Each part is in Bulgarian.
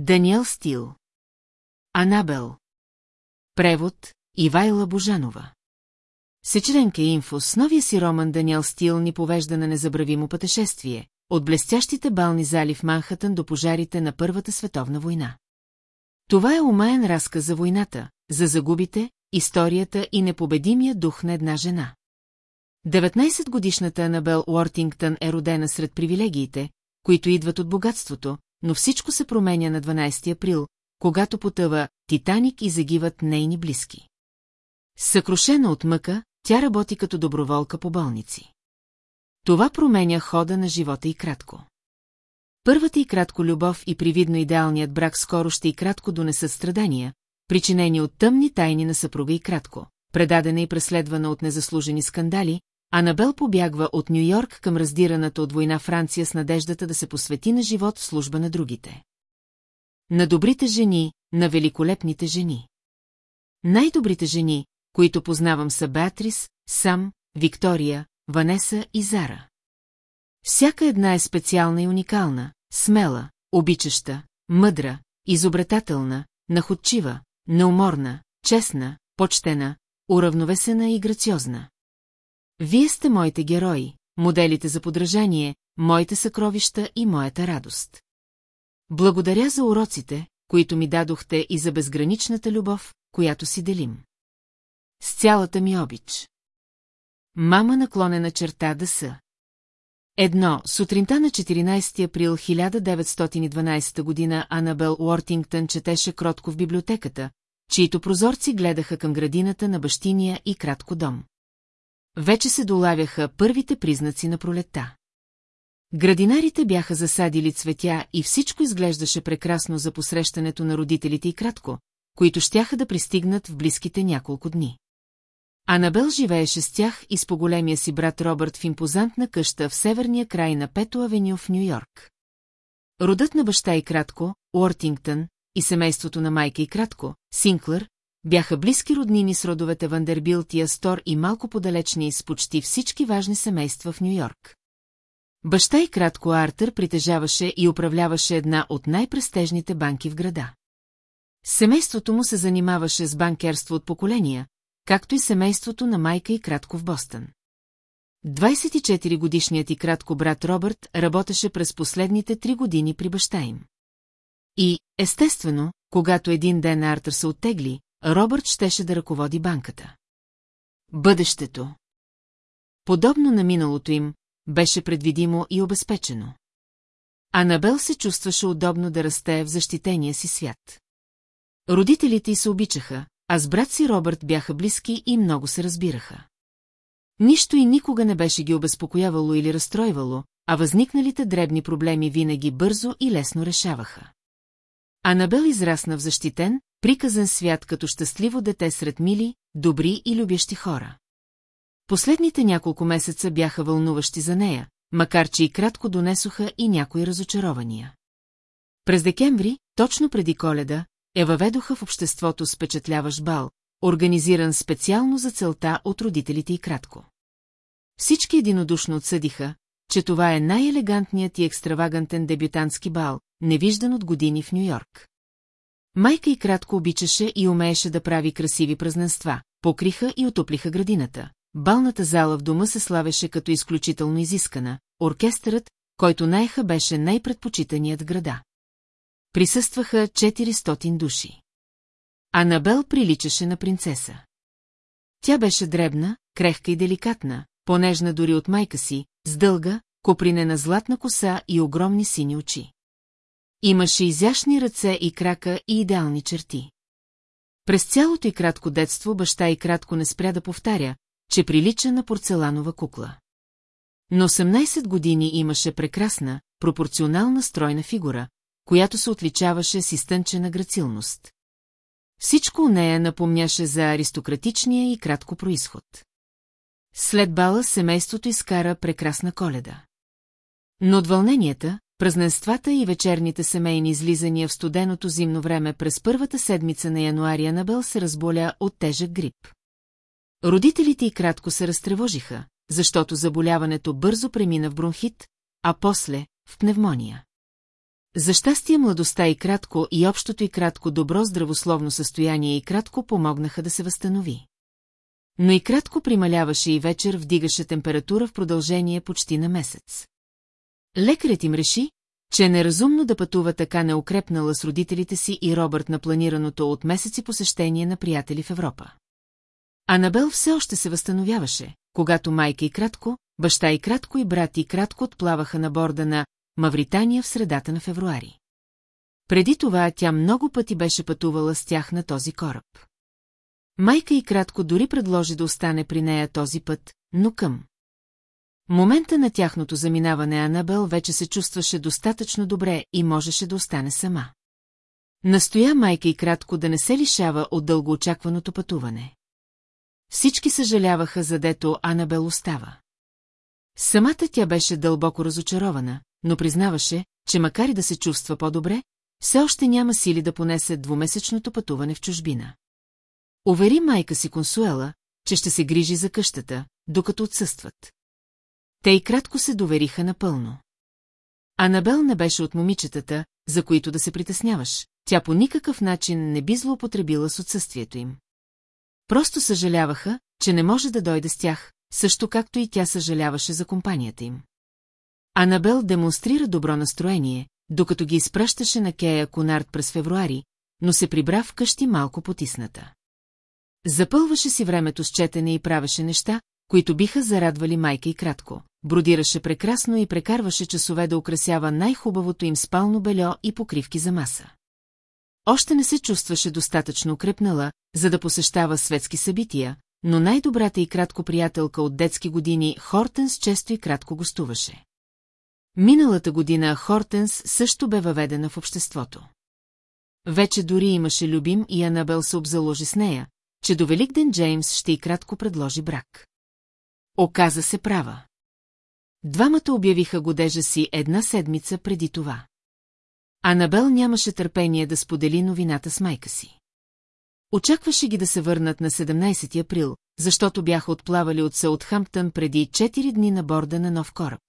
Даниел Стил. Анабел. Превод Ивайла Божанова. Сечленка Инфо с новия си роман Даниел Стил ни повежда на незабравимо пътешествие, от блестящите бални зали в Манхатън до пожарите на Първата световна война. Това е умаен разказ за войната, за загубите, историята и непобедимия дух на една жена. 19-годишната Анабел Уортингтън е родена сред привилегиите, които идват от богатството, но всичко се променя на 12 април, когато потъва Титаник и загиват нейни близки. Съкрушена от мъка, тя работи като доброволка по болници. Това променя хода на живота и кратко. Първата и кратко любов и привидно идеалният брак скоро ще и кратко донесат страдания, причинени от тъмни тайни на съпруга и кратко, предадена и преследвана от незаслужени скандали, Анабел побягва от Нью-Йорк към раздираната от война Франция с надеждата да се посвети на живот в служба на другите. На добрите жени, на великолепните жени. Най-добрите жени, които познавам са Беатрис, Сам, Виктория, Ванеса и Зара. Всяка една е специална и уникална, смела, обичаща, мъдра, изобретателна, находчива, неуморна, честна, почтена, уравновесена и грациозна. Вие сте моите герои, моделите за подражание, моите съкровища и моята радост. Благодаря за уроците, които ми дадохте и за безграничната любов, която си делим. С цялата ми обич. Мама наклонена черта да са. Едно, сутринта на 14 април 1912 година Анабел Уортингтън четеше кротко в библиотеката, чието прозорци гледаха към градината на бащиния и кратко дом. Вече се долавяха първите признаци на пролетта. Градинарите бяха засадили цветя и всичко изглеждаше прекрасно за посрещането на родителите и кратко, които щяха да пристигнат в близките няколко дни. Анабел живееше с тях и с по-големия си брат Робърт в импозантна къща в северния край на Пето Авеню в Нью-Йорк. Родът на баща и кратко, Уортингтън, и семейството на майка и кратко, Синклър, бяха близки роднини с родовете Вандербилт и Астор и малко подалечни с почти всички важни семейства в Нью-Йорк. Баща и кратко Артър притежаваше и управляваше една от най-престежните банки в града. Семейството му се занимаваше с банкерство от поколения, както и семейството на майка и кратко в Бостън. 24-годишният и кратко брат Робърт работеше през последните три години при баща им. И, естествено, когато един ден Артър се оттегли, Робърт щеше да ръководи банката. Бъдещето. Подобно на миналото им, беше предвидимо и обезпечено. Анабел се чувстваше удобно да расте в защитения си свят. Родителите й се обичаха, а с брат си Робърт бяха близки и много се разбираха. Нищо и никога не беше ги обезпокоявало или разстройвало, а възникналите дребни проблеми винаги бързо и лесно решаваха. Анабел израсна в защитен, приказан свят като щастливо дете сред мили, добри и любящи хора. Последните няколко месеца бяха вълнуващи за нея, макар че и кратко донесоха и някои разочарования. През декември, точно преди коледа, я въведоха в обществото с впечатляващ бал, организиран специално за целта от родителите и кратко. Всички единодушно отсъдиха, че това е най-елегантният и екстравагантен дебютантски бал, невиждан от години в Нью-Йорк. Майка и кратко обичаше и умееше да прави красиви празненства, покриха и отоплиха градината. Балната зала в дома се славеше като изключително изискана, оркестърът, който наеха беше най-предпочитаният града. Присъстваха 400 души. Анабел приличаше на принцеса. Тя беше дребна, крехка и деликатна, понежна дори от майка си, с дълга, копринена златна коса и огромни сини очи. Имаше изящни ръце и крака и идеални черти. През цялото и кратко детство баща и кратко не спря да повтаря, че прилича на порцеланова кукла. Но 18 години имаше прекрасна, пропорционална стройна фигура, която се отличаваше с изтънчена грацилност. Всичко у нея напомняше за аристократичния и кратко происход. След бала семейството изкара прекрасна коледа. Но от вълненията, празненствата и вечерните семейни излизания в студеното зимно време през първата седмица на януари Анабел се разболя от тежък грип. Родителите и кратко се разтревожиха, защото заболяването бързо премина в бронхит, а после – в пневмония. За щастие младостта и кратко и общото и кратко добро здравословно състояние и кратко помогнаха да се възстанови. Но и кратко прималяваше и вечер вдигаше температура в продължение почти на месец. Лекарят им реши, че е неразумно да пътува така неукрепнала с родителите си и Робърт на планираното от месеци посещение на приятели в Европа. Анабел все още се възстановяваше, когато майка и кратко, баща и кратко и брат и кратко отплаваха на борда на Мавритания в средата на февруари. Преди това тя много пъти беше пътувала с тях на този кораб. Майка и кратко дори предложи да остане при нея този път, но към. Момента на тяхното заминаване Анабел вече се чувстваше достатъчно добре и можеше да остане сама. Настоя майка и кратко да не се лишава от дългоочакваното пътуване. Всички съжаляваха, задето Анабел остава. Самата тя беше дълбоко разочарована, но признаваше, че макар и да се чувства по-добре, все още няма сили да понесе двумесечното пътуване в чужбина. Увери майка си Консуела, че ще се грижи за къщата, докато отсъстват. Те и кратко се довериха напълно. Анабел не беше от момичетата, за които да се притесняваш, тя по никакъв начин не би злоупотребила с отсъствието им. Просто съжаляваха, че не може да дойде с тях, също както и тя съжаляваше за компанията им. Анабел демонстрира добро настроение, докато ги изпращаше на Кея Конард през февруари, но се прибра вкъщи малко потисната. Запълваше си времето с четене и правеше неща, които биха зарадвали майка и кратко. Бродираше прекрасно и прекарваше часове да украсява най-хубавото им спално бельо и покривки за маса. Още не се чувстваше достатъчно укрепнала, за да посещава светски събития, но най-добрата и кратко приятелка от детски години Хортенс често и кратко гостуваше. Миналата година Хортенс също бе въведена в обществото. Вече дори имаше любим и Анабел се обзаложи с нея, че до Великден Джеймс ще и кратко предложи брак. Оказа се права. Двамата обявиха годежа си една седмица преди това. Анабел нямаше търпение да сподели новината с майка си. Очакваше ги да се върнат на 17 април, защото бяха отплавали от Саутхамптън преди 4 дни на борда на нов кораб.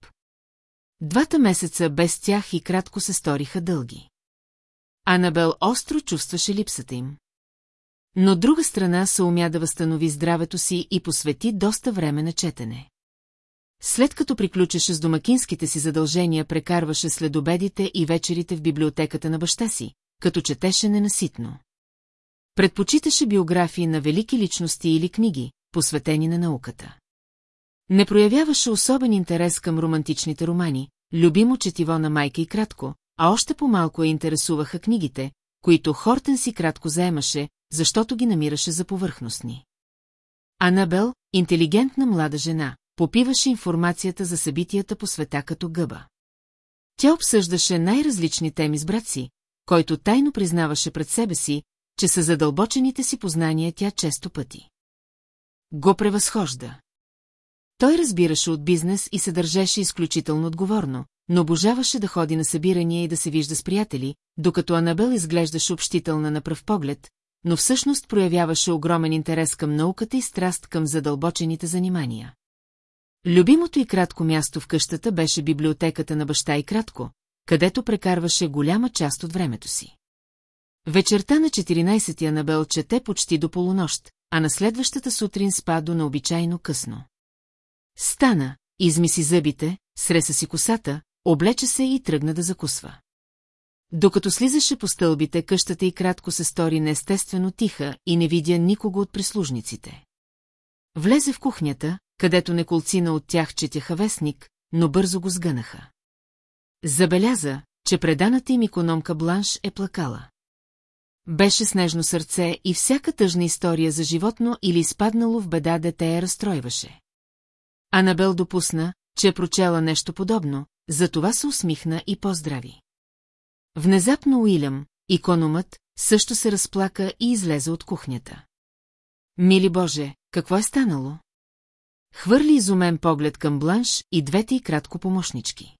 Двата месеца без тях и кратко се сториха дълги. Анабел остро чувстваше липсата им. Но друга страна се умя да възстанови здравето си и посвети доста време на четене. След като приключеше с домакинските си задължения, прекарваше следобедите и вечерите в библиотеката на баща си, като четеше ненаситно. Предпочиташе биографии на велики личности или книги, посветени на науката. Не проявяваше особен интерес към романтичните романи, любимо четиво на майка и кратко, а още по-малко я интересуваха книгите, които Хортен си кратко заемаше, защото ги намираше за повърхностни. Анабел, интелигентна млада жена, попиваше информацията за събитията по света като гъба. Тя обсъждаше най-различни теми с брат си, който тайно признаваше пред себе си, че са задълбочените си познания тя често пъти. Го превъзхожда. Той разбираше от бизнес и се държеше изключително отговорно, но обожаваше да ходи на събирания и да се вижда с приятели, докато Анабел изглеждаше общителна на пръв поглед, но всъщност проявяваше огромен интерес към науката и страст към задълбочените занимания. Любимото и кратко място в къщата беше библиотеката на баща и кратко, където прекарваше голяма част от времето си. Вечерта на 14 я Набел чете почти до полунощ, а на следващата сутрин спа до необичайно късно. Стана, изми си зъбите, среса си косата, облече се и тръгна да закусва. Докато слизаше по стълбите, къщата и кратко се стори неестествено тиха и не видя никого от прислужниците. Влезе в кухнята, където неколцина от тях четяха вестник, но бързо го сгънаха. Забеляза, че преданата им икономка Бланш е плакала. Беше снежно сърце и всяка тъжна история за животно или изпаднало в беда дете я разстройваше. Анабел допусна, че е прочела нещо подобно, затова се усмихна и поздрави. Внезапно Уилям, икономът, също се разплака и излезе от кухнята. Мили Боже, какво е станало? Хвърли изумен поглед към Бланш и двете и кратко помощнички.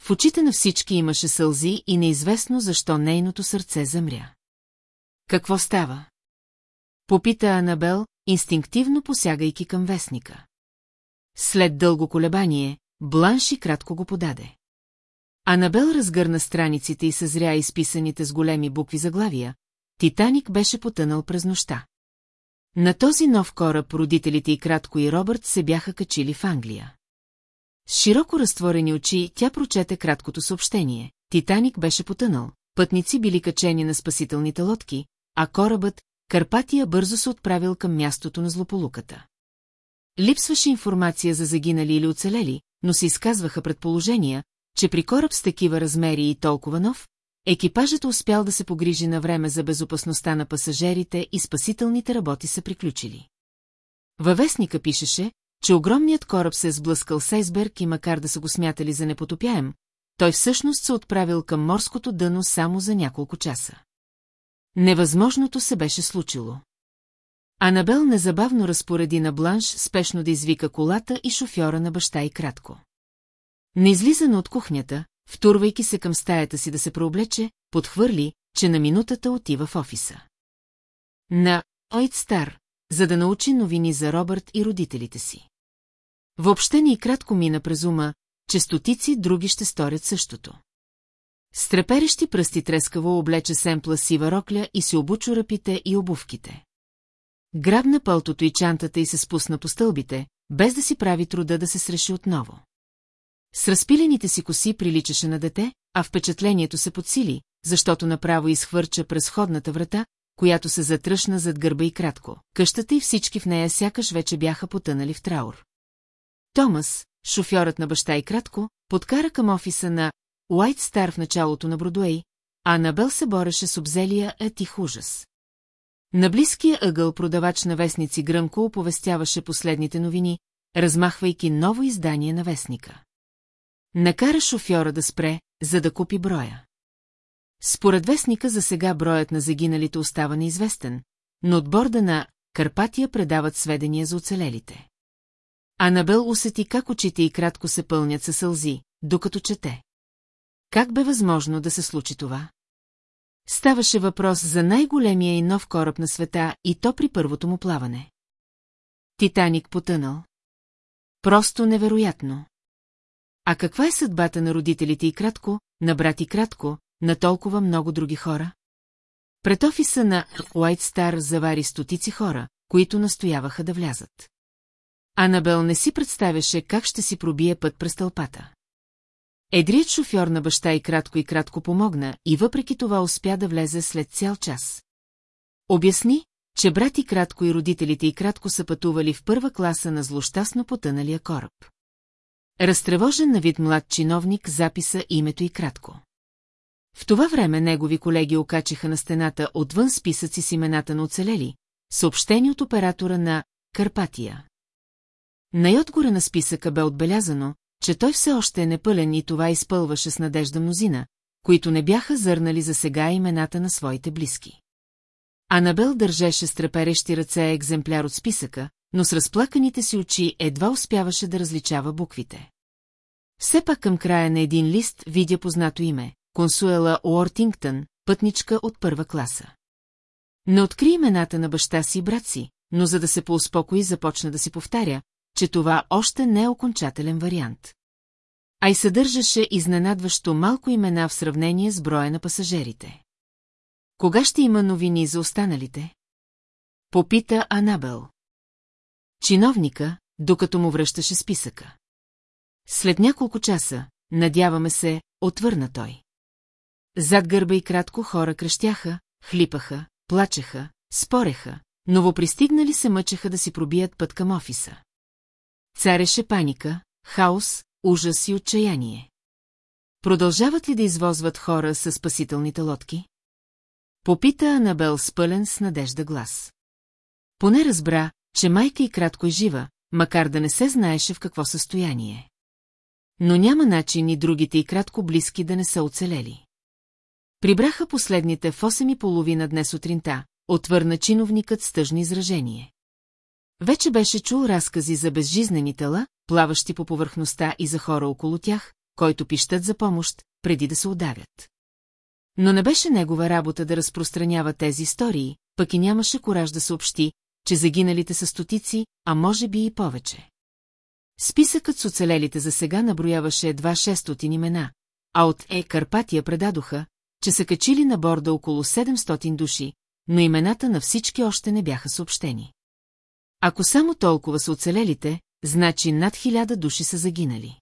В очите на всички имаше сълзи и неизвестно защо нейното сърце замря. Какво става? Попита Анабел, инстинктивно посягайки към вестника. След дълго колебание, Бланш и кратко го подаде. Анабел разгърна страниците и съзря изписаните с големи букви заглавия. Титаник беше потънал през нощта. На този нов кораб родителите и кратко и Робърт се бяха качили в Англия. С широко разтворени очи тя прочете краткото съобщение. Титаник беше потънал, пътници били качени на спасителните лодки, а корабът, Карпатия бързо се отправил към мястото на злополуката. Липсваше информация за загинали или оцелели, но се изказваха предположения, че при кораб с такива размери и толкова нов, екипажът успял да се погрижи на време за безопасността на пасажерите и спасителните работи са приключили. Във вестника пишеше, че огромният кораб се е сблъскал с айсберг и макар да са го смятали за непотопяем, той всъщност се отправил към морското дъно само за няколко часа. Невъзможното се беше случило. Анабел незабавно разпореди на Бланш спешно да извика колата и шофьора на баща и кратко. Неизлизано от кухнята, втурвайки се към стаята си да се прооблече, подхвърли, че на минутата отива в офиса. На Ойт Стар, за да научи новини за Робърт и родителите си. Въобще ни и кратко мина през ума, че стотици други ще сторят същото. С треперещи пръсти трескаво облече семпла сива рокля и се обучо ръпите и обувките. Грабна пълтото и чантата и се спусна по стълбите, без да си прави труда да се среши отново. С разпилените си коси приличаше на дете, а впечатлението се подсили, защото направо изхвърча през ходната врата, която се затръшна зад гърба и кратко. Къщата и всички в нея сякаш вече бяха потънали в траур. Томас, шофьорът на баща и кратко, подкара към офиса на Уайт Стар в началото на Бродуей, а Анабел се бореше с обзелия е тих ужас. На близкия ъгъл продавач на вестници гръмко оповестяваше последните новини, размахвайки ново издание на вестника. Накара шофьора да спре, за да купи броя. Според вестника за сега броят на загиналите остава неизвестен, но от борда на Карпатия предават сведения за оцелелите. Анабел усети как очите и кратко се пълнят със сълзи, докато чете. Как бе възможно да се случи това? Ставаше въпрос за най-големия и нов кораб на света и то при първото му плаване. Титаник потънал. Просто невероятно. А каква е съдбата на родителите и кратко, на брат и кратко, на толкова много други хора? Пред офиса на Уайт Стар завари стотици хора, които настояваха да влязат. Анабел не си представяше как ще си пробие път през тълпата. Едрият шофьор на баща и кратко и кратко помогна и въпреки това успя да влезе след цял час. Обясни, че брат и кратко и родителите и кратко са пътували в първа класа на злощастно потъналия кораб. Разтревожен на вид млад чиновник записа името и кратко. В това време негови колеги окачиха на стената отвън списъци с имената на оцелели, съобщени от оператора на Карпатия. Най-отгоре на списъка бе отбелязано, че той все още е непълен и това изпълваше с надежда мнозина, които не бяха зърнали за сега имената на своите близки. Анабел държеше с треперещи ръце екземпляр от списъка, но с разплаканите си очи едва успяваше да различава буквите. Все пак към края на един лист видя познато име – Консуела Уортингтън, пътничка от първа класа. Не откри имената на баща си и брат си, но за да се поуспокои започна да си повтаря, че това още не е окончателен вариант. А и съдържаше изненадващо малко имена в сравнение с броя на пасажирите. Кога ще има новини за останалите? Попита Анабел. Чиновника, докато му връщаше списъка. След няколко часа, надяваме се, отвърна той. Зад гърба и кратко хора кръщяха, хлипаха, плачеха, спореха, новопристигнали се мъчеха да си пробият път към офиса. Цареше паника, хаос, ужас и отчаяние. Продължават ли да извозват хора с спасителните лодки? Попита Анабел с пълен с надежда глас. Поне разбра, че майка и кратко е жива, макар да не се знаеше в какво състояние. Но няма начин и другите и кратко близки да не са оцелели. Прибраха последните в 8 и половина днес сутринта, отвърна чиновникът с тъжно изражение. Вече беше чул разкази за безжизнени тела, плаващи по повърхността и за хора около тях, който пищат за помощ, преди да се удавят. Но не беше негова работа да разпространява тези истории, пък и нямаше кораж да съобщи, че загиналите са стотици, а може би и повече. Списъкът с оцелелите за сега наброяваше едва 600 имена, а от Е Карпатия предадоха, че са качили на борда около 700 души, но имената на всички още не бяха съобщени. Ако само толкова са оцелелите, значи над хиляда души са загинали.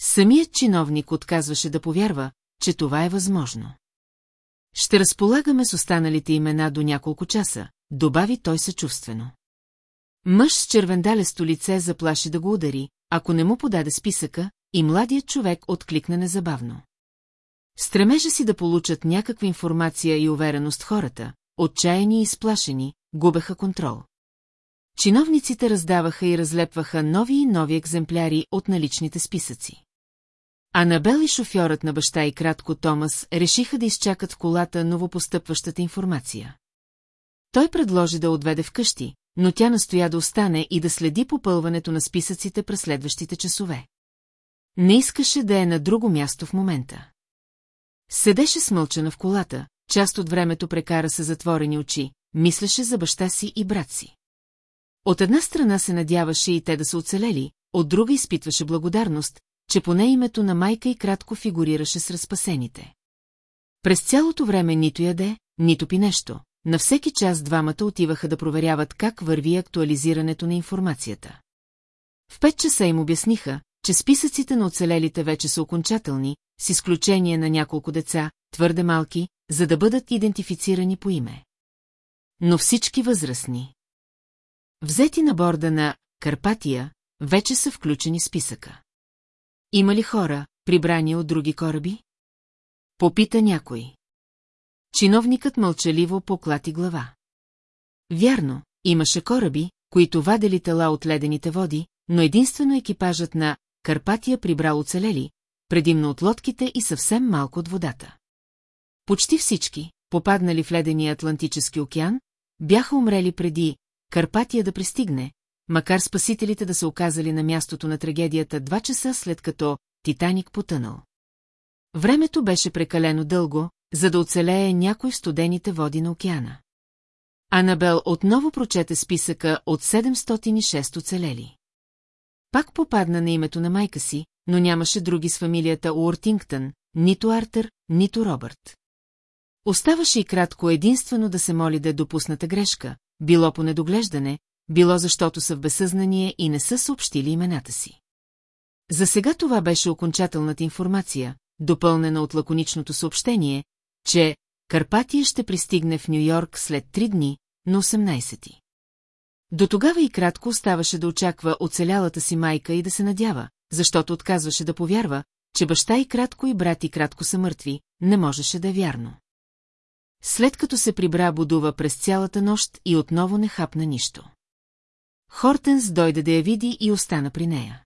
Самият чиновник отказваше да повярва, че това е възможно. Ще разполагаме с останалите имена до няколко часа, добави той съчувствено. Мъж с червендалесто лице заплаши да го удари, ако не му подаде списъка, и младият човек откликна незабавно. Стремежа си да получат някаква информация и увереност хората, отчаяни и изплашени, губеха контрол. Чиновниците раздаваха и разлепваха нови и нови екземпляри от наличните списъци. Анабел и шофьорът на баща и кратко Томас решиха да изчакат в колата новопостъпващата информация. Той предложи да отведе вкъщи, но тя настоя да остане и да следи попълването на списъците през следващите часове. Не искаше да е на друго място в момента. Седеше смълчена в колата, част от времето прекара с затворени очи, мислеше за баща си и брат си. От една страна се надяваше и те да са оцелели, от друга изпитваше благодарност, че поне името на майка и кратко фигурираше с разпасените. През цялото време нито яде, нито пи нещо. На всеки час двамата отиваха да проверяват как върви актуализирането на информацията. В пет часа им обясниха, че списъците на оцелелите вече са окончателни, с изключение на няколко деца, твърде малки, за да бъдат идентифицирани по име. Но всички възрастни. Взети на борда на Карпатия, вече са включени списъка. Има ли хора, прибрани от други кораби? Попита някой. Чиновникът мълчаливо поклати глава. Вярно, имаше кораби, които вадели тела от ледените води, но единствено екипажът на Карпатия прибрал оцелели, предимно от лодките и съвсем малко от водата. Почти всички, попаднали в ледения Атлантически океан, бяха умрели преди Карпатия да пристигне, макар спасителите да се оказали на мястото на трагедията два часа след като Титаник потънал. Времето беше прекалено дълго, за да оцелее някой в студените води на океана. Анабел отново прочете списъка от 706 оцелели. Пак попадна на името на майка си, но нямаше други с фамилията Уортингтън, нито Артър, нито Робърт. Оставаше и кратко единствено да се моли да е допусната грешка, било по недоглеждане, било защото са в безсъзнание и не са съобщили имената си. За сега това беше окончателната информация, допълнена от лаконичното съобщение, че Карпатия ще пристигне в Нью-Йорк след три дни, на 18-ти. До тогава и кратко оставаше да очаква оцелялата си майка и да се надява, защото отказваше да повярва, че баща и кратко и брат и кратко са мъртви, не можеше да е вярно. След като се прибра будува през цялата нощ и отново не хапна нищо. Хортенс дойде да я види и остана при нея.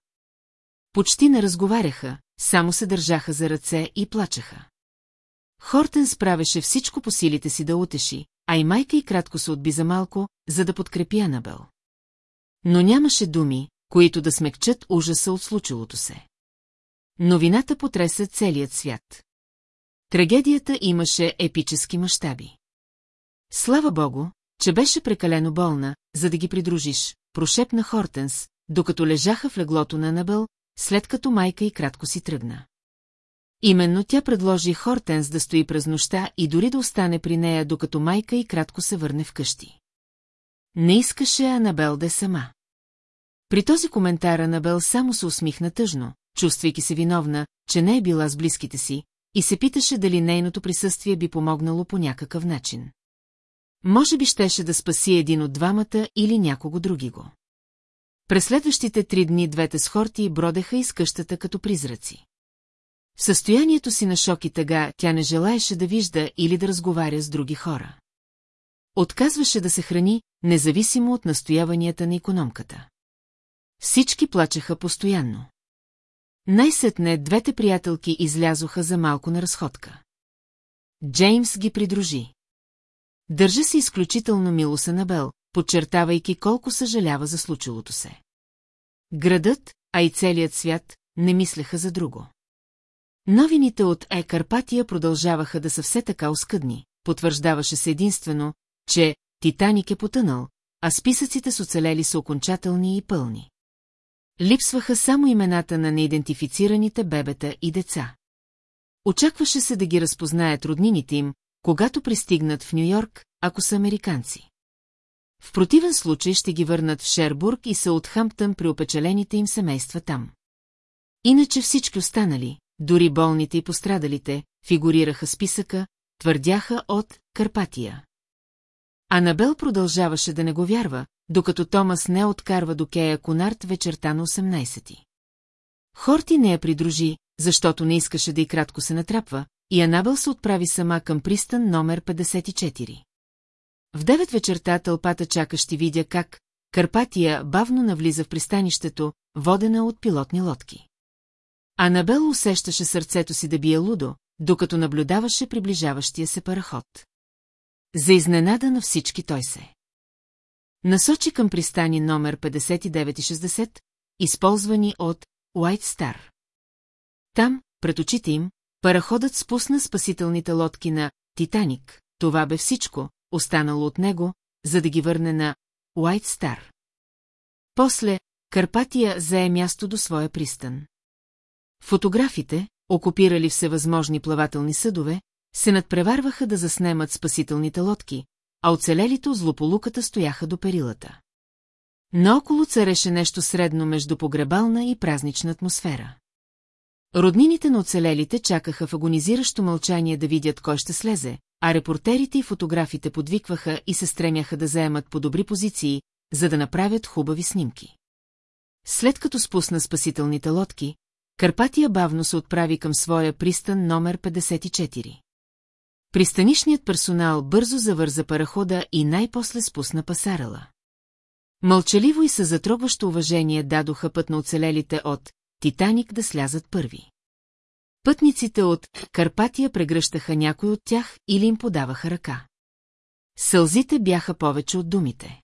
Почти не разговаряха, само се държаха за ръце и плачеха. Хортенс правеше всичко по силите си да утеши, а и майка и кратко се отби за малко, за да подкрепи Анабел. Но нямаше думи, които да смекчат ужаса от случилото се. Новината потреса целият свят. Трагедията имаше епически мащаби. Слава богу, че беше прекалено болна, за да ги придружиш, прошепна Хортенс, докато лежаха в леглото на Анабел, след като майка и кратко си тръгна. Именно тя предложи Хортенс да стои през нощта и дори да остане при нея, докато майка и кратко се върне вкъщи. Не искаше Анабел да е сама. При този коментар Анабел само се усмихна тъжно, чувствайки се виновна, че не е била с близките си, и се питаше дали нейното присъствие би помогнало по някакъв начин. Може би щеше да спаси един от двамата или някого други го. През следващите три дни двете схорти бродеха из къщата като призраци. Състоянието си на шок и тъга тя не желаеше да вижда или да разговаря с други хора. Отказваше да се храни, независимо от настояванията на економката. Всички плачеха постоянно. Най-сетне двете приятелки излязоха за малко на разходка. Джеймс ги придружи. Държа се изключително мило с Анабел, подчертавайки колко съжалява за случилото се. Градът, а и целият свят, не мислеха за друго. Новините от Е Карпатия продължаваха да са все така оскъдни, потвърждаваше се единствено, че Титаник е потънал, а списъците с оцелели са окончателни и пълни. Липсваха само имената на неидентифицираните бебета и деца. Очакваше се да ги разпознаят роднините им, когато пристигнат в Нью-Йорк, ако са американци. В противен случай ще ги върнат в Шербург и са от Хамптън при опечалените им семейства там. Иначе всички останали, дори болните и пострадалите, фигурираха списъка, твърдяха от Карпатия. Анабел продължаваше да не го вярва, докато Томас не откарва до Кея Конарт вечерта на 18-ти. Хорти не я придружи, защото не искаше да и кратко се натрапва, и Анабел се отправи сама към пристан номер 54. В девет вечерта тълпата чакащи видя как Карпатия бавно навлиза в пристанището, водена от пилотни лодки. Анабел усещаше сърцето си да бие лудо, докато наблюдаваше приближаващия се параход. За изненада на всички той се. Насочи към пристани номер 5960, използвани от White Star. Там, пред очите им, параходът спусна спасителните лодки на Титаник. Това бе всичко, останало от него, за да ги върне на White Star. После Карпатия зае място до своя пристан. Фотографите, окупирали всевъзможни плавателни съдове, се надпреварваха да заснемат спасителните лодки, а оцелелите от злополуката стояха до перилата. Наоколо цареше нещо средно между погребална и празнична атмосфера. Роднините на оцелелите чакаха в агонизиращо мълчание да видят кой ще слезе, а репортерите и фотографите подвикваха и се стремяха да заемат по добри позиции, за да направят хубави снимки. След като спусна спасителните лодки, Карпатия бавно се отправи към своя пристан номер 54. Пристанишният персонал бързо завърза парахода и най-после спусна пасарала. Мълчаливо и със затрогващо уважение дадоха път на оцелелите от Титаник да слязат първи. Пътниците от Карпатия прегръщаха някой от тях или им подаваха ръка. Сълзите бяха повече от думите.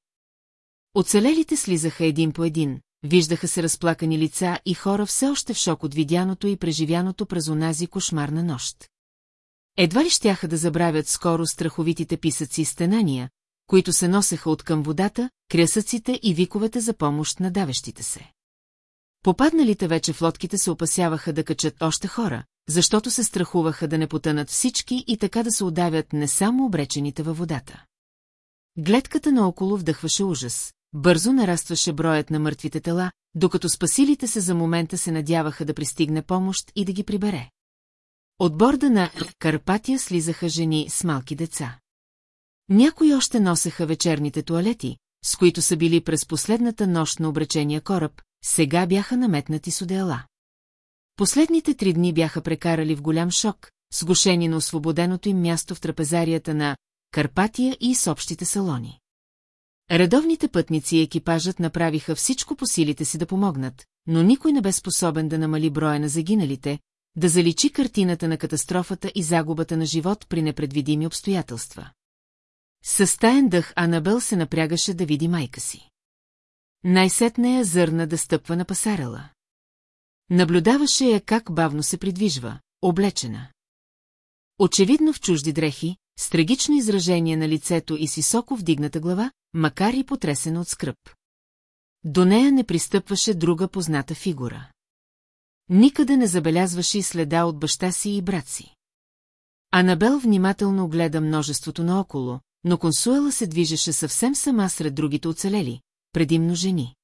Оцелелите слизаха един по един, виждаха се разплакани лица и хора все още в шок от видяното и преживяното през онази кошмарна нощ. Едва ли щяха да забравят скоро страховитите писъци и стенания, които се носеха от към водата, крясъците и виковете за помощ на давещите се. Попадналите вече в лодките се опасяваха да качат още хора, защото се страхуваха да не потънат всички и така да се удавят не само обречените във водата. Гледката наоколо вдъхваше ужас. Бързо нарастваше броят на мъртвите тела, докато спасилите се за момента се надяваха да пристигне помощ и да ги прибере. От борда на Карпатия слизаха жени с малки деца. Някои още носеха вечерните туалети, с които са били през последната нощ на обречения кораб, сега бяха наметнати с одеяла. Последните три дни бяха прекарали в голям шок, сгушени на освободеното им място в трапезарията на Карпатия и с общите салони. Редовните пътници и екипажът направиха всичко по силите си да помогнат, но никой не бе способен да намали броя на загиналите, да заличи картината на катастрофата и загубата на живот при непредвидими обстоятелства. Със таен дъх Анабел се напрягаше да види майка си. Най-сетне я зърна да стъпва на пасарела. Наблюдаваше я как бавно се придвижва, облечена. Очевидно в чужди дрехи, с трагично изражение на лицето и с високо вдигната глава, макар и потресена от скръп. До нея не пристъпваше друга позната фигура. Никъде не забелязваше и следа от баща си и брат си. Анабел внимателно гледа множеството наоколо, но консуела се движеше съвсем сама сред другите оцелели, предимно жени.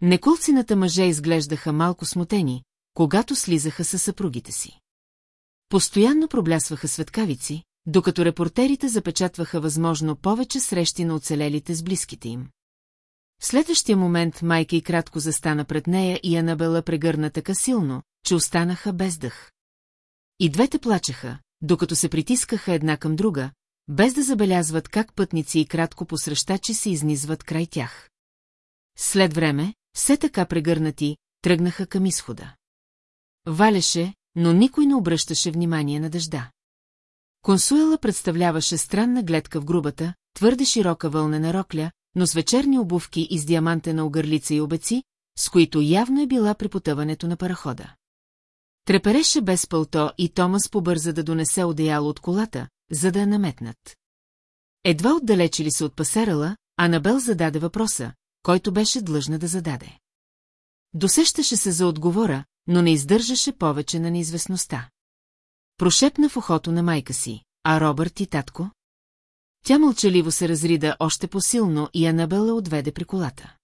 Неколцината мъже изглеждаха малко смутени, когато слизаха със съпругите си. Постоянно проблясваха светкавици, докато репортерите запечатваха възможно повече срещи на оцелелите с близките им. В следващия момент майка и кратко застана пред нея и Анабела прегърна така силно, че останаха без дъх. И двете плачеха, докато се притискаха една към друга, без да забелязват как пътници и кратко посрещачи се изнизват край тях. След време, все така прегърнати, тръгнаха към изхода. Валеше, но никой не обръщаше внимание на дъжда. Консуела представляваше странна гледка в грубата, твърде широка вълнена рокля, но с вечерни обувки из диамантена огърлица и обеци, с които явно е била при потъването на парахода. Трепереше без пълто и Томас побърза да донесе одеяло от колата, за да я наметнат. Едва отдалечи ли се от пасерала, Анабел зададе въпроса, който беше длъжна да зададе. Досещаше се за отговора, но не издържаше повече на неизвестността. Прошепна в ухото на майка си, а Робърт и татко? Тя мълчаливо се разрида още по-силно и Анабела отведе при колата.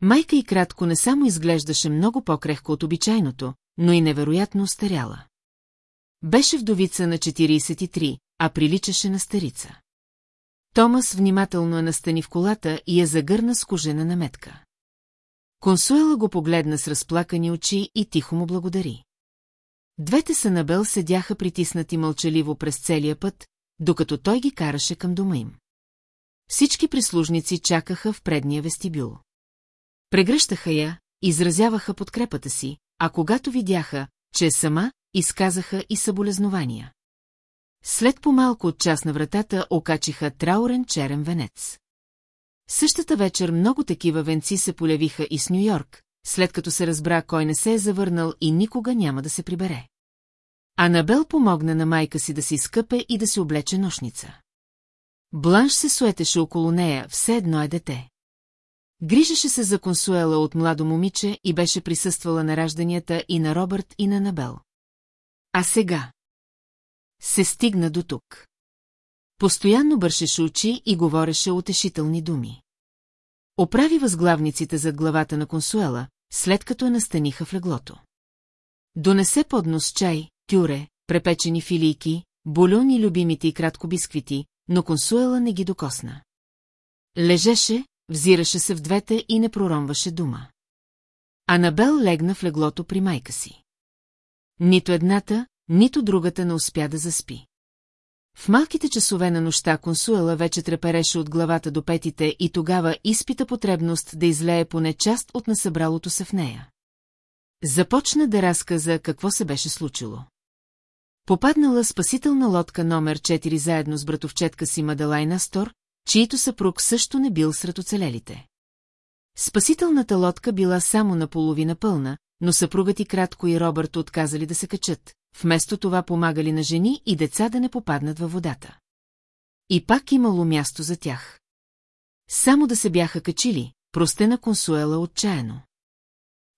Майка и кратко не само изглеждаше много по-крехко от обичайното, но и невероятно устаряла. Беше вдовица на 43, а приличаше на старица. Томас внимателно я настани в колата и я загърна с кожена наметка. Консуела го погледна с разплакани очи и тихо му благодари. Двете са Набел седяха притиснати мълчаливо през целия път, докато той ги караше към дома им. Всички прислужници чакаха в предния вестибюл. Прегръщаха я, изразяваха подкрепата си, а когато видяха, че е сама, изказаха и съболезнования. След по-малко от час на вратата окачиха траурен черен венец. Същата вечер много такива венци се полявиха и с Нью-Йорк, след като се разбра кой не се е завърнал и никога няма да се прибере. Анабел помогна на майка си да се изкъпе и да се облече нощница. Бланш се суетеше около нея, все едно е дете. Грижеше се за консуела от младо момиче и беше присъствала на ражданията и на Робърт и на Набел. А сега? Се стигна до тук. Постоянно бършеше очи и говореше утешителни думи. Оправи възглавниците зад главата на консуела, след като я настаниха в леглото. Донесе поднос чай, тюре, препечени филийки, бульон и любимите и кратко бисквити, но консуела не ги докосна. Лежеше, взираше се в двете и не проромваше дума. Анабел легна в леглото при майка си. Нито едната, нито другата не успя да заспи. В малките часове на нощта консуела вече трепереше от главата до петите и тогава изпита потребност да излее поне част от насъбралото се в нея. Започна да разказа какво се беше случило. Попаднала спасителна лодка номер 4 заедно с братовчетка си Мадалайна Стор, чието съпруг също не бил сред оцелелите. Спасителната лодка била само наполовина пълна, но съпругът и кратко и Робърт отказали да се качат, вместо това помагали на жени и деца да не попаднат във водата. И пак имало място за тях. Само да се бяха качили, простена консуела отчаяно.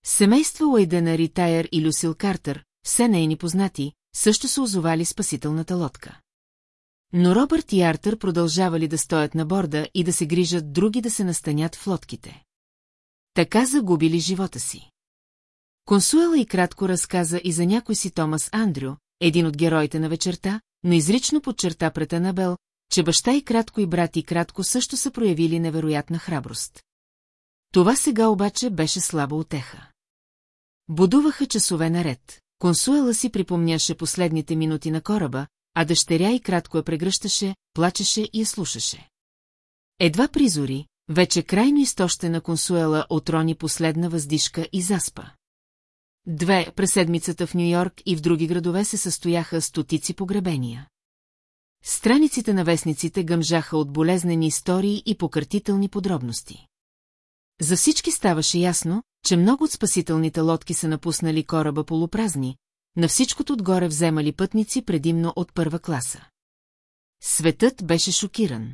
Семейства Уайдена Ритайер и Люсил Картер, все нейни познати, също са озовали спасителната лодка. Но Робърт и Артър продължавали да стоят на борда и да се грижат други да се настанят в лодките. Така загубили живота си. Консуела и кратко разказа и за някой си Томас Андрю, един от героите на вечерта, но изрично подчерта пред Анабел, че баща и кратко и брат и кратко също са проявили невероятна храброст. Това сега обаче беше слаба отеха. Будуваха часове наред. Консуела си припомняше последните минути на кораба, а дъщеря и кратко я прегръщаше, плачеше и я слушаше. Едва призори, вече крайно изтощена консуела отрони последна въздишка и заспа. Две през седмицата в Нью-Йорк и в други градове се състояха стотици погребения. Страниците на вестниците гъмжаха от болезнени истории и покъртителни подробности. За всички ставаше ясно, че много от спасителните лодки са напуснали кораба полупразни, на всичкото отгоре вземали пътници предимно от първа класа. Светът беше шокиран.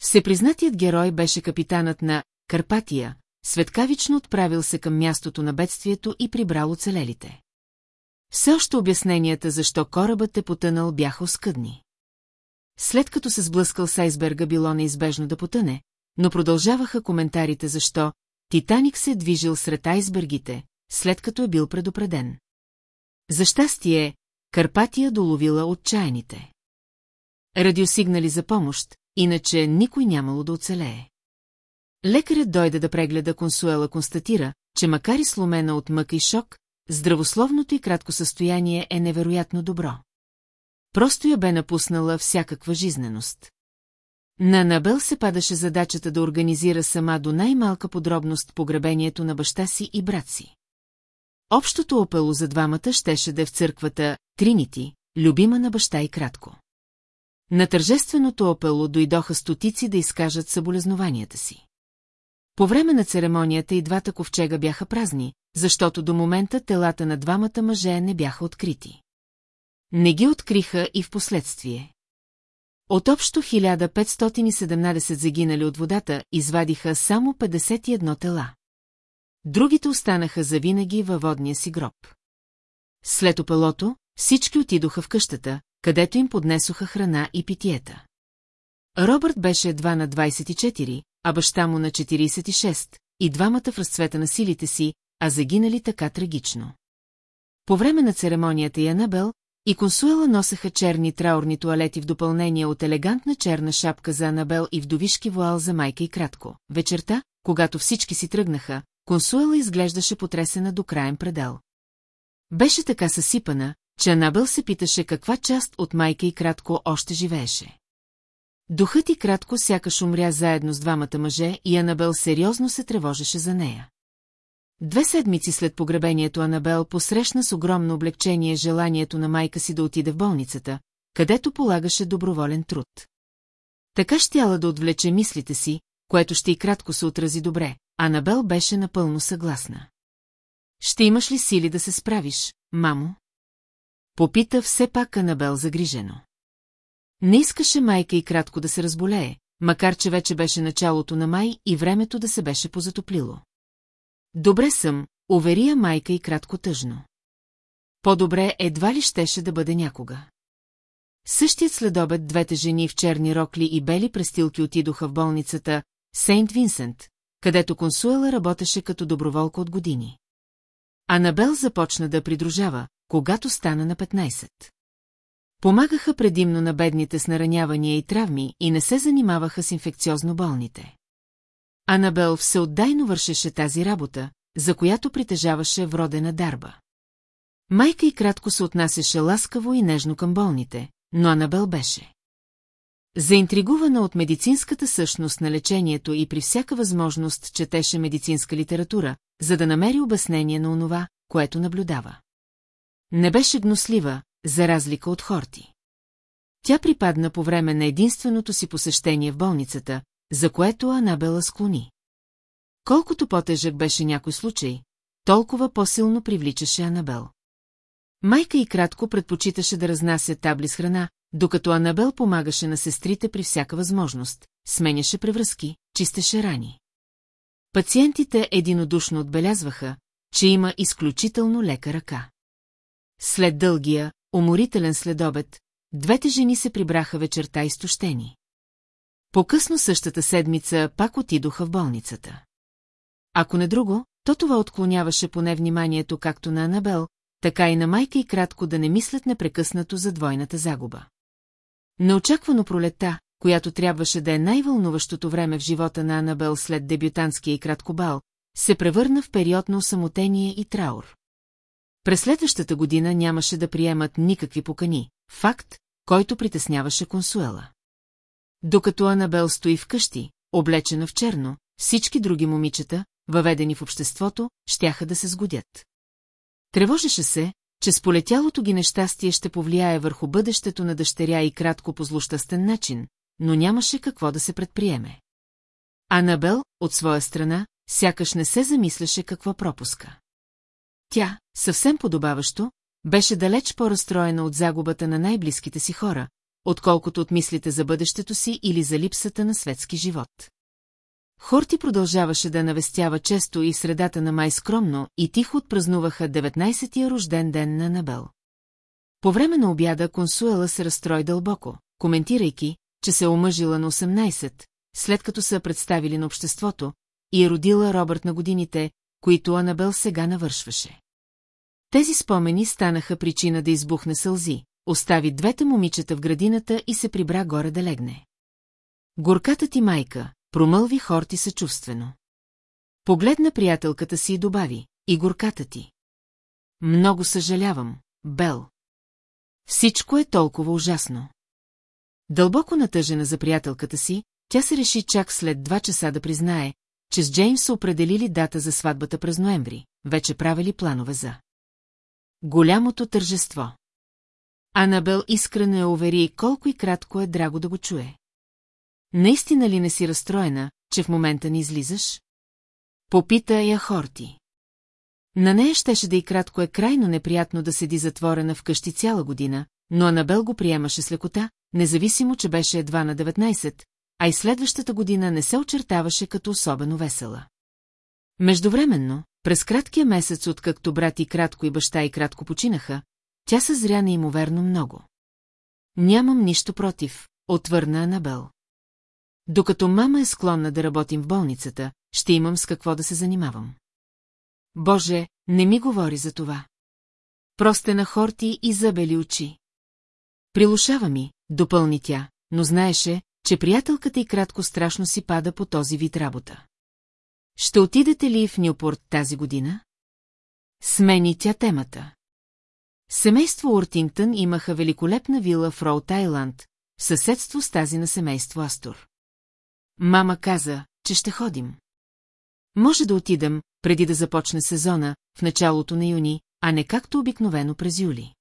Всепризнатият герой беше капитанът на Карпатия, светкавично отправил се към мястото на бедствието и прибрал оцелелите. Все още обясненията защо корабът е потънал бяха оскъдни. След като се сблъскал с айсберга било неизбежно да потъне, но продължаваха коментарите защо Титаник се е движил сред айсбергите, след като е бил предупреден. За щастие, Карпатия доловила отчаяните. Радиосигнали за помощ, иначе никой нямало да оцелее. Лекарят дойде да прегледа консуела констатира, че макар и сломена от мъка и шок, здравословното и кратко състояние е невероятно добро. Просто я бе напуснала всякаква жизненост. На Набел се падаше задачата да организира сама до най-малка подробност погребението на баща си и брат си. Общото опело за двамата щеше да е в църквата Тринити, любима на баща и кратко. На тържественото опело дойдоха стотици да изкажат съболезнованията си. По време на церемонията и двата ковчега бяха празни, защото до момента телата на двамата мъже не бяха открити. Не ги откриха и в последствие. От общо 1517 загинали от водата, извадиха само 51 тела. Другите останаха завинаги във водния си гроб. След опелото, всички отидоха в къщата, където им поднесоха храна и питиета. Робърт беше едва на 24, а баща му на 46, и двамата в разцвета на силите си, а загинали така трагично. По време на церемонията и Анабел, и Консуела носеха черни траурни туалети в допълнение от елегантна черна шапка за Анабел и вдовишки вуал за майка и кратко. Вечерта, когато всички си тръгнаха, Консуела изглеждаше потресена до краен предел. Беше така съсипана, че Анабел се питаше каква част от майка и кратко още живееше. Духът и кратко сякаш умря заедно с двамата мъже и Анабел сериозно се тревожеше за нея. Две седмици след погребението Анабел посрещна с огромно облегчение желанието на майка си да отиде в болницата, където полагаше доброволен труд. Така щяла да отвлече мислите си, което ще и кратко се отрази добре, Анабел беше напълно съгласна. Ще имаш ли сили да се справиш, мамо? Попита все пак Анабел загрижено. Не искаше майка и кратко да се разболее, макар че вече беше началото на май и времето да се беше позатоплило. Добре съм, уверия майка и кратко тъжно. По-добре едва ли щеше да бъде някога. Същият следобед двете жени в черни рокли и бели престилки отидоха в болницата Сейнт Винсент, където консуела работеше като доброволка от години. Анабел започна да придружава, когато стана на 15. Помагаха предимно на бедните с наранявания и травми и не се занимаваха с инфекциозно болните. Анабел всеотдайно вършеше тази работа, за която притежаваше вродена дарба. Майка и кратко се отнасяше ласкаво и нежно към болните, но Анабел беше. Заинтригувана от медицинската същност на лечението и при всяка възможност четеше медицинска литература, за да намери обяснение на онова, което наблюдава. Не беше гнослива, за разлика от Хорти. Тя припадна по време на единственото си посещение в болницата, за което Анабела склони. Колкото по-тежък беше някой случай, толкова по-силно привличаше Анабел. Майка и кратко предпочиташе да разнася табли с храна, докато Анабел помагаше на сестрите при всяка възможност, сменяше превръзки, чистеше рани. Пациентите единодушно отбелязваха, че има изключително лека ръка. След дългия, уморителен следобед, двете жени се прибраха вечерта изтощени. По-късно същата седмица пак отидоха в болницата. Ако не друго, то това отклоняваше поне вниманието както на Анабел, така и на майка и кратко да не мислят непрекъснато за двойната загуба. Неочаквано пролета, която трябваше да е най-вълнуващото време в живота на Анабел след дебютантския и кратко бал, се превърна в период на осамотение и траур. През следващата година нямаше да приемат никакви покани, факт, който притесняваше консуела. Докато Анабел стои вкъщи, облечена в черно, всички други момичета, въведени в обществото, щяха да се сгодят. Тревожеше се, че сполетялото ги нещастие ще повлияе върху бъдещето на дъщеря и кратко по злощастен начин, но нямаше какво да се предприеме. Анабел, от своя страна, сякаш не се замисляше какво пропуска. Тя, съвсем подобаващо, беше далеч по-разстроена от загубата на най-близките си хора, отколкото от мислите за бъдещето си или за липсата на светски живот. Хорти продължаваше да навестява често и средата на май скромно и тихо отпразнуваха 19-я рожден ден на Набел. По време на обяда консуела се разстрой дълбоко, коментирайки, че се е омъжила на 18, след като са представили на обществото, и е родила Робърт на годините, които Анабел сега навършваше. Тези спомени станаха причина да избухне сълзи, остави двете момичета в градината и се прибра горе да легне. Горката ти майка, промълви Хорти съчувствено. Погледна приятелката си и добави, и горката ти. Много съжалявам, Бел. Всичко е толкова ужасно. Дълбоко натъжена за приятелката си, тя се реши чак след два часа да признае, че с Джеймс са определили дата за сватбата през ноември, вече правили планове за голямото тържество. Анабел искрено я увери колко и кратко е драго да го чуе. Наистина ли не си разстроена, че в момента не излизаш? Попита я Хорти. На нея щеше да и кратко е крайно неприятно да седи затворена в къщи цяла година, но Анабел го приемаше с лекота, независимо, че беше едва на 19, а и следващата година не се очертаваше като особено весела. Междувременно, през краткия месец, откакто брат и кратко и баща и кратко починаха, тя съзря неимоверно много. Нямам нищо против, отвърна Анабел. Докато мама е склонна да работим в болницата, ще имам с какво да се занимавам. Боже, не ми говори за това. Просте на хорти и забели очи. Прилушава ми, допълни тя, но знаеше, че приятелката и кратко страшно си пада по този вид работа. Ще отидете ли в Нюпорт тази година? Смени тя темата. Семейство Ортингтън имаха великолепна вила в Роуд Айланд, в съседство с тази на семейство Астор. Мама каза, че ще ходим. Може да отидем, преди да започне сезона, в началото на юни, а не както обикновено през юли.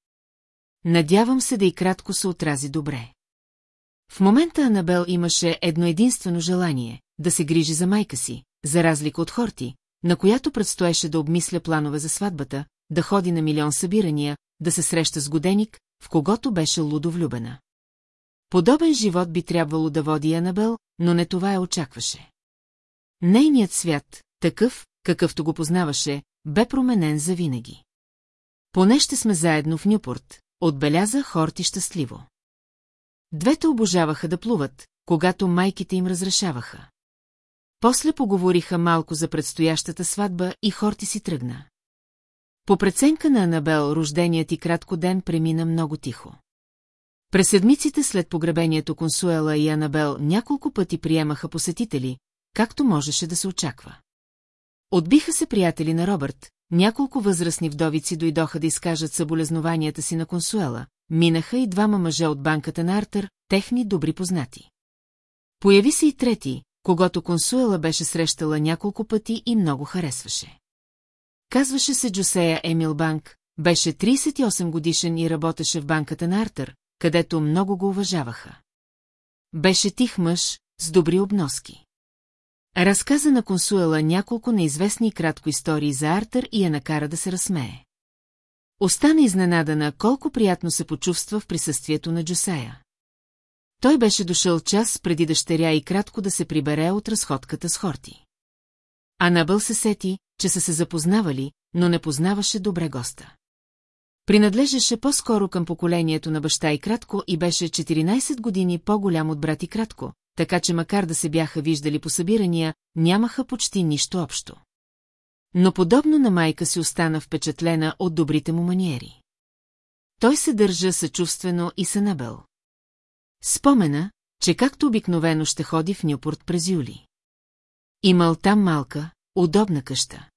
Надявам се да и кратко се отрази добре. В момента Анабел имаше едно единствено желание – да се грижи за майка си, за разлика от Хорти, на която предстоеше да обмисля планове за сватбата, да ходи на милион събирания, да се среща с годеник, в когото беше лудо влюбена. Подобен живот би трябвало да води Анабел, но не това я очакваше. Нейният свят, такъв, какъвто го познаваше, бе променен завинаги. Поне ще сме заедно в Нюпорт, отбеляза Хорти щастливо. Двете обожаваха да плуват, когато майките им разрешаваха. После поговориха малко за предстоящата сватба и Хорти си тръгна. По преценка на Анабел, рожденият и кратко ден премина много тихо. През седмиците след погребението Консуела и Анабел няколко пъти приемаха посетители, както можеше да се очаква. Отбиха се приятели на Робърт, няколко възрастни вдовици дойдоха да изкажат съболезнованията си на Консуела, минаха и двама мъже от банката на Артър, техни добри познати. Появи се и трети, когато Консуела беше срещала няколко пъти и много харесваше. Казваше се Джосея Емил Банк, беше 38 годишен и работеше в банката на Артър, където много го уважаваха. Беше тих мъж, с добри обноски. Разказа на Консуела няколко неизвестни кратко истории за Артър и я накара да се разсмее. Остана изненадана колко приятно се почувства в присъствието на Джосея. Той беше дошъл час преди дъщеря и кратко да се прибере от разходката с Хорти. Анабъл се сети, че са се запознавали, но не познаваше добре госта. Принадлежеше по-скоро към поколението на баща и кратко и беше 14 години по-голям от брат и кратко, така че макар да се бяха виждали по събирания, нямаха почти нищо общо. Но подобно на майка си остана впечатлена от добрите му маниери. Той се държа съчувствено и сънабел. Спомена, че както обикновено ще ходи в Нюпорт през юли. Имал там малка, удобна къща.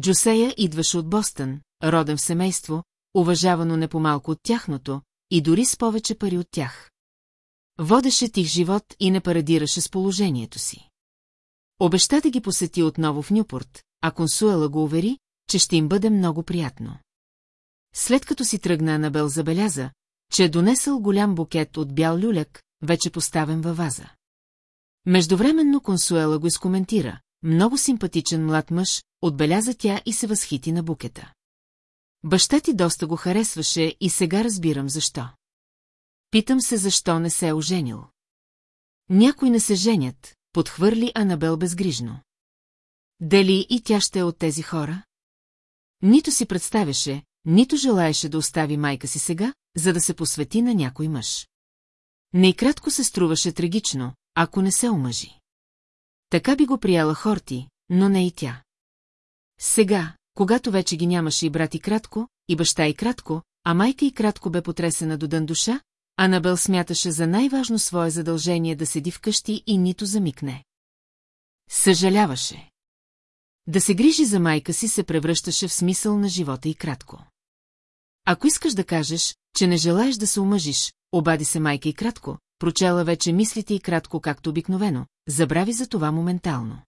Джусея идваше от Бостън, роден в семейство, уважавано не по-малко от тяхното, и дори с повече пари от тях. Водеше тих живот и не парадираше с положението си. Обеща да ги посети отново в Нюпорт, а консуела го увери, че ще им бъде много приятно. След като си тръгна Анабел забеляза, че е донесъл голям букет от бял люляк, вече поставен във ваза. Междувременно консуела го изкоментира. Много симпатичен млад мъж, отбеляза тя и се възхити на букета. Баща ти доста го харесваше и сега разбирам защо. Питам се защо не се е оженил. Някой не се женят, подхвърли Анабел безгрижно. Дали и тя ще е от тези хора? Нито си представяше, нито желаеше да остави майка си сега, за да се посвети на някой мъж. Найкратко се струваше трагично, ако не се омъжи. Така би го прияла Хорти, но не и тя. Сега, когато вече ги нямаше и брат и кратко, и баща и кратко, а майка и кратко бе потресена до дън душа, Анабел смяташе за най-важно свое задължение да седи вкъщи и нито замикне. Съжаляваше. Да се грижи за майка си се превръщаше в смисъл на живота и кратко. Ако искаш да кажеш, че не желаеш да се омъжиш, обади се майка и кратко, прочела вече мислите и кратко както обикновено, забрави за това моментално.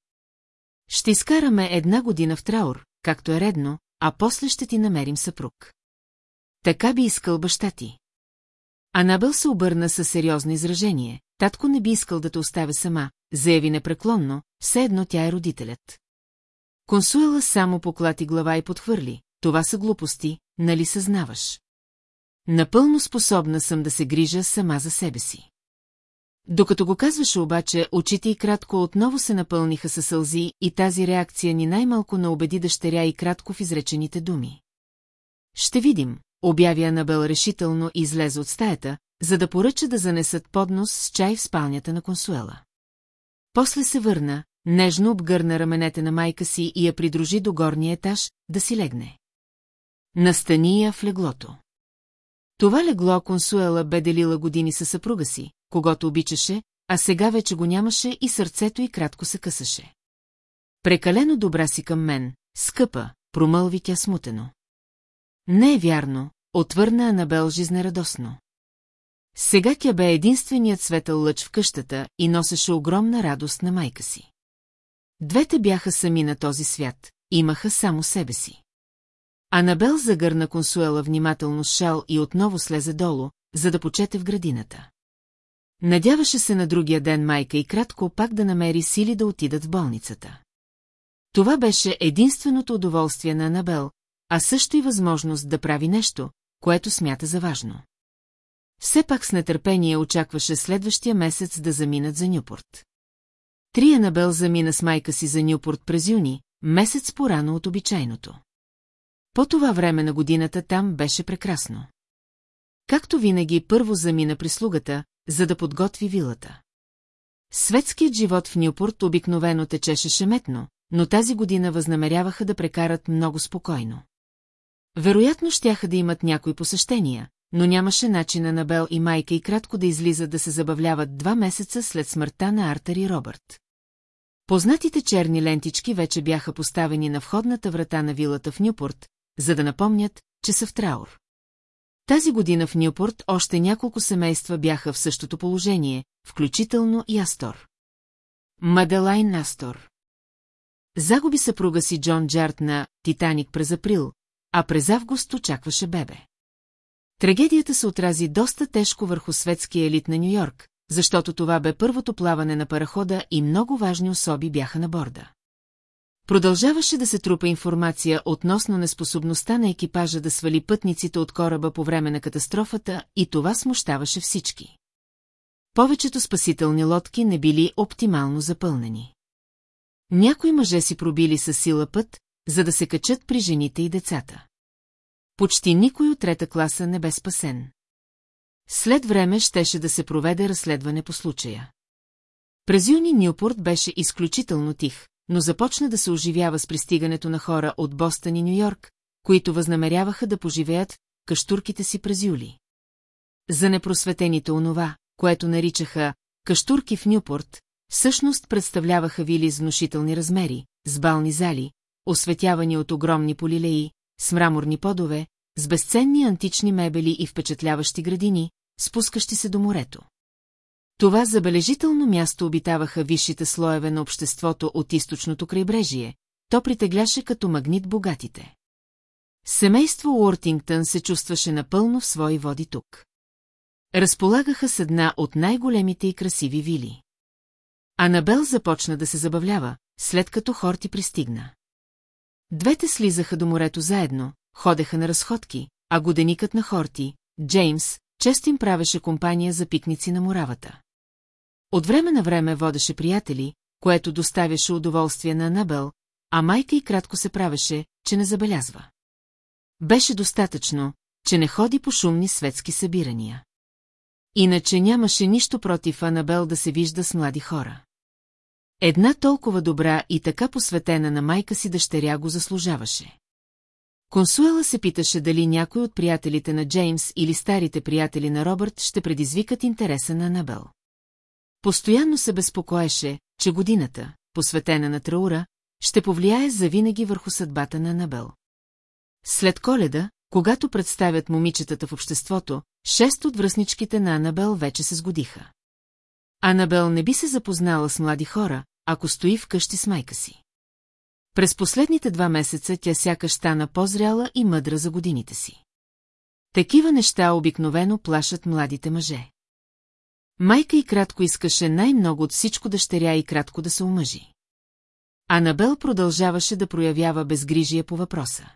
Ще изкараме една година в траур, както е редно, а после ще ти намерим съпруг. Така би искал баща ти. Анабел се обърна със сериозно изражение. Татко не би искал да те оставя сама, заяви непреклонно, все едно тя е родителят. Консуела само поклати глава и подхвърли. Това са глупости, нали съзнаваш? Напълно способна съм да се грижа сама за себе си. Докато го казваше обаче, очите и кратко отново се напълниха със сълзи и тази реакция ни най-малко не дъщеря и кратко в изречените думи. Ще видим, обяви Анабел решително и излезе от стаята, за да поръча да занесат поднос с чай в спалнята на консуела. После се върна, нежно обгърна раменете на майка си и я придружи до горния етаж, да си легне. Настани я в леглото. Това легло консуела бе делила години със съпруга си, когато обичаше, а сега вече го нямаше и сърцето й кратко се късаше. Прекалено добра си към мен, скъпа, промълви тя смутено. Не е вярно, отвърна Анабел жизнерадосно. Сега тя бе единственият светъл лъч в къщата и носеше огромна радост на майка си. Двете бяха сами на този свят, имаха само себе си. Анабел загърна консуела внимателно с шал и отново слезе долу, за да почете в градината. Надяваше се на другия ден майка и кратко пак да намери сили да отидат в болницата. Това беше единственото удоволствие на Анабел, а също и възможност да прави нещо, което смята за важно. Все пак с нетърпение очакваше следващия месец да заминат за Нюпорт. Три Анабел замина с майка си за Нюпорт през юни, месец порано от обичайното. По това време на годината там беше прекрасно. Както винаги, първо замина прислугата, за да подготви вилата. Светският живот в Нюпорт обикновено течеше шеметно, но тази година възнамеряваха да прекарат много спокойно. Вероятно щяха да имат някои посещения, но нямаше начин на Бел и майка и кратко да излизат да се забавляват два месеца след смъртта на Артър и Робърт. Познатите черни лентички вече бяха поставени на входната врата на вилата в Нюпорт, за да напомнят, че са в траур. Тази година в Нюпорт още няколко семейства бяха в същото положение, включително и Астор. Маделайн Астор. Загуби съпруга си Джон Джарт на «Титаник» през април, а през август очакваше бебе. Трагедията се отрази доста тежко върху светския елит на Нью-Йорк, защото това бе първото плаване на парахода и много важни особи бяха на борда. Продължаваше да се трупа информация относно неспособността на екипажа да свали пътниците от кораба по време на катастрофата и това смущаваше всички. Повечето спасителни лодки не били оптимално запълнени. Някои мъже си пробили със сила път, за да се качат при жените и децата. Почти никой от трета класа не бе спасен. След време щеше да се проведе разследване по случая. През юни Нюпорт беше изключително тих, но започна да се оживява с пристигането на хора от Бостън и Нью-Йорк, които възнамеряваха да поживеят каштурките си през юли. За непросветените онова, което наричаха каштурки в Нюпорт, всъщност представляваха вили с внушителни размери, с бални зали, осветявани от огромни полилеи, с мраморни подове, с безценни антични мебели и впечатляващи градини, спускащи се до морето. Това забележително място обитаваха висшите слоеве на обществото от източното крайбрежие, то притегляше като магнит богатите. Семейство Уортингтън се чувстваше напълно в свои води тук. Разполагаха с една от най-големите и красиви вили. Анабел започна да се забавлява, след като Хорти пристигна. Двете слизаха до морето заедно, ходеха на разходки, а годеникът на Хорти, Джеймс, често им правеше компания за пикници на моравата. От време на време водеше приятели, което доставяше удоволствие на Анабел, а майка и кратко се правеше, че не забелязва. Беше достатъчно, че не ходи по шумни светски събирания. Иначе нямаше нищо против Анабел да се вижда с млади хора. Една толкова добра и така посветена на майка си дъщеря го заслужаваше. Консуела се питаше дали някой от приятелите на Джеймс или старите приятели на Робърт ще предизвикат интереса на Анабел. Постоянно се безпокоеше, че годината, посветена на траура, ще повлияе завинаги върху съдбата на Анабел. След коледа, когато представят момичетата в обществото, шест от връзничките на Анабел вече се сгодиха. Анабел не би се запознала с млади хора, ако стои вкъщи с майка си. През последните два месеца тя сякаш стана по-зряла и мъдра за годините си. Такива неща обикновено плашат младите мъже. Майка и кратко искаше най-много от всичко дъщеря и кратко да се омъжи. Анабел продължаваше да проявява безгрижие по въпроса.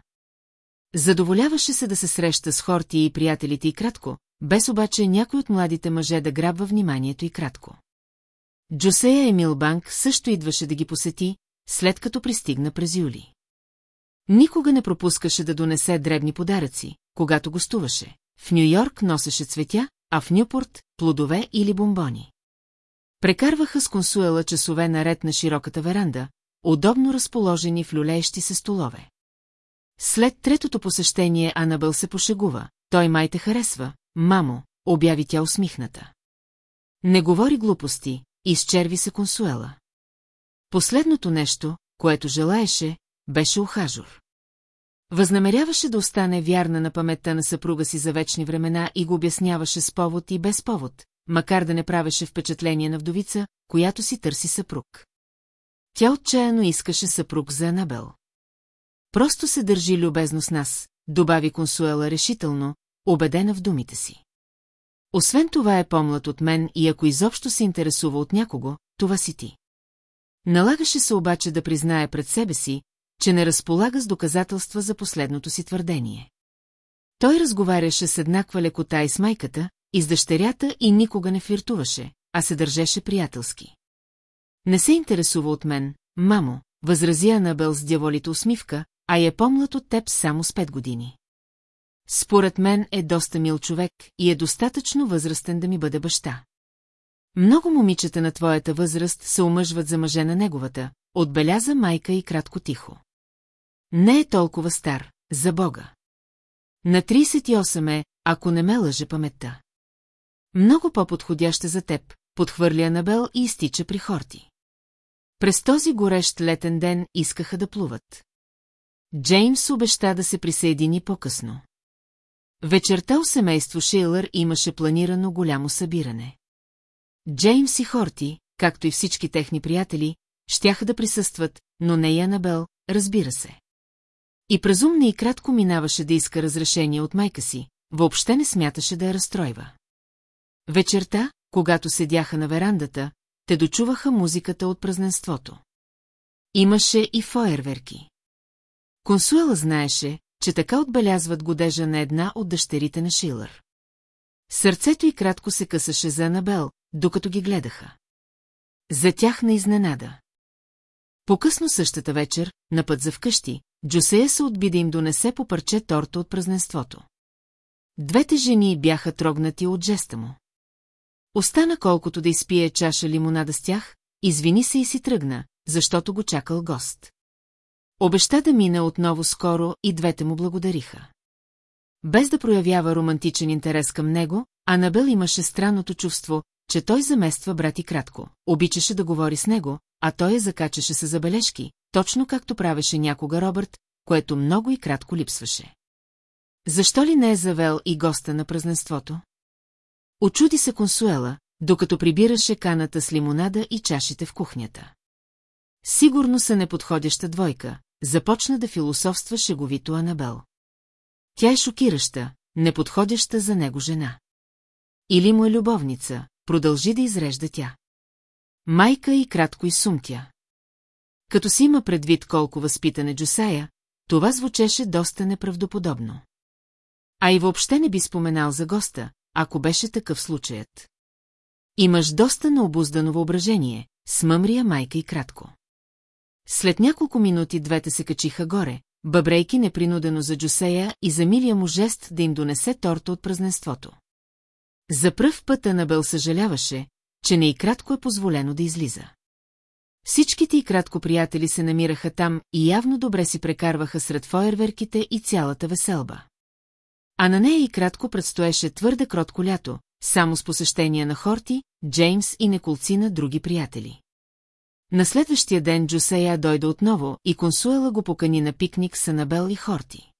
Задоволяваше се да се среща с Хорти и приятелите и кратко, без обаче някой от младите мъже да грабва вниманието и кратко. Джосея Емилбанк също идваше да ги посети, след като пристигна през юли. Никога не пропускаше да донесе дребни подаръци, когато гостуваше. В Нью-Йорк носеше цветя, а в Нюпорт – плодове или бомбони. Прекарваха с консуела часове наред на широката веранда, удобно разположени в люлеещи се столове. След третото посещение Анабел се пошегува. Той май те харесва, мамо, обяви тя усмихната. Не говори глупости, изчерви се консуела. Последното нещо, което желаеше, беше ухажор. Възнамеряваше да остане вярна на паметта на съпруга си за вечни времена и го обясняваше с повод и без повод, макар да не правеше впечатление на вдовица, която си търси съпруг. Тя отчаяно искаше съпруг за Анабел. Просто се държи любезно с нас, добави консуела решително, убедена в думите си. Освен това е помлад от мен и ако изобщо се интересува от някого, това си ти. Налагаше се обаче да признае пред себе си, че не разполага с доказателства за последното си твърдение. Той разговаряше с еднаква лекота и с майката, и с дъщерята и никога не флиртуваше, а се държеше приятелски. Не се интересува от мен, мамо, възрази Анабел с дяволите усмивка, а е помлад от теб само с пет години. Според мен е доста мил човек и е достатъчно възрастен да ми бъде баща. Много момичета на твоята възраст се омъжват за мъже на неговата, отбеляза майка и кратко тихо. Не е толкова стар, за Бога. На 38 е, ако не ме лъже паметта. Много по-подходяща за теб, подхвърля Анабел и изтича при Хорти. През този горещ летен ден искаха да плуват. Джеймс обеща да се присъедини по-късно. Вечерта у семейство Шейлър имаше планирано голямо събиране. Джеймс и Хорти, както и всички техни приятели, щяха да присъстват, но не и Анабел, разбира се. И празумно и кратко минаваше да иска разрешение от майка си, въобще не смяташе да я разстройва. Вечерта, когато седяха на верандата, те дочуваха музиката от празненството. Имаше и фойерверки. Консуела знаеше, че така отбелязват годежа на една от дъщерите на Шилър. Сърцето й кратко се късаше за Анабел, докато ги гледаха. За тях на изненада. По-късно същата вечер, на път за вкъщи, Джусея се отби да им донесе по парче торта от празненството. Двете жени бяха трогнати от жеста му. Остана колкото да изпие чаша лимонада с тях, извини се и си тръгна, защото го чакал гост. Обеща да мине отново скоро и двете му благодариха. Без да проявява романтичен интерес към него, Анабел имаше странното чувство, че той замества брати кратко. Обичаше да говори с него, а той я закачаше с забележки, точно както правеше някога Робърт, което много и кратко липсваше. Защо ли не е завел и госта на празненството? Очуди се консуела, докато прибираше каната с лимонада и чашите в кухнята. Сигурно са неподходяща двойка, започна да философства шеговито Анабел. Тя е шокираща, неподходяща за него жена. Или му е любовница, продължи да изрежда тя. Майка и кратко и сумтя. Като си има предвид колко възпитане Джусая, това звучеше доста неправдоподобно. А и въобще не би споменал за госта, ако беше такъв случаят. Имаш доста необуздано въображение, смъмрия майка и кратко. След няколко минути двете се качиха горе, бъбрейки непринудено за Джусея и за милия му жест да им донесе торта от празненството. За пръв път Анабел съжаляваше, че не и кратко е позволено да излиза. Всичките и кратко приятели се намираха там и явно добре си прекарваха сред фойерверките и цялата веселба. А на нея и кратко предстоеше твърде кротко лято, само с посещения на Хорти, Джеймс и неколцина други приятели. На следващия ден Джусея дойде отново и консуела го покани на пикник с Анабел и Хорти.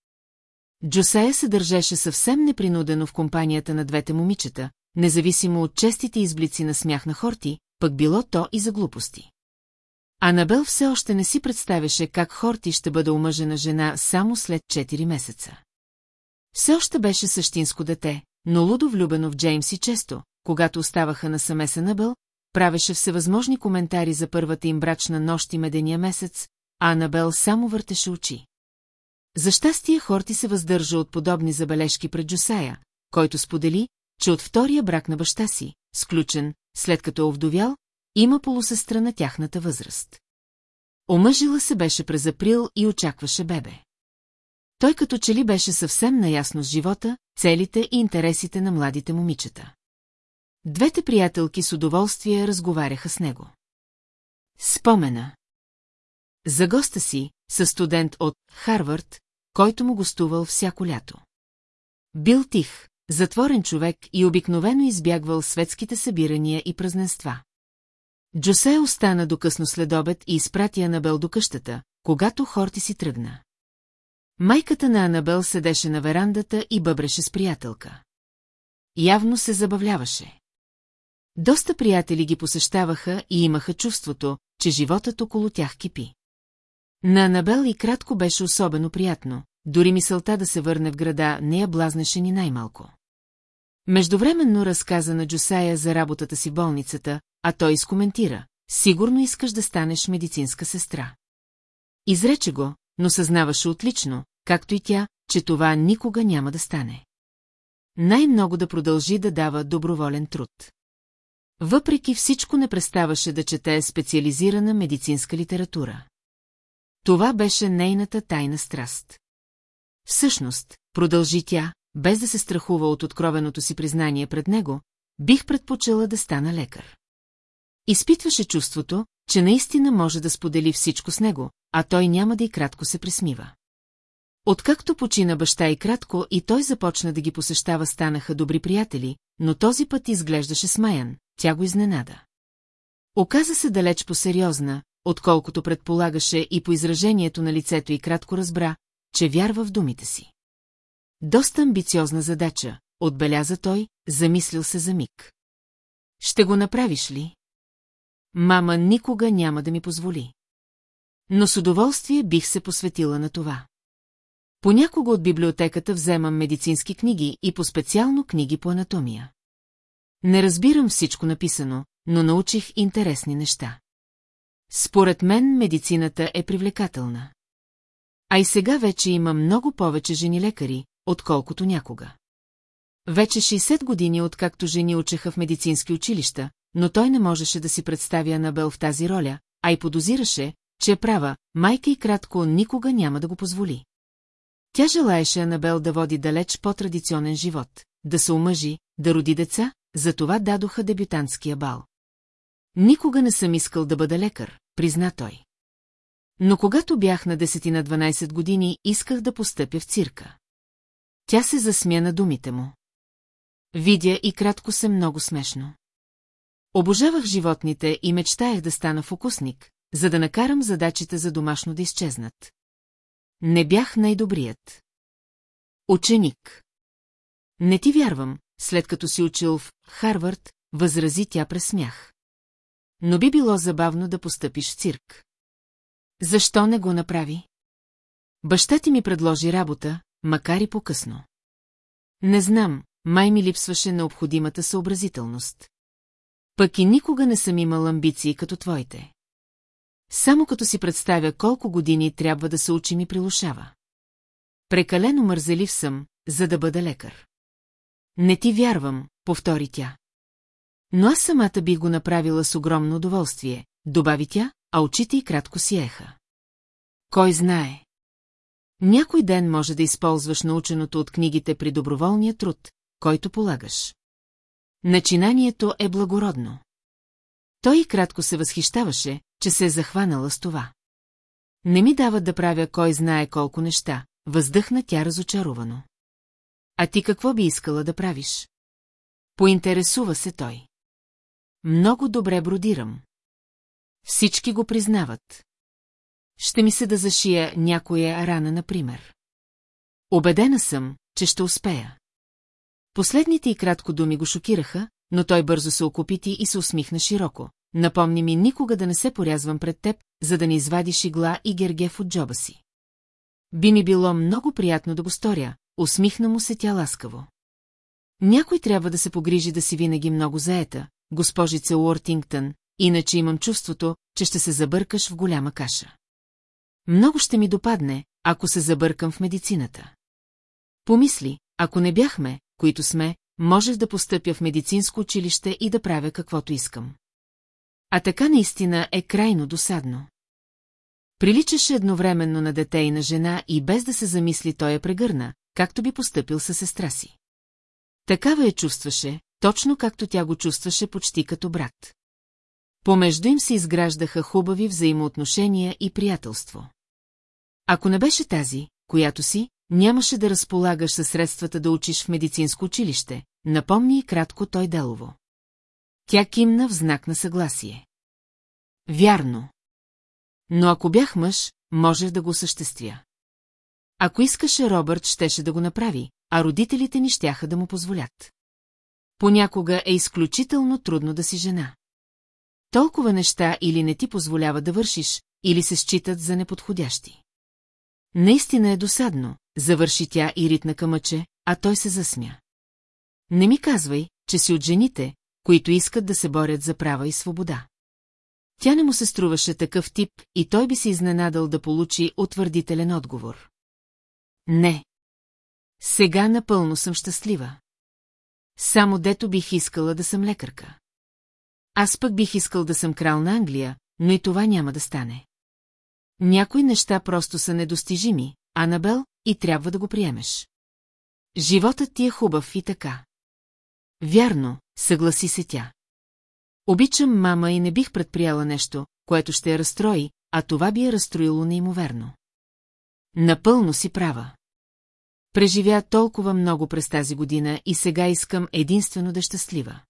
Джусея се държеше съвсем непринудено в компанията на двете момичета, независимо от честите изблици на смях на Хорти, пък било то и за глупости. Анабел все още не си представяше как Хорти ще бъде омъжена жена само след 4 месеца. Все още беше същинско дете, но лудо влюбено в Джеймс и често, когато оставаха насаме с Анабел, правеше всевъзможни коментари за първата им брачна нощ и медения месец, а Анабел само въртеше очи. За щастие Хорти се въздържа от подобни забележки пред Джусая, който сподели, че от втория брак на баща си, сключен, след като е овдовял, има полусестра на тяхната възраст. Омъжила се беше през април и очакваше бебе. Той като че ли беше съвсем наясно с живота, целите и интересите на младите момичета. Двете приятелки с удоволствие разговаряха с него. Спомена. За госта си, със студент от Харвард, който му гостувал всяко лято. Бил тих, затворен човек и обикновено избягвал светските събирания и празненства. Джосе остана до късно следобед и изпрати Анабел до къщата, когато Хорти си тръгна. Майката на Анабел седеше на верандата и бъбреше с приятелка. Явно се забавляваше. Доста приятели ги посещаваха и имаха чувството, че животът около тях кипи. На Анабел и кратко беше особено приятно, дори мисълта да се върне в града не я блазнеше ни най-малко. Междувременно разказа на Джусая за работата си болницата, а той изкоментира. Сигурно искаш да станеш медицинска сестра. Изрече го, но съзнаваше отлично, както и тя, че това никога няма да стане. Най-много да продължи да дава доброволен труд. Въпреки всичко не преставаше да чете специализирана медицинска литература. Това беше нейната тайна страст. Всъщност, продължи тя, без да се страхува от откровеното си признание пред него, бих предпочела да стана лекар. Изпитваше чувството, че наистина може да сподели всичко с него, а той няма да и кратко се присмива. Откакто почина баща и кратко и той започна да ги посещава, станаха добри приятели, но този път изглеждаше смаян, тя го изненада. Оказа се далеч по-сериозна, отколкото предполагаше и по изражението на лицето и кратко разбра, че вярва в думите си. Доста амбициозна задача, отбеляза той, замислил се за миг. Ще го направиш ли? Мама никога няма да ми позволи. Но с удоволствие бих се посветила на това. Понякога от библиотеката вземам медицински книги и по-специално книги по анатомия. Не разбирам всичко написано, но научих интересни неща. Според мен медицината е привлекателна. А и сега вече има много повече жени лекари, отколкото някога. Вече 60 години, откакто жени учеха в медицински училища, но той не можеше да си представя Анабел в тази роля, а и подозираше, че е права, майка и кратко никога няма да го позволи. Тя желаеше Анабел да води далеч по-традиционен живот, да се омъжи, да роди деца, затова дадоха дебютантския бал. Никога не съм искал да бъда лекар, призна той. Но когато бях на 10 на 12 години, исках да постъпя в цирка. Тя се засмя на думите му. Видя и кратко се много смешно. Обожавах животните и мечтаях да стана фокусник, за да накарам задачите за домашно да изчезнат. Не бях най-добрият. Ученик. Не ти вярвам, след като си учил в Харвард, възрази тя през смях. Но би било забавно да постъпиш в цирк. Защо не го направи? Баща ти ми предложи работа, макар и по-късно. Не знам, май ми липсваше необходимата съобразителност. Пък и никога не съм имал амбиции като твоите. Само като си представя колко години трябва да се учи ми прилушава. Прекалено мързелив съм, за да бъда лекар. Не ти вярвам, повтори тя. Но аз самата бих го направила с огромно удоволствие, добави тя, а очите й кратко сиеха. Кой знае? Някой ден може да използваш наученото от книгите при доброволния труд, който полагаш. Начинанието е благородно. Той и кратко се възхищаваше, че се е захванала с това. Не ми дават да правя кой знае колко неща, въздъхна тя разочаровано. А ти какво би искала да правиш? Поинтересува се той. Много добре бродирам. Всички го признават. Ще ми се да зашия някоя рана, например. Обедена съм, че ще успея. Последните и кратко думи го шокираха, но той бързо се окупити и се усмихна широко. Напомни ми никога да не се порязвам пред теб, за да не извадиш игла и гергев от джоба си. Би ми било много приятно да го сторя, усмихна му се тя ласкаво. Някой трябва да се погрижи да си винаги много заета, госпожице Уортингтън, иначе имам чувството, че ще се забъркаш в голяма каша. Много ще ми допадне, ако се забъркам в медицината. Помисли, ако не бяхме, които сме, можех да постъпя в медицинско училище и да правя каквото искам. А така наистина е крайно досадно. Приличаше едновременно на дете и на жена и без да се замисли той я прегърна, както би поступил със сестра си. Такава я чувстваше, точно както тя го чувстваше почти като брат. Помежду им се изграждаха хубави взаимоотношения и приятелство. Ако не беше тази, която си, нямаше да разполагаш със средствата да учиш в медицинско училище, напомни и кратко той делово. Тя кимна в знак на съгласие. Вярно. Но ако бях мъж, можех да го осъществя. Ако искаше Робърт, щеше да го направи, а родителите ни щяха да му позволят. Понякога е изключително трудно да си жена. Толкова неща или не ти позволява да вършиш, или се считат за неподходящи. Наистина е досадно, завърши тя и ритна къмъче, а той се засмя. Не ми казвай, че си от жените, които искат да се борят за права и свобода. Тя не му се струваше такъв тип и той би се изненадал да получи утвърдителен отговор. Не. Сега напълно съм щастлива. Само дето бих искала да съм лекарка. Аз пък бих искал да съм крал на Англия, но и това няма да стане. Някои неща просто са недостижими, Анабел, и трябва да го приемеш. Животът ти е хубав и така. Вярно, съгласи се тя. Обичам мама и не бих предприяла нещо, което ще я разстрои, а това би я разстроило неимоверно. Напълно си права. Преживя толкова много през тази година и сега искам единствено да щастлива.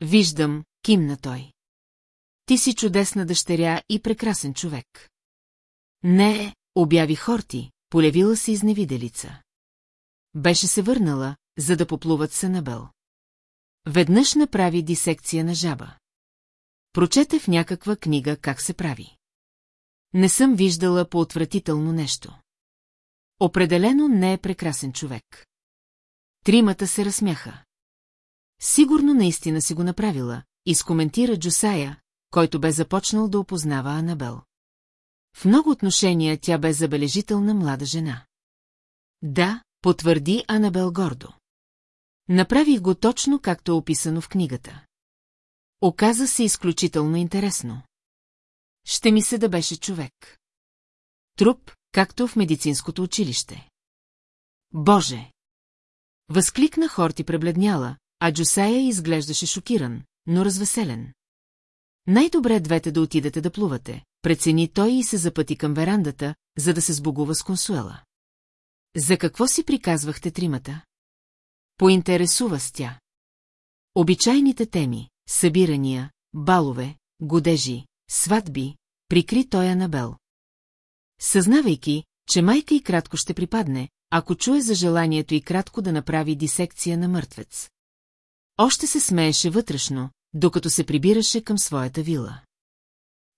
Виждам, кимна той. Ти си чудесна дъщеря и прекрасен човек. Не, обяви Хорти, полявила се изневиделица. Беше се върнала, за да поплуват се на Бел. Веднъж направи дисекция на жаба. Прочете в някаква книга как се прави. Не съм виждала по-отвратително нещо. Определено не е прекрасен човек. Тримата се разсмяха. Сигурно наистина си го направила, изкоментира Джусая, който бе започнал да опознава Анабел. В много отношения тя бе забележителна млада жена. Да, потвърди Анабел гордо. Направих го точно както е описано в книгата. Оказа се изключително интересно. Ще ми се да беше човек. Труп, както в медицинското училище. Боже! Възкликна Хорти пребледняла, а Джусая изглеждаше шокиран, но развеселен. Най-добре двете да отидете да плувате, прецени той и се запъти към верандата, за да се сбогува с консуела. За какво си приказвахте тримата? Поинтересува с тя. Обичайните теми, събирания, балове, годежи, сватби, прикри той Анабел. Съзнавайки, че майка и кратко ще припадне, ако чуе за желанието и кратко да направи дисекция на мъртвец. Още се смееше вътрешно, докато се прибираше към своята вила.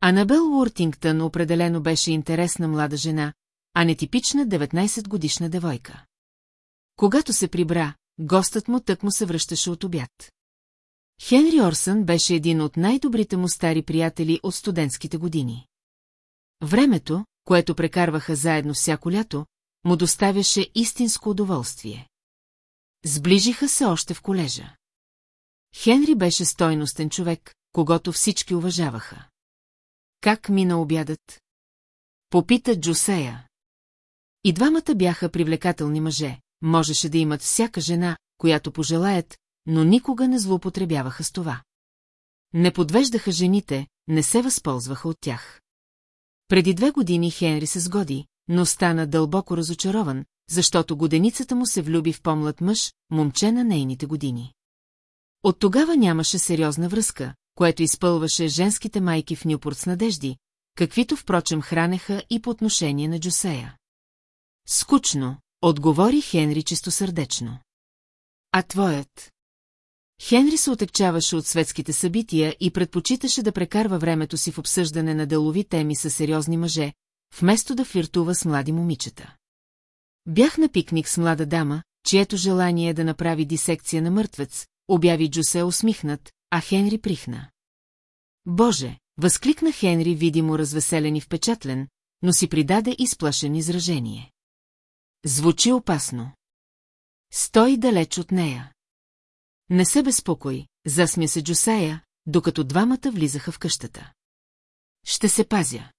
Анабел Уортингтън определено беше интересна млада жена, а нетипична 19-годишна девойка. Когато се прибра, гостът му тък му се връщаше от обяд. Хенри Орсън беше един от най-добрите му стари приятели от студентските години. Времето, което прекарваха заедно всяко лято, му доставяше истинско удоволствие. Сближиха се още в колежа. Хенри беше стойностен човек, когато всички уважаваха. Как мина обядът? Попита Джусея. И двамата бяха привлекателни мъже, можеше да имат всяка жена, която пожелаят, но никога не злоупотребяваха с това. Не подвеждаха жените, не се възползваха от тях. Преди две години Хенри се сгоди, но стана дълбоко разочарован, защото годеницата му се влюби в помлад мъж, момче на нейните години. От тогава нямаше сериозна връзка, което изпълваше женските майки в Нюпорт с надежди, каквито впрочем хранеха и по отношение на Джусея. Скучно, отговори Хенри чистосърдечно. А твоят? Хенри се отекчаваше от светските събития и предпочиташе да прекарва времето си в обсъждане на делови теми с сериозни мъже, вместо да флиртува с млади момичета. Бях на пикник с млада дама, чието желание е да направи дисекция на мъртвец, обяви Джусе усмихнат, а Хенри прихна. Боже, възкликна Хенри видимо развеселен и впечатлен, но си придаде изплашен изражение. Звучи опасно. Стой далеч от нея. Не се безпокой, засмя се Джусая, докато двамата влизаха в къщата. Ще се пазя.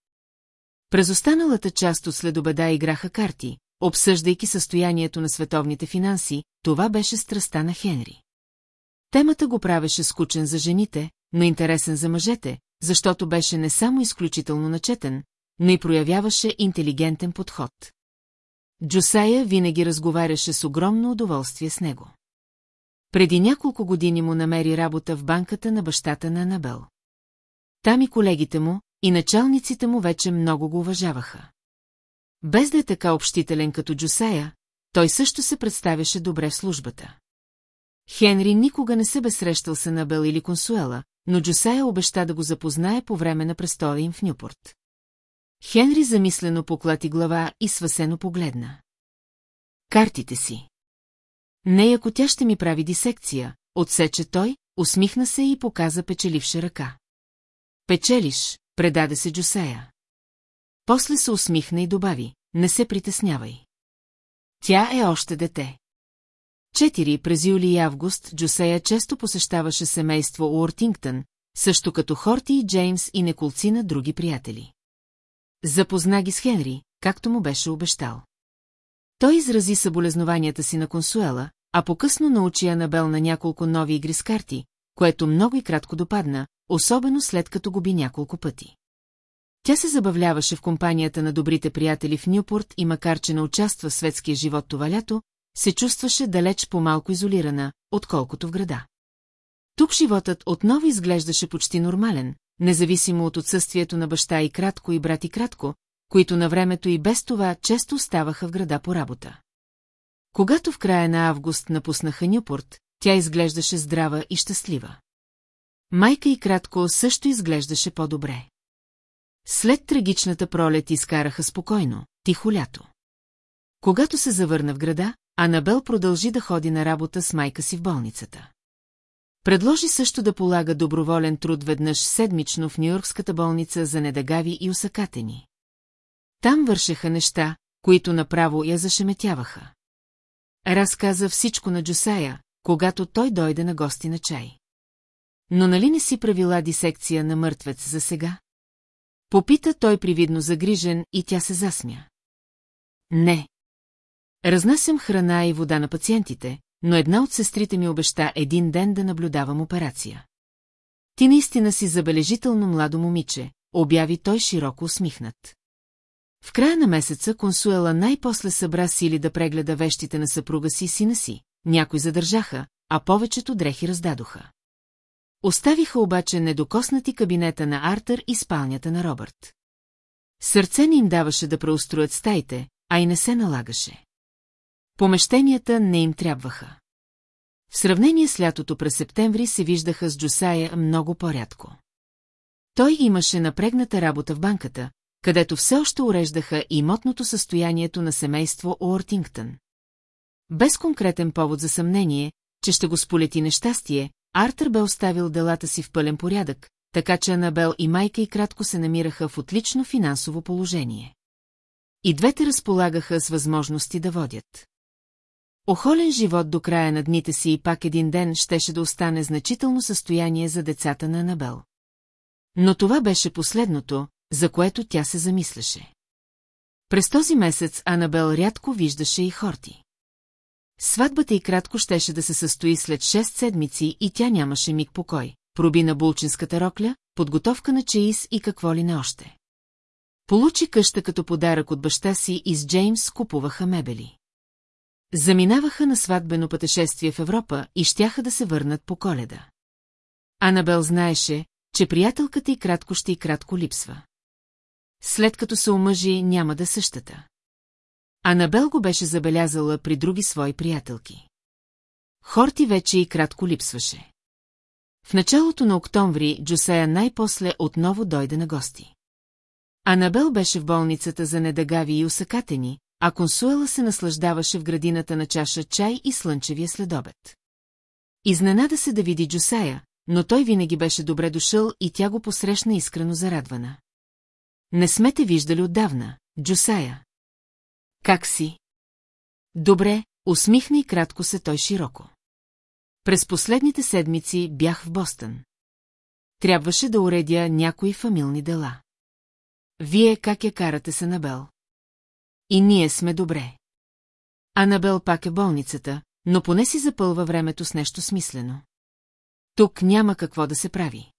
През останалата част от следобеда играха карти, обсъждайки състоянието на световните финанси, това беше страста на Хенри. Темата го правеше скучен за жените, но интересен за мъжете, защото беше не само изключително начетен, но и проявяваше интелигентен подход. Джосая винаги разговаряше с огромно удоволствие с него. Преди няколко години му намери работа в банката на бащата на Анабел. Там и колегите му, и началниците му вече много го уважаваха. Без да е така общителен като Джосая, той също се представяше добре в службата. Хенри никога не се бе срещал с Анабел или Консуела, но Джосая обеща да го запознае по време на престоя им в Нюпорт. Хенри замислено поклати глава и свасено погледна. Картите си. Не, ако тя ще ми прави дисекция, отсече той, усмихна се и показа печеливша ръка. Печелиш, предаде се Джусея. После се усмихна и добави, не се притеснявай. Тя е още дете. Четири през юли и август Джусея често посещаваше семейство Уортингтън, също като Хорти и Джеймс и неколцина други приятели. Запозна ги с Хенри, както му беше обещал. Той изрази съболезнованията си на консуела, а по-късно научи Анабел на няколко нови игри с карти, което много и кратко допадна, особено след като го би няколко пъти. Тя се забавляваше в компанията на добрите приятели в Нюпорт и макар че не участва в светския живот това лято, се чувстваше далеч по-малко изолирана, отколкото в града. Тук животът отново изглеждаше почти нормален, независимо от отсъствието на баща и кратко и брат и кратко, които на времето и без това често оставаха в града по работа. Когато в края на август напуснаха Нюпорт, тя изглеждаше здрава и щастлива. Майка и кратко също изглеждаше по-добре. След трагичната пролет изкараха спокойно, тихо лято. Когато се завърна в града, Анабел продължи да ходи на работа с майка си в болницата. Предложи също да полага доброволен труд веднъж седмично в Нью-Йоркската болница за недагави и усъкатени. Там вършеха неща, които направо я зашеметяваха. Разказа всичко на Джусая, когато той дойде на гости на чай. Но нали не си правила дисекция на мъртвец за сега? Попита той привидно загрижен и тя се засмя. Не. Разнасям храна и вода на пациентите, но една от сестрите ми обеща един ден да наблюдавам операция. Ти наистина си забележително младо момиче, обяви той широко усмихнат. В края на месеца консуела най-после събра сили да прегледа вещите на съпруга си и сина си, някои задържаха, а повечето дрехи раздадоха. Оставиха обаче недокоснати кабинета на Артър и спалнята на Робърт. Сърце не им даваше да преустроят стаите, а и не се налагаше. Помещенията не им трябваха. В сравнение с лятото през септември се виждаха с Джусая много по-рядко. Той имаше напрегната работа в банката, където все още уреждаха имотното състоянието на семейство Уортингтън. Без конкретен повод за съмнение, че ще го сполети нещастие, Артър бе оставил делата си в пълен порядък, така че Анабел и майка и кратко се намираха в отлично финансово положение. И двете разполагаха с възможности да водят. Охолен живот до края на дните си и пак един ден щеше да остане значително състояние за децата на Анабел. Но това беше последното, за което тя се замисляше. През този месец Анабел рядко виждаше и Хорти. Сватбата и кратко щеше да се състои след 6 седмици и тя нямаше миг покой. Проби на булчинската рокля, подготовка на чеис и какво ли не още. Получи къща като подарък от баща си и с Джеймс купуваха мебели. Заминаваха на сватбено пътешествие в Европа и щяха да се върнат по коледа. Анабел знаеше, че приятелката и кратко ще и кратко липсва. След като се омъжи, няма да същата. Анабел го беше забелязала при други свои приятелки. Хорти вече и кратко липсваше. В началото на октомври Джосея най-после отново дойде на гости. Анабел беше в болницата за недагави и усъкатени, а Консуела се наслаждаваше в градината на чаша чай и слънчевия следобед. Изненада се да види Джосая, но той винаги беше добре дошъл и тя го посрещна искрено зарадвана. Не сме те виждали отдавна, Джосая. Как си? Добре, усмихна и кратко се той широко. През последните седмици бях в Бостън. Трябваше да уредя някои фамилни дела. вие как я карате с Анабел? И ние сме добре. Анабел пак е болницата, но поне си запълва времето с нещо смислено. Тук няма какво да се прави.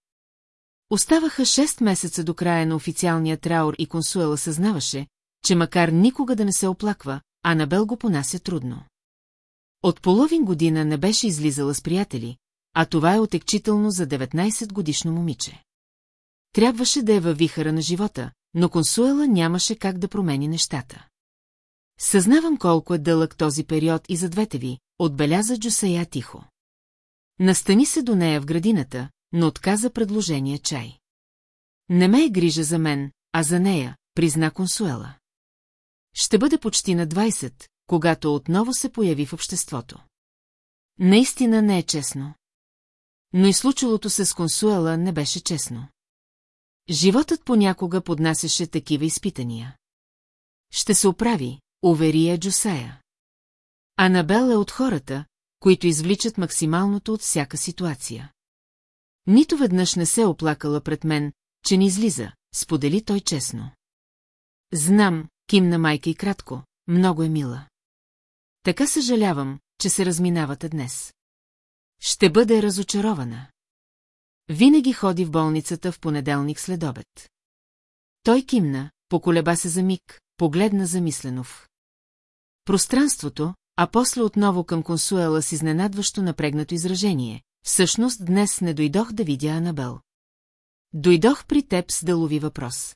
Оставаха 6 месеца до края на официалния траур и консуела съзнаваше, че макар никога да не се оплаква, Анабел го понася трудно. От половин година не беше излизала с приятели, а това е отекчително за 19 годишно момиче. Трябваше да е във вихара на живота, но консуела нямаше как да промени нещата. Съзнавам колко е дълъг този период и за двете ви, отбеляза Джусея тихо. Настани се до нея в градината, но отказа предложение чай. Не ме е грижа за мен, а за нея, призна консуела. Ще бъде почти на 20, когато отново се появи в обществото. Наистина не е честно. Но и случилото се с консуела не беше честно. Животът понякога поднасяше такива изпитания. Ще се оправи, увери я Джусая. Анабел е от хората, които извличат максималното от всяка ситуация. Нито веднъж не се оплакала пред мен, че не излиза, сподели той честно. Знам, кимна майка и кратко, много е мила. Така съжалявам, че се разминавате днес. Ще бъде разочарована. Винаги ходи в болницата в понеделник след обед. Той кимна, поколеба се за миг, погледна замисленов. Пространството, а после отново към консуела с изненадващо напрегнато изражение. Всъщност днес не дойдох да видя Анабел. Дойдох при теб с делови въпрос.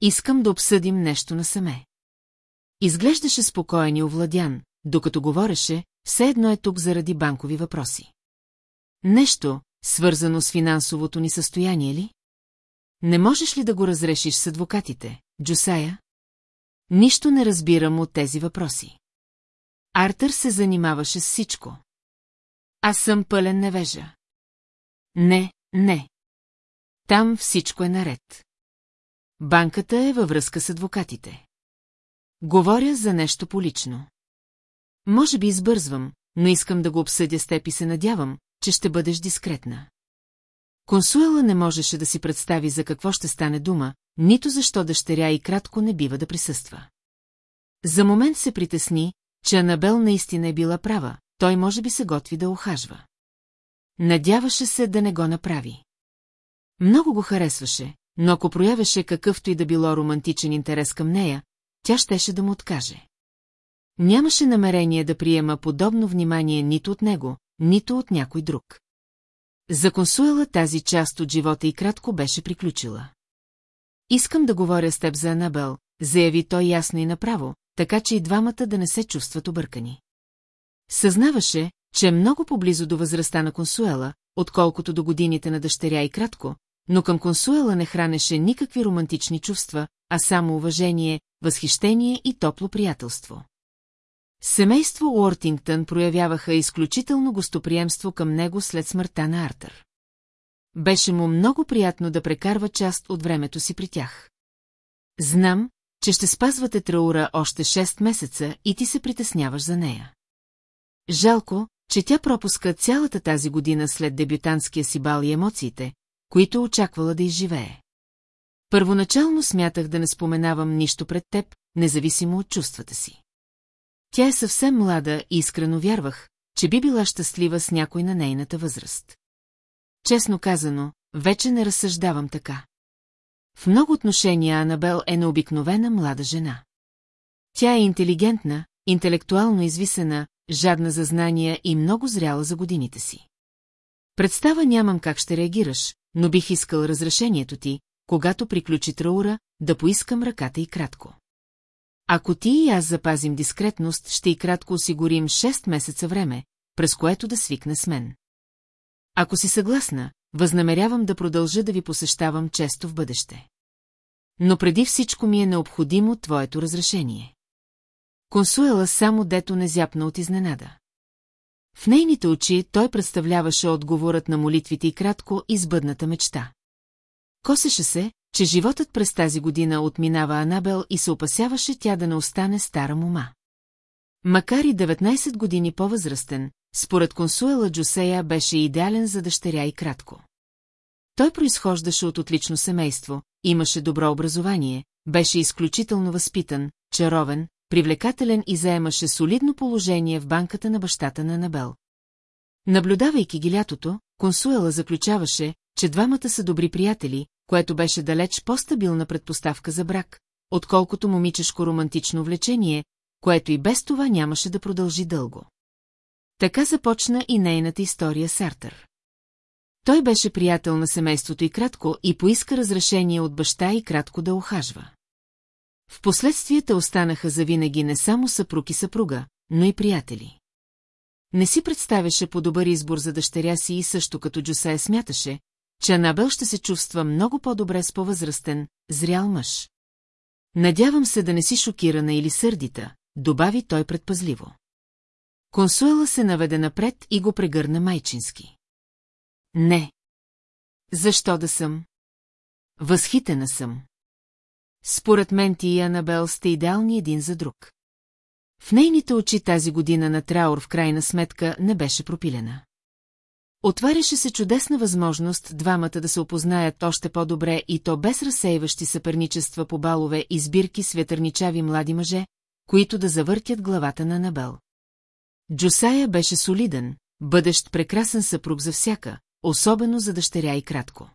Искам да обсъдим нещо насаме. Изглеждаше спокоен и овладян, докато говореше, все едно е тук заради банкови въпроси. Нещо, свързано с финансовото ни състояние ли? Не можеш ли да го разрешиш с адвокатите, Джусая? Нищо не разбирам от тези въпроси. Артър се занимаваше с всичко. Аз съм пълен невежа. Не, не. Там всичко е наред. Банката е във връзка с адвокатите. Говоря за нещо полично. Може би избързвам, но искам да го обсъдя с теб и се надявам, че ще бъдеш дискретна. Консуела не можеше да си представи за какво ще стане дума, нито защо дъщеря и кратко не бива да присъства. За момент се притесни, че Анабел наистина е била права, той може би се готви да охажва. Надяваше се да не го направи. Много го харесваше, но ако проявеше какъвто и да било романтичен интерес към нея, тя щеше да му откаже. Нямаше намерение да приема подобно внимание нито от него, нито от някой друг. За консуела тази част от живота и кратко беше приключила. Искам да говоря с теб за Анабел, заяви той ясно и направо, така че и двамата да не се чувстват объркани. Съзнаваше, че е много поблизо до възрастта на консуела, отколкото до годините на дъщеря и кратко, но към консуела не хранеше никакви романтични чувства, а само уважение, възхищение и топло приятелство. Семейство Уортингтън проявяваха изключително гостоприемство към него след смъртта на Артър. Беше му много приятно да прекарва част от времето си при тях. Знам, че ще спазвате траура още 6 месеца и ти се притесняваш за нея. Жалко, че тя пропуска цялата тази година след дебютантския си бал и емоциите, които очаквала да изживее. Първоначално смятах да не споменавам нищо пред теб, независимо от чувствата си. Тя е съвсем млада и искрено вярвах, че би била щастлива с някой на нейната възраст. Честно казано, вече не разсъждавам така. В много отношения Анабел е необикновена млада жена. Тя е интелигентна, интелектуално извисена, жадна за знания и много зряла за годините си. Представа нямам как ще реагираш, но бих искал разрешението ти, когато приключи траура, да поискам ръката и кратко. Ако ти и аз запазим дискретност, ще и кратко осигурим 6 месеца време, през което да свикне с мен. Ако си съгласна, възнамерявам да продължа да ви посещавам често в бъдеще. Но преди всичко ми е необходимо твоето разрешение. Консуела само дето не зяпна от изненада. В нейните очи той представляваше отговорът на молитвите и кратко избъдната мечта. Косеше се, че животът през тази година отминава Анабел и се опасяваше тя да не остане стара мума. Макар и 19 години по-възрастен, според консуела Джусея беше идеален за дъщеря и кратко. Той произхождаше от отлично семейство, имаше добро образование, беше изключително възпитан, чаровен, привлекателен и заемаше солидно положение в банката на бащата на Анабел. Наблюдавайки ги лятото, Консуела заключаваше, че двамата са добри приятели, което беше далеч по-стабилна предпоставка за брак, отколкото момичешко романтично влечение, което и без това нямаше да продължи дълго. Така започна и нейната история с Артър. Той беше приятел на семейството и кратко и поиска разрешение от баща и кратко да охажва. Впоследствие те останаха завинаги не само съпруг и съпруга, но и приятели. Не си представяше по-добър избор за дъщеря си и също като Джусея смяташе, че Анабел ще се чувства много по-добре с по-възрастен, зрял мъж. Надявам се да не си шокирана или сърдита, добави той предпазливо. Консуела се наведе напред и го прегърна майчински. Не. Защо да съм? Възхитена съм. Според мен ти и Анабел сте идеални един за друг. В нейните очи тази година на траур в крайна сметка не беше пропилена. Отваряше се чудесна възможност двамата да се опознаят още по-добре и то без разсейващи съперничества по балове и сбирки с вятърничави млади мъже, които да завъртят главата на Анабел. Джосая беше солиден, бъдещ прекрасен съпруг за всяка, особено за дъщеря и кратко.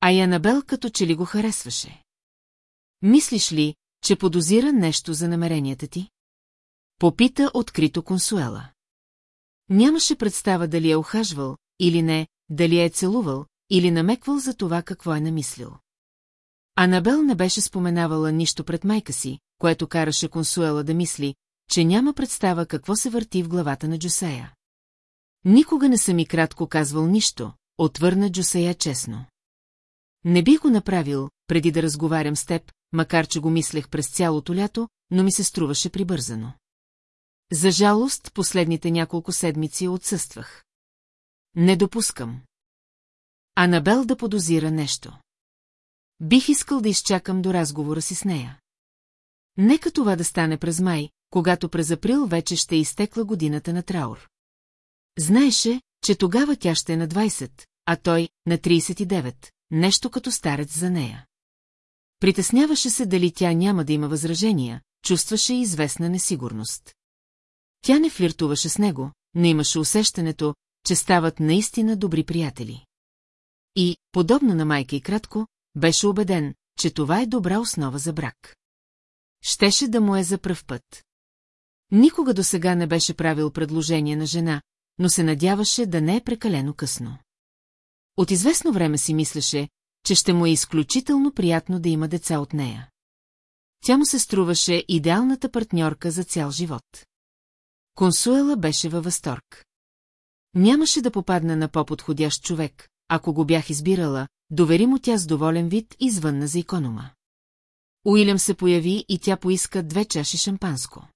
А и Анабел като че ли го харесваше. Мислиш ли, че подозира нещо за намеренията ти? Попита открито консуела. Нямаше представа дали е охажвал, или не, дали е целувал, или намеквал за това какво е намислил. Анабел не беше споменавала нищо пред майка си, което караше консуела да мисли, че няма представа какво се върти в главата на Джусея. Никога не съм и кратко казвал нищо, отвърна Джусея честно. Не бих го направил, преди да разговарям с теб, макар че го мислех през цялото лято, но ми се струваше прибързано. За жалост, последните няколко седмици отсъствах. Не допускам. Анабел да подозира нещо. Бих искал да изчакам до разговора си с нея. Нека това да стане през май, когато през април вече ще изтекла годината на траур. Знаеше, че тогава тя ще е на 20, а той на 39, нещо като старец за нея. Притесняваше се дали тя няма да има възражения, чувстваше известна несигурност. Тя не флиртуваше с него, но имаше усещането, че стават наистина добри приятели. И, подобно на майка и кратко, беше убеден, че това е добра основа за брак. Щеше да му е за пръв път. Никога до сега не беше правил предложение на жена, но се надяваше да не е прекалено късно. От известно време си мислеше, че ще му е изключително приятно да има деца от нея. Тя му се струваше идеалната партньорка за цял живот. Консуела беше във възторг. Нямаше да попадне на по-подходящ човек, ако го бях избирала, довери му тя с доволен вид и звънна за иконома. Уилям се появи и тя поиска две чаши шампанско.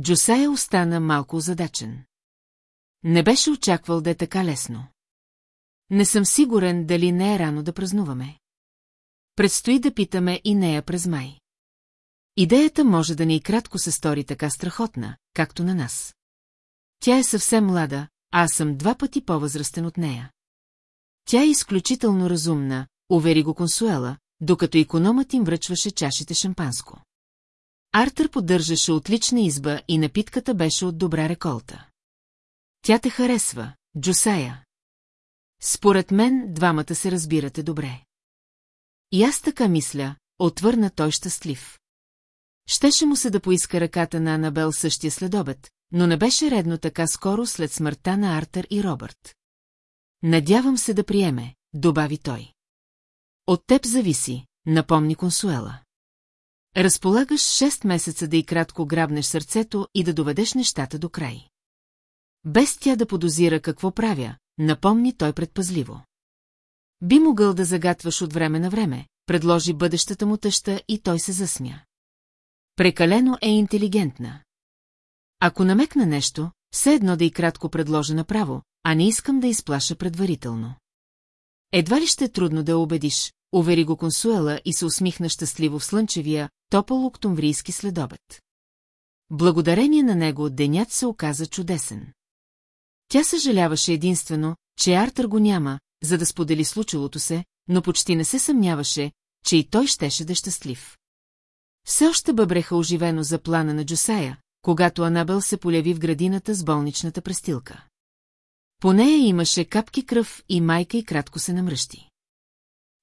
Джосая остана малко озадачен. Не беше очаквал да е така лесно. Не съм сигурен дали не е рано да празнуваме. Предстои да питаме и нея през май. Идеята може да ни и кратко се стори така страхотна, както на нас. Тя е съвсем млада, а аз съм два пъти по-възрастен от нея. Тя е изключително разумна, увери го консуела, докато икономът им връчваше чашите шампанско. Артър поддържаше отлична изба и напитката беше от добра реколта. Тя те харесва, Джусая. Според мен, двамата се разбирате добре. И аз така мисля, отвърна той щастлив. Щеше му се да поиска ръката на Анабел същия следобед, но не беше редно така скоро след смъртта на Артър и Робърт. Надявам се да приеме, добави той. От теб зависи, напомни Консуела. Разполагаш 6 месеца да и кратко грабнеш сърцето и да доведеш нещата до край. Без тя да подозира какво правя, напомни той предпазливо. Би могъл да загатваш от време на време, предложи бъдещата му тъща и той се засмя. Прекалено е интелигентна. Ако намекна нещо, все едно да и кратко предложа направо, а не искам да изплаша предварително. Едва ли ще е трудно да убедиш, увери го консуела и се усмихна щастливо в слънчевия, топъл октомврийски следобед. Благодарение на него денят се оказа чудесен. Тя съжаляваше единствено, че Артър го няма, за да сподели случилото се, но почти не се съмняваше, че и той щеше да е щастлив. Все още бъбреха оживено за плана на Джосая, когато Анабел се поляви в градината с болничната престилка. По нея имаше капки кръв и майка и кратко се намръщи.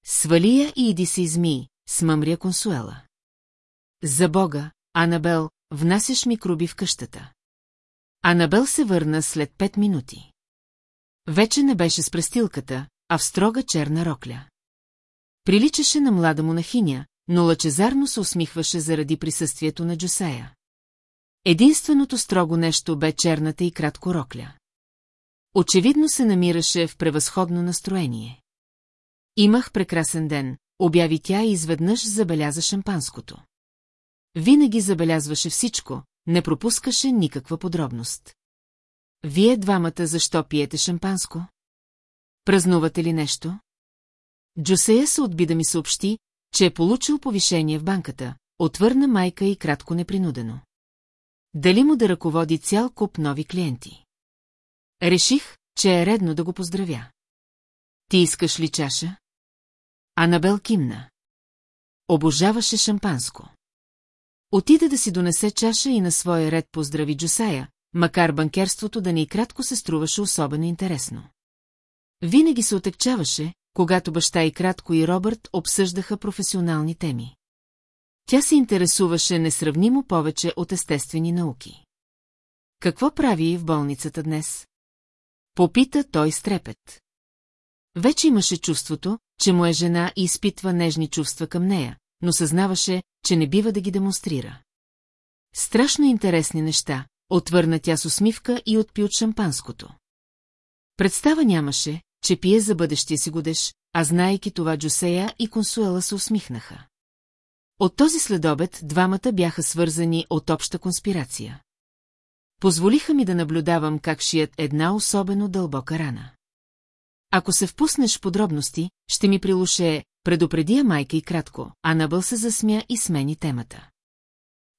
Свали я и иди се изми, смъмря консуела. За бога, Анабел, внасяш микроби в къщата. Анабел се върна след пет минути. Вече не беше с престилката, а в строга черна рокля. Приличаше на млада монахиня, но лъчезарно се усмихваше заради присъствието на Джосея. Единственото строго нещо бе черната и кратко рокля. Очевидно се намираше в превъзходно настроение. Имах прекрасен ден, обяви тя и изведнъж забеляза шампанското. Винаги забелязваше всичко, не пропускаше никаква подробност. Вие двамата защо пиете шампанско? Празнувате ли нещо? Джосея се отби да ми съобщи, че е получил повишение в банката, отвърна майка и кратко непринудено. Дали му да ръководи цял куп нови клиенти? Реших, че е редно да го поздравя. Ти искаш ли чаша? Анабел кимна. Обожаваше шампанско. Отида да си донесе чаша и на своя ред поздрави Джосая, макар банкерството да не и кратко се струваше особено интересно. Винаги се отекчаваше, когато баща и кратко и Робърт обсъждаха професионални теми. Тя се интересуваше несравнимо повече от естествени науки. Какво прави в болницата днес? Попита той с трепет. Вече имаше чувството, че му е жена и изпитва нежни чувства към нея, но съзнаваше, че не бива да ги демонстрира. Страшно интересни неща, отвърна тя с усмивка и отпи от шампанското. Представа нямаше, че пие за бъдещия си годеш, а знаейки това Джусея и Консуела се усмихнаха. От този следобед двамата бяха свързани от обща конспирация. Позволиха ми да наблюдавам как шият една особено дълбока рана. Ако се впуснеш в подробности, ще ми прилуше предупреди я майка и кратко, Анабъл се засмя и смени темата.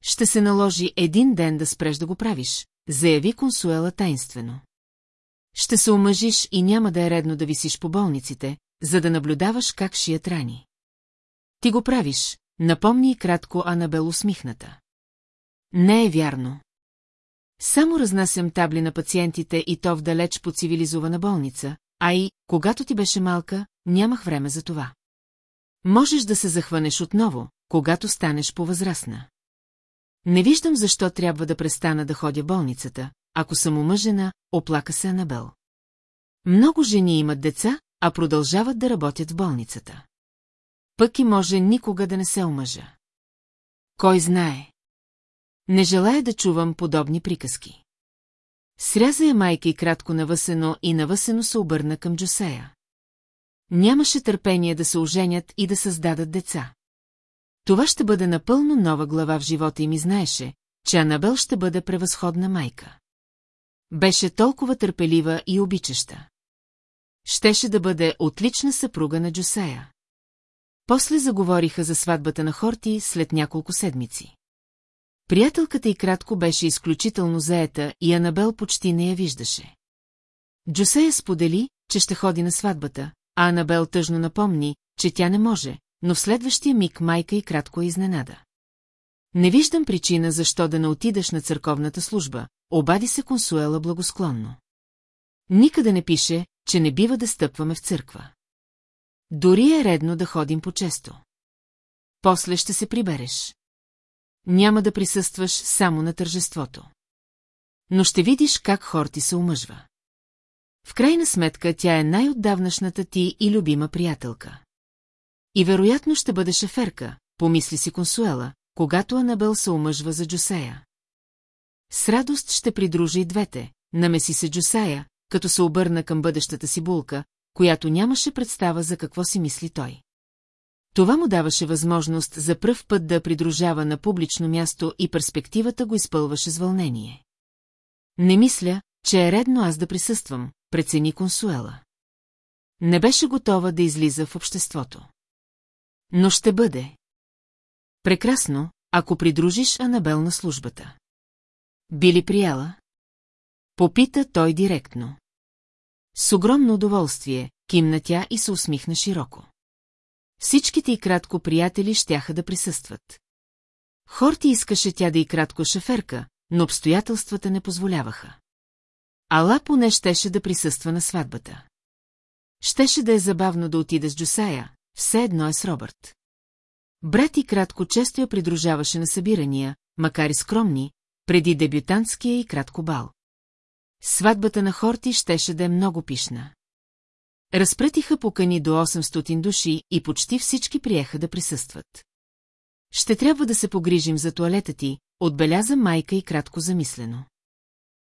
Ще се наложи един ден да спреш да го правиш, заяви консуела тайнствено. Ще се омъжиш и няма да е редно да висиш по болниците, за да наблюдаваш как шият рани. Ти го правиш, напомни и кратко Анабел усмихната. Не е вярно. Само разнасям табли на пациентите и то в далеч по цивилизована болница, а и, когато ти беше малка, нямах време за това. Можеш да се захванеш отново, когато станеш повъзрастна. Не виждам защо трябва да престана да ходя болницата, ако съм омъжена, оплака се Анабел. Много жени имат деца, а продължават да работят в болницата. Пък и може никога да не се омъжа. Кой знае? Не желая да чувам подобни приказки. Сряза я майка и кратко навъсено и навъсено се обърна към Джосея. Нямаше търпение да се оженят и да създадат деца. Това ще бъде напълно нова глава в живота им и знаеше, че Анабел ще бъде превъзходна майка. Беше толкова търпелива и обичаща. Щеше да бъде отлична съпруга на Джосея. После заговориха за сватбата на Хорти след няколко седмици. Приятелката и кратко беше изключително заета и Анабел почти не я виждаше. Джосея сподели, че ще ходи на сватбата, а Анабел тъжно напомни, че тя не може, но в следващия миг майка и кратко е изненада. Не виждам причина защо да не отидеш на църковната служба, обади се консуела благосклонно. Никъде не пише, че не бива да стъпваме в църква. Дори е редно да ходим по-често. После ще се прибереш. Няма да присъстваш само на тържеството. Но ще видиш как Хорти се омъжва. В крайна сметка тя е най-отдавнашната ти и любима приятелка. И вероятно ще бъде шеферка, помисли си Консуела, когато Анабел се омъжва за Джусея. С радост ще придружи и двете, намеси се Джусея, като се обърна към бъдещата си булка, която нямаше представа за какво си мисли той. Това му даваше възможност за пръв път да придружава на публично място и перспективата го изпълваше с вълнение. Не мисля, че е редно аз да присъствам, прецени Консуела. Не беше готова да излиза в обществото. Но ще бъде. Прекрасно, ако придружиш Анабел на службата. Би ли прияла? Попита той директно. С огромно удоволствие, кимна тя и се усмихна широко. Всичките и кратко приятели щяха да присъстват. Хорти искаше тя да и кратко шеферка, но обстоятелствата не позволяваха. Ала поне щеше да присъства на сватбата. Щеше да е забавно да отида с Джусая, все едно е с Робърт. Брат и кратко често я придружаваше на събирания, макар и скромни, преди дебютантския и кратко бал. Сватбата на Хорти щеше да е много пишна. Разпретиха покани до 800 души и почти всички приеха да присъстват. Ще трябва да се погрижим за туалета ти, отбеляза майка и кратко замислено.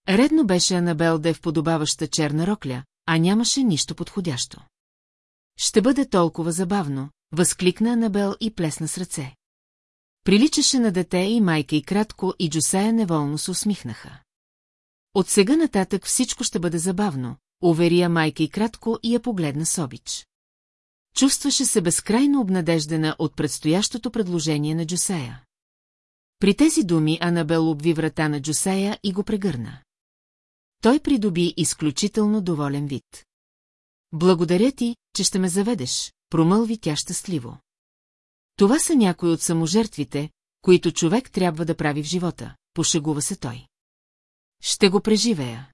Редно беше Анабел да е в подобаваща черна рокля, а нямаше нищо подходящо. Ще бъде толкова забавно, възкликна Анабел и плесна с ръце. Приличаше на дете и майка и кратко, и Джусая неволно се усмихнаха. От сега нататък всичко ще бъде забавно, уверия майка и кратко и я погледна с обич. Чувстваше се безкрайно обнадеждена от предстоящото предложение на Джусея. При тези думи Анабел обви врата на Джусея и го прегърна. Той придоби изключително доволен вид. Благодаря ти, че ще ме заведеш, промълви тя щастливо. Това са някои от саможертвите, които човек трябва да прави в живота, пошегува се той. Ще го преживея.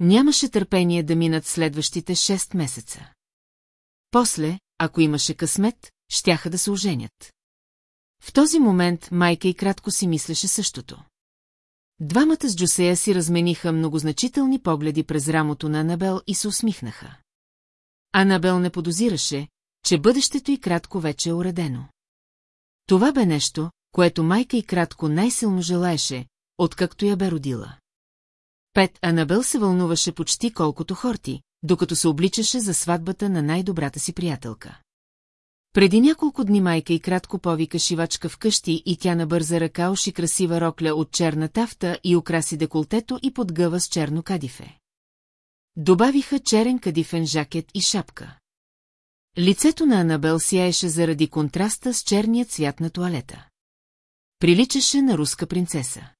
Нямаше търпение да минат следващите шест месеца. После, ако имаше късмет, щяха да се оженят. В този момент майка и кратко си мислеше същото. Двамата с Джусея си размениха многозначителни погледи през рамото на Анабел и се усмихнаха. Анабел не подозираше, че бъдещето и кратко вече е уредено. Това бе нещо, което майка и кратко най-силно желаеше, откакто я бе родила. Пет Анабел се вълнуваше почти колкото Хорти, докато се обличаше за сватбата на най-добрата си приятелка. Преди няколко дни майка и кратко повика шивачка вкъщи и тя набърза ръка уши красива рокля от черна тафта и украси деколтето и подгъва с черно кадифе. Добавиха черен кадифен жакет и шапка. Лицето на Анабел сияеше заради контраста с черния цвят на туалета. Приличаше на руска принцеса.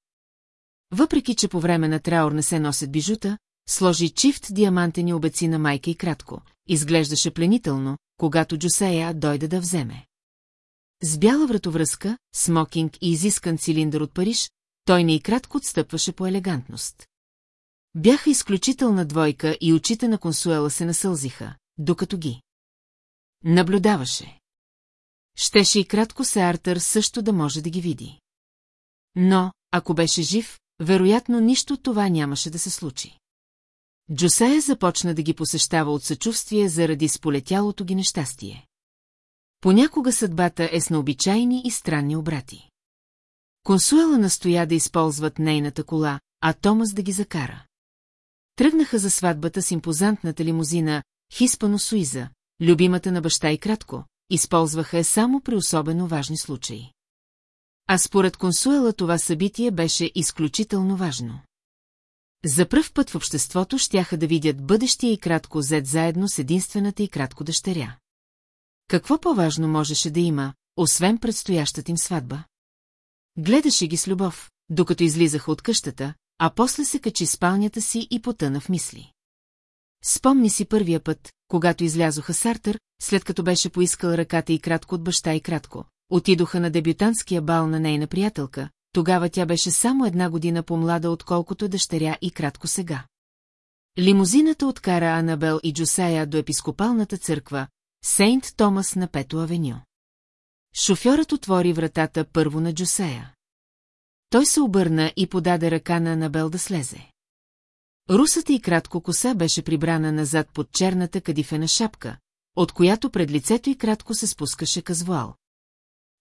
Въпреки, че по време на траур не се носят бижута, сложи чифт диамантени обеци на майка и кратко. Изглеждаше пленително, когато Джусея дойде да вземе. С бяла вратовръзка, смокинг и изискан цилиндър от Париж, той не и кратко отстъпваше по елегантност. Бяха изключителна двойка и очите на консуела се насълзиха, докато ги. Наблюдаваше. Щеше и кратко се Артър също да може да ги види. Но, ако беше жив, вероятно нищо от това нямаше да се случи. Джосея започна да ги посещава от съчувствие заради сполетялото ги нещастие. Понякога съдбата е с необичайни и странни обрати. Консуела настоя да използват нейната кола, а Томас да ги закара. Тръгнаха за сватбата с импозантната лимузина Хиспано Суиза, любимата на баща и кратко, използваха я само при особено важни случаи. А според консуела това събитие беше изключително важно. За пръв път в обществото щяха да видят бъдещия и кратко зет заедно с единствената и кратко дъщеря. Какво по-важно можеше да има, освен предстоящата им сватба? Гледаше ги с любов, докато излизаха от къщата, а после се качи спалнята си и потъна в мисли. Спомни си първия път, когато излязоха с Артър, след като беше поискал ръката и кратко от баща и кратко. Отидоха на дебютантския бал на нейна приятелка, тогава тя беше само една година по-млада, отколкото дъщеря и кратко сега. Лимузината откара Анабел и Джусая до епископалната църква, Сейнт Томас на Пето Авеню. Шофьорът отвори вратата първо на Джусея. Той се обърна и подаде ръка на Анабел да слезе. Русата и кратко коса беше прибрана назад под черната кадифена шапка, от която пред лицето и кратко се спускаше казвуал.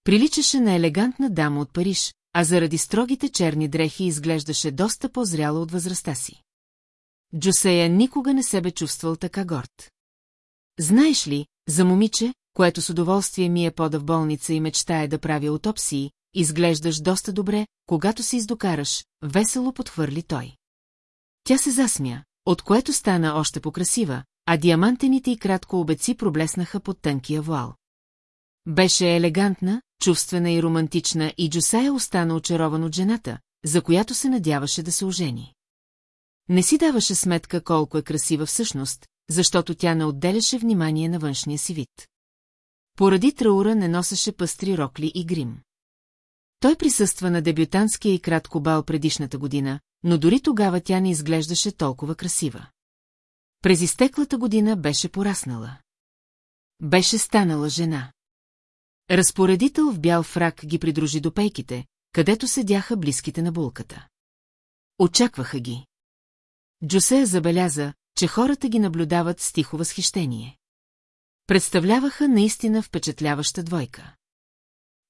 Приличаше на елегантна дама от Париж, а заради строгите черни дрехи изглеждаше доста по-зряла от възрастта си. Джусея никога не се бе чувствал така горд. Знаеш ли, за момиче, което с удоволствие ми е пода в болница и мечтае да прави аутопсии, изглеждаш доста добре, когато се издокараш, весело подхвърли той. Тя се засмя, от което стана още покрасива, а диамантените и кратко обеци проблеснаха под тънкия вуал. Беше елегантна, чувствена и романтична и Джусая остана очарован от жената, за която се надяваше да се ожени. Не си даваше сметка колко е красива всъщност, защото тя не отделяше внимание на външния си вид. Поради траура не носеше пъстри рокли и грим. Той присъства на дебютантския и кратко бал предишната година, но дори тогава тя не изглеждаше толкова красива. През изтеклата година беше пораснала. Беше станала жена. Разпоредител в бял фрак ги придружи до пейките, където седяха близките на булката. Очакваха ги. Джосе забеляза, че хората ги наблюдават с тихо възхищение. Представляваха наистина впечатляваща двойка.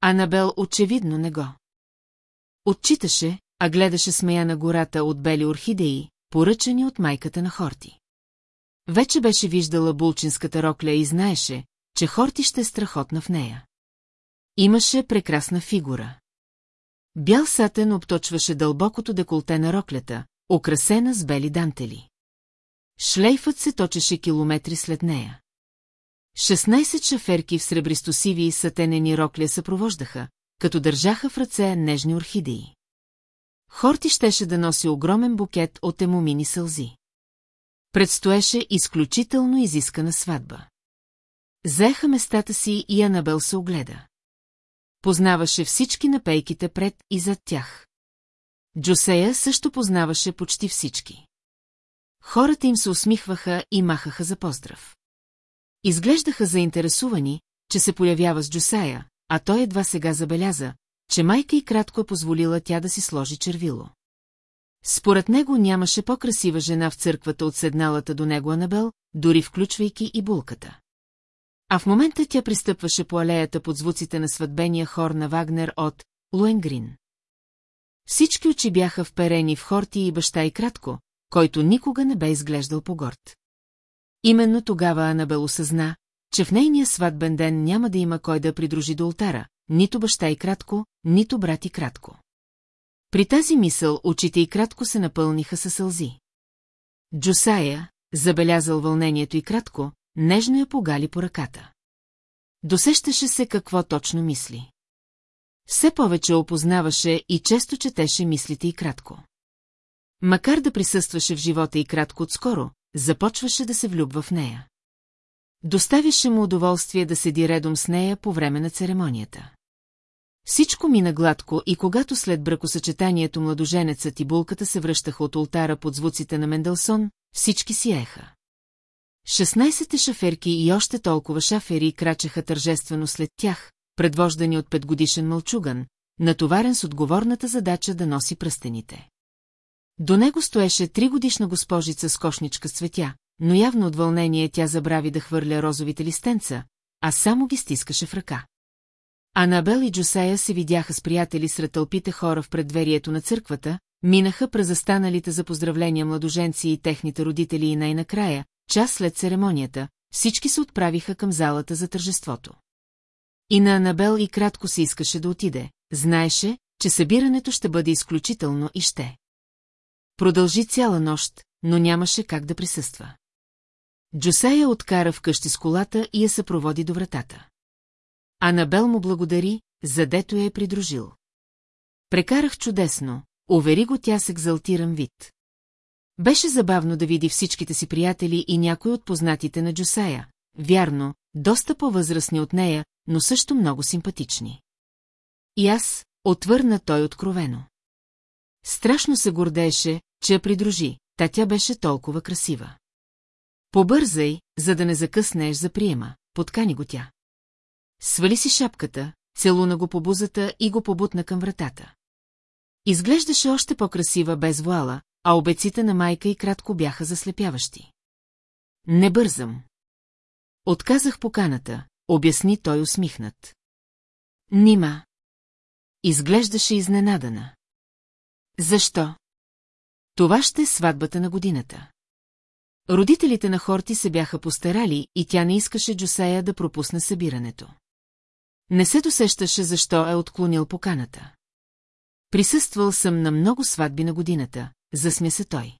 Анабел очевидно не го. Отчиташе, а гледаше смея на гората от бели орхидеи, поръчани от майката на Хорти. Вече беше виждала булчинската рокля и знаеше, че Хорти ще е страхотна в нея. Имаше прекрасна фигура. Бял сатен обточваше дълбокото деколте на роклята, украсена с бели дантели. Шлейфът се точеше километри след нея. 16 шаферки в сребристосиви и сатенени рокля съпровождаха, като държаха в ръце нежни орхидеи. Хорти щеше да носи огромен букет от емомини сълзи. Предстоеше изключително изискана сватба. Заеха местата си и Анабел се огледа. Познаваше всички напейките пред и зад тях. Джосея също познаваше почти всички. Хората им се усмихваха и махаха за поздрав. Изглеждаха заинтересувани, че се появява с Джосея, а той едва сега забеляза, че майка и кратко е позволила тя да си сложи червило. Според него нямаше по-красива жена в църквата от седналата до него Анабел, дори включвайки и булката. А в момента тя пристъпваше по алеята под звуците на сватбения хор на Вагнер от Луенгрин. Всички очи бяха вперени в Хорти и баща и кратко, който никога не бе изглеждал по горд. Именно тогава Анабел осъзна, че в нейния сватбен ден няма да има кой да придружи до ултара, нито баща и кратко, нито брат и кратко. При тази мисъл очите и кратко се напълниха със сълзи. Джосая, забелязал вълнението и кратко, нежно я погали по ръката. Досещаше се какво точно мисли. Все повече опознаваше и често четеше мислите и кратко. Макар да присъстваше в живота и кратко отскоро, започваше да се влюбва в нея. Доставяше му удоволствие да седи редом с нея по време на церемонията. Всичко мина гладко и когато след бракосъчетанието младоженецът и булката се връщаха от ултара под звуците на Менделсон, всички си еха. Шестнайсете шаферки и още толкова шафери крачеха тържествено след тях, предвождани от петгодишен мълчуган, натоварен с отговорната задача да носи пръстените. До него стоеше тригодишна госпожица с кошничка с цветя, но явно от вълнение тя забрави да хвърля розовите листенца, а само ги стискаше в ръка. Анабел и Джосея се видяха с приятели сред тълпите хора в предверието на църквата, минаха през застаналите за поздравления младоженци и техните родители и най-накрая, час след церемонията, всички се отправиха към залата за тържеството. И на Анабел и кратко се искаше да отиде, знаеше, че събирането ще бъде изключително и ще. Продължи цяла нощ, но нямаше как да присъства. Джосея откара вкъщи с колата и я съпроводи до вратата. Анабел му благодари, задето я е придружил. Прекарах чудесно, увери го тя с екзалтиран вид. Беше забавно да види всичките си приятели и някои от познатите на Джусая. Вярно, доста по-възрастни от нея, но също много симпатични. И аз, отвърна той откровено. Страшно се гордееше, че я придружи, та тя беше толкова красива. Побързай, за да не закъснеш за приема, подкани го тя. Свали си шапката, целуна го по бузата и го побутна към вратата. Изглеждаше още по-красива без вуала, а обеците на майка и кратко бяха заслепяващи. Не бързам. Отказах поканата, обясни той усмихнат. Нима. Изглеждаше изненадана. Защо? Това ще е сватбата на годината. Родителите на Хорти се бяха постарали и тя не искаше Джосея да пропусне събирането. Не се досещаше защо е отклонил поканата. Присъствал съм на много сватби на годината, засмя се той.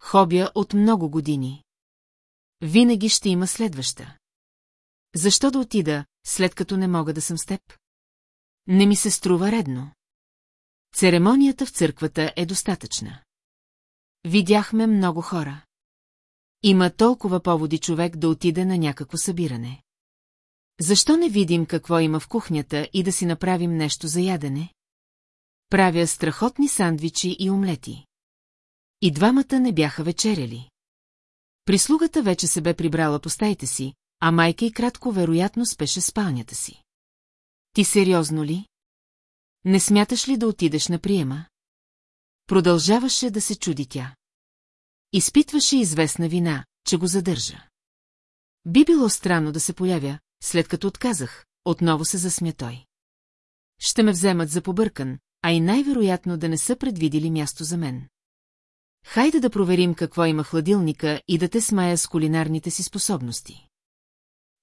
Хобя от много години. Винаги ще има следваща. Защо да отида, след като не мога да съм с теб? Не ми се струва редно. Церемонията в църквата е достатъчна. Видяхме много хора. Има толкова поводи човек да отиде на някакво събиране. Защо не видим какво има в кухнята и да си направим нещо за ядене? Правя страхотни сандвичи и омлети. И двамата не бяха вечеряли. Прислугата вече се бе прибрала по стаите си, а майка и кратко вероятно спеше спалнята си. Ти сериозно ли? Не смяташ ли да отидеш на приема? Продължаваше да се чуди тя. Изпитваше известна вина, че го задържа. Би било странно да се появя, след като отказах, отново се засмя той. Ще ме вземат за побъркан, а и най-вероятно да не са предвидили място за мен. Хайде да проверим какво има хладилника и да те смая с кулинарните си способности.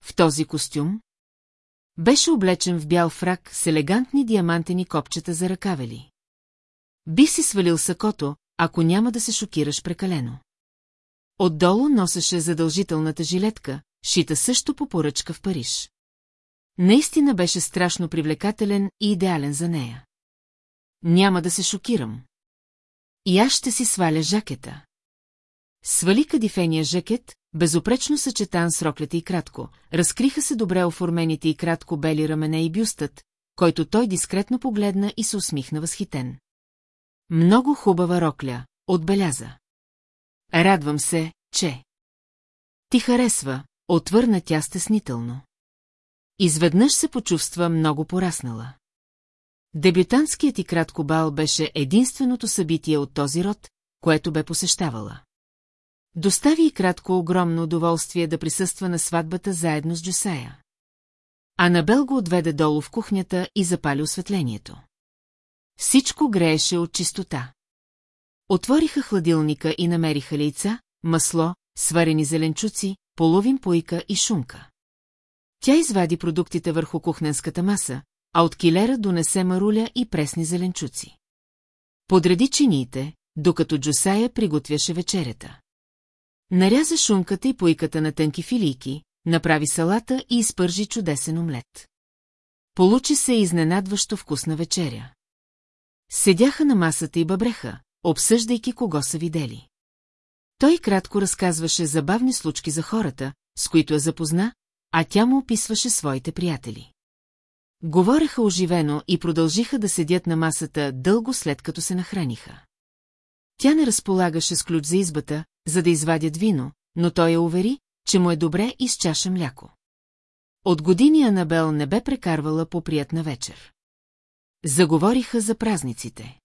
В този костюм? Беше облечен в бял фрак с елегантни диамантени копчета за ръкавели. Би си свалил сакото, ако няма да се шокираш прекалено. Отдолу носеше задължителната жилетка, шита също по поръчка в Париж. Наистина беше страшно привлекателен и идеален за нея. Няма да се шокирам. И аз ще си сваля жакета. Свали кадифения жакет, безопречно съчетан с роклята и кратко, разкриха се добре оформените и кратко бели рамене и бюстът, който той дискретно погледна и се усмихна възхитен. Много хубава рокля, отбеляза. Радвам се, че... Ти харесва, отвърна тя стеснително. Изведнъж се почувства много пораснала. Дебютантският и кратко бал беше единственото събитие от този род, което бе посещавала. Достави и кратко огромно удоволствие да присъства на сватбата заедно с Джусая. Анабел го отведе долу в кухнята и запали осветлението. Всичко грееше от чистота. Отвориха хладилника и намериха лейца, масло, сварени зеленчуци, половин пойка и шунка. Тя извади продуктите върху кухненската маса, а от килера донесе маруля и пресни зеленчуци. Подреди чиниите, докато Джусая приготвяше вечерята. Наряза шунката и пойката на тънки филийки, направи салата и изпържи чудесен омлет. Получи се изненадващо вкусна вечеря. Седяха на масата и бъбреха, обсъждайки кого са видели. Той кратко разказваше забавни случки за хората, с които я запозна, а тя му описваше своите приятели. Говореха оживено и продължиха да седят на масата дълго след като се нахраниха. Тя не разполагаше с ключ за избата, за да извадят вино, но той я увери, че му е добре и с чаша мляко. От години Анабел не бе прекарвала по приятна вечер. Заговориха за празниците.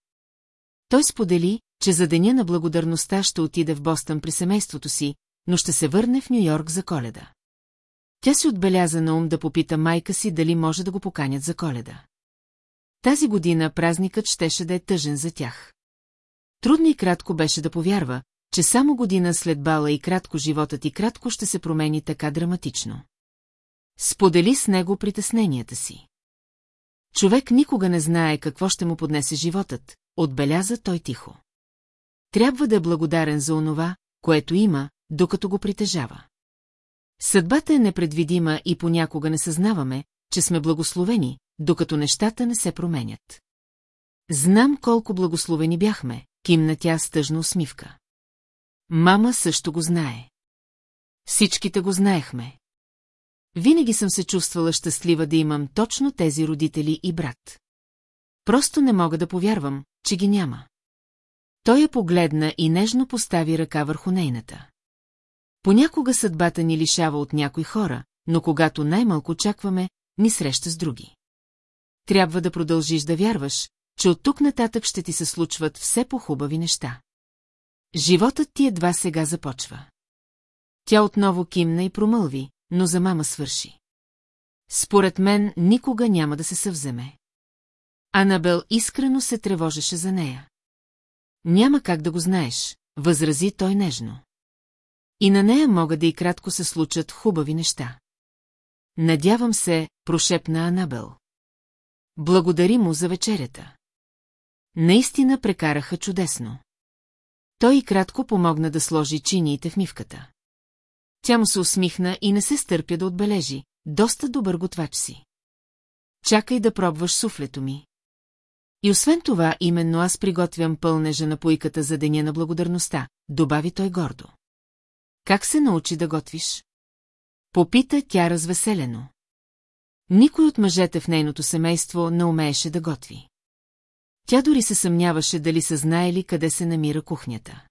Той сподели, че за деня на благодарността ще отиде в Бостън при семейството си, но ще се върне в Нью-Йорк за коледа. Тя си отбеляза на ум да попита майка си дали може да го поканят за коледа. Тази година празникът щеше да е тъжен за тях. Трудно и кратко беше да повярва, че само година след бала и кратко животът и кратко ще се промени така драматично. Сподели с него притесненията си. Човек никога не знае какво ще му поднесе животът, отбеляза той тихо. Трябва да е благодарен за онова, което има, докато го притежава. Съдбата е непредвидима и понякога не съзнаваме, че сме благословени, докато нещата не се променят. Знам колко благословени бяхме, кимна тя с тъжна усмивка. Мама също го знае. Всичките го знаехме. Винаги съм се чувствала щастлива да имам точно тези родители и брат. Просто не мога да повярвам, че ги няма. Той я погледна и нежно постави ръка върху нейната. Понякога съдбата ни лишава от някои хора, но когато най-малко очакваме, ни среща с други. Трябва да продължиш да вярваш, че от тук нататък ще ти се случват все по-хубави неща. Животът ти едва сега започва. Тя отново кимна и промълви, но за мама свърши. Според мен никога няма да се съвземе. Анабел искрено се тревожеше за нея. Няма как да го знаеш, възрази той нежно. И на нея могат да и кратко се случат хубави неща. Надявам се, прошепна Анабел. Благодари му за вечерята. Наистина прекараха чудесно. Той и кратко помогна да сложи чиниите в мивката. Тя му се усмихна и не се стърпя да отбележи. Доста добър готвач си. Чакай да пробваш суфлето ми. И освен това, именно аз приготвям пълнежа на пойката за деня на благодарността, добави той гордо. Как се научи да готвиш? Попита тя развеселено. Никой от мъжете в нейното семейство не умееше да готви. Тя дори се съмняваше дали са знаели къде се намира кухнята.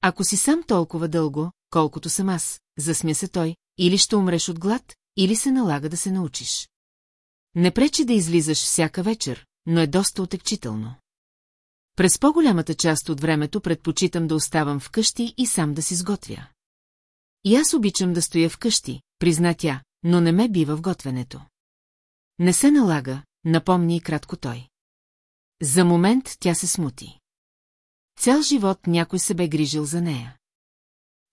Ако си сам толкова дълго, колкото съм аз, засмя се той, или ще умреш от глад, или се налага да се научиш. Не пречи да излизаш всяка вечер, но е доста отекчително. През по-голямата част от времето предпочитам да оставам вкъщи и сам да си сготвя. И аз обичам да стоя вкъщи, призна тя, но не ме бива в готвенето. Не се налага, напомни и кратко той. За момент тя се смути. Цял живот някой се бе грижил за нея.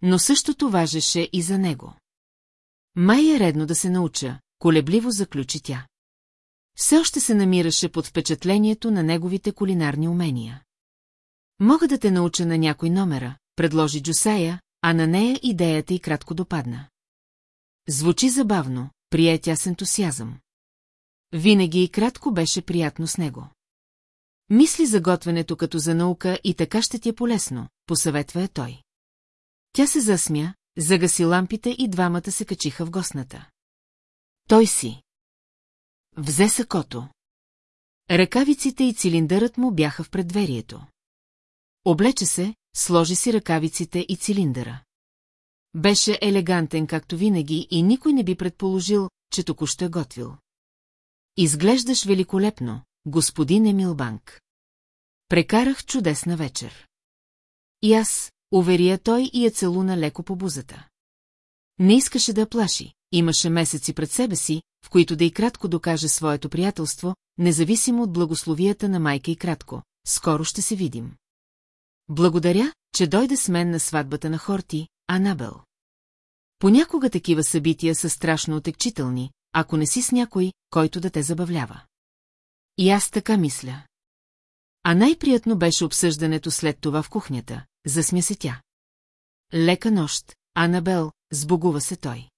Но същото важеше и за него. Май е редно да се науча, колебливо заключи тя. Все още се намираше под впечатлението на неговите кулинарни умения. Мога да те науча на някой номера, предложи Джусая, а на нея идеята и кратко допадна. Звучи забавно, прие тя с ентусиазъм. Винаги и кратко беше приятно с него. Мисли за готвенето като за наука и така ще ти е полезно, посъветва е той. Тя се засмя, загаси лампите и двамата се качиха в гостната. Той си. Взе сакото. Ръкавиците и цилиндърът му бяха в предверието. Облече се, сложи си ръкавиците и цилиндъра. Беше елегантен, както винаги, и никой не би предположил, че току-що е готвил. Изглеждаш великолепно, господин Емилбанк. Прекарах чудесна вечер. И аз, уверия той и я целуна леко по бузата. Не искаше да плаши, имаше месеци пред себе си, в които да и кратко докаже своето приятелство, независимо от благословията на майка и кратко. Скоро ще се видим. Благодаря, че дойде с мен на сватбата на Хорти, Анабел. Понякога такива събития са страшно отекчителни, ако не си с някой, който да те забавлява. И аз така мисля. А най-приятно беше обсъждането след това в кухнята, засмя се тя. Лека нощ, Анабел, сбогува се той.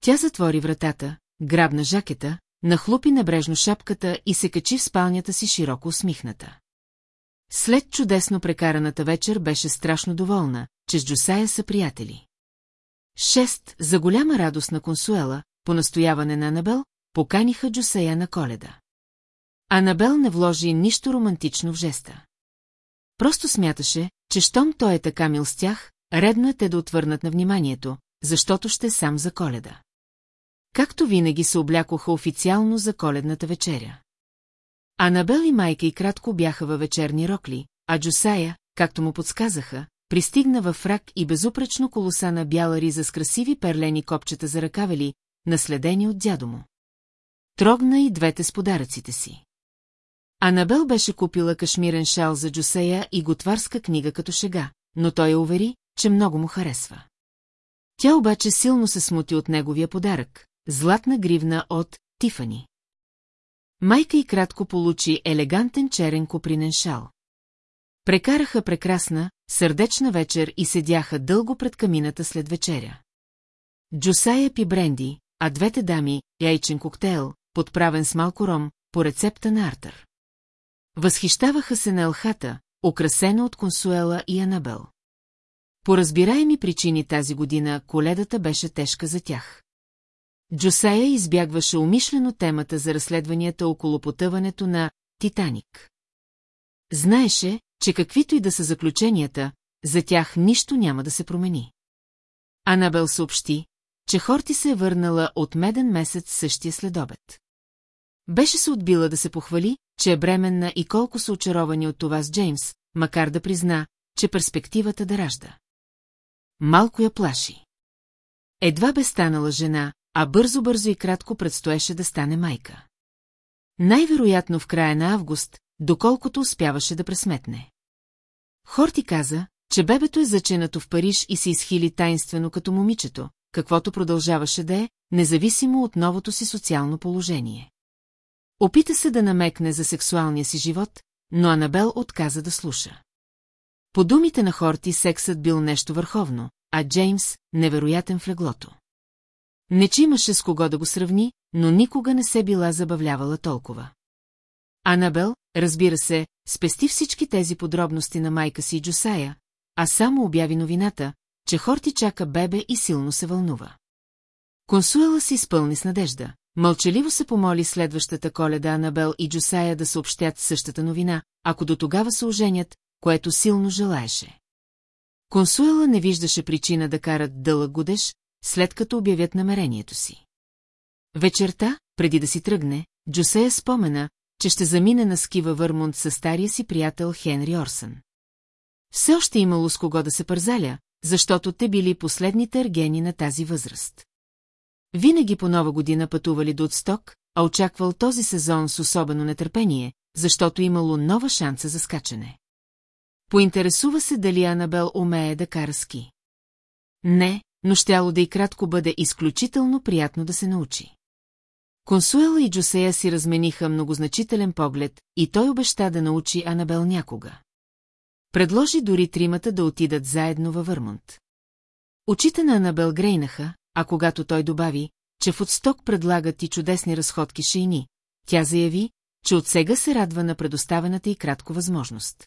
Тя затвори вратата, грабна жакета, нахлупи небрежно шапката и се качи в спалнята си широко усмихната. След чудесно прекараната вечер беше страшно доволна, че с Джусая са приятели. Шест, за голяма радост на консуела, по настояване на Анабел, поканиха Джусая на коледа. Анабел не вложи нищо романтично в жеста. Просто смяташе, че щом той е така мил с тях, редно е те да отвърнат на вниманието, защото ще сам за коледа. Както винаги се облякоха официално за коледната вечеря. Анабел и майка и кратко бяха във вечерни рокли, а Джусая, както му подсказаха, пристигна във фрак и безупречно колоса на бяла риза с красиви перлени копчета за ръкавели, наследени от дядо му. Трогна и двете с подаръците си. Анабел беше купила кашмирен шал за Джусея и готварска книга като шега, но той я увери, че много му харесва. Тя обаче силно се смути от неговия подарък – златна гривна от Тифани. Майка и кратко получи елегантен черен купринен шал. Прекараха прекрасна, сърдечна вечер и седяха дълго пред камината след вечеря. Джусая пи бренди, а двете дами – яйчен коктейл, подправен с малко ром, по рецепта на Артър. Възхищаваха се на елхата, украсена от Консуела и Анабел. По разбираеми причини тази година коледата беше тежка за тях. Джосая избягваше умишлено темата за разследванията около потъването на «Титаник». Знаеше, че каквито и да са заключенията, за тях нищо няма да се промени. Анабел съобщи, че Хорти се е върнала от меден месец същия следобед. Беше се отбила да се похвали, че е бременна и колко са очаровани от това с Джеймс, макар да призна, че перспективата да ражда. Малко я плаши. Едва бе станала жена, а бързо-бързо и кратко предстоеше да стане майка. Най-вероятно в края на август, доколкото успяваше да пресметне. Хорти каза, че бебето е заченато в Париж и се изхили тайнствено като момичето, каквото продължаваше да е, независимо от новото си социално положение. Опита се да намекне за сексуалния си живот, но Анабел отказа да слуша. По думите на Хорти сексът бил нещо върховно, а Джеймс – невероятен в леглото. Не че имаше с кого да го сравни, но никога не се била забавлявала толкова. Анабел, разбира се, спести всички тези подробности на майка си и Джосая, а само обяви новината, че Хорти чака бебе и силно се вълнува. Консуела се изпълни с надежда. Мълчаливо се помоли следващата коледа Анабел и Джосая да съобщят същата новина, ако до тогава се оженят, което силно желаеше. Консуела не виждаше причина да карат дълъг годеж, след като обявят намерението си. Вечерта, преди да си тръгне, Джосея спомена, че ще замине на ски във Върмунд със стария си приятел Хенри Орсън. Все още имало с кого да се пързаля, защото те били последните ергени на тази възраст. Винаги по нова година пътували до отсток, а очаквал този сезон с особено нетърпение, защото имало нова шанса за скачане. Поинтересува се дали Анабел умее да кара ски. Не, но щяло да и кратко бъде изключително приятно да се научи. Консуела и Джосея си размениха многозначителен поглед и той обеща да научи Анабел някога. Предложи дори тримата да отидат заедно във Върмонт. Очите на Анабел грейнаха, а когато той добави, че в отсток предлагат и чудесни разходки шейни, тя заяви, че от сега се радва на предоставената и кратко възможност.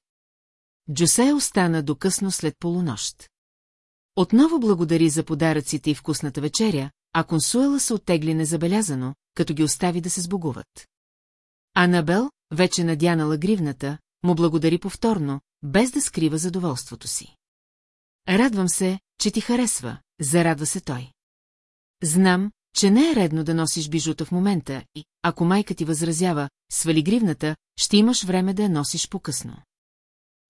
Джосе остана до късно след полунощ. Отново благодари за подаръците и вкусната вечеря, а консуела се оттегли незабелязано, като ги остави да се сбогуват. Анабел, вече надянала гривната, му благодари повторно, без да скрива задоволството си. Радвам се, че ти харесва, зарадва се той. Знам, че не е редно да носиш бижута в момента и, ако майка ти възразява, свали гривната, ще имаш време да я носиш по-късно.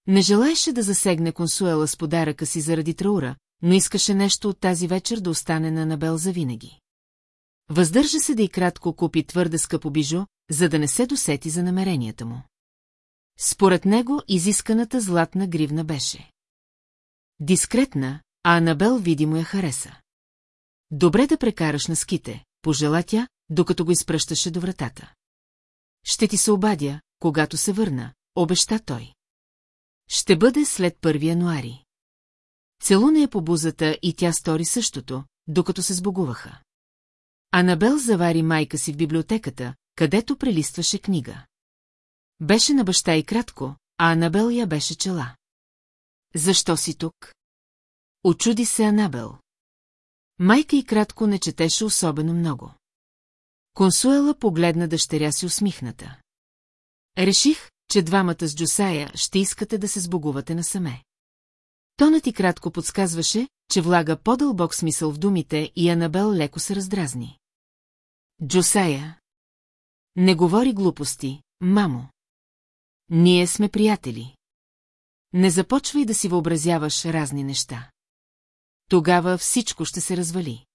Не желаеше да засегне консуела с подаръка си заради траура, но искаше нещо от тази вечер да остане на Набел завинаги. Въздържа се да и кратко купи твърде скъпо бижо, за да не се досети за намеренията му. Според него изисканата златна гривна беше. Дискретна, а Анабел видимо я хареса. Добре да прекараш на ските, пожела тя, докато го изпръщаше до вратата. Ще ти се обадя, когато се върна, обеща той. Ще бъде след 1 януари. Целуна я по бузата и тя стори същото, докато се сбогуваха. Анабел завари майка си в библиотеката, където прелистваше книга. Беше на баща и кратко, а Анабел я беше чела. Защо си тук? Очуди се Анабел. Майка и кратко не четеше особено много. Консуела погледна дъщеря си усмихната. Реших, че двамата с Джосая ще искате да се сбогувате насаме. Тонът и кратко подсказваше, че влага по-дълбок смисъл в думите и Анабел леко се раздразни. Джосая. Не говори глупости, мамо. Ние сме приятели. Не започвай да си въобразяваш разни неща. Тогава всичко ще се развали.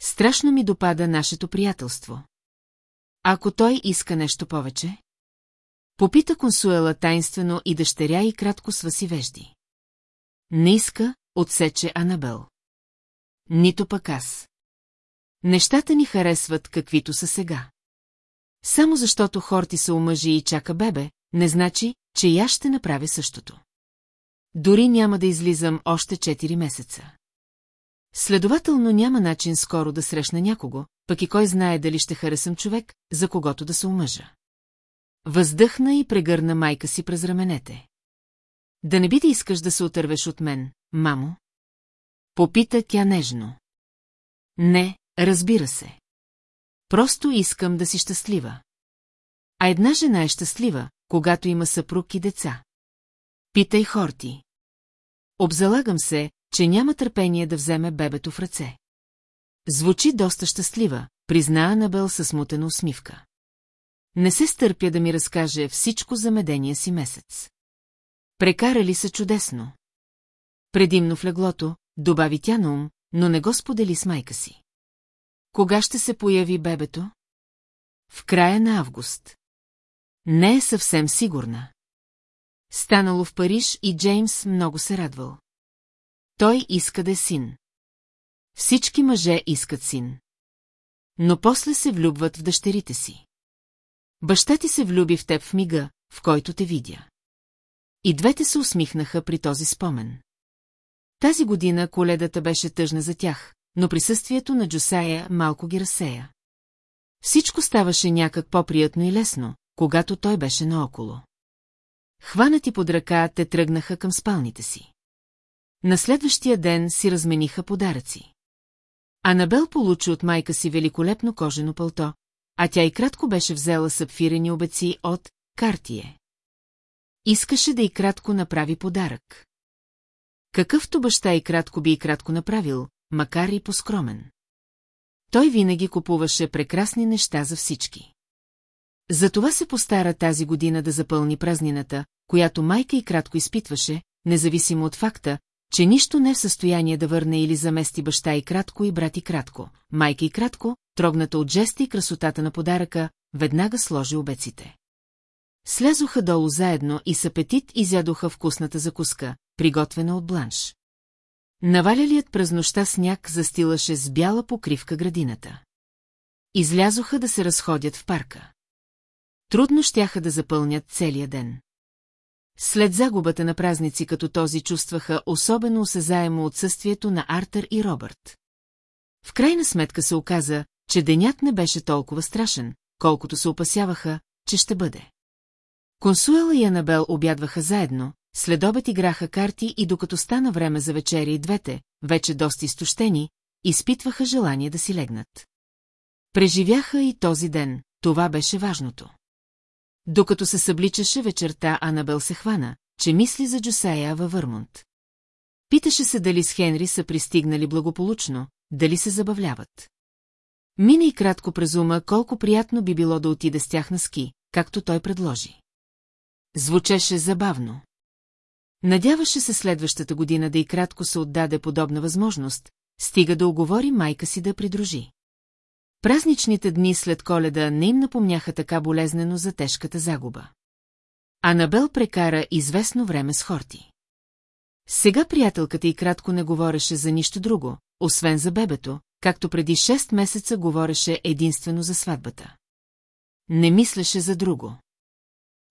Страшно ми допада нашето приятелство. Ако той иска нещо повече? Попита консуела тайнствено и дъщеря и кратко сваси вежди. Не иска, отсече Анабел. Нито пък аз. Нещата ни харесват каквито са сега. Само защото Хорти се омъжи и чака бебе, не значи, че я ще направя същото. Дори няма да излизам още 4 месеца. Следователно няма начин скоро да срещна някого, пък и кой знае дали ще харесам човек, за когото да се омъжа. Въздъхна и прегърна майка си през раменете. Да не би да искаш да се отървеш от мен, мамо? Попита тя нежно. Не, разбира се. Просто искам да си щастлива. А една жена е щастлива, когато има съпруг и деца. Питай Хорти. Обзалагам се, че няма търпение да вземе бебето в ръце. Звучи доста щастлива, призна Анабел със смутена усмивка. Не се стърпя да ми разкаже всичко за медения си месец. Прекарали се чудесно. Предимно в леглото, добави тя на ум, но не го сподели с майка си. Кога ще се появи бебето? В края на август. Не е съвсем сигурна. Станало в Париж и Джеймс много се радвал. Той иска да е син. Всички мъже искат син. Но после се влюбват в дъщерите си. Баща ти се влюби в теб в мига, в който те видя. И двете се усмихнаха при този спомен. Тази година коледата беше тъжна за тях, но присъствието на Джосая малко ги разсея. Всичко ставаше някак по-приятно и лесно, когато той беше наоколо. Хванати под ръка, те тръгнаха към спалните си. На следващия ден си размениха подаръци. Анабел получи от майка си великолепно кожено пълто, а тя и кратко беше взела сапфирени обеци от Картие. Искаше да и кратко направи подарък. Какъвто баща и кратко би и кратко направил, макар и поскромен. Той винаги купуваше прекрасни неща за всички. Затова се постара тази година да запълни празнината, която майка и кратко изпитваше, независимо от факта, че нищо не е в състояние да върне или замести баща и кратко и брат и кратко. Майка и кратко, трогната от жеста и красотата на подаръка, веднага сложи обеците. Слязоха долу заедно и с апетит изядоха вкусната закуска, приготвена от бланш. Навалялият през нощта сняг застилаше с бяла покривка градината. Излязоха да се разходят в парка. Трудно щяха да запълнят целия ден. След загубата на празници като този чувстваха особено осезаемо отсъствието на Артър и Робърт. В крайна сметка се оказа, че денят не беше толкова страшен, колкото се опасяваха, че ще бъде. Консуела и Анабел обядваха заедно, след обед играха карти и докато стана време за вечеря и двете, вече доста изтощени, изпитваха желание да си легнат. Преживяха и този ден, това беше важното. Докато се събличаше вечерта, Анабел се хвана, че мисли за Джосея във Върмонт. Питаше се дали с Хенри са пристигнали благополучно, дали се забавляват. Мина и кратко през колко приятно би било да отида с тях на ски, както той предложи. Звучеше забавно. Надяваше се следващата година да и кратко се отдаде подобна възможност, стига да оговори майка си да придружи. Празничните дни след коледа не им напомняха така болезнено за тежката загуба. Анабел прекара известно време с Хорти. Сега приятелката и кратко не говореше за нищо друго, освен за бебето, както преди 6 месеца говореше единствено за сватбата. Не мислеше за друго.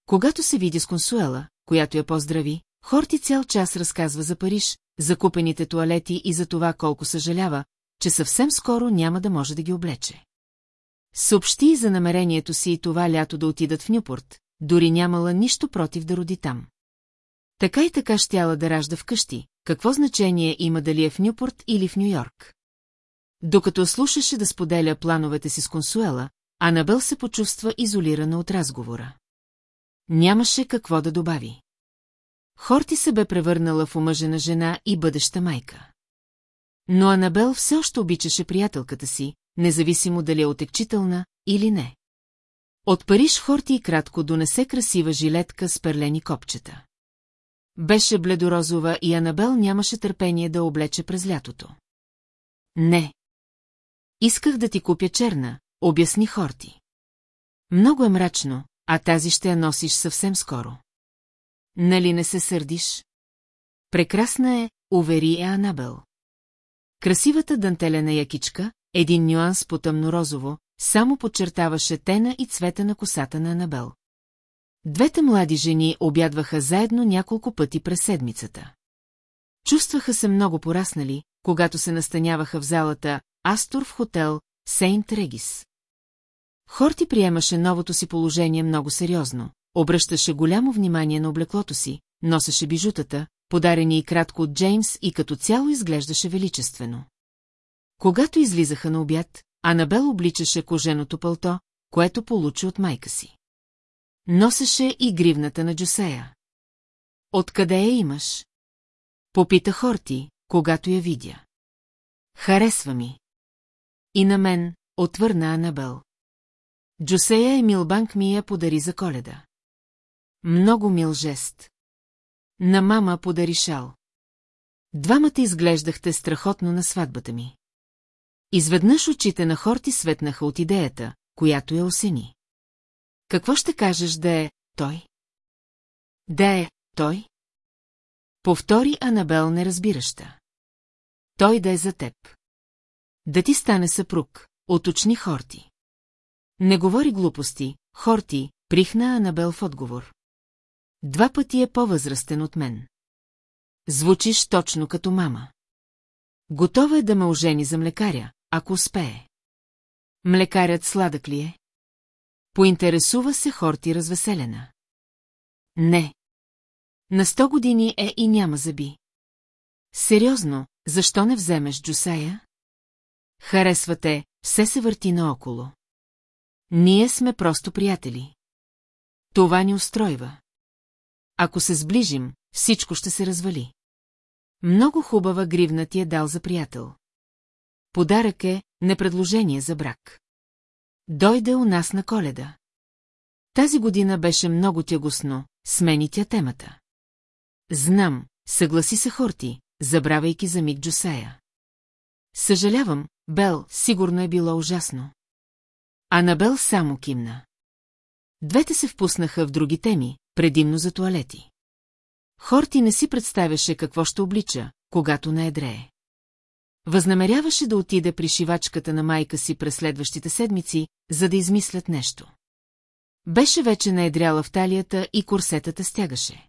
Когато се види с консуела, която я поздрави, Хорти цял час разказва за Париж, за купените туалети и за това колко съжалява, че съвсем скоро няма да може да ги облече. Съобщи и за намерението си и това лято да отидат в Нюпорт, дори нямала нищо против да роди там. Така и така щяла да ражда вкъщи, какво значение има дали е в Нюпорт или в Нью-Йорк. Докато слушаше да споделя плановете си с консуела, Анабел се почувства изолирана от разговора. Нямаше какво да добави. Хорти се бе превърнала в омъжена жена и бъдеща майка. Но Анабел все още обичаше приятелката си, независимо дали е отекчителна или не. От Париж Хорти и кратко донесе красива жилетка с перлени копчета. Беше бледорозова и Анабел нямаше търпение да облече през лятото. Не. Исках да ти купя черна, обясни Хорти. Много е мрачно, а тази ще я носиш съвсем скоро. Нали не се сърдиш? Прекрасна е, увери е Анабел. Красивата дантелена якичка, един нюанс по тъмно-розово, само подчертаваше тена и цвета на косата на Анабел. Двете млади жени обядваха заедно няколко пъти през седмицата. Чувстваха се много пораснали, когато се настаняваха в залата Астор в хотел Сейнт Регис. Хорти приемаше новото си положение много сериозно, обръщаше голямо внимание на облеклото си, носеше бижутата, подарени и кратко от Джеймс и като цяло изглеждаше величествено. Когато излизаха на обяд, Анабел обличаше коженото пълто, което получи от майка си. Носеше и гривната на Джусея. Откъде я имаш? Попита Хорти, когато я видя. Харесва ми. И на мен, отвърна Анабел. Джусея Емилбанк ми я подари за коледа. Много мил жест. На мама подари шал. Двамата изглеждахте страхотно на сватбата ми. Изведнъж очите на Хорти светнаха от идеята, която я осени. Какво ще кажеш да е той? Да е той? Повтори Анабел неразбираща. Той да е за теб. Да ти стане съпруг, оточни Хорти. Не говори глупости, Хорти, прихна Анабел в отговор. Два пъти е по-възрастен от мен. Звучиш точно като мама. Готова е да ме ожени за млекаря, ако успее. Млекарят сладък ли е? Поинтересува се Хорти развеселена. Не. На сто години е и няма зъби. Сериозно, защо не вземеш Джусая? Харесвате, все се върти наоколо. Ние сме просто приятели. Това ни устройва. Ако се сближим, всичко ще се развали. Много хубава гривна ти е дал за приятел. Подарък е, не предложение за брак. Дойде у нас на коледа. Тази година беше много тягостно, смени тя темата. Знам, съгласи се Хорти, забравяйки за миг Джусея. Съжалявам, Бел, сигурно е било ужасно. Анабел само кимна. Двете се впуснаха в други теми, предимно за туалети. Хорти не си представяше какво ще облича, когато не едрее. Възнамеряваше да отиде при шивачката на майка си през следващите седмици, за да измислят нещо. Беше вече наедряла в талията и корсетата стягаше.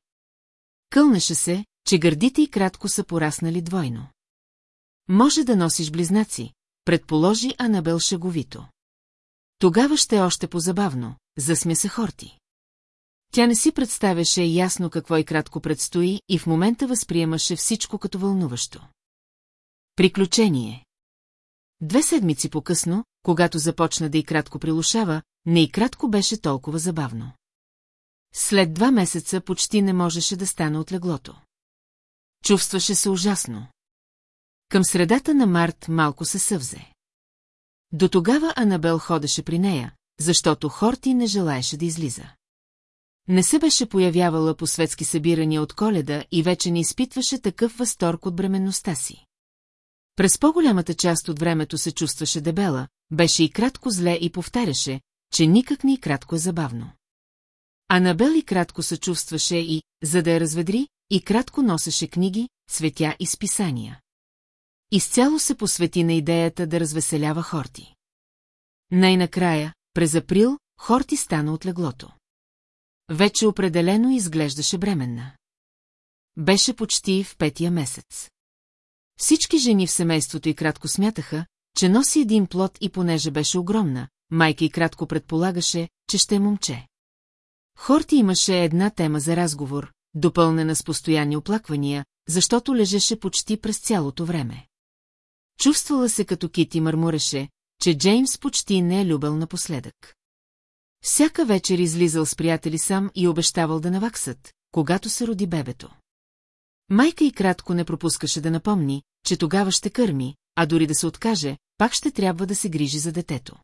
Кълнеше се, че гърдите и кратко са пораснали двойно. Може да носиш близнаци, предположи Анабел шеговито. Тогава ще е още позабавно, засмя се Хорти. Тя не си представяше ясно какво и кратко предстои и в момента възприемаше всичко като вълнуващо. Приключение Две седмици по-късно, когато започна да и кратко прилушава, не и кратко беше толкова забавно. След два месеца почти не можеше да стане от леглото. Чувстваше се ужасно. Към средата на март малко се съвзе. До тогава Анабел ходеше при нея, защото Хорти не желаеше да излиза. Не се беше появявала по светски събирания от коледа и вече не изпитваше такъв възторг от бременността си. През по-голямата част от времето се чувстваше дебела, беше и кратко зле и повтаряше, че никак не и кратко е забавно. Анабел и кратко се чувстваше и, за да я разведри, и кратко носеше книги, цветя и списания. Изцяло се посвети на идеята да развеселява Хорти. Най-накрая, през април, Хорти стана от леглото. Вече определено изглеждаше бременна. Беше почти в петия месец. Всички жени в семейството и кратко смятаха, че носи един плод и понеже беше огромна, майка и кратко предполагаше, че ще е момче. Хорти имаше една тема за разговор, допълнена с постоянни оплаквания, защото лежеше почти през цялото време. Чувствала се като Кити мърмуреше, че Джеймс почти не е любил напоследък. Всяка вечер излизал с приятели сам и обещавал да наваксат, когато се роди бебето. Майка и кратко не пропускаше да напомни, че тогава ще кърми, а дори да се откаже, пак ще трябва да се грижи за детето.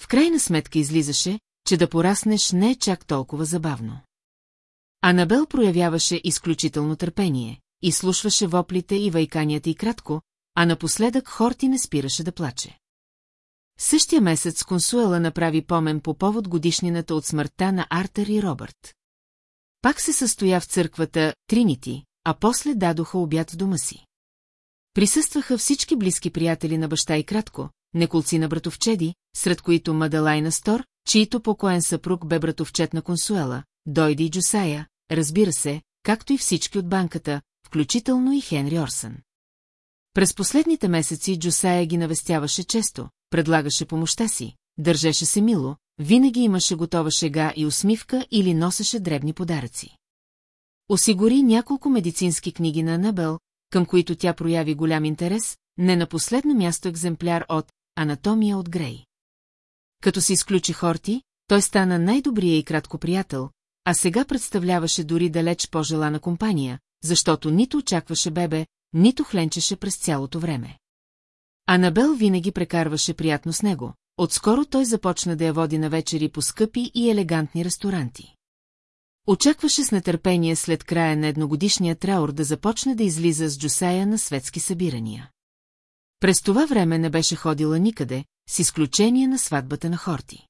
В крайна сметка излизаше, че да пораснеш не е чак толкова забавно. Анабел проявяваше изключително търпение, изслушваше воплите и вайканията и кратко, а напоследък Хорти не спираше да плаче. Същия месец Консуела направи помен по повод годишнината от смъртта на Артър и Робърт. Пак се състоя в църквата Тринити, а после дадоха обяд в дома си. Присъстваха всички близки приятели на баща и кратко, неколци на братовчеди, сред които Мадалайна Стор, чието покоен съпруг бе братовчет на Консуела, дойде и Джусая, разбира се, както и всички от банката, включително и Хенри Орсън. През последните месеци Джусая ги навестяваше често, предлагаше помощта си, държеше се мило, винаги имаше готова шега и усмивка или носеше дребни подаръци. Осигури няколко медицински книги на Анабел, към които тя прояви голям интерес, не на последно място екземпляр от «Анатомия от Грей». Като се изключи Хорти, той стана най-добрия и кратко приятел, а сега представляваше дори далеч по-желана компания, защото нито очакваше бебе, нито хленчеше през цялото време. Анабел винаги прекарваше приятно с него. Отскоро той започна да я води на вечери по скъпи и елегантни ресторанти. Очакваше с нетърпение след края на едногодишния траур да започне да излиза с Джусая на светски събирания. През това време не беше ходила никъде, с изключение на сватбата на Хорти.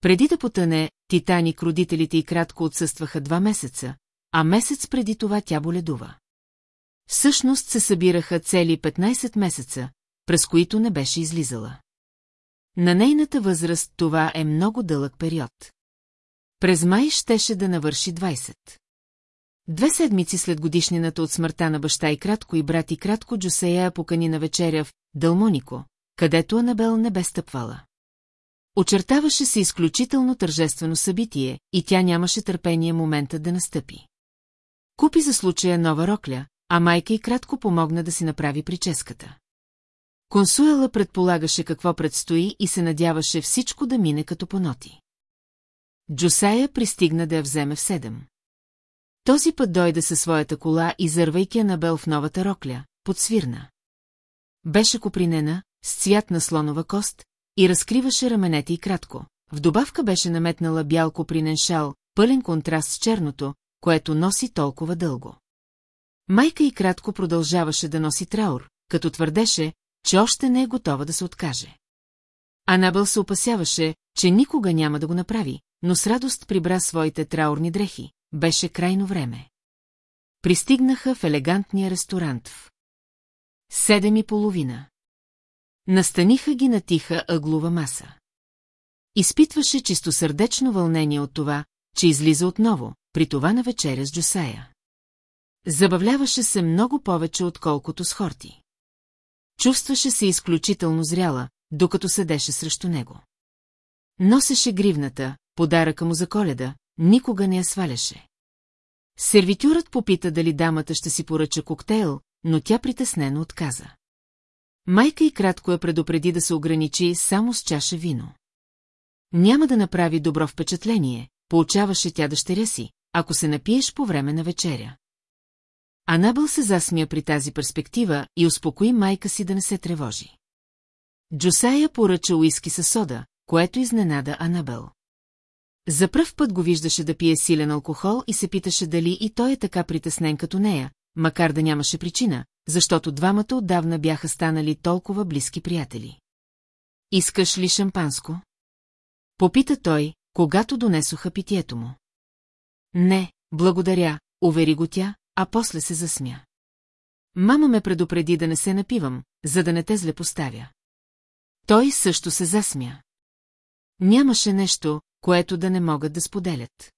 Преди да потъне, Титаник родителите и кратко отсъстваха два месеца, а месец преди това тя боледува. Всъщност се събираха цели 15 месеца, през които не беше излизала. На нейната възраст това е много дълъг период. През май щеше да навърши 20. Две седмици след годишнината от смъртта на баща и кратко и брат и кратко Джусея покани на вечеря в Дълмонико, където Анабел не бе стъпвала. Очертаваше се изключително тържествено събитие и тя нямаше търпение момента да настъпи. Купи за случая нова рокля, а майка и кратко помогна да си направи прическата. Консуела предполагаше какво предстои и се надяваше всичко да мине като по ноти. Джосая пристигна да я вземе в седем. Този път дойде със своята кола и зървайки Анабел в новата рокля, подсвирна. Беше копринена, с цвят на слонова кост, и разкриваше раменете и кратко. В добавка беше наметнала бял копринен шал, пълен контраст с черното, което носи толкова дълго. Майка и кратко продължаваше да носи траур, като твърдеше, че още не е готова да се откаже. Анабел се опасяваше, че никога няма да го направи, но с радост прибра своите траурни дрехи. Беше крайно време. Пристигнаха в елегантния ресторант в Седем и половина. Настаниха ги на тиха ъглова маса. Изпитваше чистосърдечно вълнение от това, че излиза отново, при това на вечеря с Джосая. Забавляваше се много повече, отколкото с Хорти. Чувстваше се изключително зряла, докато седеше срещу него. Носеше гривната, подаръка му за коледа, никога не я сваляше. Сервитюрът попита дали дамата ще си поръча коктейл, но тя притеснено отказа. Майка и кратко я предупреди да се ограничи само с чаша вино. Няма да направи добро впечатление, получаваше тя дъщеря си, ако се напиеш по време на вечеря. Анабел се засмя при тази перспектива и успокои майка си да не се тревожи. Джосая поръча уиски със сода, което изненада Анабел. За пръв път го виждаше да пие силен алкохол и се питаше дали и той е така притеснен като нея, макар да нямаше причина, защото двамата отдавна бяха станали толкова близки приятели. Искаш ли шампанско? Попита той, когато донесоха питието му. Не, благодаря, увери го тя, а после се засмя. Мама ме предупреди да не се напивам, за да не те зле поставя. Той също се засмя. Нямаше нещо, което да не могат да споделят.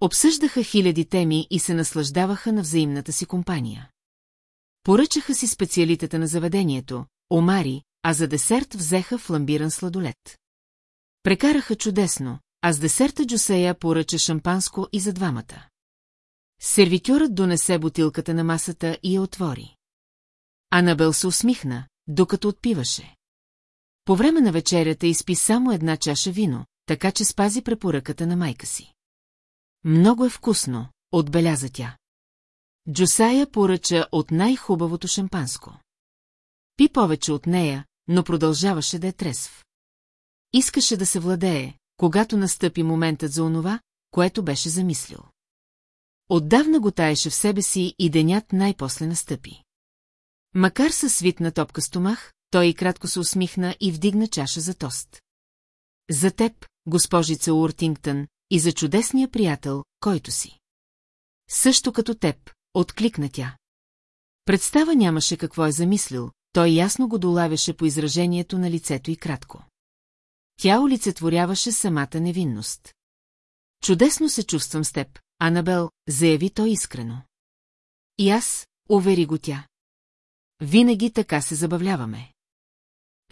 Обсъждаха хиляди теми и се наслаждаваха на взаимната си компания. Поръчаха си специалитета на заведението, омари, а за десерт взеха фламбиран сладолет. Прекараха чудесно, а с десерта Джусея поръча шампанско и за двамата. Сервитюрът донесе бутилката на масата и я отвори. Анабел се усмихна, докато отпиваше. По време на вечерята изпи само една чаша вино, така че спази препоръката на майка си. Много е вкусно, отбеляза тя. Джосая поръча от най-хубавото шампанско. Пи повече от нея, но продължаваше да е трезв. Искаше да се владее, когато настъпи моментът за онова, което беше замислил. Отдавна го таеше в себе си и денят най-после настъпи. Макар със свитна топка стомах, той и кратко се усмихна и вдигна чаша за тост. За теб, госпожица Уортингтън, и за чудесния приятел, който си. Също като теб, откликна тя. Представа нямаше какво е замислил, той ясно го долавяше по изражението на лицето и кратко. Тя олицетворяваше самата невинност. Чудесно се чувствам с теб, Анабел, заяви той искрено. И аз, увери го тя. Винаги така се забавляваме.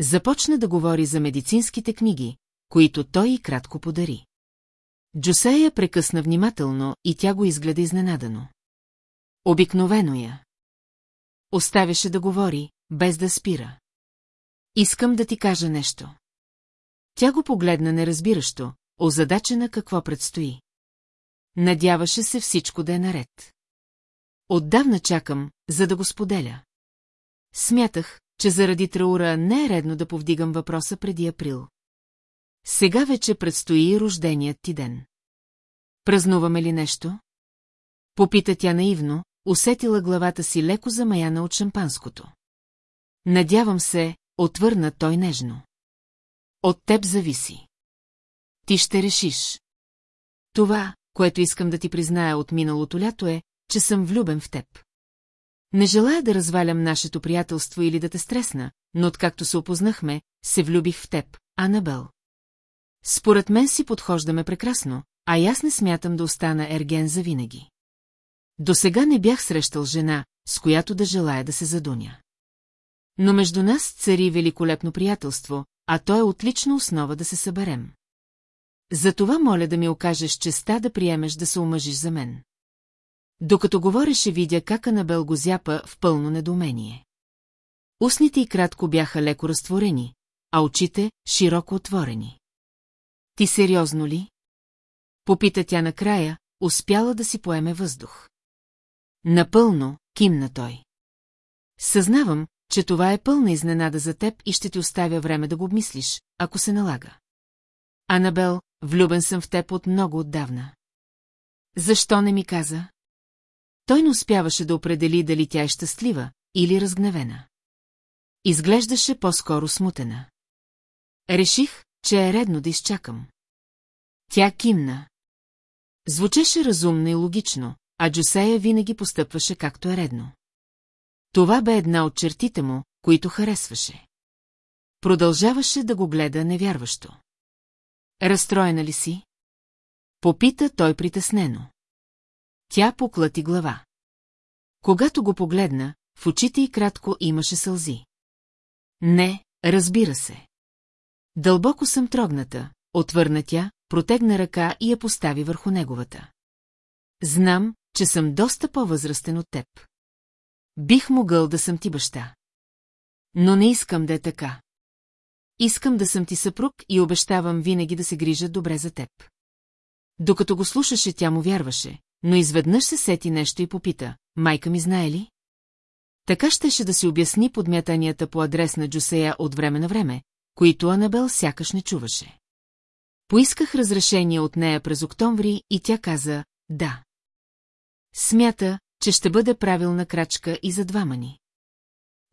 Започна да говори за медицинските книги, които той и кратко подари. Джосея прекъсна внимателно и тя го изгледа изненадано. Обикновено я. Оставяше да говори, без да спира. Искам да ти кажа нещо. Тя го погледна неразбиращо, озадачена какво предстои. Надяваше се всичко да е наред. Отдавна чакам, за да го споделя. Смятах, че заради траура не е редно да повдигам въпроса преди април. Сега вече предстои рожденият ти ден. Празнуваме ли нещо? Попита тя наивно, усетила главата си леко замаяна от шампанското. Надявам се, отвърна той нежно. От теб зависи. Ти ще решиш. Това, което искам да ти призная от миналото лято е, че съм влюбен в теб. Не желая да развалям нашето приятелство или да те стресна, но откакто се опознахме, се влюбих в теб, Анабел. Според мен си подхождаме прекрасно, а аз не смятам да остана ерген за винаги. До сега не бях срещал жена, с която да желая да се задуня. Но между нас цари великолепно приятелство, а то е отлична основа да се съберем. Затова моля да ми окажеш честа да приемеш да се омъжиш за мен. Докато говореше, видя как Анабел го зяпа в пълно недоумение. Устните й кратко бяха леко разтворени, а очите широко отворени. Ти сериозно ли? Попита тя накрая, успяла да си поеме въздух. Напълно, кимна той. Съзнавам, че това е пълна изненада за теб и ще ти оставя време да го обмислиш, ако се налага. Анабел, влюбен съм в теб от много отдавна. Защо не ми каза? Той не успяваше да определи дали тя е щастлива или разгневена. Изглеждаше по-скоро смутена. Реших, че е редно да изчакам. Тя кимна. Звучеше разумно и логично, а Джусея винаги постъпваше както е редно. Това бе една от чертите му, които харесваше. Продължаваше да го гледа невярващо. Разстроена ли си? Попита той притеснено. Тя поклати глава. Когато го погледна, в очите й кратко имаше сълзи. Не, разбира се. Дълбоко съм трогната, отвърна тя, протегна ръка и я постави върху неговата. Знам, че съм доста по-възрастен от теб. Бих могъл да съм ти баща. Но не искам да е така. Искам да съм ти съпруг и обещавам винаги да се грижа добре за теб. Докато го слушаше, тя му вярваше, но изведнъж се сети нещо и попита, майка ми знае ли? Така щеше да си обясни подмятанията по адрес на Джусея от време на време, които Анабел сякаш не чуваше. Поисках разрешение от нея през октомври и тя каза «да». Смята, че ще бъде правилна крачка и за двама ни.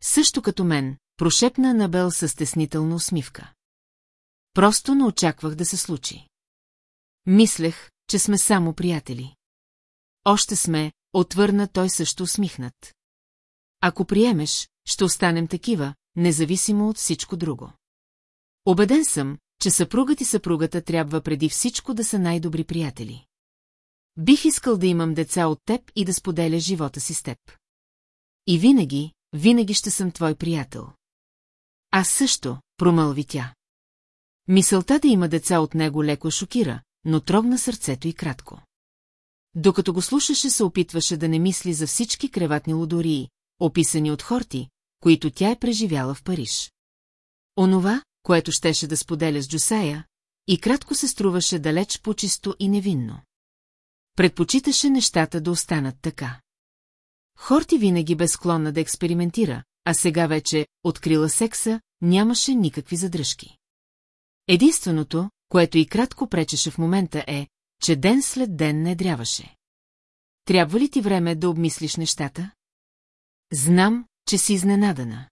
Също като мен, прошепна Анабел със стеснителна усмивка. Просто не очаквах да се случи. Мислех, че сме само приятели. Още сме, отвърна той също усмихнат. Ако приемеш, ще останем такива, независимо от всичко друго. Обеден съм, че съпругът и съпругата трябва преди всичко да са най-добри приятели. Бих искал да имам деца от теб и да споделя живота си с теб. И винаги, винаги ще съм твой приятел. Аз също, промълви тя. Мисълта да има деца от него леко шокира, но трогна сърцето и кратко. Докато го слушаше, се опитваше да не мисли за всички креватни лудории, описани от Хорти, които тя е преживяла в Париж. Онова, което щеше да споделя с Джусая, и кратко се струваше далеч по-чисто и невинно. Предпочиташе нещата да останат така. Хорти винаги бе склонна да експериментира, а сега вече, открила секса, нямаше никакви задръжки. Единственото, което и кратко пречеше в момента е, че ден след ден не дряваше. Трябва ли ти време да обмислиш нещата? Знам, че си изненадана.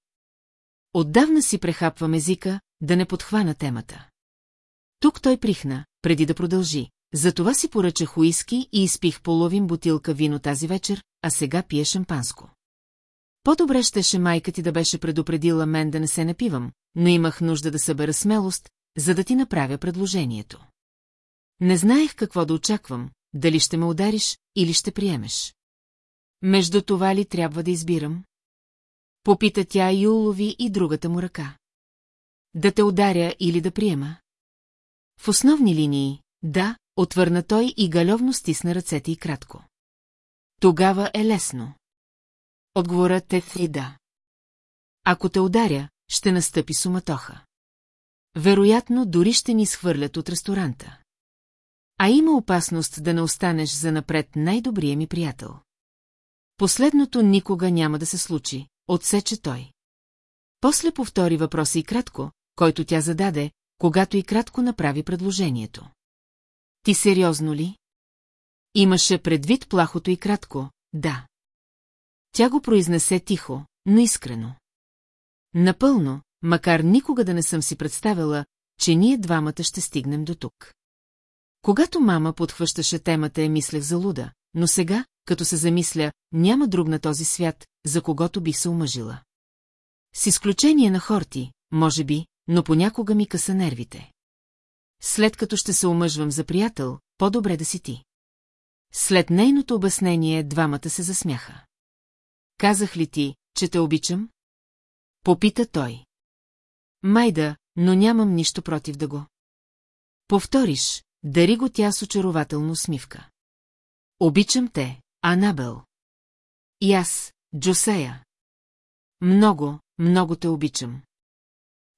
Отдавна си прехапвам езика, да не подхвана темата. Тук той прихна, преди да продължи. Затова си поръчах уиски и изпих половин бутилка вино тази вечер, а сега пие шампанско. По-добре щеше майка ти да беше предупредила мен да не се напивам, но имах нужда да събера смелост, за да ти направя предложението. Не знаех какво да очаквам, дали ще ме удариш или ще приемеш. Между това ли трябва да избирам? Попита тя и улови и другата му ръка. Да те ударя или да приема? В основни линии, да, отвърна той и галевно стисна ръцете и кратко. Тогава е лесно. Отговорът е и да. Ако те ударя, ще настъпи суматоха. Вероятно, дори ще ни схвърлят от ресторанта. А има опасност да не останеш за напред най-добрия ми приятел. Последното никога няма да се случи, отсече той. После повтори въпроса и кратко, който тя зададе, когато и кратко направи предложението. Ти сериозно ли? Имаше предвид плахото и кратко, да. Тя го произнесе тихо, но искрено. Напълно, макар никога да не съм си представила, че ние двамата ще стигнем до тук. Когато мама подхващаше темата, е мислех за луда, но сега, като се замисля, няма друг на този свят, за когото бих се омъжила. С изключение на Хорти, може би, но понякога ми къса нервите. След като ще се омъжвам за приятел, по-добре да си ти. След нейното обяснение двамата се засмяха. Казах ли ти, че те обичам? Попита той. Майда, но нямам нищо против да го. Повториш, дари го тя с очарователно усмивка. Обичам те, Анабел. И аз, Джосея. Много, много те обичам.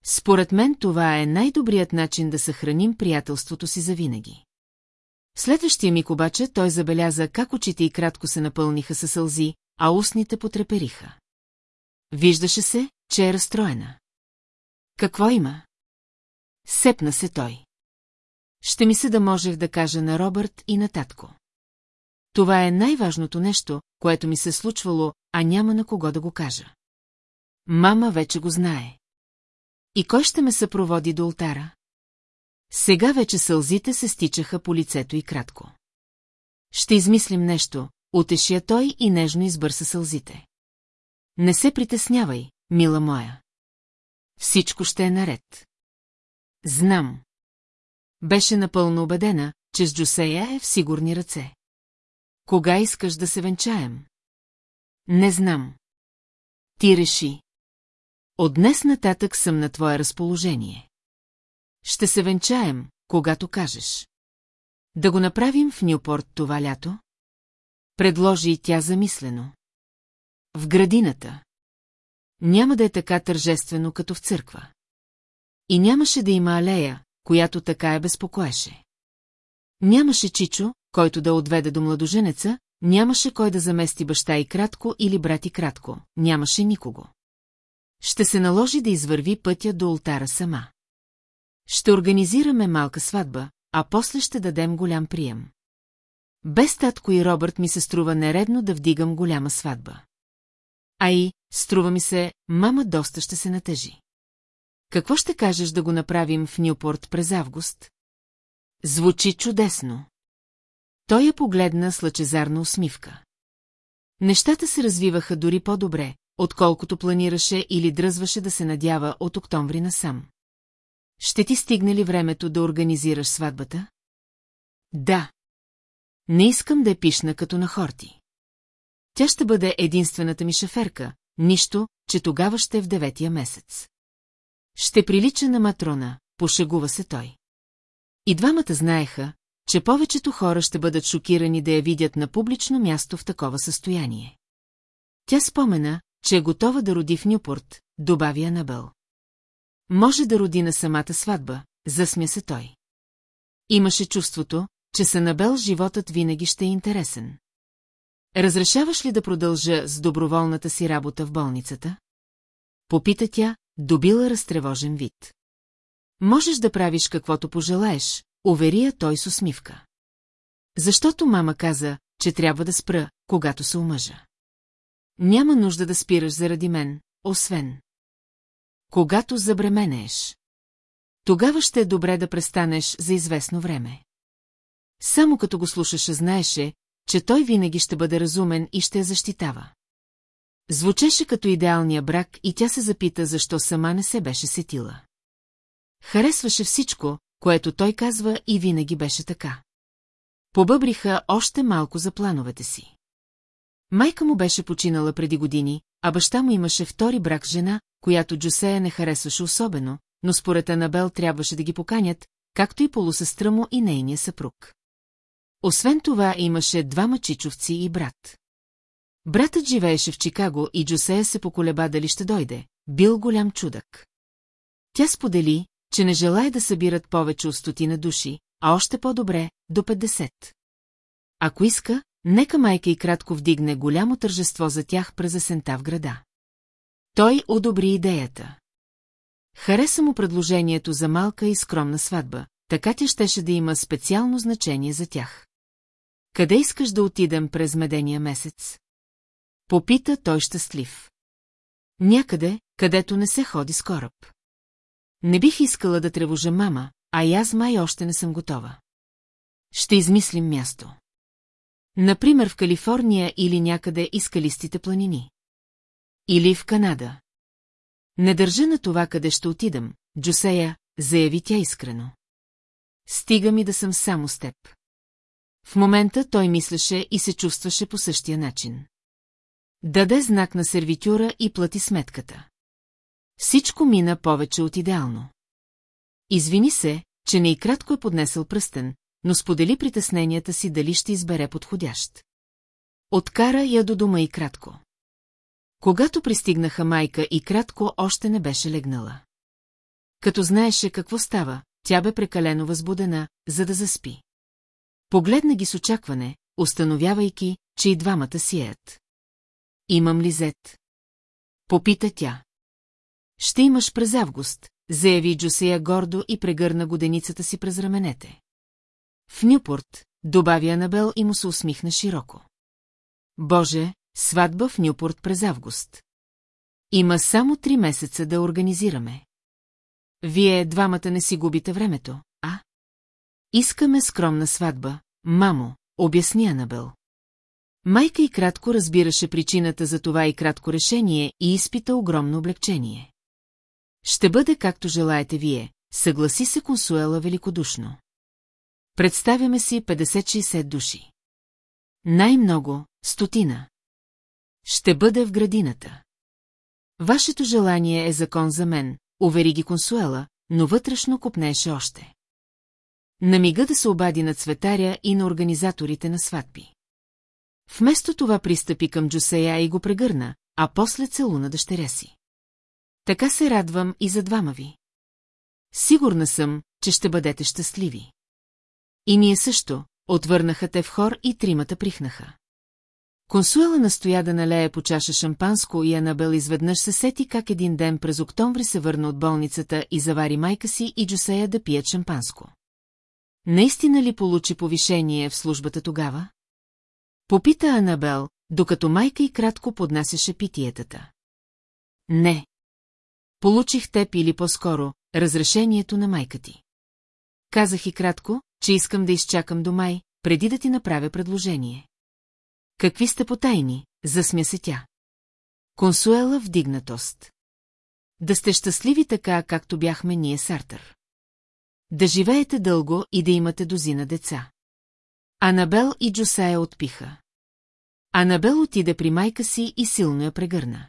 Според мен това е най-добрият начин да съхраним приятелството си завинаги. В следващия миг обаче той забеляза как очите и кратко се напълниха със сълзи, а устните потрепериха. Виждаше се, че е разстроена. Какво има? Сепна се той. Ще ми се да можех да кажа на Робърт и на татко. Това е най-важното нещо, което ми се случвало, а няма на кого да го кажа. Мама вече го знае. И кой ще ме съпроводи до ултара? Сега вече сълзите се стичаха по лицето и кратко. Ще измислим нещо, утешия той и нежно избърса сълзите. Не се притеснявай, мила моя. Всичко ще е наред. Знам. Беше напълно убедена, че с Джусея е в сигурни ръце. Кога искаш да се венчаем? Не знам. Ти реши. От днес нататък съм на твое разположение. Ще се венчаем, когато кажеш. Да го направим в Нюпорт това лято? Предложи и тя замислено. В градината. Няма да е така тържествено, като в църква. И нямаше да има алея, която така я безпокоеше. Нямаше Чичо, който да отведе до младоженеца, нямаше кой да замести баща и кратко или брати кратко, нямаше никого. Ще се наложи да извърви пътя до ултара сама. Ще организираме малка сватба, а после ще дадем голям прием. Без татко и Робърт ми се струва нередно да вдигам голяма сватба. А и, струва ми се, мама доста ще се натъжи. Какво ще кажеш да го направим в Нюпорт през август? Звучи чудесно. Той я погледна с лъчезарна усмивка. Нещата се развиваха дори по-добре, отколкото планираше или дръзваше да се надява от октомври насам. Ще ти стигне ли времето да организираш сватбата? Да. Не искам да е пишна като на хорти. Тя ще бъде единствената ми шеферка, нищо, че тогава ще е в деветия месец. Ще прилича на матрона, пошегува се той. И двамата знаеха, че повечето хора ще бъдат шокирани да я видят на публично място в такова състояние. Тя спомена, че е готова да роди в Нюпорт, добави Анабел. Може да роди на самата сватба, засмя се той. Имаше чувството, че с Анабел животът винаги ще е интересен. Разрешаваш ли да продължа с доброволната си работа в болницата? Попита тя, добила разтревожен вид. Можеш да правиш каквото пожелаеш, увери я той с усмивка. Защото мама каза, че трябва да спра, когато се омъжа. Няма нужда да спираш заради мен, освен. Когато забременееш. Тогава ще е добре да престанеш за известно време. Само като го слушаше, знаеше, че той винаги ще бъде разумен и ще я защитава. Звучеше като идеалния брак и тя се запита, защо сама не се беше сетила. Харесваше всичко, което той казва и винаги беше така. Побъбриха още малко за плановете си. Майка му беше починала преди години, а баща му имаше втори брак с жена, която Джусея не харесваше особено, но според Анабел трябваше да ги поканят, както и полусестра му и нейния съпруг. Освен това имаше двама чичовци и брат. Братът живееше в Чикаго и Джусея се поколеба дали ще дойде. Бил голям чудък. Тя сподели, че не желая да събират повече от стотина души, а още по-добре – до 50. Ако иска, нека майка и кратко вдигне голямо тържество за тях през есента в града. Той одобри идеята. Хареса му предложението за малка и скромна сватба, така тя щеше да има специално значение за тях. Къде искаш да отидем през медения месец? Попита той щастлив. Някъде, където не се ходи с кораб. Не бих искала да тревожа мама, а и аз май още не съм готова. Ще измислим място. Например в Калифорния или някъде из скалистите планини. Или в Канада. Не държа на това къде ще отидам, Джусея, заяви тя искрено. Стига ми да съм само с теб. В момента той мислеше и се чувстваше по същия начин. Даде знак на сервитюра и плати сметката. Всичко мина повече от идеално. Извини се, че не и кратко е поднесъл пръстен, но сподели притесненията си дали ще избере подходящ. Откара я до дома и кратко. Когато пристигнаха майка и кратко още не беше легнала. Като знаеше какво става, тя бе прекалено възбудена, за да заспи. Погледна ги с очакване, установявайки, че и двамата сият. Имам ли зет? Попита тя. Ще имаш през август, заяви Джусея гордо и прегърна годеницата си през раменете. В Нюпорт, добави Анабел и му се усмихна широко. Боже, сватба в Нюпорт през август. Има само три месеца да организираме. Вие двамата не си губите времето? Искаме скромна сватба, мамо, обясни Анабел. Майка и кратко разбираше причината за това и кратко решение и изпита огромно облегчение. Ще бъде както желаете вие, съгласи се консуела великодушно. Представяме си 50-60 души. Най-много – стотина. Ще бъде в градината. Вашето желание е закон за мен, увери ги консуела, но вътрешно копнеше още. Намига да се обади на цветаря и на организаторите на сватби. Вместо това пристъпи към Джусея и го прегърна, а после целуна дъщеря си. Така се радвам и за двама ви. Сигурна съм, че ще бъдете щастливи. И ние също, отвърнаха те в хор и тримата прихнаха. Консуела настоя да налее по чаша шампанско и Анабел изведнъж се сети как един ден през октомври се върна от болницата и завари майка си и Джусея да пият шампанско. Наистина ли получи повишение в службата тогава? Попита Анабел, докато майка и кратко поднасяше питиетата. Не. Получих теб или по-скоро разрешението на майка ти. Казах и кратко, че искам да изчакам до май, преди да ти направя предложение. Какви сте потайни, засмя се тя. Консуела вдигна тост. Да сте щастливи така, както бяхме ние с. Да живеете дълго и да имате дозина деца. Анабел и Джосая отпиха. Анабел отиде при майка си и силно я прегърна.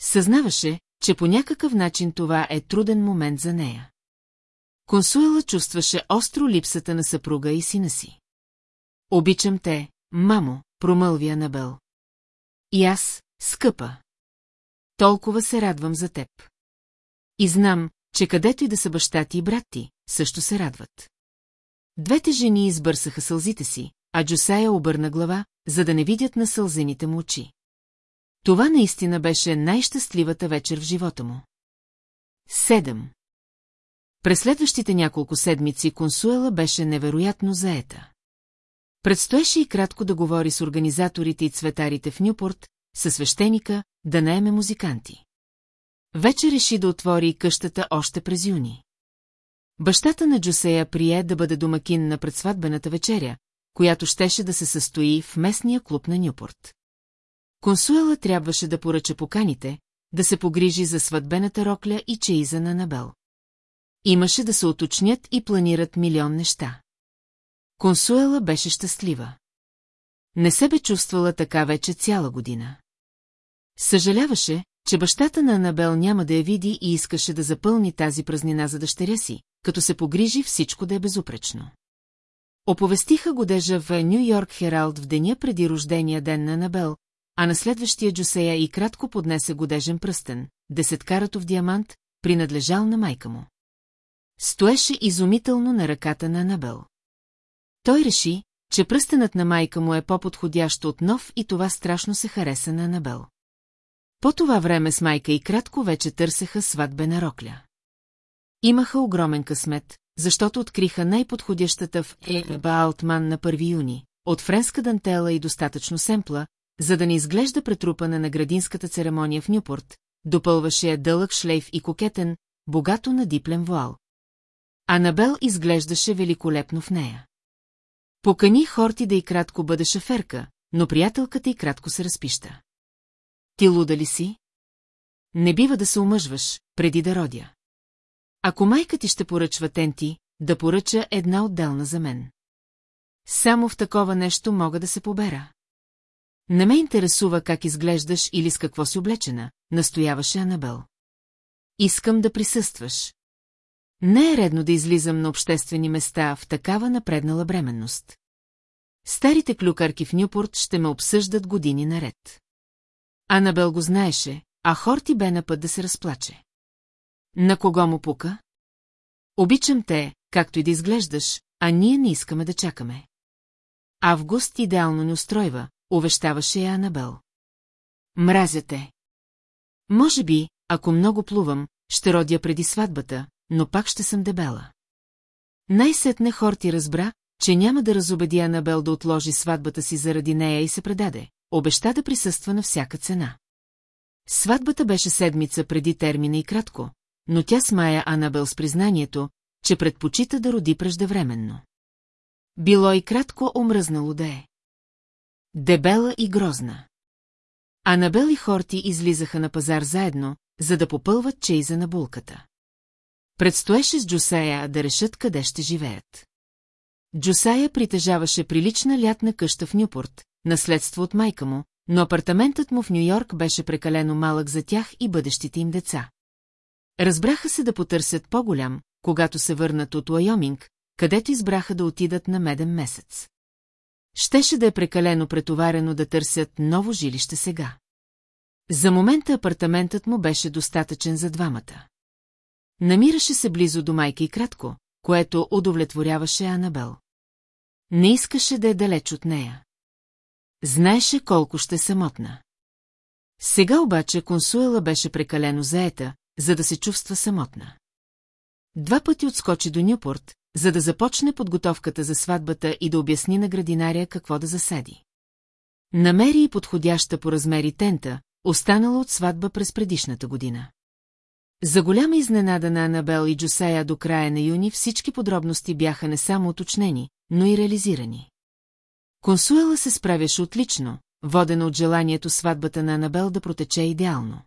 Съзнаваше, че по някакъв начин това е труден момент за нея. Консуела чувстваше остро липсата на съпруга и сина си. Обичам те, мамо, промълви Анабел. И аз, скъпа. Толкова се радвам за теб. И знам, че където и да са баща ти и брат ти, също се радват. Двете жени избърсаха сълзите си, а Джусая обърна глава, за да не видят на сълзените му очи. Това наистина беше най-щастливата вечер в живота му. Седем. През следващите няколко седмици консуела беше невероятно заета. Предстоеше и кратко да говори с организаторите и цветарите в Нюпорт, със свещеника, да наеме музиканти. Вече реши да отвори къщата още през юни. Бащата на Джусея прие да бъде домакин на предсватбената вечеря, която щеше да се състои в местния клуб на Нюпорт. Консуела трябваше да поръча поканите, да се погрижи за сватбената рокля и чеиза на Набел. Имаше да се уточнят и планират милион неща. Консуела беше щастлива. Не се бе чувствала така вече цяла година. Съжаляваше, че бащата на Анабел няма да я види и искаше да запълни тази празнина за дъщеря си, като се погрижи всичко да е безупречно. Оповестиха годежа в Нью Йорк Хералд в деня преди рождения ден на Анабел, а на следващия Джусея и кратко поднесе годежен пръстен, десеткаратов диамант, принадлежал на майка му. Стоеше изумително на ръката на Анабел. Той реши, че пръстенът на майка му е по-подходящ от нов и това страшно се хареса на Анабел. По това време с майка и кратко вече търсеха сватбена рокля. Имаха огромен късмет, защото откриха най-подходящата в Еба Алтман на 1 юни, от френска дантела и достатъчно семпла, за да не изглежда претрупана на градинската церемония в Нюпорт, допълваше я дълъг шлейф и кокетен, богато на диплен вуал. Анабел изглеждаше великолепно в нея. Покани Хорти да и кратко бъде шаферка, но приятелката и кратко се разпища. Ти луда ли си? Не бива да се омъжваш, преди да родя. Ако майка ти ще поръчва тенти, да поръча една отделна за мен. Само в такова нещо мога да се побера. Не ме интересува как изглеждаш или с какво си облечена, настояваше Анабел. Искам да присъстваш. Не е редно да излизам на обществени места в такава напреднала бременност. Старите клюкарки в Нюпорт ще ме обсъждат години наред. Анабел го знаеше, а Хорти бе на път да се разплаче. На кого му пука? Обичам те, както и да изглеждаш, а ние не искаме да чакаме. Август идеално не устройва, увещаваше я Анабел. Мразя те. Може би, ако много плувам, ще родя преди сватбата, но пак ще съм дебела. Най-сетне Хорти разбра, че няма да разобеди Анабел да отложи сватбата си заради нея и се предаде. Обеща да присъства на всяка цена. Сватбата беше седмица преди термина и кратко, но тя смая Анабел с признанието, че предпочита да роди преждевременно. Било и кратко омръзнало да е. Дебела и грозна. Анабел и Хорти излизаха на пазар заедно, за да попълват чейза на булката. Предстоеше с Джусая да решат къде ще живеят. Джусая притежаваше прилична лятна къща в Нюпорт, наследство от майка му, но апартаментът му в Нью-Йорк беше прекалено малък за тях и бъдещите им деца. Разбраха се да потърсят по-голям, когато се върнат от Уайоминг, където избраха да отидат на меден месец. Щеше да е прекалено претоварено да търсят ново жилище сега. За момента апартаментът му беше достатъчен за двамата. Намираше се близо до майка и кратко, което удовлетворяваше Анабел. Не искаше да е далеч от нея. Знаеше колко ще самотна. Сега обаче консуела беше прекалено заета, за да се чувства самотна. Два пъти отскочи до Нюпорт, за да започне подготовката за сватбата и да обясни на градинаря какво да засади. Намери и подходяща по размери тента, останала от сватба през предишната година. За голяма изненада на Анабел и Джусея до края на юни всички подробности бяха не само уточнени, но и реализирани. Консуела се справяше отлично, водена от желанието сватбата на Анабел да протече идеално.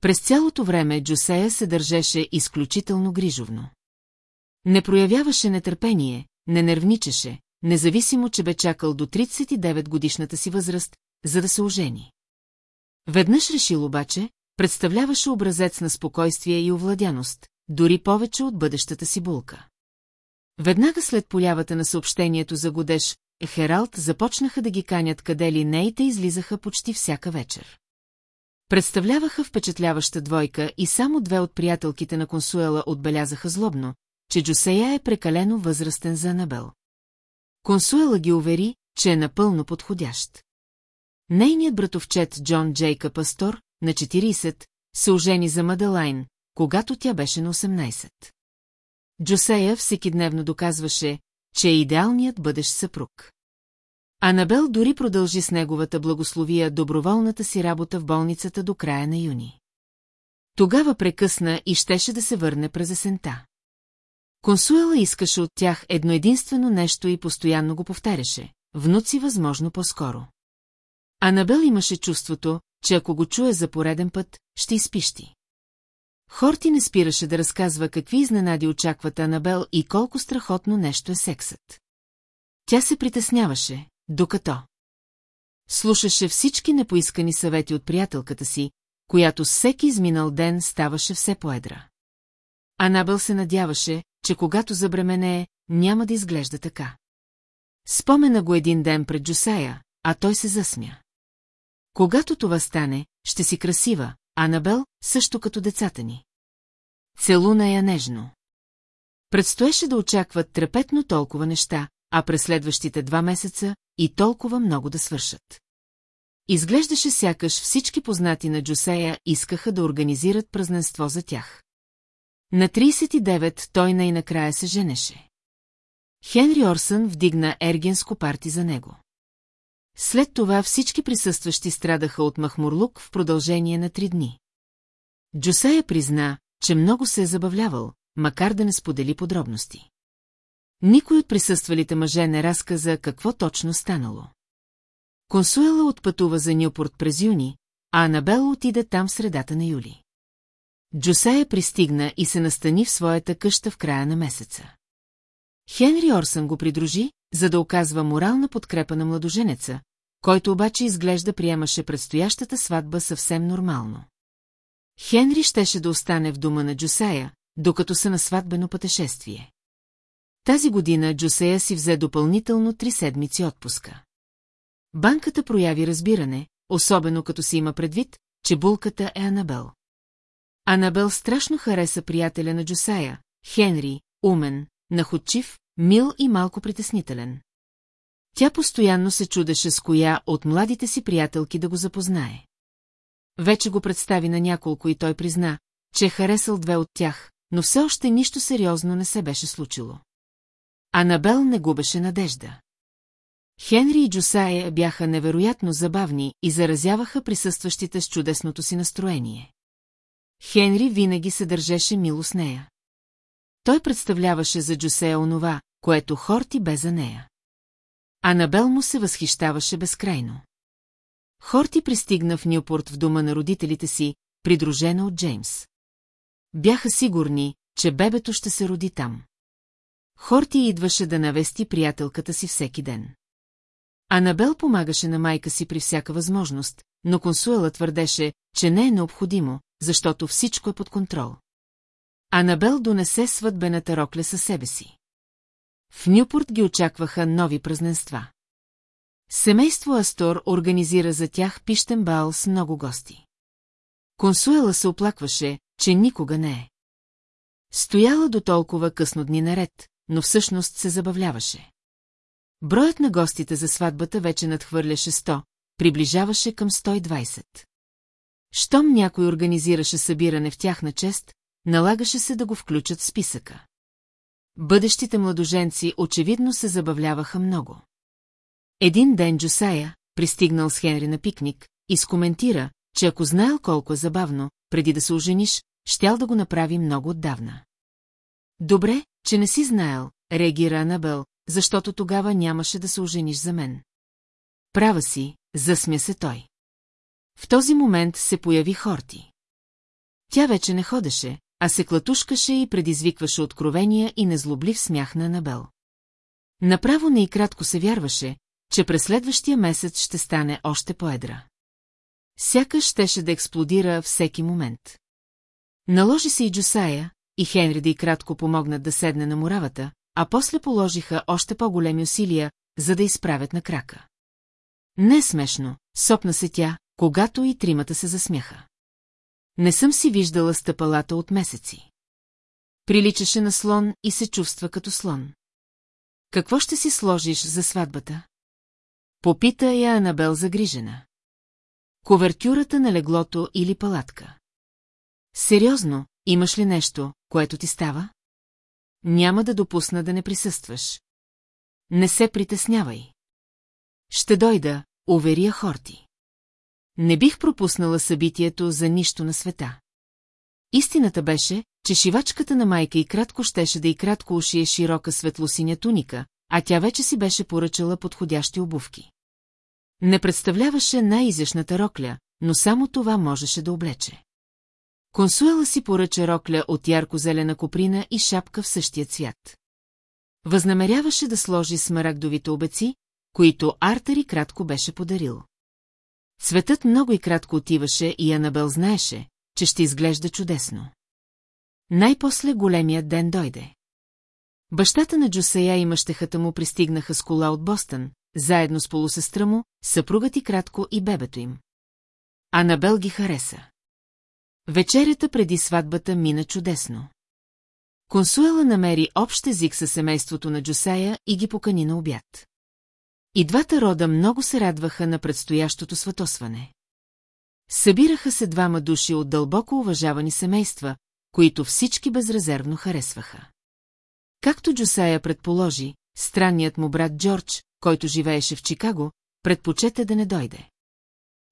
През цялото време Джусея се държеше изключително грижовно. Не проявяваше нетърпение, не нервничеше, независимо, че бе чакал до 39 годишната си възраст, за да се ожени. Веднъж решил обаче, представляваше образец на спокойствие и овладяност, дори повече от бъдещата си булка. Веднага след полявата на съобщението за годеж, Хералд започнаха да ги канят къде ли не и те излизаха почти всяка вечер. Представляваха впечатляваща двойка и само две от приятелките на консуела отбелязаха злобно, че Джусея е прекалено възрастен за Анабел. Консуела ги увери, че е напълно подходящ. Нейният братовчет Джон Джейка Пастор, на 40, се ожени за Мадалайн, когато тя беше на 18. Джосея всекидневно доказваше, че е идеалният бъдещ съпруг. Анабел дори продължи с неговата благословия доброволната си работа в болницата до края на юни. Тогава прекъсна и щеше да се върне през есента. Консуела искаше от тях едно единствено нещо и постоянно го повтаряше – внуци възможно по-скоро. Анабел имаше чувството, че ако го чуе за пореден път, ще изпищи. Хорти не спираше да разказва какви изненади очакват Анабел и колко страхотно нещо е сексът. Тя се притесняваше, докато слушаше всички непоискани съвети от приятелката си, която всеки изминал ден ставаше все поедра. Анабел се надяваше, че когато забременее, няма да изглежда така. Спомена го един ден пред Джусая, а той се засмя. Когато това стане, ще си красива, Анабел, също като децата ни. Целуна я нежно. Предстоеше да очакват трепетно толкова неща, а през следващите два месеца и толкова много да свършат. Изглеждаше сякаш всички познати на Джусея искаха да организират празненство за тях. На 39 той най-накрая се женеше. Хенри Орсън вдигна ергенско парти за него. След това всички присъстващи страдаха от махмурлук в продължение на три дни. Джусея призна, че много се е забавлявал, макар да не сподели подробности. Никой от присъствалите мъже не разказа какво точно станало. Консуела отпътува за Нюпорт през юни, а Анабела отида там в средата на юли. Джусея пристигна и се настани в своята къща в края на месеца. Хенри Орсън го придружи, за да оказва морална подкрепа на младоженеца, който обаче изглежда приемаше предстоящата сватба съвсем нормално. Хенри щеше да остане в дома на Джусая, докато са на сватбено пътешествие. Тази година Джусея си взе допълнително три седмици отпуска. Банката прояви разбиране, особено като си има предвид, че булката е Анабел. Анабел страшно хареса приятеля на Джусая, Хенри, умен, находчив, мил и малко притеснителен. Тя постоянно се чудеше с коя от младите си приятелки да го запознае. Вече го представи на няколко и той призна, че е харесал две от тях, но все още нищо сериозно не се беше случило. Анабел не губеше надежда. Хенри и Джусая бяха невероятно забавни и заразяваха присъстващите с чудесното си настроение. Хенри винаги се държеше мило с нея. Той представляваше за Джусея онова, което Хорти бе за нея. Анабел му се възхищаваше безкрайно. Хорти пристигна в Нюпорт в дома на родителите си, придружена от Джеймс. Бяха сигурни, че бебето ще се роди там. Хорти идваше да навести приятелката си всеки ден. Анабел помагаше на майка си при всяка възможност, но консуела твърдеше, че не е необходимо, защото всичко е под контрол. Анабел донесе сватбената рокля със себе си. В Нюпорт ги очакваха нови празненства. Семейство Астор организира за тях пищен бал с много гости. Консуела се оплакваше, че никога не е. Стояла до толкова късно дни наред, но всъщност се забавляваше. Броят на гостите за сватбата вече надхвърляше 100, приближаваше към 120. Щом някой организираше събиране в тяхна чест, налагаше се да го включат в списъка. Бъдещите младоженци очевидно се забавляваха много. Един ден Джусая, пристигнал с Хенри на пикник, изкоментира, че ако знаел колко е забавно, преди да се ожениш, щял да го направи много отдавна. Добре, че не си знаел, реагира Анабел, защото тогава нямаше да се ожениш за мен. Права си, засмя се той. В този момент се появи Хорти. Тя вече не ходеше, а се клатушкаше и предизвикваше откровения и незлоблив смях на Анабел. Направо не и кратко се вярваше, че през следващия месец ще стане още по-едра. Сякаш щеше да експлодира всеки момент. Наложи се и Джусая, и Хенри да и кратко помогнат да седне на муравата, а после положиха още по-големи усилия, за да изправят на крака. Не смешно, сопна се тя, когато и тримата се засмяха. Не съм си виждала стъпалата от месеци. Приличаше на слон и се чувства като слон. Какво ще си сложиш за сватбата? Попита я Анабел загрижена. Ковертюрата на леглото или палатка. Сериозно, имаш ли нещо, което ти става? Няма да допусна да не присъстваш. Не се притеснявай. Ще дойда, уверия Хорти. Не бих пропуснала събитието за нищо на света. Истината беше, че шивачката на майка и кратко щеше да и кратко ушие широка светлосиня туника, а тя вече си беше поръчала подходящи обувки. Не представляваше най-изящната рокля, но само това можеше да облече. Консуела си поръча рокля от ярко-зелена коприна и шапка в същия цвят. Възнамеряваше да сложи смарагдовите обеци, които Артари кратко беше подарил. Цветът много и кратко отиваше и Анабел знаеше, че ще изглежда чудесно. Най-после големият ден дойде. Бащата на Джусея и мъщехата му пристигнаха с кола от Бостън, заедно с полусестра му, съпругът и кратко и бебето им. Анабел ги хареса. Вечерята преди сватбата мина чудесно. Консуела намери общ език със семейството на Джусая и ги покани на обяд. И двата рода много се радваха на предстоящото сватосване. Събираха се двама души от дълбоко уважавани семейства, които всички безрезервно харесваха. Както Джусая предположи, странният му брат Джордж, който живееше в Чикаго, предпочете да не дойде.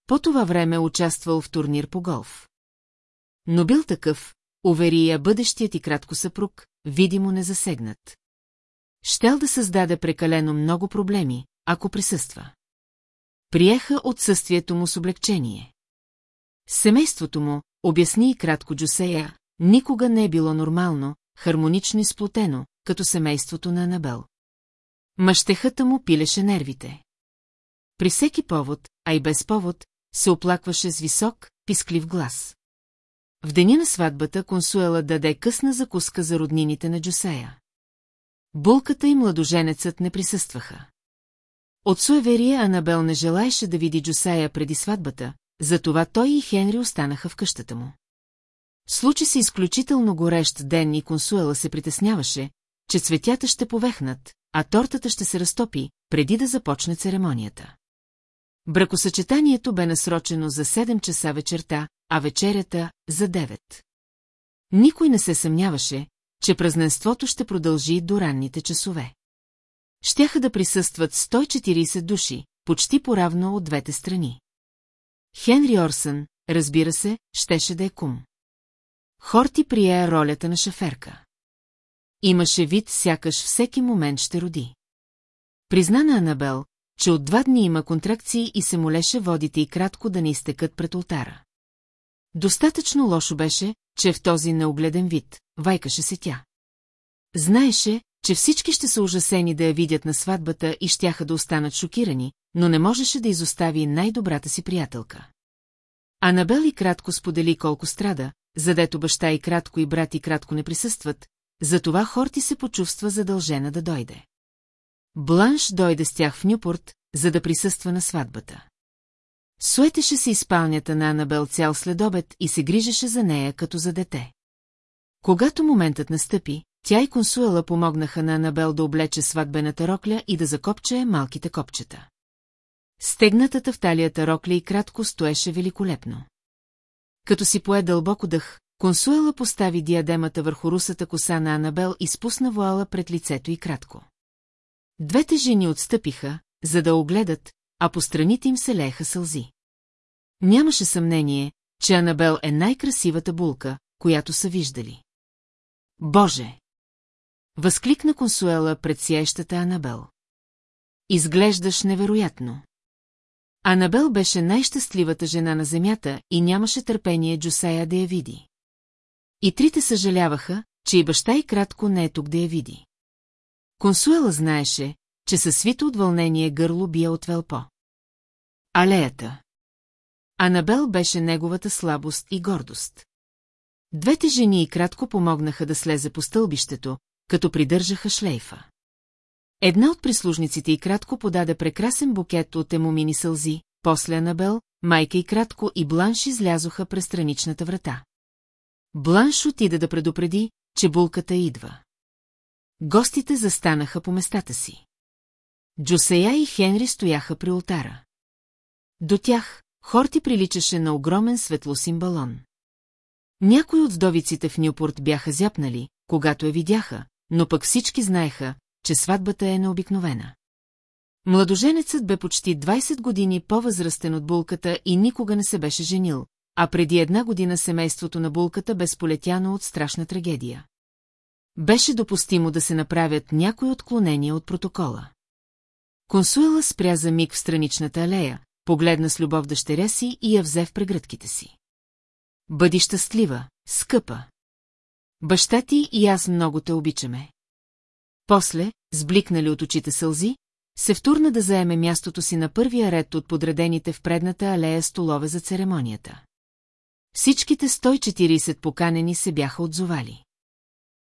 По това време участвал в турнир по голф. Но бил такъв, увери я бъдещият и кратко съпруг, видимо незасегнат. Щел да създаде прекалено много проблеми, ако присъства. Приеха отсъствието му с облегчение. Семейството му, обясни и кратко Джусея, никога не е било нормално, хармонично изплотено, като семейството на Анабел. Мъщехата му пилеше нервите. При всеки повод, а и без повод, се оплакваше с висок, писклив глас. В деня на сватбата Консуела даде късна закуска за роднините на Джусея. Булката и младоженецът не присъстваха. От суеверие Анабел не желаеше да види Джусея преди сватбата, затова той и Хенри останаха в къщата му. Случи се изключително горещ ден и Консуела се притесняваше, че цветята ще повехнат, а тортата ще се разтопи, преди да започне церемонията. Бракосъчетанието бе насрочено за 7 часа вечерта, а вечерята – за 9. Никой не се съмняваше, че празненството ще продължи до ранните часове. Щяха да присъстват 140 души, почти поравно от двете страни. Хенри Орсън, разбира се, щеше да е кум. Хорти прие ролята на шаферка. Имаше вид, сякаш всеки момент ще роди. Призна на Анабел, че от два дни има контракции и се молеше водите и кратко да не изтекат пред ултара. Достатъчно лошо беше, че в този неогледен вид, вайкаше се тя. Знаеше, че всички ще са ужасени да я видят на сватбата и щяха да останат шокирани, но не можеше да изостави най-добрата си приятелка. Анабел и кратко сподели колко страда, задето баща и кратко и брат и кратко не присъстват, затова Хорти се почувства задължена да дойде. Бланш дойде с тях в Нюпорт, за да присъства на сватбата. Суетеше се изпалнята на Анабел цял следобед и се грижеше за нея като за дете. Когато моментът настъпи, тя и Консуела помогнаха на Анабел да облече сватбената рокля и да закопче малките копчета. Стегнатата в талията рокля и кратко стоеше великолепно. Като си пое дълбоко дъх, Консуела постави диадемата върху русата коса на Анабел и спусна вуала пред лицето и кратко. Двете жени отстъпиха, за да огледат, а по страните им се лееха сълзи. Нямаше съмнение, че Анабел е най-красивата булка, която са виждали. Боже! Възкликна Консуела пред сиещата Анабел. Изглеждаш невероятно. Анабел беше най-щастливата жена на земята и нямаше търпение Джусея да я види. И трите съжаляваха, че и баща и кратко не е тук да я види. Консуела знаеше, че със свито от вълнение гърло бие от велпо. Алеята. Анабел беше неговата слабост и гордост. Двете жени и кратко помогнаха да слезе по стълбището, като придържаха шлейфа. Една от прислужниците и кратко подаде прекрасен букет от емомини сълзи, после Анабел, майка и кратко и Бланш излязоха през страничната врата. Бланш отида да предупреди, че булката идва. Гостите застанаха по местата си. Джосея и Хенри стояха при ултара. До тях Хорти приличаше на огромен светлосин балон. Някои от вдовиците в Нюпорт бяха зяпнали, когато я видяха, но пък всички знаеха, че сватбата е необикновена. Младоженецът бе почти 20 години по-възрастен от булката и никога не се беше женил, а преди една година семейството на булката бе сполетяно от страшна трагедия. Беше допустимо да се направят някои отклонения от протокола. Консуела спря за миг в страничната алея, погледна с любов дъщеря си и я взе в прегръдките си. Бъди щастлива, скъпа. Баща ти и аз много те обичаме. После, сбликнали от очите сълзи, се втурна да заеме мястото си на първия ред от подредените в предната алея столове за церемонията. Всичките 140 поканени се бяха отзовали.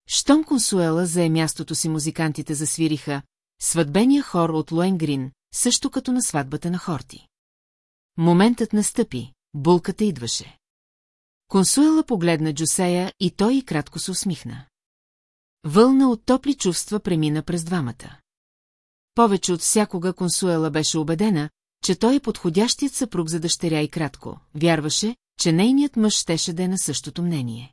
Щом Консуела зае мястото си музикантите засвириха сватбения хор от Луенгрин, също като на сватбата на Хорти. Моментът настъпи, булката идваше. Консуела погледна Джусея и той и кратко се усмихна. Вълна от топли чувства премина през двамата. Повече от всякога Консуела беше убедена, че той е подходящият съпруг за дъщеря и кратко. Вярваше, че нейният мъж щеше да е на същото мнение.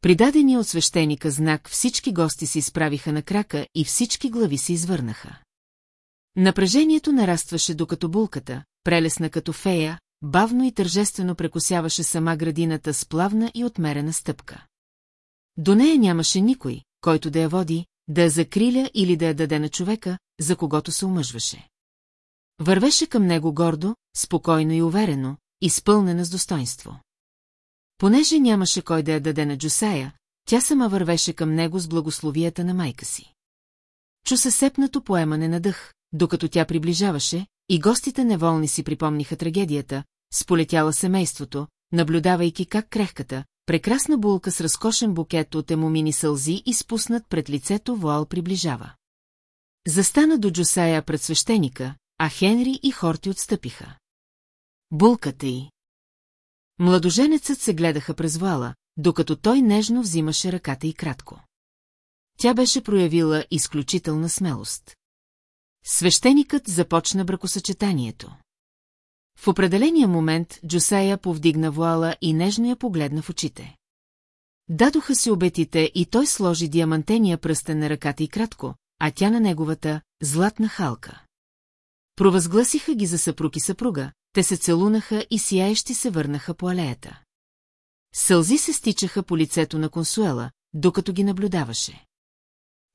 Придадения от свещеника знак всички гости се изправиха на крака и всички глави се извърнаха. Напрежението нарастваше докато булката, прелесна като фея, бавно и тържествено прекосяваше сама градината с плавна и отмерена стъпка. До нея нямаше никой, който да я води, да я закриля или да я даде на човека, за когото се омъжваше. Вървеше към него гордо, спокойно и уверено, изпълнена с достоинство. Понеже нямаше кой да я даде на Джусая, тя сама вървеше към него с благословията на майка си. Чу се сепнато поемане на дъх, докато тя приближаваше, и гостите неволни си припомниха трагедията, сполетяла семейството, наблюдавайки как крехката, прекрасна булка с разкошен букет от емомини сълзи и спуснат пред лицето вуал приближава. Застана до Джосая пред свещеника, а Хенри и Хорти отстъпиха. Булката й. Младоженецът се гледаха през вала, докато той нежно взимаше ръката и кратко. Тя беше проявила изключителна смелост. Свещеникът започна бракосъчетанието. В определения момент Джосея повдигна вуала и нежно я погледна в очите. Дадоха си обетите и той сложи диамантения пръстен на ръката и кратко, а тя на неговата златна халка. Провъзгласиха ги за съпруг и съпруга, те се целунаха и сияещи се върнаха по алеята. Сълзи се стичаха по лицето на консуела, докато ги наблюдаваше.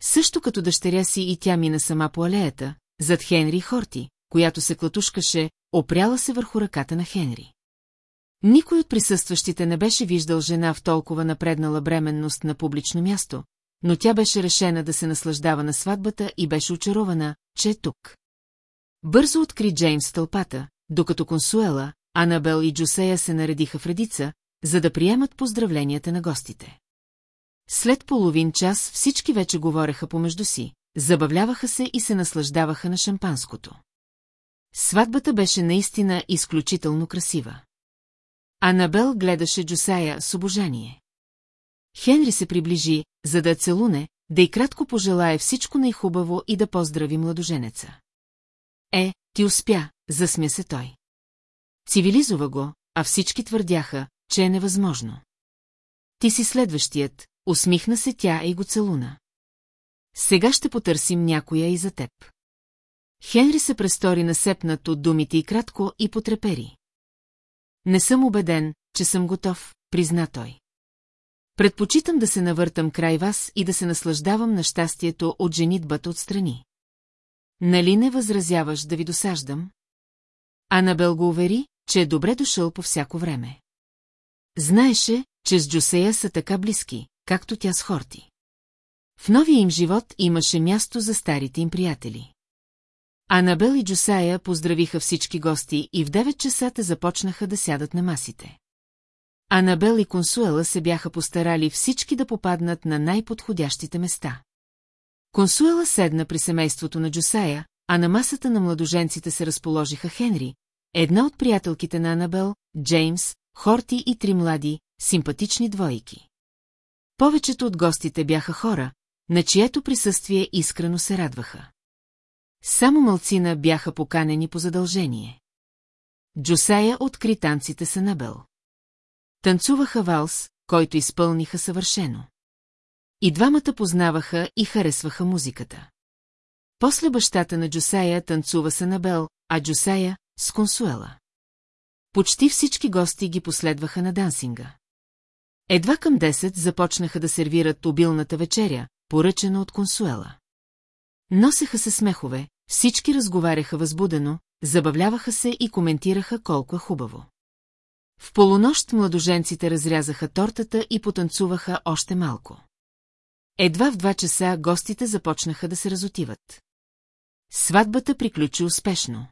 Също като дъщеря си и тя мина сама по алеята, зад Хенри Хорти, която се клатушкаше, опряла се върху ръката на Хенри. Никой от присъстващите не беше виждал жена в толкова напреднала бременност на публично място, но тя беше решена да се наслаждава на сватбата и беше очарована, че е тук. Бързо откри Джеймс тълпата, докато Консуела, Анабел и Джусея се наредиха в редица, за да приемат поздравленията на гостите. След половин час всички вече говореха помежду си, забавляваха се и се наслаждаваха на шампанското. Сватбата беше наистина изключително красива. Анабел гледаше Джусая с обожание. Хенри се приближи, за да целуне, да и кратко пожелае всичко най-хубаво и да поздрави младоженеца. Е, ти успя, засмя се той. Цивилизова го, а всички твърдяха, че е невъзможно. Ти си следващият, усмихна се тя и го целуна. Сега ще потърсим някоя и за теб. Хенри се престори насепнат от думите и кратко и потрепери. Не съм убеден, че съм готов, призна той. Предпочитам да се навъртам край вас и да се наслаждавам на щастието от женитбата отстрани. Нали не възразяваш да ви досаждам? Анабел го увери, че е добре дошъл по всяко време. Знаеше, че с Джусея са така близки, както тя с Хорти. В новия им живот имаше място за старите им приятели. Анабел и Джусая поздравиха всички гости и в 9 часа те започнаха да сядат на масите. Анабел и Консуела се бяха постарали всички да попаднат на най-подходящите места. Консуела седна при семейството на Джусая, а на масата на младоженците се разположиха Хенри, една от приятелките на Анабел, Джеймс, Хорти и три млади, симпатични двойки. Повечето от гостите бяха хора, на чието присъствие искрено се радваха. Само мълцина бяха поканени по задължение. Джосая откри танците с Анабел. Танцуваха валс, който изпълниха съвършено. И двамата познаваха и харесваха музиката. После бащата на Джосая танцува с Анабел, а Джосая – с Консуела. Почти всички гости ги последваха на дансинга. Едва към 10 започнаха да сервират обилната вечеря, поръчена от Консуела. Носеха се смехове, всички разговаряха възбудено, забавляваха се и коментираха колко е хубаво. В полунощ младоженците разрязаха тортата и потанцуваха още малко. Едва в два часа гостите започнаха да се разотиват. Сватбата приключи успешно.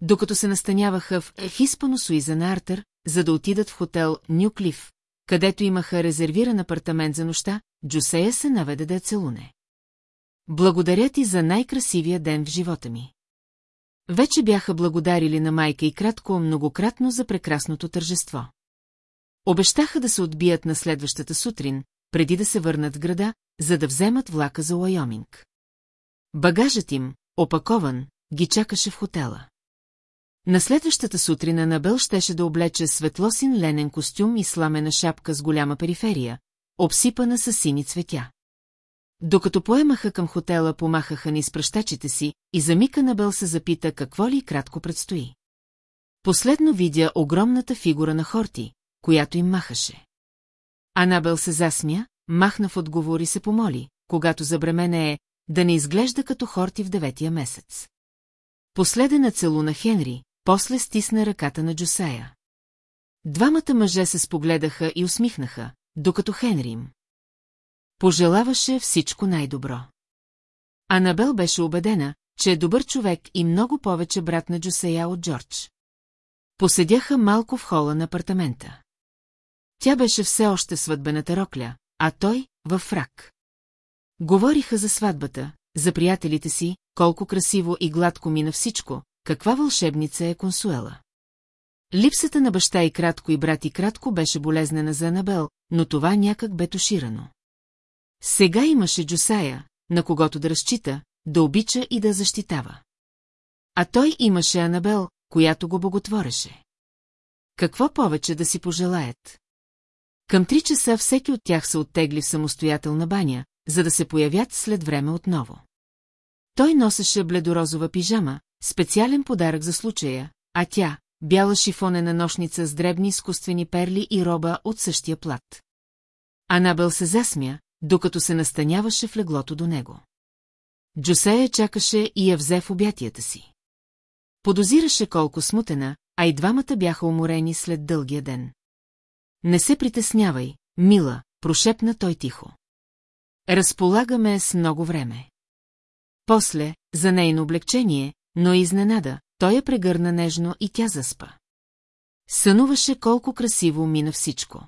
Докато се настаняваха в Хиспано Суиза на Артър, за да отидат в хотел Нюклиф, където имаха резервиран апартамент за нощта, Джусея се наведе да я целуне. Благодаря ти за най-красивия ден в живота ми. Вече бяха благодарили на майка и кратко многократно за прекрасното тържество. Обещаха да се отбият на следващата сутрин, преди да се върнат в града, за да вземат влака за Уайоминг. Багажът им, опакован, ги чакаше в хотела. На следващата сутрин Анабел щеше да облече светлосин ленен костюм и сламена шапка с голяма периферия, обсипана с сини цветя. Докато поемаха към хотела, помахаха ни с пръщачите си и за миг Анабел се запита какво ли кратко предстои. Последно видя огромната фигура на Хорти, която им махаше. Анабел се засмя, махна в отговор и се помоли, когато забремене е, да не изглежда като Хорти в деветия месец. Последена целуна Хенри, после стисна ръката на Джусая. Двамата мъже се спогледаха и усмихнаха, докато Хенри им. Пожелаваше всичко най-добро. Анабел беше убедена, че е добър човек и много повече брат на Джусая от Джордж. Поседяха малко в хола на апартамента. Тя беше все още сватбената рокля, а той – във фрак. Говориха за сватбата, за приятелите си, колко красиво и гладко мина всичко, каква вълшебница е Консуела. Липсата на баща и кратко и брат и кратко беше болезнена за Анабел, но това някак бе туширано. Сега имаше Джусая, на когото да разчита, да обича и да защитава. А той имаше Анабел, която го боготвореше. Какво повече да си пожелаят? Към три часа всеки от тях се оттегли в самостоятелна баня, за да се появят след време отново. Той носеше бледорозова пижама, специален подарък за случая, а тя – бяла шифонена нощница с дребни изкуствени перли и роба от същия плат. Анабел се засмя, докато се настаняваше в леглото до него. Джосея чакаше и я взе в обятията си. Подозираше колко смутена, а и двамата бяха уморени след дългия ден. Не се притеснявай, мила, прошепна той тихо. Разполагаме с много време. После, за нейно облегчение, но изненада, той я прегърна нежно и тя заспа. Сънуваше колко красиво мина всичко.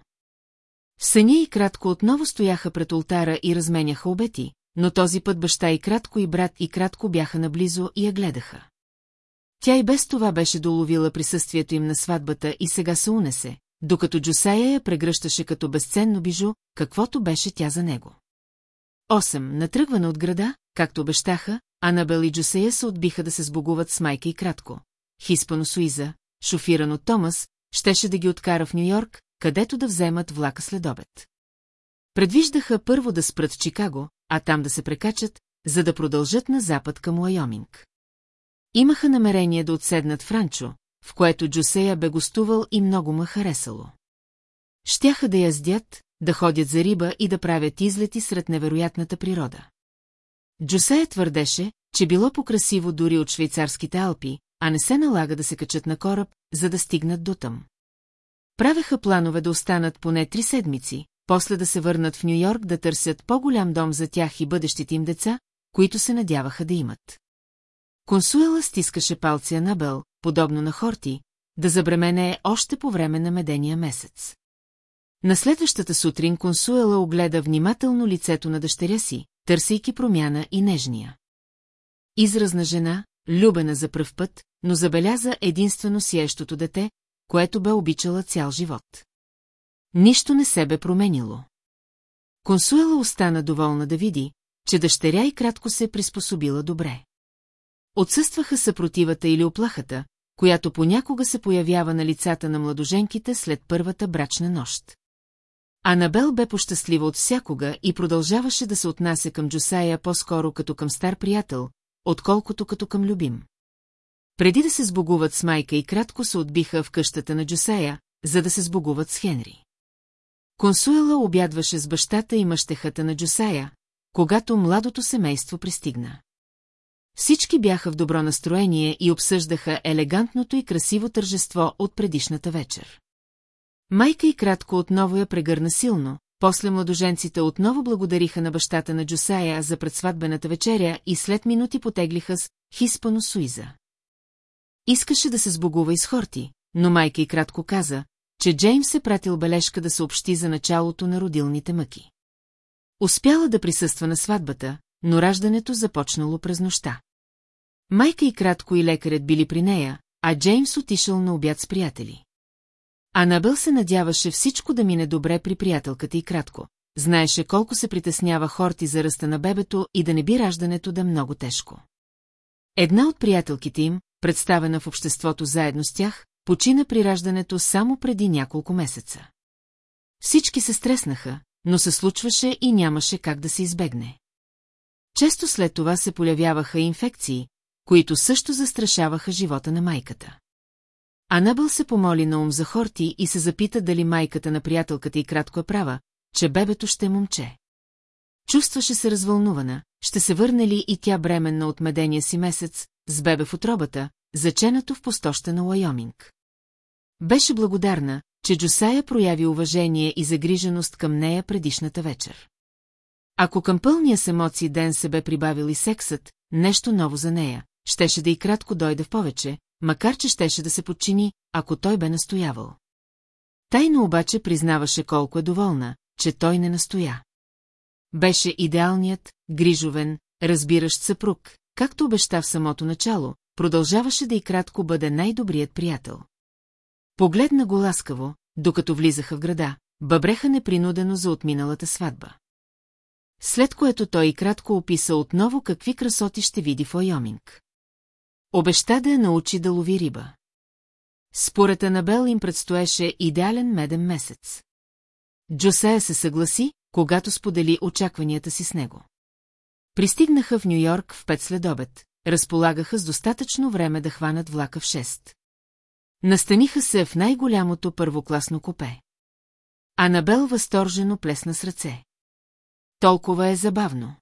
В съня и кратко отново стояха пред ултара и разменяха обети, но този път баща и кратко и брат и кратко бяха наблизо и я гледаха. Тя и без това беше доловила присъствието им на сватбата и сега се унесе, докато Джусая я прегръщаше като безценно бижу, каквото беше тя за него. Осем, натръгвана от града, както обещаха, Анабел и Джусея се отбиха да се сбогуват с майка и кратко. Хиспано Суиза, шофиран от Томас, щеше да ги откара в Нью-Йорк, където да вземат влака след обед. Предвиждаха първо да спрат в Чикаго, а там да се прекачат, за да продължат на запад към Уайоминг. Имаха намерение да отседнат в ранчо, в което Джусея бе гостувал и много му харесало. Щяха да яздят, да ходят за риба и да правят излети сред невероятната природа. Джусея твърдеше, че било покрасиво дори от швейцарските Алпи, а не се налага да се качат на кораб, за да стигнат до там. Правеха планове да останат поне три седмици, после да се върнат в Нью-Йорк да търсят по-голям дом за тях и бъдещите им деца, които се надяваха да имат. Консуела стискаше палци Анабел, подобно на Хорти, да забремене още по време на медения месец. На следващата сутрин Консуела огледа внимателно лицето на дъщеря си, търсейки промяна и нежния. Изразна жена, любена за пръв път, но забеляза единствено сиещото дете, което бе обичала цял живот. Нищо не се бе променило. Консуела остана доволна да види, че дъщеря и кратко се приспособила добре. Отсъстваха съпротивата или оплахата, която понякога се появява на лицата на младоженките след първата брачна нощ. Анабел бе пощастлива от всякога и продължаваше да се отнася към Джусая по-скоро като към стар приятел, отколкото като към любим. Преди да се сбогуват с майка и кратко се отбиха в къщата на Джусая, за да се сбогуват с Хенри. Консуела обядваше с бащата и мъщехата на Джусая, когато младото семейство пристигна. Всички бяха в добро настроение и обсъждаха елегантното и красиво тържество от предишната вечер. Майка и кратко отново я прегърна силно, после младоженците отново благодариха на бащата на Джусая за предсватбената вечеря и след минути потеглиха с Хиспано Суиза. Искаше да се сбогува и с Хорти, но майка и кратко каза, че Джеймс е пратил бележка да съобщи за началото на родилните мъки. Успяла да присъства на сватбата, но раждането започнало през нощта. Майка и кратко и лекарят били при нея, а Джеймс отишъл на обяд с приятели. Анабел се надяваше всичко да мине добре при приятелката и кратко. Знаеше колко се притеснява Хорти за ръста на бебето и да не би раждането да много тежко. Една от приятелките им, представена в обществото заедно с тях, почина при раждането само преди няколко месеца. Всички се стреснаха, но се случваше и нямаше как да се избегне. Често след това се полявяваха инфекции, които също застрашаваха живота на майката. Анабъл се помоли на ум за Хорти и се запита дали майката на приятелката и кратко е права, че бебето ще момче. Чувстваше се развълнувана, ще се върне ли и тя бременна от медения си месец, с бебе в отробата, заченато в пустоща на Лайоминг. Беше благодарна, че Джусая прояви уважение и загриженост към нея предишната вечер. Ако към пълния с емоции ден се бе прибавил и сексът, нещо ново за нея, щеше да и кратко дойде в повече, макар че щеше да се подчини, ако той бе настоявал. Тайно обаче признаваше колко е доволна, че той не настоя. Беше идеалният, грижовен, разбиращ съпруг, както обеща в самото начало, продължаваше да и кратко бъде най-добрият приятел. Погледна го ласкаво, докато влизаха в града, бъбреха непринудено за отминалата сватба. След което той и кратко описа отново какви красоти ще види в Ойоминг. Обеща да я научи да лови риба. Според Анабел им предстоеше идеален меден месец. Джосея се съгласи, когато сподели очакванията си с него. Пристигнаха в Нью-Йорк в пет следобед, разполагаха с достатъчно време да хванат влака в 6. Настаниха се в най-голямото първокласно купе. Анабел възторжено плесна с ръце. Толкова е забавно.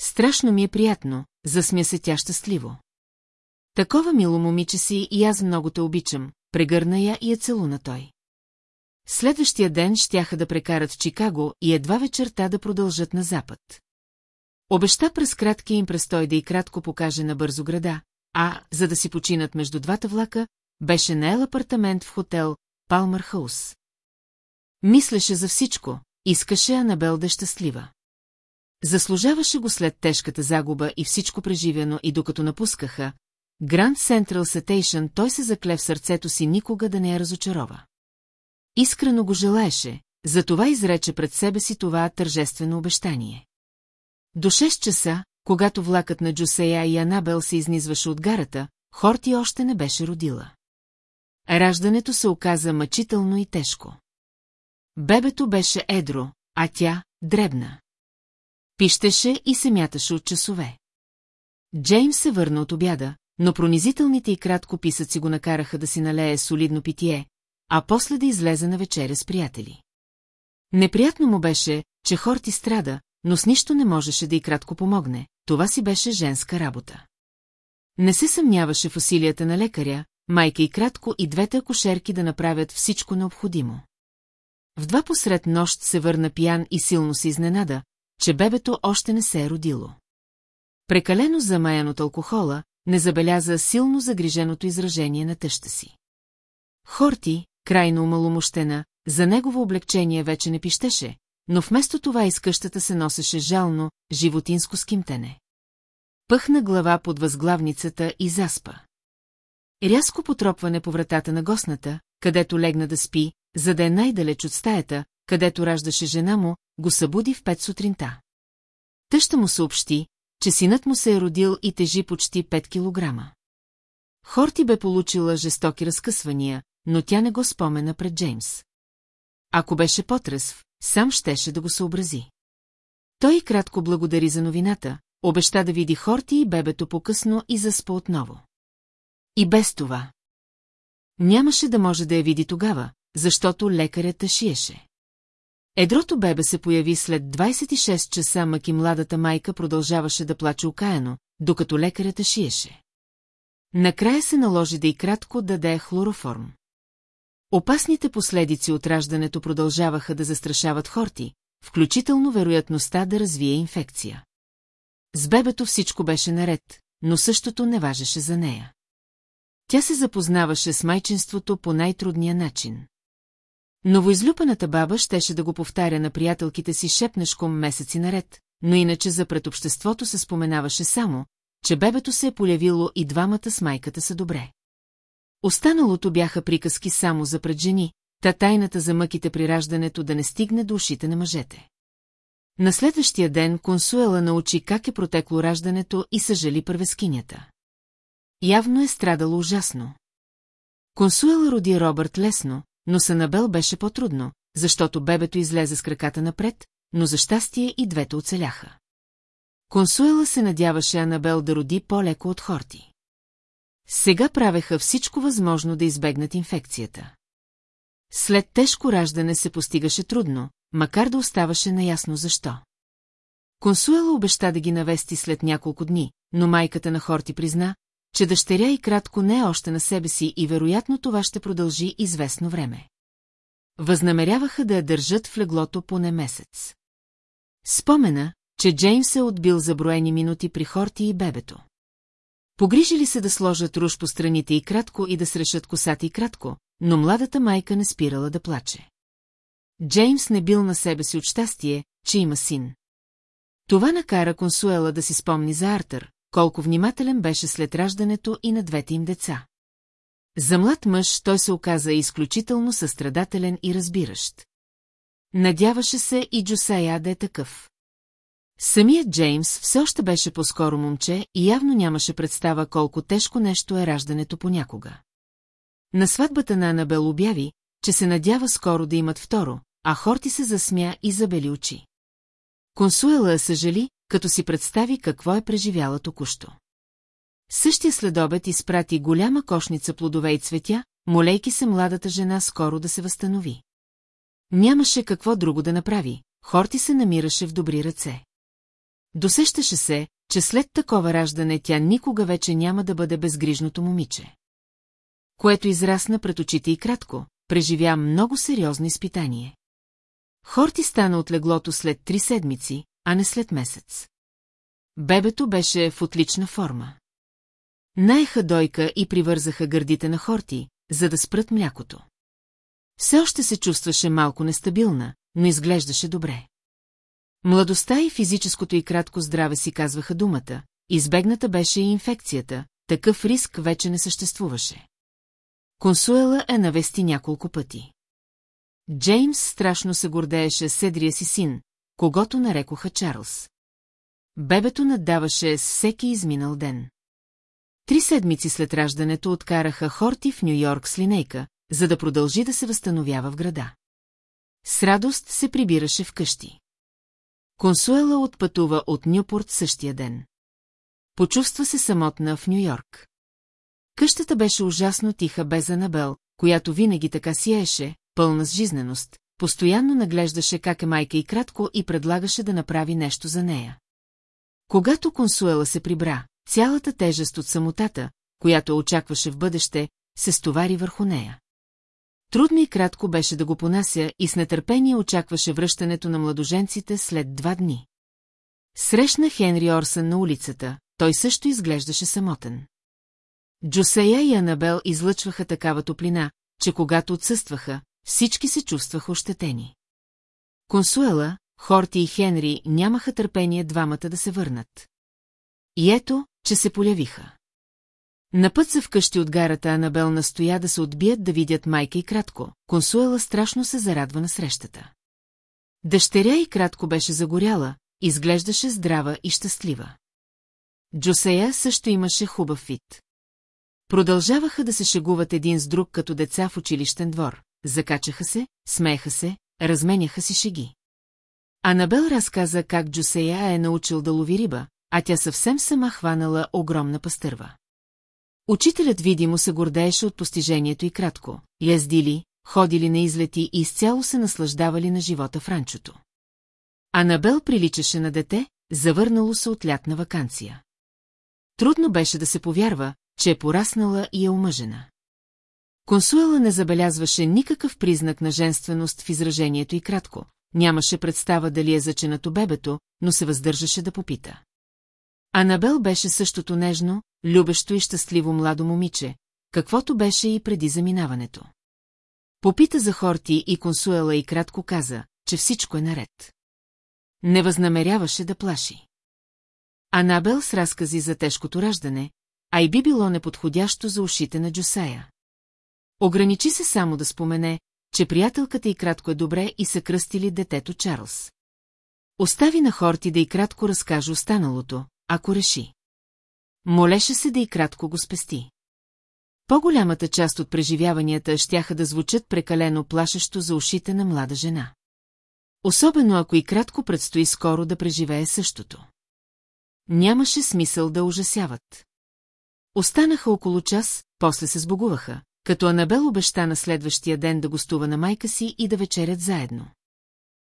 Страшно ми е приятно, засмя се тя щастливо. Такова мило момиче си и аз много те обичам, прегърна я и я целуна той. Следващия ден щяха да прекарат в Чикаго и едва вечерта да продължат на запад. Обеща през краткия им престой да и кратко покаже на бързо града, а, за да си починат между двата влака, беше наел апартамент в хотел Палмър Хаус. Мислеше за всичко, искаше Анабел да е щастлива. Заслужаваше го след тежката загуба и всичко преживено и докато напускаха, Гранд Сентрал Сетейшън той се закле в сърцето си никога да не я разочарова. Искрено го желаеше, затова изрече пред себе си това тържествено обещание. До 6 часа, когато влакът на Джусея и Анабел се изнизваше от гарата, Хорти още не беше родила. Раждането се оказа мъчително и тежко. Бебето беше едро, а тя – дребна. Пищеше и се мяташе от часове. Джеймс се върна от обяда, но пронизителните и кратко писъци го накараха да си налее солидно питие, а после да излезе на вечеря с приятели. Неприятно му беше, че Хорти страда, но с нищо не можеше да и кратко помогне, това си беше женска работа. Не се съмняваше в усилията на лекаря, майка и кратко и двете акушерки да направят всичко необходимо. В два посред нощ се върна пиян и силно се изненада, че бебето още не се е родило. Прекалено замаян от алкохола, не забеляза силно загриженото изражение на тъща си. Хорти, крайно умаломощена, за негово облегчение вече не пищеше, но вместо това из къщата се носеше жално, животинско скимтене. Пъхна глава под възглавницата и заспа. Рязко потропване по вратата на гостната, където легна да спи, за да е най-далеч от стаята, където раждаше жена му, го събуди в пет сутринта. Тъща му съобщи, че синът му се е родил и тежи почти 5 килограма. Хорти бе получила жестоки разкъсвания, но тя не го спомена пред Джеймс. Ако беше потръсв, сам щеше да го съобрази. Той кратко благодари за новината, обеща да види Хорти и бебето по-късно и заспа отново. И без това. Нямаше да може да я види тогава, защото лекарят шиеше. Едрото бебе се появи след 26 часа, мък и младата майка продължаваше да плаче окаяно, докато лекарята шиеше. Накрая се наложи да и кратко даде хлороформ. Опасните последици от раждането продължаваха да застрашават Хорти, включително вероятността да развие инфекция. С бебето всичко беше наред, но същото не важеше за нея. Тя се запознаваше с майчинството по най-трудния начин. Новоизлюпаната баба щеше да го повтаря на приятелките си шепнешком месеци наред, но иначе за пред обществото се споменаваше само, че бебето се е полявило и двамата с майката са добре. Останалото бяха приказки само за пред жени, та тайната за мъките при раждането да не стигне до ушите на мъжете. На следващия ден консуела научи как е протекло раждането и съжали първескинята. Явно е страдало ужасно. Консуела роди Робърт лесно, но с Анабел беше по-трудно, защото бебето излезе с краката напред, но за щастие и двете оцеляха. Консуела се надяваше Анабел да роди по-леко от Хорти. Сега правеха всичко възможно да избегнат инфекцията. След тежко раждане се постигаше трудно, макар да оставаше наясно защо. Консуела обеща да ги навести след няколко дни, но майката на Хорти призна, че дъщеря и кратко не е още на себе си и вероятно това ще продължи известно време. Възнамеряваха да я държат в леглото поне месец. Спомена, че Джеймс е отбил за броени минути при Хорти и бебето. Погрижили се да сложат руш по страните и кратко и да срешат косата и кратко, но младата майка не спирала да плаче. Джеймс не бил на себе си от щастие, че има син. Това накара Консуела да си спомни за Артър, колко внимателен беше след раждането и на двете им деца. За млад мъж той се оказа изключително състрадателен и разбиращ. Надяваше се и Джосея да е такъв. Самият Джеймс все още беше по-скоро момче и явно нямаше представа колко тежко нещо е раждането понякога. На сватбата на Анабел обяви, че се надява скоро да имат второ, а Хорти се засмя и забели очи. Консуела съжали, като си представи какво е преживяла току-що. Същия следобед изпрати голяма кошница плодове и цветя, молейки се младата жена скоро да се възстанови. Нямаше какво друго да направи, Хорти се намираше в добри ръце. Досещаше се, че след такова раждане тя никога вече няма да бъде безгрижното момиче. Което израсна пред очите и кратко, преживя много сериозно изпитание. Хорти стана от леглото след три седмици, а не след месец. Бебето беше в отлична форма. Наеха дойка и привързаха гърдите на Хорти, за да спрат млякото. Все още се чувстваше малко нестабилна, но изглеждаше добре. Младостта и физическото и кратко здраве си казваха думата, избегната беше и инфекцията, такъв риск вече не съществуваше. Консуела е навести няколко пъти. Джеймс страшно се гордееше с седрия си син, когато нарекоха Чарлз. Бебето наддаваше с всеки изминал ден. Три седмици след раждането откараха Хорти в Нью-Йорк с линейка, за да продължи да се възстановява в града. С радост се прибираше вкъщи. Консуела отпътува от Нюпорт същия ден. Почувства се самотна в Нью-Йорк. Къщата беше ужасно тиха без Анабел, която винаги така сияеше, пълна с жизненост, постоянно наглеждаше как е майка и кратко и предлагаше да направи нещо за нея. Когато Консуела се прибра, цялата тежест от самотата, която очакваше в бъдеще, се стовари върху нея. Трудно и кратко беше да го понася и с нетърпение очакваше връщането на младоженците след два дни. Срещна Хенри Орсън на улицата, той също изглеждаше самотен. Джосея и Анабел излъчваха такава топлина, че когато отсъстваха, всички се чувстваха ощетени. Консуела, Хорти и Хенри нямаха търпение двамата да се върнат. И ето, че се полявиха. На път са вкъщи от гарата Анабел настоя да се отбият да видят майка и кратко. Консуела страшно се зарадва на срещата. Дъщеря и кратко беше загоряла, изглеждаше здрава и щастлива. Джосея също имаше хубав вид. Продължаваха да се шегуват един с друг като деца в училищен двор. Закачаха се, смееха се, разменяха си шеги. Анабел разказа как Джусея е научил да лови риба, а тя съвсем сама хванала огромна пастърва. Учителят видимо се гордееше от постижението и кратко. Яздили, ходили на излети и изцяло се наслаждавали на живота в ранчото. Анабел приличаше на дете, завърнало се от лятна вакансия. Трудно беше да се повярва, че е пораснала и е омъжена. Консуела не забелязваше никакъв признак на женственост в изражението и кратко. Нямаше представа дали е заченато бебето, но се въздържаше да попита. Анабел беше същото нежно, любещо и щастливо младо момиче, каквото беше и преди заминаването. Попита за Хорти и Консуела и кратко каза, че всичко е наред. Не възнамеряваше да плаши. Анабел с разкази за тежкото раждане, а и би било неподходящо за ушите на Джусая. Ограничи се само да спомене, че приятелката и кратко е добре и са кръстили детето Чарлз. Остави на Хорти да и кратко разкаже останалото, ако реши. Молеше се да и кратко го спести. По-голямата част от преживяванията щяха да звучат прекалено плашещо за ушите на млада жена. Особено ако и кратко предстои скоро да преживее същото. Нямаше смисъл да ужасяват. Останаха около час, после се сбогуваха, като Анабел обеща на следващия ден да гостува на майка си и да вечерят заедно.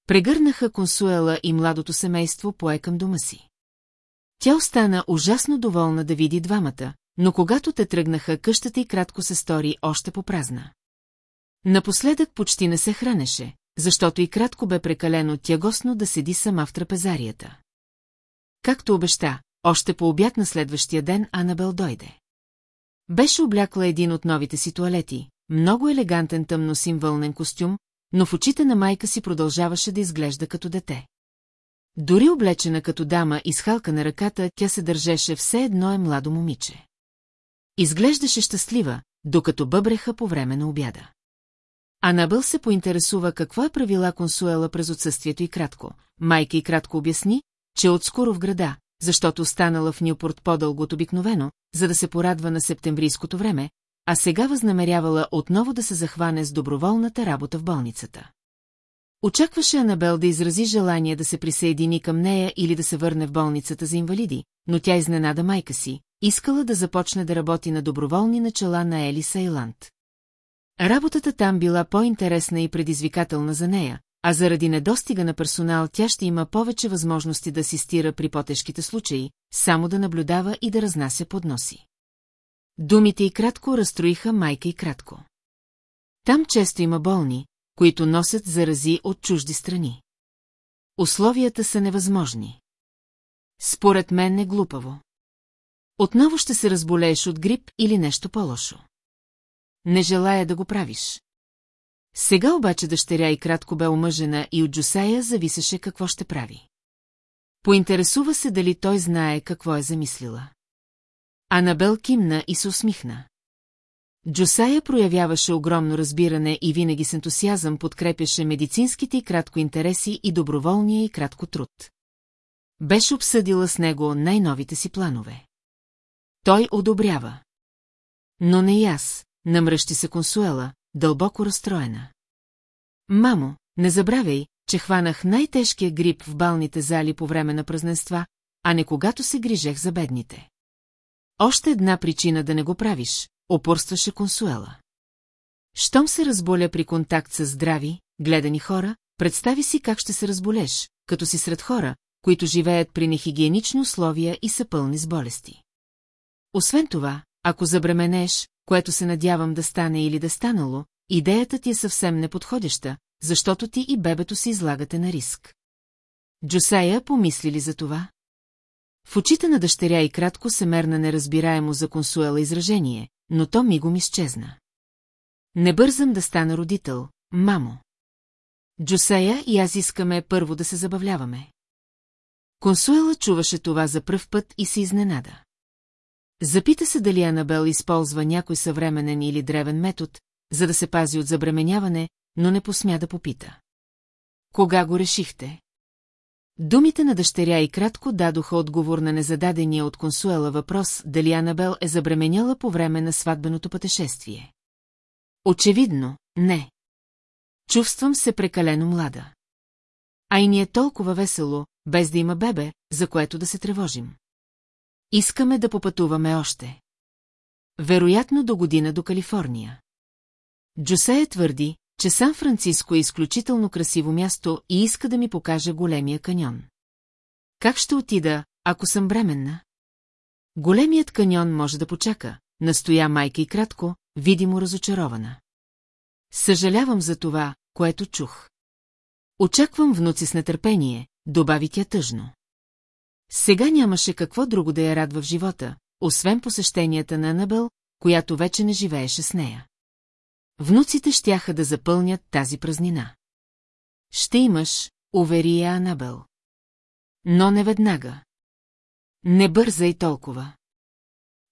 Прегърнаха Консуела и младото семейство пое към дома си. Тя остана ужасно доволна да види двамата, но когато те тръгнаха, къщата и кратко се стори още по-празна. Напоследък почти не се хранеше, защото и кратко бе прекалено тягосно да седи сама в трапезарията. Както обеща, още по обяд на следващия ден Анабел дойде. Беше облякла един от новите си туалети, много елегантен тъмно вълнен костюм, но в очите на майка си продължаваше да изглежда като дете. Дори облечена като дама и с халка на ръката, тя се държеше все едно е младо момиче. Изглеждаше щастлива, докато бъбреха по време на обяда. Анабъл се поинтересува какво е правила консуела през отсъствието и кратко. Майка и кратко обясни, че отскоро в града, защото останала в Нюпорт по-дълго от обикновено, за да се порадва на септемврийското време, а сега възнамерявала отново да се захване с доброволната работа в болницата. Очакваше Анабел да изрази желание да се присъедини към нея или да се върне в болницата за инвалиди, но тя изненада майка си, искала да започне да работи на доброволни начала на Елиса Иланд. Работата там била по-интересна и предизвикателна за нея, а заради недостига на персонал тя ще има повече възможности да асистира при по-тежките случаи, само да наблюдава и да разнася подноси. Думите и кратко разстроиха майка и кратко. Там често има болни, които носят зарази от чужди страни. Условията са невъзможни. Според мен е глупаво. Отново ще се разболееш от грип или нещо по-лошо. Не желая да го правиш. Сега обаче дъщеря и кратко бе омъжена и от Джусая зависеше какво ще прави. Поинтересува се дали той знае какво е замислила. Анабел кимна и се усмихна. Джосая проявяваше огромно разбиране и винаги с ентусиазъм подкрепяше медицинските и кратко интереси и доброволния и кратко труд. Беше обсъдила с него най-новите си планове. Той одобрява. Но не и аз, намръщи се консуела, дълбоко разстроена. Мамо, не забравяй, че хванах най-тежкия грип в балните зали по време на празненства, а не когато се грижех за бедните. Още една причина да не го правиш, опорстваше консуела. Щом се разболя при контакт с здрави, гледани хора, представи си как ще се разболеш, като си сред хора, които живеят при нехигиенични условия и са пълни с болести. Освен това, ако забременеш, което се надявам да стане или да станало, идеята ти е съвсем неподходяща, защото ти и бебето се излагате на риск. Джусая помисли ли за това? В очите на дъщеря и кратко се мерна неразбираемо за консуела изражение, но то мигом изчезна. Не бързам да стана родител, мамо. Джусая и аз искаме първо да се забавляваме. Консуела чуваше това за пръв път и се изненада. Запита се дали Анабел използва някой съвременен или древен метод, за да се пази от забременяване, но не посмя да попита. Кога го решихте? Думите на дъщеря и кратко дадоха отговор на незададения от консуела въпрос дали Анабел е забременяла по време на сватбеното пътешествие. Очевидно, не. Чувствам се прекалено млада. А и ни е толкова весело, без да има бебе, за което да се тревожим. Искаме да попътуваме още. Вероятно до година до Калифорния. Джусея твърди, че Сан-Франциско е изключително красиво място и иска да ми покаже големия каньон. Как ще отида, ако съм бременна? Големият каньон може да почака, настоя майка и кратко, видимо разочарована. Съжалявам за това, което чух. Очаквам внуци с нетърпение, добави тя тъжно. Сега нямаше какво друго да я радва в живота, освен посещенията на Анабел, която вече не живееше с нея. Внуците щяха да запълнят тази празнина. Ще имаш, увери я Анабел. Но не веднага. Не бързай толкова.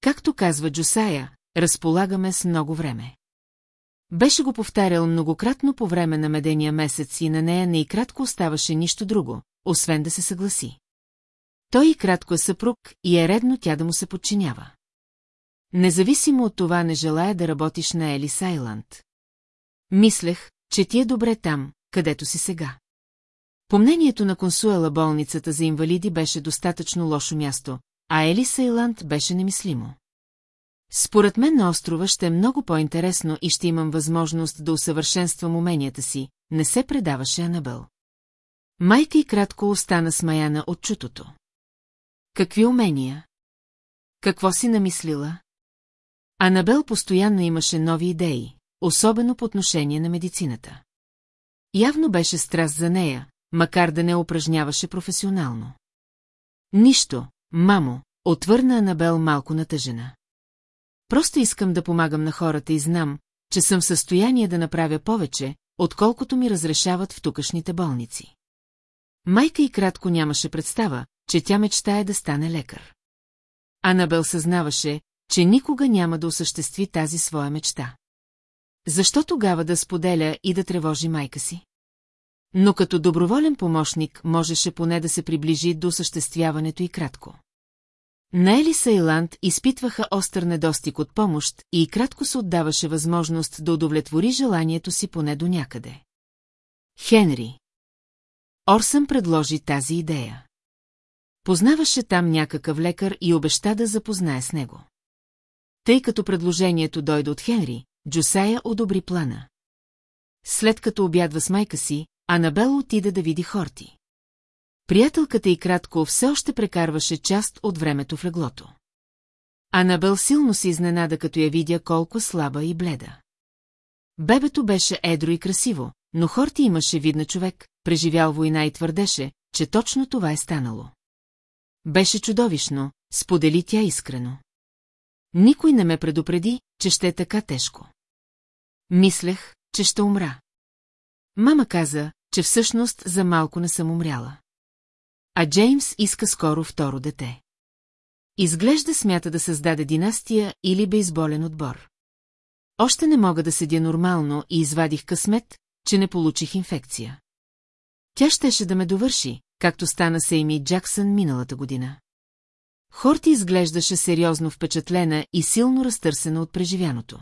Както казва Джусая, разполагаме с много време. Беше го повтарял многократно по време на медения месец и на нея не и кратко оставаше нищо друго, освен да се съгласи. Той и кратко е съпруг и е редно тя да му се подчинява. Независимо от това не желая да работиш на Елис Айланд. Мислех, че ти е добре там, където си сега. По мнението на консуела болницата за инвалиди беше достатъчно лошо място, а Елис Айланд беше немислимо. Според мен на острова ще е много по-интересно и ще имам възможност да усъвършенствам уменията си, не се предаваше Анабел. Майка и кратко остана смаяна от чутото. Какви умения? Какво си намислила? Анабел постоянно имаше нови идеи, особено по отношение на медицината. Явно беше страст за нея, макар да не упражняваше професионално. Нищо, мамо, отвърна Анабел малко натъжена. Просто искам да помагам на хората и знам, че съм в състояние да направя повече, отколкото ми разрешават в тукашните болници. Майка и кратко нямаше представа, че тя мечтае да стане лекар. Анабел съзнаваше, че никога няма да осъществи тази своя мечта. Защо тогава да споделя и да тревожи майка си? Но като доброволен помощник можеше поне да се приближи до осъществяването и кратко. На Ели Сайланд изпитваха остър недостиг от помощ и кратко се отдаваше възможност да удовлетвори желанието си поне до някъде. Хенри. Орсън предложи тази идея. Познаваше там някакъв лекар и обеща да запознае с него. Тъй като предложението дойде от Хенри, Джосая одобри плана. След като обядва с майка си, Анабел отида да види Хорти. Приятелката и кратко все още прекарваше част от времето в леглото. Анабел силно се изненада, като я видя колко слаба и бледа. Бебето беше едро и красиво, но Хорти имаше видна човек, преживял война и твърдеше, че точно това е станало. Беше чудовищно, сподели тя искрено. Никой не ме предупреди, че ще е така тежко. Мислех, че ще умра. Мама каза, че всъщност за малко не съм умряла. А Джеймс иска скоро второ дете. Изглежда смята да създаде династия или бейсболен отбор. Още не мога да седя нормално и извадих късмет, че не получих инфекция. Тя щеше да ме довърши, както стана Сейми Джаксън миналата година. Хорти изглеждаше сериозно впечатлена и силно разтърсена от преживяното.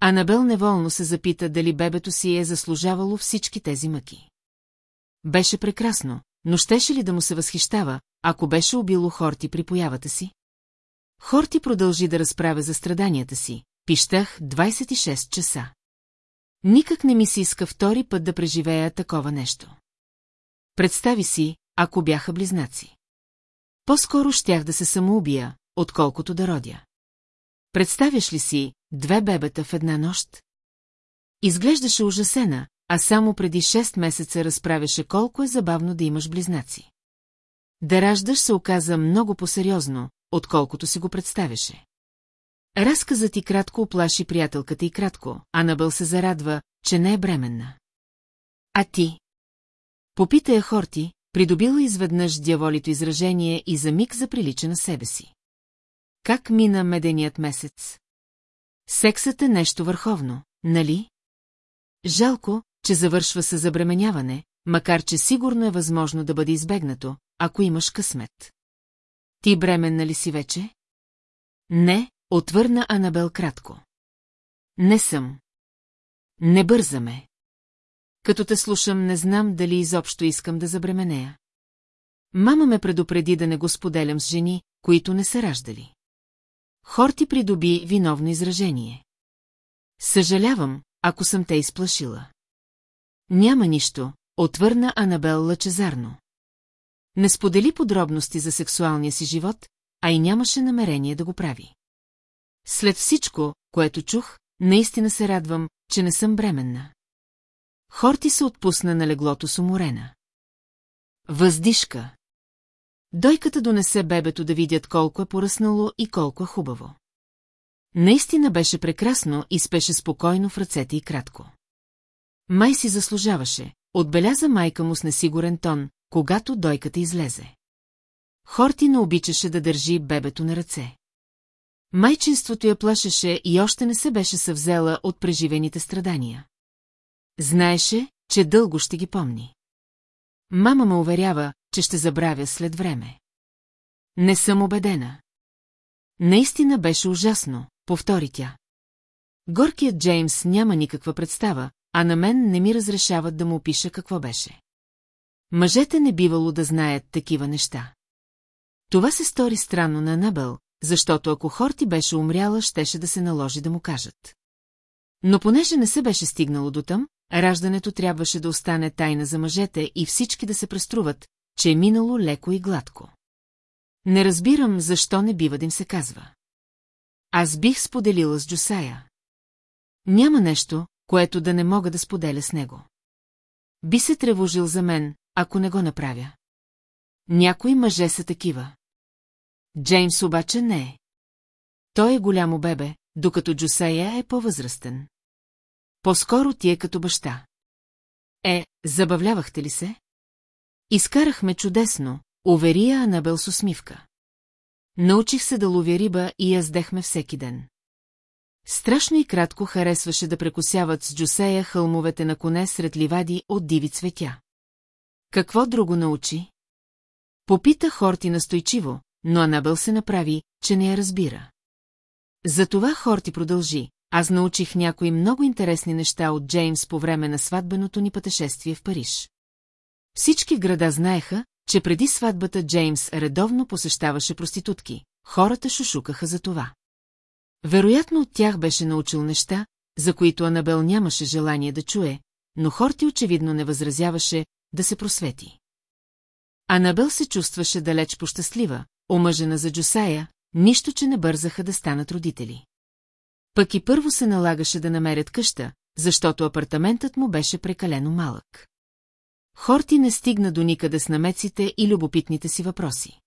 Анабел неволно се запита дали бебето си е заслужавало всички тези мъки. Беше прекрасно, но щеше ли да му се възхищава, ако беше убило Хорти при появата си? Хорти продължи да разправя за страданията си. Пищах 26 часа. Никак не ми се иска втори път да преживея такова нещо. Представи си, ако бяха близнаци. По-скоро щях да се самоубия, отколкото да родя. Представяш ли си две бебета в една нощ? Изглеждаше ужасена, а само преди 6 месеца разправяше колко е забавно да имаш близнаци. Да раждаш се оказа много по-сериозно, отколкото си го представяше. Разказът и кратко оплаши приятелката и кратко, Анабел се зарадва, че не е бременна. А ти? Попита я Хорти, придобила изведнъж дяволито изражение и за миг заприлича на себе си. Как мина меденият месец? Сексът е нещо върховно, нали? Жалко, че завършва се забременяване, макар че сигурно е възможно да бъде избегнато, ако имаш късмет. Ти бременна ли си вече? Не, отвърна Анабел кратко. Не съм. Не бързаме. Като те слушам, не знам дали изобщо искам да забременея. Мама ме предупреди да не го споделям с жени, които не са раждали. Хорти придоби виновно изражение. Съжалявам, ако съм те изплашила. Няма нищо, отвърна Анабел лъчезарно. Не сподели подробности за сексуалния си живот, а и нямаше намерение да го прави. След всичко, което чух, наистина се радвам, че не съм бременна. Хорти се отпусна на леглото с уморена. Въздишка. Дойката донесе бебето да видят колко е поръснало и колко е хубаво. Наистина беше прекрасно и спеше спокойно в ръцете и кратко. Май си заслужаваше, отбеляза майка му с несигурен тон, когато дойката излезе. Хорти не обичаше да държи бебето на ръце. Майчинството я плашеше и още не се беше съвзела от преживените страдания. Знаеше, че дълго ще ги помни. Мама ме уверява, че ще забравя след време. Не съм убедена. Наистина беше ужасно, повтори тя. Горкият Джеймс няма никаква представа, а на мен не ми разрешават да му опиша какво беше. Мъжете не бивало да знаят такива неща. Това се стори странно на Набел, защото ако Хорти беше умряла, щеше да се наложи да му кажат. Но понеже не се беше стигнало до там, раждането трябваше да остане тайна за мъжете и всички да се преструват, че е минало леко и гладко. Не разбирам, защо не бива да им се казва. Аз бих споделила с Джусая. Няма нещо, което да не мога да споделя с него. Би се тревожил за мен, ако не го направя. Някои мъже са такива. Джеймс обаче не е. Той е голямо бебе, докато Джусая е по-възрастен. По-скоро ти е като баща. Е, забавлявахте ли се? Изкарахме чудесно, увери я Анабел с усмивка. Научих се да ловя риба и яздехме всеки ден. Страшно и кратко харесваше да прекусяват с Джусея хълмовете на коне сред ливади от диви цветя. Какво друго научи? Попита Хорти настойчиво, но Анабел се направи, че не я разбира. Затова Хорти продължи. Аз научих някои много интересни неща от Джеймс по време на сватбеното ни пътешествие в Париж. Всички в града знаеха, че преди сватбата Джеймс редовно посещаваше проститутки. Хората шушукаха за това. Вероятно от тях беше научил неща, за които Анабел нямаше желание да чуе, но Хорти очевидно не възразяваше да се просвети. Анабел се чувстваше далеч пощастлива, омъжена за Джусая, нищо, че не бързаха да станат родители. Пък и първо се налагаше да намерят къща, защото апартаментът му беше прекалено малък. Хорти не стигна до никъде с намеците и любопитните си въпроси.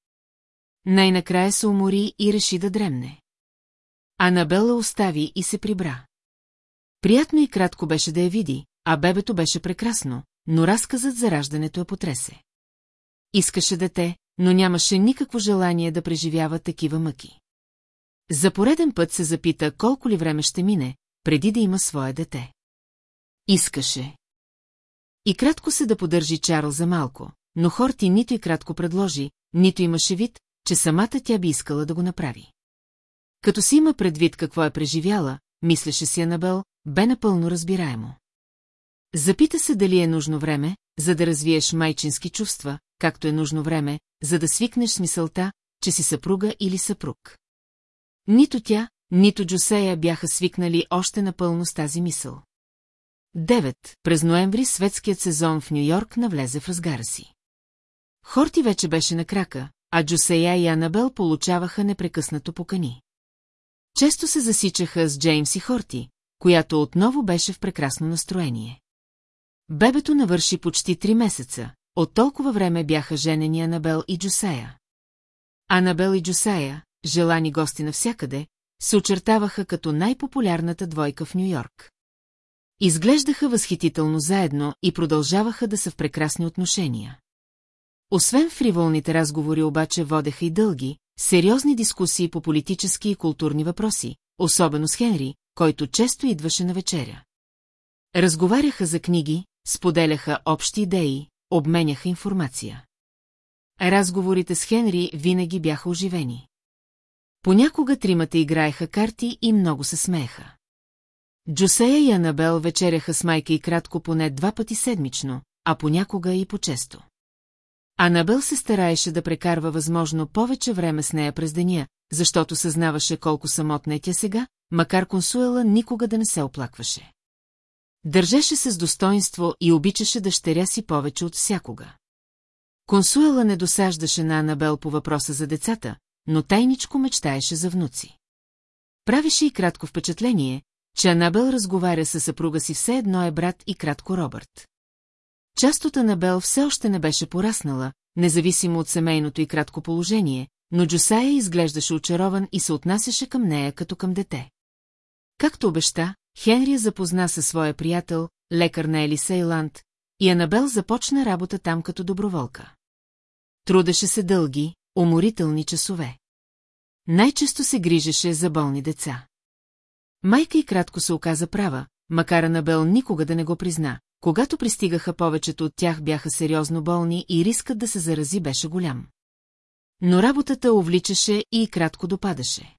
Най-накрая се умори и реши да дремне. Анабела остави и се прибра. Приятно и кратко беше да я види, а бебето беше прекрасно, но разказът за раждането я потресе. Искаше дете, но нямаше никакво желание да преживява такива мъки. За пореден път се запита колко ли време ще мине, преди да има свое дете. Искаше. И кратко се да поддържи Чарл за малко, но Хорти нито и кратко предложи, нито имаше вид, че самата тя би искала да го направи. Като си има предвид какво е преживяла, мислеше си Анабел, бе напълно разбираемо. Запита се дали е нужно време, за да развиеш майчински чувства, както е нужно време, за да свикнеш с мисълта, че си съпруга или съпруг. Нито тя, нито Джусея бяха свикнали още напълно с тази мисъл. Девет. През ноември светският сезон в Нью-Йорк навлезе в разгара си. Хорти вече беше на крака, а Джусея и Анабел получаваха непрекъснато покани. Често се засичаха с Джеймс и Хорти, която отново беше в прекрасно настроение. Бебето навърши почти три месеца, от толкова време бяха женени Анабел и Джусея. Анабел и Джусея, желани гости навсякъде, се очертаваха като най-популярната двойка в Нью-Йорк. Изглеждаха възхитително заедно и продължаваха да са в прекрасни отношения. Освен фриволните разговори обаче водеха и дълги, сериозни дискусии по политически и културни въпроси, особено с Хенри, който често идваше на вечеря. Разговаряха за книги, споделяха общи идеи, обменяха информация. Разговорите с Хенри винаги бяха оживени. Понякога тримата играеха карти и много се смееха. Джусея и Анабел вечеряха с майка и кратко поне два пъти седмично, а понякога и по-често. Анабел се стараеше да прекарва възможно повече време с нея през деня, защото съзнаваше колко самотна е тя сега, макар консуела никога да не се оплакваше. Държеше се с достоинство и обичаше дъщеря си повече от всякога. Консуела не досаждаше на Анабел по въпроса за децата, но тайничко мечтаеше за внуци. Правеше и кратко впечатление, че Анабел разговаря със съпруга си все едно е брат и кратко Робърт. Част от Анабел все още не беше пораснала, независимо от семейното и кратко положение, но Джусая изглеждаше очарован и се отнасяше към нея като към дете. Както обеща, Хенрия запозна със своя приятел, лекар на Елиса Иланд, и Анабел започна работа там като доброволка. Трудеше се дълги, уморителни часове. Най-често се грижеше за болни деца. Майка и кратко се оказа права, макар Анабел никога да не го призна. Когато пристигаха повечето от тях бяха сериозно болни и рискът да се зарази беше голям. Но работата увличаше и кратко допадаше.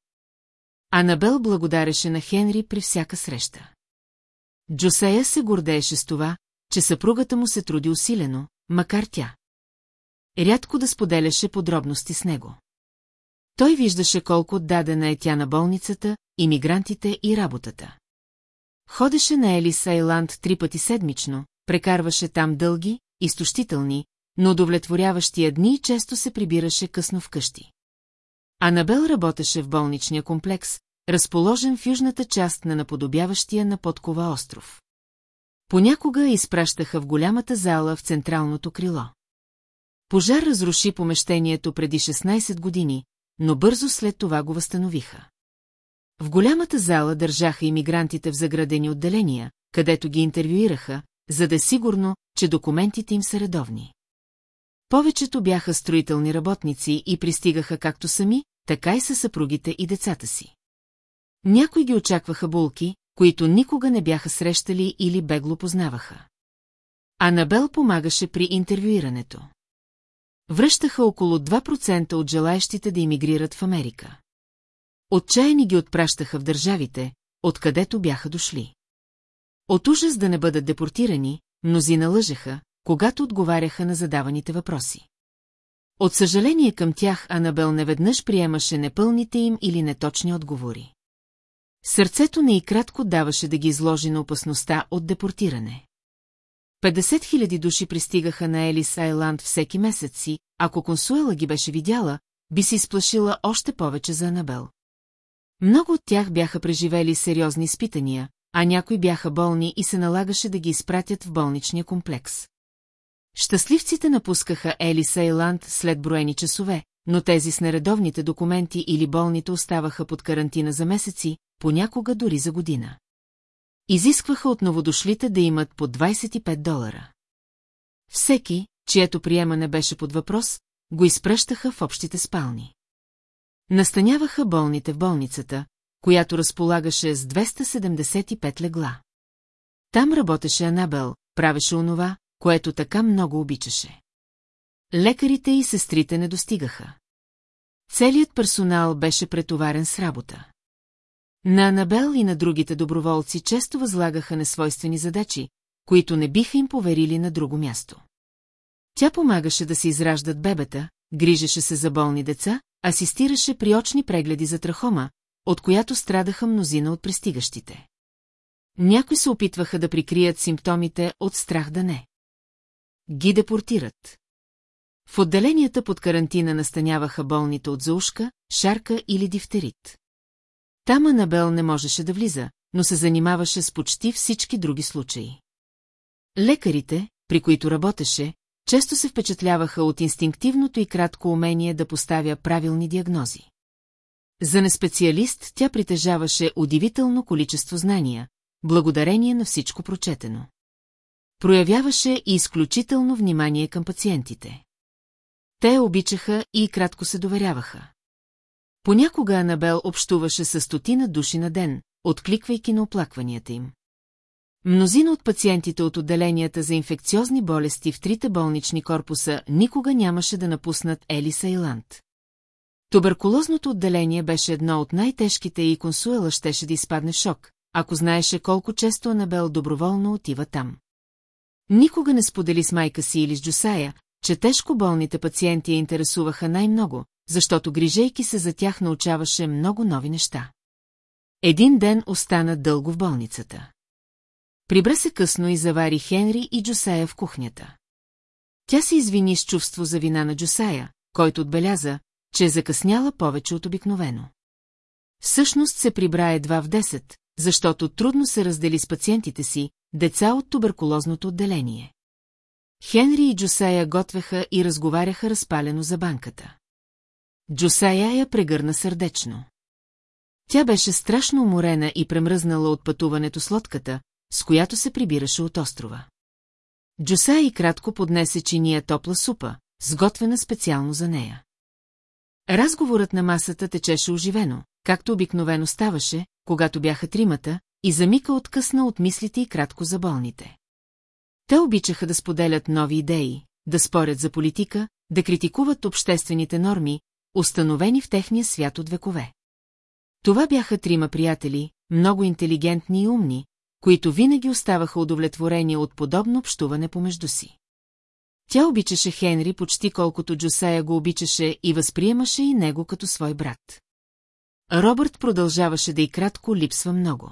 Анабел благодареше на Хенри при всяка среща. Джосея се гордееше с това, че съпругата му се труди усилено, макар тя. Рядко да споделяше подробности с него. Той виждаше колко отдадена е тя на болницата, иммигрантите и работата. Ходеше на Елис Айланд три пъти седмично, прекарваше там дълги, изтощителни, но удовлетворяващия дни и често се прибираше късно вкъщи. Анабел работеше в болничния комплекс, разположен в южната част на наподобяващия на подкова остров. Понякога изпращаха в голямата зала в централното крило. Пожар разруши помещението преди 16 години, но бързо след това го възстановиха. В голямата зала държаха иммигрантите в заградени отделения, където ги интервюираха, за да е сигурно, че документите им са редовни. Повечето бяха строителни работници и пристигаха както сами, така и със съпругите и децата си. Някои ги очакваха булки, които никога не бяха срещали или бегло познаваха. Анабел помагаше при интервюирането. Връщаха около 2% от желаящите да иммигрират в Америка. Отчаяни ги отпращаха в държавите, откъдето бяха дошли. От ужас да не бъдат депортирани, мнозина лъжеха, когато отговаряха на задаваните въпроси. От съжаление към тях Анабел неведнъж приемаше непълните им или неточни отговори. Сърцето не и кратко даваше да ги изложи на опасността от депортиране. 50 000 души пристигаха на Елис Айланд всеки месец си, ако консуела ги беше видяла, би се изплашила още повече за Анабел. Много от тях бяха преживели сериозни изпитания, а някои бяха болни и се налагаше да ги изпратят в болничния комплекс. Щастливците напускаха Елис Айланд след броени часове, но тези с нередовните документи или болните оставаха под карантина за месеци, понякога дори за година. Изискваха от новодошлите да имат по 25 долара. Всеки, чието приемане беше под въпрос, го изпръщаха в общите спални. Настаняваха болните в болницата, която разполагаше с 275 легла. Там работеше Анабел, правеше онова, което така много обичаше. Лекарите и сестрите не достигаха. Целият персонал беше претоварен с работа. На Анабел и на другите доброволци често възлагаха несвойствени задачи, които не биха им поверили на друго място. Тя помагаше да се израждат бебета, грижеше се за болни деца, асистираше при очни прегледи за трахома, от която страдаха мнозина от пристигащите. Някои се опитваха да прикрият симптомите от страх да не. Ги депортират. В отделенията под карантина настаняваха болните от заушка, шарка или дифтерит. Там Анабел не можеше да влиза, но се занимаваше с почти всички други случаи. Лекарите, при които работеше, често се впечатляваха от инстинктивното и кратко умение да поставя правилни диагнози. За неспециалист тя притежаваше удивително количество знания, благодарение на всичко прочетено. Проявяваше и изключително внимание към пациентите. Те обичаха и кратко се доверяваха. Понякога Анабел общуваше с стотина души на ден, откликвайки на оплакванията им. Мнозина от пациентите от отделенията за инфекциозни болести в трите болнични корпуса никога нямаше да напуснат Елиса Иланд. Туберкулозното отделение беше едно от най-тежките и консуела щеше да изпадне шок, ако знаеше колко често Анабел доброволно отива там. Никога не сподели с майка си или с Джусая, че тежко болните пациенти я интересуваха най-много, защото грижейки се за тях научаваше много нови неща. Един ден остана дълго в болницата. Прибра се късно и завари Хенри и Джусая в кухнята. Тя се извини с чувство за вина на Джусая, който отбеляза, че е закъсняла повече от обикновено. Всъщност се прибра едва в 10, защото трудно се раздели с пациентите си, деца от туберкулозното отделение. Хенри и Джусая готвеха и разговаряха разпалено за банката. Джусая я прегърна сърдечно. Тя беше страшно уморена и премръзнала от пътуването с лодката, с която се прибираше от острова. Джусая и кратко поднесе чиния топла супа, сготвена специално за нея. Разговорът на масата течеше оживено, както обикновено ставаше, когато бяха тримата, и за Мика откъсна от мислите и кратко за болните. Те обичаха да споделят нови идеи, да спорят за политика, да критикуват обществените норми, установени в техния свят от векове. Това бяха трима приятели, много интелигентни и умни, които винаги оставаха удовлетворени от подобно общуване помежду си. Тя обичаше Хенри почти колкото Джосея го обичаше и възприемаше и него като свой брат. Робърт продължаваше да и кратко липсва много.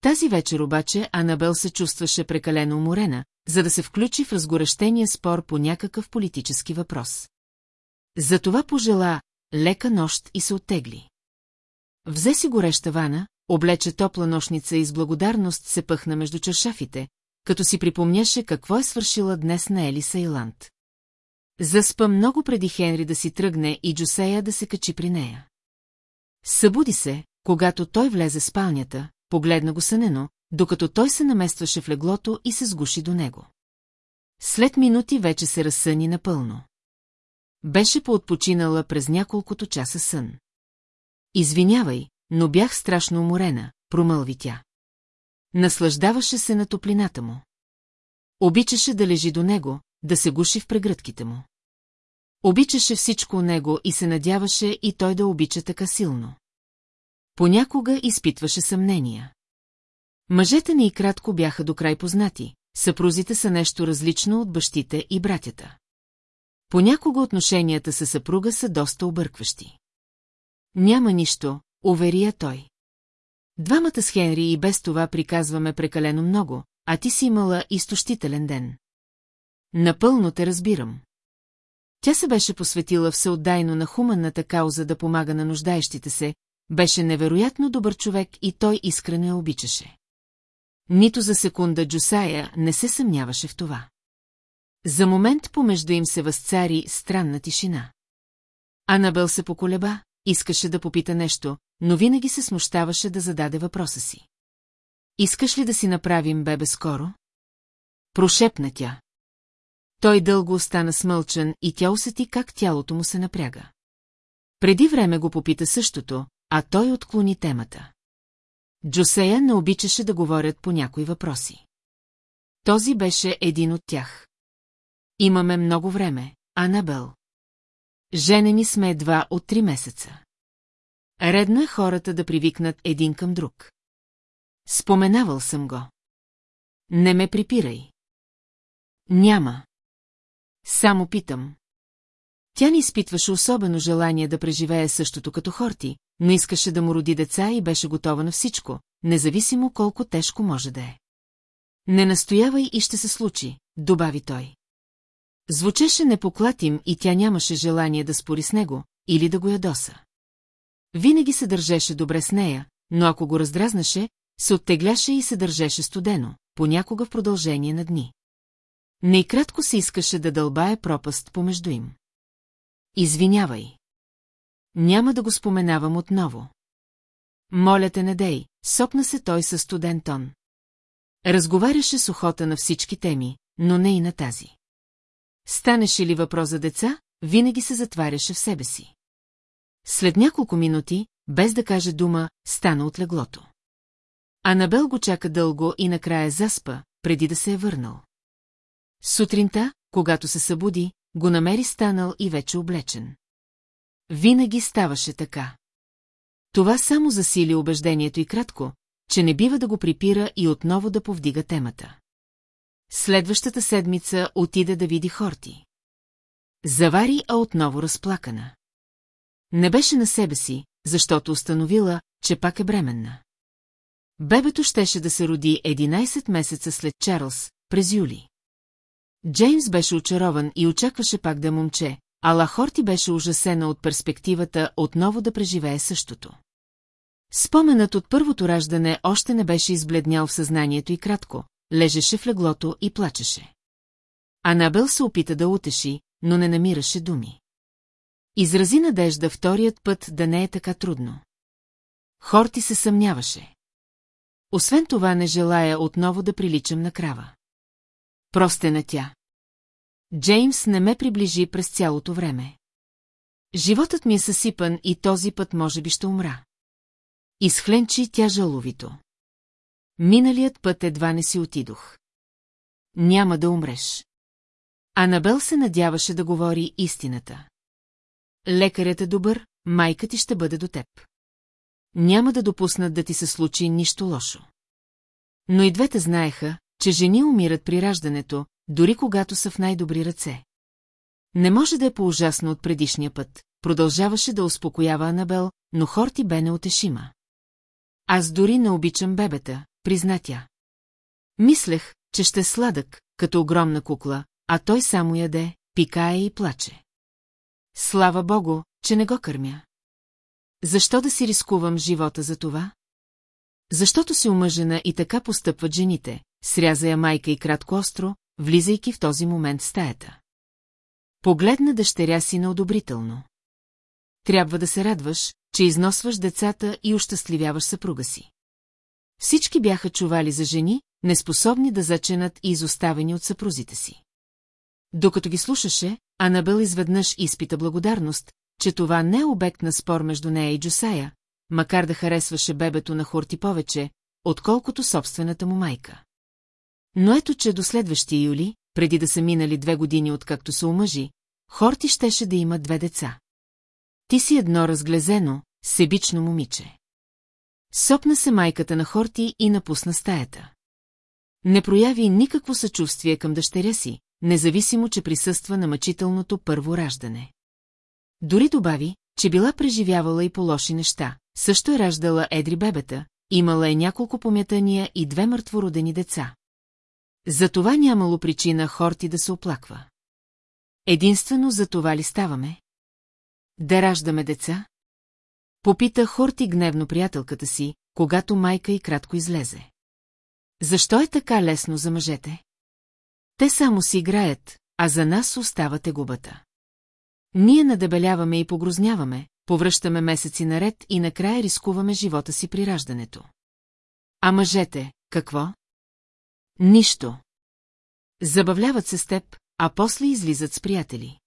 Тази вечер обаче Анабел се чувстваше прекалено уморена, за да се включи в разгорещения спор по някакъв политически въпрос. Затова пожела лека нощ и се оттегли. Взе си гореща вана, облече топла нощница и с благодарност се пъхна между чашафите, като си припомняше какво е свършила днес на Елиса Иланд. Заспа много преди Хенри да си тръгне и Джусея да се качи при нея. Събуди се, когато той влезе в спалнята, погледна го сънено, докато той се наместваше в леглото и се сгуши до него. След минути вече се разсъни напълно. Беше поотпочинала през няколкото часа сън. Извинявай, но бях страшно уморена, промълви тя. Наслаждаваше се на топлината му. Обичаше да лежи до него, да се гуши в прегръдките му. Обичаше всичко у него и се надяваше и той да обича така силно. Понякога изпитваше съмнения. Мъжете ни и кратко бяха до край познати, съпрузите са нещо различно от бащите и братята. Понякога отношенията с съпруга са доста объркващи. Няма нищо, уверия той. Двамата с Хенри и без това приказваме прекалено много, а ти си имала изтощителен ден. Напълно те разбирам. Тя се беше посветила всеотдайно на хуманната кауза да помага на нуждаещите се, беше невероятно добър човек и той искрено я обичаше. Нито за секунда Джусая не се съмняваше в това. За момент помежду им се възцари странна тишина. Анабел се поколеба, искаше да попита нещо, но винаги се смущаваше да зададе въпроса си. Искаш ли да си направим бебе скоро? Прошепна тя. Той дълго остана смълчен и тя усети как тялото му се напряга. Преди време го попита същото, а той отклони темата. Джосея не обичаше да говорят по някои въпроси. Този беше един от тях. Имаме много време, Анабел. Женени сме едва от три месеца. Редно е хората да привикнат един към друг. Споменавал съм го. Не ме припирай. Няма. Само питам. Тя не изпитваше особено желание да преживее същото като Хорти, но искаше да му роди деца и беше готова на всичко, независимо колко тежко може да е. Не настоявай и ще се случи, добави той. Звучеше непоклатим и тя нямаше желание да спори с него или да го ядоса. Винаги се държеше добре с нея, но ако го раздразнаше, се оттегляше и се държеше студено, понякога в продължение на дни. Не и кратко се искаше да дълбае пропаст помежду им. Извинявай. Няма да го споменавам отново. Моля те, не дей, сопна се той със студен тон. Разговаряше с охота на всички теми, но не и на тази. Станеше ли въпрос за деца, винаги се затваряше в себе си. След няколко минути, без да каже дума, стана от леглото. Анабел го чака дълго и накрая заспа, преди да се е върнал. Сутринта, когато се събуди, го намери станал и вече облечен. Винаги ставаше така. Това само засили убеждението и кратко, че не бива да го припира и отново да повдига темата. Следващата седмица отиде да види Хорти. Завари, а отново разплакана. Не беше на себе си, защото установила, че пак е бременна. Бебето щеше да се роди 11 месеца след Чарлз, през юли. Джеймс беше очарован и очакваше пак да момче, а Лахорти беше ужасена от перспективата отново да преживее същото. Споменът от първото раждане още не беше избледнял в съзнанието и кратко, лежеше в леглото и плачеше. Анабел се опита да утеши, но не намираше думи. Изрази надежда вторият път да не е така трудно. Хорти се съмняваше. Освен това не желая отново да приличам на крава. Простена тя. Джеймс не ме приближи през цялото време. Животът ми е съсипан и този път може би ще умра. Изхленчи тя жаловито. Миналият път едва не си отидох. Няма да умреш. Анабел се надяваше да говори истината. Лекарят е добър, майка ти ще бъде до теб. Няма да допуснат да ти се случи нищо лошо. Но и двете знаеха, че жени умират при раждането, дори когато са в най-добри ръце. Не може да е по-ужасно от предишния път, продължаваше да успокоява Анабел, но Хорти бе неотешима. Аз дори не обичам бебета, призна тя. Мислех, че ще е сладък, като огромна кукла, а той само яде, пикае и плаче. Слава богу, че не го кърмя. Защо да си рискувам живота за това? Защото си омъжена и така постъпват жените, сряза я майка и кратко остро, влизайки в този момент в стаята. Погледна дъщеря си неодобрително. Трябва да се радваш, че износваш децата и ощастливяваш съпруга си. Всички бяха чували за жени, неспособни да заченат и изоставени от съпрузите си. Докато ги слушаше, Анабел изведнъж изпита благодарност, че това не е обект на спор между нея и Джусая, макар да харесваше бебето на Хорти повече, отколкото собствената му майка. Но ето, че до следващия юли, преди да са минали две години откакто се омъжи, Хорти щеше да има две деца. Ти си едно разглезено, себично момиче. Сопна се майката на Хорти и напусна стаята. Не прояви никакво съчувствие към дъщеря си, независимо, че присъства на мъчителното първо раждане. Дори добави, че била преживявала и по лоши неща, също е раждала едри бебета, имала е няколко помятания и две мъртвородени деца. За това нямало причина Хорти да се оплаква. Единствено за това ли ставаме? Да раждаме деца? Попита Хорти гневно приятелката си, когато майка и кратко излезе. Защо е така лесно за мъжете? Те само си играят, а за нас остава тегубата. Ние надебеляваме и погрозняваме, повръщаме месеци наред и накрая рискуваме живота си при раждането. А мъжете, какво? Нищо. Забавляват се с теб, а после излизат с приятели.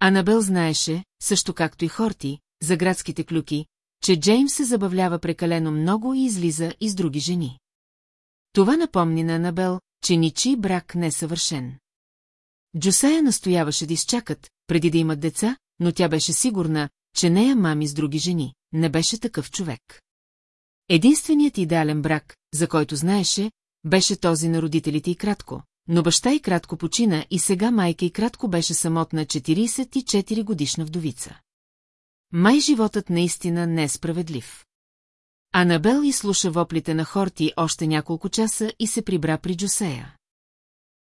Анабел знаеше, също както и Хорти, за градските клюки, че Джеймс се забавлява прекалено много и излиза и с други жени. Това напомни на Анабел, че ничи брак не е съвършен. Джусея настояваше да изчакат, преди да имат деца, но тя беше сигурна, че нея мами с други жени, не беше такъв човек. Единственият идеален брак, за който знаеше, беше този на родителите и кратко, но баща и кратко почина и сега майка и кратко беше самотна 44 годишна вдовица. Май животът наистина не е справедлив. Анабел изслуша воплите на Хорти още няколко часа и се прибра при Джусея.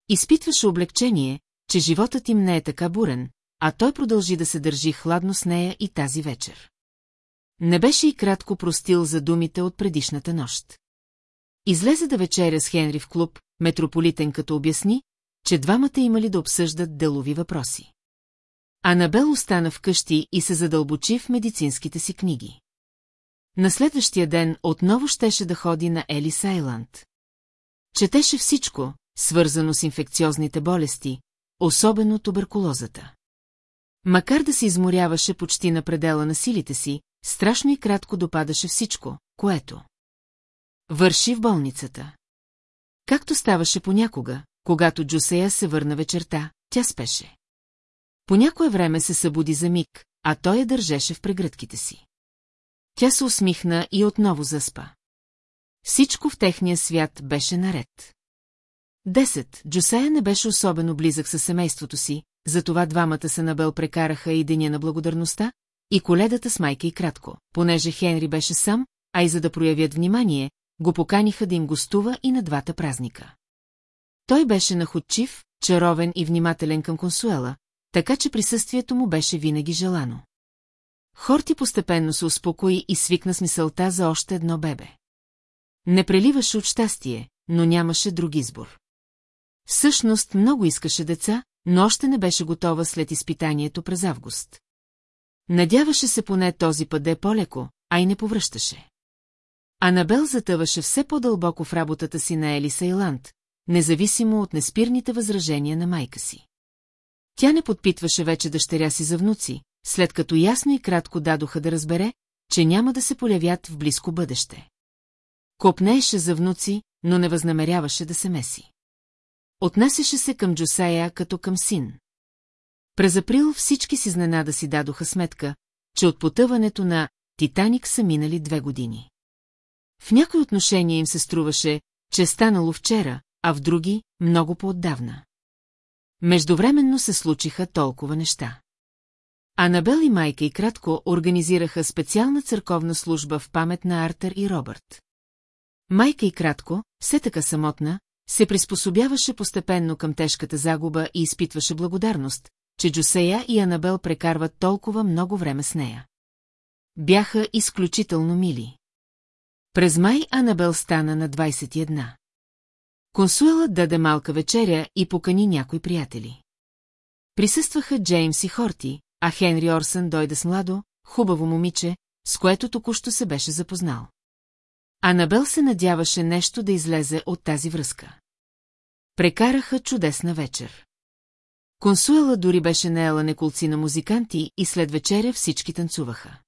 Изпитваше облегчение, че животът им не е така бурен, а той продължи да се държи хладно с нея и тази вечер. Не беше и кратко простил за думите от предишната нощ. Излезе да вечеря с Хенри в клуб, метрополитен като обясни, че двамата имали да обсъждат делови въпроси. Анабел остана вкъщи и се задълбочи в медицинските си книги. На следващия ден отново щеше да ходи на Елис Айланд. Четеше всичко, свързано с инфекциозните болести, особено туберкулозата. Макар да се изморяваше почти на предела на силите си, страшно и кратко допадаше всичко, което върши в болницата. Както ставаше понякога, когато Джусея се върна вечерта, тя спеше. По някое време се събуди за миг, а той я държеше в прегръдките си. Тя се усмихна и отново заспа. Всичко в техния свят беше наред. Десет. Джусея не беше особено близък със семейството си, затова двамата се набел прекараха и деня на благодарността, и коледата с майка и кратко, понеже Хенри беше сам, а и за да проявят внимание, го поканиха да им гостува и на двата празника. Той беше находчив, чаровен и внимателен към консуела, така че присъствието му беше винаги желано. Хорти постепенно се успокои и свикна с мисълта за още едно бебе. Не преливаше от щастие, но нямаше друг избор. Всъщност много искаше деца, но още не беше готова след изпитанието през август. Надяваше се поне този път да е по-леко, а и не повръщаше. Анабел затъваше все по-дълбоко в работата си на Елиса Иланд, независимо от неспирните възражения на майка си. Тя не подпитваше вече дъщеря си за внуци, след като ясно и кратко дадоха да разбере, че няма да се полявят в близко бъдеще. Копнееше за внуци, но не възнамеряваше да се меси. Отнасяше се към Джусая като към син. През април всички си изненада си дадоха сметка, че от потъването на Титаник са минали две години. В някои отношения им се струваше, че е станало вчера, а в други – много по-отдавна. Междувременно се случиха толкова неща. Анабел и майка и кратко организираха специална църковна служба в памет на Артер и Робърт. Майка и кратко, все така самотна, се приспособяваше постепенно към тежката загуба и изпитваше благодарност, че Джусея и Анабел прекарват толкова много време с нея. Бяха изключително мили. През май Анабел стана на 21. Консуелът даде малка вечеря и покани някои приятели. Присъстваха Джеймс и Хорти, а Хенри Орсън дойде с младо, хубаво момиче, с което току-що се беше запознал. Анабел се надяваше нещо да излезе от тази връзка. Прекараха чудесна вечер. Консуела дори беше наела неколци на музиканти и след вечеря всички танцуваха.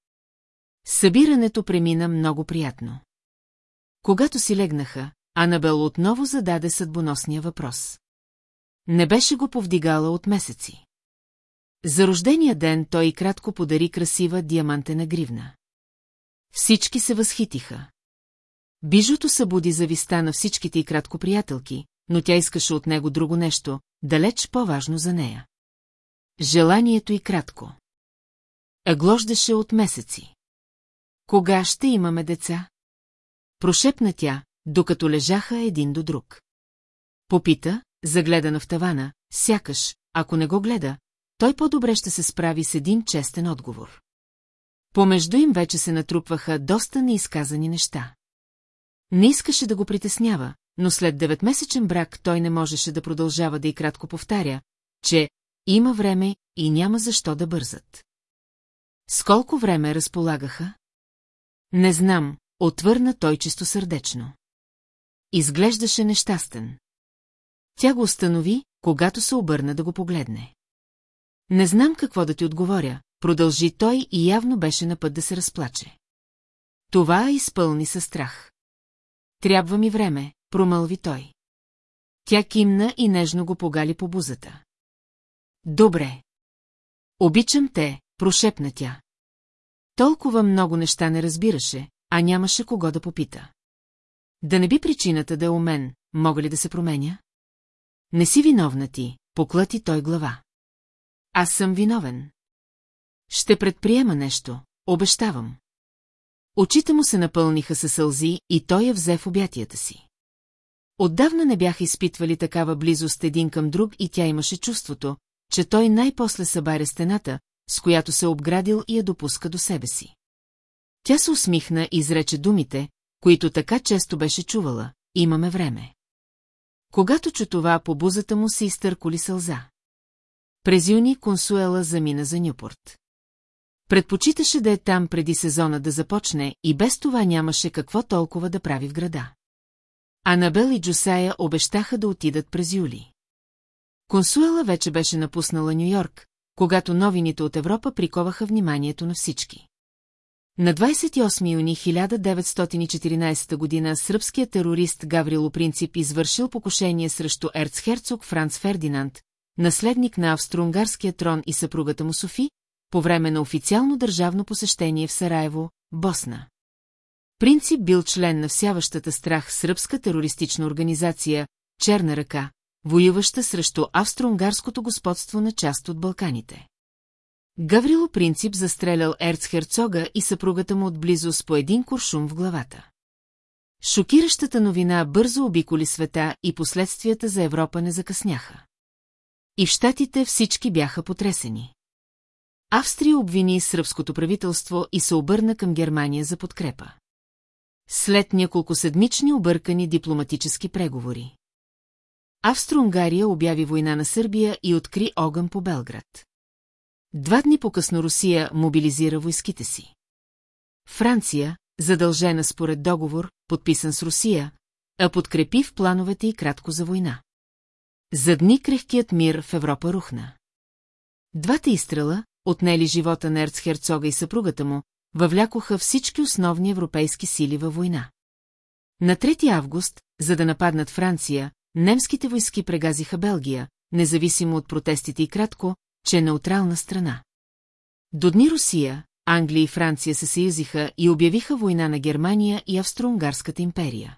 Събирането премина много приятно. Когато си легнаха, Анабел отново зададе съдбоносния въпрос. Не беше го повдигала от месеци. За рождения ден той и кратко подари красива диамантена гривна. Всички се възхитиха. Бижото събуди зависта на всичките и кратко приятелки, но тя искаше от него друго нещо, далеч по-важно за нея. Желанието и кратко. Аглождаше от месеци. Кога ще имаме деца? Прошепна тя, докато лежаха един до друг. Попита, загледана в тавана, сякаш, ако не го гледа, той по-добре ще се справи с един честен отговор. Помежду им вече се натрупваха доста неизказани неща. Не искаше да го притеснява, но след деветмесечен брак той не можеше да продължава да и кратко повтаря, че има време и няма защо да бързат. С колко време разполагаха? Не знам, отвърна той чисто сърдечно. Изглеждаше нещастен. Тя го установи, когато се обърна да го погледне. Не знам какво да ти отговоря, продължи той и явно беше на път да се разплаче. Това изпълни със страх. Трябва ми време, промълви той. Тя кимна и нежно го погали по бузата. Добре. Обичам те, прошепна тя. Толкова много неща не разбираше, а нямаше кого да попита. Да не би причината да е у мен, мога ли да се променя? Не си виновна ти, поклати той глава. Аз съм виновен. Ще предприема нещо, обещавам. Очите му се напълниха със сълзи и той я взе в обятията си. Отдавна не бяха изпитвали такава близост един към друг и тя имаше чувството, че той най-после събаря стената, с която се обградил и я допуска до себе си. Тя се усмихна и изрече думите, които така често беше чувала, имаме време. Когато чу това, по бузата му се изтърколи сълза. През юни Консуела замина за Нюпорт. Предпочиташе да е там преди сезона да започне и без това нямаше какво толкова да прави в града. Анабел и Джусая обещаха да отидат през юли. Консуела вече беше напуснала Нью-Йорк, когато новините от Европа приковаха вниманието на всички. На 28 юни 1914 година сръбският терорист Гаврило Принцип извършил покушение срещу ерцхерцог Франц Фердинанд, наследник на австро-унгарския трон и съпругата му Софи, по време на официално държавно посещение в Сараево, Босна. Принцип бил член на всяващата страх сръбска терористична организация «Черна ръка», воюваща срещу австро-унгарското господство на част от Балканите. Гаврило Принцип застрелял ерцхерцога и съпругата му отблизо с по един куршум в главата. Шокиращата новина бързо обиколи света и последствията за Европа не закъсняха. И в щатите всички бяха потресени. Австрия обвини сръбското правителство и се обърна към Германия за подкрепа. След няколко седмични объркани дипломатически преговори. Австро-Унгария обяви война на Сърбия и откри огън по Белград. Два дни по-късно Русия мобилизира войските си. Франция, задължена според договор, подписан с Русия, а подкрепи в плановете и кратко за война. За дни крехкият мир в Европа рухна. Двата изстрела, отнели живота на ерцхерцога и съпругата му, въвлякоха всички основни европейски сили във война. На 3 август, за да нападнат Франция, немските войски прегазиха Белгия, независимо от протестите и кратко, че е неутрална страна. До дни Русия, Англия и Франция се съюзиха и обявиха война на Германия и Австро-Унгарската империя.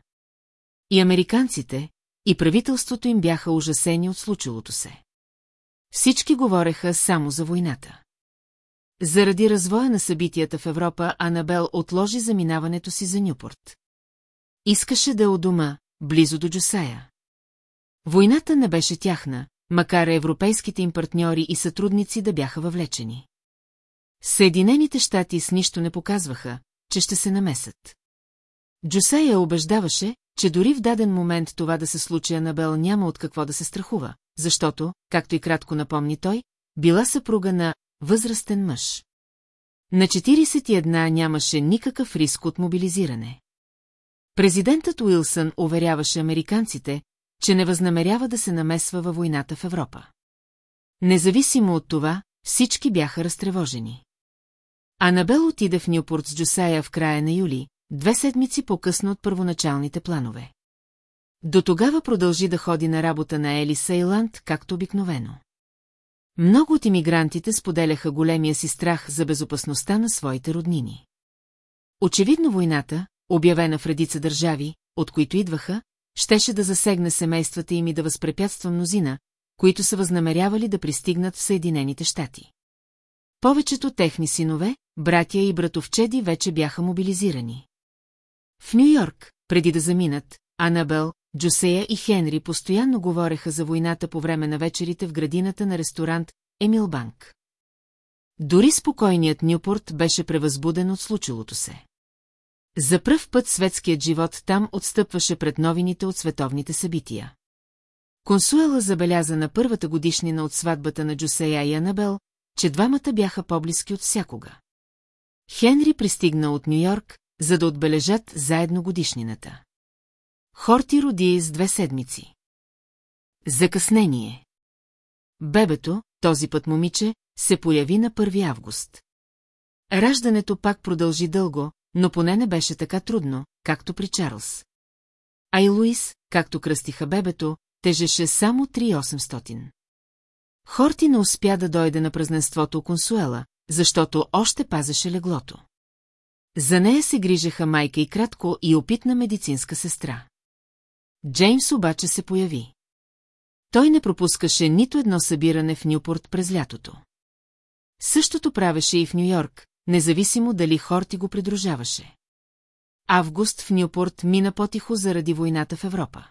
И американците, и правителството им бяха ужасени от случилото се. Всички говореха само за войната. Заради развоя на събитията в Европа, Анабел отложи заминаването си за Нюпорт. Искаше да е у дома, близо до Джусая. Войната не беше тяхна, макар европейските им партньори и сътрудници да бяха въвлечени. Съединените щати с нищо не показваха, че ще се намесат. Джусея убеждаваше, че дори в даден момент това да се случи Анабел няма от какво да се страхува, защото, както и кратко напомни той, била съпруга на възрастен мъж. На 41 нямаше никакъв риск от мобилизиране. Президентът Уилсън уверяваше американците, че не възнамерява да се намесва във войната в Европа. Независимо от това, всички бяха разтревожени. Анабел отиде в Нюпорт с Джусая в края на юли, две седмици по-късно от първоначалните планове. До тогава продължи да ходи на работа на Ели Сейланд, както обикновено. Много от иммигрантите споделяха големия си страх за безопасността на своите роднини. Очевидно войната, обявена в редица държави, от които идваха, щеше да засегне семействата им и да възпрепятства мнозина, които са възнамерявали да пристигнат в Съединените щати. Повечето техни синове, братя и братовчеди вече бяха мобилизирани. В Нью-Йорк, преди да заминат, Анабел, Джусея и Хенри постоянно говореха за войната по време на вечерите в градината на ресторант Емил Банк. Дори спокойният Нюпорт беше превъзбуден от случилото се. За пръв път светският живот там отстъпваше пред новините от световните събития. Консуела забеляза на първата годишнина от сватбата на Джусея и Анабел, че двамата бяха по-близки от всякога. Хенри пристигна от Нью-Йорк, за да отбележат заедно годишнината. Хорти роди с две седмици. Закъснение. Бебето, този път момиче, се появи на 1 август. Раждането пак продължи дълго, но поне не беше така трудно, както при Чарлз. А и Луис, както кръстиха бебето, тежеше само 3800. Хорти не успя да дойде на празненството у Консуела, защото още пазеше леглото. За нея се грижаха майка и кратко и опитна медицинска сестра. Джеймс обаче се появи. Той не пропускаше нито едно събиране в Нюпорт през лятото. Същото правеше и в Нью-Йорк, независимо дали Хорти го придружаваше. Август в Нюпорт мина потихо заради войната в Европа.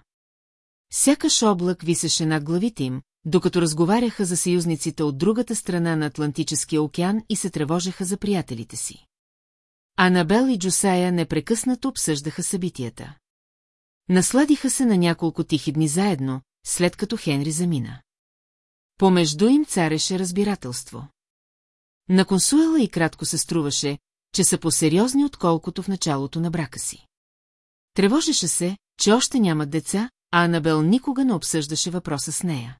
Сякаш облак висеше над главите им, докато разговаряха за съюзниците от другата страна на Атлантическия океан и се тревожеха за приятелите си. Анабел и Джусая непрекъснато обсъждаха събитията. Насладиха се на няколко тихи дни заедно, след като Хенри замина. Помежду им цареше разбирателство. На консуела и кратко се струваше, че са по-сериозни, отколкото в началото на брака си. Тревожеше се, че още нямат деца, а Анабел никога не обсъждаше въпроса с нея.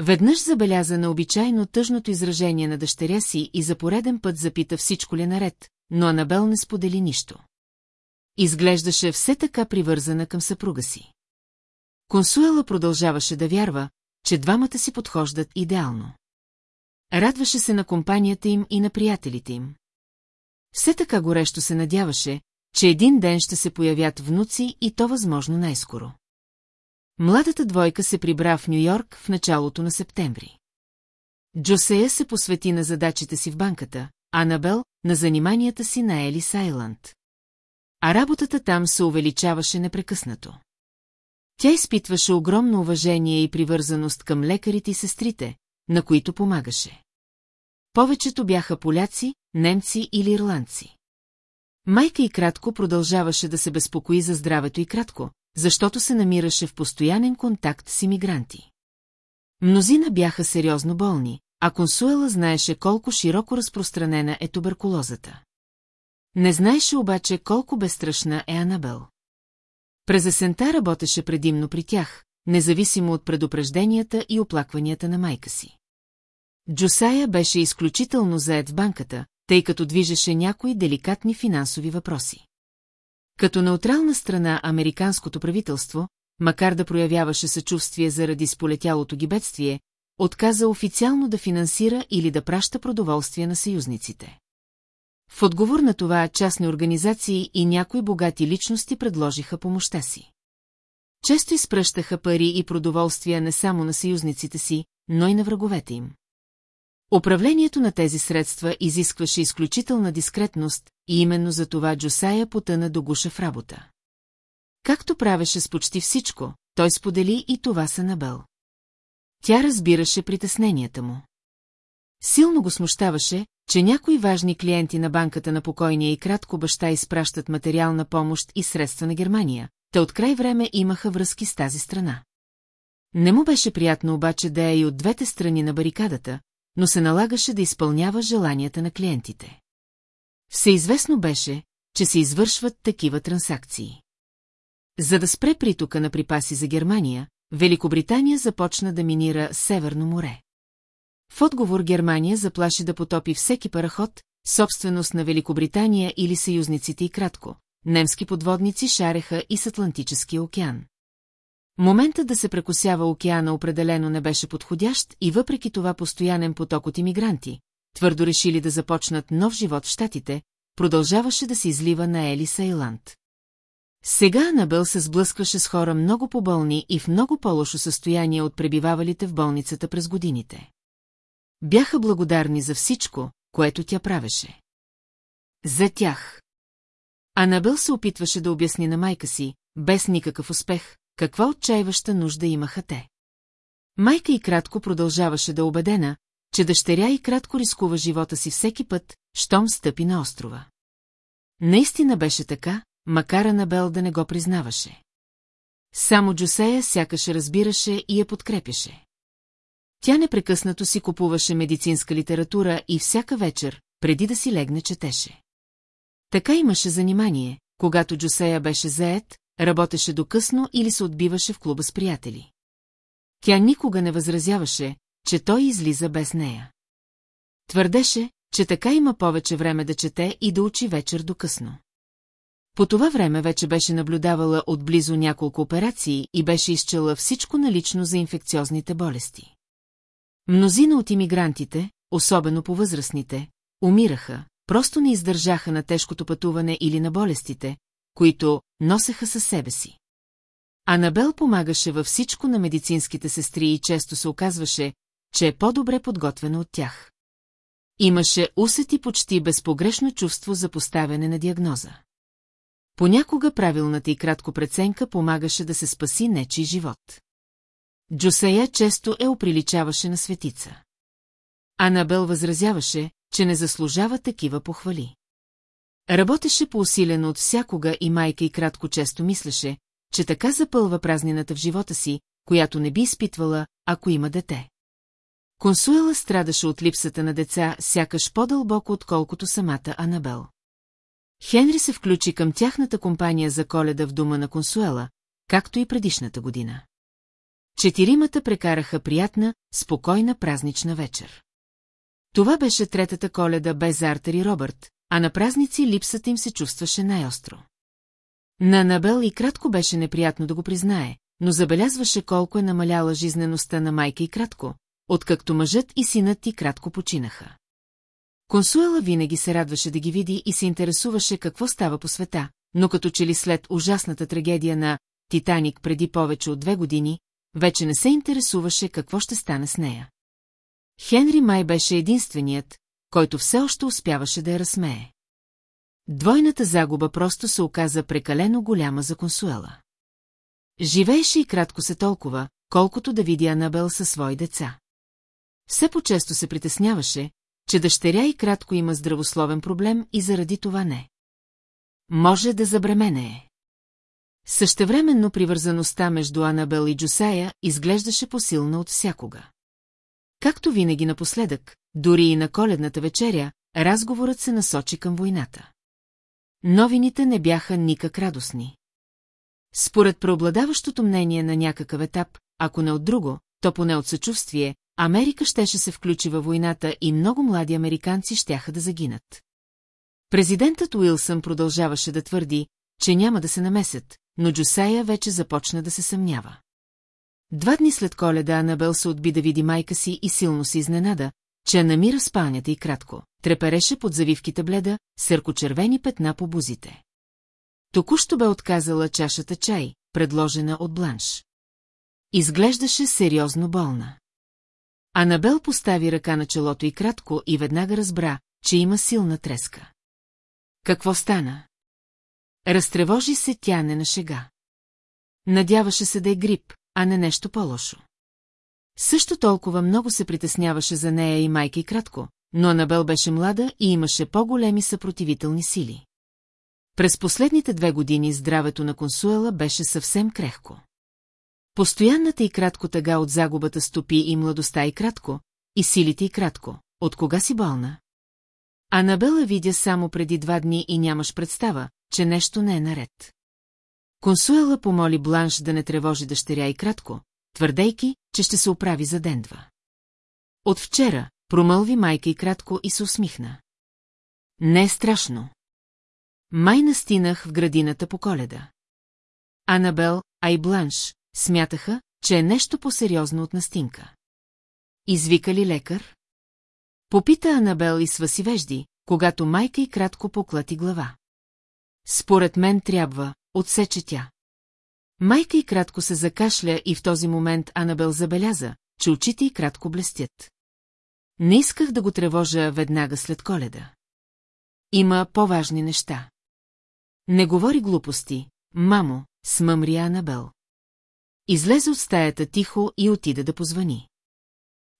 Веднъж забеляза на обичайно тъжното изражение на дъщеря си и за пореден път запита всичко ли е наред, но Анабел не сподели нищо. Изглеждаше все така привързана към съпруга си. Консуела продължаваше да вярва, че двамата си подхождат идеално. Радваше се на компанията им и на приятелите им. Все така горещо се надяваше, че един ден ще се появят внуци и то възможно най-скоро. Младата двойка се прибра в Нью-Йорк в началото на септември. Джосея се посвети на задачите си в банката, Анабел – на заниманията си на Елис Айланд. А работата там се увеличаваше непрекъснато. Тя изпитваше огромно уважение и привързаност към лекарите и сестрите, на които помагаше. Повечето бяха поляци, немци или ирландци. Майка и кратко продължаваше да се безпокои за здравето и кратко, защото се намираше в постоянен контакт с иммигранти. Мнозина бяха сериозно болни, а Консуела знаеше колко широко разпространена е туберкулозата. Не знаеше обаче колко безстрашна е Анабел. През есента работеше предимно при тях, независимо от предупрежденията и оплакванията на майка си. Джусая беше изключително заед в банката, тъй като движеше някои деликатни финансови въпроси. Като неутрална страна американското правителство, макар да проявяваше съчувствие заради сполетялото ги бедствие, отказа официално да финансира или да праща продоволствие на съюзниците. В отговор на това частни организации и някои богати личности предложиха помощта си. Често изпръщаха пари и продоволствия не само на съюзниците си, но и на враговете им. Управлението на тези средства изискваше изключителна дискретност и именно за това Джосая потъна до гуша в работа. Както правеше с почти всичко, той сподели и това с Анабел. Тя разбираше притесненията му. Силно го смущаваше, че някои важни клиенти на банката на покойния и кратко баща изпращат материална помощ и средства на Германия, те от край време имаха връзки с тази страна. Не му беше приятно обаче да е и от двете страни на барикадата, но се налагаше да изпълнява желанията на клиентите. Всеизвестно беше, че се извършват такива трансакции. За да спре притока на припаси за Германия, Великобритания започна да минира Северно море. В отговор Германия заплаши да потопи всеки параход, собственост на Великобритания или съюзниците и кратко. Немски подводници шареха и с Атлантическия океан. Моментът да се прекосява океана определено не беше подходящ и въпреки това постоянен поток от иммигранти, твърдо решили да започнат нов живот в Штатите, продължаваше да се излива на Елис Айланд. Сега Анабел се сблъскваше с хора много по-болни и в много по-лошо състояние от пребивавалите в болницата през годините. Бяха благодарни за всичко, което тя правеше. За тях. Анабел се опитваше да обясни на майка си, без никакъв успех, каква отчаиваща нужда имаха те. Майка и кратко продължаваше да е убедена, че дъщеря и кратко рискува живота си всеки път, щом стъпи на острова. Наистина беше така, макар Анабел да не го признаваше. Само Джусея сякаш разбираше и я подкрепяше. Тя непрекъснато си купуваше медицинска литература и всяка вечер, преди да си легне, четеше. Така имаше занимание, когато Джусея беше заед, работеше до късно или се отбиваше в клуба с приятели. Тя никога не възразяваше, че той излиза без нея. Твърдеше, че така има повече време да чете и да учи вечер до късно. По това време вече беше наблюдавала отблизо няколко операции и беше изчела всичко налично за инфекциозните болести. Мнозина от иммигрантите, особено по възрастните, умираха, просто не издържаха на тежкото пътуване или на болестите, които носеха със себе си. Анабел помагаше във всичко на медицинските сестри и често се оказваше, че е по-добре подготвена от тях. Имаше усет и почти безпогрешно чувство за поставяне на диагноза. Понякога правилната и кратко преценка помагаше да се спаси нечи живот. Джусея често е оприличаваше на светица. Анабел възразяваше, че не заслужава такива похвали. Работеше по-усилено от всякога и майка и кратко често мислеше, че така запълва празнината в живота си, която не би изпитвала, ако има дете. Консуела страдаше от липсата на деца, сякаш по-дълбоко, отколкото самата Анабел. Хенри се включи към тяхната компания за коледа в дома на Консуела, както и предишната година. Четиримата прекараха приятна, спокойна празнична вечер. Това беше третата коледа без Артер и Робърт, а на празници липсата им се чувстваше най-остро. На Анабел и кратко беше неприятно да го признае, но забелязваше колко е намаляла жизнеността на майка и кратко, откакто мъжът и синът ти кратко починаха. Консуела винаги се радваше да ги види и се интересуваше какво става по света, но като че ли след ужасната трагедия на Титаник преди повече от две години, вече не се интересуваше какво ще стане с нея. Хенри Май беше единственият, който все още успяваше да я разсмее. Двойната загуба просто се оказа прекалено голяма за консуела. Живееше и кратко се толкова, колкото да види Анабел със свои деца. Все по-често се притесняваше, че дъщеря и кратко има здравословен проблем и заради това не. Може да забременее. Същевременно привързаността между Анабел и Джусая изглеждаше посилна от всякога. Както винаги напоследък, дори и на коледната вечеря, разговорът се насочи към войната. Новините не бяха никак радостни. Според преобладаващото мнение на някакъв етап, ако не от друго, то поне от съчувствие, Америка щеше се включи във войната и много млади американци щяха да загинат. Президентът Уилсън продължаваше да твърди, че няма да се намесят, но Джусая вече започна да се съмнява. Два дни след коледа Анабел се отби да види майка си и силно се изненада, че намира спалнята и кратко, трепереше под завивките бледа, съркочервени петна по бузите. Току-що бе отказала чашата чай, предложена от Бланш. Изглеждаше сериозно болна. Анабел постави ръка на челото и кратко и веднага разбра, че има силна треска. Какво стана? Разтревожи се тя не на шега. Надяваше се да е грип, а не нещо по-лошо. Също толкова много се притесняваше за нея и майка и кратко, но Анабел беше млада и имаше по-големи съпротивителни сили. През последните две години здравето на консуела беше съвсем крехко. Постоянната и кратко тъга от загубата стопи и младостта и кратко, и силите и кратко. От кога си болна? Анабела видя само преди два дни и нямаш представа, че нещо не е наред. Консуела помоли Бланш да не тревожи дъщеря и кратко, твърдейки, че ще се оправи за ден-два. От вчера, промълви майка и кратко и се усмихна. Не е страшно. Май настинах в градината по коледа. Анабел, а и Бланш, смятаха, че е нещо по-сериозно от настинка. Извика ли лекар? Попита Анабел и сваси вежди, когато майка и кратко поклати глава. Според мен трябва, отсече тя. Майка и кратко се закашля и в този момент Анабел забеляза, че очите й кратко блестят. Не исках да го тревожа веднага след коледа. Има по-важни неща. Не говори глупости, мамо, смъмри Анабел. Излезе от стаята тихо и отида да позвани.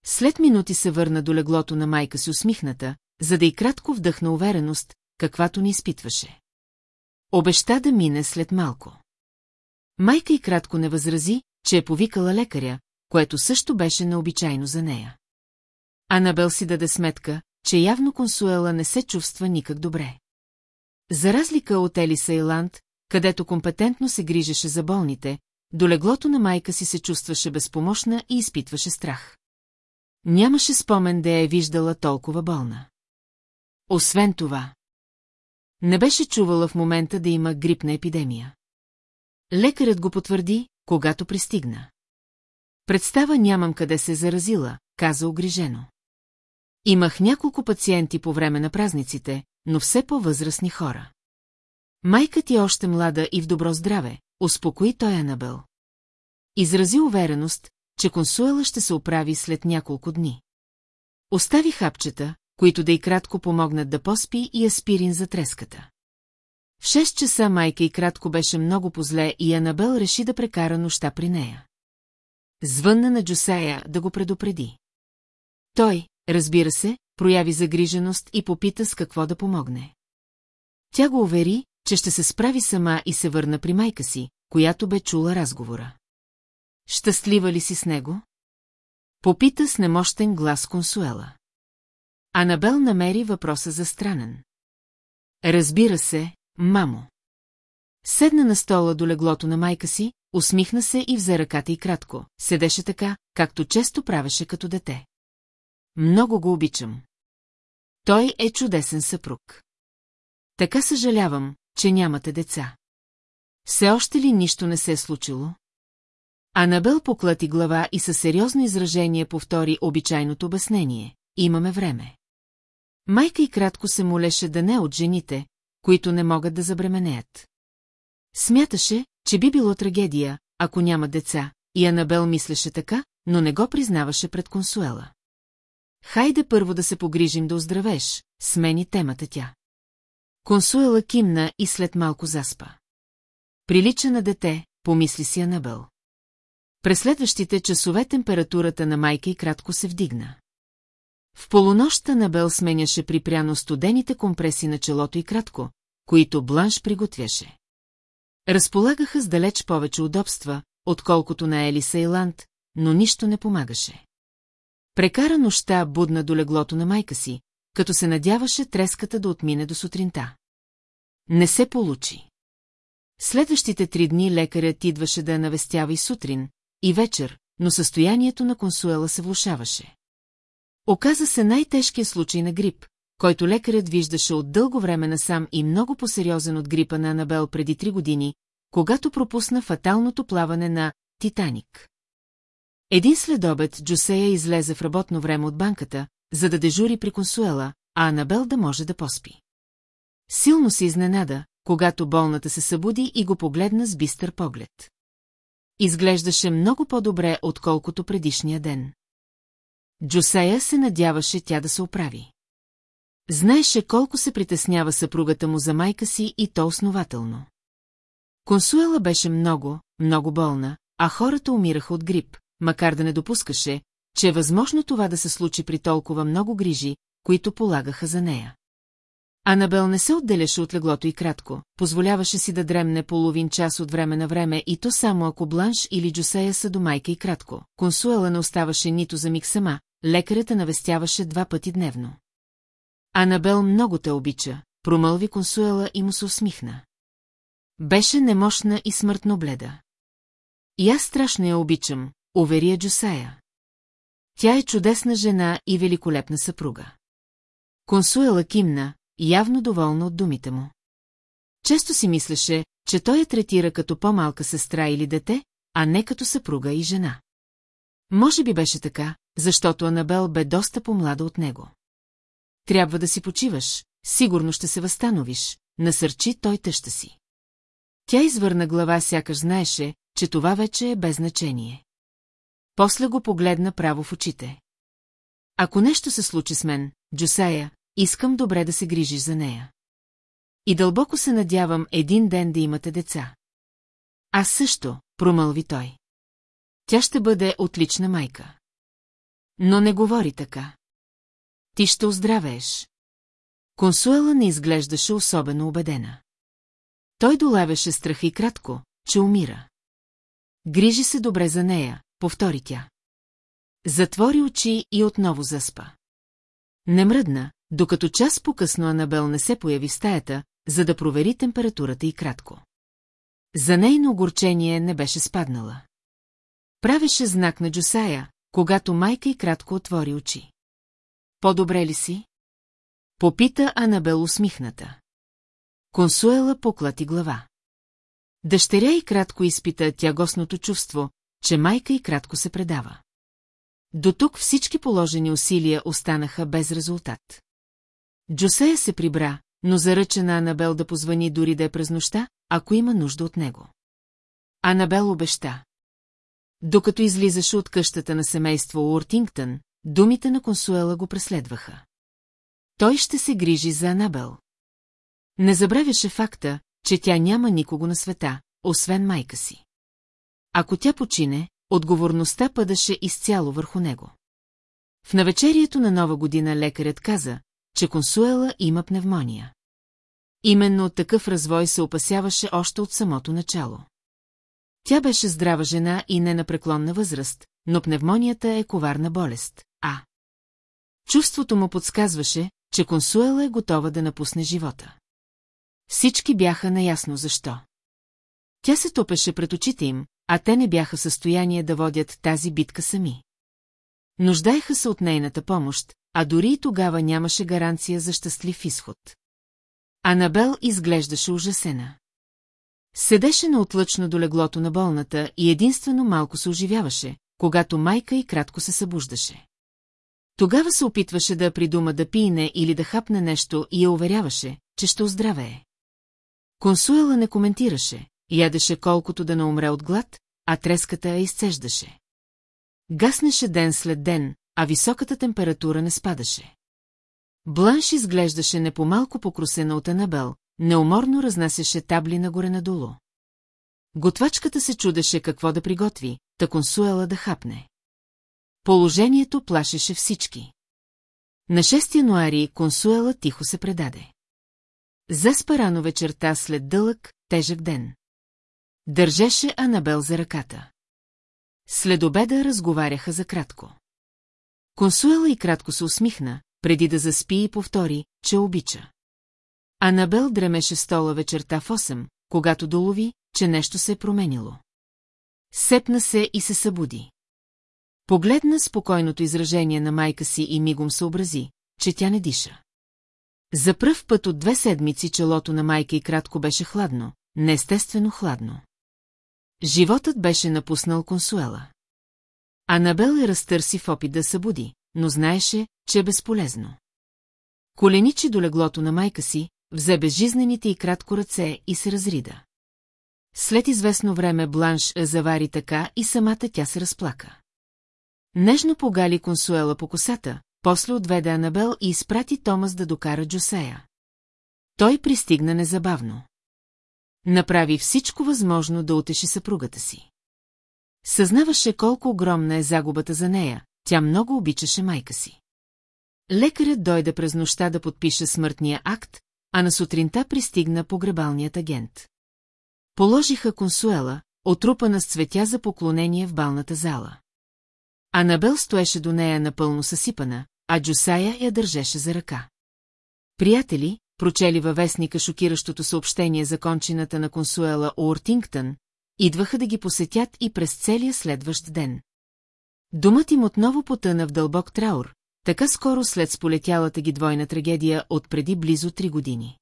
След минути се върна до леглото на майка си усмихната, за да и кратко вдъхна увереност, каквато ни изпитваше. Обеща да мине след малко. Майка и кратко не възрази, че е повикала лекаря, което също беше необичайно за нея. Анабел си даде сметка, че явно консуела не се чувства никак добре. За разлика от Елиса Иланд, където компетентно се грижеше за болните, до леглото на майка си се чувстваше безпомощна и изпитваше страх. Нямаше спомен да я е виждала толкова болна. Освен това, не беше чувала в момента да има грипна епидемия. Лекарят го потвърди, когато пристигна. Представа нямам къде се заразила, каза огрижено. Имах няколко пациенти по време на празниците, но все по-възрастни хора. Майка ти е още млада и в добро здраве, успокои той Анабел. Изрази увереност, че консуела ще се оправи след няколко дни. Остави хапчета, които да и кратко помогнат да поспи и аспирин за треската. В 6 часа майка и кратко беше много позле и Анабел реши да прекара нощта при нея. Звънна на Джусея да го предупреди. Той, разбира се, прояви загриженост и попита с какво да помогне. Тя го увери, че ще се справи сама и се върна при майка си, която бе чула разговора. Щастлива ли си с него? Попита с немощен глас консуела. Анабел намери въпроса за странен. Разбира се, мамо. Седна на стола до леглото на майка си, усмихна се и взе ръката и кратко. Седеше така, както често правеше като дете. Много го обичам. Той е чудесен съпруг. Така съжалявам, че нямате деца. Все още ли нищо не се е случило? Анабел поклати глава и със сериозно изражение повтори обичайното обяснение. Имаме време. Майка и кратко се молеше да не от жените, които не могат да забременеят. Смяташе, че би било трагедия, ако няма деца, и Анабел мислеше така, но не го признаваше пред консуела. Хайде първо да се погрижим да оздравеш, смени темата тя. Консуела кимна и след малко заспа. Прилича на дете, помисли си Анабел. През следващите часове температурата на майка и кратко се вдигна. В полунощта Набел сменяше припряно студените компреси на челото и кратко, които Бланш приготвяше. Разполагаха с далеч повече удобства, отколкото на Елиса Иланд, но нищо не помагаше. Прекара нощта будна до леглото на майка си, като се надяваше треската да отмине до сутринта. Не се получи. Следващите три дни лекарят идваше да я навестява и сутрин, и вечер, но състоянието на консуела се влушаваше. Оказа се най-тежкият случай на грип, който лекарят виждаше от дълго време насам и много по-сериозен от грипа на Анабел преди три години, когато пропусна фаталното плаване на «Титаник». Един следобед Джусея излезе в работно време от банката, за да дежури при консуела, а Анабел да може да поспи. Силно се изненада, когато болната се събуди и го погледна с бистър поглед. Изглеждаше много по-добре, отколкото предишния ден. Джусея се надяваше тя да се оправи. Знаеше колко се притеснява съпругата му за майка си и то основателно. Консуела беше много, много болна, а хората умираха от грип, макар да не допускаше, че е възможно това да се случи при толкова много грижи, които полагаха за нея. Анабел не се отделяше от леглото и кратко, позволяваше си да дремне половин час от време на време и то само ако Бланш или Джусея са до майка и кратко. Консуела не оставаше нито за миг сама, лекарята навестяваше два пъти дневно. Анабел много те обича, промълви консуела и му се усмихна. Беше немощна и смъртно бледа. И аз страшно я обичам, уверия Джусая. Тя е чудесна жена и великолепна съпруга. Консуела кимна, явно доволна от думите му. Често си мислеше, че той я третира като по-малка сестра или дете, а не като съпруга и жена. Може би беше така, защото Анабел бе доста по-млада от него. Трябва да си почиваш, сигурно ще се възстановиш, насърчи той тъща си. Тя извърна глава, сякаш знаеше, че това вече е без значение. После го погледна право в очите. Ако нещо се случи с мен, Джусая, искам добре да се грижиш за нея. И дълбоко се надявам един ден да имате деца. Аз също, промълви той. Тя ще бъде отлична майка. Но не говори така. Ти ще оздравееш. Консуела не изглеждаше особено убедена. Той долавяше страха и кратко, че умира. Грижи се добре за нея, повтори тя. Затвори очи и отново заспа. Не мръдна, докато час по-късно Анабел не се появи в стаята, за да провери температурата и кратко. За нейно огорчение не беше спаднала. Правеше знак на Джусая, когато майка и кратко отвори очи. По-добре ли си? Попита Анабел усмихната. Консуела поклати глава. Дъщеря и кратко изпита тягосното чувство, че майка и кратко се предава. До тук всички положени усилия останаха без резултат. Джусея се прибра, но заръча на Анабел да позвани дори да е през нощта, ако има нужда от него. Анабел обеща. Докато излизаше от къщата на семейство Уортингтън, думите на Консуела го преследваха. Той ще се грижи за Анабел. Не забравяше факта, че тя няма никого на света, освен майка си. Ако тя почине, отговорността падаше изцяло върху него. В навечерието на нова година лекарят каза, че Консуела има пневмония. Именно от такъв развой се опасяваше още от самото начало. Тя беше здрава жена и не на възраст, но пневмонията е коварна болест, а... Чувството му подсказваше, че Консуела е готова да напусне живота. Всички бяха наясно защо. Тя се топеше пред очите им, а те не бяха в състояние да водят тази битка сами. Нуждаеха се от нейната помощ, а дори и тогава нямаше гаранция за щастлив изход. Анабел изглеждаше ужасена. Седеше на отлъчно до леглото на болната и единствено малко се оживяваше, когато майка и кратко се събуждаше. Тогава се опитваше да придума да пине или да хапне нещо и я уверяваше, че ще оздравее. Консуела не коментираше, ядеше колкото да не умре от глад, а треската я изцеждаше. Гаснеше ден след ден, а високата температура не спадаше. Бланш изглеждаше не по-малко покрусена от Анабел, неуморно разнасяше табли нагоре-надолу. Готвачката се чудеше какво да приготви, та консуела да хапне. Положението плашеше всички. На 6 януари консуела тихо се предаде. Заспа рано вечерта след дълъг, тежък ден. Държеше Анабел за ръката. След обеда разговаряха за кратко. Консуела и кратко се усмихна, преди да заспи и повтори, че обича. Анабел дремеше стола вечерта в 8, когато долови, че нещо се е променило. Сепна се и се събуди. Погледна спокойното изражение на майка си и мигом съобрази, че тя не диша. За пръв път от две седмици челото на майка и кратко беше хладно, неестествено хладно. Животът беше напуснал консуела. Анабел я разтърси в опит да събуди, но знаеше, че е безполезно. Коленичи до леглото на майка си, взе безжизнените и кратко ръце и се разрида. След известно време Бланш завари така и самата тя се разплака. Нежно погали консуела по косата, после отведе Анабел и изпрати Томас да докара Джосея. Той пристигна незабавно. Направи всичко възможно да утеши съпругата си. Съзнаваше колко огромна е загубата за нея, тя много обичаше майка си. Лекарят дойде през нощта да подпише смъртния акт, а на сутринта пристигна погребалният агент. Положиха консуела, отрупана с цветя за поклонение в балната зала. Анабел стоеше до нея напълно съсипана, а Джусая я държеше за ръка. Приятели, прочели във вестника шокиращото съобщение за кончината на консуела Уортингтън, идваха да ги посетят и през целия следващ ден. Думът им отново потъна в дълбок траур, така скоро след сполетялата ги двойна трагедия от преди близо три години.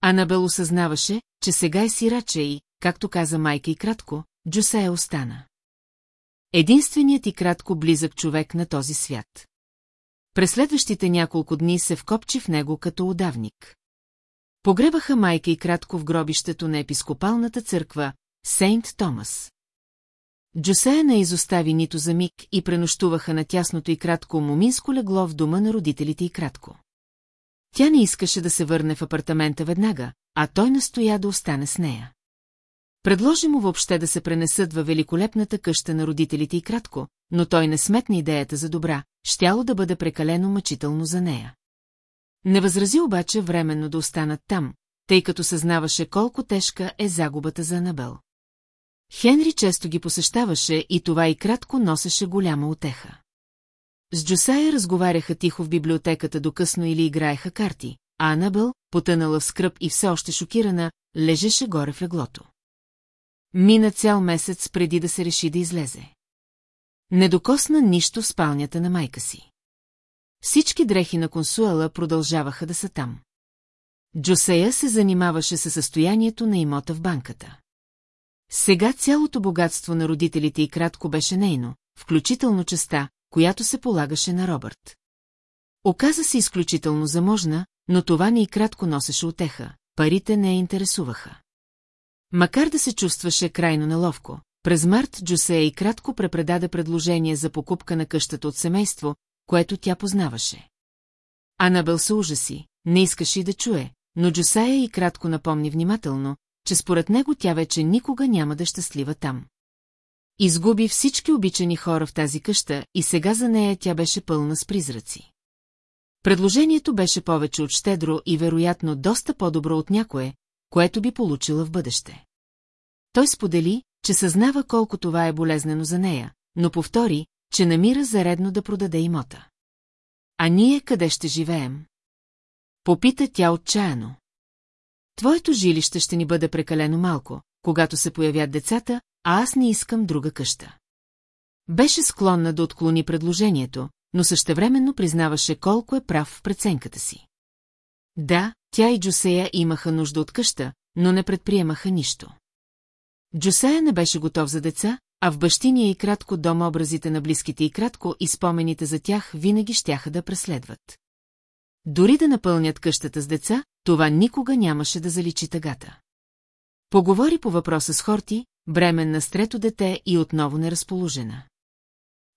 Анабел осъзнаваше, че сега е сираче и, както каза майка и кратко, Джусея остана. Единственият и кратко близък човек на този свят. През следващите няколко дни се вкопчи в него като удавник. Погребаха майка и кратко в гробището на епископалната църква Сейнт Томас. Джусея не изостави нито за миг и пренощуваха на тясното и кратко моминско легло в дома на родителите и кратко. Тя не искаше да се върне в апартамента веднага, а той настоя да остане с нея. Предложи му въобще да се пренесат във великолепната къща на родителите и кратко, но той не сметна идеята за добра, щяло да бъде прекалено мъчително за нея. Не възрази обаче временно да останат там, тъй като съзнаваше колко тежка е загубата за Анабел. Хенри често ги посещаваше и това и кратко носеше голяма отеха. С Джосая разговаряха тихо в библиотеката до късно или играеха карти, а Анабел, потънала в скръп и все още шокирана, лежеше горе в леглото. Мина цял месец преди да се реши да излезе. Не докосна нищо в спалнята на майка си. Всички дрехи на консуела продължаваха да са там. Джосея се занимаваше със състоянието на имота в банката. Сега цялото богатство на родителите и кратко беше нейно, включително частта, която се полагаше на Робърт. Оказа се изключително заможна, но това не и кратко носеше отеха, парите не я интересуваха. Макар да се чувстваше крайно неловко, през март Джусея и кратко препредаде предложение за покупка на къщата от семейство, което тя познаваше. Анабел се ужаси, не искаше и да чуе, но Джусея и кратко напомни внимателно, че според него тя вече никога няма да щастлива там. Изгуби всички обичани хора в тази къща и сега за нея тя беше пълна с призраци. Предложението беше повече от щедро и вероятно доста по-добро от някое, което би получила в бъдеще. Той сподели, че съзнава колко това е болезнено за нея, но повтори, че намира заредно да продаде имота. А ние къде ще живеем? Попита тя отчаяно. Твоето жилище ще ни бъде прекалено малко, когато се появят децата, а аз не искам друга къща. Беше склонна да отклони предложението, но същевременно признаваше колко е прав в преценката си. Да, тя и Джусея имаха нужда от къща, но не предприемаха нищо. Джусея не беше готов за деца, а в бащиния и кратко дом образите на близките и кратко и спомените за тях винаги щяха да преследват. Дори да напълнят къщата с деца, това никога нямаше да заличи тъгата. Поговори по въпроса с Хорти, бременна с трето дете и отново неразположена.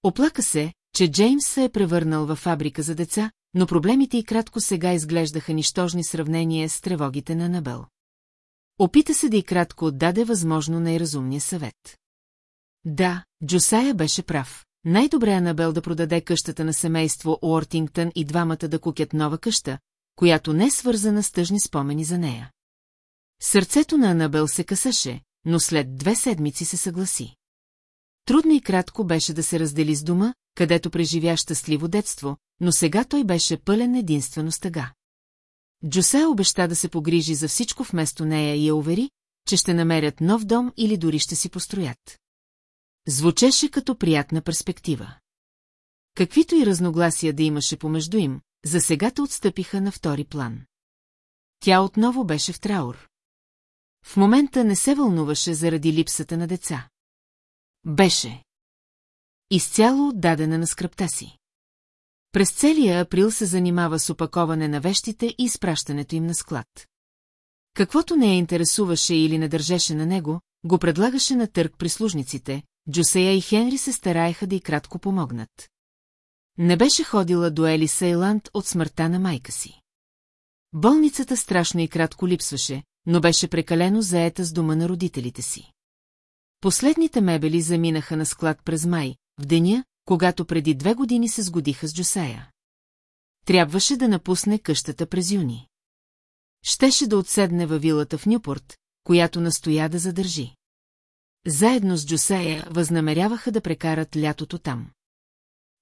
Оплака се, че Джеймс се е превърнал във фабрика за деца, но проблемите и кратко сега изглеждаха нищожни сравнение с тревогите на Набел. Опита се да и кратко отдаде възможно най-разумния съвет. Да, Джосая беше прав. Най-добре Анабел да продаде къщата на семейство Уортингтън и двамата да кукят нова къща, която не е свързана с тъжни спомени за нея. Сърцето на Анабел се късаше, но след две седмици се съгласи. Трудно и кратко беше да се раздели с дома, където преживя щастливо детство, но сега той беше пълен единствено с тъга. Джосе обеща да се погрижи за всичко вместо нея и я увери, че ще намерят нов дом или дори ще си построят. Звучеше като приятна перспектива. Каквито и разногласия да имаше помежду им, за сега те отстъпиха на втори план. Тя отново беше в траур. В момента не се вълнуваше заради липсата на деца. Беше. Изцяло отдадена на скръпта си. През целия април се занимава с опаковане на вещите и изпращането им на склад. Каквото не я интересуваше или не държеше на него, го предлагаше на търг прислужниците, Джусея и Хенри се стараеха да й кратко помогнат. Не беше ходила до Ели Сейланд от смъртта на майка си. Болницата страшно и кратко липсваше, но беше прекалено заета с дома на родителите си. Последните мебели заминаха на склад през май, в деня, когато преди две години се сгодиха с Джусея. Трябваше да напусне къщата през юни. Щеше да отседне във вилата в Нюпорт, която настоя да задържи. Заедно с Джусея възнамеряваха да прекарат лятото там.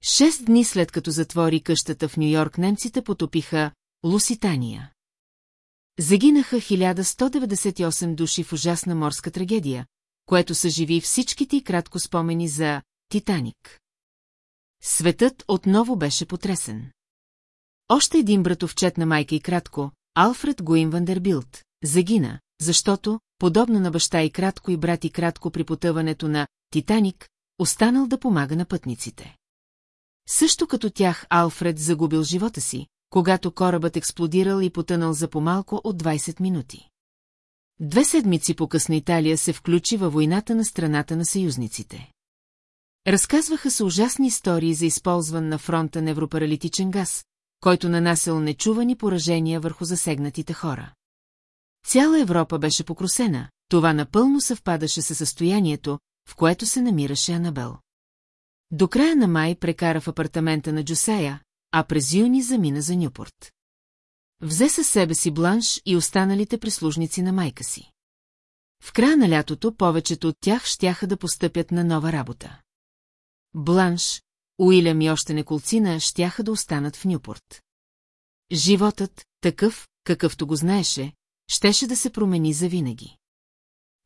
Шест дни след като затвори къщата в Нью-Йорк, немците потопиха Луситания. Загинаха 1198 души в ужасна морска трагедия, което съживи всичките и кратко спомени за Титаник. Светът отново беше потресен. Още един братовчет на майка и кратко, Алфред Гуин Вандербилт, загина, защото, подобно на баща и кратко и брат и кратко при потъването на Титаник, останал да помага на пътниците. Също като тях Алфред загубил живота си, когато корабът експлодирал и потънал за по-малко от 20 минути. Две седмици по-късно Италия се включи във войната на страната на съюзниците. Разказваха се ужасни истории за използван на фронта невропаралитичен газ, който нанасял нечувани поражения върху засегнатите хора. Цяла Европа беше покрусена, това напълно съвпадаше със състоянието, в което се намираше Анабел. До края на май прекара в апартамента на Джусея, а през юни замина за Нюпорт. Взе със себе си Бланш и останалите прислужници на майка си. В края на лятото повечето от тях щяха да постъпят на нова работа. Бланш, Уилям и още неколцина щяха да останат в Нюпорт. Животът, такъв, какъвто го знаеше, щеше да се промени завинаги.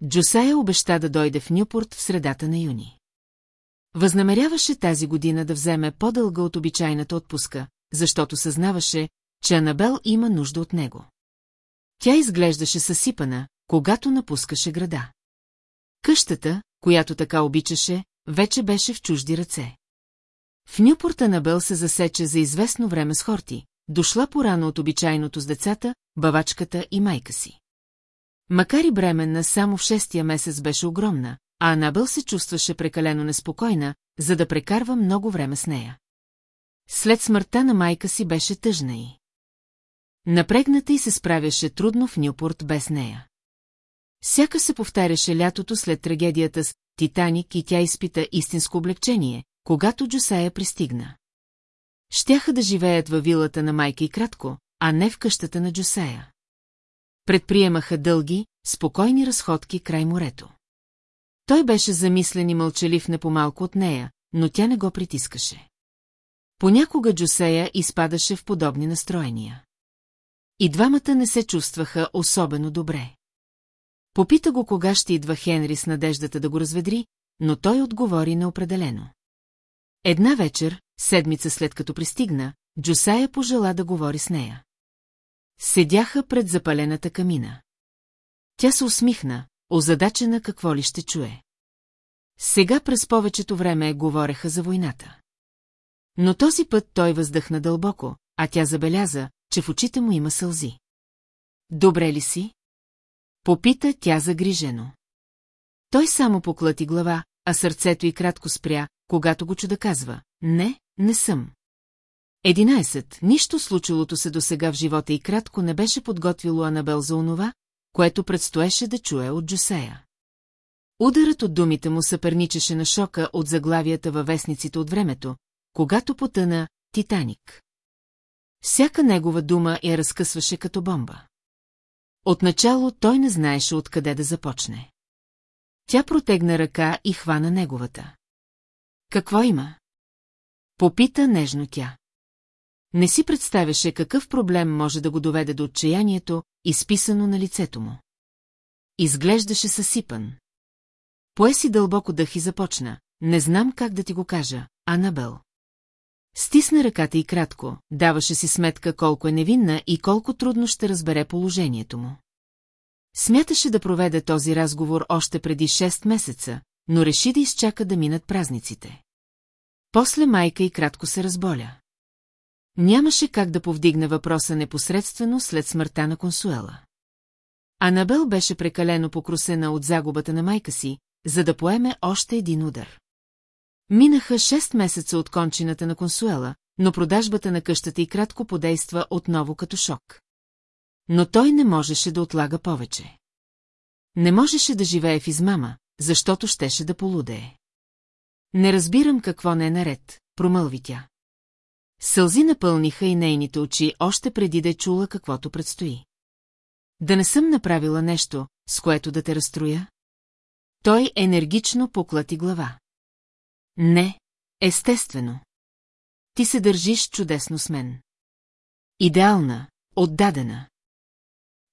Джосая обеща да дойде в Нюпорт в средата на юни. Възнамеряваше тази година да вземе по-дълга от обичайната отпуска, защото съзнаваше, че Анабел има нужда от него. Тя изглеждаше съсипана, когато напускаше града. Къщата, която така обичаше, вече беше в чужди ръце. В Нюпорт Анабел се засече за известно време с Хорти, дошла порано от обичайното с децата, бавачката и майка си. Макар и бременна, само в шестия месец беше огромна, а Анабел се чувстваше прекалено неспокойна, за да прекарва много време с нея. След смъртта на майка си беше тъжна и. Напрегната и се справяше трудно в Нюпорт без нея. Сяка се повтаряше лятото след трагедията с Титаник и тя изпита истинско облегчение, когато Джусая пристигна. Щяха да живеят във вилата на майка и кратко, а не в къщата на Джусая. Предприемаха дълги, спокойни разходки край морето. Той беше замислен и мълчалив не по-малко от нея, но тя не го притискаше. Понякога Джусея изпадаше в подобни настроения. И двамата не се чувстваха особено добре. Попита го кога ще идва Хенри с надеждата да го разведри, но той отговори неопределено. Една вечер, седмица след като пристигна, Джусая пожела да говори с нея. Седяха пред запалената камина. Тя се усмихна, озадачена какво ли ще чуе. Сега през повечето време говореха за войната. Но този път той въздъхна дълбоко, а тя забеляза, че в очите му има сълзи. Добре ли си? Попита тя загрижено. Той само поклати глава, а сърцето й кратко спря, когато го чуда казва. Не, не съм. Единайсет, нищо случилото се досега в живота и кратко не беше подготвило Анабел за онова, което предстоеше да чуе от Джусея. Ударът от думите му съперничеше на шока от заглавията във вестниците от времето, когато потъна Титаник. Всяка негова дума я разкъсваше като бомба. Отначало той не знаеше откъде да започне. Тя протегна ръка и хвана неговата. Какво има? Попита нежно тя. Не си представяше какъв проблем може да го доведе до отчаянието, изписано на лицето му. Изглеждаше съсипан. Пое си дълбоко дъх и започна. Не знам как да ти го кажа, Анабел. Стисна ръката и кратко, даваше си сметка колко е невинна и колко трудно ще разбере положението му. Смяташе да проведе този разговор още преди 6 месеца, но реши да изчака да минат празниците. После майка и кратко се разболя. Нямаше как да повдигне въпроса непосредствено след смъртта на консуела. Анабел беше прекалено покрусена от загубата на майка си, за да поеме още един удар. Минаха 6 месеца от кончината на консуела, но продажбата на къщата и кратко подейства отново като шок. Но той не можеше да отлага повече. Не можеше да живее в измама, защото щеше да полудее. Не разбирам какво не е наред, промълви тя. Сълзи напълниха и нейните очи още преди да е чула каквото предстои. Да не съм направила нещо, с което да те разстроя? Той енергично поклати глава. Не, естествено. Ти се държиш чудесно с мен. Идеална, отдадена.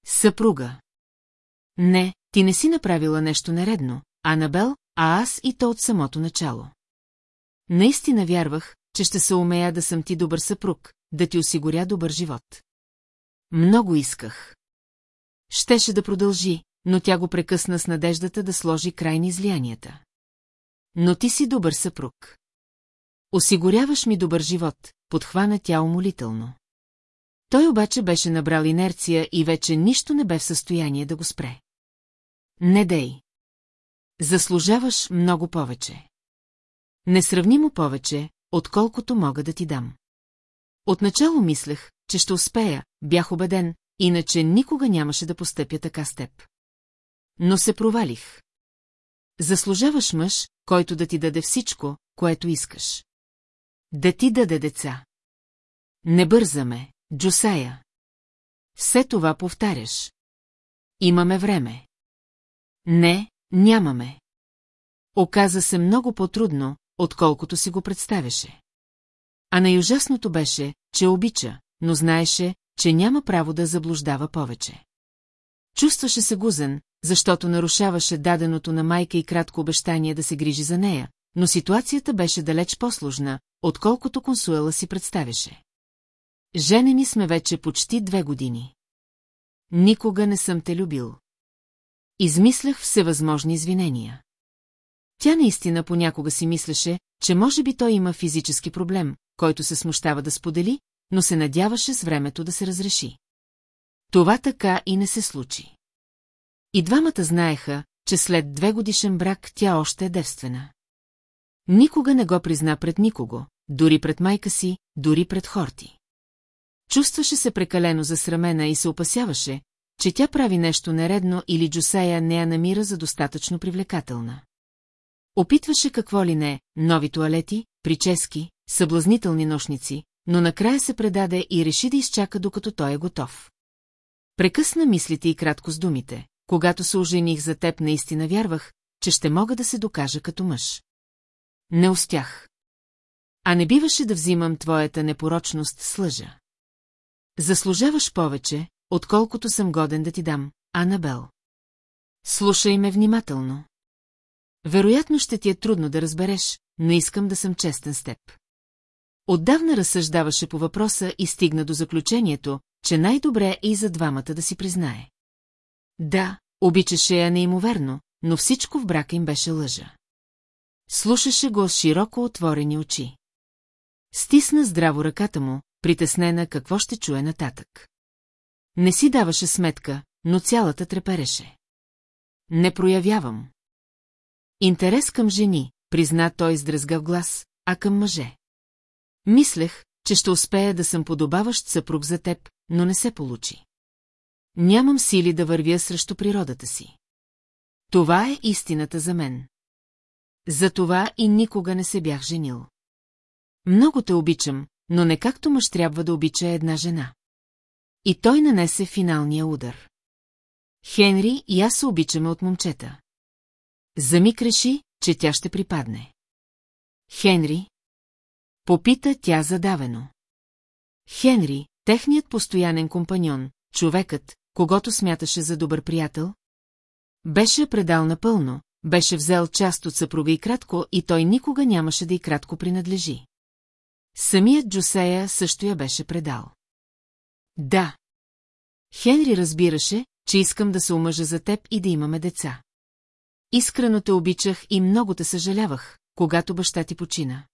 Съпруга. Не, ти не си направила нещо нередно, Анабел, а аз и то от самото начало. Наистина вярвах, че ще се умея да съм ти добър съпруг, да ти осигуря добър живот. Много исках. Щеше да продължи, но тя го прекъсна с надеждата да сложи край на излиянията. Но ти си добър съпруг. Осигуряваш ми добър живот, подхвана тя умолително. Той обаче беше набрал инерция и вече нищо не бе в състояние да го спре. Не дей. Заслужаваш много повече. Несравнимо повече, отколкото мога да ти дам. Отначало мислех, че ще успея, бях убеден, иначе никога нямаше да постъпя така с теб. Но се провалих. Заслужаваш мъж, който да ти даде всичко, което искаш. Да ти даде деца. Не бързаме, Джусая. Все това повтаряш. Имаме време. Не, нямаме. Оказа се много по-трудно, отколкото си го представяше. А най-ужасното беше, че обича, но знаеше, че няма право да заблуждава повече. Чувстваше се гузен, защото нарушаваше даденото на майка и кратко обещание да се грижи за нея, но ситуацията беше далеч по-сложна, отколкото консуела си представяше. Женени сме вече почти две години. Никога не съм те любил. Измислях всевъзможни извинения. Тя наистина понякога си мислеше, че може би той има физически проблем, който се смущава да сподели, но се надяваше с времето да се разреши. Това така и не се случи. И двамата знаеха, че след две годишен брак тя още е девствена. Никога не го призна пред никого, дори пред майка си, дори пред Хорти. Чувстваше се прекалено засрамена и се опасяваше, че тя прави нещо нередно или Джусея не я намира за достатъчно привлекателна. Опитваше какво ли не, нови туалети, прически, съблазнителни нощници, но накрая се предаде и реши да изчака докато той е готов. Прекъсна мислите и кратко с думите. Когато се ожених за теб, наистина вярвах, че ще мога да се докажа като мъж. Не успях. А не биваше да взимам твоята непорочност с лъжа. Заслужаваш повече, отколкото съм годен да ти дам, Анабел. Слушай ме внимателно. Вероятно ще ти е трудно да разбереш, но искам да съм честен с теб. Отдавна разсъждаваше по въпроса и стигна до заключението, че най-добре е и за двамата да си признае. Да, обичаше я неимоверно, но всичко в брака им беше лъжа. Слушаше го с широко отворени очи. Стисна здраво ръката му, притеснена какво ще чуе нататък. Не си даваше сметка, но цялата трепереше. Не проявявам. Интерес към жени, призна той с дръзгав глас, а към мъже. Мислех, че ще успея да съм подобаващ съпруг за теб, но не се получи. Нямам сили да вървя срещу природата си. Това е истината за мен. За това и никога не се бях женил. Много те обичам, но не както мъж трябва да обича една жена. И той нанесе финалния удар. Хенри и аз се обичаме от момчета. За миг реши, че тя ще припадне. Хенри? Попита тя задавено. Хенри, техният постоянен компаньон, човекът, когато смяташе за добър приятел? Беше предал напълно, беше взел част от съпруга и кратко и той никога нямаше да и кратко принадлежи. Самият Джусея също я беше предал. Да. Хенри разбираше, че искам да се омъжа за теб и да имаме деца. Искрено те обичах и много те съжалявах, когато баща ти почина.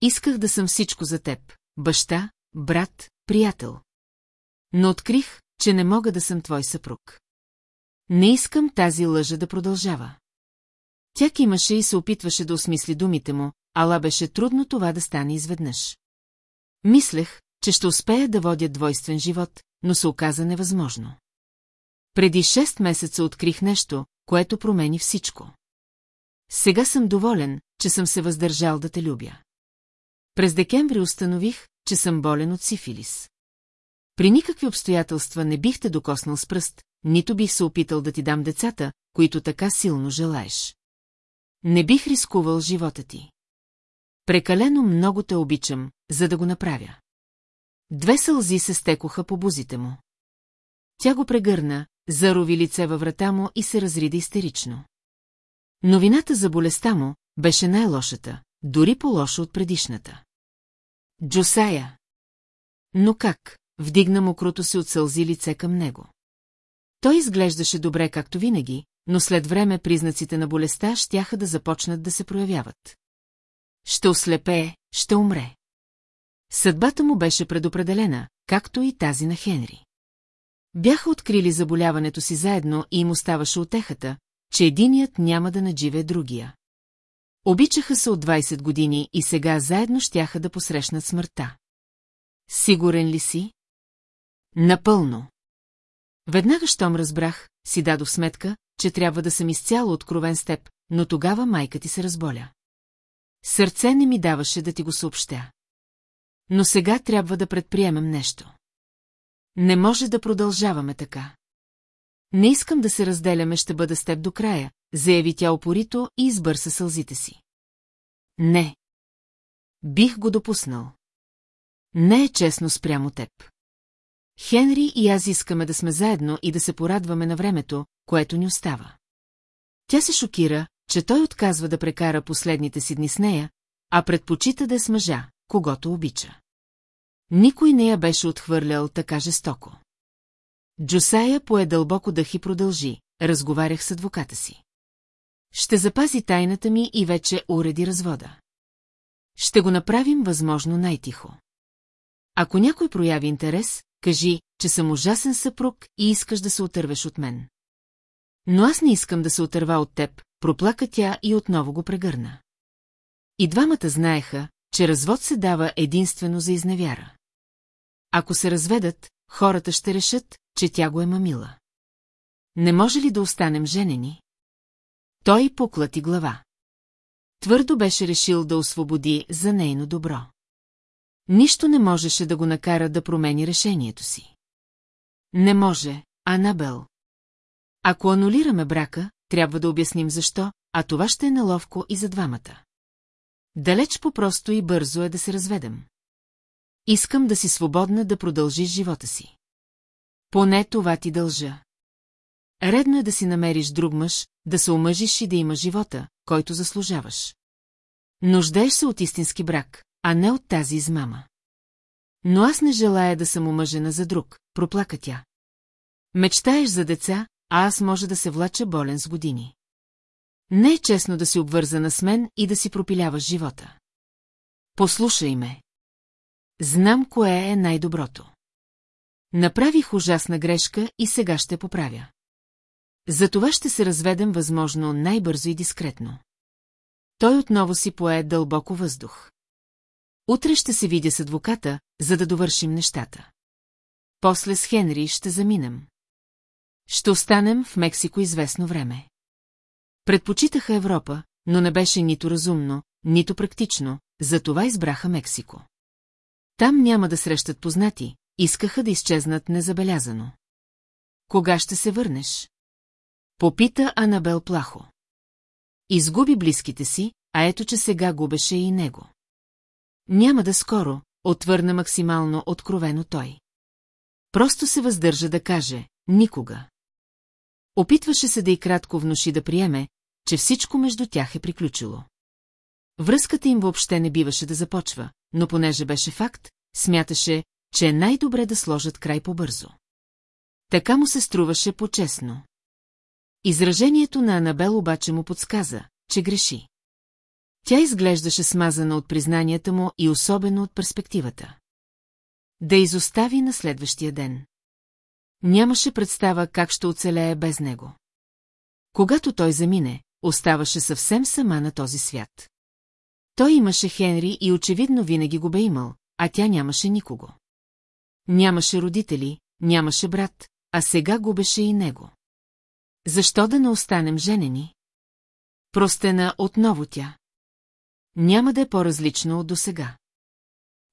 Исках да съм всичко за теб – баща, брат, приятел. Но открих, че не мога да съм твой съпруг. Не искам тази лъжа да продължава. Тя имаше и се опитваше да осмисли думите му, ала беше трудно това да стане изведнъж. Мислех, че ще успея да водя двойствен живот, но се оказа невъзможно. Преди шест месеца открих нещо, което промени всичко. Сега съм доволен, че съм се въздържал да те любя. През декември установих, че съм болен от сифилис. При никакви обстоятелства не бих те докоснал с пръст, нито бих се опитал да ти дам децата, които така силно желаеш. Не бих рискувал живота ти. Прекалено много те обичам, за да го направя. Две сълзи се стекоха по бузите му. Тя го прегърна, зарови лице във врата му и се разрида истерично. Новината за болестта му беше най-лошата, дори по-лоша от предишната. Джосая. Но как? Вдигна мокрото се от сълзи лице към него. Той изглеждаше добре, както винаги, но след време признаците на болестта щяха да започнат да се проявяват. Ще ослепее, ще умре. Съдбата му беше предопределена, както и тази на Хенри. Бяха открили заболяването си заедно и им оставаше отехата, че единият няма да надживе другия. Обичаха се от 20 години и сега заедно щяха да посрещнат смъртта. Сигурен ли си? Напълно. Веднага, щом разбрах, си дадох сметка, че трябва да съм изцяло откровен с теб, но тогава майка ти се разболя. Сърце не ми даваше да ти го съобщя. Но сега трябва да предприемем нещо. Не може да продължаваме така. Не искам да се разделяме, ще бъда с теб до края, заяви тя опорито и избърса сълзите си. Не. Бих го допуснал. Не е честно спрямо теб. Хенри и аз искаме да сме заедно и да се порадваме на времето, което ни остава. Тя се шокира, че той отказва да прекара последните си дни с нея, а предпочита да е с мъжа, когато обича. Никой не я беше отхвърлял така жестоко. Джосая пое дълбоко дъх и продължи, разговарях с адвоката си. Ще запази тайната ми и вече уреди развода. Ще го направим възможно най-тихо. Ако някой прояви интерес, кажи, че съм ужасен съпруг и искаш да се отървеш от мен. Но аз не искам да се отърва от теб, проплака тя и отново го прегърна. И двамата знаеха, че развод се дава единствено за изневяра. Ако се разведат, хората ще решат, че тя го е мамила. Не може ли да останем женени? Той поклати глава. Твърдо беше решил да освободи за нейно добро. Нищо не можеше да го накара да промени решението си. Не може, Анабел. Ако анулираме брака, трябва да обясним защо, а това ще е наловко и за двамата. Далеч по-просто и бързо е да се разведем. Искам да си свободна да продължиш живота си. Поне това ти дължа. Редно е да си намериш друг мъж, да се омъжиш и да имаш живота, който заслужаваш. Нуждаеш се от истински брак, а не от тази измама. Но аз не желая да съм омъжена за друг, проплака тя. Мечтаеш за деца, а аз може да се влача болен с години. Не е честно да си обвързана с мен и да си пропиляваш живота. Послушай ме. Знам кое е най-доброто. Направих ужасна грешка и сега ще поправя. За това ще се разведем възможно най-бързо и дискретно. Той отново си пое дълбоко въздух. Утре ще се видя с адвоката, за да довършим нещата. После с Хенри ще заминем. Ще останем в Мексико известно време. Предпочитаха Европа, но не беше нито разумно, нито практично, затова избраха Мексико. Там няма да срещат познати, искаха да изчезнат незабелязано. Кога ще се върнеш? Попита Анабел плахо. Изгуби близките си, а ето, че сега губеше и него. Няма да скоро, отвърна максимално откровено той. Просто се въздържа да каже «никога». Опитваше се да и кратко внуши да приеме, че всичко между тях е приключило. Връзката им въобще не биваше да започва, но понеже беше факт, смяташе, че е най-добре да сложат край по-бързо. Така му се струваше по-честно. Изражението на Анабел обаче му подсказа, че греши. Тя изглеждаше смазана от признанията му и особено от перспективата. Да изостави на следващия ден. Нямаше представа как ще оцелее без него. Когато той замине, оставаше съвсем сама на този свят. Той имаше Хенри и очевидно винаги го бе имал, а тя нямаше никого. Нямаше родители, нямаше брат, а сега губеше и него. Защо да не останем женени? Простена отново тя. Няма да е по-различно от досега.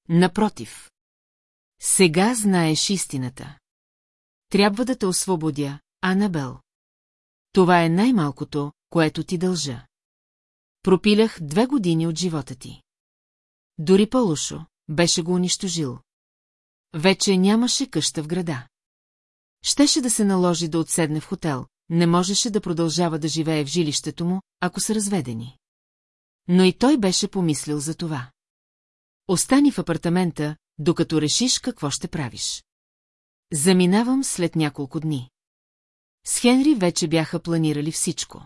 Напротив. Сега знаеш истината. Трябва да те освободя, Анабел. Това е най-малкото, което ти дължа. Пропилях две години от живота ти. Дори по-лошо, беше го унищожил. Вече нямаше къща в града. Щеше да се наложи да отседне в хотел, не можеше да продължава да живее в жилището му, ако са разведени. Но и той беше помислил за това. Остани в апартамента, докато решиш какво ще правиш. Заминавам след няколко дни. С Хенри вече бяха планирали всичко.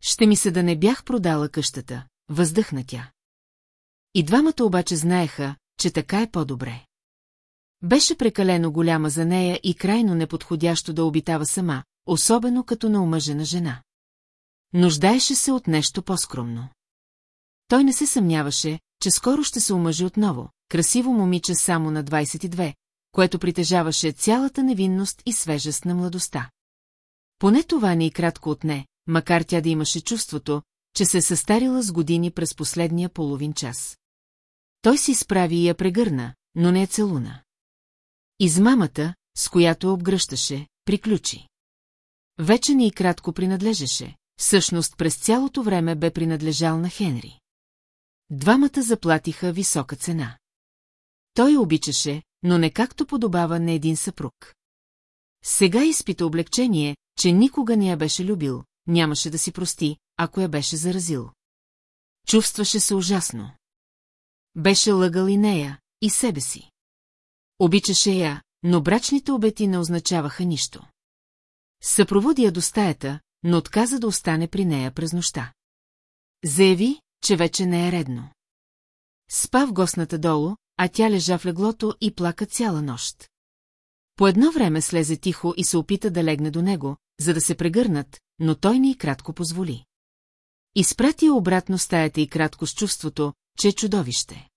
Ще ми се да не бях продала къщата, въздъхна тя. И двамата обаче знаеха, че така е по-добре. Беше прекалено голяма за нея и крайно неподходящо да обитава сама, особено като на омъжена жена. Нуждаеше се от нещо по-скромно. Той не се съмняваше, че скоро ще се омъжи отново, красиво момиче само на 22, което притежаваше цялата невинност и свежест на младостта. Поне това не и кратко отне, макар тя да имаше чувството, че се е състарила с години през последния половин час. Той си справи и я прегърна, но не е целуна. Измамата, с която обгръщаше, приключи. Вече не и кратко принадлежеше, всъщност през цялото време бе принадлежал на Хенри. Двамата заплатиха висока цена. Той обичаше, но не както подобава на един съпруг. Сега изпита облегчение, че никога не я беше любил, нямаше да си прости, ако я беше заразил. Чувстваше се ужасно. Беше лъгал и нея, и себе си. Обичаше я, но брачните обети не означаваха нищо. Съпроводи я до стаята, но отказа да остане при нея през нощта. Заяви, че вече не е редно. Спа в гостната долу, а тя лежа в леглото и плака цяла нощ. По едно време слезе тихо и се опита да легне до него, за да се прегърнат, но той ни и кратко позволи. Изпрати обратно стаята и кратко с чувството, че е чудовище.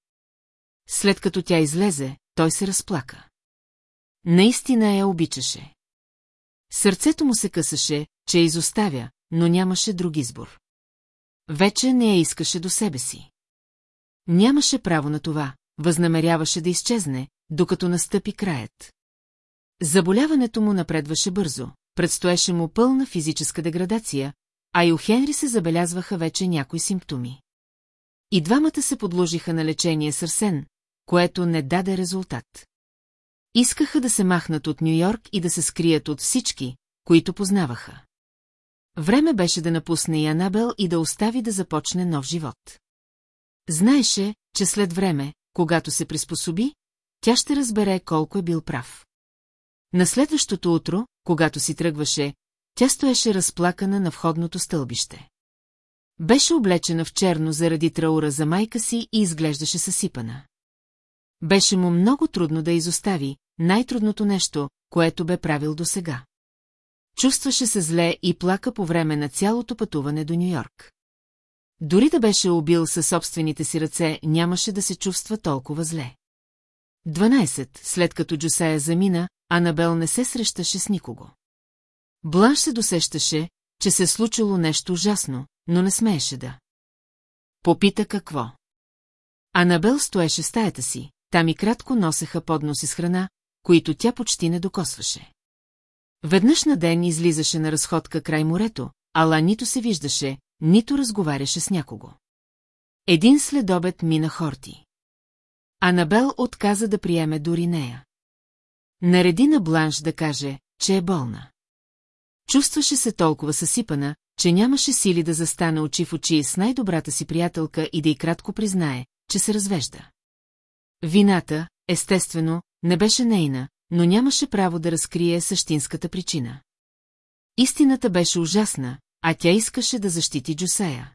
След като тя излезе, той се разплака. Наистина я обичаше. Сърцето му се късаше, че я изоставя, но нямаше друг избор. Вече не я искаше до себе си. Нямаше право на това, възнамеряваше да изчезне, докато настъпи краят. Заболяването му напредваше бързо, предстоеше му пълна физическа деградация, а и у Хенри се забелязваха вече някои симптоми. И двамата се подложиха на лечение с Арсен, което не даде резултат. Искаха да се махнат от Нью-Йорк и да се скрият от всички, които познаваха. Време беше да напусне и Анабел и да остави да започне нов живот. Знаеше, че след време, когато се приспособи, тя ще разбере колко е бил прав. На следващото утро, когато си тръгваше, тя стоеше разплакана на входното стълбище. Беше облечена в черно заради траура за майка си и изглеждаше съсипана. Беше му много трудно да изостави, най-трудното нещо, което бе правил досега. Чувстваше се зле и плака по време на цялото пътуване до Нью-Йорк. Дори да беше убил със собствените си ръце, нямаше да се чувства толкова зле. 12. След като Джусея замина, Анабел не се срещаше с никого. Бланш се досещаше, че се случило нещо ужасно, но не смееше да. Попита какво. Анабел стоеше в стаята си, там и кратко носеха подноси с храна, които тя почти не докосваше. Веднъж на ден излизаше на разходка край морето, ала нито се виждаше, нито разговаряше с някого. Един следобед мина Хорти. Анабел отказа да приеме дори нея. Нареди на Бланш да каже, че е болна. Чувстваше се толкова съсипана, че нямаше сили да застане очи в очи с най-добрата си приятелка и да й кратко признае, че се развежда. Вината, естествено, не беше нейна, но нямаше право да разкрие същинската причина. Истината беше ужасна, а тя искаше да защити Джусея.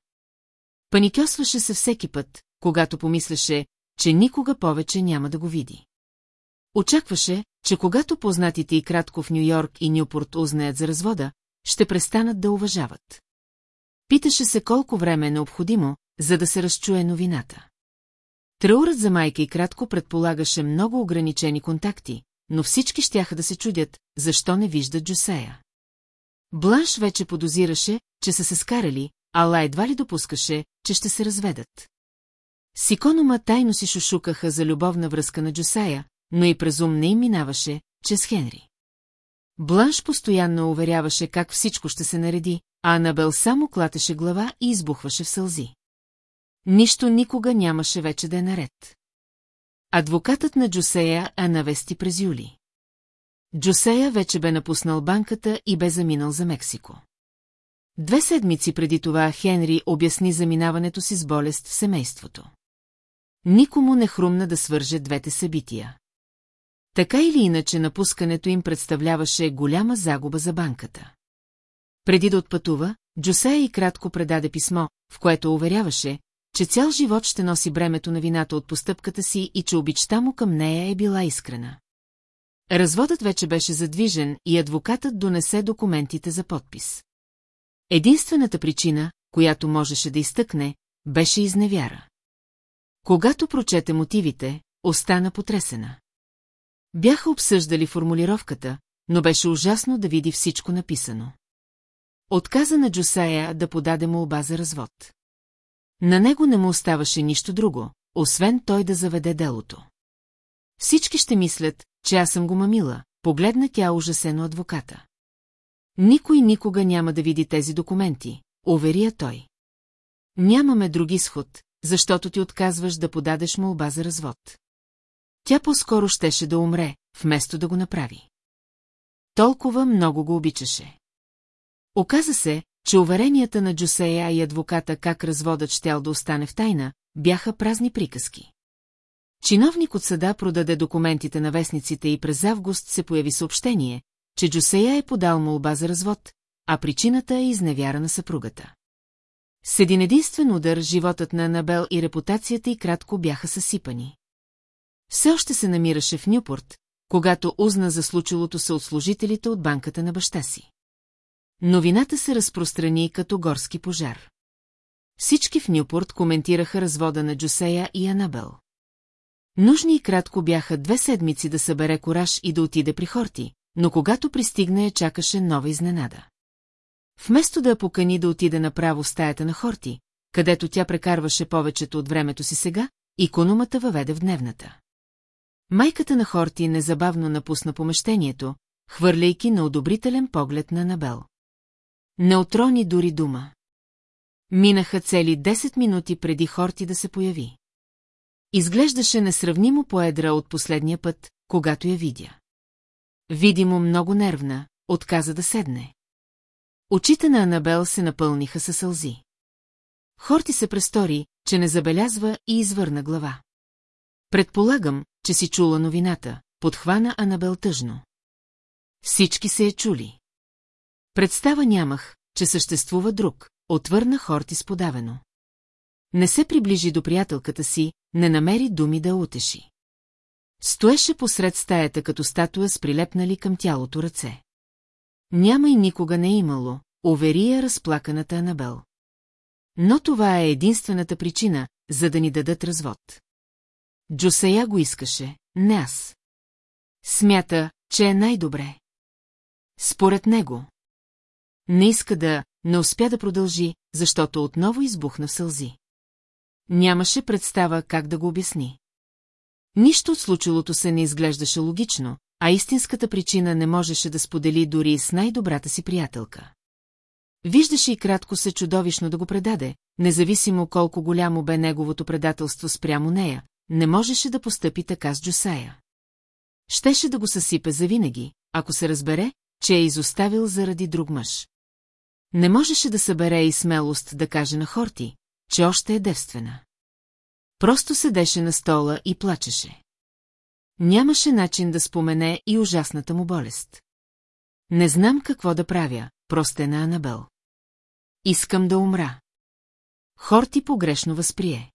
Паникьосваше се всеки път, когато помисляше, че никога повече няма да го види. Очакваше, че когато познатите и кратко в Нью-Йорк и Нюпорт узнаят за развода, ще престанат да уважават. Питаше се колко време е необходимо, за да се разчуе новината. Траурът за майка и кратко предполагаше много ограничени контакти, но всички щяха да се чудят, защо не виждат Джусея. Бланш вече подозираше, че са се скарали, ала едва ли допускаше, че ще се разведат. Сиконома тайно си шушукаха за любовна връзка на Джусея, но и през ум не им минаваше, че с Хенри. Бланш постоянно уверяваше как всичко ще се нареди, а Анабел само клатеше глава и избухваше в сълзи. Нищо никога нямаше вече да е наред. Адвокатът на Джусея а навести през юли. Джосея вече бе напуснал банката и бе заминал за Мексико. Две седмици преди това Хенри обясни заминаването си с болест в семейството. Никому не хрумна да свърже двете събития. Така или иначе напускането им представляваше голяма загуба за банката. Преди да отпътува, Джосея и кратко предаде писмо, в което уверяваше, че цял живот ще носи бремето на вината от постъпката си и че обичта му към нея е била искрена. Разводът вече беше задвижен и адвокатът донесе документите за подпис. Единствената причина, която можеше да изтъкне, беше изневяра. Когато прочете мотивите, остана потресена. Бяха обсъждали формулировката, но беше ужасно да види всичко написано. Отказа на Джосая да подаде молба за развод. На него не му оставаше нищо друго, освен той да заведе делото. Всички ще мислят, че аз съм го мамила, погледна тя ужасено адвоката. Никой никога няма да види тези документи, уверия той. Нямаме друг изход, защото ти отказваш да подадеш молба за развод. Тя по-скоро щеше да умре, вместо да го направи. Толкова много го обичаше. Оказа се, че уверенията на Джусея и адвоката как разводът щял да остане в тайна, бяха празни приказки. Чиновник от съда продаде документите на вестниците и през август се появи съобщение, че Джусея е подал молба за развод, а причината е изневяра на съпругата. С един единствен удар животът на Анабел и репутацията й кратко бяха съсипани. Все още се намираше в Нюпорт, когато узна за случилото се от служителите от банката на баща си. Новината се разпространи като горски пожар. Всички в Нюпорт коментираха развода на Джусея и Анабел. Нужни и кратко бяха две седмици да събере кораж и да отиде при Хорти, но когато пристигна я чакаше нова изненада. Вместо да я покани да отиде направо в стаята на Хорти, където тя прекарваше повечето от времето си сега, икономата въведе в дневната. Майката на Хорти незабавно напусна помещението, хвърляйки на одобрителен поглед на Набел. Не отрони дори дума. Минаха цели 10 минути преди Хорти да се появи. Изглеждаше несравнимо поедра от последния път, когато я видя. Видимо много нервна, отказа да седне. Очите на Анабел се напълниха със сълзи. Хорти се престори, че не забелязва и извърна глава. Предполагам, че си чула новината, подхвана Анабел тъжно. Всички се е чули. Представа нямах, че съществува друг, отвърна Хорти сподавено. Не се приближи до приятелката си, не намери думи да утеши. Стоеше посред стаята като статуя с прилепнали към тялото ръце. Няма и никога не е имало, увери я разплаканата Анабел. Но това е единствената причина, за да ни дадат развод. Джосея го искаше, не аз. Смята, че е най-добре. Според него. Не иска да, не успя да продължи, защото отново избухна в сълзи. Нямаше представа как да го обясни. Нищо от случилото се не изглеждаше логично, а истинската причина не можеше да сподели дори с най-добрата си приятелка. Виждаше и кратко се чудовищно да го предаде, независимо колко голямо бе неговото предателство спрямо нея, не можеше да постъпи така с Джусая. Щеше да го съсипе завинаги, ако се разбере, че е изоставил заради друг мъж. Не можеше да събере и смелост да каже на Хорти, че още е девствена. Просто седеше на стола и плачеше. Нямаше начин да спомене и ужасната му болест. Не знам какво да правя, простена Анабел. Искам да умра. Хорти погрешно възприе.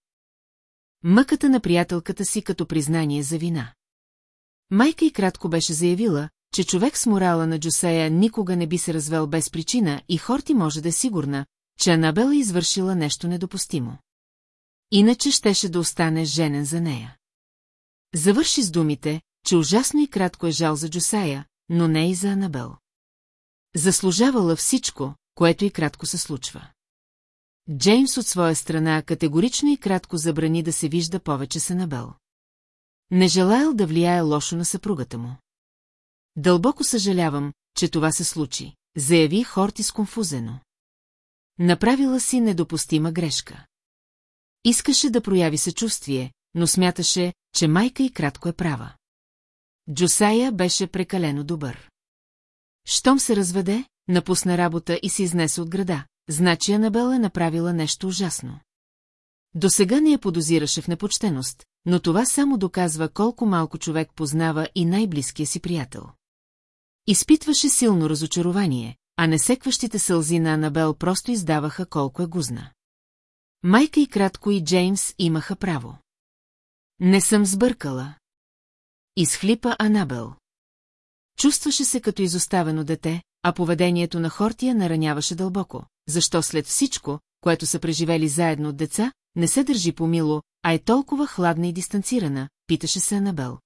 Мъката на приятелката си като признание за вина. Майка и кратко беше заявила, че човек с морала на Джусея никога не би се развел без причина и Хорти може да е сигурна, че Анабел е извършила нещо недопустимо. Иначе щеше да остане женен за нея. Завърши с думите, че ужасно и кратко е жал за Джусая, но не и за Анабел. Заслужавала всичко, което и кратко се случва. Джеймс от своя страна категорично и кратко забрани да се вижда повече с Анабел. Не желаял да влияе лошо на съпругата му. Дълбоко съжалявам, че това се случи, заяви Хорти сконфузено. Направила си недопустима грешка. Искаше да прояви съчувствие, но смяташе, че майка и кратко е права. Джосая беше прекалено добър. Щом се разведе, напусна работа и се изнесе от града, значи Анабел е направила нещо ужасно. До сега не я подозираше в непочтеност, но това само доказва колко малко човек познава и най-близкия си приятел. Изпитваше силно разочарование, а несекващите сълзи на Анабел просто издаваха колко е гузна. Майка и кратко и Джеймс имаха право. Не съм сбъркала. Изхлипа Анабел. Чувстваше се като изоставено дете, а поведението на Хортия нараняваше дълбоко. Защо след всичко, което са преживели заедно от деца, не се държи помило, а е толкова хладна и дистанцирана, питаше се Анабел.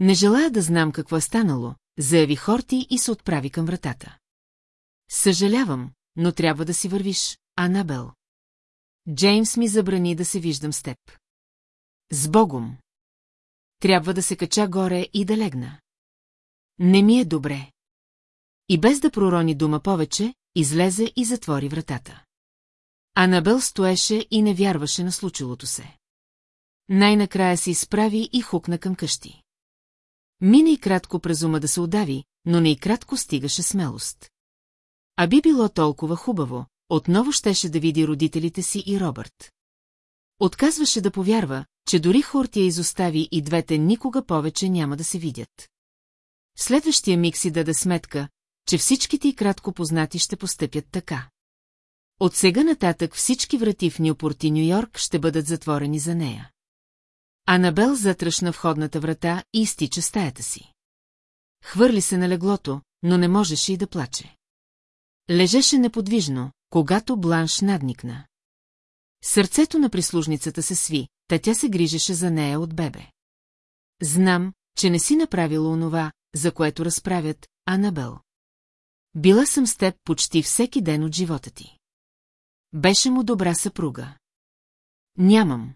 Не желая да знам какво е станало, заяви Хорти и се отправи към вратата. Съжалявам, но трябва да си вървиш, Анабел. Джеймс ми забрани да се виждам с теб. С Богом. Трябва да се кача горе и да легна. Не ми е добре. И без да пророни дума повече, излезе и затвори вратата. Анабел стоеше и не вярваше на случилото се. Най-накрая се изправи и хукна към къщи. Мина и кратко през ума да се удави, но не и кратко стигаше смелост. А би било толкова хубаво, отново щеше да види родителите си и Робърт. Отказваше да повярва, че дори Хортия изостави и двете никога повече няма да се видят. Следващия миг си даде сметка, че всичките и кратко познати ще постъпят така. От сега нататък всички врати в Нюпорт Нью-Йорк ще бъдат затворени за нея. Анабел затръшна входната врата и изтича стаята си. Хвърли се на леглото, но не можеше и да плаче. Лежеше неподвижно, когато Бланш надникна. Сърцето на прислужницата се сви, та тя се грижеше за нея от бебе. Знам, че не си направила онова, за което разправят, Анабел. Била съм с теб почти всеки ден от живота ти. Беше му добра съпруга. Нямам.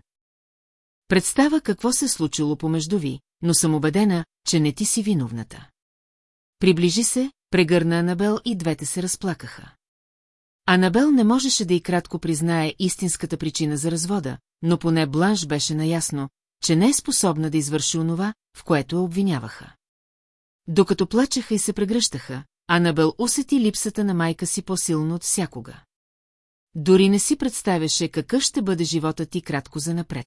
Представа какво се случило помежду ви, но съм убедена, че не ти си виновната. Приближи се, прегърна Анабел и двете се разплакаха. Анабел не можеше да и кратко признае истинската причина за развода, но поне Бланш беше наясно, че не е способна да извърши онова, в което я обвиняваха. Докато плачеха и се прегръщаха, Анабел усети липсата на майка си по-силно от всякога. Дори не си представяше какъв ще бъде живота ти кратко за напред.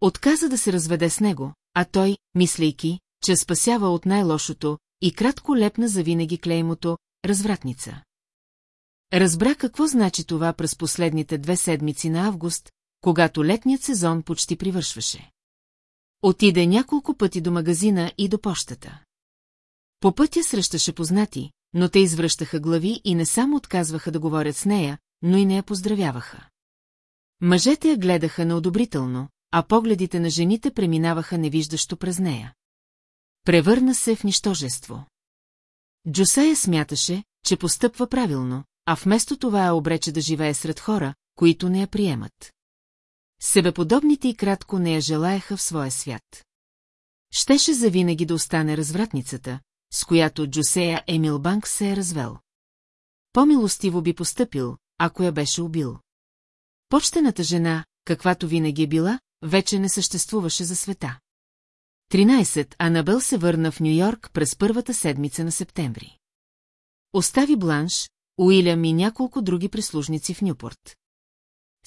Отказа да се разведе с него, а той, мислейки, че спасява от най-лошото, и кратко лепна завинаги клеймото «развратница». Разбра какво значи това през последните две седмици на август, когато летният сезон почти привършваше. Отиде няколко пъти до магазина и до пощата. По пътя срещаше познати, но те извръщаха глави и не само отказваха да говорят с нея, но и не я поздравяваха. Мъжете я гледаха неодобрително, а погледите на жените преминаваха невиждащо през нея. Превърна се в нищожество. Джосея смяташе, че постъпва правилно, а вместо това я обрече да живее сред хора, които не я приемат. Себеподобните и кратко не я желаяха в своя свят. Щеше завинаги да остане развратницата, с която Джусея Емилбанк се е развел. По-милостиво би постъпил, ако я беше убил. Почтената жена, каквато винаги е била, вече не съществуваше за света. 13. Анабел се върна в Нью-Йорк през първата седмица на септември. Остави Бланш, Уилям и няколко други прислужници в Нюпорт.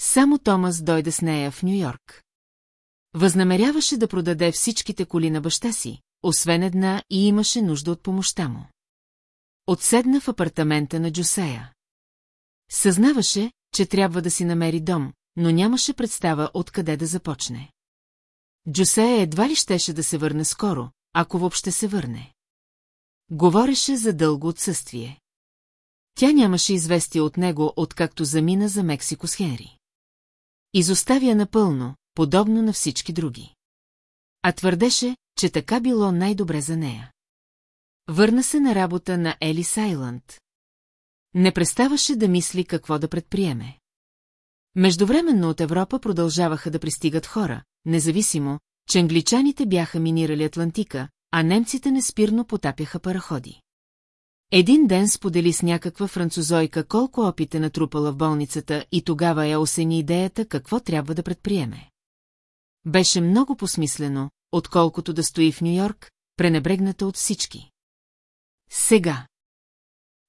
Само Томас дойде с нея в Нью-Йорк. Възнамеряваше да продаде всичките коли на баща си, освен една и имаше нужда от помощта му. Отседна в апартамента на Джусея. Съзнаваше, че трябва да си намери дом, но нямаше представа откъде да започне. Джусея едва ли щеше да се върне скоро, ако въобще се върне. Говореше за дълго отсъствие. Тя нямаше известие от него, откакто замина за Мексико с Хенри. Изоставя напълно, подобно на всички други. А твърдеше, че така било най-добре за нея. Върна се на работа на Елис Айланд. Не преставаше да мисли какво да предприеме. Междувременно от Европа продължаваха да пристигат хора, независимо, че англичаните бяха минирали Атлантика, а немците неспирно потапяха параходи. Един ден сподели с някаква французойка колко опит е натрупала в болницата и тогава я осени идеята какво трябва да предприеме. Беше много посмислено, отколкото да стои в Нью-Йорк, пренебрегната от всички. Сега.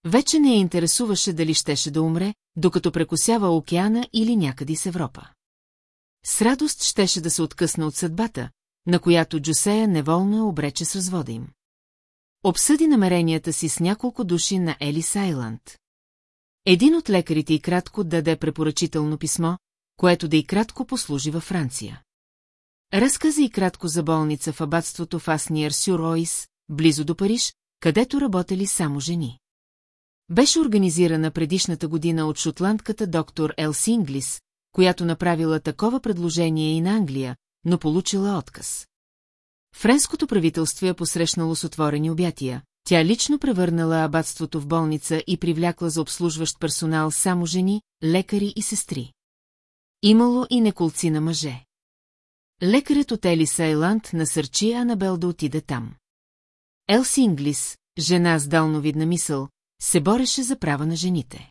Вече не я интересуваше дали щеше да умре, докато прекосява океана или някъде с Европа. С радост щеше да се откъсна от съдбата, на която Джусея неволно обрече с развода им. Обсъди намеренията си с няколко души на Елис Айланд. Един от лекарите и кратко даде препоръчително писмо, което да и кратко послужи във Франция. Разказа и кратко за болница в абатството в Асниер Сюр Оис, близо до Париж, където работели само жени. Беше организирана предишната година от шотландката доктор Елси Инглис, която направила такова предложение и на Англия, но получила отказ. Френското правителство я посрещнало с отворени обятия. Тя лично превърнала абатството в болница и привлякла за обслужващ персонал само жени, лекари и сестри. Имало и неколци на мъже. Лекарят от Елис Айланд насърчи Анабел да отиде там. Елси Инглис, жена с далновидна мисъл, се бореше за права на жените.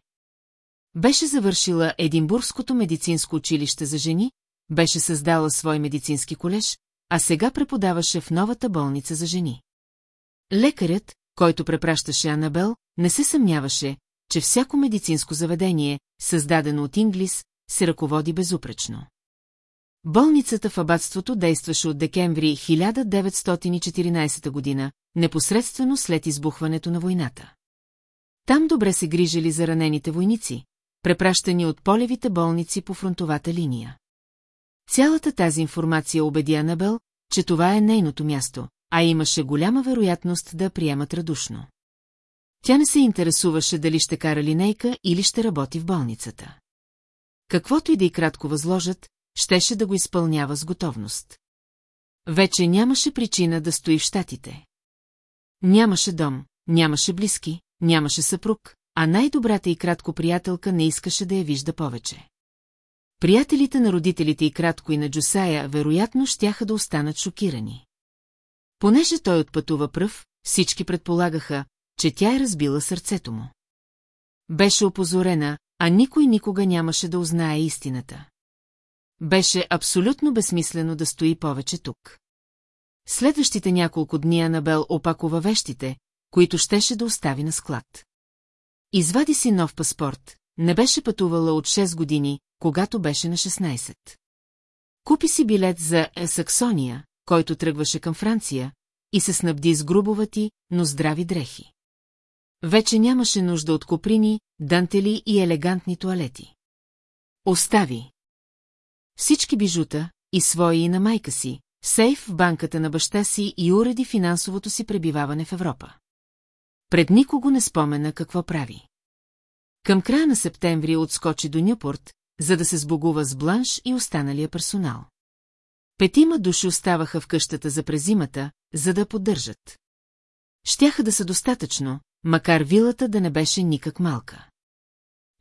Беше завършила Единбургското медицинско училище за жени, беше създала свой медицински колеж, а сега преподаваше в новата болница за жени. Лекарят, който препращаше Анабел, не се съмняваше, че всяко медицинско заведение, създадено от Инглис, се ръководи безупречно. Болницата в абатството действаше от декември 1914 година, непосредствено след избухването на войната. Там добре се грижали за ранените войници, препращани от полевите болници по фронтовата линия. Цялата тази информация убеди Анабел, че това е нейното място, а имаше голяма вероятност да приемат радушно. Тя не се интересуваше дали ще кара линейка или ще работи в болницата. Каквото и да и кратко възложат, щеше да го изпълнява с готовност. Вече нямаше причина да стои в щатите. Нямаше дом, нямаше близки, нямаше съпруг, а най-добрата и кратко приятелка не искаше да я вижда повече. Приятелите на родителите и кратко и на Джусая вероятно щяха да останат шокирани. Понеже той отпътува пръв, всички предполагаха, че тя е разбила сърцето му. Беше опозорена, а никой никога нямаше да узнае истината. Беше абсолютно безсмислено да стои повече тук. Следващите няколко дни Анабел опакова вещите, които щеше да остави на склад. Извади си нов паспорт, не беше пътувала от 6 години, когато беше на 16. Купи си билет за Саксония, който тръгваше към Франция, и се снабди с грубовати, но здрави дрехи. Вече нямаше нужда от коприни, дантели и елегантни туалети. Остави. Всички бижута, и свои и на майка си, сейф в банката на баща си и уреди финансовото си пребиваване в Европа. Пред никого не спомена какво прави. Към края на септември отскочи до Нюпорт, за да се сбогува с Бланш и останалия персонал. Петима души оставаха в къщата за презимата, за да поддържат. Щяха да са достатъчно, макар вилата да не беше никак малка.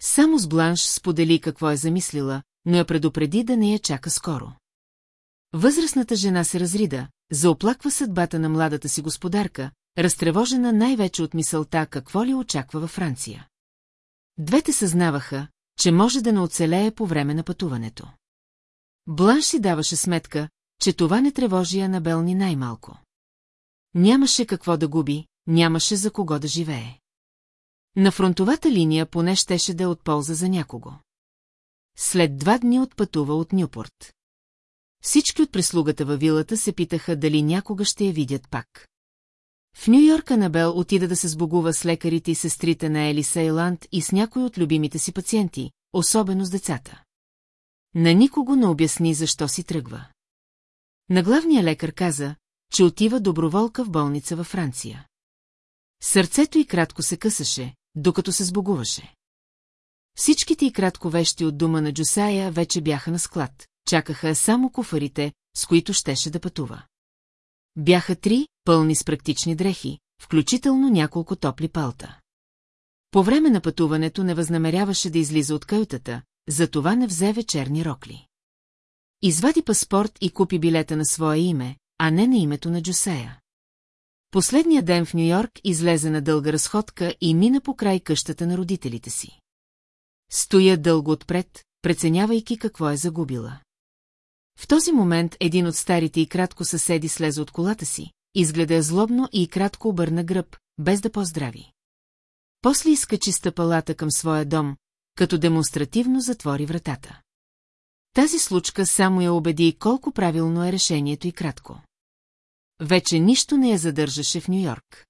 Само с Бланш сподели какво е замислила, но я предупреди да не я чака скоро. Възрастната жена се разрида, заоплаква съдбата на младата си господарка, разтревожена най-вече от мисълта какво ли очаква във Франция. Двете съзнаваха, че може да не оцелее по време на пътуването. Бланш си даваше сметка, че това не тревожи Анабел ни най-малко. Нямаше какво да губи, нямаше за кого да живее. На фронтовата линия поне щеше да е от полза за някого. След два дни отпътува от Нюпорт. Всички от прислугата във вилата се питаха дали някога ще я видят пак. В Нью-Йорк Анабел отида да се сбогува с лекарите и сестрите на Ели Сейланд и с някои от любимите си пациенти, особено с децата. На никого не обясни защо си тръгва. На главния лекар каза, че отива доброволка в болница във Франция. Сърцето й кратко се късаше, докато се сбогуваше. Всичките и кратко вещи от дома на Джусая вече бяха на склад, чакаха само куфарите, с които щеше да пътува. Бяха три, пълни с практични дрехи, включително няколко топли палта. По време на пътуването не възнамеряваше да излиза от каютата, затова не взе вечерни рокли. Извади паспорт и купи билета на свое име, а не на името на Джусея. Последния ден в Нью-Йорк излезе на дълга разходка и мина по край къщата на родителите си. Стоя дълго отпред, преценявайки какво е загубила. В този момент един от старите и кратко съседи слезе от колата си, изгледа злобно и кратко обърна гръб, без да поздрави. После изкачи стъпалата към своя дом, като демонстративно затвори вратата. Тази случка само я убеди колко правилно е решението и кратко. Вече нищо не я задържаше в Нью-Йорк.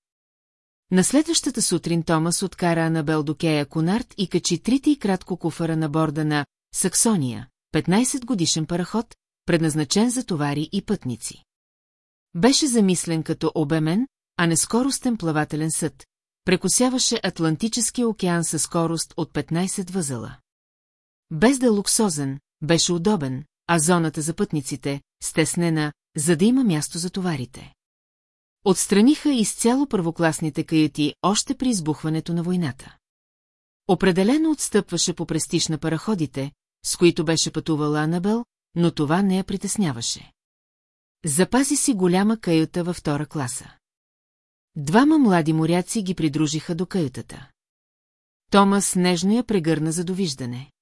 На следващата сутрин Томас откара Анабел до Кея Конарт и качи трите и кратко куфара на борда на Саксония, 15 годишен параход, предназначен за товари и пътници. Беше замислен като обемен, а не скоростен плавателен съд, прекосяваше Атлантическия океан със скорост от 15 възела. Без да е луксозен, беше удобен, а зоната за пътниците – стеснена, за да има място за товарите. Отстраниха изцяло първокласните каюти още при избухването на войната. Определено отстъпваше по престиж на параходите, с които беше пътувала Анабел, но това не я притесняваше. Запази си голяма каюта във втора класа. Двама млади моряци ги придружиха до каютата. Томас нежно я прегърна за довиждане.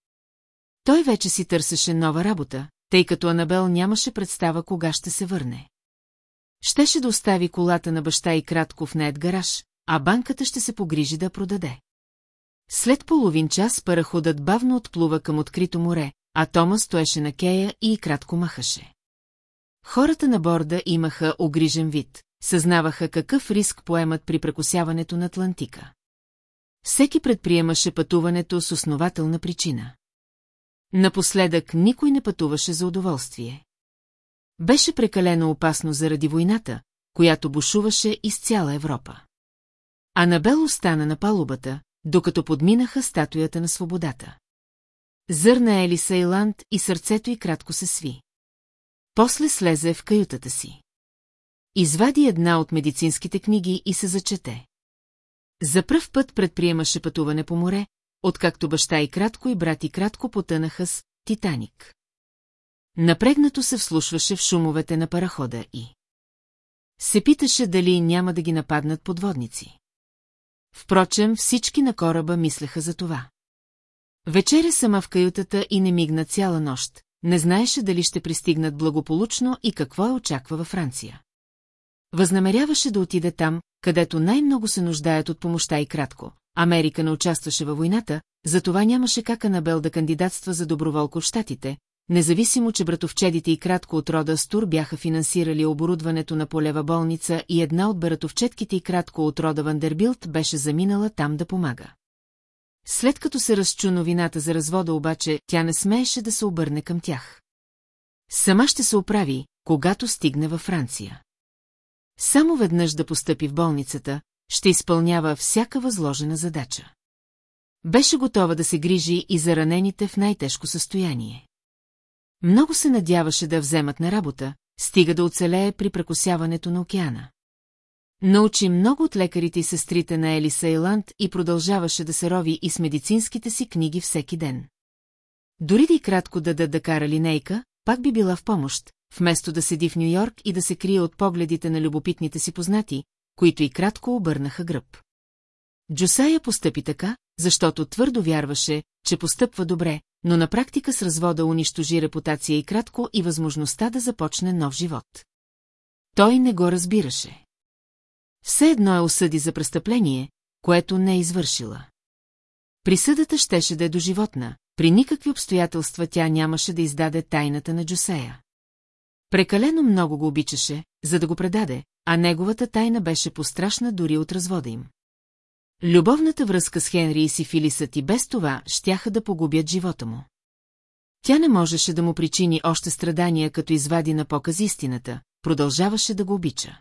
Той вече си търсеше нова работа, тъй като Анабел нямаше представа кога ще се върне. Щеше да остави колата на баща и кратко в нает гараж, а банката ще се погрижи да продаде. След половин час параходът бавно отплува към открито море, а Тома стоеше на кея и кратко махаше. Хората на борда имаха огрижен вид, съзнаваха какъв риск поемат при прекусяването на Атлантика. Всеки предприемаше пътуването с основателна причина. Напоследък никой не пътуваше за удоволствие. Беше прекалено опасно заради войната, която бушуваше из цяла Европа. Анабел остана на палубата, докато подминаха статуята на свободата. Зърна Ели Сейланд и сърцето й кратко се сви. После слезе в каютата си. Извади една от медицинските книги и се зачете. За пръв път предприемаше пътуване по море, откакто баща и кратко и брат и кратко потънаха с Титаник. Напрегнато се вслушваше в шумовете на парахода и... Се питаше дали няма да ги нападнат подводници. Впрочем, всички на кораба мислеха за това. Вечеря сама в каютата и не мигна цяла нощ, не знаеше дали ще пристигнат благополучно и какво я очаква във Франция. Възнамеряваше да отиде там, където най-много се нуждаят от помощта и кратко. Америка не участваше във войната, затова нямаше как Анабел да кандидатства за доброволко в Штатите, независимо, че братовчедите и кратко от рода Стур бяха финансирали оборудването на полева болница и една от братовчетките и кратко от рода Вандербилт беше заминала там да помага. След като се разчу новината за развода обаче, тя не смееше да се обърне към тях. Сама ще се оправи, когато стигне във Франция. Само веднъж да постъпи в болницата, ще изпълнява всяка възложена задача. Беше готова да се грижи и за ранените в най-тежко състояние. Много се надяваше да вземат на работа, стига да оцелее при прекосяването на океана. Научи много от лекарите и сестрите на Елиса Ейланд и продължаваше да се рови и с медицинските си книги всеки ден. Дори да и кратко да да кара линейка, пак би била в помощ, вместо да седи в Нью-Йорк и да се крие от погледите на любопитните си познати, които и кратко обърнаха гръб. Джусая постъпи така, защото твърдо вярваше, че постъпва добре, но на практика с развода унищожи репутация и кратко и възможността да започне нов живот. Той не го разбираше. Все едно е осъди за престъпление, което не е извършила. Присъдата щеше да е доживотна, при никакви обстоятелства тя нямаше да издаде тайната на Джусея. Прекалено много го обичаше, за да го предаде, а неговата тайна беше пострашна дори от развода им. Любовната връзка с Хенри и Сифилисът и без това щяха да погубят живота му. Тя не можеше да му причини още страдания, като извади на показ истината, продължаваше да го обича.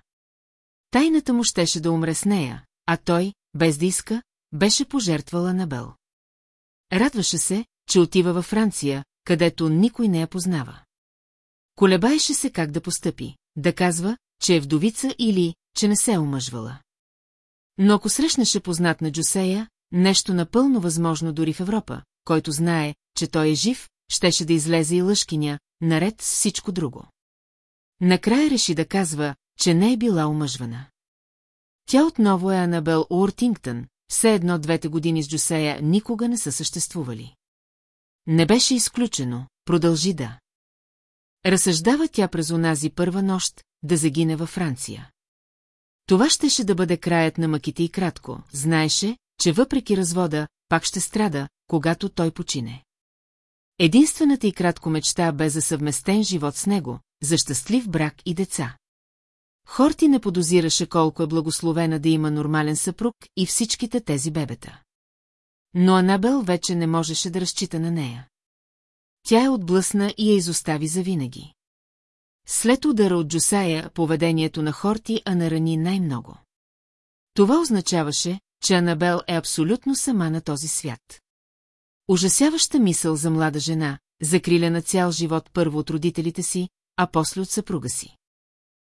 Тайната му щеше да умре с нея, а той, без да иска, беше пожертвала на Бел. Радваше се, че отива във Франция, където никой не я познава. Колебаеше се как да постъпи, да казва, че е вдовица или, че не се е омъжвала. Но ако срещнеше познат на Джусея, нещо напълно възможно дори в Европа, който знае, че той е жив, щеше да излезе и лъжкиня, наред с всичко друго. Накрая реши да казва, че не е била омъжвана. Тя отново е Анабел Уортингтън, все едно двете години с Джусея никога не са съществували. Не беше изключено, продължи да. Разсъждава тя през онази първа нощ, да загине във Франция. Това щеше да бъде краят на мъките и кратко. Знаеше, че въпреки развода, пак ще страда, когато той почине. Единствената и кратко мечта бе за съвместен живот с него, за щастлив брак и деца. Хорти не подозираше колко е благословена да има нормален съпруг и всичките тези бебета. Но Анабел вече не можеше да разчита на нея. Тя е отблъсна и я изостави завинаги. След удара от Джусая, поведението на Хорти а нарани най-много. Това означаваше, че Анабел е абсолютно сама на този свят. Ужасяваща мисъл за млада жена, закрилена цял живот първо от родителите си, а после от съпруга си.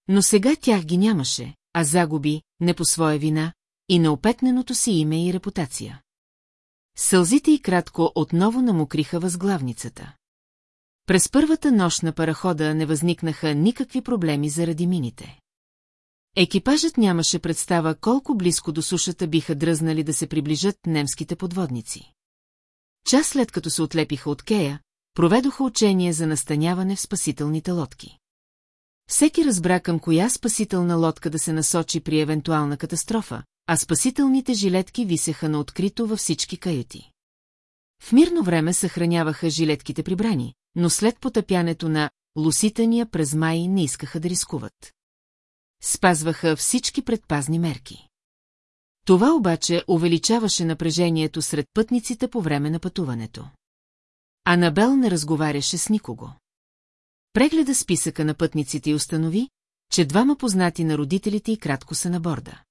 Но сега тях ги нямаше, а загуби, не по своя вина, и на опетненото си име и репутация. Сълзите и кратко отново намокриха възглавницата. През първата нощ на парахода не възникнаха никакви проблеми заради мините. Екипажът нямаше представа колко близко до сушата биха дръзнали да се приближат немските подводници. Час след като се отлепиха от Кея, проведоха учение за настаняване в спасителните лодки. Всеки разбра към коя спасителна лодка да се насочи при евентуална катастрофа, а спасителните жилетки висеха на открито във всички каюти. В мирно време съхраняваха жилетките прибрани, но след потъпянето на Луситания през май не искаха да рискуват. Спазваха всички предпазни мерки. Това обаче увеличаваше напрежението сред пътниците по време на пътуването. Анабел не разговаряше с никого. Прегледа списъка на пътниците и установи, че двама познати на родителите и кратко са на борда.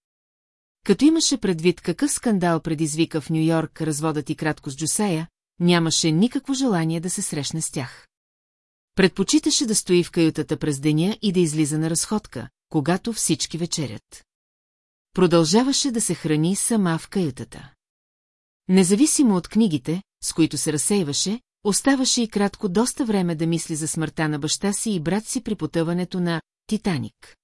Като имаше предвид какъв скандал предизвика в Нью-Йорк разводът и кратко с Джусея, нямаше никакво желание да се срещне с тях. Предпочиташе да стои в каютата през деня и да излиза на разходка, когато всички вечерят. Продължаваше да се храни сама в каютата. Независимо от книгите, с които се разсейваше, оставаше и кратко доста време да мисли за смъртта на баща си и брат си при потъването на «Титаник».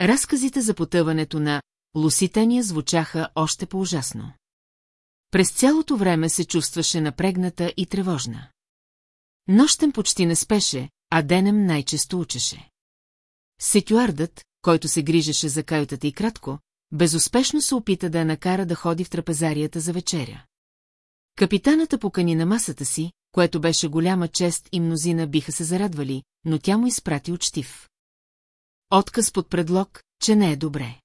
Разказите за потъването на Луситания звучаха още по-ужасно. През цялото време се чувстваше напрегната и тревожна. Нощем почти не спеше, а денем най-често учеше. Секюардът, който се грижеше за каютата и кратко, безуспешно се опита да я накара да ходи в трапезарията за вечеря. Капитаната покани на масата си, което беше голяма чест и мнозина биха се зарадвали, но тя му изпрати учтив. Отказ под предлог, че не е добре.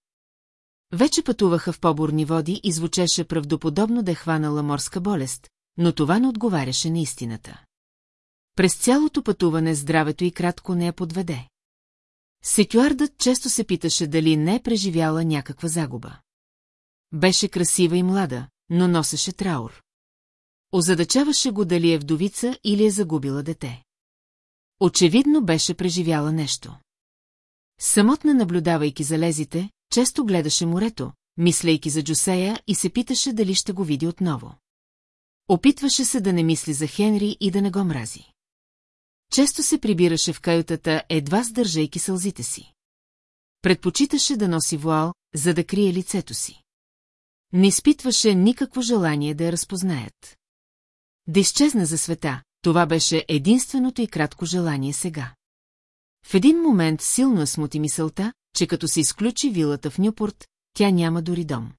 Вече пътуваха в поборни води и звучеше правдоподобно да е хванала морска болест, но това не отговаряше на истината. През цялото пътуване здравето и кратко не я подведе. Секюардът често се питаше дали не е преживяла някаква загуба. Беше красива и млада, но носеше траур. Озадачаваше го дали е вдовица или е загубила дете. Очевидно беше преживяла нещо. Самотна наблюдавайки залезите, често гледаше морето, мислейки за Джусея и се питаше дали ще го види отново. Опитваше се да не мисли за Хенри и да не го мрази. Често се прибираше в каютата, едва сдържайки сълзите си. Предпочиташе да носи вуал, за да крие лицето си. Не изпитваше никакво желание да я разпознаят. Да изчезне за света, това беше единственото и кратко желание сега. В един момент силно е смути мисълта, че като се изключи вилата в Нюпорт, тя няма дори дом.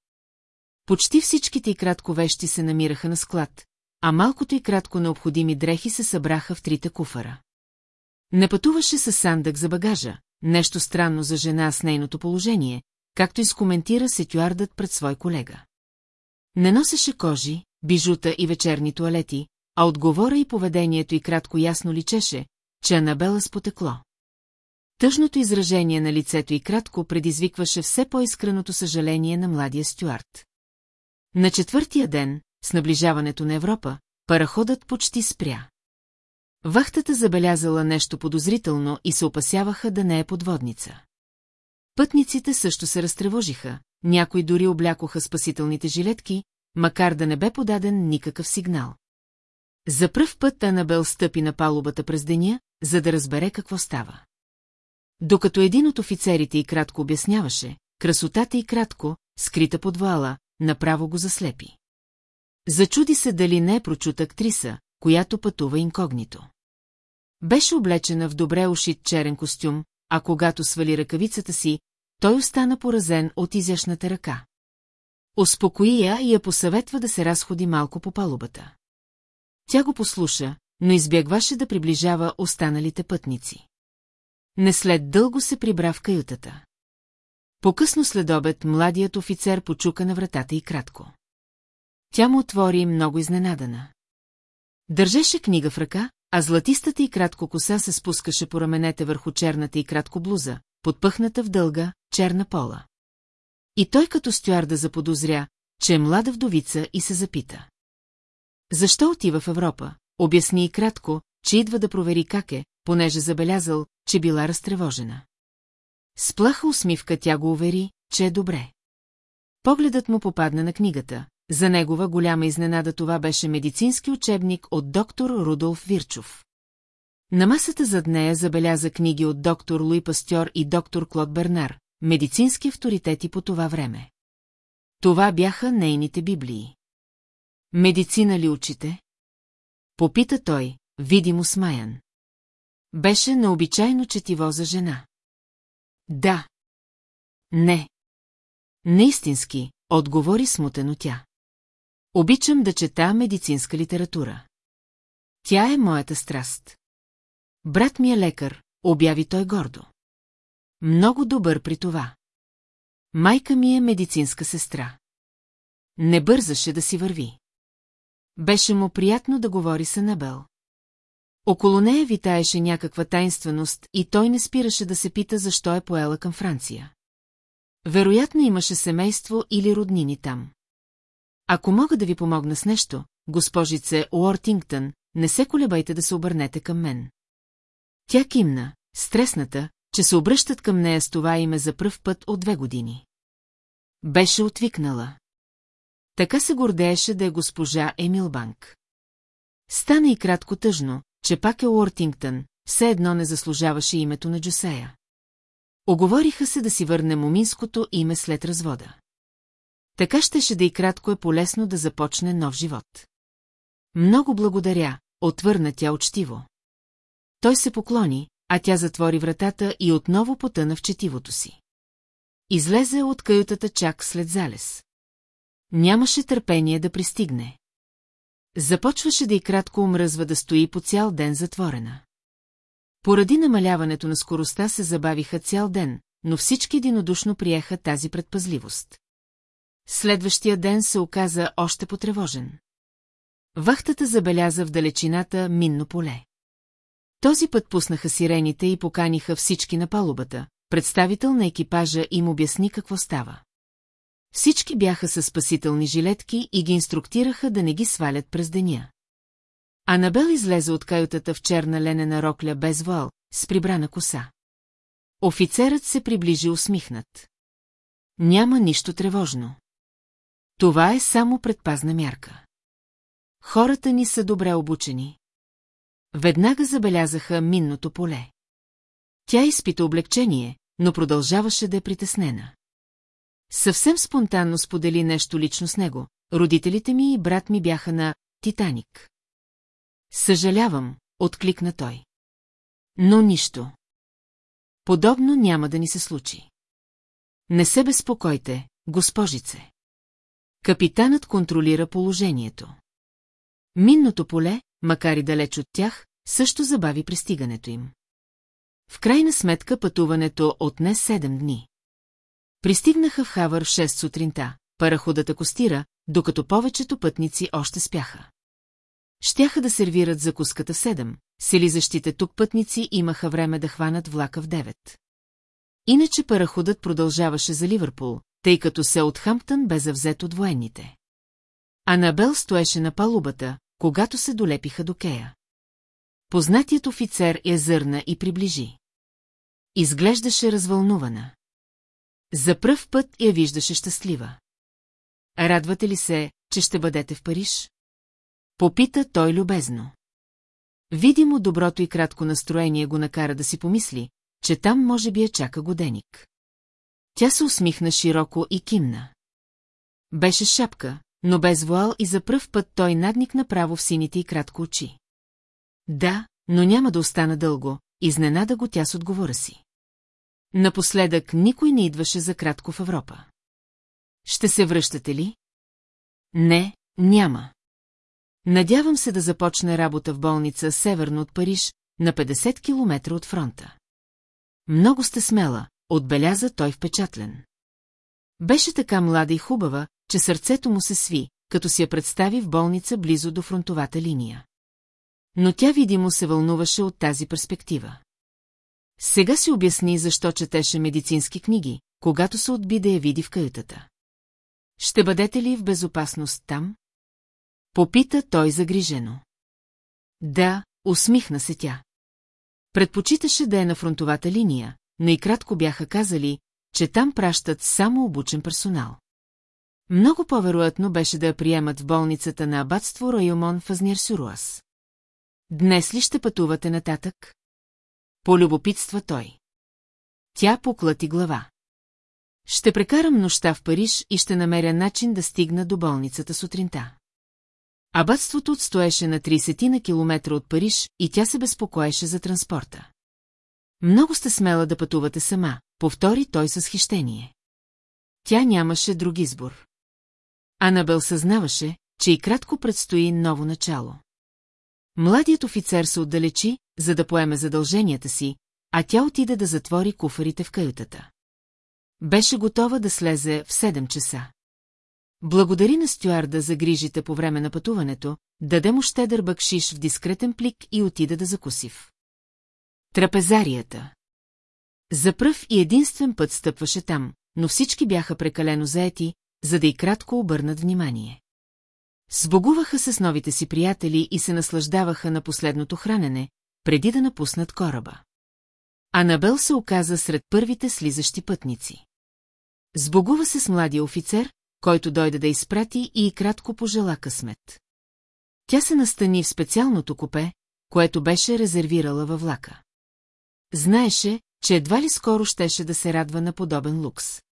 Почти всичките и кратко вещи се намираха на склад, а малкото и кратко необходими дрехи се събраха в трите куфара. Не пътуваше с сандък за багажа, нещо странно за жена с нейното положение, както изкоментира сетюардът пред свой колега. Не носеше кожи, бижута и вечерни туалети, а отговора и поведението и кратко ясно личеше, че Анабела спотекло. Тъжното изражение на лицето и кратко предизвикваше все по-искреното съжаление на младия стюарт. На четвъртия ден, с наближаването на Европа, параходът почти спря. Вахтата забелязала нещо подозрително и се опасяваха да не е подводница. Пътниците също се разтревожиха, някои дори облякоха спасителните жилетки, макар да не бе подаден никакъв сигнал. За пръв път Анабел стъпи на палубата през деня, за да разбере какво става. Докато един от офицерите и кратко обясняваше, красотата и кратко, скрита под вала, направо го заслепи. Зачуди се дали не е прочута актриса, която пътува инкогнито. Беше облечена в добре ушит черен костюм, а когато свали ръкавицата си, той остана поразен от изящната ръка. Успокои я и я посъветва да се разходи малко по палубата. Тя го послуша, но избягваше да приближава останалите пътници. Не след дълго се прибра в каютата. По-късно след обед младият офицер почука на вратата и кратко. Тя му отвори много изненадана. Държеше книга в ръка, а златистата и кратко коса се спускаше по раменете върху черната и кратко блуза, подпъхната в дълга, черна пола. И той като стюарда заподозря, че е млада вдовица и се запита. Защо отива в Европа? Обясни и кратко, че идва да провери как е, понеже забелязал, че била разтревожена. С плаха усмивка тя го увери, че е добре. Погледът му попадна на книгата. За негова голяма изненада това беше медицински учебник от доктор Рудолф Вирчов. На масата зад нея забеляза книги от доктор Луи Пастьор и доктор Клод Бернар, медицински авторитети по това време. Това бяха нейните библии. Медицина ли учите? Попита той, видимо смаян. Беше необичайно четиво за жена. Да. Не. Неистински, отговори смутено тя. Обичам да чета медицинска литература. Тя е моята страст. Брат ми е лекар, обяви той гордо. Много добър при това. Майка ми е медицинска сестра. Не бързаше да си върви. Беше му приятно да говори с Анабел. Около нея витаеше някаква тайнственост и той не спираше да се пита защо е поела към Франция. Вероятно имаше семейство или роднини там. Ако мога да ви помогна с нещо, госпожице Уортингтън, не се колебайте да се обърнете към мен. Тя кимна, стресната, че се обръщат към нея с това име за пръв път от две години. Беше отвикнала. Така се гордееше да е госпожа Емил Банк. Стана и кратко тъжно, че пак е Уортингтън, все едно не заслужаваше името на Джусея. Оговориха се да си върне моминското име след развода. Така щеше да и кратко е полезно да започне нов живот. Много благодаря, отвърна тя учтиво. Той се поклони, а тя затвори вратата и отново потъна в четивото си. Излезе от каютата чак след залез. Нямаше търпение да пристигне. Започваше да и кратко омръзва да стои по цял ден затворена. Поради намаляването на скоростта се забавиха цял ден, но всички единодушно приеха тази предпазливост. Следващия ден се оказа още потревожен. Вахтата забеляза в далечината минно поле. Този път пуснаха сирените и поканиха всички на палубата. Представител на екипажа им обясни какво става. Всички бяха със спасителни жилетки и ги инструктираха да не ги свалят през деня. Анабел излезе от каютата в черна ленена рокля без вол, с прибрана коса. Офицерът се приближи усмихнат. Няма нищо тревожно. Това е само предпазна мярка. Хората ни са добре обучени. Веднага забелязаха минното поле. Тя изпита облегчение, но продължаваше да е притеснена. Съвсем спонтанно сподели нещо лично с него. Родителите ми и брат ми бяха на Титаник. Съжалявам, откликна той. Но нищо. Подобно няма да ни се случи. Не се безпокойте, госпожице. Капитанът контролира положението. Минното поле, макар и далеч от тях, също забави пристигането им. В крайна сметка пътуването отне 7 дни. Пристигнаха в Хавър в 6 сутринта, параходата костира, докато повечето пътници още спяха. Щяха да сервират закуската в 7, селизащите тук пътници имаха време да хванат влака в 9. Иначе параходът продължаваше за Ливърпул, тъй като се от Хамптън бе завзет от военните. Анабел стоеше на палубата, когато се долепиха до Кея. Познатият офицер я зърна и приближи. Изглеждаше развълнувана. За пръв път я виждаше щастлива. Радвате ли се, че ще бъдете в Париж? Попита той любезно. Видимо доброто и кратко настроение го накара да си помисли, че там може би я чака годеник. Тя се усмихна широко и кимна. Беше шапка, но без вуал и за пръв път той надник направо в сините и кратко очи. Да, но няма да остана дълго, изненада го тя с отговора си. Напоследък никой не идваше за кратко в Европа. Ще се връщате ли? Не, няма. Надявам се да започне работа в болница северно от Париж, на 50 км от фронта. Много сте смела, отбеляза той впечатлен. Беше така млада и хубава, че сърцето му се сви, като си я представи в болница близо до фронтовата линия. Но тя видимо се вълнуваше от тази перспектива. Сега си обясни защо четеше медицински книги, когато се отби да я види в каютата. Ще бъдете ли в безопасност там? Попита той загрижено. Да, усмихна се тя. Предпочиташе да е на фронтовата линия, но и кратко бяха казали, че там пращат само обучен персонал. Много по-вероятно беше да я приемат в болницата на абатство Ройомон в Азнир-Сюруас. Днес ли ще пътувате нататък? Полюбопитства той. Тя поклати глава. Ще прекарам нощта в Париж и ще намеря начин да стигна до болницата сутринта. Абатството отстоеше на 30 на километра от Париж и тя се безпокоеше за транспорта. Много сте смела да пътувате сама, повтори той с хищение. Тя нямаше друг избор. Анабел съзнаваше, че и кратко предстои ново начало. Младият офицер се отдалечи, за да поеме задълженията си, а тя отида да затвори куфарите в каютата. Беше готова да слезе в 7 часа. Благодари на стюарда за грижите по време на пътуването, даде му щедър бъкшиш в дискретен плик и отида да закусив. Трапезарията За пръв и единствен път стъпваше там, но всички бяха прекалено заети, за да и кратко обърнат внимание. Сбогуваха се с новите си приятели и се наслаждаваха на последното хранене, преди да напуснат кораба. Анабел се оказа сред първите слизащи пътници. Сбогува се с младия офицер, който дойде да изпрати и кратко пожела късмет. Тя се настани в специалното купе, което беше резервирала във влака. Знаеше, че едва ли скоро щеше да се радва на подобен лукс.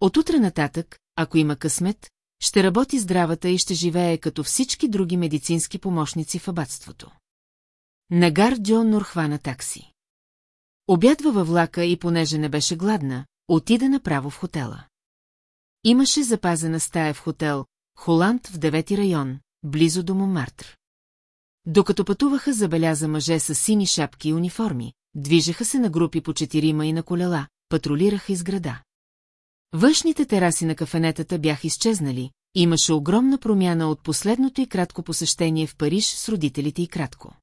От утре нататък, ако има късмет, ще работи здравата и ще живее като всички други медицински помощници в абатството. Нагар Джон Нур хвана такси. Обядва във влака и понеже не беше гладна, отида направо в хотела. Имаше запазена стая в хотел Холанд в девети район, близо до Момартр. Докато пътуваха, забеляза мъже с сини шапки и униформи, движеха се на групи по четирима и на колела, патрулираха из града. Външните тераси на кафенетата бяха изчезнали, имаше огромна промяна от последното и кратко посещение в Париж с родителите и кратко.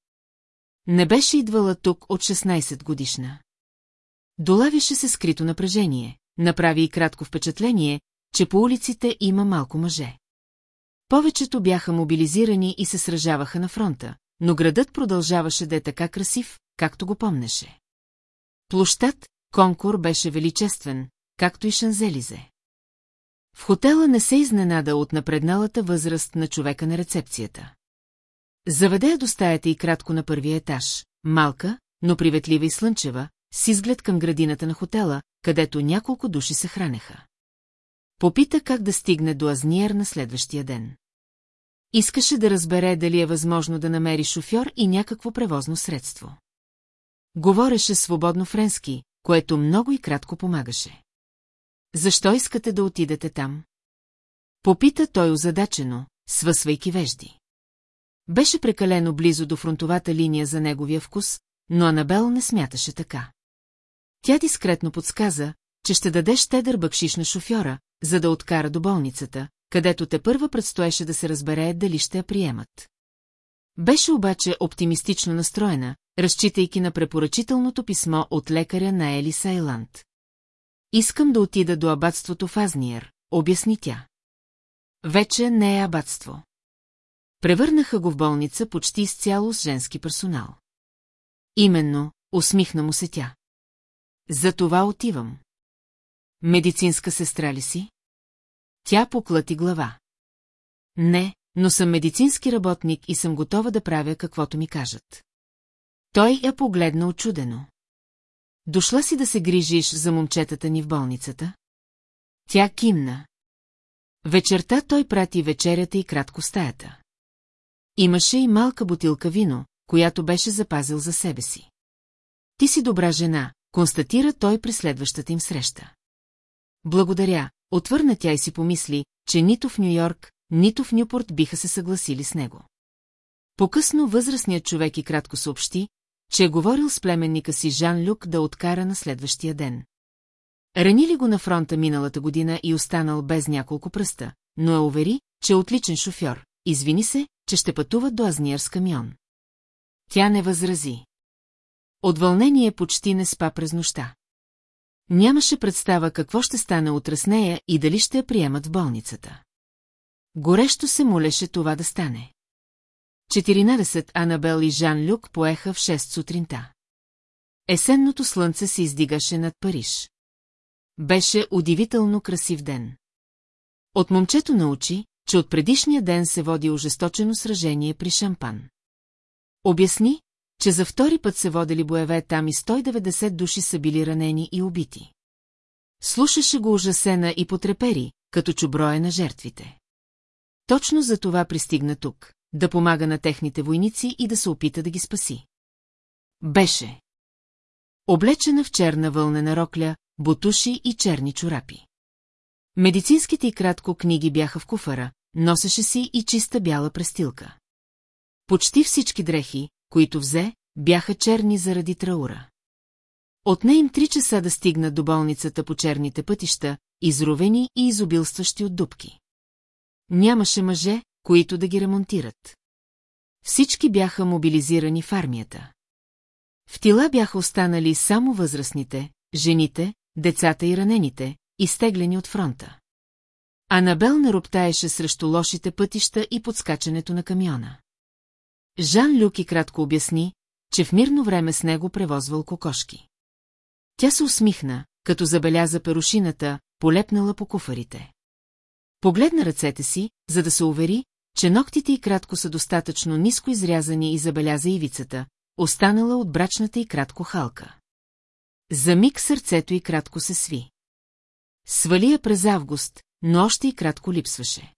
Не беше идвала тук от 16 годишна. Долавяше се скрито напрежение, направи и кратко впечатление, че по улиците има малко мъже. Повечето бяха мобилизирани и се сражаваха на фронта, но градът продължаваше да е така красив, както го помнеше. Площад, Конкур беше величествен, както и Шанзелизе. В хотела не се изненада от напредналата възраст на човека на рецепцията. Заведе я до стаята и кратко на първия етаж, малка, но приветлива и слънчева, с изглед към градината на хотела, където няколко души се хранеха. Попита как да стигне до Азниер на следващия ден. Искаше да разбере дали е възможно да намери шофьор и някакво превозно средство. Говореше свободно френски, което много и кратко помагаше. Защо искате да отидете там? Попита той озадачено, свъсвайки вежди. Беше прекалено близо до фронтовата линия за неговия вкус, но Анабел не смяташе така. Тя дискретно подсказа, че ще даде щедър бъкшиш на шофьора, за да откара до болницата, където те първа предстоеше да се разбере дали ще я приемат. Беше обаче оптимистично настроена, разчитайки на препоръчителното писмо от лекаря на Ели Сайланд. Искам да отида до абатството в Азниер, обясни тя. Вече не е абатство. Превърнаха го в болница почти изцяло с женски персонал. Именно, усмихна му се тя. За това отивам. Медицинска сестра ли си? Тя поклати глава. Не, но съм медицински работник и съм готова да правя каквото ми кажат. Той я погледна очудено. Дошла си да се грижиш за момчетата ни в болницата? Тя кимна. Вечерта той прати вечерята и кратко стаята. Имаше и малка бутилка вино, която беше запазил за себе си. Ти си добра жена, констатира той при следващата им среща. Благодаря, отвърна тя и си помисли, че нито в Нью-Йорк, нито в Нюпорт биха се съгласили с него. По-късно възрастният човек и кратко съобщи, че е говорил с племенника си Жан Люк да откара на следващия ден. Ранили го на фронта миналата година и останал без няколко пръста, но е увери, че е отличен шофьор. Извини се, че ще пътуват до Азниер с камион. Тя не възрази. От вълнение почти не спа през нощта. Нямаше представа какво ще стане утре с нея и дали ще я приемат в болницата. Горещо се молеше това да стане. 14 Анабел и Жан Люк поеха в 6 сутринта. Есенното слънце се издигаше над Париж. Беше удивително красив ден. От момчето научи, че от предишния ден се води ожесточено сражение при Шампан. Обясни, че за втори път се водели боеве там и 190 души са били ранени и убити. Слушаше го ужасена и потрепери, като чу броя на жертвите. Точно за това пристигна тук, да помага на техните войници и да се опита да ги спаси. Беше. Облечена в черна вълнена рокля, бутуши и черни чорапи. Медицинските и кратко книги бяха в куфара, носеше си и чиста бяла престилка. Почти всички дрехи, които взе, бяха черни заради траура. Отне им три часа да стигнат до болницата по черните пътища, изровени и изобилстващи от дубки. Нямаше мъже, които да ги ремонтират. Всички бяха мобилизирани в армията. В тила бяха останали само възрастните, жените, децата и ранените, изтеглени от фронта. Анабел не роптаеше срещу лошите пътища и подскачането на камиона. Жан Люк и кратко обясни, че в мирно време с него превозвал кокошки. Тя се усмихна, като забеляза перушината, полепнала по куфарите. Погледна ръцете си, за да се увери, че ногтите й кратко са достатъчно ниско изрязани и забеляза ивицата, останала от брачната и кратко халка. За миг сърцето й кратко се сви. Свали я през август, но още и кратко липсваше.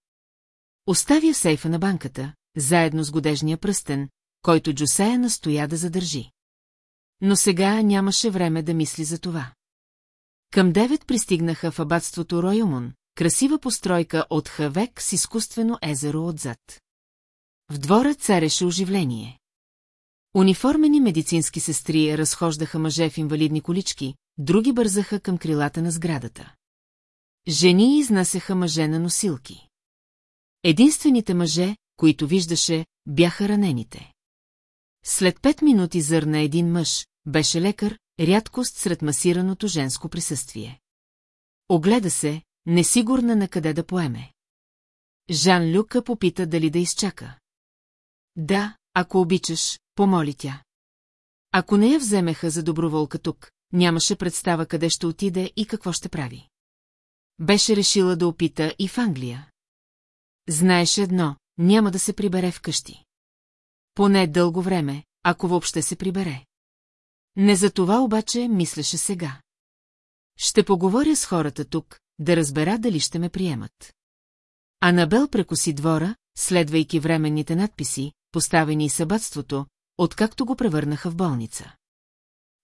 Оставя сейфа на банката, заедно с годежния пръстен, който Джусея настоя да задържи. Но сега нямаше време да мисли за това. Към девет пристигнаха в абатството Ройомон, красива постройка от хавек с изкуствено езеро отзад. В двора цареше оживление. Униформени медицински сестри разхождаха мъже в инвалидни колички, други бързаха към крилата на сградата. Жени изнасяха мъже на носилки. Единствените мъже, които виждаше, бяха ранените. След пет минути зърна един мъж, беше лекар, рядкост сред масираното женско присъствие. Огледа се, несигурна на къде да поеме. Жан Люка попита дали да изчака. Да, ако обичаш, помоли тя. Ако не я вземеха за доброволка тук, нямаше представа къде ще отиде и какво ще прави. Беше решила да опита и в Англия. Знаеше едно, няма да се прибере вкъщи. Поне дълго време, ако въобще се прибере. Не за това обаче мислеше сега. Ще поговоря с хората тук, да разбера дали ще ме приемат. Анабел прекоси двора, следвайки временните надписи, поставени и събатството, откакто го превърнаха в болница.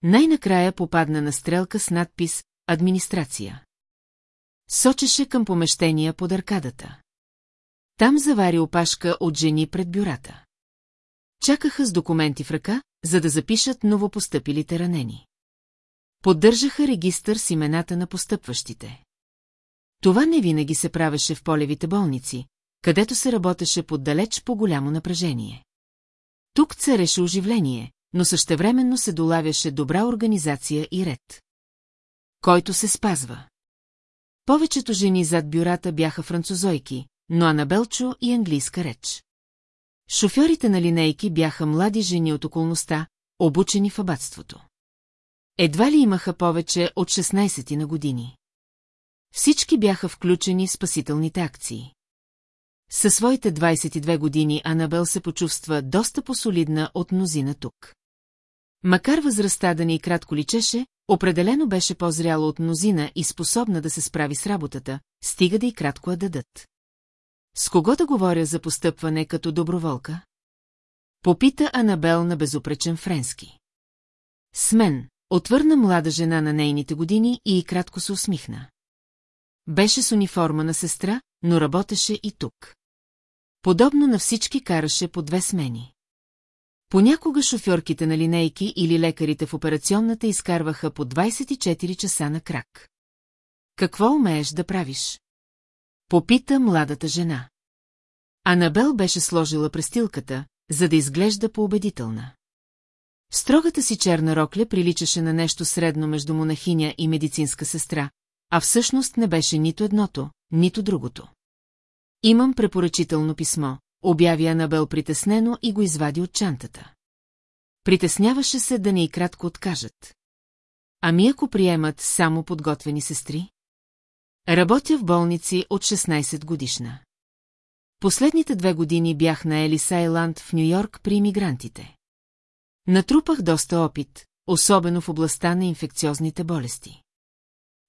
Най-накрая попадна на стрелка с надпис «Администрация». Сочеше към помещения под аркадата. Там завари опашка от жени пред бюрата. Чакаха с документи в ръка, за да запишат новопостъпилите ранени. Поддържаха регистър с имената на постъпващите. Това не винаги се правеше в полевите болници, където се работеше под далеч по-голямо напрежение. Тук цареше оживление, но същевременно се долавяше добра организация и ред. Който се спазва. Повечето жени зад бюрата бяха французойки, но Анабелчо и английска реч. Шофьорите на линейки бяха млади жени от околността, обучени в абатството. Едва ли имаха повече от 16 на години. Всички бяха включени в спасителните акции. Със своите 22 години Анабел се почувства доста посолидна от мнозина тук. Макар възрастта да ни и кратко личеше, определено беше по-зряла от мнозина и способна да се справи с работата, стига да и кратко я дадат. С кого да говоря за постъпване като доброволка? Попита Анабел на безупречен френски. С мен, Отвърна млада жена на нейните години и кратко се усмихна. Беше с униформа на сестра, но работеше и тук. Подобно на всички караше по две смени. Понякога шофьорките на линейки или лекарите в операционната изкарваха по 24 часа на крак. Какво умееш да правиш? Попита младата жена. Анабел беше сложила престилката, за да изглежда поубедителна. Строгата си черна рокля приличаше на нещо средно между монахиня и медицинска сестра, а всъщност не беше нито едното, нито другото. Имам препоръчително писмо, обяви Анабел притеснено и го извади от чантата. Притесняваше се да не и кратко откажат. Ами ако приемат само подготвени сестри? Работя в болници от 16 годишна. Последните две години бях на Елис Айланд в Нью-Йорк при иммигрантите. Натрупах доста опит, особено в областта на инфекциозните болести.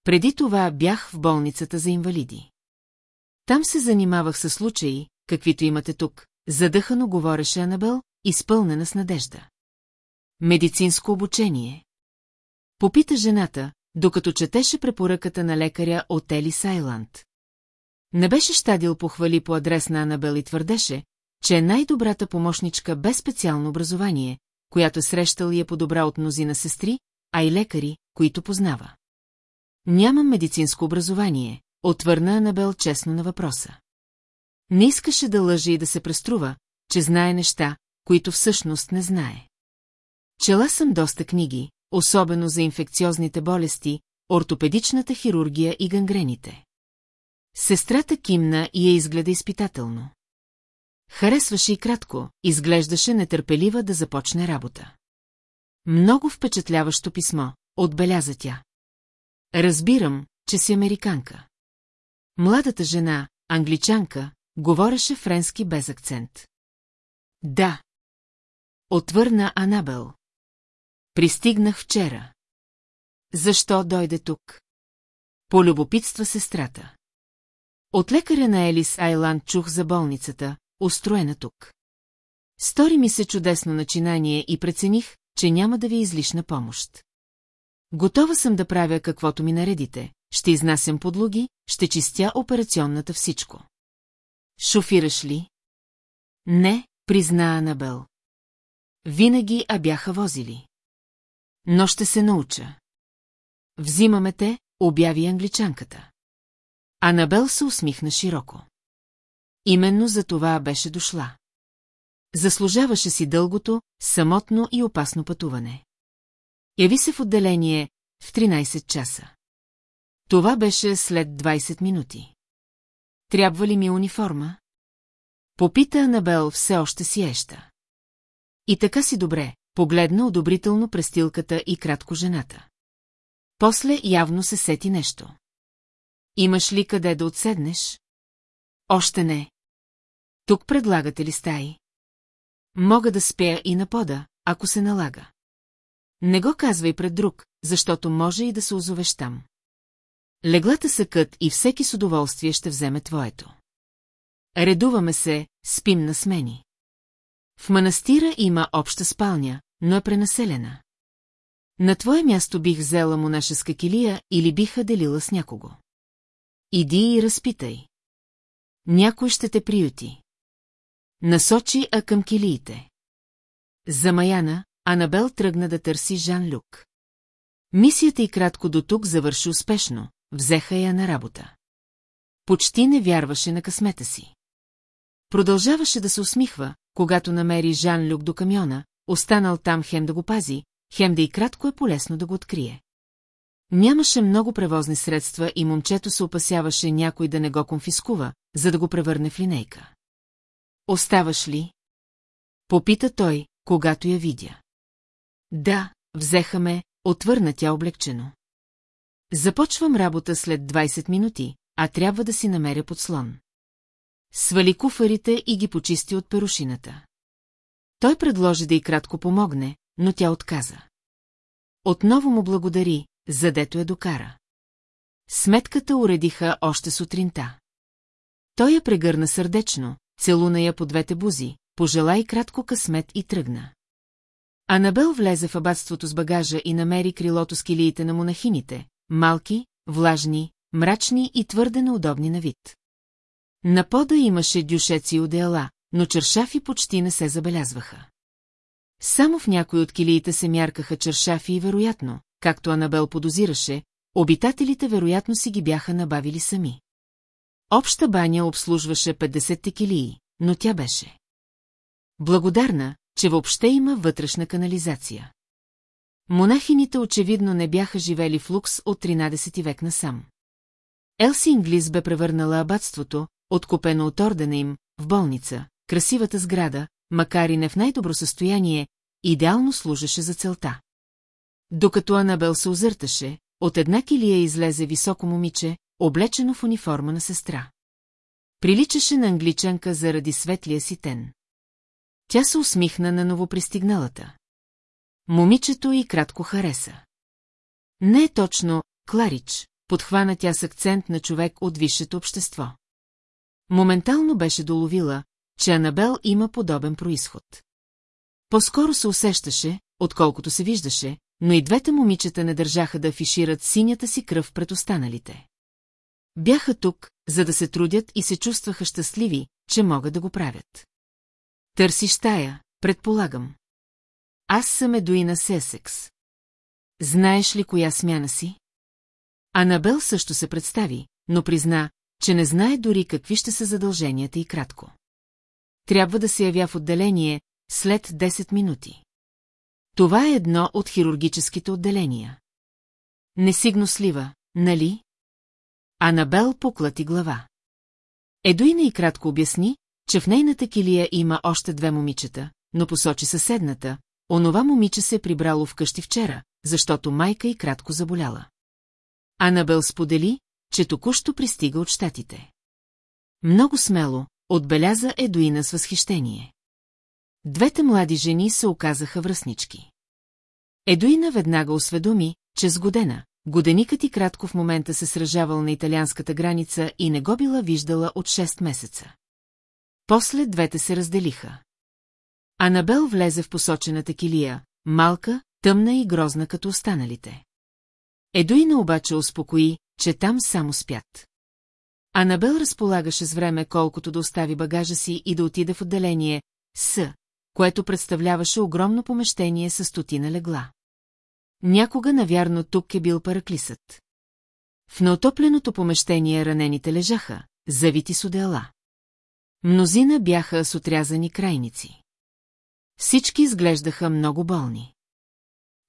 Преди това бях в болницата за инвалиди. Там се занимавах с случаи, каквито имате тук, задъхано говореше Анабел, изпълнена с надежда. Медицинско обучение. Попита жената, докато четеше препоръката на лекаря от Ели Сайланд. Не беше щадил похвали по адрес на Анабел и твърдеше, че е най-добрата помощничка без специално образование, която е срещал и е по-добра от мнозина сестри, а и лекари, които познава. Нямам медицинско образование, отвърна Анабел честно на въпроса. Не искаше да лъже и да се преструва, че знае неща, които всъщност не знае. Чела съм доста книги, особено за инфекциозните болести, ортопедичната хирургия и гангрените. Сестрата кимна и я изгледа изпитателно. Харесваше и кратко, изглеждаше нетърпелива да започне работа. Много впечатляващо писмо, отбеляза тя. Разбирам, че си американка. Младата жена, англичанка, говореше френски без акцент. Да. Отвърна Анабел. Пристигнах вчера. Защо дойде тук? Полюбопитства сестрата. От лекаря на Елис Айланд чух за болницата, устроена тук. Стори ми се чудесно начинание и прецених, че няма да ви излишна помощ. Готова съм да правя каквото ми наредите, ще изнасям подлоги, ще чистя операционната всичко. Шофираш ли? Не, призна Анабел. Винаги а бяха возили. Но ще се науча. Взимаме те, обяви англичанката. Анабел се усмихна широко. Именно за това беше дошла. Заслужаваше си дългото, самотно и опасно пътуване. Яви се в отделение в 13 часа. Това беше след 20 минути. Трябва ли ми униформа? Попита Анабел все още си еща. И така си добре, погледна одобрително престилката и кратко жената. После явно се сети нещо. Имаш ли къде да отседнеш? Още не. Тук предлагате ли стаи? Мога да спя и на пода, ако се налага. Не го казвай пред друг, защото може и да се озовеш там. Леглата са кът и всеки с удоволствие ще вземе твоето. Редуваме се, спим на смени. В манастира има обща спалня, но е пренаселена. На твое място бих взела монашеска килия или биха делила с някого. Иди и разпитай. Някой ще те приюти. Насочи а към килиите. За Маяна, Анабел тръгна да търси Жан-Люк. Мисията и кратко до тук завърши успешно, взеха я на работа. Почти не вярваше на късмета си. Продължаваше да се усмихва, когато намери Жан-Люк до камиона, останал там хем да го пази, хем да и кратко е полезно да го открие. Нямаше много превозни средства и момчето се опасяваше някой да не го конфискува, за да го превърне в линейка. Оставаш ли? Попита той, когато я видя. Да, взеха ме, отвърна тя облегчено. Започвам работа след 20 минути, а трябва да си намеря подслон. Свали куфарите и ги почисти от перушината. Той предложи да й кратко помогне, но тя отказа. Отново му благодари, задето я докара. Сметката уредиха още сутринта. Той я прегърна сърдечно, целуна я по двете бузи, пожела и кратко късмет и тръгна. Анабел влезе в абатството с багажа и намери крилото с килиите на монахините, малки, влажни, мрачни и твърде неудобни на вид. На пода имаше дюшеци и одеяла, но чершафи почти не се забелязваха. Само в някои от килиите се мяркаха чершафи и вероятно, както Анабел подозираше, обитателите вероятно си ги бяха набавили сами. Обща баня обслужваше 50 килии, но тя беше. Благодарна, че въобще има вътрешна канализация. Монахините очевидно не бяха живели в лукс от 13 век насам. Елси Инглис бе превърнала абатството, откупено от ордена им, в болница, красивата сграда, макар и не в най-добро състояние, идеално служеше за целта. Докато Анабел се озърташе, от една килия излезе високо момиче, облечено в униформа на сестра. Приличаше на англичанка заради светлия си тен. Тя се усмихна на новопристигналата. Момичето и кратко хареса. Не е точно Кларич, подхвана тя с акцент на човек от висшето общество. Моментално беше доловила, че Анабел има подобен происход. По-скоро се усещаше, отколкото се виждаше, но и двете момичета не държаха да афишират синята си кръв пред останалите. Бяха тук, за да се трудят и се чувстваха щастливи, че могат да го правят. Търсиш тая, предполагам. Аз съм Едуина Сесекс. Знаеш ли коя смяна си? Анабел също се представи, но призна, че не знае дори какви ще са задълженията и кратко. Трябва да се явя в отделение след 10 минути. Това е едно от хирургическите отделения. Не сигно слива, нали? Анабел поклати глава. Едуина и кратко обясни, че в нейната килия има още две момичета, но посочи съседната, онова момиче се е прибрало вкъщи вчера, защото майка и кратко заболяла. Анабел сподели, че току-що пристига от щатите. Много смело, отбеляза Едуина с възхищение. Двете млади жени се оказаха връзнички. Едуина веднага осведоми, че с годена, годеникът и кратко в момента се сражавал на италианската граница и не го била виждала от 6 месеца. После двете се разделиха. Анабел влезе в посочената килия, малка, тъмна и грозна като останалите. Едуина обаче успокои, че там само спят. Анабел разполагаше с време колкото да остави багажа си и да отиде в отделение С, което представляваше огромно помещение с стотина легла. Някога, навярно, тук е бил параклисът. В неотопленото помещение ранените лежаха, завити с одеяла. Мнозина бяха с отрязани крайници. Всички изглеждаха много болни.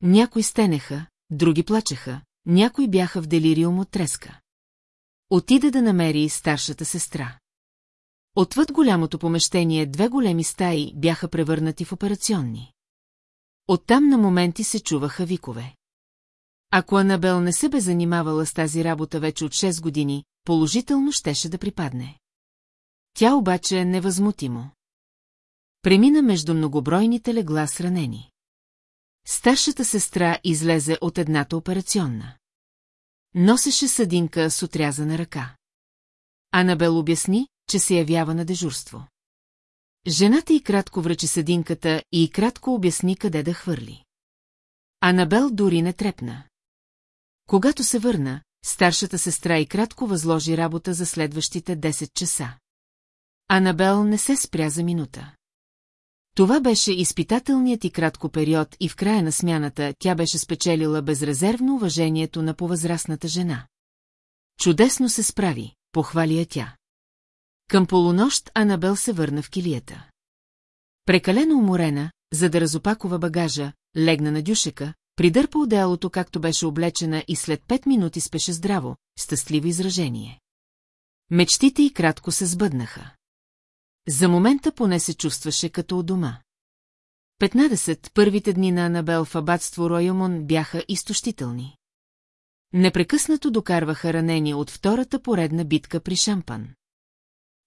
Някои стенеха, други плачеха, някои бяха в делириум от треска. Отиде да намери старшата сестра. Отвъд голямото помещение две големи стаи бяха превърнати в операционни. Оттам на моменти се чуваха викове. Ако Анабел не се бе занимавала с тази работа вече от 6 години, положително щеше да припадне. Тя обаче е невъзмутимо. Премина между многобройните легла с ранени. Старшата сестра излезе от едната операционна. Носеше съдинка с отрязана ръка. Анабел обясни, че се явява на дежурство. Жената и кратко връчи съдинката и кратко обясни къде да хвърли. Анабел дори не трепна. Когато се върна, старшата сестра и кратко възложи работа за следващите 10 часа. Анабел не се спря за минута. Това беше изпитателният и кратко период и в края на смяната тя беше спечелила безрезервно уважението на повъзрастната жена. Чудесно се справи, похвали тя. Към полунощ Анабел се върна в килията. Прекалено уморена, за да разопакова багажа, легна на дюшека, придърпа отделото както беше облечена и след пет минути спеше здраво, щастливо изражение. Мечтите й кратко се сбъднаха. За момента поне се чувстваше като у дома. 15 първите дни на Анабел в абатство Ройомон бяха изтощителни. Непрекъснато докарваха ранени от втората поредна битка при Шампан.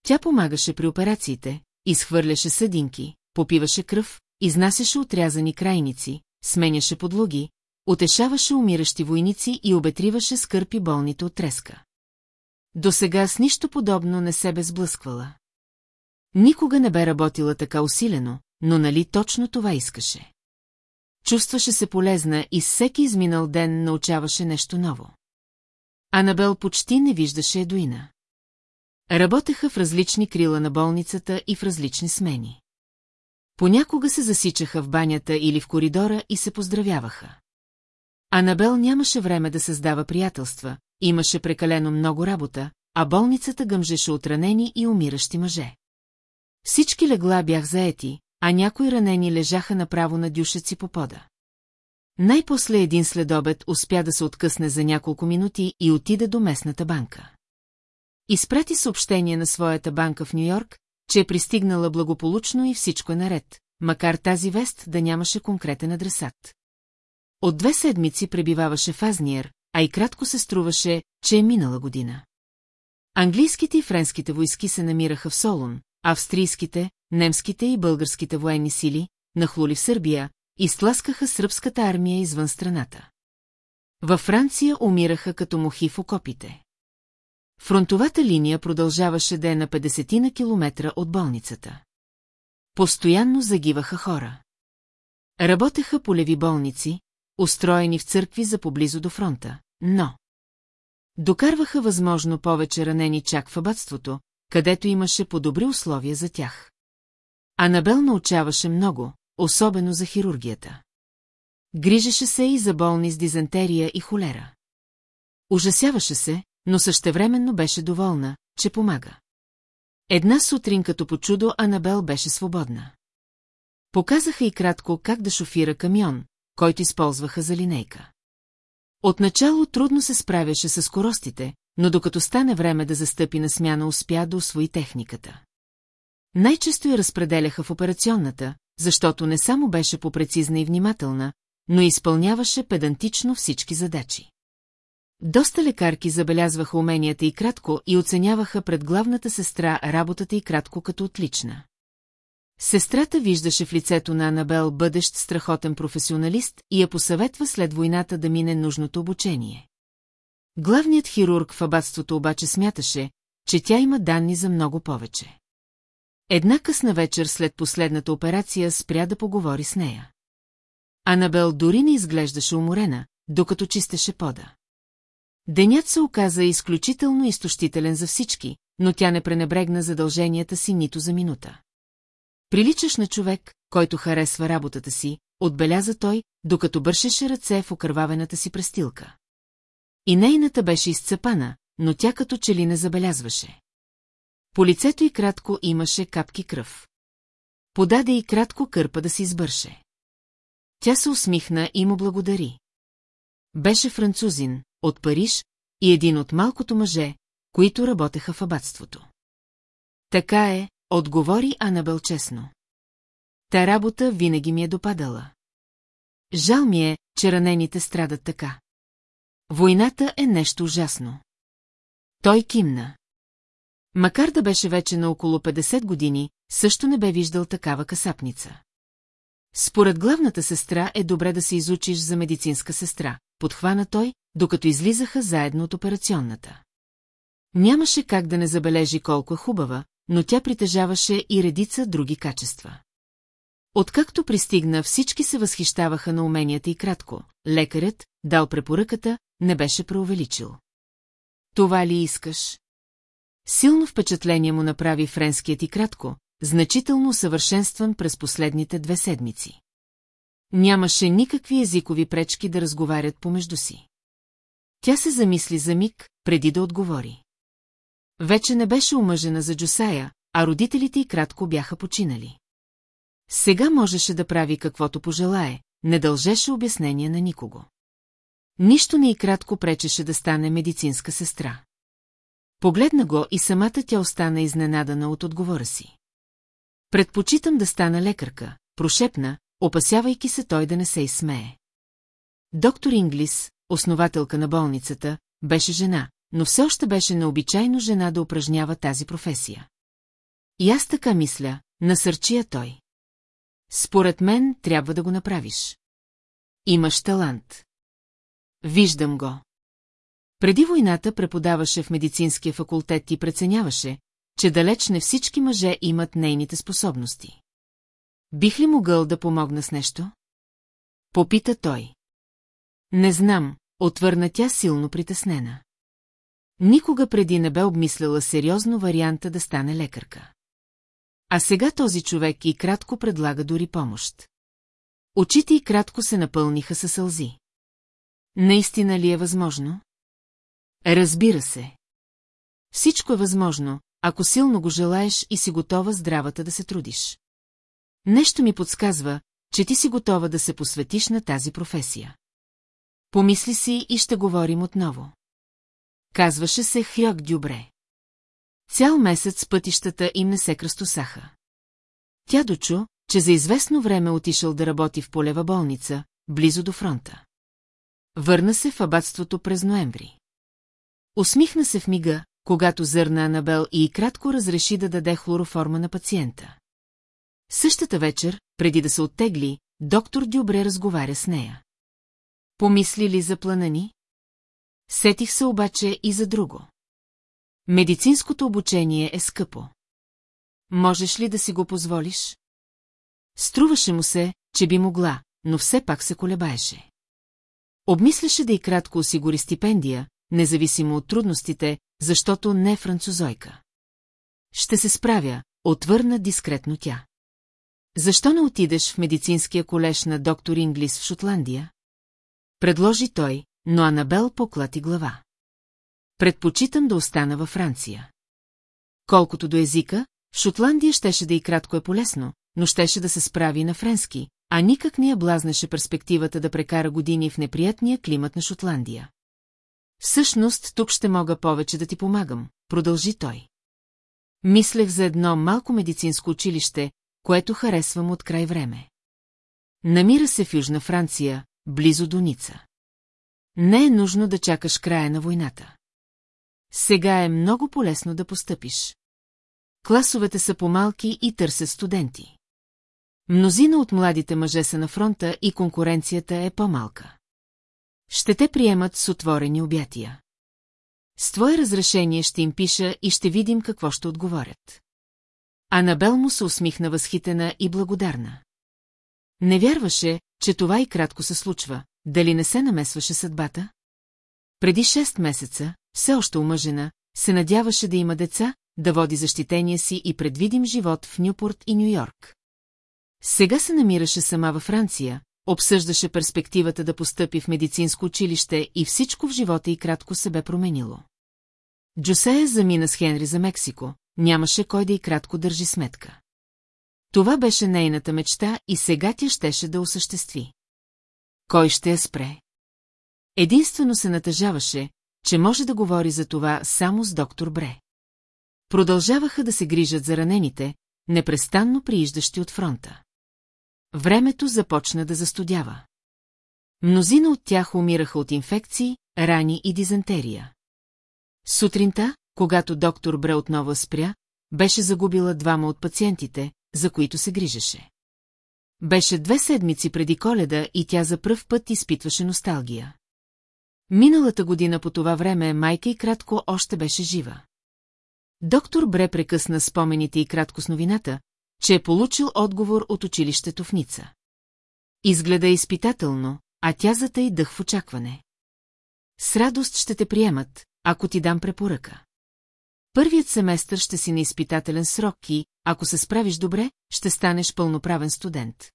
Тя помагаше при операциите, изхвърляше съдинки, попиваше кръв, изнасяше отрязани крайници, сменяше подлоги, утешаваше умиращи войници и обетриваше скърпи болните от треска. До сега с нищо подобно не се бе сблъсквала. Никога не бе работила така усилено, но нали точно това искаше. чувстваше се полезна и всеки изминал ден научаваше нещо ново. Анабел почти не виждаше Едуина. Работеха в различни крила на болницата и в различни смени. Понякога се засичаха в банята или в коридора и се поздравяваха. Анабел нямаше време да създава приятелства, имаше прекалено много работа, а болницата гъмжеше от ранени и умиращи мъже. Всички легла бях заети, а някои ранени лежаха направо на дюшеци по пода. Най-после един следобед успя да се откъсне за няколко минути и отида до местната банка. Изпрати съобщение на своята банка в Нью-Йорк, че е пристигнала благополучно и всичко е наред, макар тази вест да нямаше конкретен адресат. От две седмици пребиваваше в Азниер, а и кратко се струваше, че е минала година. Английските и френските войски се намираха в Солун, австрийските, немските и българските военни сили, нахлули в Сърбия, и стласкаха сръбската армия извън страната. Във Франция умираха като мухи в окопите. Фронтовата линия продължаваше да е на 50 на километра от болницата. Постоянно загиваха хора. Работеха полеви болници, устроени в църкви за поблизо до фронта, но... Докарваха възможно повече ранени чак в абатството, където имаше по-добри условия за тях. Анабел научаваше много, особено за хирургията. Грижеше се и за болни с дизентерия и холера. Ужасяваше се, но същевременно беше доволна, че помага. Една сутрин като по чудо Анабел беше свободна. Показаха и кратко как да шофира камион, който използваха за линейка. Отначало трудно се справяше с скоростите, но докато стане време да застъпи на смяна, успя да освои техниката. Най-често я разпределяха в операционната, защото не само беше попрецизна и внимателна, но изпълняваше педантично всички задачи. Доста лекарки забелязваха уменията и кратко и оценяваха пред главната сестра работата и кратко като отлична. Сестрата виждаше в лицето на Анабел бъдещ страхотен професионалист и я посъветва след войната да мине нужното обучение. Главният хирург в абатството обаче смяташе, че тя има данни за много повече. Една късна вечер след последната операция спря да поговори с нея. Анабел дори не изглеждаше уморена, докато чистеше пода. Денят се оказа изключително изтощителен за всички, но тя не пренебрегна задълженията си нито за минута. Приличаш на човек, който харесва работата си, отбеляза той, докато бършеше ръце в окървавената си престилка. И нейната беше изцепана, но тя като че ли не забелязваше. По лицето и кратко имаше капки кръв. Подаде и кратко кърпа да се избърше. Тя се усмихна и му благодари. Беше французин, от Париж, и един от малкото мъже, които работеха в абатството. Така е, отговори Анабел честно. Та работа винаги ми е допадала. Жал ми е, че ранените страдат така. Войната е нещо ужасно. Той кимна. Макар да беше вече на около 50 години, също не бе виждал такава касапница. Според главната сестра е добре да се изучиш за медицинска сестра, подхвана той, докато излизаха заедно от операционната. Нямаше как да не забележи колко е хубава, но тя притежаваше и редица други качества. Откакто пристигна, всички се възхищаваха на уменията и кратко. Лекарят, дал препоръката, не беше преувеличил. Това ли искаш? Силно впечатление му направи френският и кратко, значително усъвършенстван през последните две седмици. Нямаше никакви езикови пречки да разговарят помежду си. Тя се замисли за миг, преди да отговори. Вече не беше омъжена за Джусая, а родителите й кратко бяха починали. Сега можеше да прави каквото пожелае, не дължеше обяснение на никого. Нищо не и кратко пречеше да стане медицинска сестра. Погледна го и самата тя остана изненадана от отговора си. Предпочитам да стана лекарка, прошепна, опасявайки се той да не се изсмее. Доктор Инглис, основателка на болницата, беше жена, но все още беше необичайно жена да упражнява тази професия. И аз така мисля, насърчия той. Според мен трябва да го направиш. Имаш талант. Виждам го. Преди войната преподаваше в медицинския факултет и преценяваше, че далеч не всички мъже имат нейните способности. Бих ли могъл да помогна с нещо? Попита той. Не знам, отвърна тя силно притеснена. Никога преди не бе обмисляла сериозно варианта да стане лекарка. А сега този човек и кратко предлага дори помощ. Очите и кратко се напълниха със сълзи. Наистина ли е възможно? Разбира се. Всичко е възможно, ако силно го желаеш и си готова здравата да се трудиш. Нещо ми подсказва, че ти си готова да се посветиш на тази професия. Помисли си и ще говорим отново. Казваше се Хьок Дюбре. Цял месец пътищата им не се кръстосаха. Тя дочу, че за известно време отишъл да работи в полева болница, близо до фронта. Върна се в абатството през ноември. Усмихна се в мига, когато зърна Анабел и кратко разреши да даде хлороформа на пациента. Същата вечер, преди да се оттегли, доктор Дюбре разговаря с нея. Помисли ли за плана ни? Сетих се обаче и за друго. Медицинското обучение е скъпо. Можеш ли да си го позволиш? Струваше му се, че би могла, но все пак се колебаеше. Обмисляше да и кратко осигури стипендия, независимо от трудностите, защото не е французойка. Ще се справя, отвърна дискретно тя. Защо не отидеш в медицинския колеж на доктор Инглис в Шотландия? Предложи той, но Анабел поклати глава. Предпочитам да остана във Франция. Колкото до езика, в Шотландия щеше да и кратко е полезно, но щеше да се справи на френски, а никак не я блазнеше перспективата да прекара години в неприятния климат на Шотландия. Всъщност, тук ще мога повече да ти помагам, продължи той. Мислех за едно малко медицинско училище, което харесвам от край време. Намира се в Южна Франция, близо до Ница. Не е нужно да чакаш края на войната. Сега е много полезно да постъпиш. Класовете са по-малки и търсят студенти. Мнозина от младите мъже са на фронта и конкуренцията е по-малка. Ще те приемат с отворени обятия. С твое разрешение ще им пиша и ще видим какво ще отговорят. Анабел му се усмихна възхитена и благодарна. Не вярваше, че това и кратко се случва, дали не се намесваше съдбата? Преди 6 месеца, все още омъжена, се надяваше да има деца, да води защитения си и предвидим живот в Нюпорт и Нью-Йорк. Сега се намираше сама във Франция, обсъждаше перспективата да постъпи в медицинско училище и всичко в живота и кратко се бе променило. Джосея замина с Хенри за Мексико, нямаше кой да и кратко държи сметка. Това беше нейната мечта и сега тя щеше да осъществи. Кой ще я спре? Единствено се натъжаваше, че може да говори за това само с доктор Бре. Продължаваха да се грижат за ранените, непрестанно прииждащи от фронта. Времето започна да застудява. Мнозина от тях умираха от инфекции, рани и дизентерия. Сутринта, когато доктор Бре отново спря, беше загубила двама от пациентите, за които се грижеше. Беше две седмици преди коледа и тя за пръв път изпитваше носталгия. Миналата година по това време майка и кратко още беше жива. Доктор Бре прекъсна спомените и кратко с новината, че е получил отговор от училището в Ница. Изгледа изпитателно, а тя затъй дъх в очакване. С радост ще те приемат, ако ти дам препоръка. Първият семестър ще си на изпитателен срок и, ако се справиш добре, ще станеш пълноправен студент.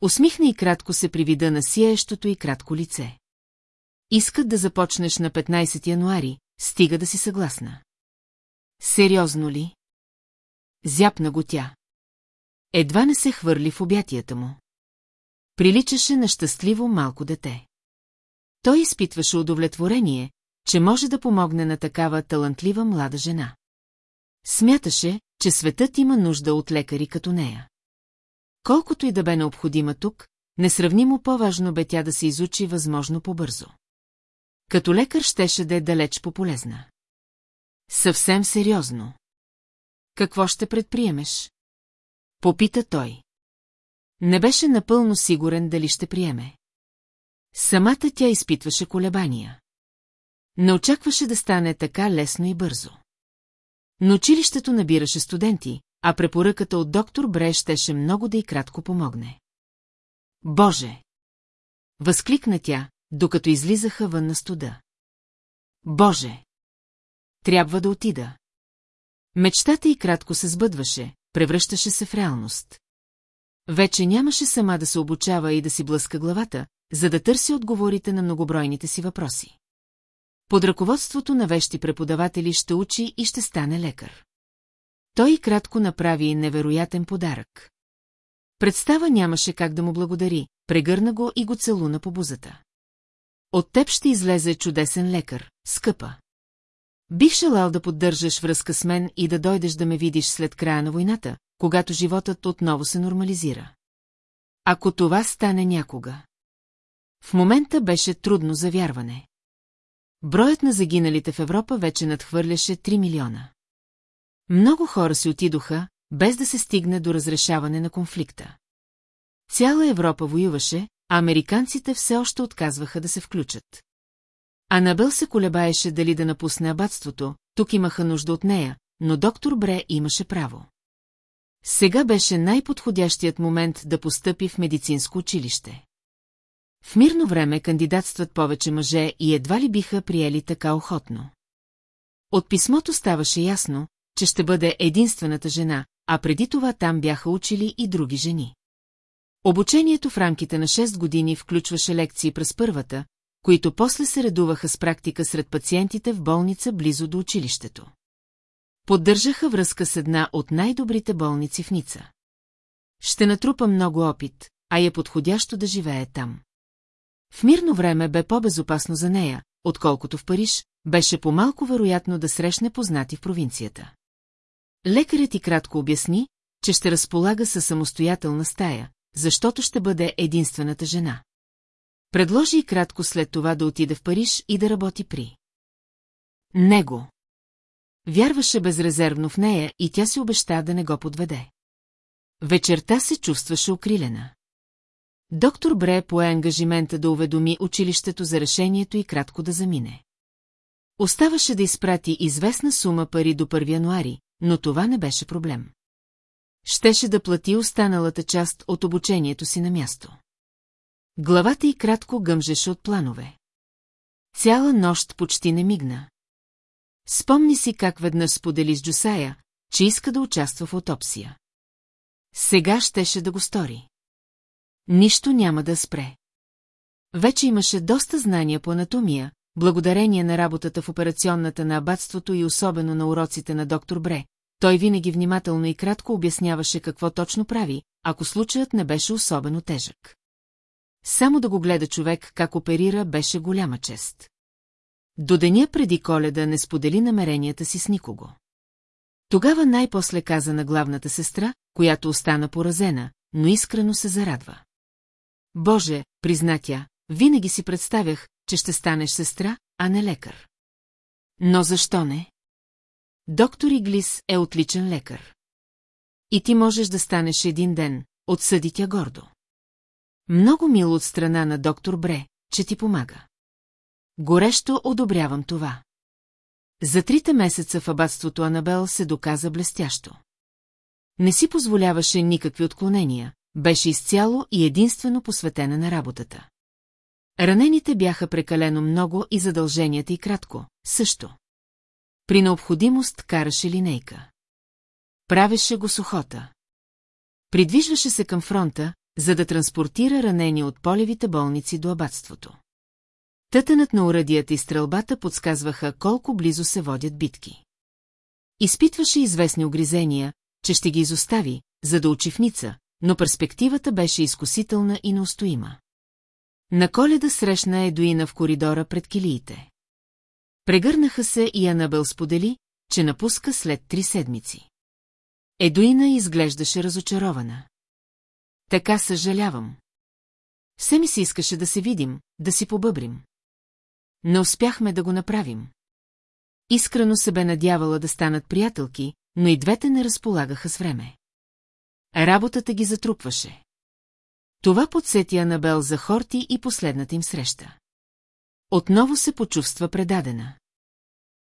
Усмихна и кратко се привида на сияещото и кратко лице. Искат да започнеш на 15 януари, стига да си съгласна. Сериозно ли? Зяпна го тя. Едва не се хвърли в обятията му. Приличаше на щастливо малко дете. Той изпитваше удовлетворение, че може да помогне на такава талантлива млада жена. Смяташе, че светът има нужда от лекари като нея. Колкото и да бе необходима тук, несравнимо по-важно бе тя да се изучи възможно по-бързо. Като лекар щеше да е далеч по-полезна. Съвсем сериозно. Какво ще предприемеш? Попита той. Не беше напълно сигурен дали ще приеме. Самата тя изпитваше колебания. Не очакваше да стане така лесно и бързо. Но училището набираше студенти, а препоръката от доктор Бре щеше много да и кратко помогне. Боже! възкликна тя, докато излизаха вън на студа. Боже! Трябва да отида. Мечтата й кратко се сбъдваше, превръщаше се в реалност. Вече нямаше сама да се обучава и да си блъска главата, за да търси отговорите на многобройните си въпроси. Под ръководството на вещи преподаватели ще учи и ще стане лекар. Той кратко направи невероятен подарък. Представа нямаше как да му благодари, прегърна го и го целуна по бузата. От теб ще излезе чудесен лекар, скъпа. Бих желал да поддържаш връзка с мен и да дойдеш да ме видиш след края на войната, когато животът отново се нормализира. Ако това стане някога. В момента беше трудно за вярване. Броят на загиналите в Европа вече надхвърляше 3 милиона. Много хора си отидоха, без да се стигне до разрешаване на конфликта. Цяла Европа воюваше, а американците все още отказваха да се включат. Анабел се колебаеше дали да напусне абатството, тук имаха нужда от нея, но доктор Бре имаше право. Сега беше най-подходящият момент да постъпи в медицинско училище. В мирно време кандидатстват повече мъже и едва ли биха приели така охотно. От писмото ставаше ясно, че ще бъде единствената жена, а преди това там бяха учили и други жени. Обучението в рамките на 6 години включваше лекции през първата, които после се редуваха с практика сред пациентите в болница близо до училището. Поддържаха връзка с една от най-добрите болници в Ница. Ще натрупа много опит, а е подходящо да живее там. В мирно време бе по-безопасно за нея, отколкото в Париж, беше по-малко вероятно да срещне познати в провинцията. Лекарят и кратко обясни, че ще разполага със самостоятелна стая, защото ще бъде единствената жена. Предложи и кратко след това да отиде в Париж и да работи при. Него. Вярваше безрезервно в нея и тя си обеща да не го подведе. Вечерта се чувстваше окрилена. Доктор Бре пое ангажимента да уведоми училището за решението и кратко да замине. Оставаше да изпрати известна сума пари до 1 януари, но това не беше проблем. Щеше да плати останалата част от обучението си на място. Главата й кратко гъмжеше от планове. Цяла нощ почти не мигна. Спомни си как веднъж сподели с Джусая, че иска да участва в отопсия. Сега щеше да го стори. Нищо няма да спре. Вече имаше доста знания по анатомия, благодарение на работата в операционната на абатството и особено на уроците на доктор Бре. Той винаги внимателно и кратко обясняваше какво точно прави, ако случаят не беше особено тежък. Само да го гледа човек как оперира беше голяма чест. До деня преди коледа не сподели намеренията си с никого. Тогава най-после каза на главната сестра, която остана поразена, но искрено се зарадва. Боже, призна тя, винаги си представях, че ще станеш сестра, а не лекар. Но защо не? Доктор Иглис е отличен лекар. И ти можеш да станеш един ден, отсъди тя гордо. Много мило от страна на доктор Бре, че ти помага. Горещо одобрявам това. За трите месеца в абатството Анабел се доказа блестящо. Не си позволяваше никакви отклонения, беше изцяло и единствено посветена на работата. Ранените бяха прекалено много и задълженията и кратко, също. При необходимост караше линейка. Правеше го сухота. Придвижваше се към фронта, за да транспортира ранени от полевите болници до абатството. Тътънът на урадията и стрелбата подсказваха колко близо се водят битки. Изпитваше известни огризения, че ще ги изостави, за да учи в Ница, но перспективата беше изкусителна и неустоима. На коледа срещна Едуина в коридора пред килиите. Прегърнаха се и Анабел сподели, че напуска след три седмици. Едуина изглеждаше разочарована. Така съжалявам. Все ми се искаше да се видим, да си побъбрим. Не успяхме да го направим. Искрено се бе надявала да станат приятелки, но и двете не разполагаха с време. Работата ги затрупваше. Това подсети Анабел за Хорти и последната им среща. Отново се почувства предадена.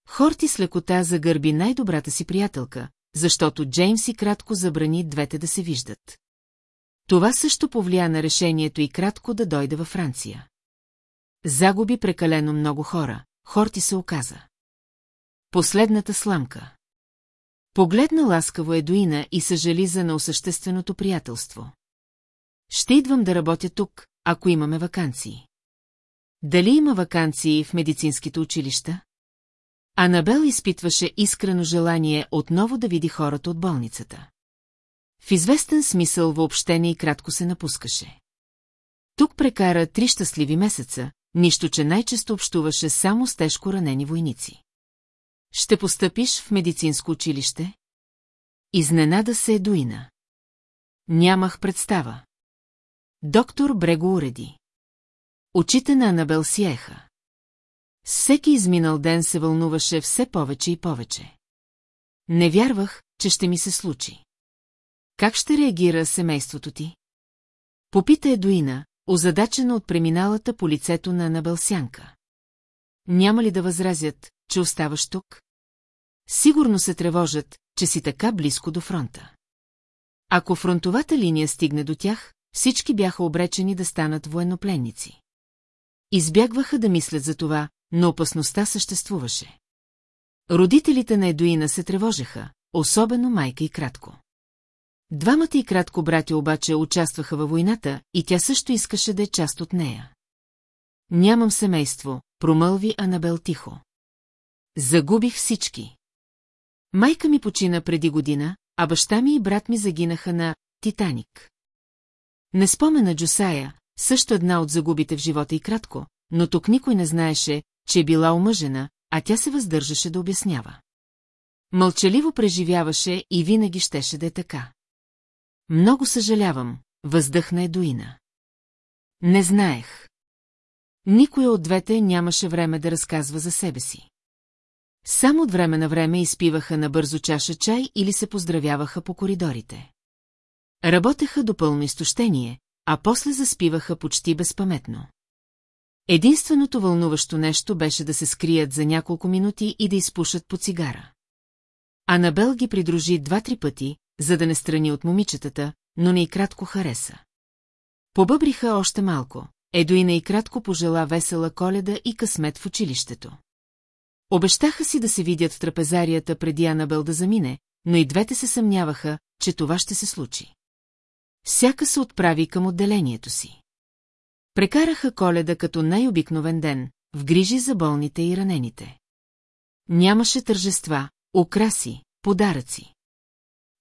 Хорти с лекота загърби най-добрата си приятелка, защото Джеймс и кратко забрани двете да се виждат. Това също повлия на решението и кратко да дойде във Франция. Загуби прекалено много хора, Хорти се оказа. Последната сламка. Погледна ласкаво Едуина и съжали за неосъщественото приятелство. Ще идвам да работя тук, ако имаме вакансии. Дали има вакансии в медицинските училища? Анабел изпитваше искрено желание отново да види хората от болницата. В известен смисъл въобще и кратко се напускаше. Тук прекара три щастливи месеца, нищо, че най-често общуваше само с тежко ранени войници. Ще постъпиш в медицинско училище? Изненада се Едуина. Нямах представа. Доктор Брего уреди. Очите на Анабел сиеха. Всеки изминал ден се вълнуваше все повече и повече. Не вярвах, че ще ми се случи. Как ще реагира семейството ти? Попита Едуина, озадачена от преминалата по лицето на Анабел Сянка. Няма ли да възразят, че оставаш тук? Сигурно се тревожат, че си така близко до фронта. Ако фронтовата линия стигне до тях, всички бяха обречени да станат военнопленници. Избягваха да мислят за това, но опасността съществуваше. Родителите на Едуина се тревожеха, особено майка и кратко. Двамата и кратко братя обаче участваха във войната и тя също искаше да е част от нея. Нямам семейство, промълви Анабел тихо. Загубих всички. Майка ми почина преди година, а баща ми и брат ми загинаха на Титаник. Не спомена Джусая, също една от загубите в живота и кратко, но тук никой не знаеше, че е била омъжена, а тя се въздържаше да обяснява. Мълчаливо преживяваше и винаги щеше да е така. Много съжалявам, въздъхна Едуина. Не знаех. Никой от двете нямаше време да разказва за себе си. Само от време на време изпиваха на бързо чаша чай или се поздравяваха по коридорите. Работеха до пълно изтощение, а после заспиваха почти безпаметно. Единственото вълнуващо нещо беше да се скрият за няколко минути и да изпушат по цигара. Анабел ги придружи два-три пъти, за да не страни от момичетата, но не и кратко хареса. Побъбриха още малко. Едуина и кратко пожела весела коледа и късмет в училището. Обещаха си да се видят в трапезарията преди Анабел да замине, но и двете се съмняваха, че това ще се случи. Всяка се отправи към отделението си. Прекараха коледа като най-обикновен ден, в грижи за болните и ранените. Нямаше тържества, украси, подаръци.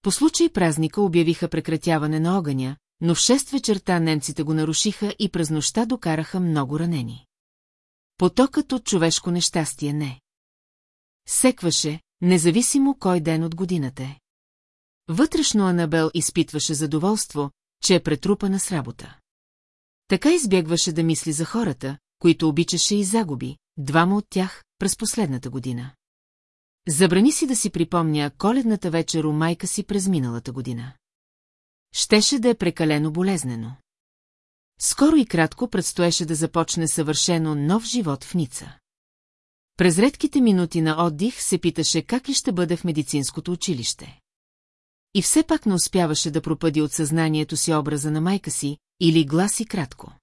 По случай празника обявиха прекратяване на огъня, но в шест вечерта немците го нарушиха и през нощта докараха много ранени. Потокът от човешко нещастие не. Секваше, независимо кой ден от годината е. Вътрешно Анабел изпитваше задоволство, че е претрупана с работа. Така избягваше да мисли за хората, които обичаше и загуби, двама от тях през последната година. Забрани си да си припомня коледната вечер у майка си през миналата година. Щеше да е прекалено болезнено. Скоро и кратко предстоеше да започне съвършено нов живот в Ница. През редките минути на отдих се питаше как ли ще бъде в медицинското училище. И все пак не успяваше да пропъди от съзнанието си образа на майка си или гласи кратко.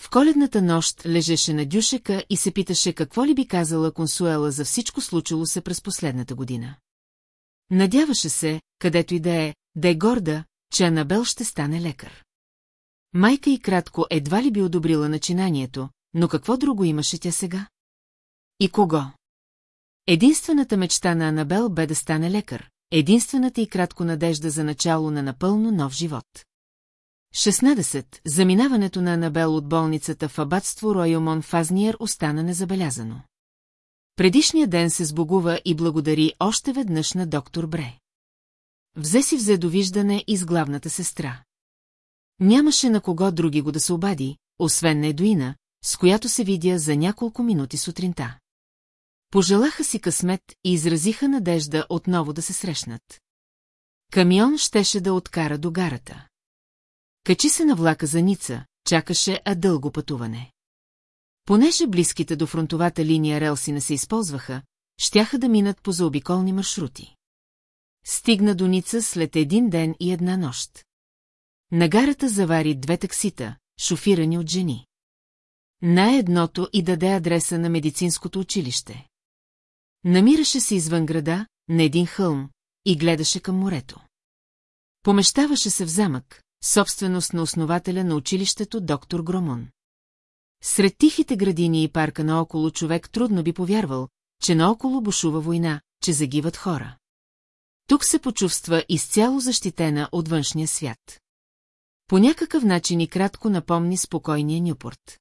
В коледната нощ лежеше на дюшека и се питаше какво ли би казала Консуела за всичко случило се през последната година. Надяваше се, където и да е, да е горда, че Анабел ще стане лекар. Майка и кратко едва ли би одобрила начинанието, но какво друго имаше тя сега? И кого? Единствената мечта на Анабел бе да стане лекар, единствената и кратко надежда за начало на напълно нов живот. 16. Заминаването на Анабел от болницата в абатство Ройомон Фазниер остана незабелязано. Предишния ден се сбогува и благодари още веднъж на доктор Бре. Взе си взе довиждане и с главната сестра. Нямаше на кого други го да се обади, освен на Едуина, с която се видя за няколко минути сутринта. Пожелаха си късмет и изразиха надежда отново да се срещнат. Камион щеше да откара до гарата. Качи се на влака за Ница, чакаше а дълго пътуване. Понеже близките до фронтовата линия релси не се използваха, щяха да минат по заобиколни маршрути. Стигна до Ница след един ден и една нощ. На гарата завари две таксита, шофирани от жени. На едното и даде адреса на медицинското училище. Намираше се извън града, на един хълм, и гледаше към морето. Помещаваше се в замък, собственост на основателя на училището доктор Громон. Сред тихите градини и парка наоколо човек трудно би повярвал, че наоколо бушува война, че загиват хора. Тук се почувства изцяло защитена от външния свят. По някакъв начин и кратко напомни спокойния Нюпорт.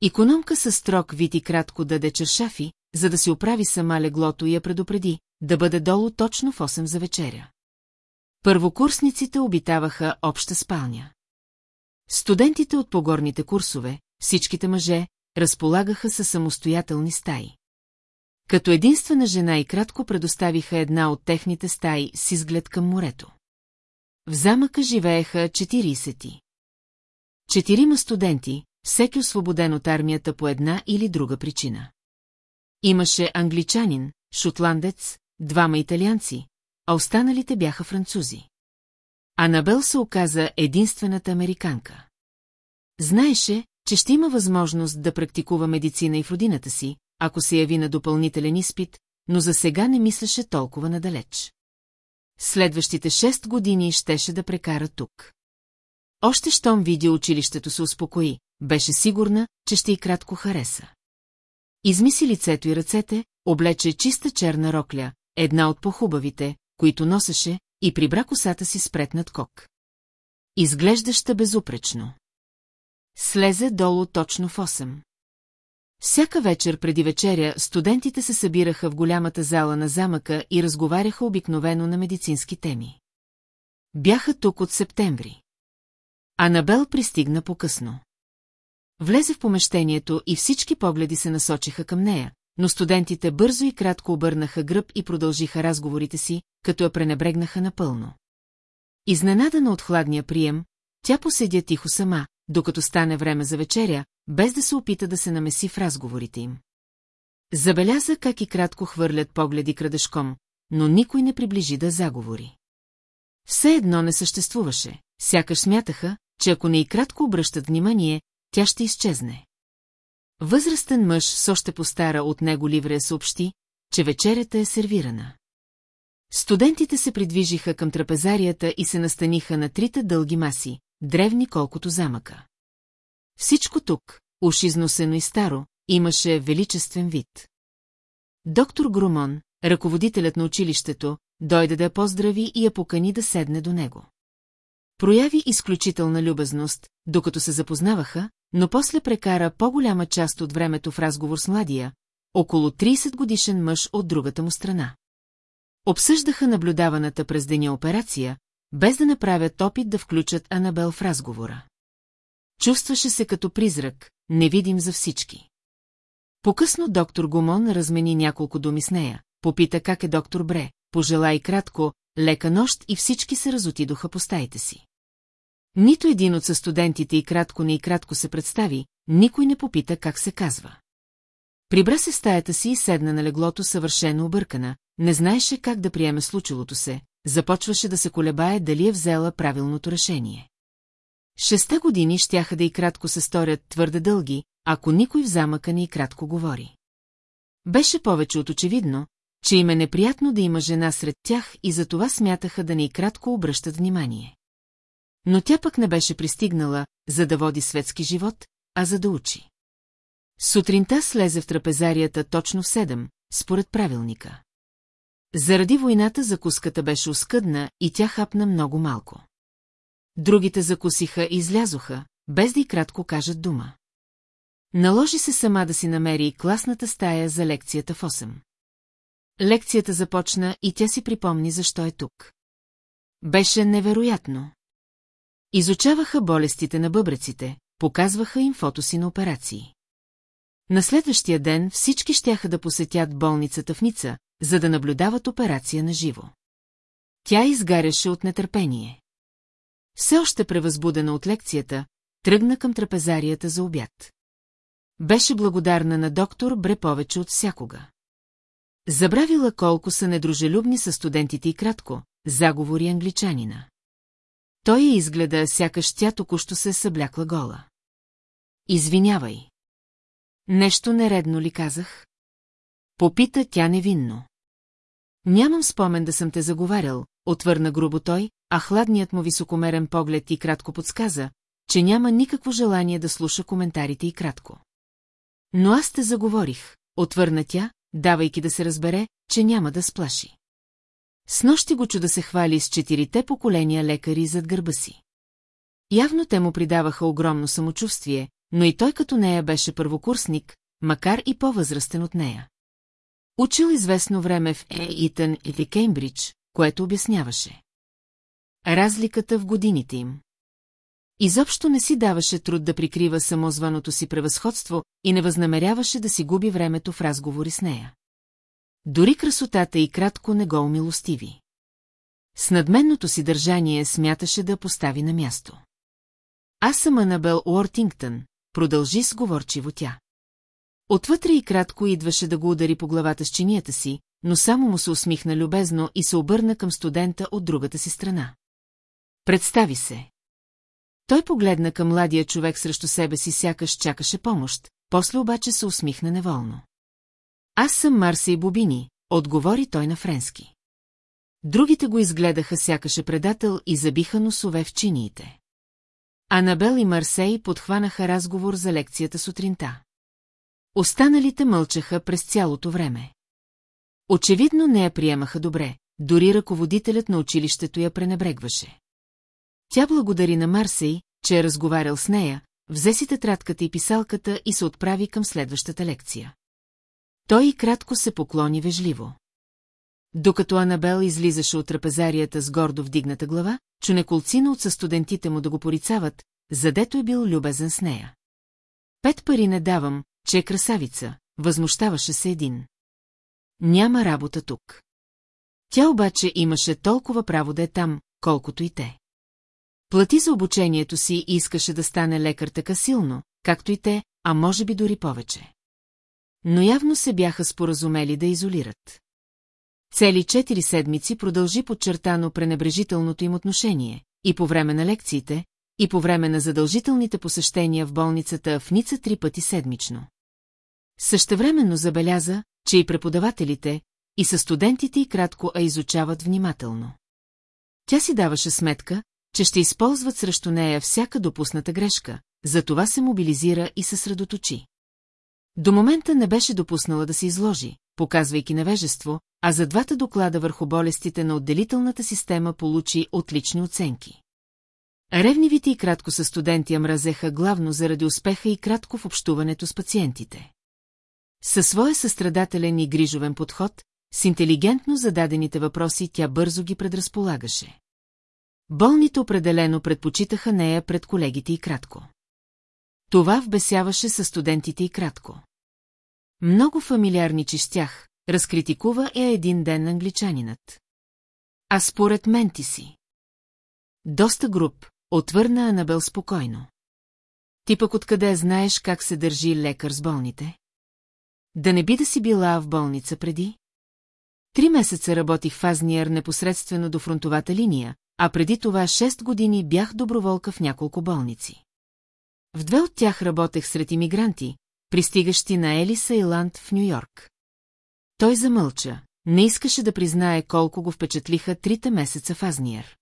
Икономка със строк вид и кратко даде чершафи, за да си оправи сама леглото и я предупреди, да бъде долу точно в 8 за вечеря. Първокурсниците обитаваха обща спалня. Студентите от погорните курсове, всичките мъже, разполагаха със самостоятелни стаи. Като единствена жена и кратко предоставиха една от техните стаи с изглед към морето. В замъка живееха 40. Четирима студенти, всеки освободен от армията по една или друга причина. Имаше англичанин, шотландец, двама италианци, а останалите бяха французи. Анабел се оказа единствената американка. Знаеше, че ще има възможност да практикува медицина и в родината си, ако се яви на допълнителен изпит, но за сега не мислеше толкова надалеч. Следващите шест години щеше да прекара тук. Още щом видя училището се успокои, беше сигурна, че ще и кратко хареса. Измиси лицето и ръцете, облече чиста черна рокля, една от похубавите, които носеше, и прибра косата си спред над кок. Изглеждаща безупречно. Слезе долу точно в 8. Всяка вечер преди вечеря студентите се събираха в голямата зала на замъка и разговаряха обикновено на медицински теми. Бяха тук от септември. Анабел пристигна по-късно. Влезе в помещението и всички погледи се насочиха към нея, но студентите бързо и кратко обърнаха гръб и продължиха разговорите си, като я пренебрегнаха напълно. Изненадана от хладния прием, тя поседя тихо сама, докато стане време за вечеря, без да се опита да се намеси в разговорите им. Забеляза как и кратко хвърлят погледи крадешком, но никой не приближи да заговори. Все едно не съществуваше, сякаш смятаха, че ако не и кратко обръщат внимание, тя ще изчезне. Възрастен мъж с още постара от него ливрея съобщи, че вечерята е сервирана. Студентите се придвижиха към трапезарията и се настаниха на трите дълги маси, древни колкото замъка. Всичко тук, уж износено и старо, имаше величествен вид. Доктор Грумон, ръководителят на училището, дойде да я поздрави и я покани да седне до него. Прояви изключителна любезност, докато се запознаваха, но после прекара по-голяма част от времето в разговор с младия, около 30 годишен мъж от другата му страна. Обсъждаха наблюдаваната през деня операция, без да направят опит да включат Анабел в разговора. Чувстваше се като призрак, невидим за всички. Покъсно доктор Гумон размени няколко думи с нея, попита как е доктор Бре, пожела и кратко, лека нощ и всички се разотидоха по стаите си. Нито един от състудентите и кратко не и кратко се представи, никой не попита как се казва. Прибра се стаята си и седна на леглото съвършено объркана, не знаеше как да приеме случилото се, започваше да се колебае дали е взела правилното решение. Шеста години щяха да и кратко се сторят твърде дълги, ако никой в замъка не и кратко говори. Беше повече от очевидно, че им е неприятно да има жена сред тях и за това смятаха да не и кратко обръщат внимание. Но тя пък не беше пристигнала, за да води светски живот, а за да учи. Сутринта слезе в трапезарията точно в седем, според правилника. Заради войната закуската беше оскъдна и тя хапна много малко. Другите закусиха и излязоха, без да и кратко кажат дума. Наложи се сама да си намери класната стая за лекцията в 8. Лекцията започна и тя си припомни защо е тук. Беше невероятно. Изучаваха болестите на бъбреците, показваха им фотоси на операции. На следващия ден всички щяха да посетят болницата в Ница, за да наблюдават операция на живо. Тя изгаряше от нетърпение. Все още превъзбудена от лекцията, тръгна към трапезарията за обяд. Беше благодарна на доктор Бре повече от всякога. Забравила колко са недружелюбни са студентите и кратко, заговори англичанина. Той я изгледа, сякаш тя току-що се е съблякла гола. Извинявай. Нещо нередно ли казах? Попита тя невинно. Нямам спомен да съм те заговарял, отвърна грубо той, а хладният му високомерен поглед и кратко подсказа, че няма никакво желание да слуша коментарите и кратко. Но аз те заговорих, отвърна тя, давайки да се разбере, че няма да сплаши. С нощи го чу да се хвали с четирите поколения лекари зад гърба си. Явно те му придаваха огромно самочувствие, но и той като нея беше първокурсник, макар и по-възрастен от нея. Учил известно време в Ейтън или Кеймбридж, което обясняваше. Разликата в годините им. Изобщо не си даваше труд да прикрива самозваното си превъзходство и не възнамеряваше да си губи времето в разговори с нея. Дори красотата и кратко не го умилостиви. С надменното си държание смяташе да постави на място. Аз съм Анабел Уортингтън, продължи сговорчиво тя. Отвътре и кратко идваше да го удари по главата с чинията си, но само му се усмихна любезно и се обърна към студента от другата си страна. Представи се. Той погледна към младия човек срещу себе си, сякаш чакаше помощ, после обаче се усмихна неволно. Аз съм Марсей Бобини, отговори той на френски. Другите го изгледаха сякаше предател и забиха носове в чиниите. Анабел и Марсей подхванаха разговор за лекцията сутринта. Останалите мълчаха през цялото време. Очевидно не я приемаха добре, дори ръководителят на училището я пренебрегваше. Тя благодари на Марсей, че е разговарял с нея, взе си тетрадката и писалката и се отправи към следващата лекция. Той и кратко се поклони вежливо. Докато Анабел излизаше от трапезарията с гордо вдигната глава, чу неколцина от състудентите му да го порицават, задето е бил любезен с нея. Пет пари не давам, че е красавица, възмущаваше се един. Няма работа тук. Тя обаче имаше толкова право да е там, колкото и те. Плати за обучението си и искаше да стане лекар така силно, както и те, а може би дори повече. Но явно се бяха споразумели да изолират. Цели четири седмици продължи подчертано пренебрежителното им отношение, и по време на лекциите, и по време на задължителните посещения в болницата в Ница три пъти седмично. Същевременно забеляза, че и преподавателите, и със студентите и кратко а изучават внимателно. Тя си даваше сметка, че ще използват срещу нея всяка допусната грешка, затова се мобилизира и съсредоточи. До момента не беше допуснала да се изложи, показвайки невежество, а за двата доклада върху болестите на отделителната система получи отлични оценки. Ревнивите и кратко са студенти мразеха главно заради успеха и кратко в общуването с пациентите. Със своя състрадателен и грижовен подход, с интелигентно зададените въпроси тя бързо ги предразполагаше. Болните определено предпочитаха нея пред колегите и кратко. Това вбесяваше със студентите и кратко. Много фамилиарничи с тях, разкритикува е един ден англичанинът. А според мен ти си. Доста груп, отвърна Анабел спокойно. Ти пък откъде знаеш как се държи лекар с болните? Да не би да си била в болница преди? Три месеца работих в Азниер непосредствено до фронтовата линия, а преди това 6 години бях доброволка в няколко болници. В две от тях работех сред иммигранти, пристигащи на Елиса Иланд в Нью-Йорк. Той замълча, не искаше да признае колко го впечатлиха трите месеца в Азниер.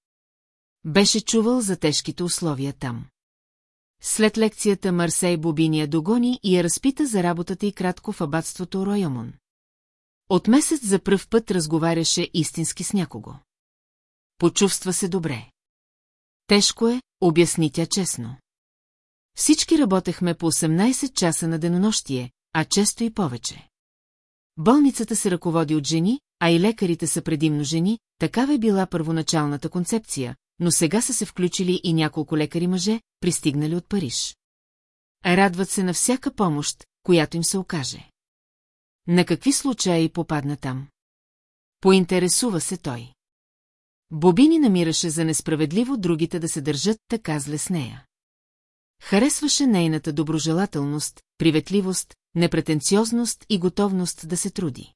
Беше чувал за тежките условия там. След лекцията Марсей Бобиния догони и я разпита за работата и кратко в абатството Ройомон. От месец за пръв път разговаряше истински с някого. Почувства се добре. Тежко е, обясни тя честно. Всички работехме по 18 часа на денонощие, а често и повече. Болницата се ръководи от жени, а и лекарите са предимно жени, такава е била първоначалната концепция, но сега са се включили и няколко лекари мъже, пристигнали от Париж. Радват се на всяка помощ, която им се окаже. На какви случаи попадна там? Поинтересува се той. Бобини намираше за несправедливо другите да се държат така зле с нея. Харесваше нейната доброжелателност, приветливост, непретенциозност и готовност да се труди.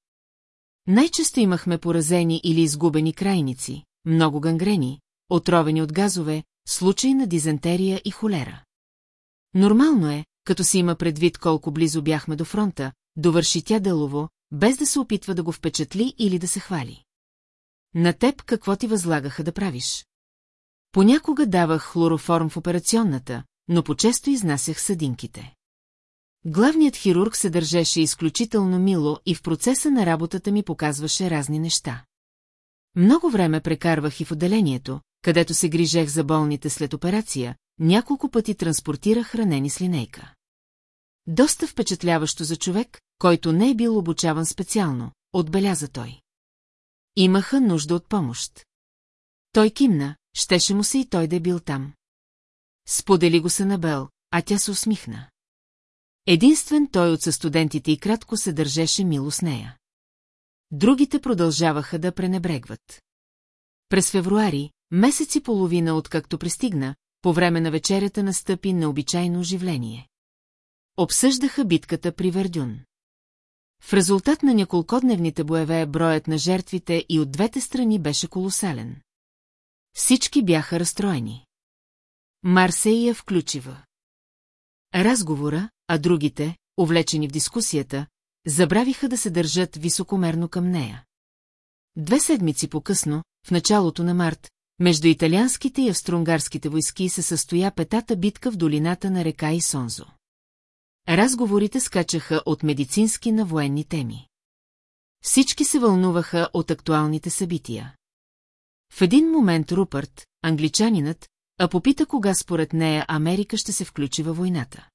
Най-често имахме поразени или изгубени крайници, много гангрени, отровени от газове, случай на дизентерия и холера. Нормално е, като си има предвид колко близо бяхме до фронта, довърши тя делово, без да се опитва да го впечатли или да се хвали. На теб какво ти възлагаха да правиш? Понякога давах хлороформ в операционната, но по-често изнасях съдинките. Главният хирург се държеше изключително мило и в процеса на работата ми показваше разни неща. Много време прекарвах и в отделението, където се грижех за болните след операция, няколко пъти транспортирах ранени с линейка. Доста впечатляващо за човек, който не е бил обучаван специално, отбеляза той. Имаха нужда от помощ. Той кимна, щеше му се и той да е бил там. Сподели го се на Бел, а тя се усмихна. Единствен той от студентите и кратко се държеше мило с нея. Другите продължаваха да пренебрегват. През февруари, месец и половина откакто пристигна, по време на вечерята настъпи необичайно оживление. Обсъждаха битката при Вердюн. В резултат на няколкодневните боеве броят на жертвите и от двете страни беше колосален. Всички бяха разстроени. Марсея включива. Разговора, а другите, увлечени в дискусията, забравиха да се държат високомерно към нея. Две седмици по-късно, в началото на март, между италианските и австронгарските войски се състоя петата битка в долината на река Исонзо. Разговорите скачаха от медицински на военни теми. Всички се вълнуваха от актуалните събития. В един момент Рупърт, англичанинът, а попита кога според нея Америка ще се включи във войната.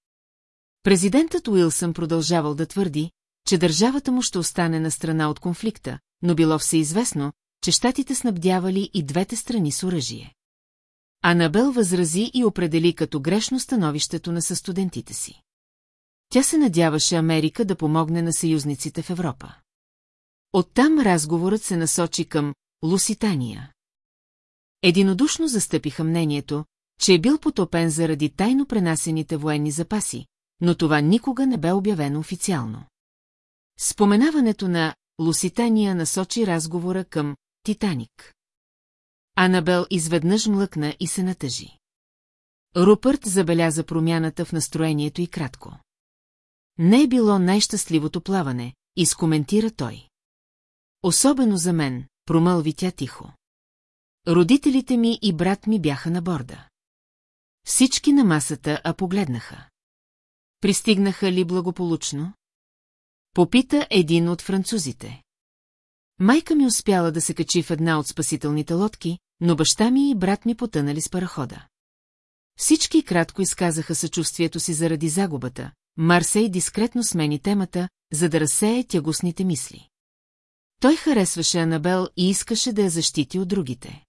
Президентът Уилсън продължавал да твърди, че държавата му ще остане на страна от конфликта, но било всеизвестно, че щатите снабдявали и двете страни с оръжие. Анабел възрази и определи като грешно становището на състудентите си. Тя се надяваше Америка да помогне на съюзниците в Европа. Оттам разговорът се насочи към Луситания. Единодушно застъпиха мнението, че е бил потопен заради тайно пренасените военни запаси, но това никога не бе обявено официално. Споменаването на Луситания насочи разговора към Титаник. Анабел изведнъж млъкна и се натъжи. Рупърт забеляза промяната в настроението и кратко. Не е било най-щастливото плаване, изкоментира той. Особено за мен, промълви тя тихо. Родителите ми и брат ми бяха на борда. Всички на масата, а погледнаха. Пристигнаха ли благополучно? Попита един от французите. Майка ми успяла да се качи в една от спасителните лодки, но баща ми и брат ми потънали с парахода. Всички кратко изказаха съчувствието си заради загубата. Марсей дискретно смени темата, за да разсее тягостните мисли. Той харесваше Анабел и искаше да я защити от другите.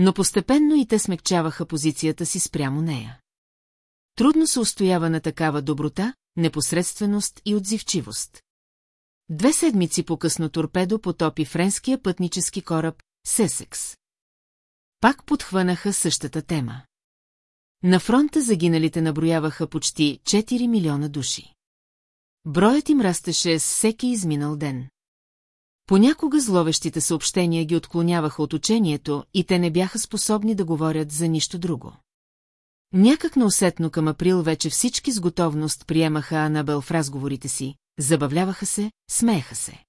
Но постепенно и те смекчаваха позицията си спрямо нея. Трудно се устоява на такава доброта, непосредственост и отзивчивост. Две седмици по-късно торпедо потопи френския пътнически кораб Сесекс. Пак подхванаха същата тема. На фронта загиналите наброяваха почти 4 милиона души. Броят им растеше с всеки изминал ден. Понякога зловещите съобщения ги отклоняваха от учението и те не бяха способни да говорят за нищо друго. Някак наусетно към април вече всички с готовност приемаха Анабел в разговорите си, забавляваха се, смееха се.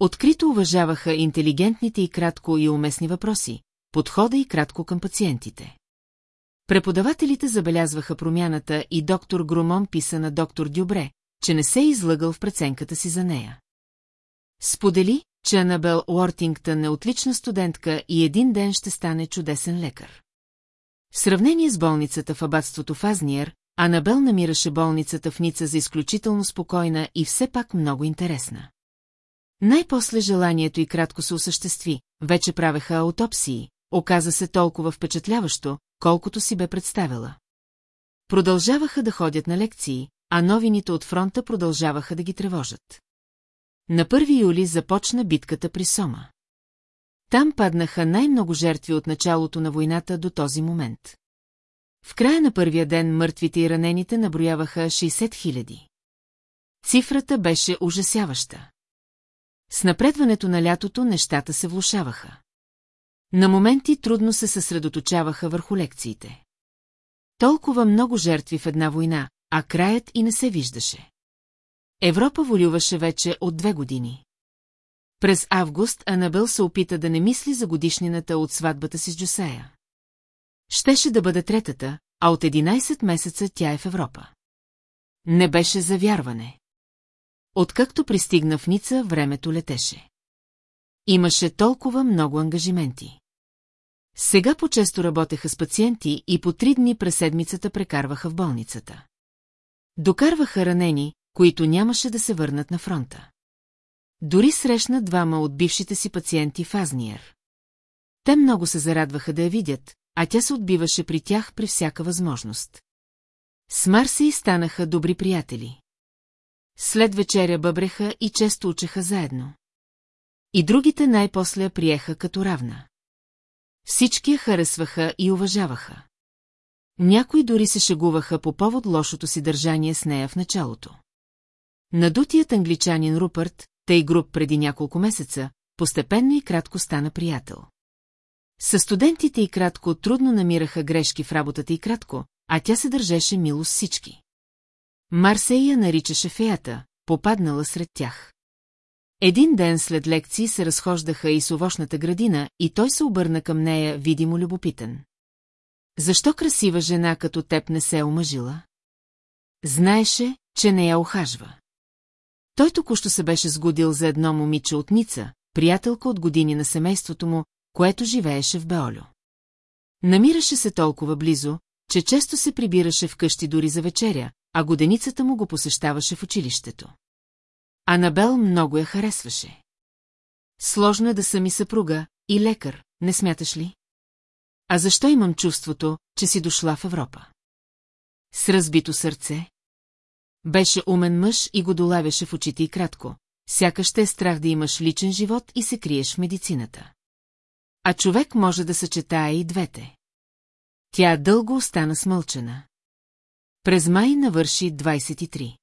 Открито уважаваха интелигентните и кратко и уместни въпроси, подхода и кратко към пациентите. Преподавателите забелязваха промяната и доктор Грумон писа на доктор Дюбре, че не се е излъгал в преценката си за нея. Сподели, че Анабел Уортингтън е отлична студентка и един ден ще стане чудесен лекар. В сравнение с болницата в абатството Фазниер, Анабел намираше болницата в Ница за изключително спокойна и все пак много интересна. Най-после желанието и кратко се осъществи, вече правеха аутопсии, оказа се толкова впечатляващо, колкото си бе представила. Продължаваха да ходят на лекции, а новините от фронта продължаваха да ги тревожат. На 1 юли започна битката при Сома. Там паднаха най-много жертви от началото на войната до този момент. В края на първия ден мъртвите и ранените наброяваха 60 хиляди. Цифрата беше ужасяваща. С напредването на лятото нещата се влушаваха. На моменти трудно се съсредоточаваха върху лекциите. Толкова много жертви в една война, а краят и не се виждаше. Европа волюваше вече от две години. През август Анабел се опита да не мисли за годишнината от сватбата си с Джусея. Щеше да бъде третата, а от 11 месеца тя е в Европа. Не беше за вярване. Откакто пристигна в Ница, времето летеше. Имаше толкова много ангажименти. Сега по-често работеха с пациенти и по три дни през седмицата прекарваха в болницата. Докарваха ранени, които нямаше да се върнат на фронта. Дори срещна двама от бившите си пациенти в Азниер. Те много се зарадваха да я видят, а тя се отбиваше при тях при всяка възможност. С Марси станаха добри приятели. След вечеря бъбреха и често учеха заедно. И другите най-после приеха като равна. Всички я харесваха и уважаваха. Някои дори се шегуваха по повод лошото си държание с нея в началото. Надутият англичанин Рупърт, тъй груп преди няколко месеца, постепенно и кратко стана приятел. Със студентите и кратко трудно намираха грешки в работата и кратко, а тя се държеше мило с всички. Марсея наричаше феята, попаднала сред тях. Един ден след лекции се разхождаха и с овощната градина, и той се обърна към нея, видимо любопитен. Защо красива жена като теб не се е омъжила? Знаеше, че не я охажва. Той току-що се беше сгодил за едно момиче от Ница, приятелка от години на семейството му, което живееше в Беолю. Намираше се толкова близо, че често се прибираше вкъщи дори за вечеря, а годеницата му го посещаваше в училището. Анабел много я харесваше. Сложно е да съм и съпруга, и лекар, не смяташ ли? А защо имам чувството, че си дошла в Европа? С разбито сърце. Беше умен мъж и го долавяше в очите и кратко. Сякаш те е страх да имаш личен живот и се криеш в медицината. А човек може да съчетае и двете. Тя дълго остана смълчена. През май навърши 23.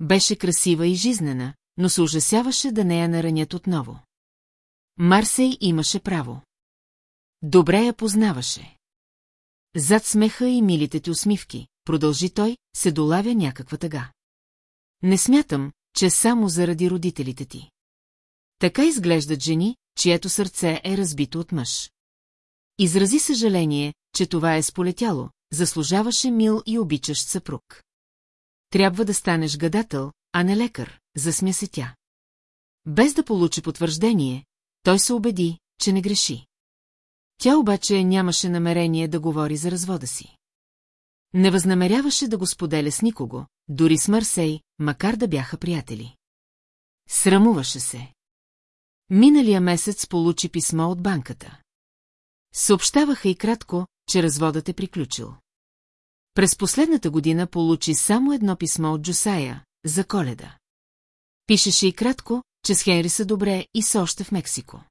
Беше красива и жизнена, но се ужасяваше да не я наранят отново. Марсей имаше право. Добре я познаваше. Зад смеха и милите ти усмивки, продължи той, се долавя някаква тъга. Не смятам, че само заради родителите ти. Така изглеждат жени, чието сърце е разбито от мъж. Изрази съжаление, че това е сполетяло, заслужаваше мил и обичащ съпруг. Трябва да станеш гадател, а не лекар, засмя се тя. Без да получи потвърждение, той се убеди, че не греши. Тя обаче нямаше намерение да говори за развода си. Не възнамеряваше да го споделя с никого, дори с Марсей, макар да бяха приятели. Срамуваше се. Миналия месец получи писмо от банката. Съобщаваха и кратко, че разводът е приключил. През последната година получи само едно писмо от Джусая, за коледа. Пишеше и кратко, че с Хенри са добре и са още в Мексико.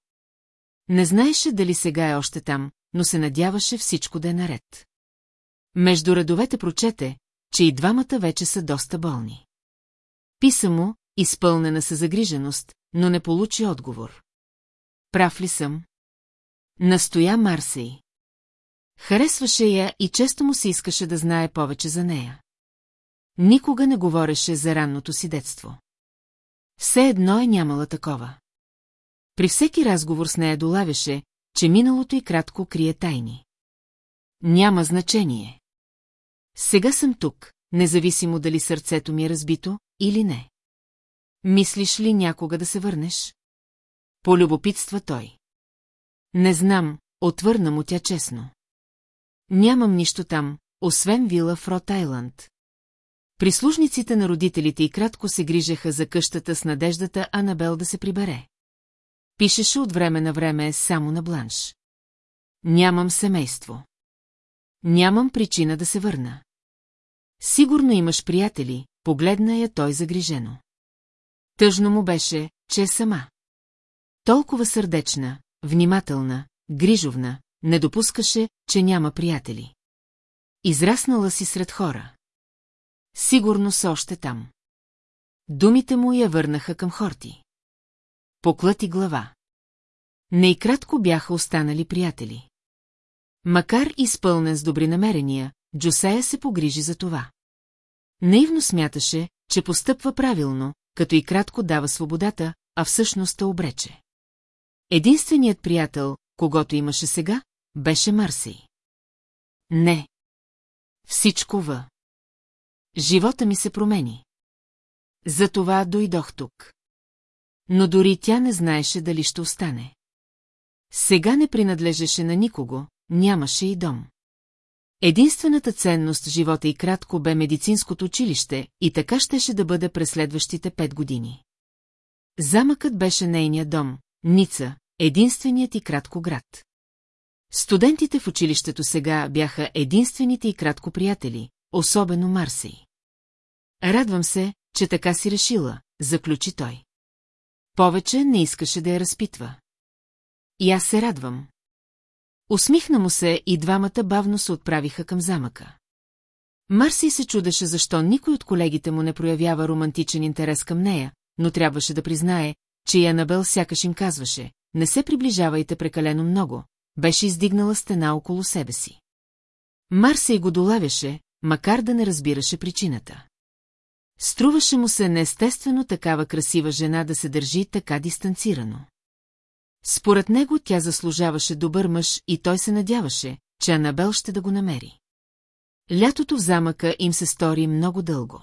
Не знаеше дали сега е още там, но се надяваше всичко да е наред. Между редовете прочете, че и двамата вече са доста болни. Писа му, изпълнена със загриженост, но не получи отговор. Прав ли съм? Настоя Марсей. Харесваше я и често му се искаше да знае повече за нея. Никога не говореше за ранното си детство. Все едно е нямала такова. При всеки разговор с нея долавяше, че миналото и кратко крие тайни. Няма значение. Сега съм тук, независимо дали сърцето ми е разбито или не. Мислиш ли някога да се върнеш? Полюбопитства той. Не знам, отвърна му тя честно. Нямам нищо там, освен вила в Рот Айланд. Прислужниците на родителите и кратко се грижеха за къщата с надеждата Анабел да се прибере. Пишеше от време на време само на бланш. Нямам семейство. Нямам причина да се върна. Сигурно имаш приятели, погледна я той загрижено. Тъжно му беше, че е сама. Толкова сърдечна, внимателна, грижовна, не допускаше, че няма приятели. Израснала си сред хора. Сигурно са още там. Думите му я върнаха към Хорти. Поклати глава. Не и кратко бяха останали приятели. Макар изпълнен с добри намерения, Джосея се погрижи за това. Наивно смяташе, че постъпва правилно, като и кратко дава свободата, а всъщност те обрече. Единственият приятел, когато имаше сега, беше Марсей. Не. Всичко в. Живота ми се промени. Затова дойдох тук. Но дори тя не знаеше дали ще остане. Сега не принадлежеше на никого, нямаше и дом. Единствената ценност в живота и кратко бе медицинското училище и така щеше да бъде през следващите пет години. Замъкът беше нейния дом, Ница, единственият и кратко град. Студентите в училището сега бяха единствените и кратко приятели, особено Марсей. Радвам се, че така си решила, заключи той. Повече не искаше да я разпитва. И аз се радвам. Усмихна му се и двамата бавно се отправиха към замъка. Марси се чудеше защо никой от колегите му не проявява романтичен интерес към нея, но трябваше да признае, че и Анабел сякаш им казваше, не се приближавайте прекалено много, беше издигнала стена около себе си. Марси го долавяше, макар да не разбираше причината. Струваше му се неестествено такава красива жена да се държи така дистанцирано. Според него тя заслужаваше добър мъж и той се надяваше, че Анабел ще да го намери. Лятото в замъка им се стори много дълго.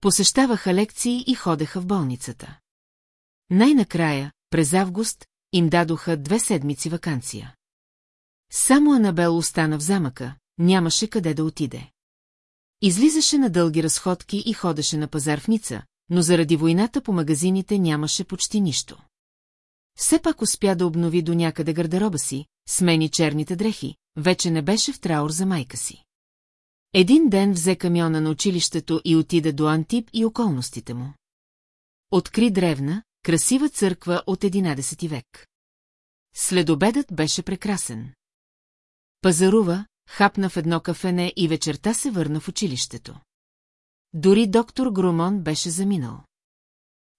Посещаваха лекции и ходеха в болницата. Най-накрая, през август, им дадоха две седмици вакансия. Само Анабел остана в замъка, нямаше къде да отиде. Излизаше на дълги разходки и ходеше на пазар в Ница, но заради войната по магазините нямаше почти нищо. Все пак успя да обнови до някъде гардероба си, смени черните дрехи, вече не беше в траур за майка си. Един ден взе камиона на училището и отиде до Антип и околностите му. Откри древна, красива църква от 11 век. Следобедът беше прекрасен. Пазарува, хапна в едно кафене и вечерта се върна в училището. Дори доктор Грумон беше заминал.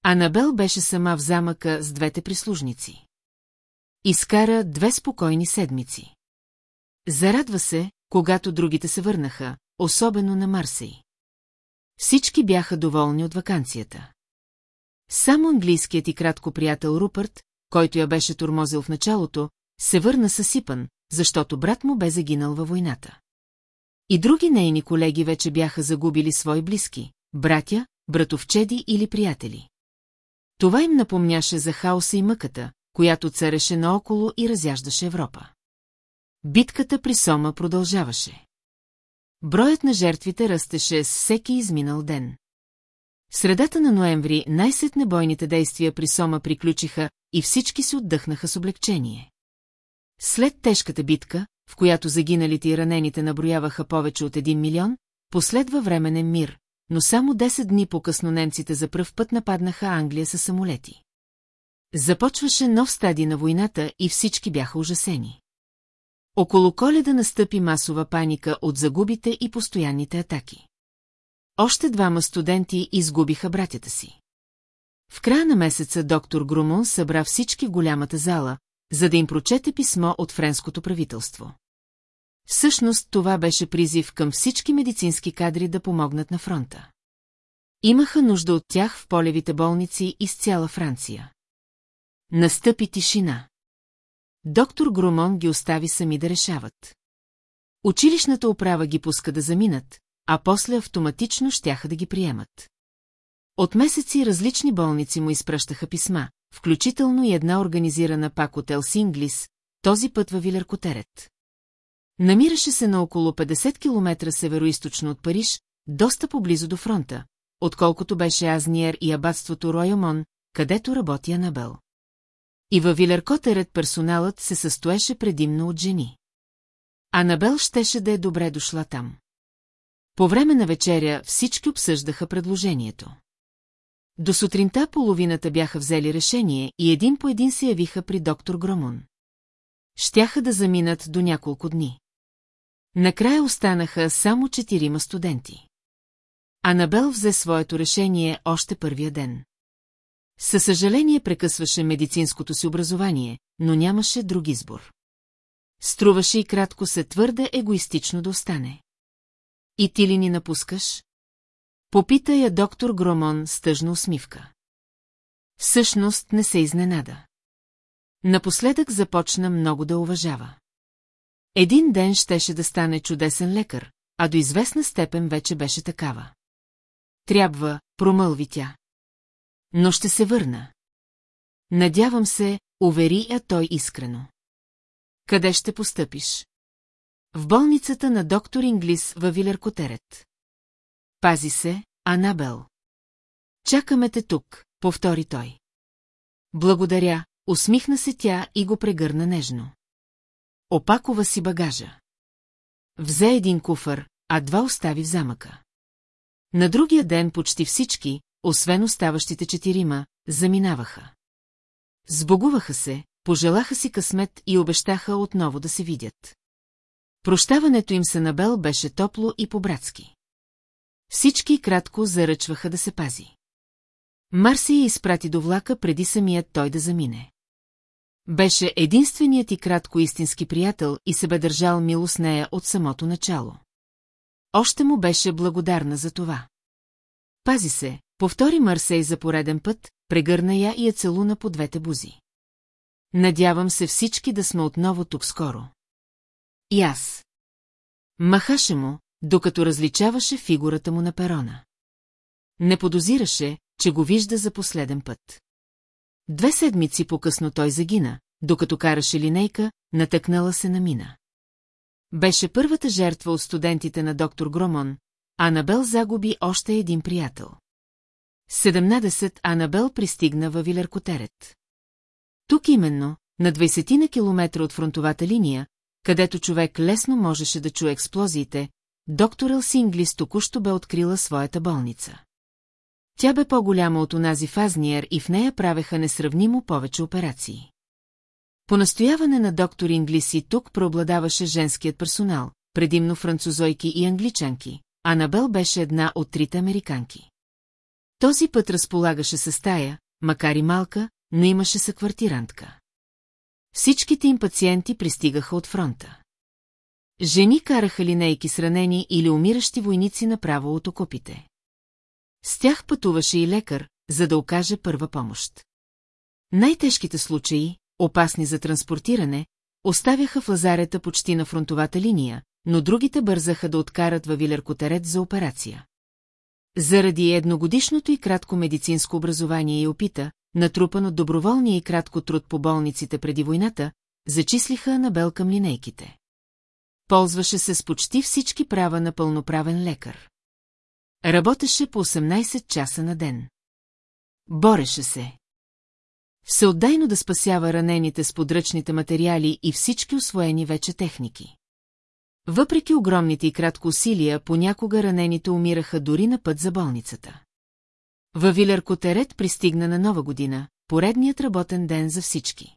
Анабел беше сама в замъка с двете прислужници. Изкара две спокойни седмици. Зарадва се, когато другите се върнаха, особено на Марсей. Всички бяха доволни от вакансията. Само английският и кратко приятел Рупърт, който я беше турмозил в началото, се върна съсипан, защото брат му бе загинал във войната. И други нейни колеги вече бяха загубили свои близки, братя, братовчеди или приятели. Това им напомняше за хаоса и мъката, която цареше наоколо и разяждаше Европа. Битката при Сома продължаваше. Броят на жертвите растеше с всеки изминал ден. В средата на ноември най-сетне бойните действия при Сома приключиха и всички се отдъхнаха с облегчение. След тежката битка, в която загиналите и ранените наброяваха повече от един милион, последва временен мир, но само 10 дни по-късно немците за пръв път нападнаха Англия с самолети. Започваше нов стадий на войната и всички бяха ужасени. Около коледа настъпи масова паника от загубите и постоянните атаки. Още двама студенти изгубиха братята си. В края на месеца доктор Грумон събра всички в голямата зала, за да им прочете писмо от френското правителство. Всъщност това беше призив към всички медицински кадри да помогнат на фронта. Имаха нужда от тях в полевите болници из цяла Франция. Настъпи тишина. Доктор Грумон ги остави сами да решават. Училищната управа ги пуска да заминат, а после автоматично щяха да ги приемат. От месеци различни болници му изпращаха писма, включително и една организирана пак от Елсинглис, този път във Вилеркотерет. Намираше се на около 50 км североисточно от Париж, доста поблизо до фронта, отколкото беше Азниер и абатството Ройомон, където работи Анабел. И във Вилеркотерет персоналът се състоеше предимно от жени. Анабел щеше да е добре дошла там. По време на вечеря всички обсъждаха предложението. До сутринта половината бяха взели решение и един по един се явиха при доктор Громун. Щяха да заминат до няколко дни. Накрая останаха само четирима студенти. Анабел взе своето решение още първия ден. Със съжаление прекъсваше медицинското си образование, но нямаше друг избор. Струваше и кратко се твърде егоистично да остане. И ти ли ни напускаш? Попита я доктор Громон с тъжна усмивка. Всъщност не се изненада. Напоследък започна много да уважава. Един ден щеше да стане чудесен лекар, а до известна степен вече беше такава. Трябва, промълви тя. Но ще се върна. Надявам се, увери я той искрено. Къде ще постъпиш? В болницата на доктор Инглис във Вилеркотерет. Пази се, Анабел. Чакаме те тук, повтори той. Благодаря, усмихна се тя и го прегърна нежно. Опакова си багажа. Взе един куфър, а два остави в замъка. На другия ден почти всички, освен оставащите четирима, заминаваха. Сбогуваха се, пожелаха си късмет и обещаха отново да се видят. Прощаването им се набел беше топло и по-братски. Всички кратко заръчваха да се пази. Марси я изпрати до влака преди самият той да замине. Беше единственият и кратко истински приятел и се бе държал мило с нея от самото начало. Още му беше благодарна за това. Пази се, повтори Марсей за пореден път, прегърна я и я целуна по двете бузи. Надявам се всички да сме отново тук скоро. И аз. Махаше му, докато различаваше фигурата му на перона. Не подозираше, че го вижда за последен път. Две седмици по-късно той загина, докато караше линейка, натъкнала се на мина. Беше първата жертва от студентите на доктор Громон, Анабел загуби още един приятел. 17 Анабел пристигна във Вилеркотерет. Тук именно, на 20 на километра от фронтовата линия, където човек лесно можеше да чуе експлозиите, доктор Елсинглис току-що бе открила своята болница. Тя бе по-голяма от онази фазниер и в нея правеха несравнимо повече операции. По настояване на доктор Инглиси тук преобладаваше женският персонал, предимно французойки и англичанки, а Набел беше една от трите американки. Този път разполагаше със стая, макар и малка, но имаше съквартирантка. Всичките им пациенти пристигаха от фронта. Жени караха линейки с ранени или умиращи войници направо от окопите. С тях пътуваше и лекар, за да окаже първа помощ. Най-тежките случаи, опасни за транспортиране, оставяха в лазарета почти на фронтовата линия, но другите бързаха да откарат във Вилеркотерет за операция. Заради едногодишното и кратко медицинско образование и опита, натрупан от доброволния и кратко труд по болниците преди войната, зачислиха Анабел към линейките. Ползваше се с почти всички права на пълноправен лекар. Работеше по 18 часа на ден. Бореше се. Всеотдайно да спасява ранените с подръчните материали и всички освоени вече техники. Въпреки огромните и кратко усилия, понякога ранените умираха дори на път за болницата. Във Вилеркотерет пристигна на нова година, поредният работен ден за всички.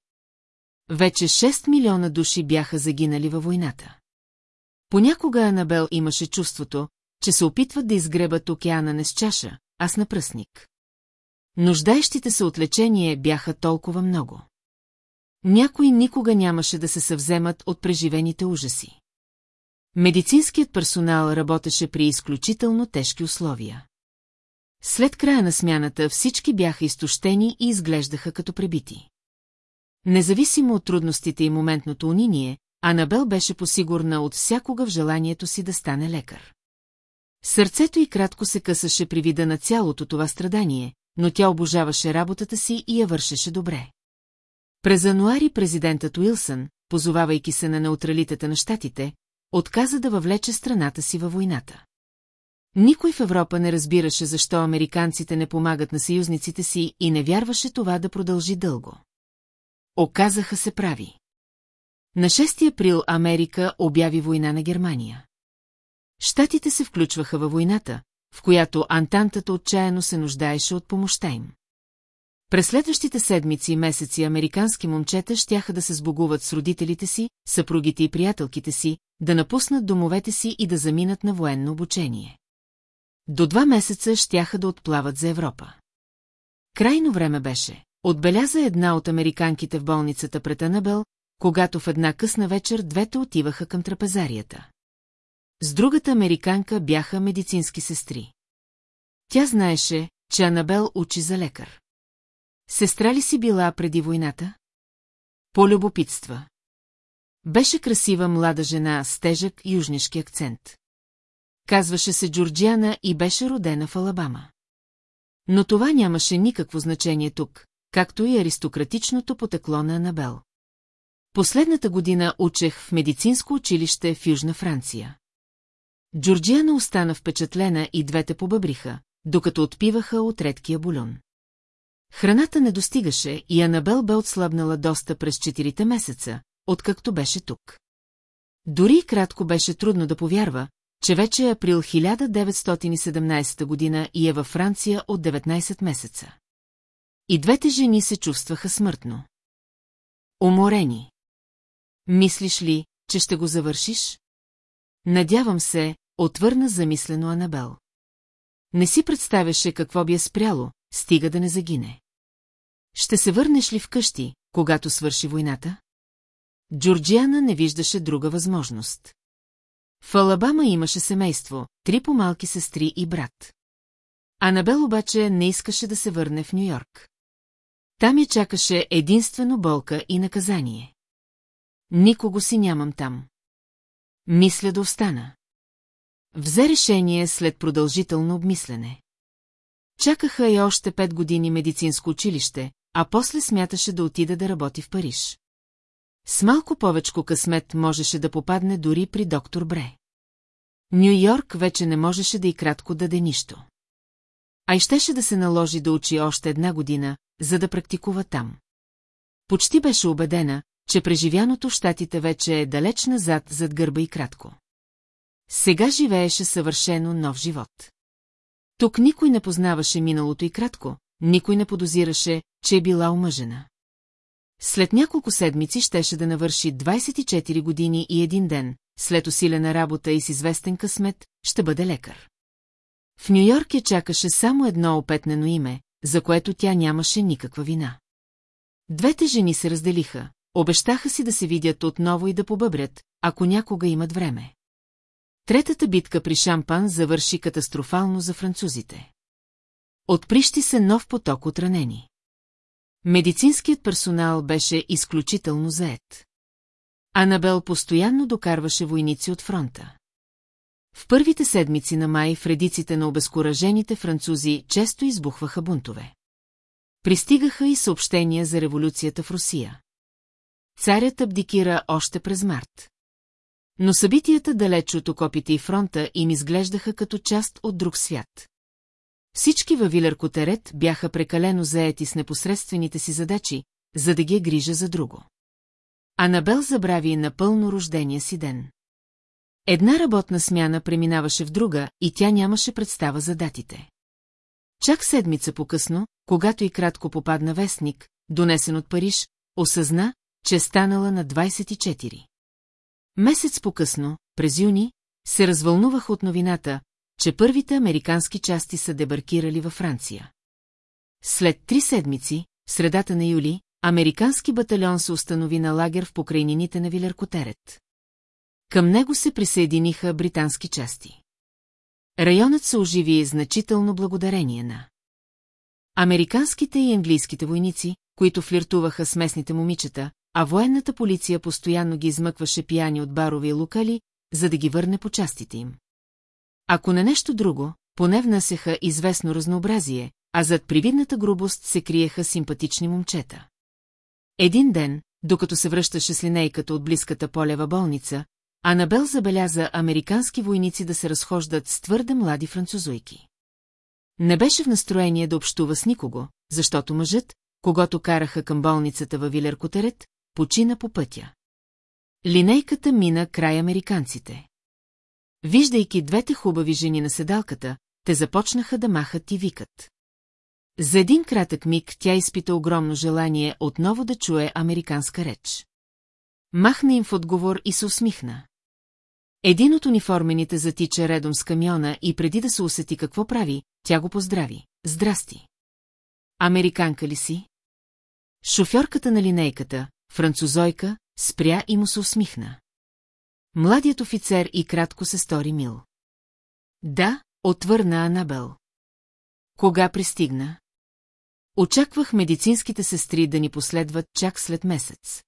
Вече 6 милиона души бяха загинали във войната. Понякога Анабел имаше чувството, че се опитват да изгребат океана не с чаша, а с напръсник. Нуждаещите се от лечение бяха толкова много. Някои никога нямаше да се съвземат от преживените ужаси. Медицинският персонал работеше при изключително тежки условия. След края на смяната всички бяха изтощени и изглеждаха като пребити. Независимо от трудностите и моментното униние, Анабел беше посигурна от всякога в желанието си да стане лекар. Сърцето й кратко се късаше при вида на цялото това страдание, но тя обожаваше работата си и я вършеше добре. През януари президентът Уилсън, позовавайки се на неутралитета на щатите, отказа да въвлече страната си във войната. Никой в Европа не разбираше защо американците не помагат на съюзниците си и не вярваше това да продължи дълго. Оказаха се прави. На 6 април Америка обяви война на Германия. Штатите се включваха във войната, в която Антантата отчаяно се нуждаеше от помощта им. През следващите седмици и месеци американски момчета щяха да се сбогуват с родителите си, съпругите и приятелките си, да напуснат домовете си и да заминат на военно обучение. До два месеца щяха да отплават за Европа. Крайно време беше. Отбеляза една от американките в болницата пред Анабел, когато в една късна вечер двете отиваха към трапезарията. С другата американка бяха медицински сестри. Тя знаеше, че Анабел учи за лекар. Сестра ли си била преди войната? Полюбопитства. Беше красива млада жена с тежък южнишки акцент. Казваше се Джорджиана и беше родена в Алабама. Но това нямаше никакво значение тук, както и аристократичното потекло на Анабел. Последната година учех в медицинско училище в Южна Франция. Джорджиана остана впечатлена и двете побъбриха, докато отпиваха от редкия бульон. Храната не достигаше и Анабел бе отслабнала доста през четирите месеца, откакто беше тук. Дори кратко беше трудно да повярва, че вече е април 1917 година и е във Франция от 19 месеца. И двете жени се чувстваха смъртно. Уморени. Мислиш ли, че ще го завършиш? Надявам се, отвърна замислено Анабел. Не си представяше какво би е спряло, стига да не загине. Ще се върнеш ли вкъщи, когато свърши войната? Джорджиана не виждаше друга възможност. В Алабама имаше семейство, три по-малки сестри и брат. Анабел обаче не искаше да се върне в Нью-Йорк. Там я чакаше единствено болка и наказание. Никого си нямам там. Мисля да остана. Взе решение след продължително обмислене. Чакаха и още пет години медицинско училище, а после смяташе да отида да работи в Париж. С малко повечко късмет можеше да попадне дори при доктор Бре. Нью Йорк вече не можеше да и кратко даде нищо. А и щеше да се наложи да учи още една година, за да практикува там. Почти беше убедена, че преживяното в щатите вече е далеч назад зад гърба и кратко. Сега живееше съвършено нов живот. Тук никой не познаваше миналото и кратко, никой не подозираше, че е била омъжена. След няколко седмици щеше да навърши 24 години и един ден, след усилена работа и с известен късмет, ще бъде лекар. В Нью-Йорк я чакаше само едно опетнено име, за което тя нямаше никаква вина. Двете жени се разделиха, обещаха си да се видят отново и да побъбрят, ако някога имат време. Третата битка при Шампан завърши катастрофално за французите. Отприщи се нов поток от ранени. Медицинският персонал беше изключително заед. Анабел постоянно докарваше войници от фронта. В първите седмици на май в редиците на обезкуражените французи често избухваха бунтове. Пристигаха и съобщения за революцията в Русия. Царят абдикира още през март. Но събитията далеч от окопите и фронта им изглеждаха като част от друг свят. Всички във Вилеркотерет бяха прекалено заети с непосредствените си задачи, за да ги е грижа за друго. Анабел забрави напълно рождения си ден. Една работна смяна преминаваше в друга и тя нямаше представа за датите. Чак седмица по-късно, когато и кратко попадна вестник, донесен от Париж, осъзна, че станала на 24. Месец по-късно, през юни, се развълнувах от новината, че първите американски части са дебаркирали във Франция. След три седмици, средата на юли, американски батальон се установи на лагер в покрайнините на Вилеркотерет. Към него се присъединиха британски части. Районът се оживи значително благодарение на американските и английските войници, които флиртуваха с местните момичета, а военната полиция постоянно ги измъкваше пияни от барови и лукали, за да ги върне по частите им. Ако не нещо друго, поне внасяха известно разнообразие, а зад привидната грубост се криеха симпатични момчета. Един ден, докато се връщаше с линейката от близката полева болница, Анабел забеляза американски войници да се разхождат с твърде млади французойки. Не беше в настроение да общува с никого, защото мъжът, когато караха към болницата във Вилеркотерет, почина по пътя. Линейката мина край американците. Виждайки двете хубави жени на седалката, те започнаха да махат и викат. За един кратък миг тя изпита огромно желание отново да чуе американска реч. Махна им в отговор и се усмихна. Един от униформените затича редом с камиона и преди да се усети какво прави, тя го поздрави. Здрасти! Американка ли си? Шофьорката на линейката, французойка, спря и му се усмихна. Младият офицер и кратко се стори мил. Да, отвърна Анабел. Кога пристигна? Очаквах медицинските сестри да ни последват чак след месец.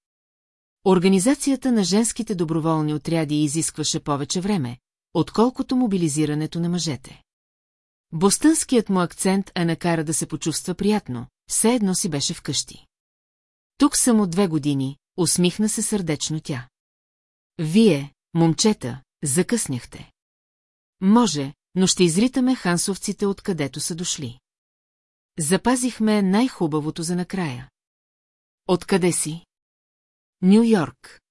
Организацията на женските доброволни отряди изискваше повече време, отколкото мобилизирането на мъжете. Бостънският му акцент е накара да се почувства приятно, все едно си беше вкъщи. Тук съм от две години, усмихна се сърдечно тя. Вие, момчета, закъсняхте. Може, но ще изритаме хансовците откъдето са дошли. Запазихме най-хубавото за накрая. Откъде си? Ню Йорк.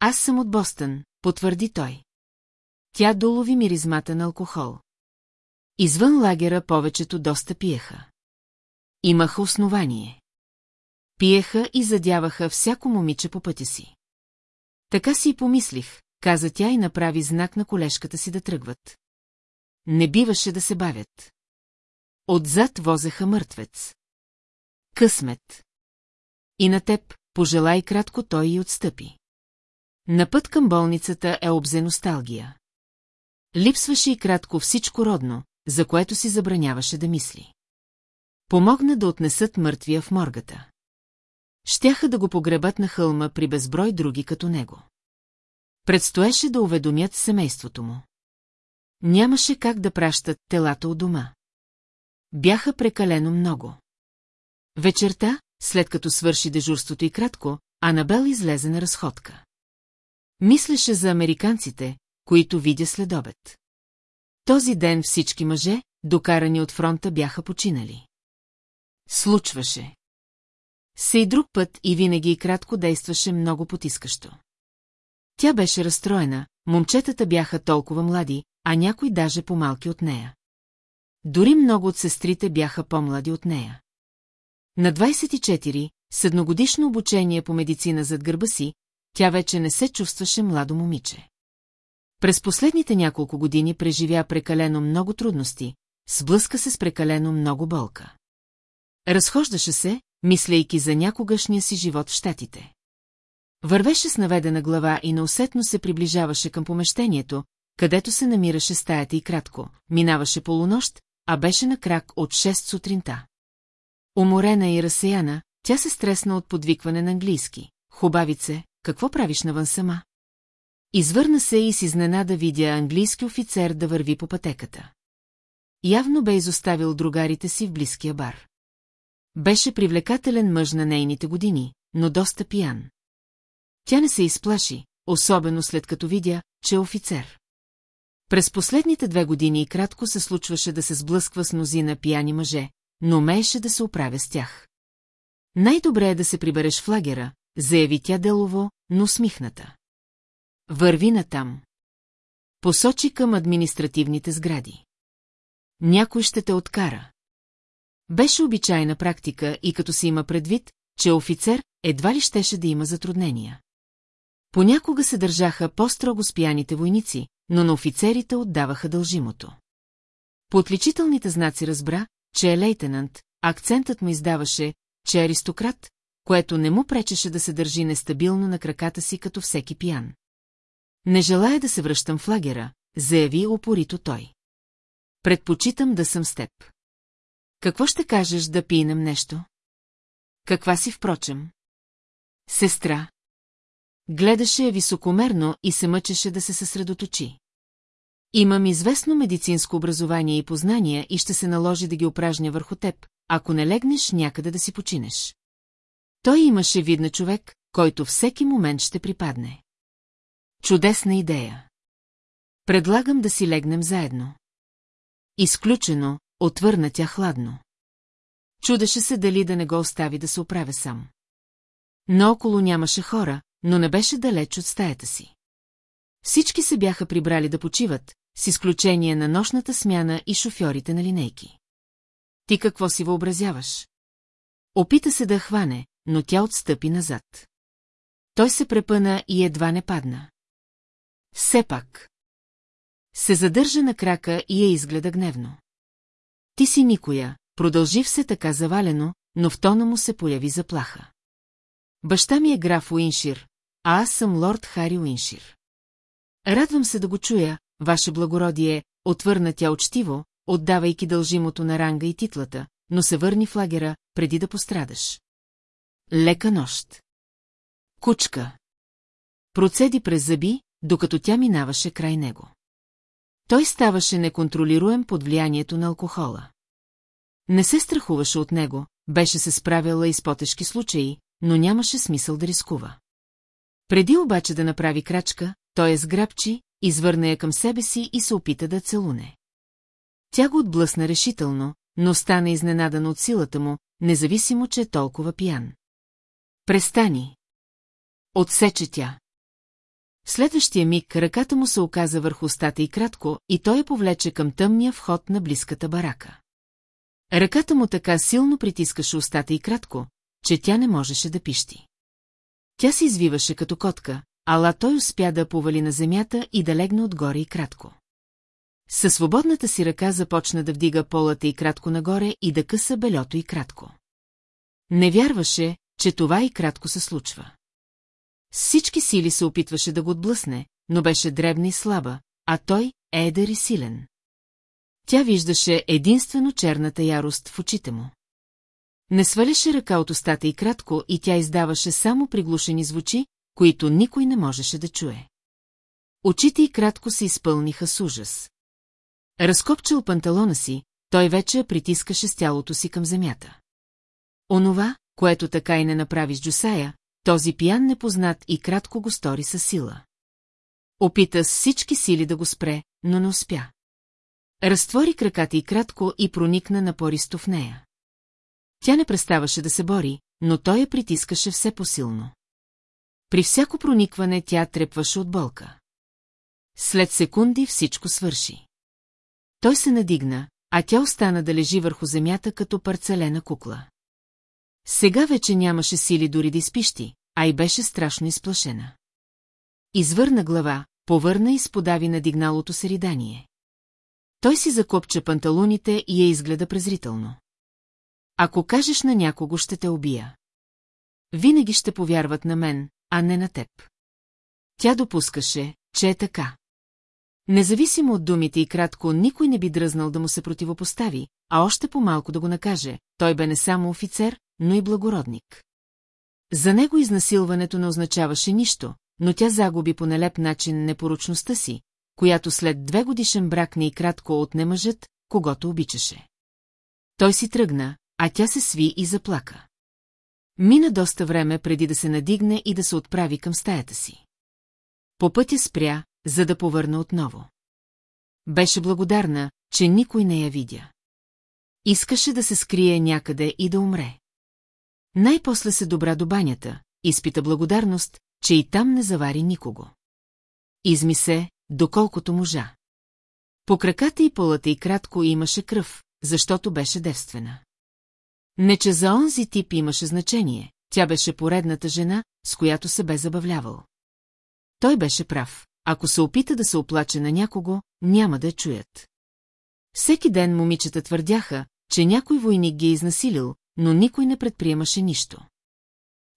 Аз съм от Бостън, потвърди той. Тя долови миризмата на алкохол. Извън лагера повечето доста пиеха. Имаха основание. Пиеха и задяваха всяко момиче по пътя си. Така си и помислих, каза тя и направи знак на колешката си да тръгват. Не биваше да се бавят. Отзад возеха мъртвец. Късмет. И на теб, пожелай кратко той и отстъпи. На път към болницата е обзе носталгия. Липсваше и кратко всичко родно, за което си забраняваше да мисли. Помогна да отнесат мъртвия в моргата. Щяха да го погребат на хълма при безброй други като него. Предстоеше да уведомят семейството му. Нямаше как да пращат телата от дома. Бяха прекалено много. Вечерта, след като свърши дежурството и кратко, Анабел излезе на разходка. Мислеше за американците, които видя след обед. Този ден всички мъже, докарани от фронта, бяха починали. Случваше. Се и друг път и винаги и кратко действаше много потискащо. Тя беше разстроена, момчетата бяха толкова млади, а някои даже по-малки от нея. Дори много от сестрите бяха по-млади от нея. На 24, с едногодишно обучение по медицина зад гърба си, тя вече не се чувстваше младо момиче. През последните няколко години преживя прекалено много трудности, сблъска се с прекалено много болка. Разхождаше се, мислейки за някогашния си живот в щатите. Вървеше с наведена глава и неусетно се приближаваше към помещението, където се намираше стаята и кратко. Минаваше полунощ, а беше на крак от 6 сутринта. Уморена и разсеяна, тя се стресна от подвикване на английски. Хубавице, какво правиш навън сама? Извърна се и с изненада видя английски офицер да върви по пътеката. Явно бе изоставил другарите си в близкия бар. Беше привлекателен мъж на нейните години, но доста пиян. Тя не се изплаши, особено след като видя, че е офицер. През последните две години и кратко се случваше да се сблъсква с мнозина пияни мъже, но умееше да се оправя с тях. Най-добре е да се прибереш в лагера, заяви тя делово, но усмихната. Върви натам. Посочи към административните сгради. Някой ще те откара. Беше обичайна практика и като си има предвид, че офицер едва ли щеше да има затруднения. Понякога се държаха по-строго с пияните войници, но на офицерите отдаваха дължимото. По отличителните знаци разбра, че е лейтенант, акцентът му издаваше, че е аристократ, което не му пречеше да се държи нестабилно на краката си като всеки пиян. Не желая да се връщам в лагера, заяви опорито той. Предпочитам да съм с теб. Какво ще кажеш да пинем нещо? Каква си, впрочем? Сестра. Гледаше я високомерно и се мъчеше да се съсредоточи. Имам известно медицинско образование и познания и ще се наложи да ги упражня върху теб, ако не легнеш някъде да си починеш. Той имаше вид на човек, който всеки момент ще припадне. Чудесна идея. Предлагам да си легнем заедно. Изключено, отвърна тя хладно. Чудеше се дали да не го остави да се оправя сам. Но около нямаше хора, но не беше далеч от стаята си. Всички се бяха прибрали да почиват, с изключение на нощната смяна и шофьорите на линейки. Ти какво си въобразяваш? Опита се да хване, но тя отстъпи назад. Той се препъна и едва не падна. Все пак. Се задържа на крака и я изгледа гневно. Ти си никоя, продължи все така завалено, но в тона му се появи заплаха. Баща ми е граф Уиншир, а аз съм лорд Хари Уиншир. Радвам се да го чуя, ваше благородие, отвърна тя учтиво, отдавайки дължимото на ранга и титлата, но се върни в лагера, преди да пострадаш. Лека нощ. Кучка. Процеди през зъби, докато тя минаваше край него. Той ставаше неконтролируем под влиянието на алкохола. Не се страхуваше от него, беше се справила и с потежки случаи, но нямаше смисъл да рискува. Преди обаче да направи крачка, той е сграбчи, извърна я към себе си и се опита да целуне. Тя го отблъсна решително, но стана изненадана от силата му, независимо, че е толкова пиян. Престани! Отсече тя. Следващия миг ръката му се оказа върху устата и кратко, и той я повлече към тъмния вход на близката барака. Ръката му така силно притискаше устата и кратко, че тя не можеше да пищи. Тя се извиваше като котка, ала той успя да повали на земята и да легне отгоре и кратко. Със свободната си ръка започна да вдига полата и кратко нагоре и да къса белето и кратко. Не вярваше, че това и кратко се случва. С всички сили се опитваше да го отблъсне, но беше дребна и слаба, а той е едър и силен. Тя виждаше единствено черната ярост в очите му. Не сваляше ръка от устата и кратко и тя издаваше само приглушени звучи, които никой не можеше да чуе. Очите й кратко се изпълниха с ужас. Разкопчал панталона си, той вече притискаше с тялото си към земята. Онова, което така и не направи с Джусая, този пиян непознат и кратко го стори със сила. Опита с всички сили да го спре, но не успя. Разтвори краката и кратко и проникна напористо в нея. Тя не преставаше да се бори, но той я притискаше все посилно. При всяко проникване тя трепваше от болка. След секунди всичко свърши. Той се надигна, а тя остана да лежи върху земята като парцелена кукла. Сега вече нямаше сили дори да изпищи, а и беше страшно изплашена. Извърна глава, повърна и сподави надигналото се ридание. Той си закопча панталоните и я изгледа презрително. Ако кажеш на някого, ще те убия. Винаги ще повярват на мен, а не на теб. Тя допускаше, че е така. Независимо от думите и кратко, никой не би дръзнал да му се противопостави, а още по-малко да го накаже, той бе не само офицер, но и благородник. За него изнасилването не означаваше нищо, но тя загуби по нелеп начин непоручността си, която след две годишен брак не и кратко отне мъжът, когато обичаше. Той си тръгна, а тя се сви и заплака. Мина доста време преди да се надигне и да се отправи към стаята си. По пътя спря, за да повърна отново. Беше благодарна, че никой не я видя. Искаше да се скрие някъде и да умре. Най-после се добра до банята, изпита благодарност, че и там не завари никого. Изми се, доколкото можа. По краката и полата и кратко имаше кръв, защото беше девствена. Не, че за онзи тип имаше значение, тя беше поредната жена, с която се бе забавлявал. Той беше прав, ако се опита да се оплаче на някого, няма да я чуят. Всеки ден момичета твърдяха, че някой войник ги е изнасилил, но никой не предприемаше нищо.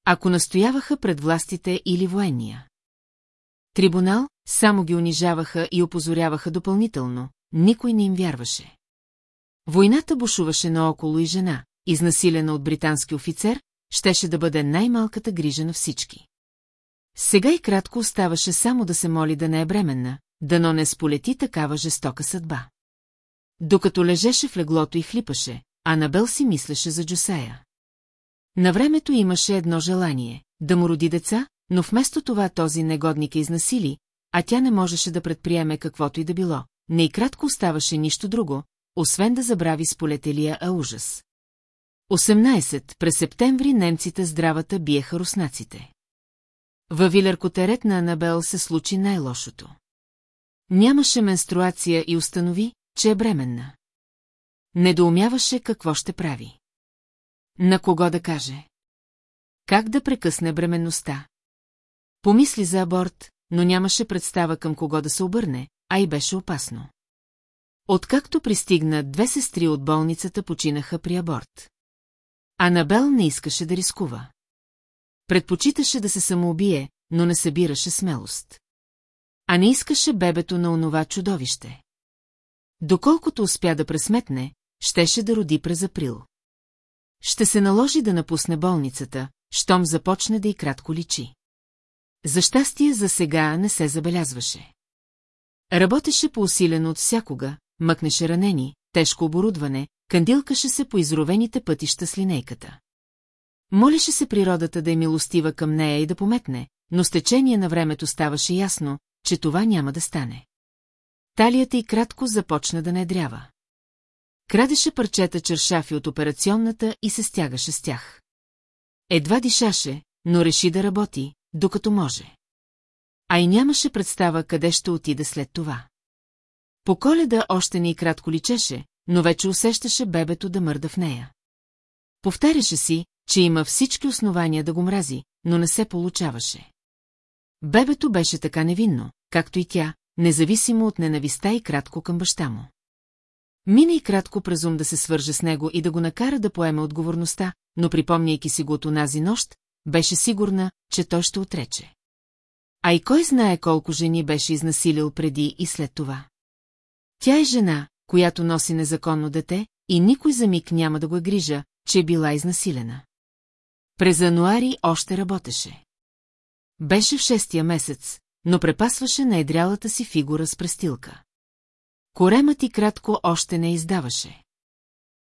Ако настояваха пред властите или военния. Трибунал само ги унижаваха и опозоряваха допълнително, никой не им вярваше. Войната бушуваше наоколо и жена, изнасилена от британски офицер, щеше да бъде най-малката грижа на всички. Сега и кратко оставаше само да се моли да не е бременна, дано не сполети такава жестока съдба. Докато лежеше в леглото и хлипаше, Анабел си мислеше за Джусея. На времето имаше едно желание – да му роди деца, но вместо това този негодник е изнасили, а тя не можеше да предприеме каквото и да било. Не и кратко оставаше нищо друго, освен да забрави сполетелия а ужас. 18. През септември немците здравата биеха руснаците. Във Вилеркотерет на Анабел се случи най-лошото. Нямаше менструация и установи, че е бременна. Недоумяваше какво ще прави. На кого да каже? Как да прекъсне бременността? Помисли за аборт, но нямаше представа към кого да се обърне, а и беше опасно. Откакто пристигна, две сестри от болницата починаха при аборт. Анабел не искаше да рискува. Предпочиташе да се самоубие, но не събираше смелост. А не искаше бебето на онова чудовище. Доколкото успя да пресметне, щеше да роди през април. Ще се наложи да напусне болницата, щом започне да и кратко личи. За щастие за сега не се забелязваше. Работеше по-усилено от всякога, мъкнеше ранени, тежко оборудване, кандилкаше се по изровените пътища с линейката. Молеше се природата да е милостива към нея и да пометне, но с течение на времето ставаше ясно, че това няма да стане. Талията й кратко започна да недрява. Крадеше парчета чершафи от операционната и се стягаше с тях. Едва дишаше, но реши да работи, докато може. А и нямаше представа къде ще отида след това. По коледа още не и кратко личеше, но вече усещаше бебето да мърда в нея. Повтаряше си, че има всички основания да го мрази, но не се получаваше. Бебето беше така невинно, както и тя, независимо от ненависта и кратко към баща му. Мина и кратко през ум да се свърже с него и да го накара да поеме отговорността, но припомняйки си го от онази нощ, беше сигурна, че той ще отрече. А и кой знае колко жени беше изнасилил преди и след това. Тя е жена, която носи незаконно дете, и никой за миг няма да го е грижа, че е била изнасилена. През януари още работеше. Беше в шестия месец, но препасваше на едрялата си фигура с престилка. Коремът и кратко още не издаваше.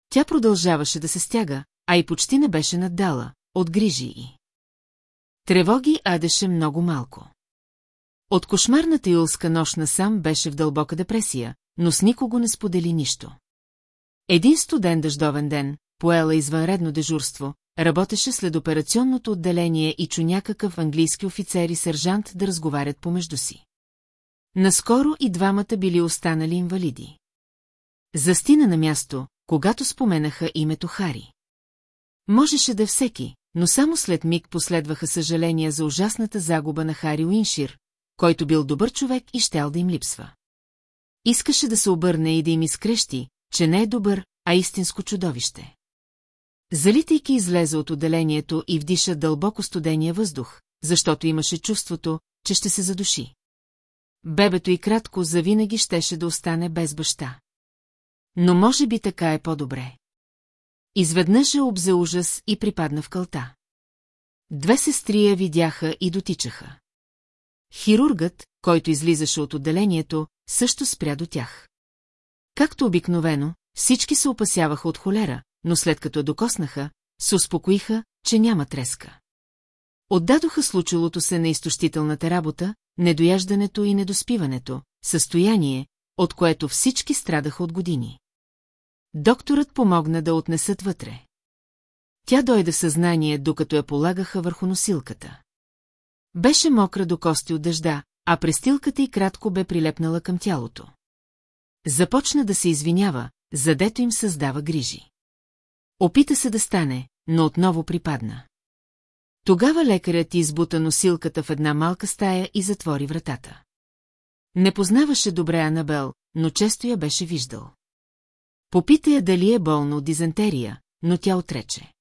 Тя продължаваше да се стяга, а и почти не беше наддала, от грижи и. Тревоги адеше много малко. От кошмарната юлска нощ насам беше в дълбока депресия, но с никого не сподели нищо. Един студен дъждовен ден, поела извънредно дежурство, работеше след операционното отделение и чу някакъв английски офицер и сержант да разговарят помежду си. Наскоро и двамата били останали инвалиди. Застина на място, когато споменаха името Хари. Можеше да е всеки, но само след миг последваха съжаления за ужасната загуба на Хари Уиншир, който бил добър човек и щял да им липсва. Искаше да се обърне и да им изкрещи, че не е добър, а истинско чудовище. Залитайки излезе от отделението и вдиша дълбоко студения въздух, защото имаше чувството, че ще се задуши. Бебето и кратко завинаги щеше да остане без баща. Но може би така е по-добре. Изведнъж е обзе ужас и припадна в кълта. Две сестри я видяха и дотичаха. Хирургът, който излизаше от отделението, също спря до тях. Както обикновено, всички се опасяваха от холера, но след като я докоснаха, се успокоиха, че няма треска. Отдадоха случилото се на изтощителната работа, недояждането и недоспиването, състояние, от което всички страдаха от години. Докторът помогна да отнесат вътре. Тя дойде в съзнание, докато я полагаха върху носилката. Беше мокра до кости от дъжда, а престилката й кратко бе прилепнала към тялото. Започна да се извинява, задето им създава грижи. Опита се да стане, но отново припадна. Тогава лекарят избута носилката в една малка стая и затвори вратата. Не познаваше добре Анабел, но често я беше виждал. Попита я дали е болно от дизентерия, но тя отрече.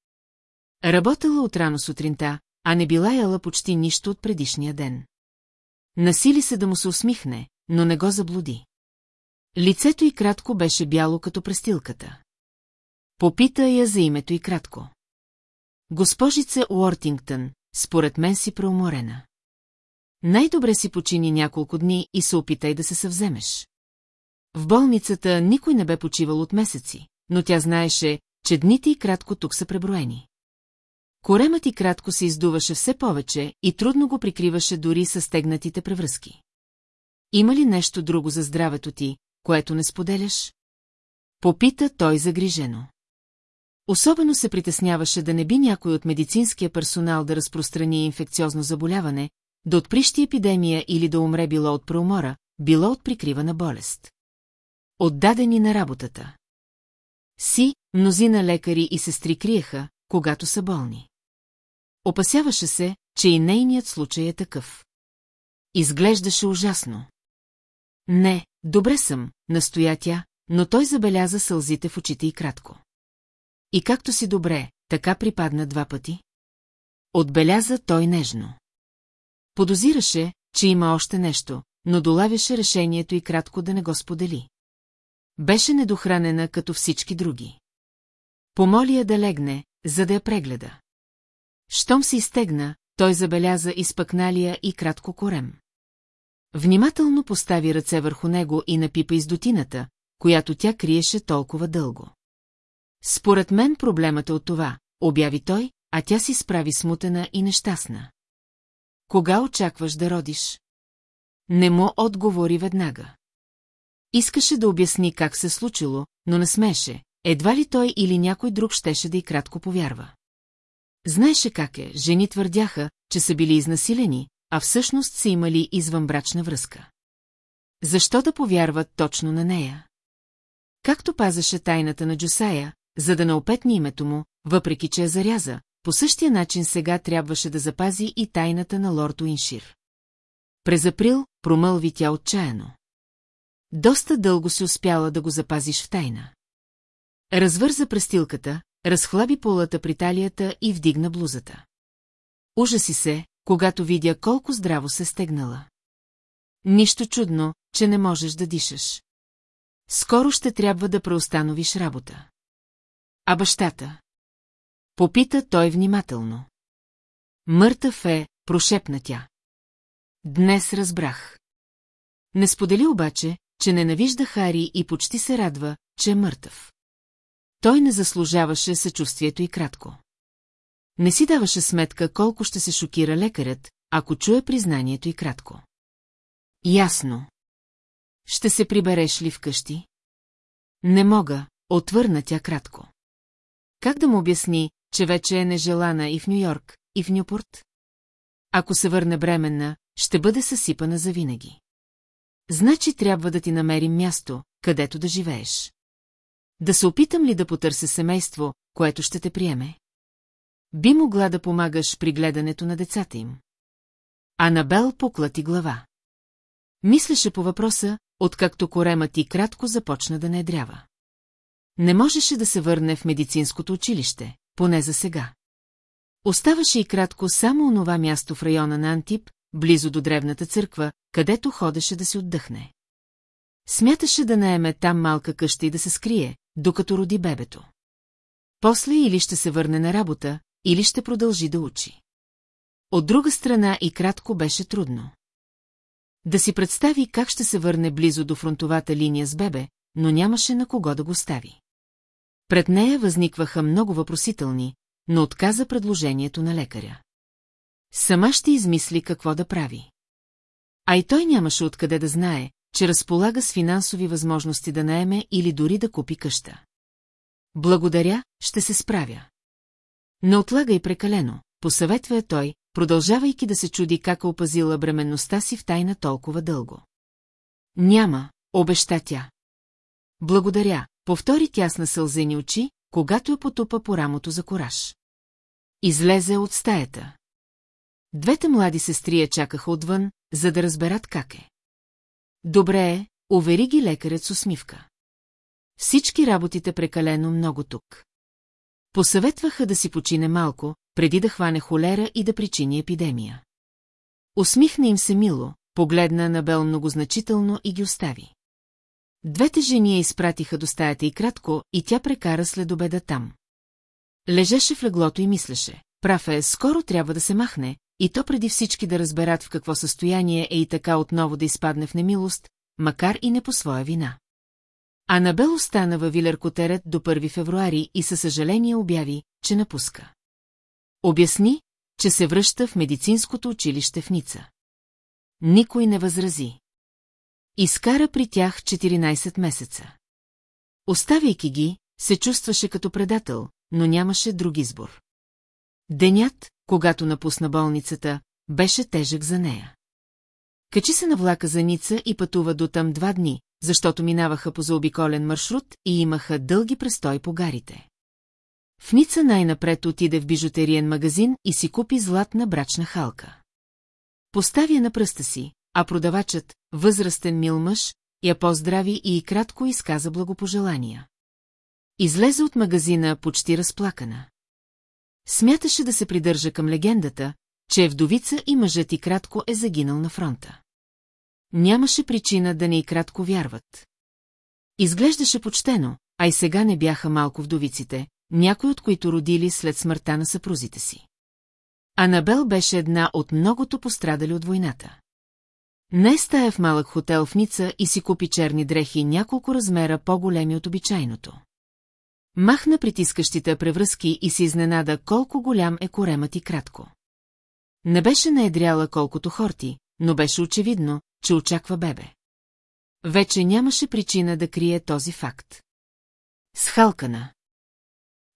Работела от рано сутринта, а не била яла почти нищо от предишния ден. Насили се да му се усмихне, но не го заблуди. Лицето й кратко беше бяло като престилката. Попита я за името и кратко. Госпожица Уортингтън, според мен си преуморена. Най-добре си почини няколко дни и се опитай да се съвземеш. В болницата никой не бе почивал от месеци, но тя знаеше, че дните и кратко тук са преброени. Коремът и кратко се издуваше все повече и трудно го прикриваше дори с стегнатите превръзки. Има ли нещо друго за здравето ти, което не споделяш? Попита той загрижено. Особено се притесняваше да не би някой от медицинския персонал да разпространи инфекциозно заболяване, да отприщи епидемия или да умре било от преумора, било от прикривана болест. Отдадени на работата. Си, мнозина лекари и сестри криеха, когато са болни. Опасяваше се, че и нейният случай е такъв. Изглеждаше ужасно. Не, добре съм, настоя тя, но той забеляза сълзите в очите и кратко. И както си добре, така припадна два пъти. Отбеляза той нежно. Подозираше, че има още нещо, но долавяше решението и кратко да не го сподели. Беше недохранена като всички други. Помоли я да легне, за да я прегледа. Щом се изтегна, той забеляза изпъкналия и кратко корем. Внимателно постави ръце върху него и напипа из дотината, която тя криеше толкова дълго. Според мен проблемът е от това, обяви той, а тя си справи смутена и нещастна. Кога очакваш да родиш? Не му отговори веднага. Искаше да обясни как се случило, но не смеше, едва ли той или някой друг щеше да и кратко повярва. Знаеше как е, жени твърдяха, че са били изнасилени, а всъщност са имали извънбрачна връзка. Защо да повярват точно на нея? Както пазеше тайната на Джусая, за да не опетни името му, въпреки че я заряза, по същия начин сега трябваше да запази и тайната на лорд Уиншир. През април промълви тя отчаяно. Доста дълго си успяла да го запазиш в тайна. Развърза престилката, разхлаби полата при талията и вдигна блузата. Ужаси се, когато видя колко здраво се стегнала. Нищо чудно, че не можеш да дишаш. Скоро ще трябва да преустановиш работа. А бащата? Попита той внимателно. Мъртъв е, прошепна тя. Днес разбрах. Не сподели обаче, че ненавижда Хари и почти се радва, че е мъртъв. Той не заслужаваше съчувствието и кратко. Не си даваше сметка колко ще се шокира лекарят, ако чуе признанието и кратко. Ясно. Ще се прибереш ли вкъщи? Не мога, отвърна тя кратко. Как да му обясни, че вече е нежелана и в Нью-Йорк, и в Нюпорт? Ако се върне бременна, ще бъде съсипана завинаги. Значи трябва да ти намерим място, където да живееш. Да се опитам ли да потърся семейство, което ще те приеме? Би могла да помагаш при гледането на децата им. Анабел поклати глава. Мислеше по въпроса, откакто коремът и кратко започна да не едрява. Не можеше да се върне в медицинското училище, поне за сега. Оставаше и кратко само онова място в района на Антип, близо до древната църква, където ходеше да си отдъхне. Смяташе да наеме там малка къща и да се скрие, докато роди бебето. После или ще се върне на работа, или ще продължи да учи. От друга страна и кратко беше трудно. Да си представи как ще се върне близо до фронтовата линия с бебе, но нямаше на кого да го стави. Пред нея възникваха много въпросителни, но отказа предложението на лекаря. Сама ще измисли какво да прави. А и той нямаше откъде да знае, че разполага с финансови възможности да наеме или дори да купи къща. Благодаря, ще се справя. Не отлагай прекалено, посъветва той, продължавайки да се чуди как е опазила бременността си в тайна толкова дълго. Няма, обеща тя. Благодаря, повтори тясна сълзени очи, когато я потупа по рамото за кораж. Излезе от стаята. Двете млади сестри я чакаха отвън, за да разберат как е. Добре е, увери ги лекарят с усмивка. Всички работите прекалено много тук. Посъветваха да си почине малко, преди да хване холера и да причини епидемия. Усмихна им се мило, погледна на Бел многозначително и ги остави. Двете жени я изпратиха до стаята и кратко, и тя прекара след обеда там. Лежеше в леглото и мислеше. Прав е, скоро трябва да се махне, и то преди всички да разберат в какво състояние е и така отново да изпадне в немилост, макар и не по своя вина. Анабел остана във Вилеркотерет до 1 февруари и със съжаление обяви, че напуска. Обясни, че се връща в медицинското училище в Ница. Никой не възрази. Изкара при тях 14 месеца. Оставяйки ги, се чувстваше като предател, но нямаше друг избор. Денят, когато напусна болницата, беше тежък за нея. Качи се на влака за Ница и пътува до там два дни, защото минаваха по заобиколен маршрут и имаха дълги престой по гарите. В Ница най-напред отиде в бижутериен магазин и си купи златна брачна халка. Поставя на пръста си, а продавачът, възрастен мил мъж, я поздрави и кратко изказа благопожелания. Излезе от магазина почти разплакана. Смяташе да се придържа към легендата, че е вдовица и мъжът и кратко е загинал на фронта. Нямаше причина да не и кратко вярват. Изглеждаше почтено, а и сега не бяха малко вдовиците, някой от които родили след смъртта на съпрузите си. Анабел беше една от многото пострадали от войната. Не стая в малък хотел в Ница и си купи черни дрехи няколко размера по-големи от обичайното. Махна притискащите превръзки и се изненада колко голям е коремът и кратко. Не беше наедряла колкото хорти, но беше очевидно, че очаква бебе. Вече нямаше причина да крие този факт. Схалкана.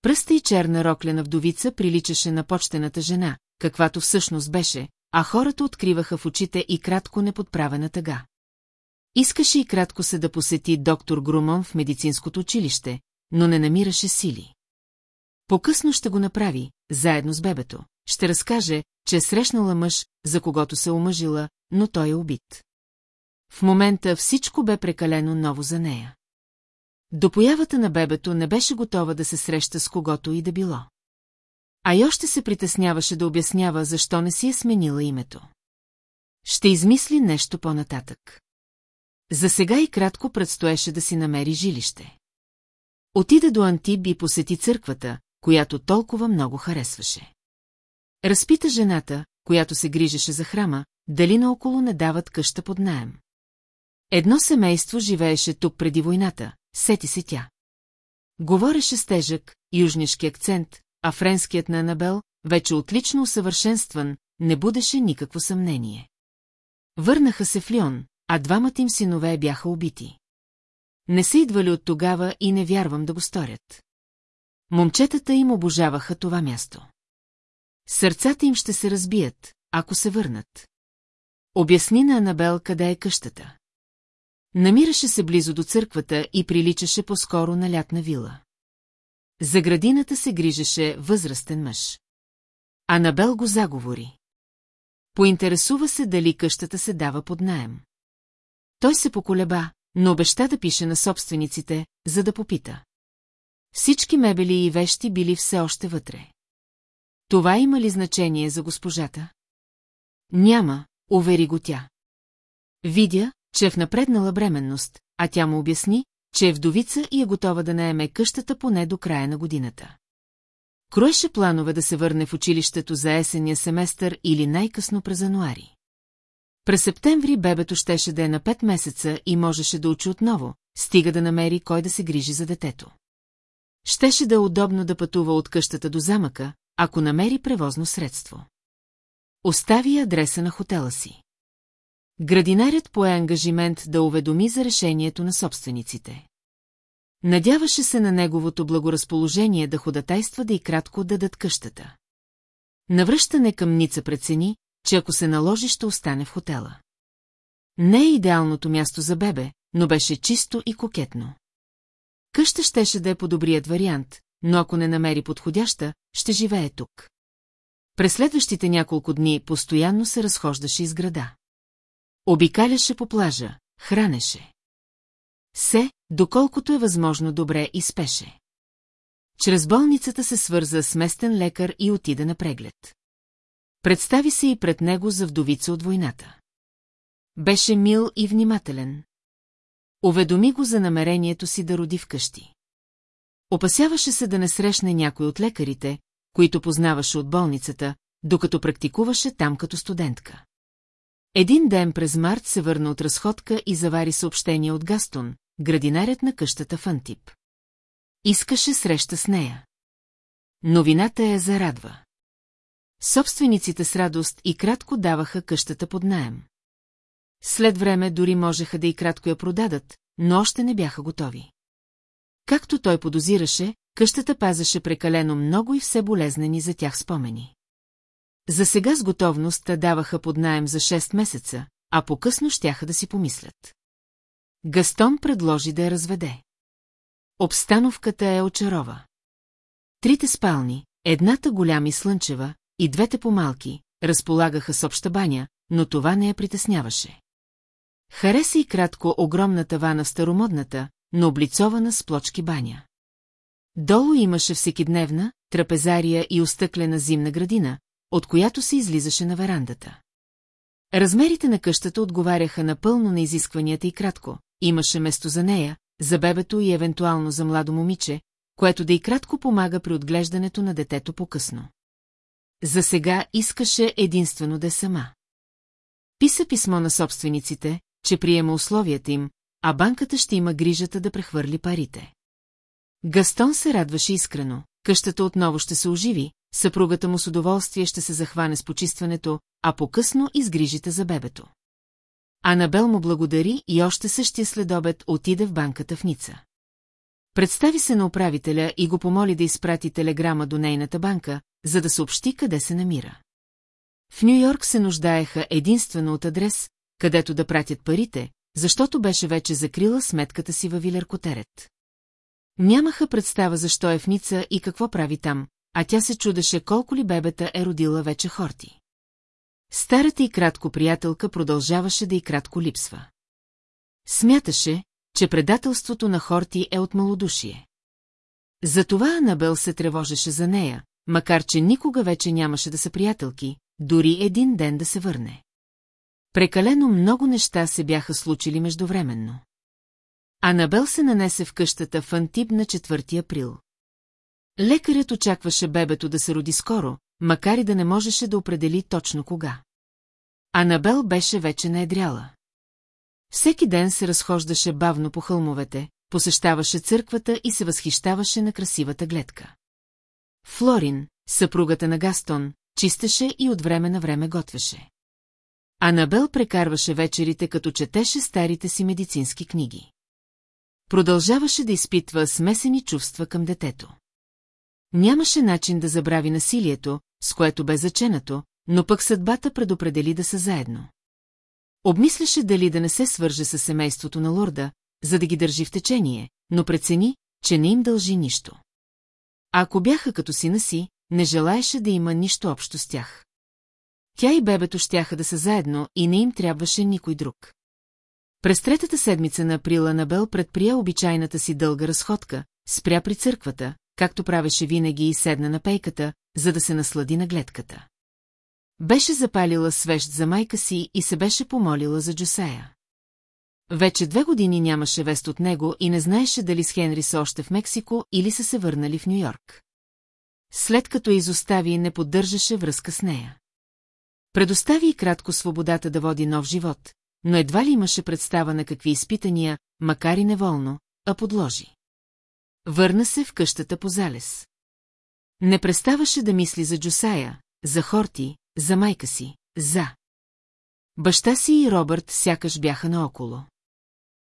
Пръста и черна роклена вдовица приличаше на почтената жена, каквато всъщност беше, а хората откриваха в очите и кратко неподправена тъга. Искаше и кратко се да посети доктор Грумон в медицинското училище, но не намираше сили. По-късно ще го направи, заедно с бебето. Ще разкаже, че е срещнала мъж, за когото се омъжила, но той е убит. В момента всичко бе прекалено ново за нея. До появата на бебето не беше готова да се среща с когото и да било. А и още се притесняваше да обяснява, защо не си е сменила името. Ще измисли нещо по-нататък. За сега и кратко предстоеше да си намери жилище. Отида до Антиб и посети църквата, която толкова много харесваше. Разпита жената, която се грижеше за храма, дали наоколо не дават къща под наем. Едно семейство живееше тук преди войната, сети се тя. Говореше с тежък, южнишки акцент, а френският на Анабел, вече отлично усъвършенстван, не будеше никакво съмнение. Върнаха се в Лион, а двамата им синове бяха убити. Не са идвали от тогава и не вярвам да го сторят. Момчетата им обожаваха това място. Сърцата им ще се разбият, ако се върнат. Обясни на Анабел къде е къщата. Намираше се близо до църквата и приличаше по-скоро на лятна вила. За градината се грижеше възрастен мъж. Анабел го заговори. Поинтересува се дали къщата се дава под наем. Той се поколеба, но обеща да пише на собствениците, за да попита. Всички мебели и вещи били все още вътре. Това има ли значение за госпожата? Няма, увери го тя. Видя, че е в напреднала бременност, а тя му обясни, че е вдовица и е готова да наеме къщата поне до края на годината. Кроеше планове да се върне в училището за есенния семестър или най-късно през януари. През септември бебето щеше да е на 5 месеца и можеше да учи отново, стига да намери кой да се грижи за детето. Щеше да е удобно да пътува от къщата до замъка, ако намери превозно средство. Остави адреса на хотела си. Градинарят пое ангажимент да уведоми за решението на собствениците. Надяваше се на неговото благоразположение да ходатайства да и кратко дадат къщата. Навръщане към Ница прецени, че ако се наложи, ще остане в хотела. Не е идеалното място за бебе, но беше чисто и кокетно. Къща щеше да е по-добрият вариант, но ако не намери подходяща, ще живее тук. През следващите няколко дни постоянно се разхождаше из града. Обикаляше по плажа, хранеше. Се, доколкото е възможно добре и спеше. Чрез болницата се свърза с местен лекар и отида на преглед. Представи се и пред него за вдовица от войната. Беше мил и внимателен. Уведоми го за намерението си да роди вкъщи. Опасяваше се да не срещне някой от лекарите, които познаваше от болницата, докато практикуваше там като студентка. Един ден през март се върна от разходка и завари съобщение от Гастон, градинарят на къщата в Антип. Искаше среща с нея. Новината я зарадва. Собствениците с радост и кратко даваха къщата под наем. След време дори можеха да и кратко я продадат, но още не бяха готови. Както той подозираше, къщата пазеше прекалено много и все болезнени за тях спомени. За сега с готовност даваха под наем за 6 месеца, а по-късно щяха да си помислят. Гастон предложи да я разведе. Обстановката е очарова. Трите спални, едната голяма и слънчева, и двете по-малки, разполагаха с обща баня, но това не я притесняваше. Хареса и кратко огромната вана в старомодната, но облицована с плочки баня. Долу имаше всекидневна, трапезария и остъклена зимна градина, от която се излизаше на верандата. Размерите на къщата отговаряха напълно на изискванията и кратко. Имаше место за нея, за бебето и евентуално за младо момиче, което да и кратко помага при отглеждането на детето по-късно. За сега искаше единствено да е сама. Писа писмо на собствениците, че приема условията им, а банката ще има грижата да прехвърли парите. Гастон се радваше искрено, къщата отново ще се оживи, съпругата му с удоволствие ще се захване с почистването, а по-късно изгрижите за бебето. Анабел му благодари и още същия следобед отиде в банката в Ница. Представи се на управителя и го помоли да изпрати телеграма до нейната банка, за да съобщи къде се намира. В Нью-Йорк се нуждаеха единствено от адрес, където да пратят парите, защото беше вече закрила сметката си във Вилеркотерет. Нямаха представа защо е в Ница и какво прави там, а тя се чудеше колко ли бебета е родила вече Хорти. Старата и кратко приятелка продължаваше да и кратко липсва. Смяташе, че предателството на Хорти е от малодушие. Затова Анабел се тревожеше за нея, макар че никога вече нямаше да са приятелки, дори един ден да се върне. Прекалено много неща се бяха случили междувременно. Анабел се нанесе в къщата в Антиб на 4 април. Лекарят очакваше бебето да се роди скоро, макар и да не можеше да определи точно кога. Анабел беше вече наедряла. Всеки ден се разхождаше бавно по хълмовете, посещаваше църквата и се възхищаваше на красивата гледка. Флорин, съпругата на Гастон, чистеше и от време на време готвеше. Анабел прекарваше вечерите, като четеше старите си медицински книги. Продължаваше да изпитва смесени чувства към детето. Нямаше начин да забрави насилието, с което бе заченато, но пък съдбата предопредели да са заедно. Обмисляше дали да не се свърже с семейството на лорда, за да ги държи в течение, но прецени, че не им дължи нищо. А ако бяха като сина си, не желаеше да има нищо общо с тях. Тя и бебето щяха да са заедно и не им трябваше никой друг. През третата седмица на априла Набел предприя обичайната си дълга разходка, спря при църквата, както правеше винаги и седна на пейката, за да се наслади на гледката. Беше запалила свещ за майка си и се беше помолила за Джусея. Вече две години нямаше вест от него и не знаеше дали с Хенри са още в Мексико или са се върнали в Нью-Йорк. След като изостави, не поддържаше връзка с нея. Предостави и кратко свободата да води нов живот, но едва ли имаше представа на какви изпитания, макар и неволно, а подложи. Върна се в къщата по залез. Не преставаше да мисли за Джусая, за Хорти, за майка си, за... Баща си и Робърт сякаш бяха наоколо.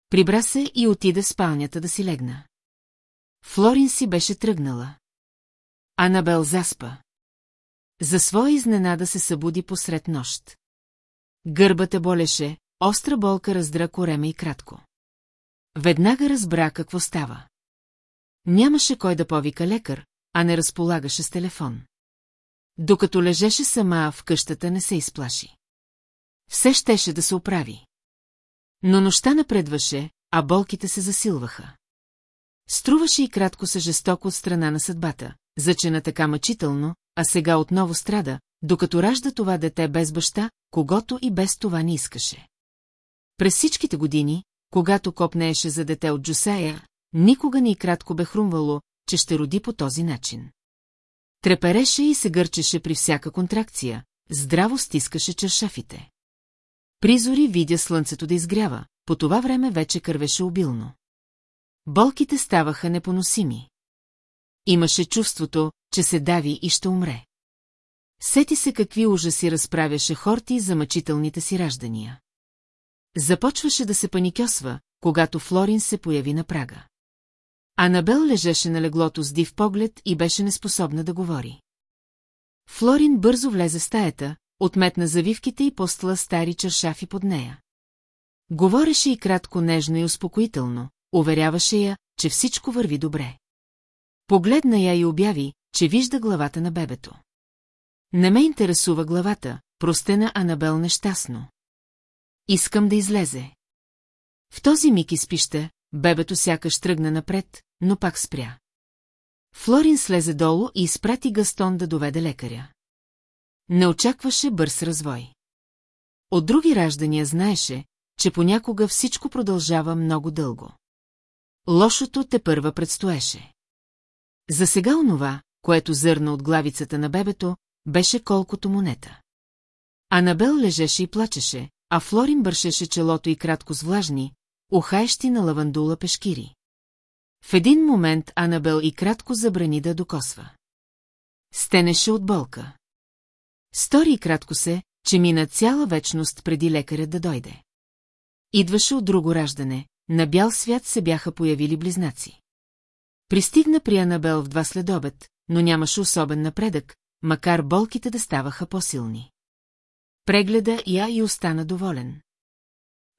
Прибра се и отида в спалнята да си легна. Флорин си беше тръгнала. Анабел заспа. За своя изненада се събуди посред нощ. Гърбата болеше, остра болка раздра корема и кратко. Веднага разбра какво става. Нямаше кой да повика лекар, а не разполагаше с телефон. Докато лежеше сама в къщата не се изплаши. Все щеше да се оправи. Но нощта напредваше, а болките се засилваха. Струваше и кратко се жестоко от страна на съдбата, зачена така мъчително, а сега отново страда, докато ражда това дете без баща, когато и без това не искаше. През всичките години, когато копнееше за дете от Джусея, никога ни и кратко бе хрумвало, че ще роди по този начин. Трепереше и се гърчеше при всяка контракция, здраво стискаше чершафите. Призори видя слънцето да изгрява, по това време вече кървеше обилно. Болките ставаха непоносими. Имаше чувството, че се дави и ще умре. Сети се какви ужаси разправяше Хорти за мъчителните си раждания. Започваше да се паникьосва, когато Флорин се появи на прага. Анабел лежеше на леглото с див поглед и беше неспособна да говори. Флорин бързо влезе в стаята, отметна завивките и постла стари чершафи под нея. Говореше и кратко нежно и успокоително, уверяваше я, че всичко върви добре. Погледна я и обяви, че вижда главата на бебето. Не ме интересува главата, простена Анабел нещастно. Искам да излезе. В този миг изпища, бебето сякаш тръгна напред, но пак спря. Флорин слезе долу и изпрати Гастон да доведе лекаря. Не очакваше бърз развой. От други раждания знаеше, че понякога всичко продължава много дълго. Лошото те първа предстоеше. За сега онова, което зърна от главицата на бебето, беше колкото монета. Анабел лежеше и плачеше, а Флорин бършеше челото и кратко с влажни, ухаещи на лавандула пешкири. В един момент Анабел и кратко забрани да докосва. Стенеше от болка. Стори кратко се, че мина цяла вечност преди лекарят да дойде. Идваше от друго раждане, на бял свят се бяха появили близнаци. Пристигна при Анабел в два следобед, но нямаше особен напредък, макар болките да ставаха по-силни. Прегледа я и остана доволен.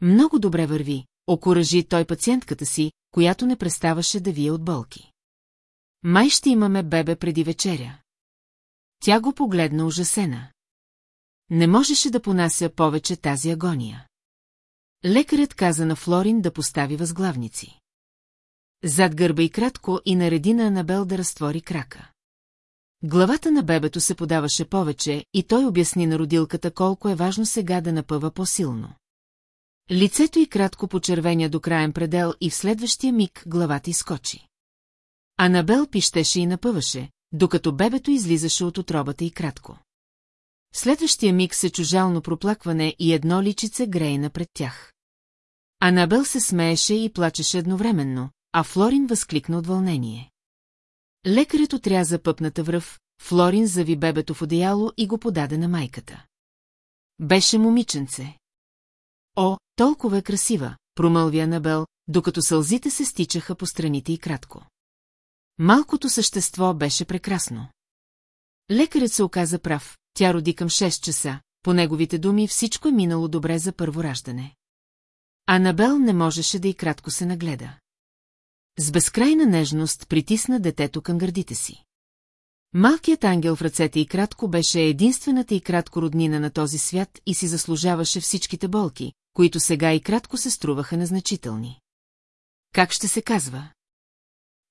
Много добре върви, окоръжи той пациентката си, която не преставаше да вие от болки. Май ще имаме бебе преди вечеря. Тя го погледна ужасена. Не можеше да понася повече тази агония. Лекарят каза на Флорин да постави възглавници. Зад гърба и кратко и нареди на Анабел да разтвори крака. Главата на бебето се подаваше повече и той обясни на родилката колко е важно сега да напъва по-силно. Лицето й кратко почервеня до краен предел и в следващия миг главата изкочи. Анабел пищеше и напъваше, докато бебето излизаше от отробата и кратко. Следващия миг се чужално проплакване и едно личице грейна пред тях. Анабел се смееше и плачеше едновременно, а Флорин възкликна от вълнение. Лекарят отряза пъпната връв, Флорин зави бебето в одеяло и го подаде на майката. Беше момиченце. О, толкова е красива, промълви Анабел, докато сълзите се стичаха по страните и кратко. Малкото същество беше прекрасно. Лекарят се оказа прав, тя роди към 6 часа, по неговите думи всичко е минало добре за първораждане. Анабел не можеше да и кратко се нагледа. С безкрайна нежност притисна детето към гърдите си. Малкият ангел в ръцете и кратко беше единствената и кратко роднина на този свят и си заслужаваше всичките болки, които сега и кратко се струваха незначителни. Как ще се казва?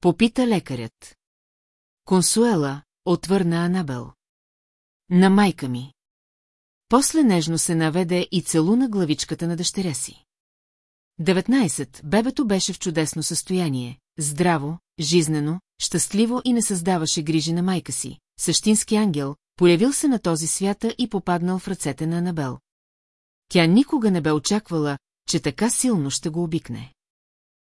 Попита лекарят. Консуела, отвърна Анабел. На майка ми. После нежно се наведе и целуна главичката на дъщеря си. 19. Бебето беше в чудесно състояние, здраво, жизнено, щастливо и не създаваше грижи на майка си. Същински ангел, появил се на този свята и попаднал в ръцете на Анабел. Тя никога не бе очаквала, че така силно ще го обикне.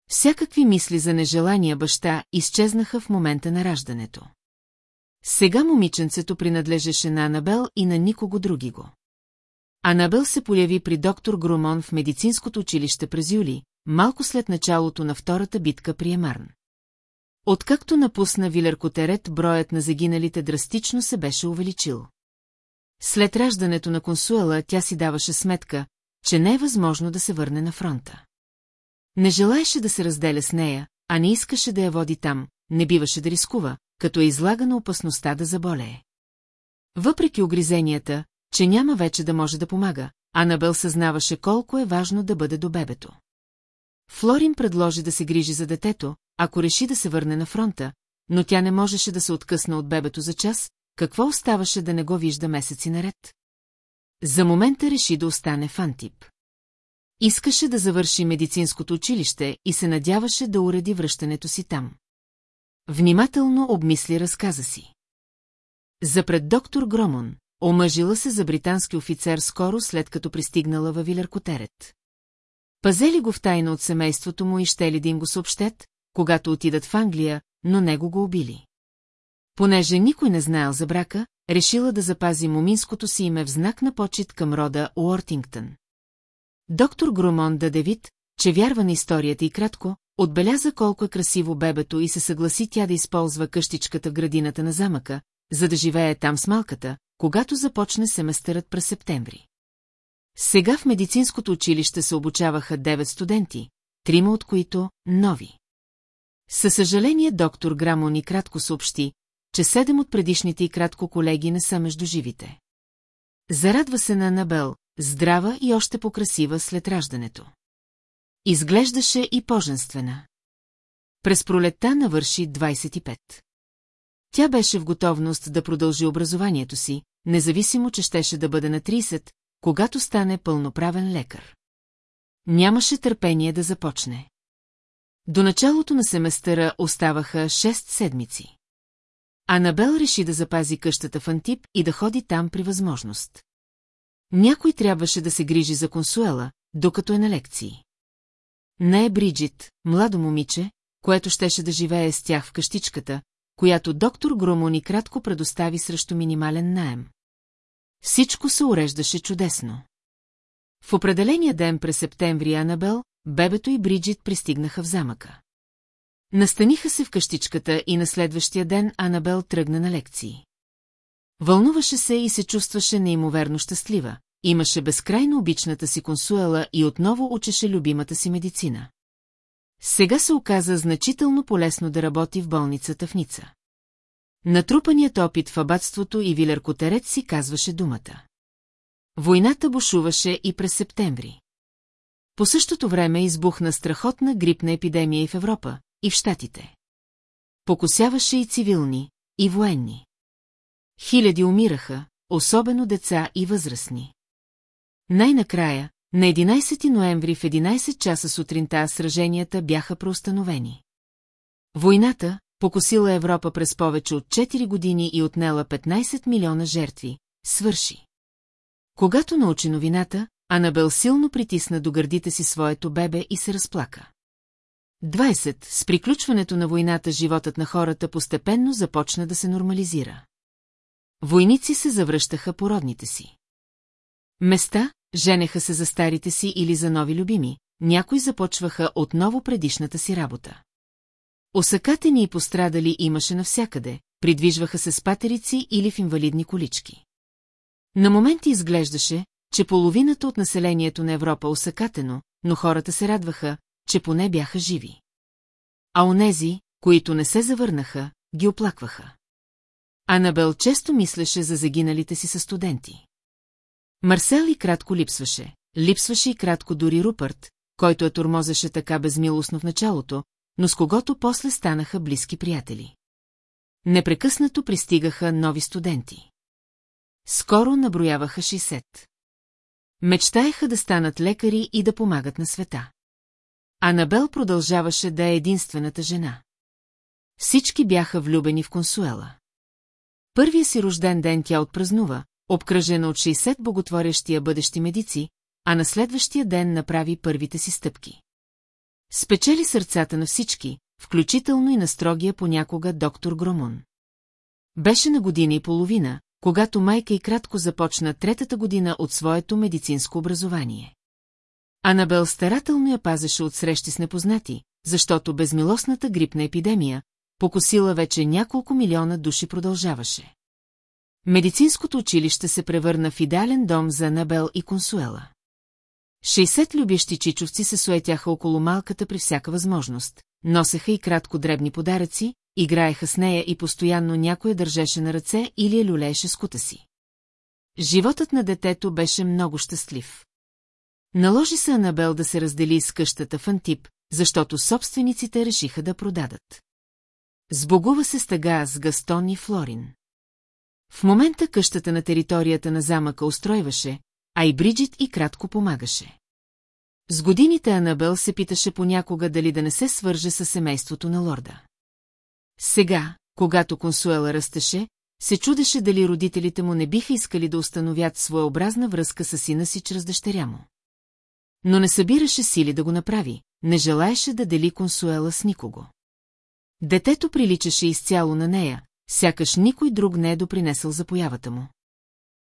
Всякакви мисли за нежелания баща изчезнаха в момента на раждането. Сега момиченцето принадлежеше на Анабел и на никого други го. Анабел се появи при доктор Грумон в медицинското училище през юли, малко след началото на втората битка при Емарн. Откакто напусна Вилеркотерет, броят на загиналите драстично се беше увеличил. След раждането на консуела тя си даваше сметка, че не е възможно да се върне на фронта. Не желаеше да се разделя с нея, а не искаше да я води там, не биваше да рискува, като е излага опасността да заболее. Въпреки огризенията, че няма вече да може да помага, Анабел съзнаваше колко е важно да бъде до бебето. Флорин предложи да се грижи за детето, ако реши да се върне на фронта, но тя не можеше да се откъсна от бебето за час, какво оставаше да не го вижда месеци наред? За момента реши да остане в Антип. Искаше да завърши медицинското училище и се надяваше да уреди връщането си там. Внимателно обмисли разказа си. Запред доктор Громон, омъжила се за британски офицер скоро след като пристигнала във Вилеркотерет. Пазели го в тайна от семейството му и ще ли да им го съобщет, когато отидат в Англия, но него го убили. Понеже никой не знаел за брака, решила да запази моминското си име в знак на почет към рода Уортингтън. Доктор Грумон даде че вярва на историята и кратко, отбеляза колко е красиво бебето и се съгласи тя да използва къщичката в градината на замъка, за да живее там с малката, когато започне семестърът през септември. Сега в медицинското училище се обучаваха девет студенти, трима от които – нови. Със съжаление доктор Грамон и кратко съобщи, че седем от предишните и кратко колеги не са между живите. Зарадва се на Анабел, здрава и още покрасива след раждането. Изглеждаше и поженствена. През пролетта навърши 25. Тя беше в готовност да продължи образованието си, независимо, че щеше да бъде на 30, когато стане пълноправен лекар. Нямаше търпение да започне. До началото на семестъра оставаха 6 седмици. Анабел реши да запази къщата в Антип и да ходи там при възможност. Някой трябваше да се грижи за консуела, докато е на лекции. Не е Бриджит, младо момиче, което щеше да живее с тях в къщичката, която доктор Громони кратко предостави срещу минимален наем. Всичко се уреждаше чудесно. В определения ден през септември Анабел, бебето и Бриджит пристигнаха в замъка. Настаниха се в къщичката и на следващия ден Анабел тръгна на лекции. Вълнуваше се и се чувстваше неимоверно щастлива. Имаше безкрайно обичната си консуела и отново учеше любимата си медицина. Сега се оказа значително полезно да работи в болницата в Ница. Натрупаният опит в абатството и Вилер Котерец си казваше думата. Войната бушуваше и през септември. По същото време избухна страхотна грипна епидемия в Европа, и в Штатите. Покосяваше и цивилни, и военни. Хиляди умираха, особено деца и възрастни. Най-накрая, на 11 ноември в 11 часа сутринта сраженията бяха проустановени. Войната, покосила Европа през повече от 4 години и отнела 15 милиона жертви, свърши. Когато научи новината, Анабел силно притисна до гърдите си своето бебе и се разплака. 20. С приключването на войната животът на хората постепенно започна да се нормализира. Войници се завръщаха по родните си. Места, женеха се за старите си или за нови любими, някои започваха отново предишната си работа. Осъкатени и пострадали имаше навсякъде, придвижваха се с патерици или в инвалидни колички. На моменти изглеждаше, че половината от населението на Европа осъкатено, но хората се радваха, че поне бяха живи. А онези, които не се завърнаха, ги оплакваха. Анабел често мислеше за загиналите си със студенти. Марсел и кратко липсваше. Липсваше и кратко дори Рупърт, който я тормозеше така безмилостно в началото, но с когото после станаха близки приятели. Непрекъснато пристигаха нови студенти. Скоро наброяваха 60. Мечтаеха да станат лекари и да помагат на света. Анабел продължаваше да е единствената жена. Всички бяха влюбени в консуела. Първия си рожден ден тя отпразнува, обкръжена от 60 боготворящия бъдещи медици, а на следващия ден направи първите си стъпки. Спечели сърцата на всички, включително и на строгия понякога доктор Громун. Беше на година и половина, когато майка и кратко започна третата година от своето медицинско образование. Анабел старателно я пазеше от срещи с непознати, защото безмилостната грипна епидемия, покосила вече няколко милиона души продължаваше. Медицинското училище се превърна в идеален дом за Анабел и Консуела. 60 любящи чичовци се суетяха около малката при всяка възможност, носеха и кратко дребни подаръци, играеха с нея и постоянно някой държеше на ръце или я люлееше с кута си. Животът на детето беше много щастлив. Наложи се Анабел да се раздели с къщата в Антип, защото собствениците решиха да продадат. Сбогува се стъга с Гастон и Флорин. В момента къщата на територията на замъка устройваше, а и Бриджит и кратко помагаше. С годините Анабел се питаше понякога дали да не се свърже с семейството на лорда. Сега, когато консуела растеше, се чудеше дали родителите му не биха искали да установят своеобразна връзка с сина си чрез дъщеря му. Но не събираше сили да го направи, не желаеше да дели консуела с никого. Детето приличаше изцяло на нея, сякаш никой друг не е допринесъл за появата му.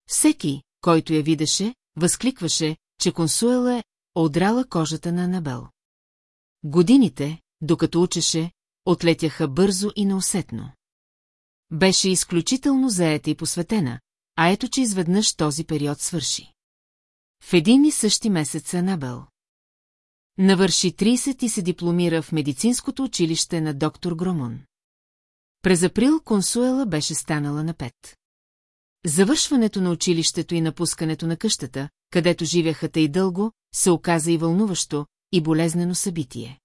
Всеки, който я видеше, възкликваше, че консуела е отрала кожата на Анабел. Годините, докато учеше, отлетяха бързо и неусетно. Беше изключително заета и посветена, а ето че изведнъж този период свърши. В един и същи месец Анабел. Навърши 30 и се дипломира в медицинското училище на доктор Громон. През април консуела беше станала на пет. Завършването на училището и напускането на къщата, където живяха и дълго, се оказа и вълнуващо, и болезнено събитие.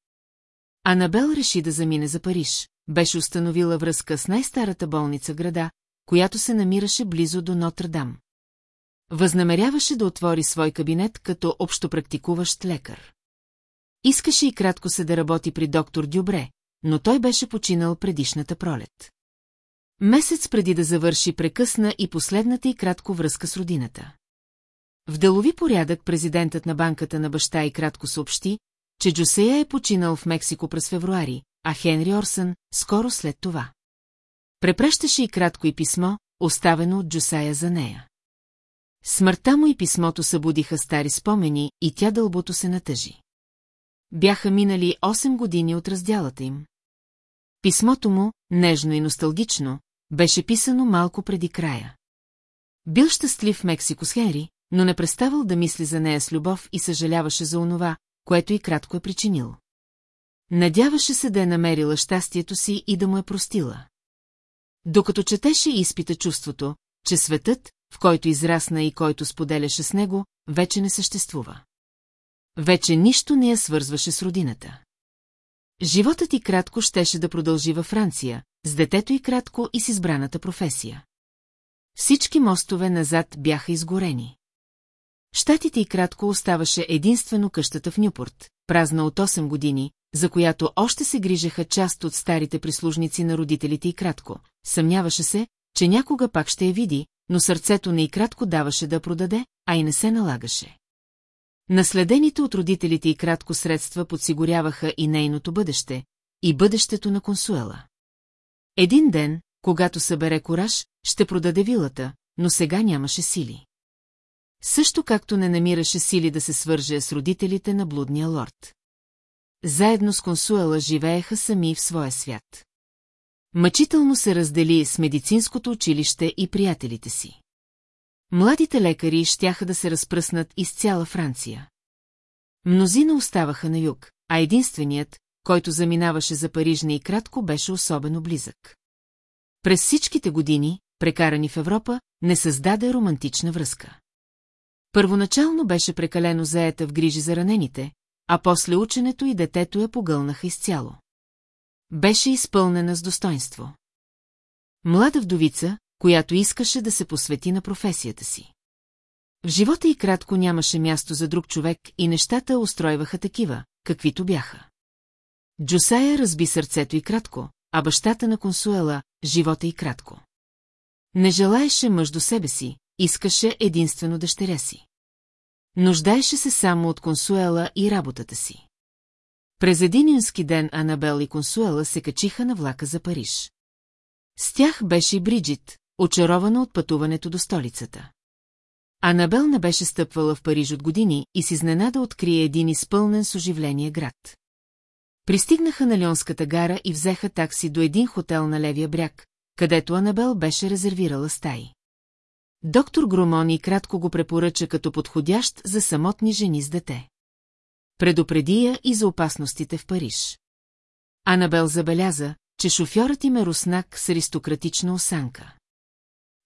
Анабел реши да замине за Париж, беше установила връзка с най-старата болница града, която се намираше близо до Нотр-Дам. Възнамеряваше да отвори свой кабинет като общопрактикуващ лекар. Искаше и кратко се да работи при доктор Дюбре, но той беше починал предишната пролет. Месец преди да завърши прекъсна и последната и кратко връзка с родината. В делови порядък президентът на банката на баща и кратко съобщи, че Джусея е починал в Мексико през февруари, а Хенри Орсън скоро след това. Препращаше и кратко и писмо, оставено от Джусая за нея. Смъртта му и писмото събудиха стари спомени и тя дълбото се натъжи. Бяха минали 8 години от разделата им. Писмото му, нежно и носталгично, беше писано малко преди края. Бил щастлив в Мексико с Хенри, но не преставал да мисли за нея с любов и съжаляваше за онова, което и кратко е причинил. Надяваше се да е намерила щастието си и да му е простила. Докато четеше изпита чувството, че светът, в който израсна и който споделяше с него, вече не съществува. Вече нищо не я свързваше с родината. Животът и кратко щеше да продължи във Франция, с детето и кратко и с избраната професия. Всички мостове назад бяха изгорени. Штатите и кратко оставаше единствено къщата в Нюпорт, празна от 8 години, за която още се грижеха част от старите прислужници на родителите и кратко. Съмняваше се, че някога пак ще я види, но сърцето не и кратко даваше да продаде, а и не се налагаше. Наследените от родителите и кратко средства подсигуряваха и нейното бъдеще, и бъдещето на консуела. Един ден, когато събере кораж, ще продаде вилата, но сега нямаше сили. Също както не намираше сили да се свърже с родителите на блудния лорд. Заедно с консуела живееха сами в своя свят. Мъчително се раздели с медицинското училище и приятелите си. Младите лекари щяха да се разпръснат из цяла Франция. Мнозина оставаха на юг, а единственият, който заминаваше за Парижна и кратко, беше особено близък. През всичките години, прекарани в Европа, не създаде романтична връзка. Първоначално беше прекалено заета в грижи за ранените, а после ученето и детето я погълнаха изцяло. Беше изпълнена с достоинство. Млада вдовица, която искаше да се посвети на професията си. В живота и кратко нямаше място за друг човек и нещата устройваха такива, каквито бяха. Джосая разби сърцето и кратко, а бащата на консуела – живота и кратко. Не желаеше мъж до себе си, искаше единствено дъщеря си. Нуждаеше се само от консуела и работата си. През един юнски ден Анабел и консуела се качиха на влака за Париж. С тях беше и Бриджит, очарована от пътуването до столицата. Анабел не беше стъпвала в Париж от години и си изненада открие един изпълнен с оживление град. Пристигнаха на Лионската гара и взеха такси до един хотел на левия бряг, където Анабел беше резервирала стаи. Доктор Грумони кратко го препоръча като подходящ за самотни жени с дете. Предупреди я и за опасностите в Париж. Анабел забеляза, че шофьорът им е руснак с аристократична осанка.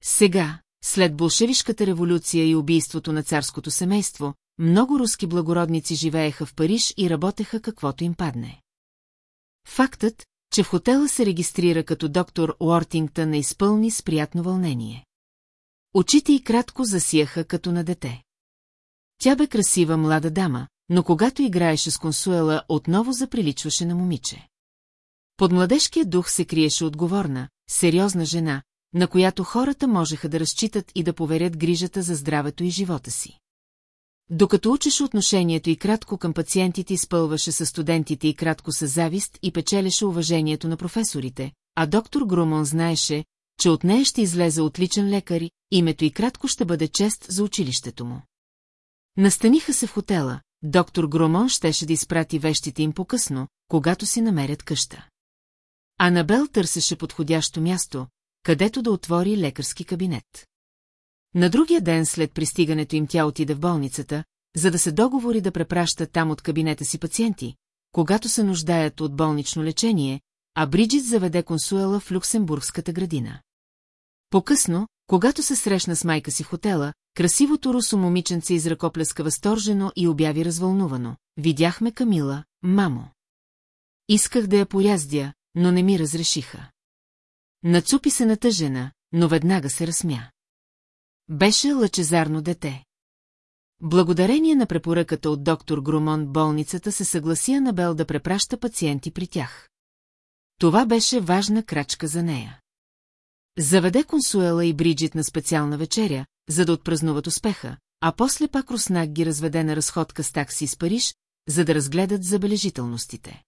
Сега, след болшевишката революция и убийството на царското семейство, много руски благородници живееха в Париж и работеха каквото им падне. Фактът, че в хотела се регистрира като доктор Уортингтън не изпълни с приятно вълнение. Очите й кратко засияха като на дете. Тя бе красива млада дама, но когато играеше с консуела, отново заприличваше на момиче. Под младежкия дух се криеше отговорна, сериозна жена, на която хората можеха да разчитат и да поверят грижата за здравето и живота си. Докато учеше отношението и кратко към пациентите изпълваше със студентите и кратко с завист и печелеше уважението на професорите, а доктор Грумон знаеше, че от нея ще излезе отличен лекар, името и кратко ще бъде чест за училището му. Настаниха се в хотела, доктор Грумон щеше да изпрати вещите им по-късно, когато си намерят къща. Анабел търсеше подходящо място, където да отвори лекарски кабинет. На другия ден след пристигането им тя отиде в болницата, за да се договори да препраща там от кабинета си пациенти, когато се нуждаят от болнично лечение, а Бриджит заведе консуела в Люксембургската градина. По-късно, когато се срещна с майка си в хотела, красивото русо момиченце изръкоплеска възторжено и обяви развълнувано. Видяхме Камила, мамо. Исках да я поряздя, но не ми разрешиха. Нацупи се натъжена, но веднага се разсмя. Беше лъчезарно дете. Благодарение на препоръката от доктор Грумон болницата се съгласи Анабел да препраща пациенти при тях. Това беше важна крачка за нея. Заведе консуела и Бриджит на специална вечеря, за да отпразнуват успеха, а после пак Руснак ги разведе на разходка с такси с Париж, за да разгледат забележителностите.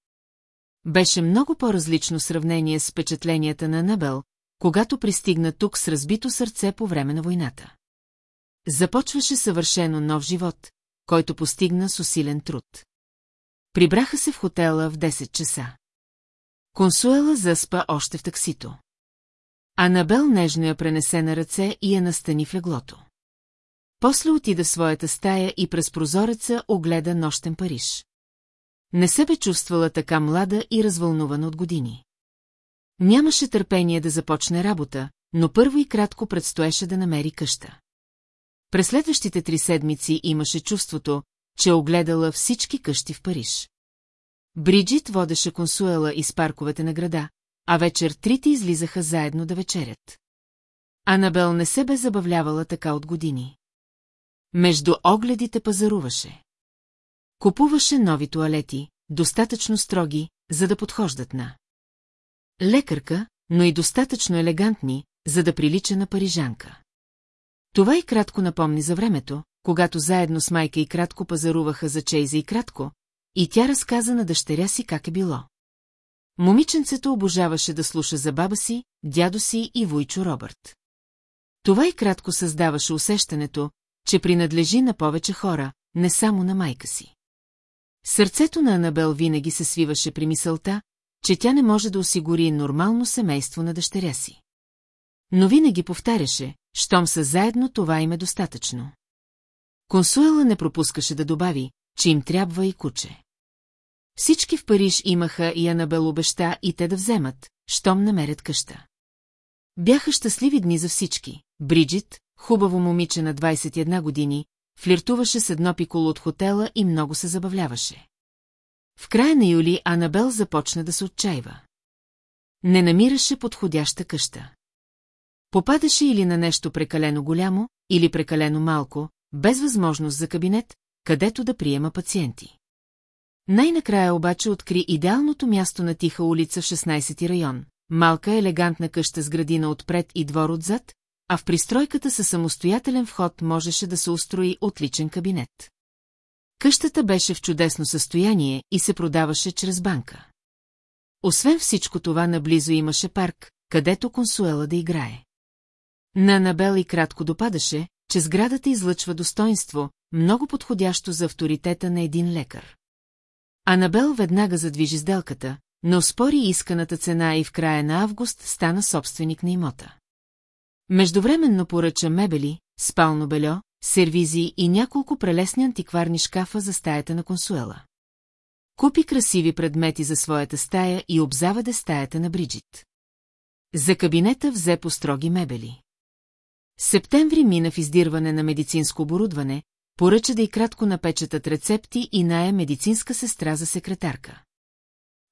Беше много по-различно сравнение с впечатленията на Анабел, когато пристигна тук с разбито сърце по време на войната. Започваше съвършено нов живот, който постигна с усилен труд. Прибраха се в хотела в 10 часа. Консуела заспа още в таксито. Анабел нежно я пренесе на ръце и я настани в леглото. После отида в своята стая и през прозореца огледа нощен Париж. Не се бе чувствала така млада и развълнувана от години. Нямаше търпение да започне работа, но първо и кратко предстоеше да намери къща. През следващите три седмици имаше чувството, че огледала всички къщи в Париж. Бриджит водеше консуела из парковете на града, а вечер трите излизаха заедно да вечерят. Анабел не се бе забавлявала така от години. Между огледите пазаруваше. Купуваше нови туалети, достатъчно строги, за да подхождат на. Лекарка, но и достатъчно елегантни, за да прилича на парижанка. Това и кратко напомни за времето, когато заедно с майка и кратко пазаруваха за Чейза и кратко, и тя разказа на дъщеря си как е било. Момиченцето обожаваше да слуша за баба си, дядо си и Войчо Робърт. Това и кратко създаваше усещането, че принадлежи на повече хора, не само на майка си. Сърцето на Анабел винаги се свиваше при мисълта, че тя не може да осигури нормално семейство на дъщеря си. Но винаги повтаряше, щом са заедно, това им е достатъчно. Консуела не пропускаше да добави, че им трябва и куче. Всички в Париж имаха и Анабел обеща и те да вземат, щом намерят къща. Бяха щастливи дни за всички. Бриджит, хубаво момиче на 21 години, флиртуваше с едно пиколо от хотела и много се забавляваше. В края на юли Анабел започна да се отчаива. Не намираше подходяща къща. Попадаше или на нещо прекалено голямо, или прекалено малко, без възможност за кабинет, където да приема пациенти. Най-накрая обаче откри идеалното място на тиха улица в 16-ти район. Малка елегантна къща с градина отпред и двор отзад, а в пристройката със самостоятелен вход можеше да се устрои отличен кабинет. Къщата беше в чудесно състояние и се продаваше чрез банка. Освен всичко това, наблизо имаше парк, където консуела да играе. На Анабел и кратко допадаше, че сградата излъчва достоинство, много подходящо за авторитета на един лекар. Анабел веднага задвижи сделката, но спори исканата цена и в края на август стана собственик на имота. Междувременно поръча мебели, спално бельо, сервизи и няколко прелесни антикварни шкафа за стаята на консуела. Купи красиви предмети за своята стая и обзаваде стаята на Бриджит. За кабинета взе по строги мебели. Септември мина в издирване на медицинско оборудване, поръча да и кратко напечатат рецепти и ная медицинска сестра за секретарка.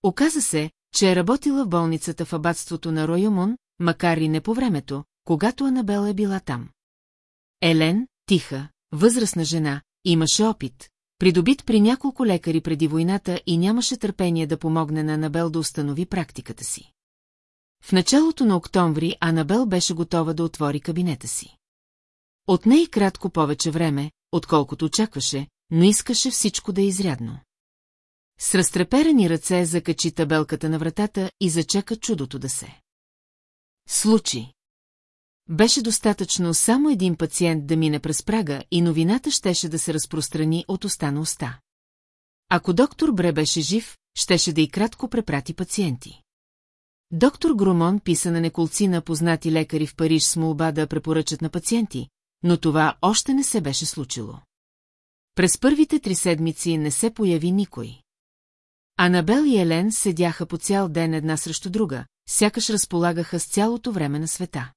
Оказа се, че е работила в болницата в абатството на Ройомон, макар и не по времето, когато Анабела е била там. Елен, тиха, възрастна жена, имаше опит, придобит при няколко лекари преди войната и нямаше търпение да помогне на Анабел да установи практиката си. В началото на октомври Анабел беше готова да отвори кабинета си. От нея кратко повече време, отколкото очакваше, но искаше всичко да е изрядно. С разтреперени ръце закачи табелката на вратата и зачака чудото да се. Случи. Беше достатъчно само един пациент да мине през прага и новината щеше да се разпространи от уста на уста. Ако доктор Бре беше жив, щеше да и кратко препрати пациенти. Доктор Громон писа на неколци на познати лекари в Париж с молба да препоръчат на пациенти, но това още не се беше случило. През първите три седмици не се появи никой. Анабел и Елен седяха по цял ден една срещу друга, сякаш разполагаха с цялото време на света.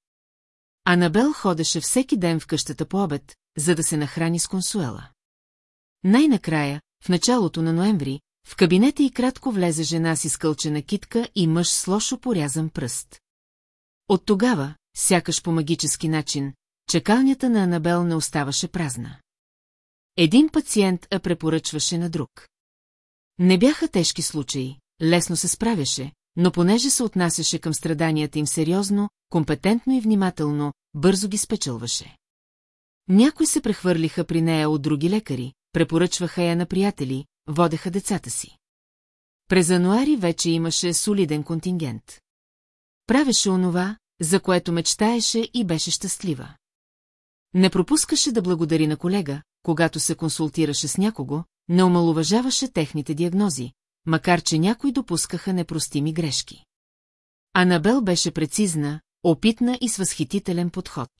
Анабел ходеше всеки ден в къщата по обед, за да се нахрани с консуела. Най-накрая, в началото на ноември, в кабинета и кратко влезе жена си скълчена китка и мъж с лошо порязан пръст. От тогава, сякаш по магически начин, чекалнята на Анабел не оставаше празна. Един пациент я препоръчваше на друг. Не бяха тежки случаи, лесно се справяше, но понеже се отнасяше към страданията им сериозно, компетентно и внимателно, бързо ги спечелваше. Някои се прехвърлиха при нея от други лекари, препоръчваха я на приятели, водеха децата си. През януари вече имаше солиден контингент. Правеше онова, за което мечтаеше и беше щастлива. Не пропускаше да благодари на колега, когато се консултираше с някого, не омалуважаваше техните диагнози, макар че някои допускаха непростими грешки. Анабел беше прецизна, опитна и с възхитителен подход.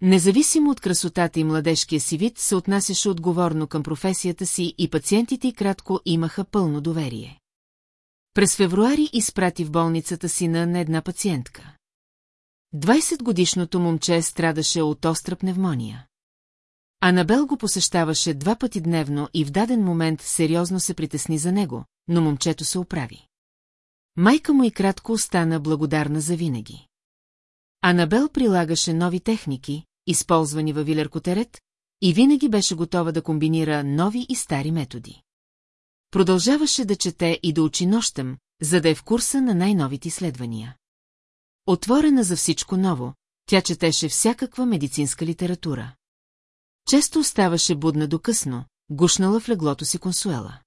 Независимо от красотата и младежкия си вид, се отнасяше отговорно към професията си и пациентите и кратко имаха пълно доверие. През февруари изпрати в болницата си на една пациентка. 20-годишното момче страдаше от остра пневмония. Анабел го посещаваше два пъти дневно и в даден момент сериозно се притесни за него, но момчето се оправи. Майка му и кратко остана благодарна за винаги. Анабел прилагаше нови техники, използвани във Вилеркотерет, и винаги беше готова да комбинира нови и стари методи. Продължаваше да чете и да учи нощем, за да е в курса на най-новите изследвания. Отворена за всичко ново, тя четеше всякаква медицинска литература. Често оставаше будна до късно, гушнала в леглото си консуела.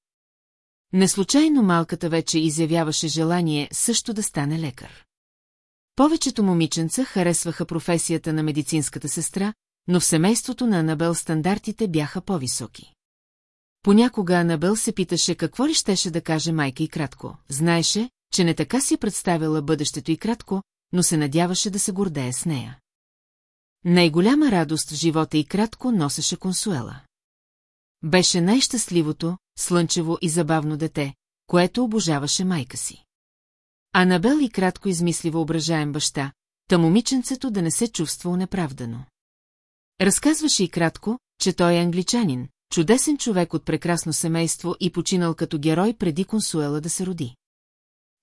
Неслучайно малката вече изявяваше желание също да стане лекар. Повечето момиченца харесваха професията на медицинската сестра, но в семейството на Анабел стандартите бяха по-високи. Понякога Анабел се питаше какво ли щеше да каже майка и кратко. Знаеше, че не така си представила бъдещето и кратко, но се надяваше да се гордее с нея. Най-голяма радост в живота и кратко носеше консуела. Беше най-щастливото, слънчево и забавно дете, което обожаваше майка си. Анабел и кратко измисли въображаем баща, та момиченцето да не се чувства унеправдано. Разказваше и кратко, че той е англичанин, чудесен човек от прекрасно семейство и починал като герой преди консуела да се роди.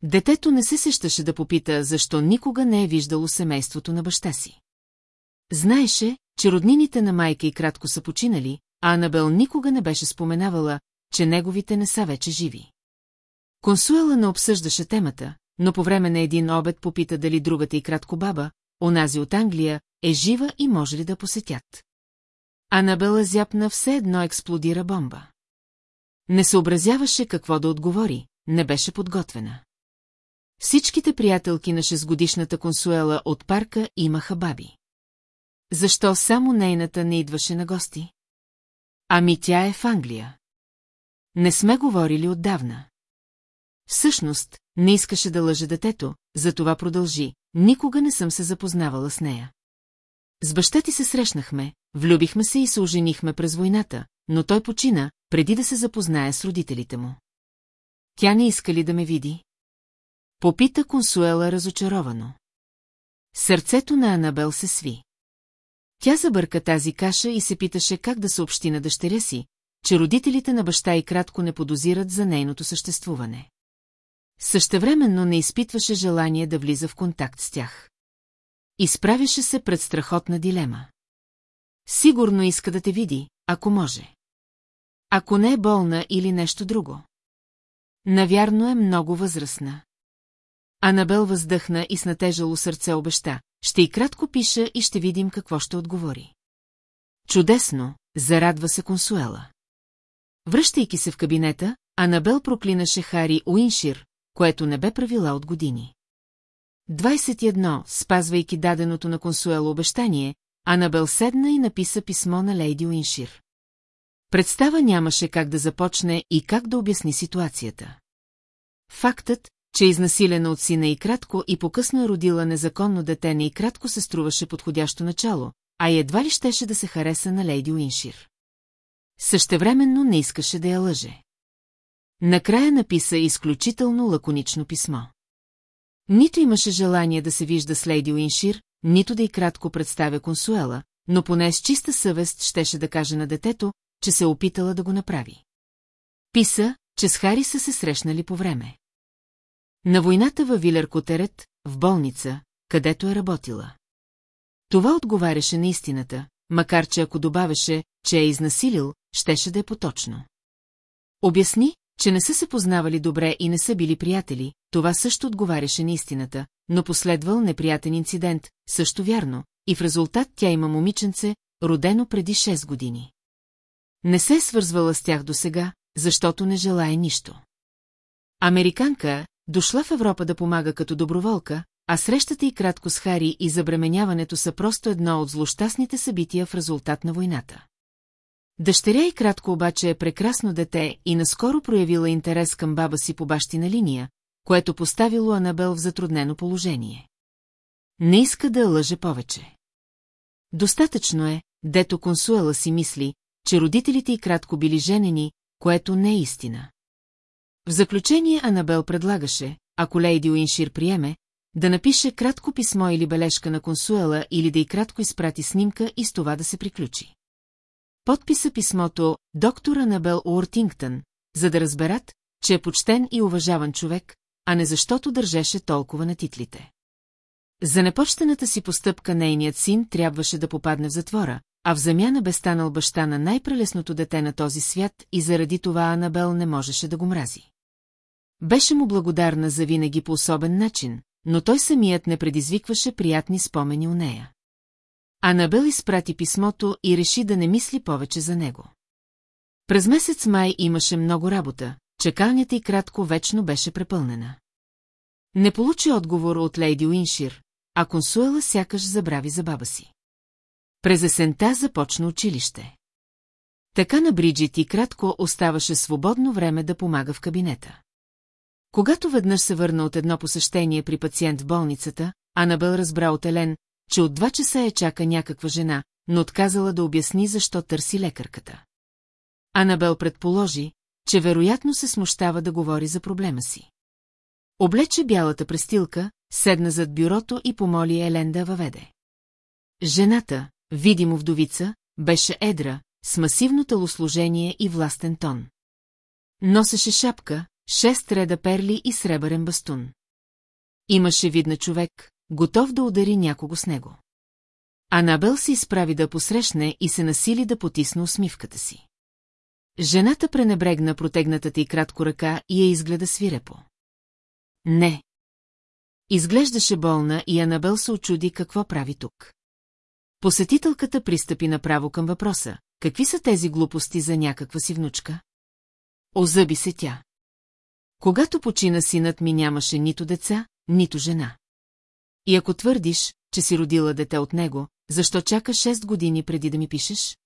Детето не се сещаше да попита, защо никога не е виждало семейството на баща си. Знаеше, че роднините на майка и кратко са починали, а Анабел никога не беше споменавала, че неговите не са вече живи. Консуела не обсъждаше темата, но по време на един обед попита дали другата и кратко баба, онази от Англия, е жива и може ли да посетят. Анабела зяпна все едно експлодира бомба. Не съобразяваше какво да отговори, не беше подготвена. Всичките приятелки на шестгодишната консуела от парка имаха баби. Защо само нейната не идваше на гости? Ами тя е в Англия. Не сме говорили отдавна. Всъщност, не искаше да лъже детето, затова продължи. Никога не съм се запознавала с нея. С баща ти се срещнахме, влюбихме се и се оженихме през войната, но той почина, преди да се запознае с родителите му. Тя не иска ли да ме види? Попита консуела разочаровано. Сърцето на Анабел се сви. Тя забърка тази каша и се питаше как да съобщи на дъщеря си, че родителите на баща и кратко не подозират за нейното съществуване. Същевременно не изпитваше желание да влиза в контакт с тях. Изправяше се пред страхотна дилема. Сигурно иска да те види, ако може. Ако не е болна или нещо друго. Навярно е много възрастна. Анабел въздъхна и с натежало сърце обеща. Ще и кратко пиша и ще видим какво ще отговори. Чудесно, зарадва се консуела. Връщайки се в кабинета, Анабел проклинаше Хари Уиншир, което не бе правила от години. 21, спазвайки даденото на консуело обещание, Анабел седна и написа писмо на лейди Уиншир. Представа нямаше как да започне и как да обясни ситуацията. Фактът, че изнасилена от сина и кратко и покъсно е родила незаконно дете не и кратко се струваше подходящо начало, а едва ли щеше да се хареса на лейди Уиншир. Същевременно не искаше да я лъже. Накрая написа изключително лаконично писмо. Нито имаше желание да се вижда с лейди Уиншир, нито да и кратко представя консуела, но поне с чиста съвест щеше да каже на детето, че се е опитала да го направи. Писа, че с Хари са се срещнали по време. На войната във Вилер Котерет, в болница, където е работила. Това отговаряше на истината, макар че ако добавеше, че е изнасилил, щеше да е поточно. Обясни, че не са се познавали добре и не са били приятели, това също отговаряше на истината, но последвал неприятен инцидент, също вярно, и в резултат тя има момиченце, родено преди 6 години. Не се е свързвала с тях досега, защото не желая нищо. Американка, дошла в Европа да помага като доброволка, а срещата и кратко с Хари и забременяването са просто едно от злощастните събития в резултат на войната. Дъщеря и кратко обаче е прекрасно дете и наскоро проявила интерес към баба си по бащина линия, което поставило Анабел в затруднено положение. Не иска да лъже повече. Достатъчно е, дето консуела си мисли, че родителите и кратко били женени, което не е истина. В заключение Анабел предлагаше, ако Лейди Уиншир приеме, да напише кратко писмо или бележка на консуела или да и кратко изпрати снимка и с това да се приключи. Подписа писмото доктор Анабел Уортингтън, за да разберат, че е почтен и уважаван човек, а не защото държеше толкова на титлите. За непочтената си постъпка нейният син трябваше да попадне в затвора, а в замяна бе станал баща на най-прелесното дете на този свят и заради това Анабел не можеше да го мрази. Беше му благодарна за винаги по особен начин, но той самият не предизвикваше приятни спомени у нея. Анабел изпрати писмото и реши да не мисли повече за него. През месец май имаше много работа, чекалнята и кратко вечно беше препълнена. Не получи отговор от лейди Уиншир, а консуела сякаш забрави за баба си. През есента започна училище. Така на Бриджит и кратко оставаше свободно време да помага в кабинета. Когато веднъж се върна от едно посещение при пациент в болницата, Анабел разбра от Елен, че от два часа я чака някаква жена, но отказала да обясни защо търси лекарката. Анабел предположи, че вероятно се смущава да говори за проблема си. Облече бялата престилка, седна зад бюрото и помоли Елен да въведе. Жената, видимо вдовица, беше едра, с масивно телосложение и властен тон. Носеше шапка, шест реда перли и сребърен бастун. Имаше видна човек, готов да удари някого с него. Анабел се изправи да посрещне и се насили да потисне усмивката си. Жената пренебрегна протегнатата и кратко ръка и я изгледа свирепо. Не. Изглеждаше болна и Анабел се очуди какво прави тук. Посетителката пристъпи направо към въпроса. Какви са тези глупости за някаква си внучка? Озъби се тя. Когато почина синът ми нямаше нито деца, нито жена. И ако твърдиш, че си родила дете от него, защо чака 6 години преди да ми пишеш?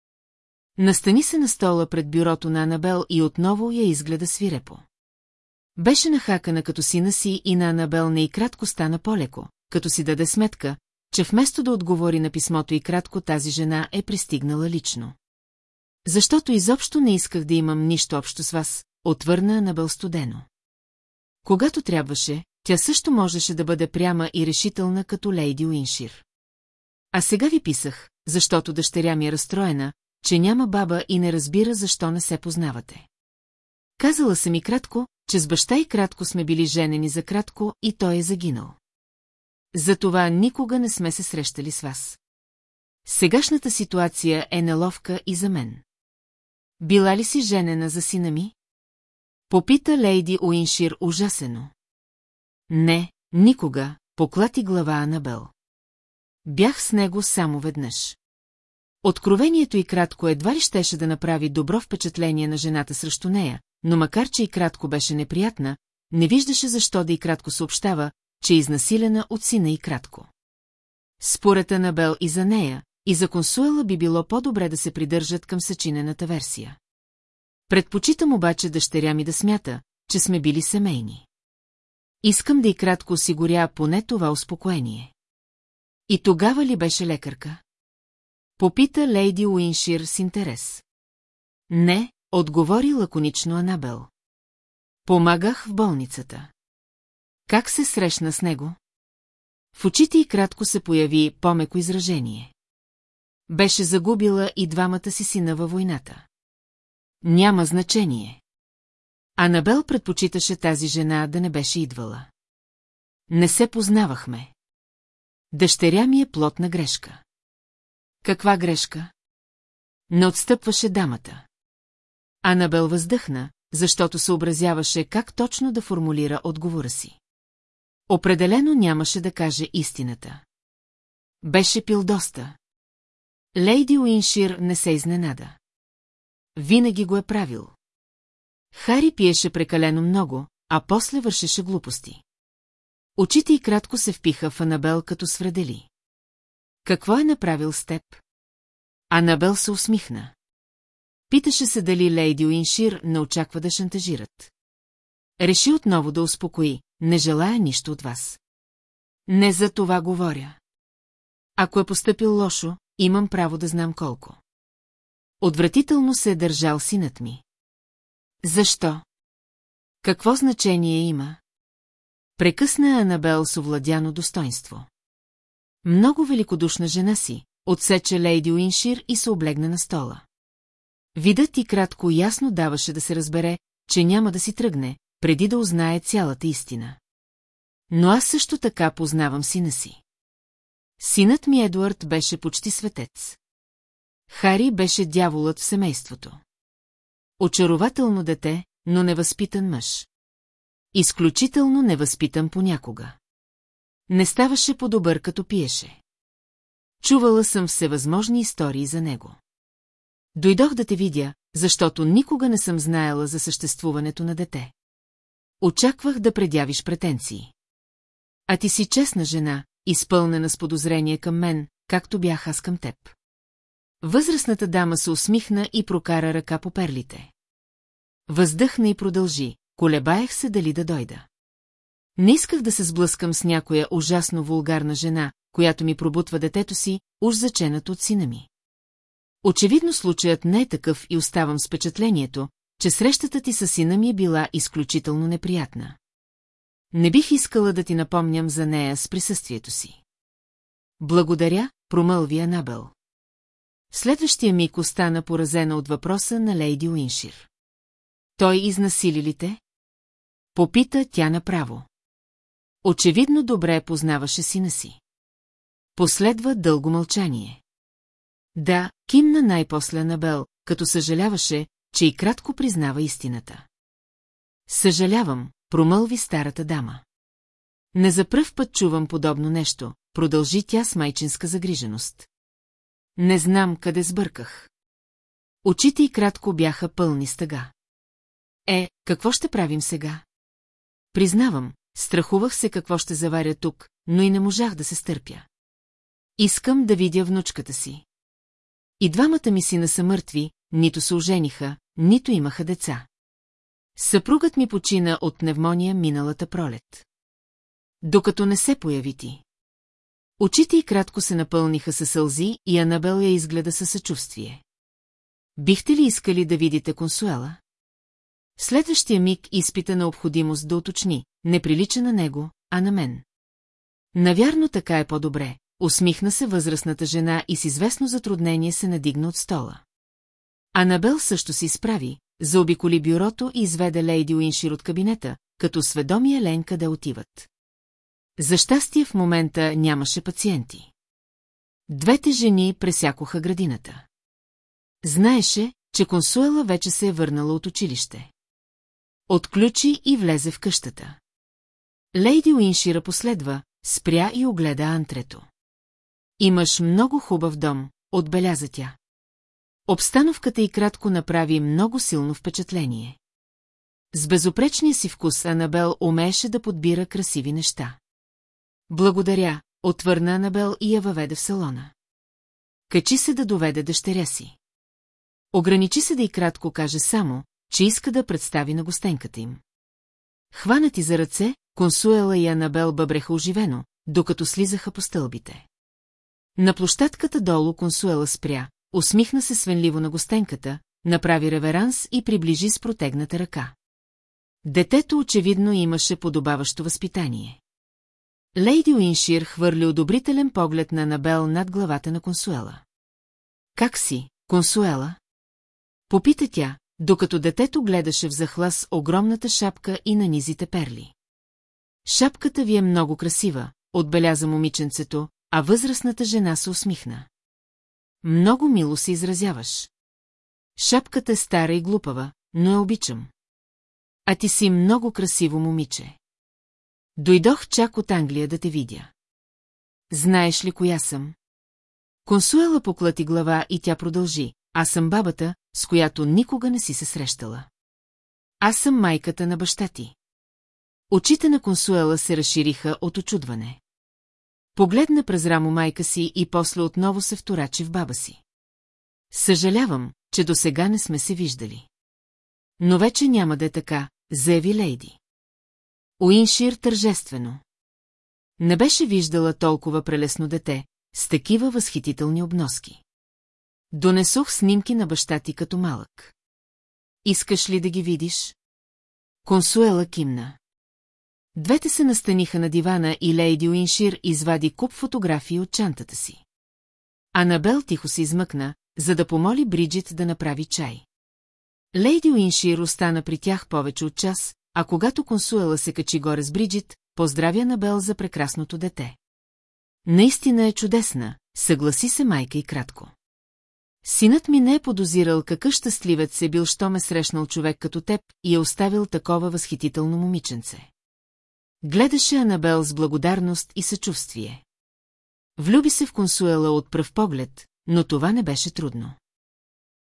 Настани се на стола пред бюрото на Анабел и отново я изгледа свирепо. Беше нахакана като сина си и на Анабел не и кратко стана по-леко, като си даде сметка, че вместо да отговори на писмото и кратко тази жена е пристигнала лично. Защото изобщо не исках да имам нищо общо с вас, отвърна Анабел студено. Когато трябваше, тя също можеше да бъде пряма и решителна като Лейди Уиншир. А сега ви писах, защото дъщеря ми е разстроена, че няма баба и не разбира защо не се познавате. Казала съм и кратко, че с баща и кратко сме били женени за кратко и той е загинал. Затова никога не сме се срещали с вас. Сегашната ситуация е неловка и за мен. Била ли си женена за сина ми? Попита лейди Уиншир ужасено. Не, никога, поклати глава Анабел. Бях с него само веднъж. Откровението и кратко едва ли щеше да направи добро впечатление на жената срещу нея, но макар че и кратко беше неприятна, не виждаше защо да и кратко съобщава, че е изнасилена от сина и кратко. Според Анабел и за нея, и за консуела би било по-добре да се придържат към съчинената версия. Предпочитам обаче дъщеря ми да смята, че сме били семейни. Искам да и кратко осигуря поне това успокоение. И тогава ли беше лекарка? Попита лейди Уиншир с интерес. Не, отговори лаконично Анабел. Помагах в болницата. Как се срещна с него? В очите и кратко се появи по-меко изражение. Беше загубила и двамата си сина във войната. Няма значение. Анабел предпочиташе тази жена да не беше идвала. Не се познавахме. Дъщеря ми е плотна грешка. Каква грешка? Не отстъпваше дамата. Анабел въздъхна, защото съобразяваше как точно да формулира отговора си. Определено нямаше да каже истината. Беше пил доста. Лейди Уиншир не се изненада. Винаги го е правил. Хари пиеше прекалено много, а после вършеше глупости. Очите й кратко се впиха в Анабел като свредели. Какво е направил с теб? Анабел се усмихна. Питаше се дали Лейди Уиншир не очаква да шантажират. Реши отново да успокои, не желая нищо от вас. Не за това говоря. Ако е поступил лошо, имам право да знам колко. Отвратително се е държал синът ми. Защо? Какво значение има? Прекъсна Анабел с овладяно достоинство. Много великодушна жена си, отсече Лейди Уиншир и се облегна на стола. Видът ти кратко ясно даваше да се разбере, че няма да си тръгне, преди да узнае цялата истина. Но аз също така познавам сина си. Синът ми Едуард беше почти светец. Хари беше дяволът в семейството. Очарователно дете, но невъзпитан мъж. Изключително невъзпитан понякога. Не ставаше по-добър, като пиеше. Чувала съм всевъзможни истории за него. Дойдох да те видя, защото никога не съм знаела за съществуването на дете. Очаквах да предявиш претенции. А ти си честна жена, изпълнена с подозрение към мен, както бях аз към теб. Възрастната дама се усмихна и прокара ръка по перлите. Въздъхна и продължи, колебаех се дали да дойда. Не исках да се сблъскам с някоя ужасно вулгарна жена, която ми пробутва детето си, уж заченат от сина ми. Очевидно случаят не е такъв и оставам с впечатлението, че срещата ти с сина ми е била изключително неприятна. Не бих искала да ти напомням за нея с присъствието си. Благодаря, промълви Анабел. Следващия миг остана поразена от въпроса на Лейди Уиншир. Той изнасили ли те? Попита тя направо. Очевидно добре познаваше сина си. Последва дълго мълчание. Да, кимна най-после Анабел, като съжаляваше, че и кратко признава истината. Съжалявам, промълви старата дама. Не за пръв път чувам подобно нещо, продължи тя с майчинска загриженост. Не знам къде сбърках. Очите й кратко бяха пълни стъга. Е, какво ще правим сега? Признавам, страхувах се какво ще заваря тук, но и не можах да се стърпя. Искам да видя внучката си. И двамата ми сина са мъртви, нито се ожениха, нито имаха деца. Съпругът ми почина от пневмония миналата пролет. Докато не се появи ти. Очите й кратко се напълниха със сълзи и Анабел я изгледа със съчувствие. Бихте ли искали да видите консуела? Следващия миг изпита необходимост да уточни, не прилича на него, а на мен. Навярно така е по-добре, усмихна се възрастната жена и с известно затруднение се надигна от стола. Анабел също се изправи, заобиколи бюрото и изведе Лейди Уиншир от кабинета, като сведоми Еленка да отиват. За щастие в момента нямаше пациенти. Двете жени пресякоха градината. Знаеше, че консуела вече се е върнала от училище. Отключи и влезе в къщата. Лейди Уиншира последва, спря и огледа антрето. Имаш много хубав дом, отбеляза тя. Обстановката и кратко направи много силно впечатление. С безопречния си вкус Анабел умееше да подбира красиви неща. Благодаря, отвърна Анабел и я въведе в салона. Качи се да доведе дъщеря си. Ограничи се да и кратко каже само, че иска да представи на гостенката им. Хванати за ръце, Консуела и Анабел бъбреха оживено, докато слизаха по стълбите. На площадката долу Консуела спря, усмихна се свенливо на гостенката, направи реверанс и приближи с протегната ръка. Детето очевидно имаше подобаващо възпитание. Лейди Уиншир хвърли одобрителен поглед на Набел над главата на консуела. Как си, Консуела? Попита тя, докато детето гледаше в захлас огромната шапка и на низите перли. Шапката ви е много красива, отбеляза момиченцето, а възрастната жена се усмихна. Много мило се изразяваш. Шапката е стара и глупава, но я обичам. А ти си много красиво момиче. Дойдох чак от Англия да те видя. Знаеш ли коя съм? Консуела поклати глава и тя продължи. Аз съм бабата, с която никога не си се срещала. Аз съм майката на баща ти. Очите на Консуела се разшириха от очудване. Погледна през рамо майка си и после отново се вторачи в баба си. Съжалявам, че до сега не сме се виждали. Но вече няма да е така, заяви Лейди. Уиншир тържествено. Не беше виждала толкова прелесно дете, с такива възхитителни обноски. Донесох снимки на баща ти като малък. Искаш ли да ги видиш? Консуела кимна. Двете се настаниха на дивана и Лейди Уиншир извади куп фотографии от чантата си. Анабел тихо се измъкна, за да помоли Бриджит да направи чай. Лейди Уиншир остана при тях повече от час, а когато консуела се качи горе с Бриджит, поздравя Набел за прекрасното дете. Наистина е чудесна, съгласи се майка и кратко. Синът ми не е подозирал какъв щастливец е бил, що ме срещнал човек като теб и е оставил такова възхитително момиченце. Гледаше Анабел с благодарност и съчувствие. Влюби се в консуела от пръв поглед, но това не беше трудно.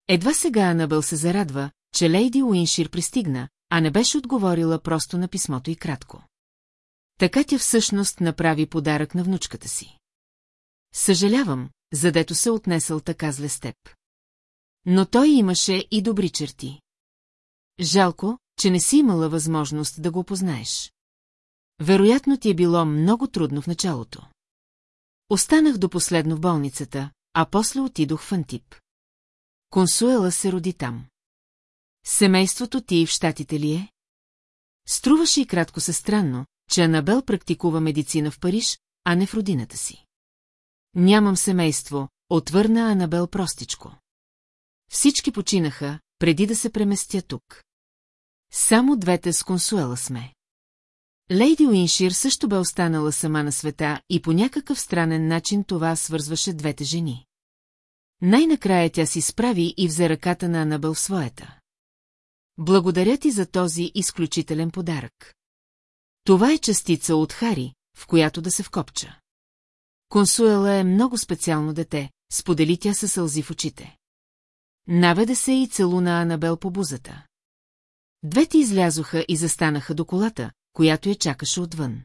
Едва сега Анабел се зарадва, че Лейди Уиншир пристигна, а не беше отговорила просто на писмото и кратко. Така тя всъщност направи подарък на внучката си. Съжалявам, задето се отнесъл така зле с теб. Но той имаше и добри черти. Жалко, че не си имала възможност да го познаеш. Вероятно ти е било много трудно в началото. Останах до последно в болницата, а после отидох в Антип. Консуела се роди там. Семейството ти в щатите ли е? Струваше и кратко се странно, че Анабел практикува медицина в Париж, а не в родината си. Нямам семейство, отвърна Анабел простичко. Всички починаха, преди да се преместя тук. Само двете с консуела сме. Лейди Уиншир също бе останала сама на света и по някакъв странен начин това свързваше двете жени. Най-накрая тя си справи и взе ръката на Анабел в своята. Благодаря ти за този изключителен подарък. Това е частица от Хари, в която да се вкопча. Консуела е много специално дете, сподели тя със сълзи в очите. Наведе се и целуна Анабел по бузата. Двете излязоха и застанаха до колата, която я чакаше отвън.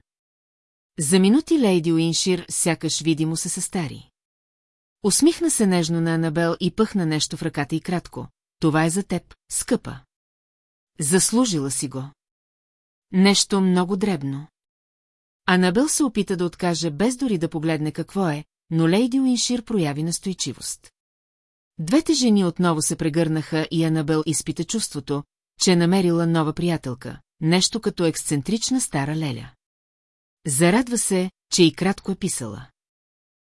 За минути Лейди Уиншир сякаш видимо се състари. Усмихна се нежно на Анабел и пъхна нещо в ръката и кратко. Това е за теб, скъпа. Заслужила си го. Нещо много дребно. Анабел се опита да откаже без дори да погледне какво е, но Лейди Уиншир прояви настойчивост. Двете жени отново се прегърнаха и Анабел изпита чувството, че е намерила нова приятелка, нещо като ексцентрична стара леля. Зарадва се, че и кратко е писала.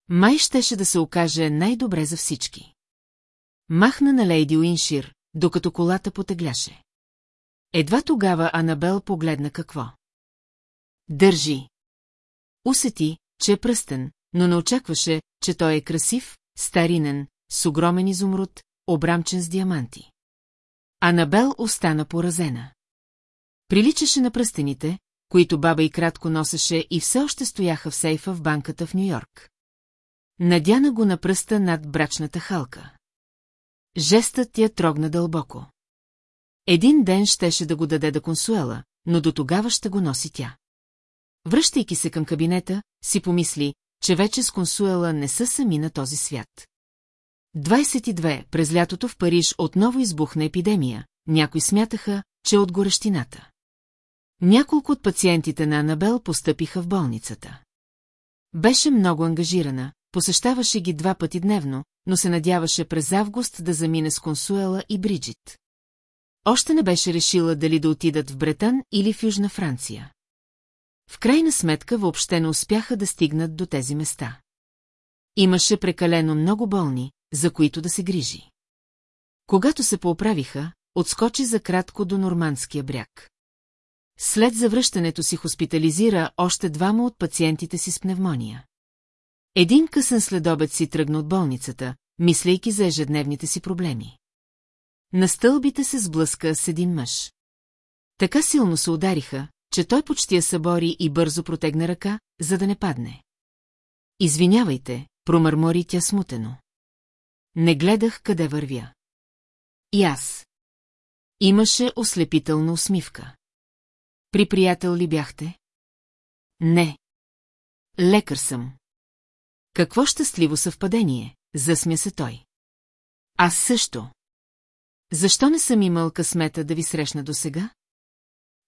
Май щеше да се окаже най-добре за всички. Махна на Лейди Уиншир, докато колата потегляше. Едва тогава Анабел погледна какво. Държи. Усети, че е пръстен, но не очакваше, че той е красив, старинен, с огромен изумруд, обрамчен с диаманти. Анабел остана поразена. Приличаше на пръстените, които баба и кратко носеше и все още стояха в сейфа в банката в Нью-Йорк. Надяна го на пръста над брачната халка. Жестът я трогна дълбоко. Един ден щеше да го даде да консуела, но до тогава ще го носи тя. Връщайки се към кабинета, си помисли, че вече с консуела не са сами на този свят. 22. През лятото в Париж отново избухна епидемия. Някои смятаха, че от горещината. Няколко от пациентите на Анабел постъпиха в болницата. Беше много ангажирана, посещаваше ги два пъти дневно, но се надяваше през август да замине с Консуела и Бриджит. Още не беше решила дали да отидат в Бретан или в Южна Франция. В крайна сметка въобще не успяха да стигнат до тези места. Имаше прекалено много болни, за които да се грижи. Когато се поуправиха, отскочи за кратко до нормандския бряг. След завръщането си хоспитализира още двама от пациентите си с пневмония. Един късен следобед си тръгна от болницата, мислейки за ежедневните си проблеми. На стълбите се сблъска с един мъж. Така силно се удариха, че той почти я събори и бързо протегна ръка, за да не падне. Извинявайте, промърмори тя смутено. Не гледах къде вървя. И аз. Имаше ослепителна усмивка. При приятел ли бяхте? Не. Лекар съм. Какво щастливо съвпадение, засмя се той. Аз също. Защо не съм имал късмета да ви срещна досега?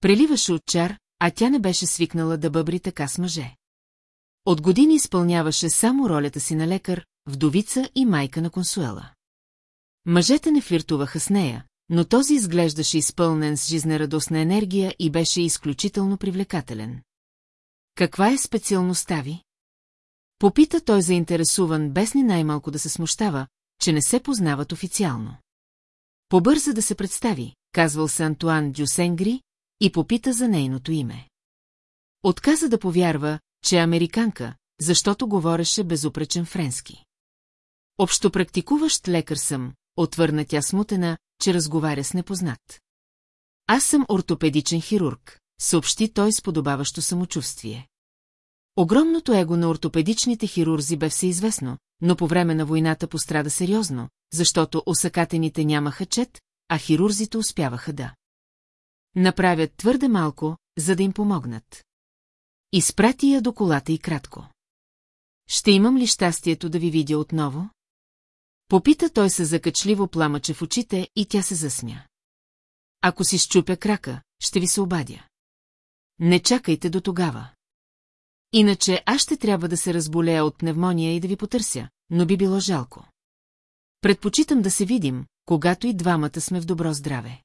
Преливаше от чар, а тя не беше свикнала да бъбри така с мъже. От години изпълняваше само ролята си на лекар, вдовица и майка на консуела. Мъжете не флиртуваха с нея, но този изглеждаше изпълнен с жизнерадостна енергия и беше изключително привлекателен. Каква е специалността ви? Попита той заинтересуван, без ни най-малко да се смущава, че не се познават официално. Побърза да се представи, казвал се Антуан Дюсенгри, и попита за нейното име. Отказа да повярва, че е американка, защото говореше безупречен френски. Общопрактикуващ лекар съм, отвърна тя смутена, че разговаря с непознат. Аз съм ортопедичен хирург, съобщи той с подобаващо самочувствие. Огромното его на ортопедичните хирурзи бе всеизвестно, но по време на войната пострада сериозно, защото осъкатените нямаха чет, а хирурзите успяваха да. Направят твърде малко, за да им помогнат. Изпрати я до колата и кратко. Ще имам ли щастието да ви видя отново? Попита той се закачливо пламъче в очите и тя се засмя. Ако си щупя крака, ще ви се обадя. Не чакайте до тогава. Иначе аз ще трябва да се разболея от пневмония и да ви потърся, но би било жалко. Предпочитам да се видим, когато и двамата сме в добро здраве.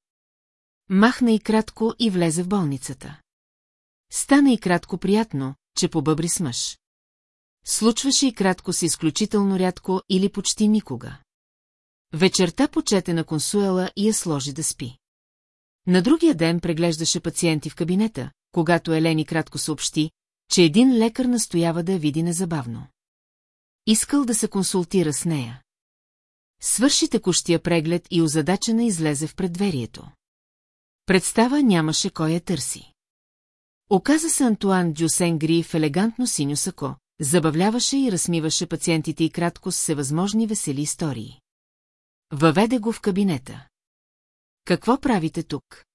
Махна и кратко и влезе в болницата. Стана и кратко приятно, че побъбри с мъж. Случваше и кратко се изключително рядко или почти никога. Вечерта почете на консуела и я сложи да спи. На другия ден преглеждаше пациенти в кабинета, когато Елени кратко съобщи, че един лекар настоява да я види незабавно. Искал да се консултира с нея. Свърши текущия преглед и озадачена излезе в предверието. Представа нямаше кой я търси. Оказа се Антуан Дюсенгри в елегантно синьо сако, забавляваше и размиваше пациентите и кратко с всевъзможни весели истории. Въведе го в кабинета. Какво правите тук?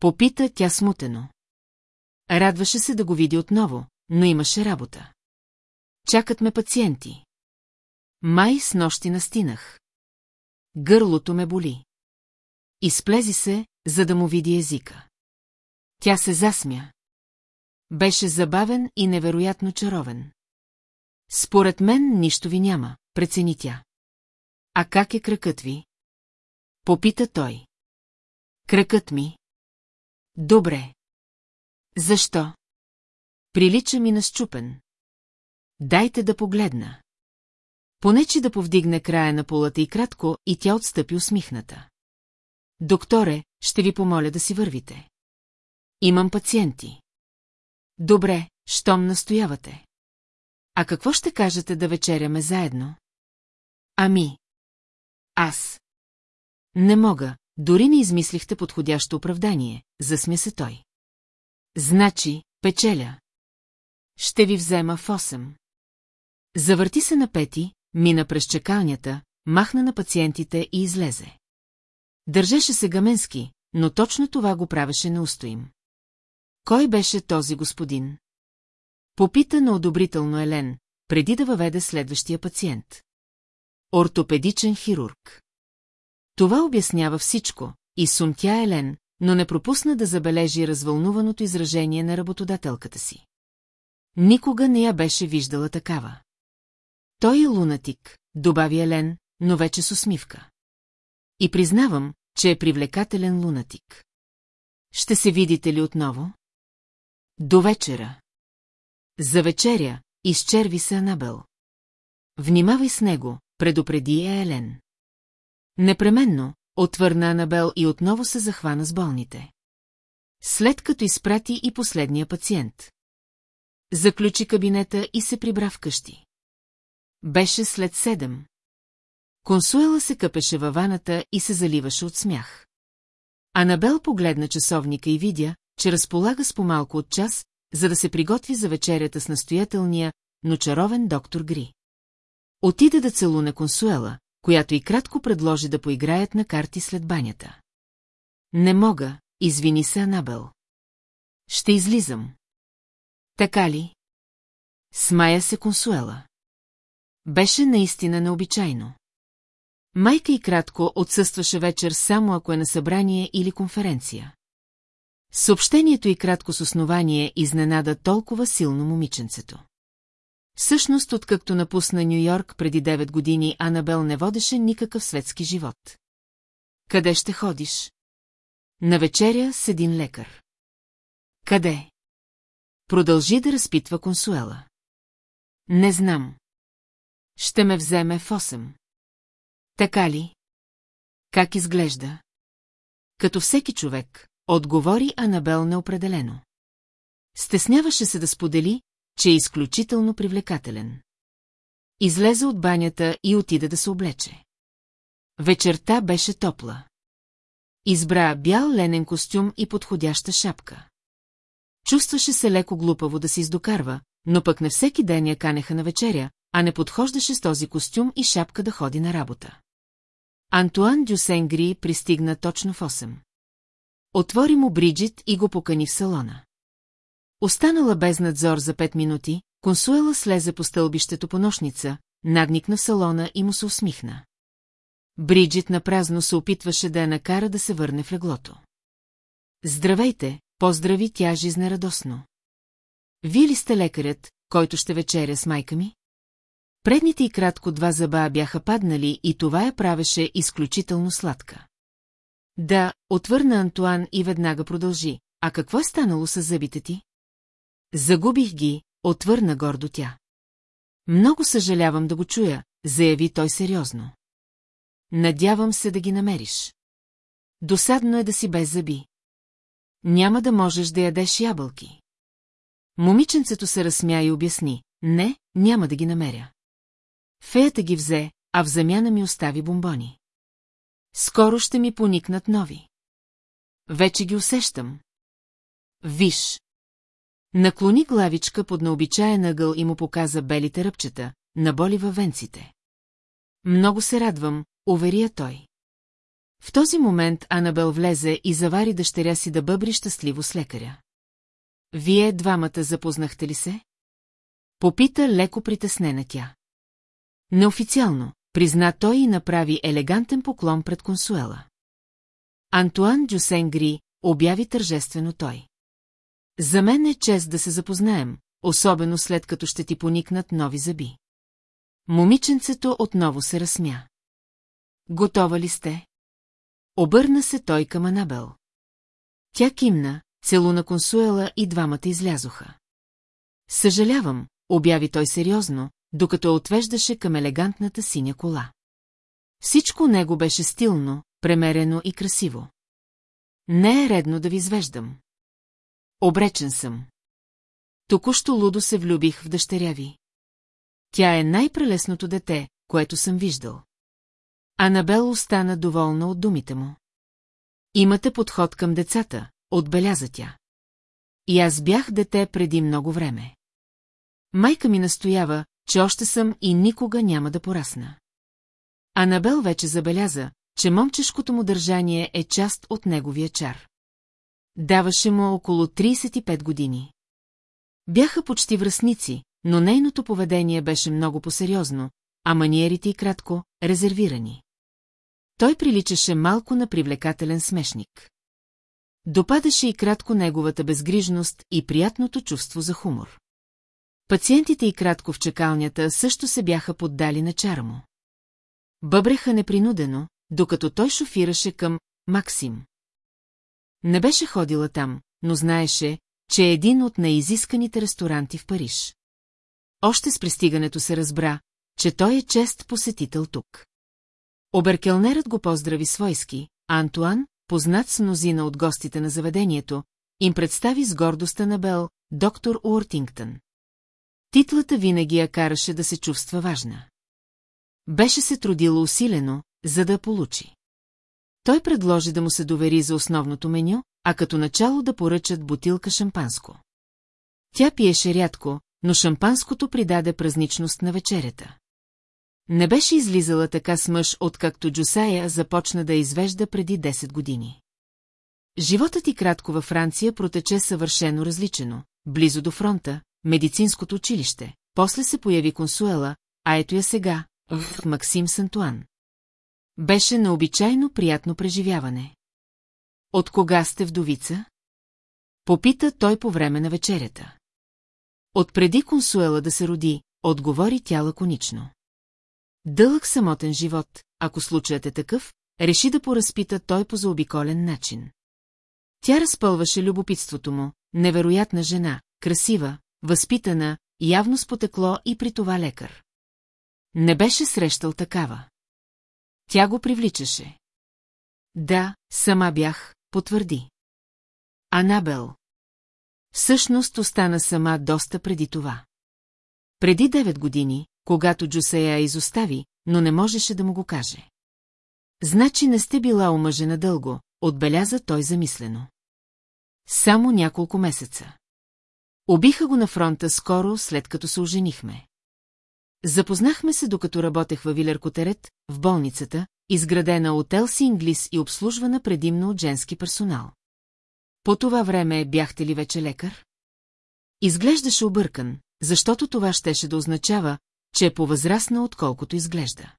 Попита тя смутено. Радваше се да го види отново, но имаше работа. Чакат ме пациенти. Май с нощи настинах. Гърлото ме боли. Изплези се, за да му види езика. Тя се засмя. Беше забавен и невероятно чаровен. Според мен нищо ви няма, прецени тя. А как е кракът ви? Попита той. Кракът ми. Добре. Защо? Прилича ми на щупен. Дайте да погледна. Понечи да повдигне края на полата и кратко, и тя отстъпи усмихната. Докторе, ще ви помоля да си вървите. Имам пациенти. Добре, щом настоявате. А какво ще кажете да вечеряме заедно? Ами. Аз. Не мога, дори не измислихте подходящо оправдание, засмя се той. Значи, печеля. Ще ви взема в 8. Завърти се на пети, мина през чекалнята, махна на пациентите и излезе. Държеше се гаменски, но точно това го правеше неустоим. Кой беше този господин? Попита на одобрително Елен, преди да въведе следващия пациент. Ортопедичен хирург. Това обяснява всичко, и сумтя Елен, но не пропусна да забележи развълнуваното изражение на работодателката си. Никога не я беше виждала такава. Той е лунатик, добави Елен, но вече с усмивка. И признавам, че е привлекателен лунатик. Ще се видите ли отново? До вечера. За вечеря изчерви се Анабел. Внимавай с него, предупреди Елен. Непременно, отвърна Анабел и отново се захвана с болните. След като изпрати и последния пациент. Заключи кабинета и се прибра в къщи. Беше след седем. Консуела се къпеше във ваната и се заливаше от смях. Анабел погледна часовника и видя, че разполага с помалко от час, за да се приготви за вечерята с настоятелния, но чаровен доктор Гри. Отида да целуне Консуела, която и кратко предложи да поиграят на карти след банята. Не мога, извини се Анабел. Ще излизам. Така ли? Смая се Консуела. Беше наистина необичайно. Майка и кратко отсъстваше вечер само ако е на събрание или конференция. Съобщението и кратко с основание изненада толкова силно момиченцето. Всъщност, откакто напусна Нью-Йорк преди 9 години, Анабел не водеше никакъв светски живот. Къде ще ходиш? На вечеря с един лекар. Къде? Продължи да разпитва консуела. Не знам. Ще ме вземе в 8. Така ли? Как изглежда? Като всеки човек, отговори Анабел неопределено. Стесняваше се да сподели, че е изключително привлекателен. Излезе от банята и отида да се облече. Вечерта беше топла. Избра бял ленен костюм и подходяща шапка. Чувстваше се леко глупаво да се издокарва, но пък не всеки ден я канеха на вечеря, а не подхождаше с този костюм и шапка да ходи на работа. Антуан Дюсенгри пристигна точно в 8. Отвори му Бриджит и го покани в салона. Останала без надзор за пет минути, консуела слезе по стълбището по нощница, надникна в салона и му се усмихна. Бриджит напразно се опитваше да я накара да се върне в леглото. Здравейте, поздрави тя жизнерадосно. Вие ли сте лекарят, който ще вечеря с майка ми? Предните и кратко два зъба бяха паднали и това я правеше изключително сладка. Да, отвърна Антуан и веднага продължи. А какво е станало с зъбите ти? Загубих ги, отвърна гордо тя. Много съжалявам да го чуя, заяви той сериозно. Надявам се да ги намериш. Досадно е да си без зъби. Няма да можеш да ядеш ябълки. Момиченцето се разсмя и обясни. Не, няма да ги намеря. Феята ги взе, а в замяна ми остави бомбони. Скоро ще ми поникнат нови. Вече ги усещам. Виж. Наклони главичка под необичаен ъгъл и му показа белите ръбчета, наболи във венците. Много се радвам, уверия той. В този момент Анабел влезе и завари дъщеря си да бъбри щастливо с лекаря. Вие двамата запознахте ли се? Попита леко притеснена тя. Неофициално, призна той и направи елегантен поклон пред консуела. Антуан Дюсен Гри обяви тържествено той. За мен е чест да се запознаем, особено след като ще ти поникнат нови зъби. Момиченцето отново се разсмя. Готова ли сте? Обърна се той към Анабел. Тя кимна, целуна консуела и двамата излязоха. Съжалявам, обяви той сериозно, докато отвеждаше към елегантната синя кола. Всичко него беше стилно, премерено и красиво. Не е редно да ви извеждам. Обречен съм. Току-що лудо се влюбих в дъщеря ви. Тя е най-прелесното дете, което съм виждал. Анабел остана доволна от думите му. Имате подход към децата, отбеляза тя. И аз бях дете преди много време. Майка ми настоява, че още съм и никога няма да порасна. Анабел вече забеляза, че момчешкото му държание е част от неговия чар. Даваше му около 35 години. Бяха почти връзници, но нейното поведение беше много посериозно, а маниерите и кратко – резервирани. Той приличаше малко на привлекателен смешник. Допадаше и кратко неговата безгрижност и приятното чувство за хумор. Пациентите и кратко в чекалнята също се бяха поддали на чара му. Бъбреха непринудено, докато той шофираше към Максим. Не беше ходила там, но знаеше, че е един от неизисканите ресторанти в Париж. Още с пристигането се разбра, че той е чест посетител тук. Оберкелнерът го поздрави свойски, а Антуан, познат с мнозина от гостите на заведението, им представи с гордостта на Бел, доктор Уортингтън. Титлата винаги я караше да се чувства важна. Беше се трудила усилено, за да получи. Той предложи да му се довери за основното меню, а като начало да поръчат бутилка шампанско. Тя пиеше рядко, но шампанското придаде празничност на вечерята. Не беше излизала така с мъж, откакто Джусая започна да извежда преди 10 години. Животът ти кратко във Франция протече съвършено различено, близо до фронта, медицинското училище, после се появи консуела, а ето я сега, в Максим Сантуан. Беше необичайно приятно преживяване. От кога сте вдовица? Попита той по време на вечерята. От преди консуела да се роди, отговори тя лаконично. Дълъг самотен живот, ако случаят е такъв, реши да поразпита той по заобиколен начин. Тя разпълваше любопитството му, невероятна жена, красива, възпитана, явно с потекло и при това лекар. Не беше срещал такава. Тя го привличаше. Да, сама бях, потвърди. Анабел. Всъщност остана сама доста преди това. Преди девет години, когато Джусея изостави, но не можеше да му го каже. Значи не сте била омъжена дълго, отбеляза той замислено. Само няколко месеца. Обиха го на фронта скоро, след като се оженихме. Запознахме се, докато работех във Вилер Котерет, в болницата, изградена от Елси Инглис и обслужвана предимно от женски персонал. По това време бяхте ли вече лекар? Изглеждаше объркан, защото това щеше да означава, че е повъзрастна отколкото изглежда.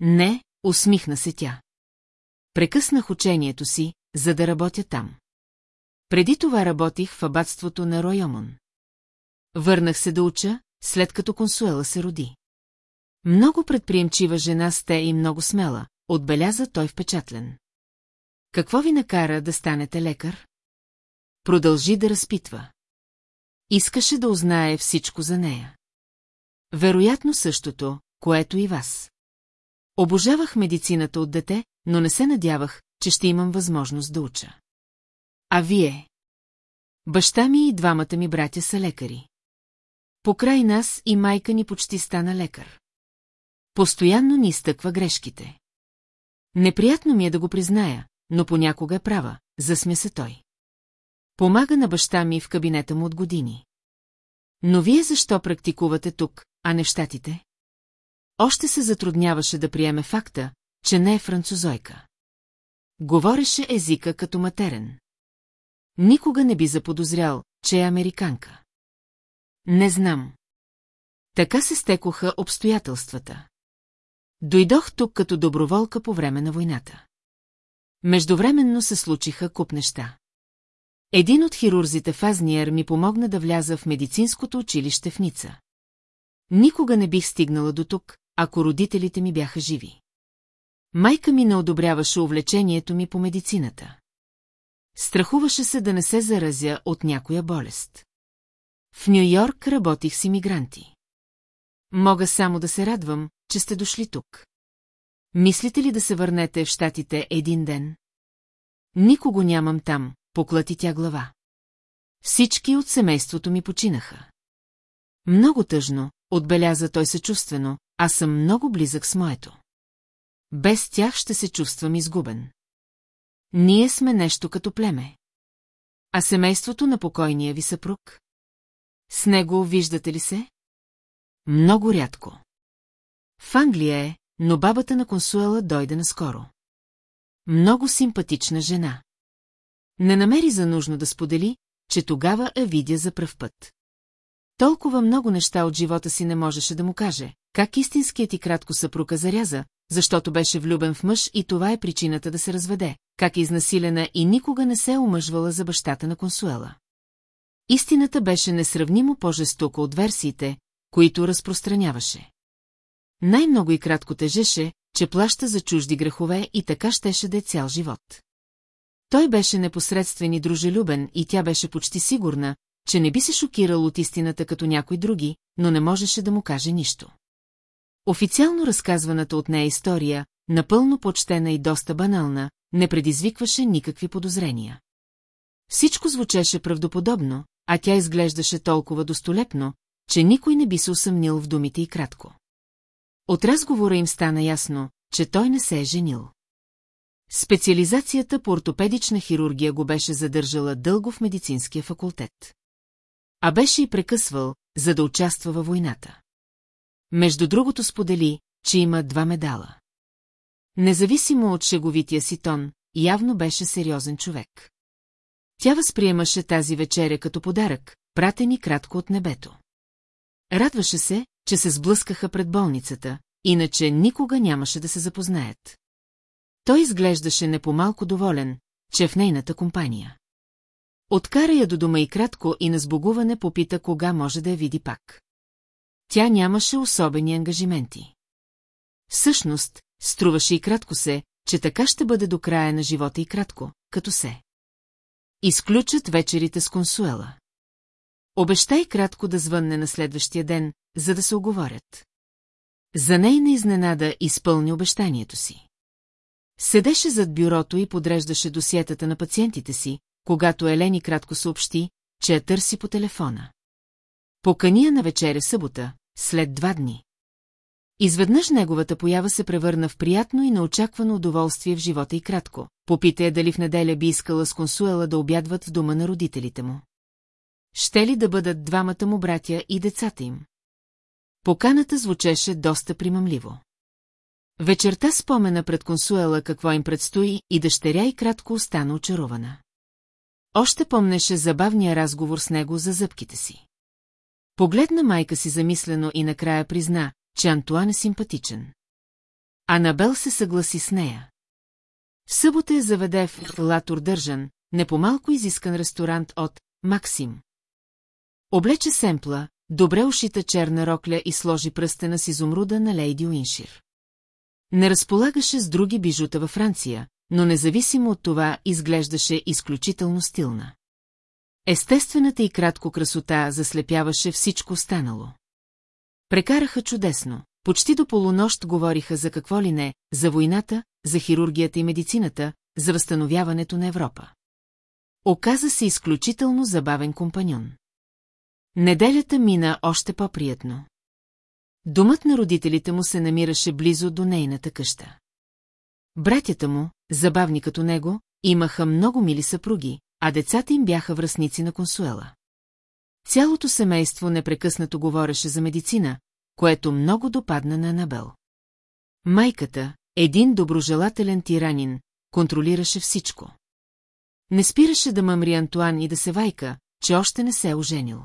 Не, усмихна се тя. Прекъснах учението си, за да работя там. Преди това работих в абатството на Ройомон. Върнах се да уча, след като консуела се роди. Много предприемчива жена сте и много смела, отбеляза той впечатлен. Какво ви накара да станете лекар? Продължи да разпитва. Искаше да узнае всичко за нея. Вероятно същото, което и вас. Обожавах медицината от дете, но не се надявах, че ще имам възможност да уча. А вие? Баща ми и двамата ми братя са лекари. Покрай нас и майка ни почти стана лекар. Постоянно ни изтъква грешките. Неприятно ми е да го призная, но понякога е права, засмя се той. Помага на баща ми в кабинета му от години. Но вие защо практикувате тук, а не в щатите? Още се затрудняваше да приеме факта, че не е французойка. Говореше езика като матерен. Никога не би заподозрял, че е американка. Не знам. Така се стекоха обстоятелствата. Дойдох тук като доброволка по време на войната. Междувременно се случиха куп неща. Един от хирурзите в Азниер ми помогна да вляза в медицинското училище в Ница. Никога не бих стигнала до тук, ако родителите ми бяха живи. Майка ми не одобряваше увлечението ми по медицината. Страхуваше се да не се заразя от някоя болест. В Нью-Йорк работих с иммигранти. Мога само да се радвам, че сте дошли тук. Мислите ли да се върнете в Штатите един ден? Никого нямам там, поклати тя глава. Всички от семейството ми починаха. Много тъжно, отбеляза той съчувствено, аз съм много близък с моето. Без тях ще се чувствам изгубен. Ние сме нещо като племе. А семейството на покойния ви съпруг? С него виждате ли се? Много рядко. В Англия е, но бабата на консуела дойде наскоро. Много симпатична жена. Не намери за нужно да сподели, че тогава я видя за пръв път. Толкова много неща от живота си не можеше да му каже, как истинският и кратко съпруга заряза, защото беше влюбен в мъж и това е причината да се разведе, как е изнасилена и никога не се е омъжвала за бащата на консуела. Истината беше несравнимо по-жестока от версиите, които разпространяваше. Най-много и кратко тежеше, че плаща за чужди грехове и така щеше да е цял живот. Той беше непосредствен и дружелюбен и тя беше почти сигурна, че не би се шокирал от истината като някой други, но не можеше да му каже нищо. Официално разказваната от нея история, напълно почтена и доста банална, не предизвикваше никакви подозрения. Всичко звучеше правдоподобно, а тя изглеждаше толкова достолепно, че никой не би се усъмнил в думите и кратко. От разговора им стана ясно, че той не се е женил. Специализацията по ортопедична хирургия го беше задържала дълго в медицинския факултет. А беше и прекъсвал, за да участва във войната. Между другото сподели, че има два медала. Независимо от шеговития си тон, явно беше сериозен човек. Тя възприемаше тази вечеря като подарък, пратени кратко от небето. Радваше се, че се сблъскаха пред болницата, иначе никога нямаше да се запознаят. Той изглеждаше не по-малко доволен, че в нейната компания. Откара я до дома и кратко и на сбогуване попита кога може да я види пак. Тя нямаше особени ангажименти. Всъщност, струваше и кратко се, че така ще бъде до края на живота и кратко, като се. Изключат вечерите с консуела. Обещай кратко да звънне на следващия ден, за да се оговорят. За нейна изненада изпълни обещанието си. Седеше зад бюрото и подреждаше досиетата на пациентите си, когато Елени кратко съобщи, че я търси по телефона. Покания на вечеря събота, след два дни. Изведнъж неговата поява се превърна в приятно и неочаквано удоволствие в живота и кратко. Попита я дали в неделя би искала с консуела да обядват в дома на родителите му. Ще ли да бъдат двамата му братя и децата им? Поканата звучеше доста примамливо. Вечерта спомена пред консуела какво им предстои и дъщеря и кратко остана очарована. Още помнеше забавния разговор с него за зъбките си. Погледна майка си замислено и накрая призна, че Антуан е симпатичен. Анабел се съгласи с нея. В събота я заведе в Латур Държан, не по-малко изискан ресторант от Максим. Облече семпла, добре ушита черна рокля и сложи пръстена с изумруда на Лейди Уиншир. Не разполагаше с други бижута във Франция, но независимо от това изглеждаше изключително стилна. Естествената и кратко красота заслепяваше всичко останало. Прекараха чудесно. Почти до полунощ говориха за какво ли не, за войната, за хирургията и медицината, за възстановяването на Европа. Оказа се изключително забавен компаньон. Неделята мина още по-приятно. Домът на родителите му се намираше близо до нейната къща. Братята му, забавни като него, имаха много мили съпруги, а децата им бяха връзници на консуела. Цялото семейство непрекъснато говореше за медицина, което много допадна на Анабел. Майката, един доброжелателен тиранин, контролираше всичко. Не спираше да мъмри Антуан и да се вайка, че още не се е оженил.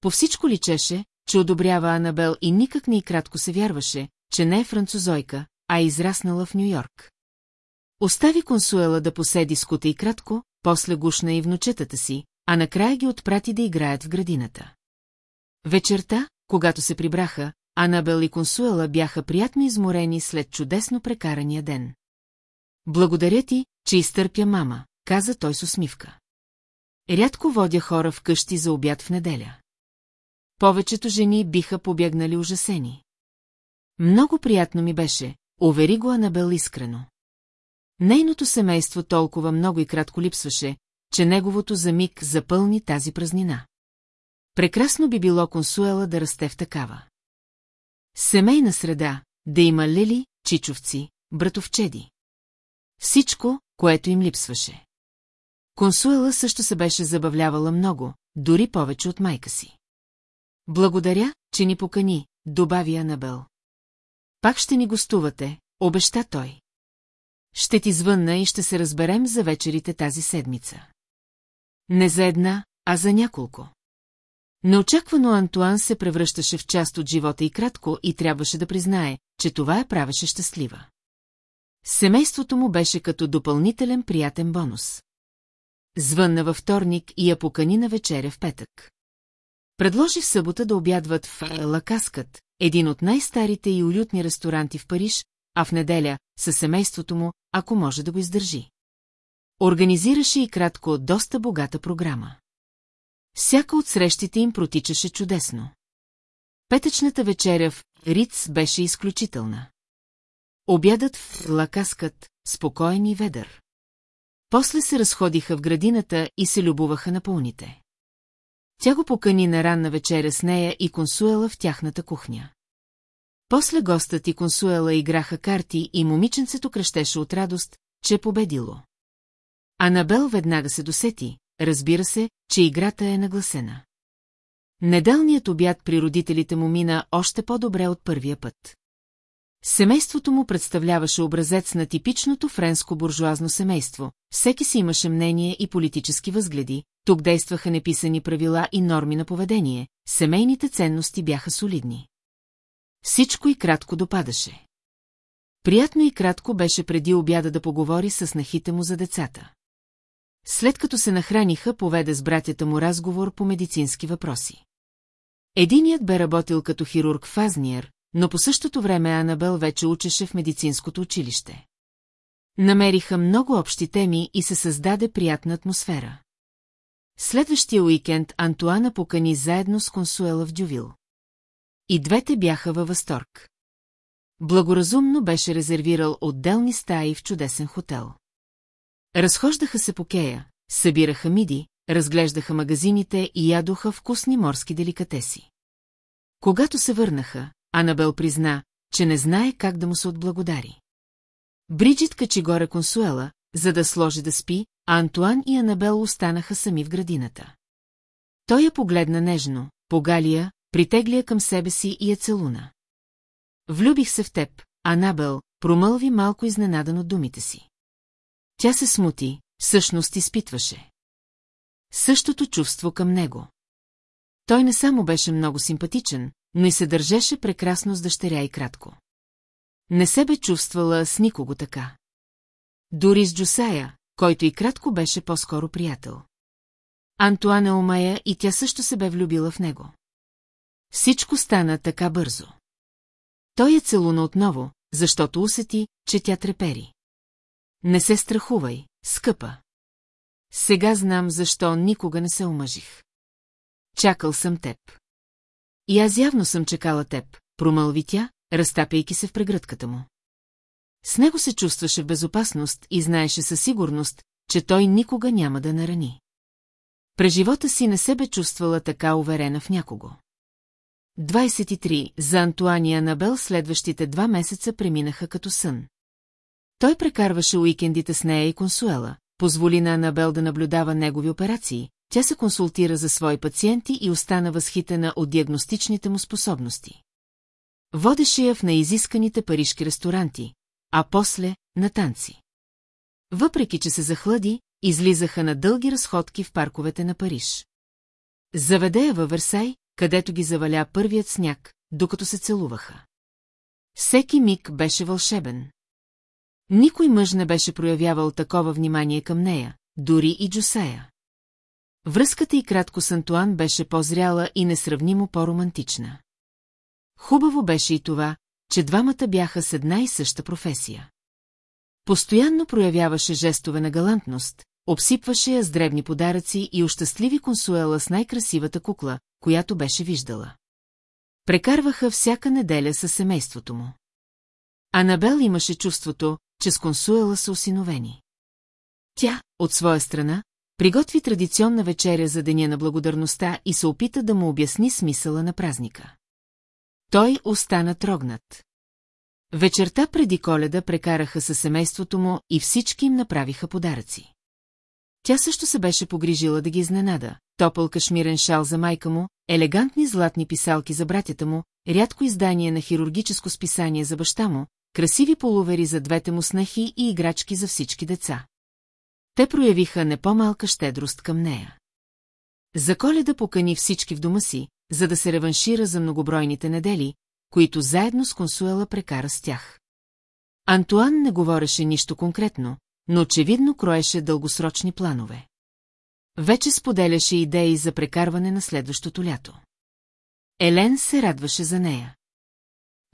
По всичко личеше, че одобрява Анабел и никак не и кратко се вярваше, че не е французойка, а е израснала в Нью-Йорк. Остави консуела да поседи с кута и кратко, после гушна и внучетата си, а накрая ги отпрати да играят в градината. Вечерта, когато се прибраха, Анабел и Консуела бяха приятно изморени след чудесно прекарания ден. Благодаря ти, че изтърпя мама, каза той с усмивка. Рядко водя хора в къщи за обяд в неделя. Повечето жени биха побягнали ужасени. Много приятно ми беше, увери го Анабел искрено. Нейното семейство толкова много и кратко липсваше, че неговото за миг запълни тази празнина. Прекрасно би било консуела да расте в такава. Семейна среда, да има лили, чичовци, братовчеди. Всичко, което им липсваше. Консуела също се беше забавлявала много, дори повече от майка си. Благодаря, че ни покани, добави Анабел. Пак ще ни гостувате, обеща той. Ще ти звънна и ще се разберем за вечерите тази седмица. Не за една, а за няколко. Неочаквано Антуан се превръщаше в част от живота и кратко и трябваше да признае, че това я правеше щастлива. Семейството му беше като допълнителен приятен бонус. Звънна във вторник и я покани на вечеря в петък. Предложи в събота да обядват в Лакаскът, един от най-старите и уютни ресторанти в Париж, а в неделя със семейството му, ако може да го издържи. Организираше и кратко доста богата програма. Всяка от срещите им протичаше чудесно. Петъчната вечеря в Риц беше изключителна. Обядът в Лакаскът, спокоен и ведър. После се разходиха в градината и се любуваха на пълните. Тя го покани на ранна вечеря с нея и консуела в тяхната кухня. После гостът и консуела играха карти и момиченцето крещеше от радост, че победило. Анабел веднага се досети, разбира се, че играта е нагласена. Неделният обяд при родителите му мина още по-добре от първия път. Семейството му представляваше образец на типичното френско-буржуазно семейство, всеки си имаше мнение и политически възгледи, тук действаха неписани правила и норми на поведение, семейните ценности бяха солидни. Всичко и кратко допадаше. Приятно и кратко беше преди обяда да поговори с нахите му за децата. След като се нахраниха, поведе с братята му разговор по медицински въпроси. Единият бе работил като хирург в Азниер, но по същото време Анабел вече учеше в медицинското училище. Намериха много общи теми и се създаде приятна атмосфера. Следващия уикенд Антуана покани заедно с консуела в Дювил. И двете бяха във възторг. Благоразумно беше резервирал отделни стаи в чудесен хотел. Разхождаха се по кея, събираха миди, разглеждаха магазините и ядоха вкусни морски деликатеси. Когато се върнаха, Анабел призна, че не знае как да му се отблагодари. Бриджит качи горе консуела, за да сложи да спи, а Антуан и Анабел останаха сами в градината. Той я погледна нежно, погали я, притегли я към себе си и я целуна. Влюбих се в теб, Анабел, промълви малко изненадан от думите си. Тя се смути, всъщност изпитваше. Същото чувство към него. Той не само беше много симпатичен, но и се държеше прекрасно с дъщеря и кратко. Не се бе чувствала с никого така. Дори с Джусая, който и кратко беше по-скоро приятел. Антуана умая и тя също се бе влюбила в него. Всичко стана така бързо. Той я целуна отново, защото усети, че тя трепери. Не се страхувай, скъпа. Сега знам, защо никога не се омъжих. Чакал съм теб. И аз явно съм чекала теб, промълви тя, разтапяйки се в прегръдката му. С него се чувстваше в безопасност и знаеше със сигурност, че той никога няма да нарани. През живота си не се бе чувствала така уверена в някого. 23. За Антуания Набел следващите два месеца преминаха като сън. Той прекарваше уикендите с нея и консуела, позволи на Анабел да наблюдава негови операции, тя се консултира за свои пациенти и остана възхитена от диагностичните му способности. Водеше я в неизисканите парижки ресторанти, а после на танци. Въпреки, че се захлади, излизаха на дълги разходки в парковете на Париж. Заведе я във Версай, където ги заваля първият сняг, докато се целуваха. Всеки миг беше вълшебен. Никой мъж не беше проявявал такова внимание към нея, дори и Джусея. Връзката и кратко с Антуан беше по-зряла и несравнимо по-романтична. Хубаво беше и това, че двамата бяха с една и съща професия. Постоянно проявяваше жестове на галантност, обсипваше я с дребни подаръци и ощастливи консуела с най-красивата кукла, която беше виждала. Прекарваха всяка неделя със семейството му. Анабел имаше чувството, че с консуела са осиновени. Тя, от своя страна, приготви традиционна вечеря за Деня на благодарността и се опита да му обясни смисъла на празника. Той остана трогнат. Вечерта преди коледа прекараха със семейството му и всички им направиха подаръци. Тя също се беше погрижила да ги изненада. Топъл кашмирен шал за майка му, елегантни златни писалки за братята му, рядко издание на хирургическо списание за баща му, красиви полувери за двете му снахи и играчки за всички деца. Те проявиха не по-малка щедрост към нея. За коледа покани всички в дома си, за да се реваншира за многобройните недели, които заедно с консуела прекара с тях. Антуан не говореше нищо конкретно, но очевидно кроеше дългосрочни планове. Вече споделяше идеи за прекарване на следващото лято. Елен се радваше за нея.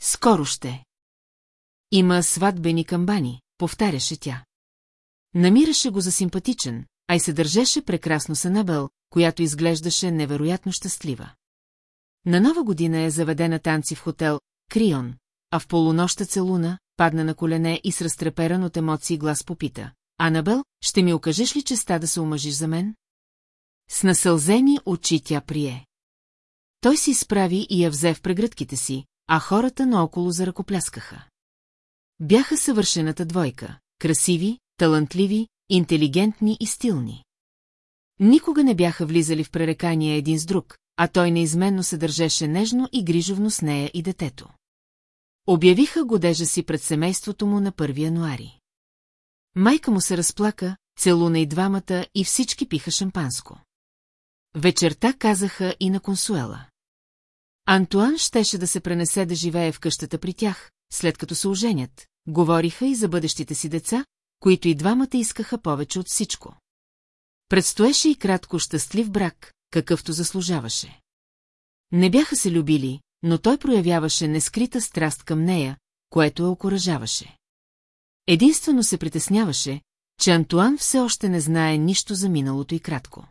Скоро ще. Има сватбени камбани, повтаряше тя. Намираше го за симпатичен, а и се държеше прекрасно с Анабел, която изглеждаше невероятно щастлива. На нова година е заведена танци в хотел Крион, а в полунощта целуна, падна на колене и с разтреперан от емоции глас попита. Анабел, ще ми окажеш ли честа да се омъжиш за мен? С насълзени очи тя прие. Той се изправи и я взе в прегръдките си, а хората наоколо заръкопляскаха. Бяха съвършената двойка, красиви, талантливи, интелигентни и стилни. Никога не бяха влизали в пререкания един с друг, а той неизменно се държеше нежно и грижовно с нея и детето. Обявиха годежа си пред семейството му на 1 януари. Майка му се разплака, целуна и двамата и всички пиха шампанско. Вечерта казаха и на консуела. Антуан щеше да се пренесе да живее в къщата при тях, след като се оженят, говориха и за бъдещите си деца, които и двамата искаха повече от всичко. Предстоеше и кратко щастлив брак, какъвто заслужаваше. Не бяха се любили, но той проявяваше нескрита страст към нея, което я окоръжаваше. Единствено се притесняваше, че Антуан все още не знае нищо за миналото и кратко.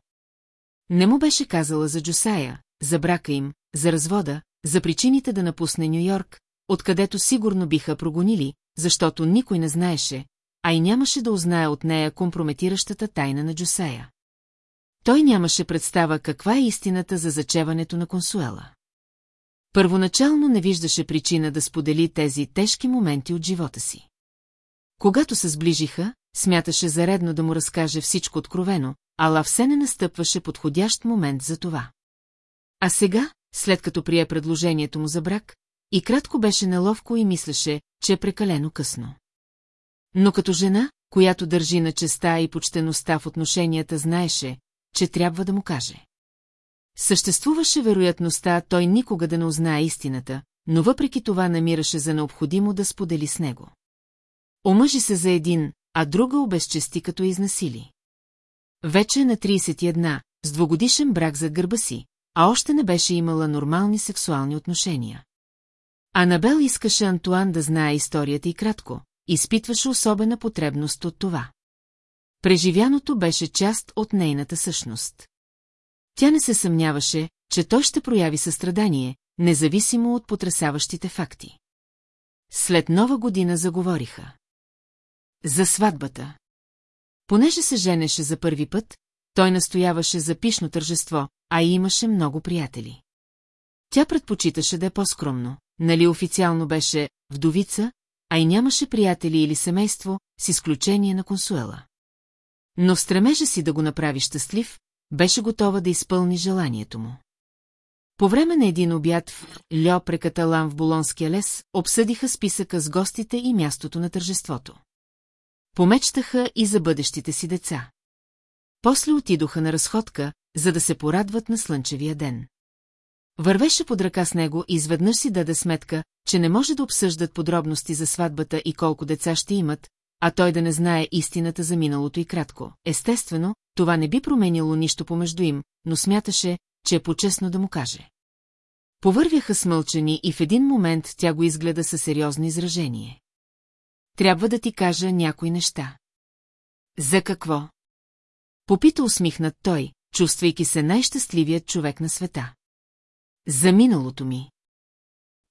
Не му беше казала за Джосая, за брака им, за развода, за причините да напусне Нью-Йорк, откъдето сигурно биха прогонили, защото никой не знаеше, а и нямаше да узнае от нея компрометиращата тайна на Джосея. Той нямаше представа каква е истината за зачеването на консуела. Първоначално не виждаше причина да сподели тези тежки моменти от живота си. Когато се сближиха, смяташе заредно да му разкаже всичко откровено, ала все не настъпваше подходящ момент за това. А сега, след като прие предложението му за брак, и кратко беше неловко и мислеше, че е прекалено късно. Но като жена, която държи на честа и почтеността в отношенията, знаеше, че трябва да му каже. Съществуваше вероятността той никога да не узнае истината, но въпреки това намираше за необходимо да сподели с него. Омъжи се за един, а друга обезчести като изнасили. Вече е на 31, с двогодишен брак за гърба си, а още не беше имала нормални сексуални отношения. Анабел искаше Антуан да знае историята и кратко, изпитваше особена потребност от това. Преживяното беше част от нейната същност. Тя не се съмняваше, че той ще прояви състрадание, независимо от потрясаващите факти. След нова година заговориха. За сватбата. Понеже се женеше за първи път, той настояваше за пишно тържество, а и имаше много приятели. Тя предпочиташе да е по-скромно, нали официално беше вдовица, а и нямаше приятели или семейство, с изключение на консуела. Но в стремежа си да го направи щастлив, беше готова да изпълни желанието му. По време на един обяд в Льо Прекаталан в Болонския лес обсъдиха списъка с гостите и мястото на тържеството. Помечтаха и за бъдещите си деца. После отидоха на разходка, за да се порадват на слънчевия ден. Вървеше под ръка с него и изведнъж си даде сметка, че не може да обсъждат подробности за сватбата и колко деца ще имат, а той да не знае истината за миналото и кратко. Естествено, това не би променило нищо помежду им, но смяташе, че е почестно да му каже. Повървяха смълчени и в един момент тя го изгледа със сериозно изражение. Трябва да ти кажа някои неща. За какво? Попита усмихнат той, чувствайки се най-щастливият човек на света. За миналото ми.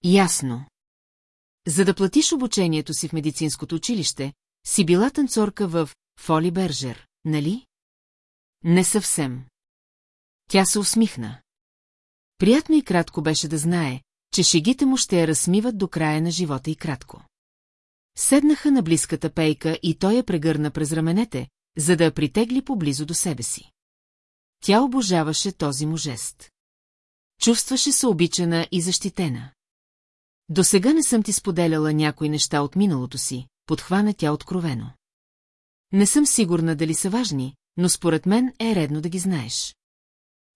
Ясно. За да платиш обучението си в медицинското училище, си била танцорка в Фоли Бержер, нали? Не съвсем. Тя се усмихна. Приятно и кратко беше да знае, че шегите му ще я разсмиват до края на живота и кратко. Седнаха на близката пейка и той я прегърна през раменете, за да я притегли поблизо до себе си. Тя обожаваше този му жест. Чувстваше се обичана и защитена. До сега не съм ти споделяла някои неща от миналото си, подхвана тя откровено. Не съм сигурна дали са важни, но според мен е редно да ги знаеш.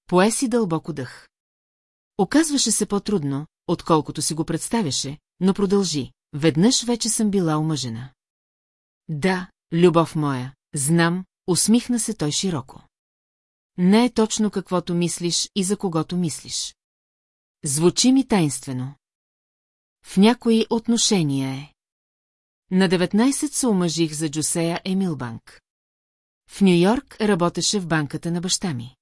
Пое си дълбоко дъх. Оказваше се по-трудно, отколкото си го представяше, но продължи. Веднъж вече съм била омъжена. Да, любов моя, знам, усмихна се той широко. Не е точно каквото мислиш и за когото мислиш. Звучи ми тайнствено. В някои отношения е. На 19 се омъжих за Джусея Емилбанк. В Нью-Йорк работеше в банката на баща ми.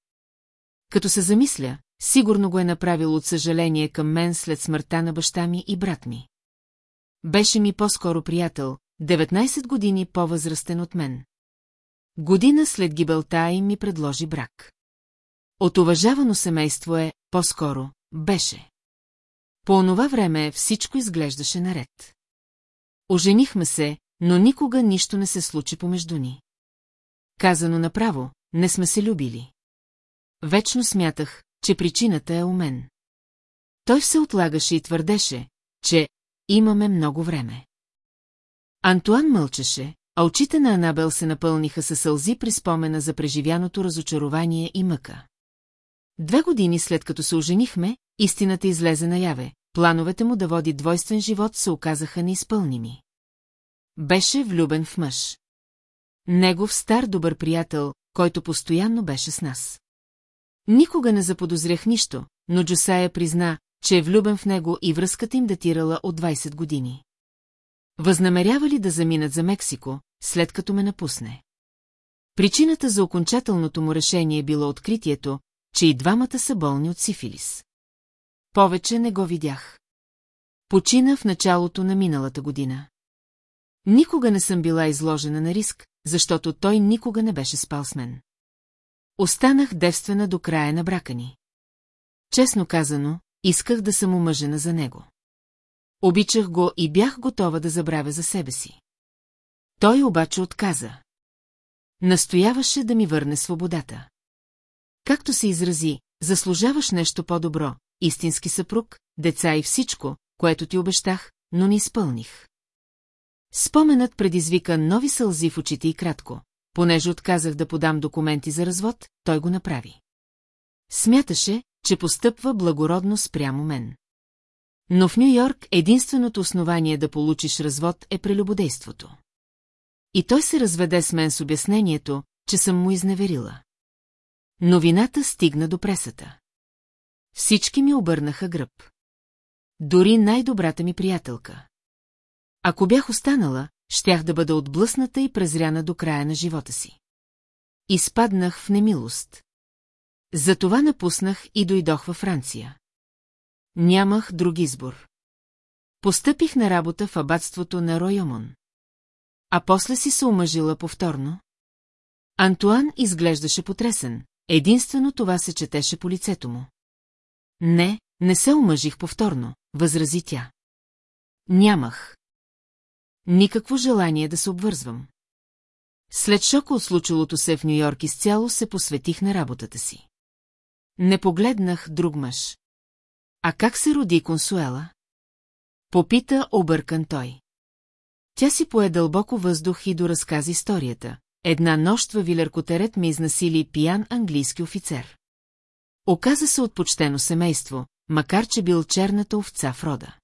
Като се замисля, сигурно го е направил от съжаление към мен след смъртта на баща ми и брат ми. Беше ми по-скоро приятел, 19 години по-възрастен от мен. Година след гибелта им ми предложи брак. От уважавано семейство е, по-скоро, беше. По онова време всичко изглеждаше наред. Оженихме се, но никога нищо не се случи помежду ни. Казано направо, не сме се любили. Вечно смятах, че причината е у мен. Той се отлагаше и твърдеше, че имаме много време. Антуан мълчеше, а очите на Анабел се напълниха със сълзи при спомена за преживяното разочарование и мъка. Две години след като се оженихме, истината излезе наяве. Плановете му да води двойствен живот се оказаха неизпълними. Беше влюбен в мъж. Негов стар добър приятел, който постоянно беше с нас. Никога не заподозрях нищо, но Джосая призна, че е влюбен в него и връзката им датирала от 20 години. Възнамерява ли да заминат за Мексико, след като ме напусне? Причината за окончателното му решение било откритието, че и двамата са болни от сифилис. Повече не го видях. Почина в началото на миналата година. Никога не съм била изложена на риск, защото той никога не беше спал с мен. Останах девствена до края на брака ни. Честно казано, исках да съм омъжена за него. Обичах го и бях готова да забравя за себе си. Той обаче отказа. Настояваше да ми върне свободата. Както се изрази, заслужаваш нещо по-добро, истински съпруг, деца и всичко, което ти обещах, но не изпълних. Споменът предизвика нови сълзи в очите и кратко. Понеже отказах да подам документи за развод, той го направи. Смяташе, че постъпва благородно спрямо мен. Но в Нью-Йорк единственото основание да получиш развод е прелюбодейството. И той се разведе с мен с обяснението, че съм му изневерила. Новината стигна до пресата. Всички ми обърнаха гръб. Дори най-добрата ми приятелка. Ако бях останала, щях да бъда отблъсната и презряна до края на живота си. Изпаднах в немилост. Затова напуснах и дойдох във Франция. Нямах друг избор. Постъпих на работа в абатството на Ройомон. А после си се омъжила повторно. Антуан изглеждаше потресен, единствено това се четеше по лицето му. Не, не се омъжих повторно, възрази тя. Нямах. Никакво желание да се обвързвам. След шока от случилото се в Нью-Йорк изцяло се посветих на работата си. Не погледнах друг мъж. А как се роди Консуела? Попита объркан той. Тя си пое дълбоко въздух и доразказа историята. Една нощ във Вилеркотерет ме изнасили пиян английски офицер. Оказа се от почтено семейство, макар че бил черната овца в рода.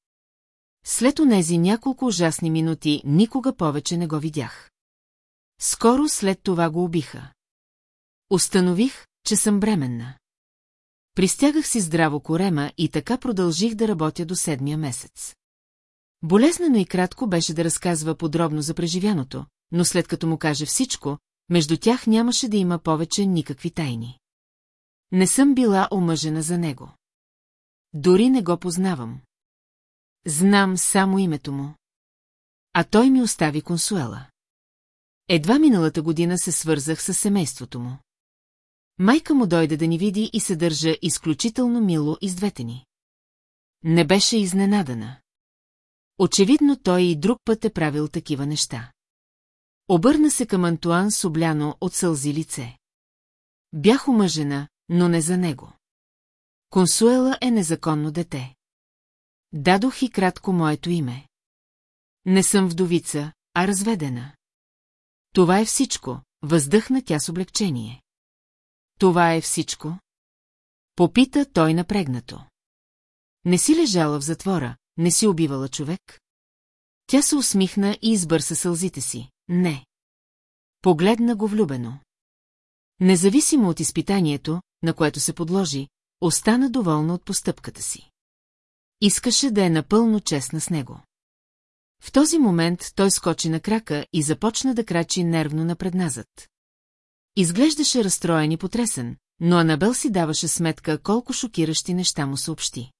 След онези няколко ужасни минути никога повече не го видях. Скоро след това го убиха. Установих, че съм бременна. Пристягах си здраво корема и така продължих да работя до седмия месец. Болезнено и кратко беше да разказва подробно за преживяното, но след като му каже всичко, между тях нямаше да има повече никакви тайни. Не съм била омъжена за него. Дори не го познавам. Знам само името му. А той ми остави консуела. Едва миналата година се свързах с семейството му. Майка му дойде да ни види и се държа изключително мило и с двете ни. Не беше изненадана. Очевидно той и друг път е правил такива неща. Обърна се към Антуан с обляно от сълзи лице. Бях омъжена, но не за него. Консуела е незаконно дете. Дадох и кратко моето име. Не съм вдовица, а разведена. Това е всичко, въздъхна тя с облегчение. Това е всичко? Попита той напрегнато. Не си лежала в затвора, не си убивала човек? Тя се усмихна и избърса сълзите си. Не. Погледна го влюбено. Независимо от изпитанието, на което се подложи, остана доволна от постъпката си. Искаше да е напълно честна с него. В този момент той скочи на крака и започна да крачи нервно напредназът. Изглеждаше разстроен и потресен, но Анабел си даваше сметка колко шокиращи неща му съобщи.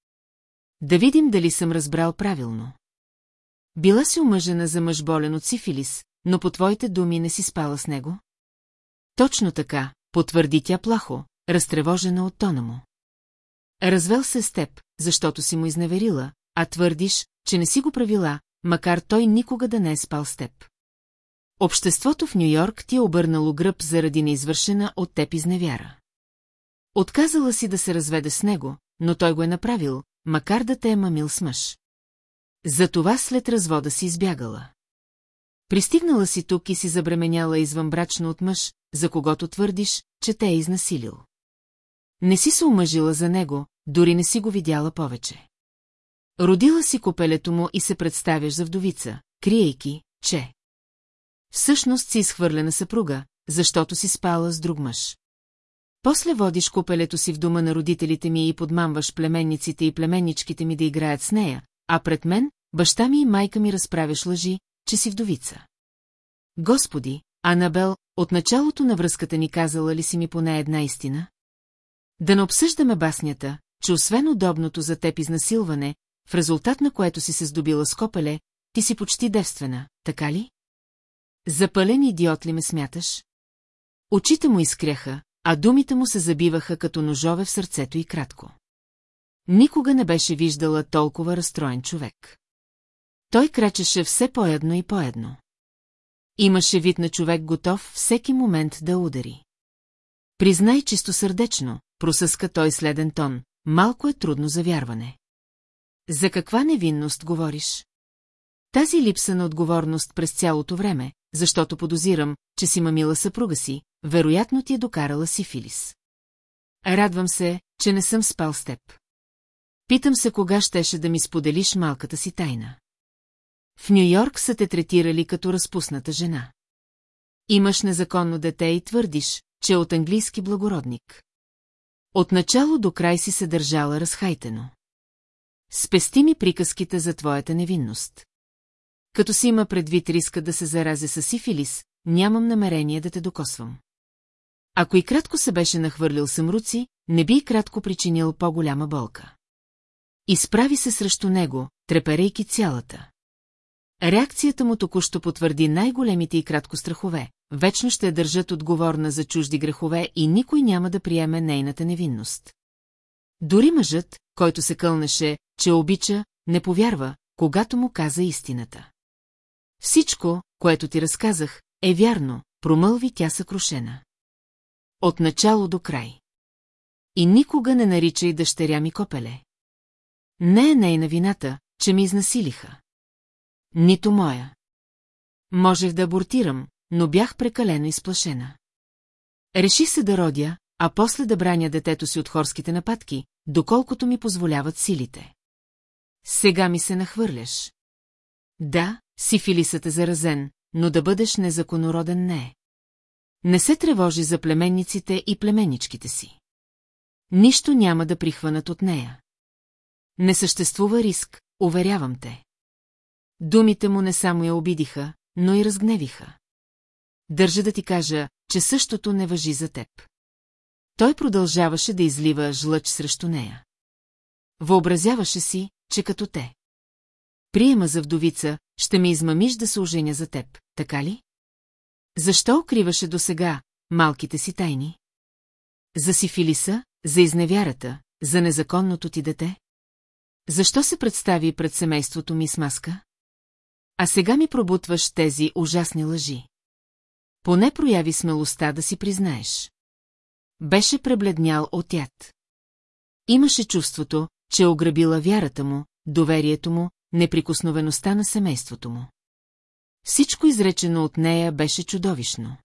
Да видим дали съм разбрал правилно. Била си омъжена за мъж болен от сифилис, но по твоите думи не си спала с него? Точно така, потвърди тя плахо, разтревожена от тона му. Развел се с теб, защото си му изневерила, а твърдиш, че не си го правила, макар той никога да не е спал с теб. Обществото в Нью-Йорк ти е обърнало гръб заради неизвършена от теб изневяра. Отказала си да се разведе с него, но той го е направил, макар да те е мамил с мъж. Затова след развода си избягала. Пристигнала си тук и си забременяла извънбрачно от мъж, за когото твърдиш, че те е изнасилил. Не си се омъжила за него, дори не си го видяла повече. Родила си копелето му и се представяш за вдовица, криейки, че... Всъщност си изхвърлена съпруга, защото си спала с друг мъж. После водиш купелето си в дома на родителите ми и подмамваш племенниците и племенничките ми да играят с нея, а пред мен, баща ми и майка ми разправяш лъжи, че си вдовица. Господи, Анабел, от началото на връзката ни казала ли си ми поне една истина? Да не обсъждаме баснята, че освен удобното за теб изнасилване, в резултат на което си се здобила с копеле, ти си почти девствена, така ли? Запален идиот ли ме смяташ? Очите му изкряха, а думите му се забиваха като ножове в сърцето и кратко. Никога не беше виждала толкова разстроен човек. Той крачеше все по-едно и по-едно. Имаше вид на човек готов всеки момент да удари. Признай чисто сърдечно, просъска той следен тон, малко е трудно за вярване. За каква невинност говориш? Тази липса на отговорност през цялото време, защото подозирам, че си мамила съпруга си, вероятно ти е докарала сифилис. Радвам се, че не съм спал с теб. Питам се кога щеше да ми споделиш малката си тайна. В Нью-Йорк са те третирали като разпусната жена. Имаш незаконно дете и твърдиш, че е от английски благородник. От начало до край си се държала разхайтено. Спести ми приказките за твоята невинност. Като си има предвид риска да се зарази с сифилис, нямам намерение да те докосвам. Ако и кратко се беше нахвърлил съмруци, не би и кратко причинил по-голяма болка. Изправи се срещу него, треперейки цялата. Реакцията му току-що потвърди най-големите и кратко страхове. Вечно ще държат отговорна за чужди грехове и никой няма да приеме нейната невинност. Дори мъжът, който се кълнеше, че обича, не повярва, когато му каза истината. Всичко, което ти разказах, е вярно, промълви тя съкрушена. От начало до край. И никога не наричай дъщеря ми копеле. Не е нейна вината, че ми изнасилиха. Нито моя. Можех да абортирам, но бях прекалено изплашена. Реши се да родя, а после да браня детето си от хорските нападки, доколкото ми позволяват силите. Сега ми се нахвърляш. Да, сифилисът е заразен, но да бъдеш незаконороден не е. Не се тревожи за племенниците и племенничките си. Нищо няма да прихванат от нея. Не съществува риск, уверявам те. Думите му не само я обидиха, но и разгневиха. Държа да ти кажа, че същото не въжи за теб. Той продължаваше да излива жлъч срещу нея. Въобразяваше си, че като те. Приема за вдовица, ще ме измамиш да се оженя за теб, така ли? Защо укриваше досега малките си тайни? За сифилиса, за изневярата, за незаконното ти дете? Защо се представи пред семейството ми с маска? А сега ми пробутваш тези ужасни лъжи. Поне прояви смелостта да си признаеш. Беше пребледнял от яд. Имаше чувството, че е ограбила вярата му, доверието му, неприкосновеността на семейството му. Всичко изречено от нея беше чудовищно.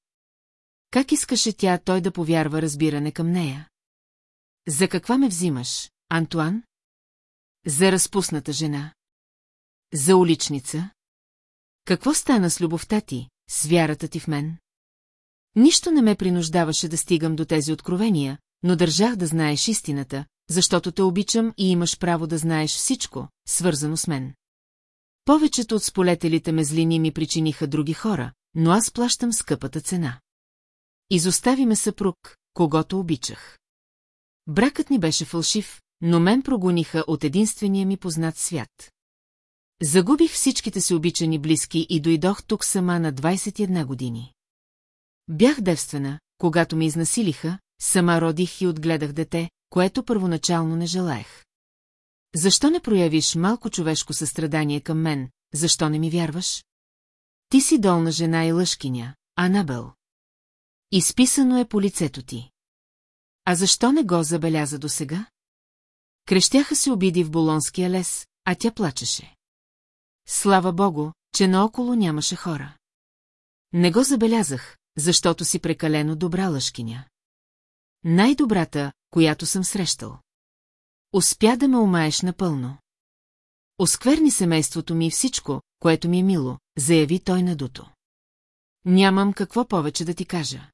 Как искаше тя той да повярва разбиране към нея? За каква ме взимаш, Антуан? За разпусната жена? За уличница? Какво стана с любовта ти, с вярата ти в мен? Нищо не ме принуждаваше да стигам до тези откровения, но държах да знаеш истината, защото те обичам и имаш право да знаеш всичко, свързано с мен. Повечето от сполетелите ме злини ми причиниха други хора, но аз плащам скъпата цена. Изостави ме съпруг, когато обичах. Бракът ни беше фалшив, но мен прогониха от единствения ми познат свят. Загубих всичките си обичани близки и дойдох тук сама на 21 години. Бях девствена, когато ме изнасилиха, сама родих и отгледах дете, което първоначално не желаех. Защо не проявиш малко човешко състрадание към мен, защо не ми вярваш? Ти си долна жена и лъжкиня, Анабел. Изписано е по лицето ти. А защо не го забеляза досега? Крещяха се обиди в Болонския лес, а тя плачеше. Слава богу, че наоколо нямаше хора. Не го забелязах, защото си прекалено добра лъжкиня. Най-добрата, която съм срещал. Успя да ме умаеш напълно. Оскверни семейството ми и всичко, което ми е мило, заяви той надуто. Нямам какво повече да ти кажа.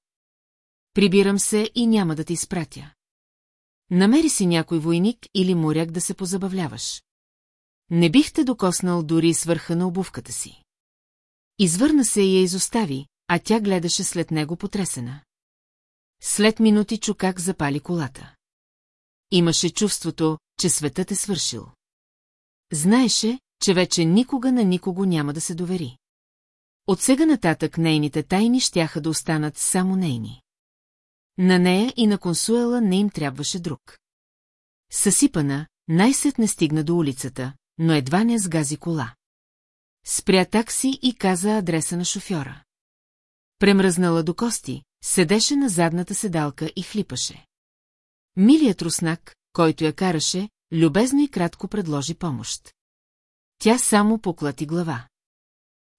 Прибирам се и няма да ти изпратя. Намери си някой войник или моряк да се позабавляваш. Не бих те докоснал дори с върха на обувката си. Извърна се и я изостави, а тя гледаше след него потресена. След минути чу как запали колата. Имаше чувството, че светът е свършил. Знаеше, че вече никога на никого няма да се довери. От сега нататък нейните тайни щяха да останат само нейни. На нея и на консуела не им трябваше друг. Съсипана, най-сетне стигна до улицата, но едва не сгази кола. Спря такси и каза адреса на шофьора. Премръзнала до кости, седеше на задната седалка и хлипаше. Милият руснак, който я караше, любезно и кратко предложи помощ. Тя само поклати глава.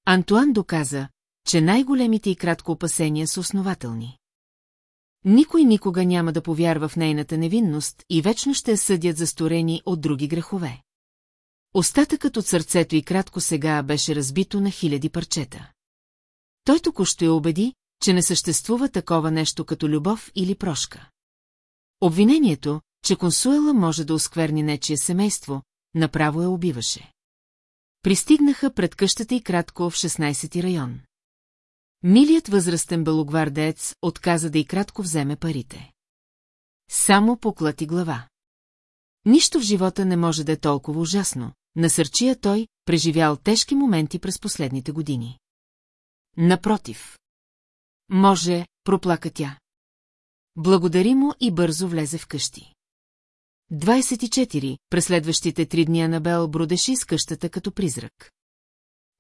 Антуан доказа, че най-големите и кратко опасения са основателни. Никой никога няма да повярва в нейната невинност и вечно ще я съдят за сторени от други грехове. Остатъкът от сърцето и кратко сега беше разбито на хиляди парчета. Той току-що я убеди, че не съществува такова нещо като любов или прошка. Обвинението, че консуела може да оскверни нечие семейство, направо я убиваше. Пристигнаха пред къщата и кратко в 16-ти район. Милият възрастен белогвардеец отказа да и кратко вземе парите. Само поклати глава. Нищо в живота не може да е толкова ужасно, насърчия той, преживял тежки моменти през последните години. Напротив. Може, проплака тя. Благодари му и бързо влезе в къщи. 24. През следващите три дни Анабел бродеше из къщата като призрак.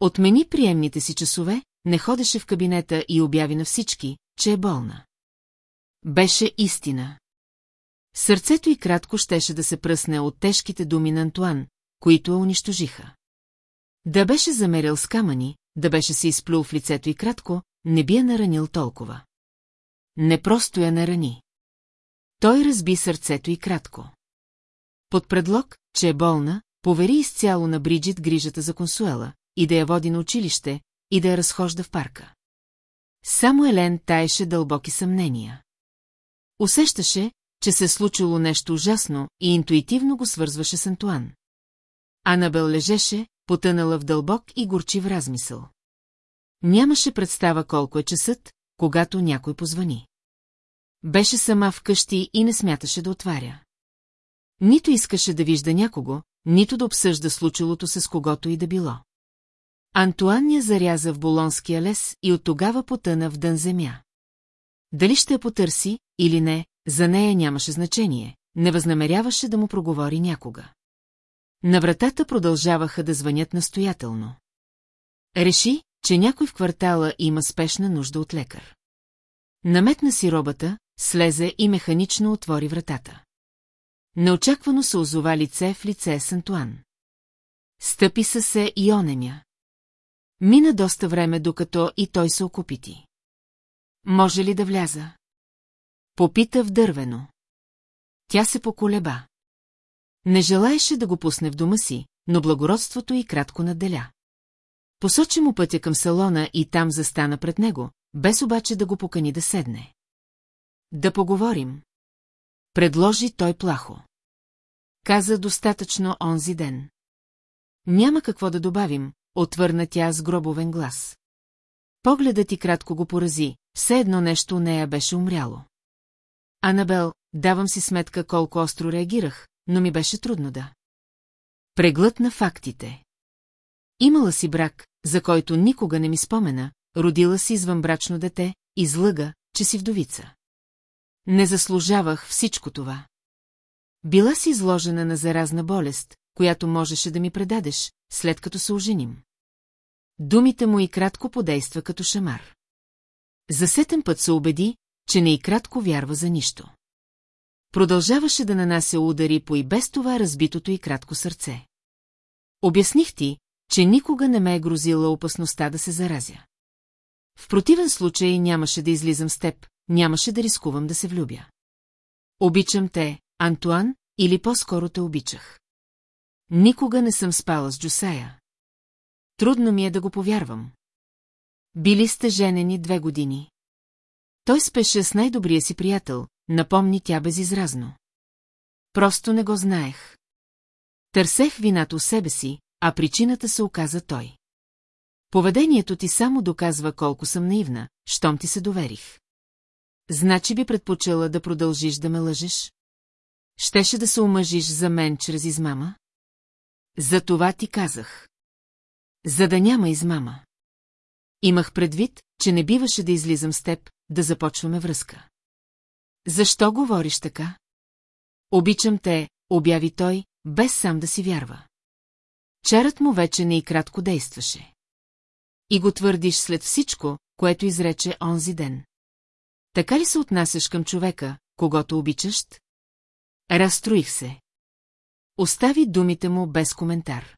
Отмени приемните си часове, не ходеше в кабинета и обяви на всички, че е болна. Беше истина. Сърцето й кратко щеше да се пръсне от тежките думи на Антуан, които я унищожиха. Да беше замерил с камъни, да беше се изплюл в лицето и кратко, не би я наранил толкова. Не просто я нарани. Той разби сърцето и кратко. Под предлог, че е болна, повери изцяло на Бриджит грижата за консуела, и да я води на училище, и да я разхожда в парка. Само Елен таеше дълбоки съмнения. Усещаше, че се случило нещо ужасно и интуитивно го свързваше с Антуан. Анабел лежеше, потънала в дълбок и горчив размисъл. Нямаше представа колко е часът, когато някой позвани. Беше сама вкъщи и не смяташе да отваря. Нито искаше да вижда някого, нито да обсъжда случилото се с когото и да било. Антуан я заряза в Болонския лес и от тогава потъна в дън земя. Дали ще я потърси или не, за нея нямаше значение, не възнамеряваше да му проговори някога. На вратата продължаваха да звънят настоятелно. Реши, че някой в квартала има спешна нужда от лекар. Наметна си робата, слезе и механично отвори вратата. Неочаквано се озова лице в лице с Антуан. Стъпи са се и онемя. Мина доста време, докато и той се окупити. Може ли да вляза? Попита в дървено. Тя се поколеба. Не желаеше да го пусне в дома си, но благородството й кратко надделя. Посочи му пътя към салона и там застана пред него, без обаче да го покани да седне. Да поговорим. Предложи той плахо. Каза достатъчно онзи ден. Няма какво да добавим, отвърна тя с гробовен глас. Погледът ти кратко го порази, все едно нещо у нея беше умряло. Анабел, давам си сметка колко остро реагирах, но ми беше трудно да. Преглътна фактите. Имала си брак, за който никога не ми спомена, родила си извънбрачно дете, излъга, че си вдовица. Не заслужавах всичко това. Била си изложена на заразна болест, която можеше да ми предадеш, след като се оженим. Думите му и кратко подейства като шамар. За сетен път се убеди, че не и кратко вярва за нищо. Продължаваше да нанася удари по и без това разбитото и кратко сърце. Обясних ти, че никога не ме е грозила опасността да се заразя. В противен случай нямаше да излизам с теб, нямаше да рискувам да се влюбя. Обичам те, Антуан, или по-скоро те обичах. Никога не съм спала с Джусая. Трудно ми е да го повярвам. Били сте женени две години. Той спеше с най-добрия си приятел, напомни тя безизразно. Просто не го знаех. Търсех вината у себе си, а причината се оказа той. Поведението ти само доказва колко съм наивна, щом ти се доверих. Значи би предпочела да продължиш да ме лъжеш? Щеше да се омъжиш за мен чрез измама? За това ти казах. За да няма измама. Имах предвид, че не биваше да излизам с теб, да започваме връзка. Защо говориш така? Обичам те, обяви той, без сам да си вярва. Чарът му вече не и кратко действаше. И го твърдиш след всичко, което изрече онзи ден. Така ли се отнасяш към човека, когато обичаш? Разстроих се. Остави думите му без коментар.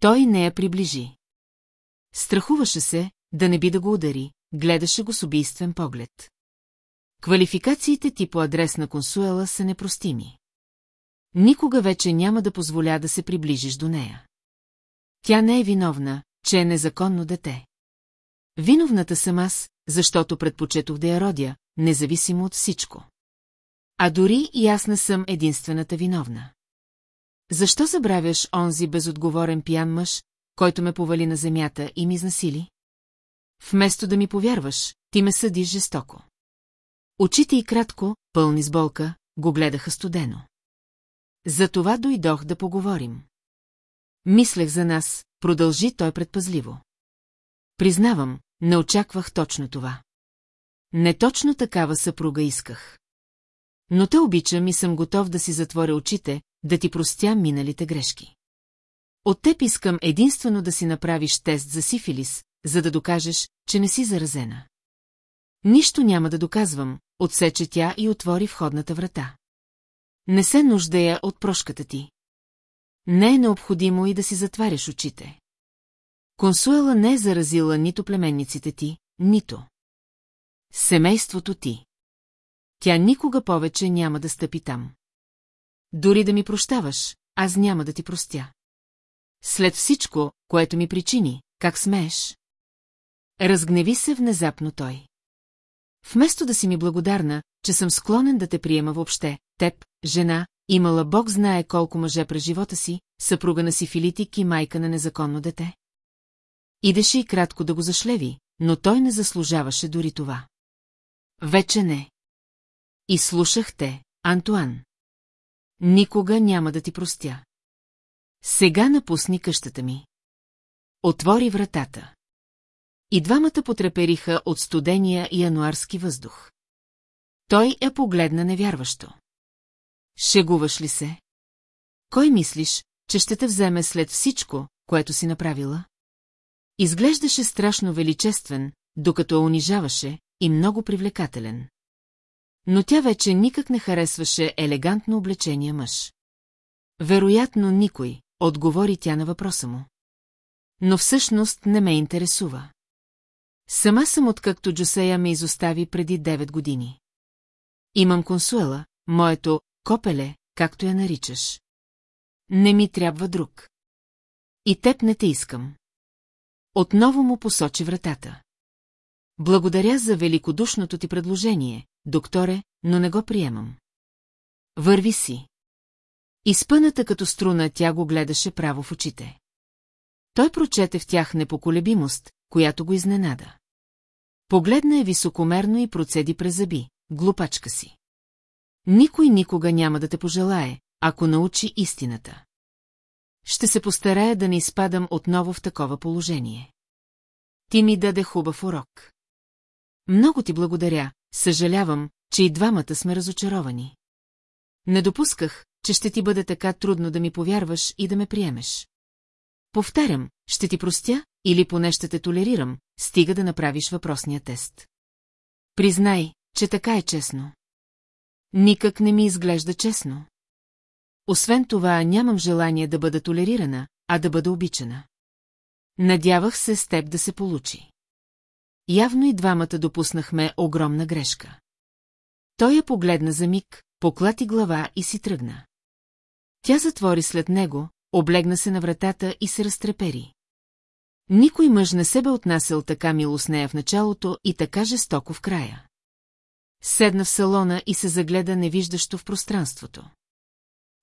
Той не я приближи. Страхуваше се, да не би да го удари, гледаше го с убийствен поглед. Квалификациите ти по адрес на консуела са непростими. Никога вече няма да позволя да се приближиш до нея. Тя не е виновна, че е незаконно дете. Виновната съм аз, защото предпочетох да я родя, независимо от всичко. А дори и аз не съм единствената виновна. Защо забравяш онзи безотговорен пиян мъж, който ме повали на земята и ми изнасили? Вместо да ми повярваш, ти ме съдиш жестоко. Очите и кратко, пълни с болка, го гледаха студено. За това дойдох да поговорим. Мислех за нас, продължи той предпазливо. Признавам, не очаквах точно това. Не точно такава съпруга исках. Но те обичам и съм готов да си затворя очите, да ти простя миналите грешки. От теб искам единствено да си направиш тест за сифилис, за да докажеш, че не си заразена. Нищо няма да доказвам, отсече тя и отвори входната врата. Не се нуждая от прошката ти. Не е необходимо и да си затваряш очите. Консуела не е заразила нито племенниците ти, нито. Семейството ти. Тя никога повече няма да стъпи там. Дори да ми прощаваш, аз няма да ти простя. След всичко, което ми причини, как смееш? Разгневи се внезапно той. Вместо да си ми благодарна, че съм склонен да те приема въобще, теб, жена, имала Бог знае колко мъже през живота си, съпруга на сифилитик и майка на незаконно дете. Идеше и кратко да го зашлеви, но той не заслужаваше дори това. Вече не. И слушах те, Антуан. Никога няма да ти простя. Сега напусни къщата ми. Отвори вратата. И двамата потрепериха от студения януарски въздух. Той я погледна невярващо. Шегуваш ли се? Кой мислиш, че ще те вземе след всичко, което си направила? Изглеждаше страшно величествен, докато я унижаваше и много привлекателен. Но тя вече никак не харесваше елегантно облечения мъж. Вероятно никой, отговори тя на въпроса му. Но всъщност не ме интересува. Сама съм откакто Джусея ме изостави преди 9 години. Имам консуела, моето копеле, както я наричаш. Не ми трябва друг. И теб не те искам. Отново му посочи вратата. Благодаря за великодушното ти предложение, докторе, но не го приемам. Върви си. Изпъната като струна тя го гледаше право в очите. Той прочете в тях непоколебимост, която го изненада. Погледна е високомерно и процеди през зъби, глупачка си. Никой никога няма да те пожелае, ако научи истината. Ще се постарая да не изпадам отново в такова положение. Ти ми даде хубав урок. Много ти благодаря, съжалявам, че и двамата сме разочаровани. Не допусках, че ще ти бъде така трудно да ми повярваш и да ме приемеш. Повтарям, ще ти простя или поне ще те толерирам, стига да направиш въпросния тест. Признай, че така е честно. Никак не ми изглежда честно. Освен това, нямам желание да бъда толерирана, а да бъда обичана. Надявах се с теб да се получи. Явно и двамата допуснахме огромна грешка. Той я погледна за миг, поклати глава и си тръгна. Тя затвори след него, облегна се на вратата и се разтрепери. Никой мъж не се бе отнасял така мило с нея в началото и така жестоко в края. Седна в салона и се загледа невиждащо в пространството.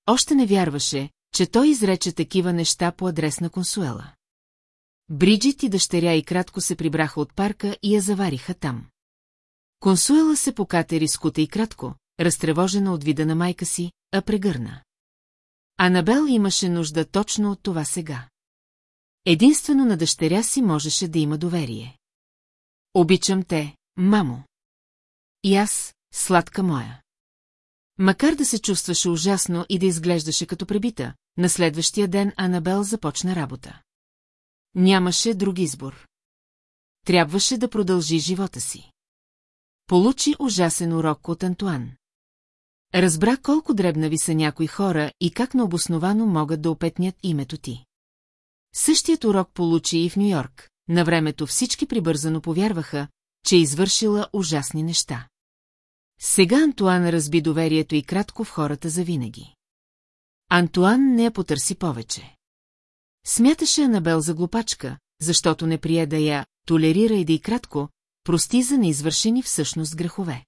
Още не вярваше, че той изрече такива неща по адрес на консуела. Бриджит и дъщеря и кратко се прибраха от парка и я завариха там. Консуела се покатери с кута и кратко, разтревожена от вида на майка си, а прегърна. Анабел имаше нужда точно от това сега. Единствено на дъщеря си можеше да има доверие. Обичам те, мамо. И аз, сладка моя. Макар да се чувстваше ужасно и да изглеждаше като пребита, на следващия ден Анабел започна работа. Нямаше друг избор. Трябваше да продължи живота си. Получи ужасен урок от Антуан. Разбра колко дребнави са някои хора и как необосновано могат да опетнят името ти. Същият урок получи и в Нью-Йорк. На времето всички прибързано повярваха, че е извършила ужасни неща. Сега Антуан разби доверието и кратко в хората завинаги. Антуан не я потърси повече. Смяташе Анабел за глупачка, защото не прие да я толерира и да и кратко, прости за неизвършени всъщност грехове.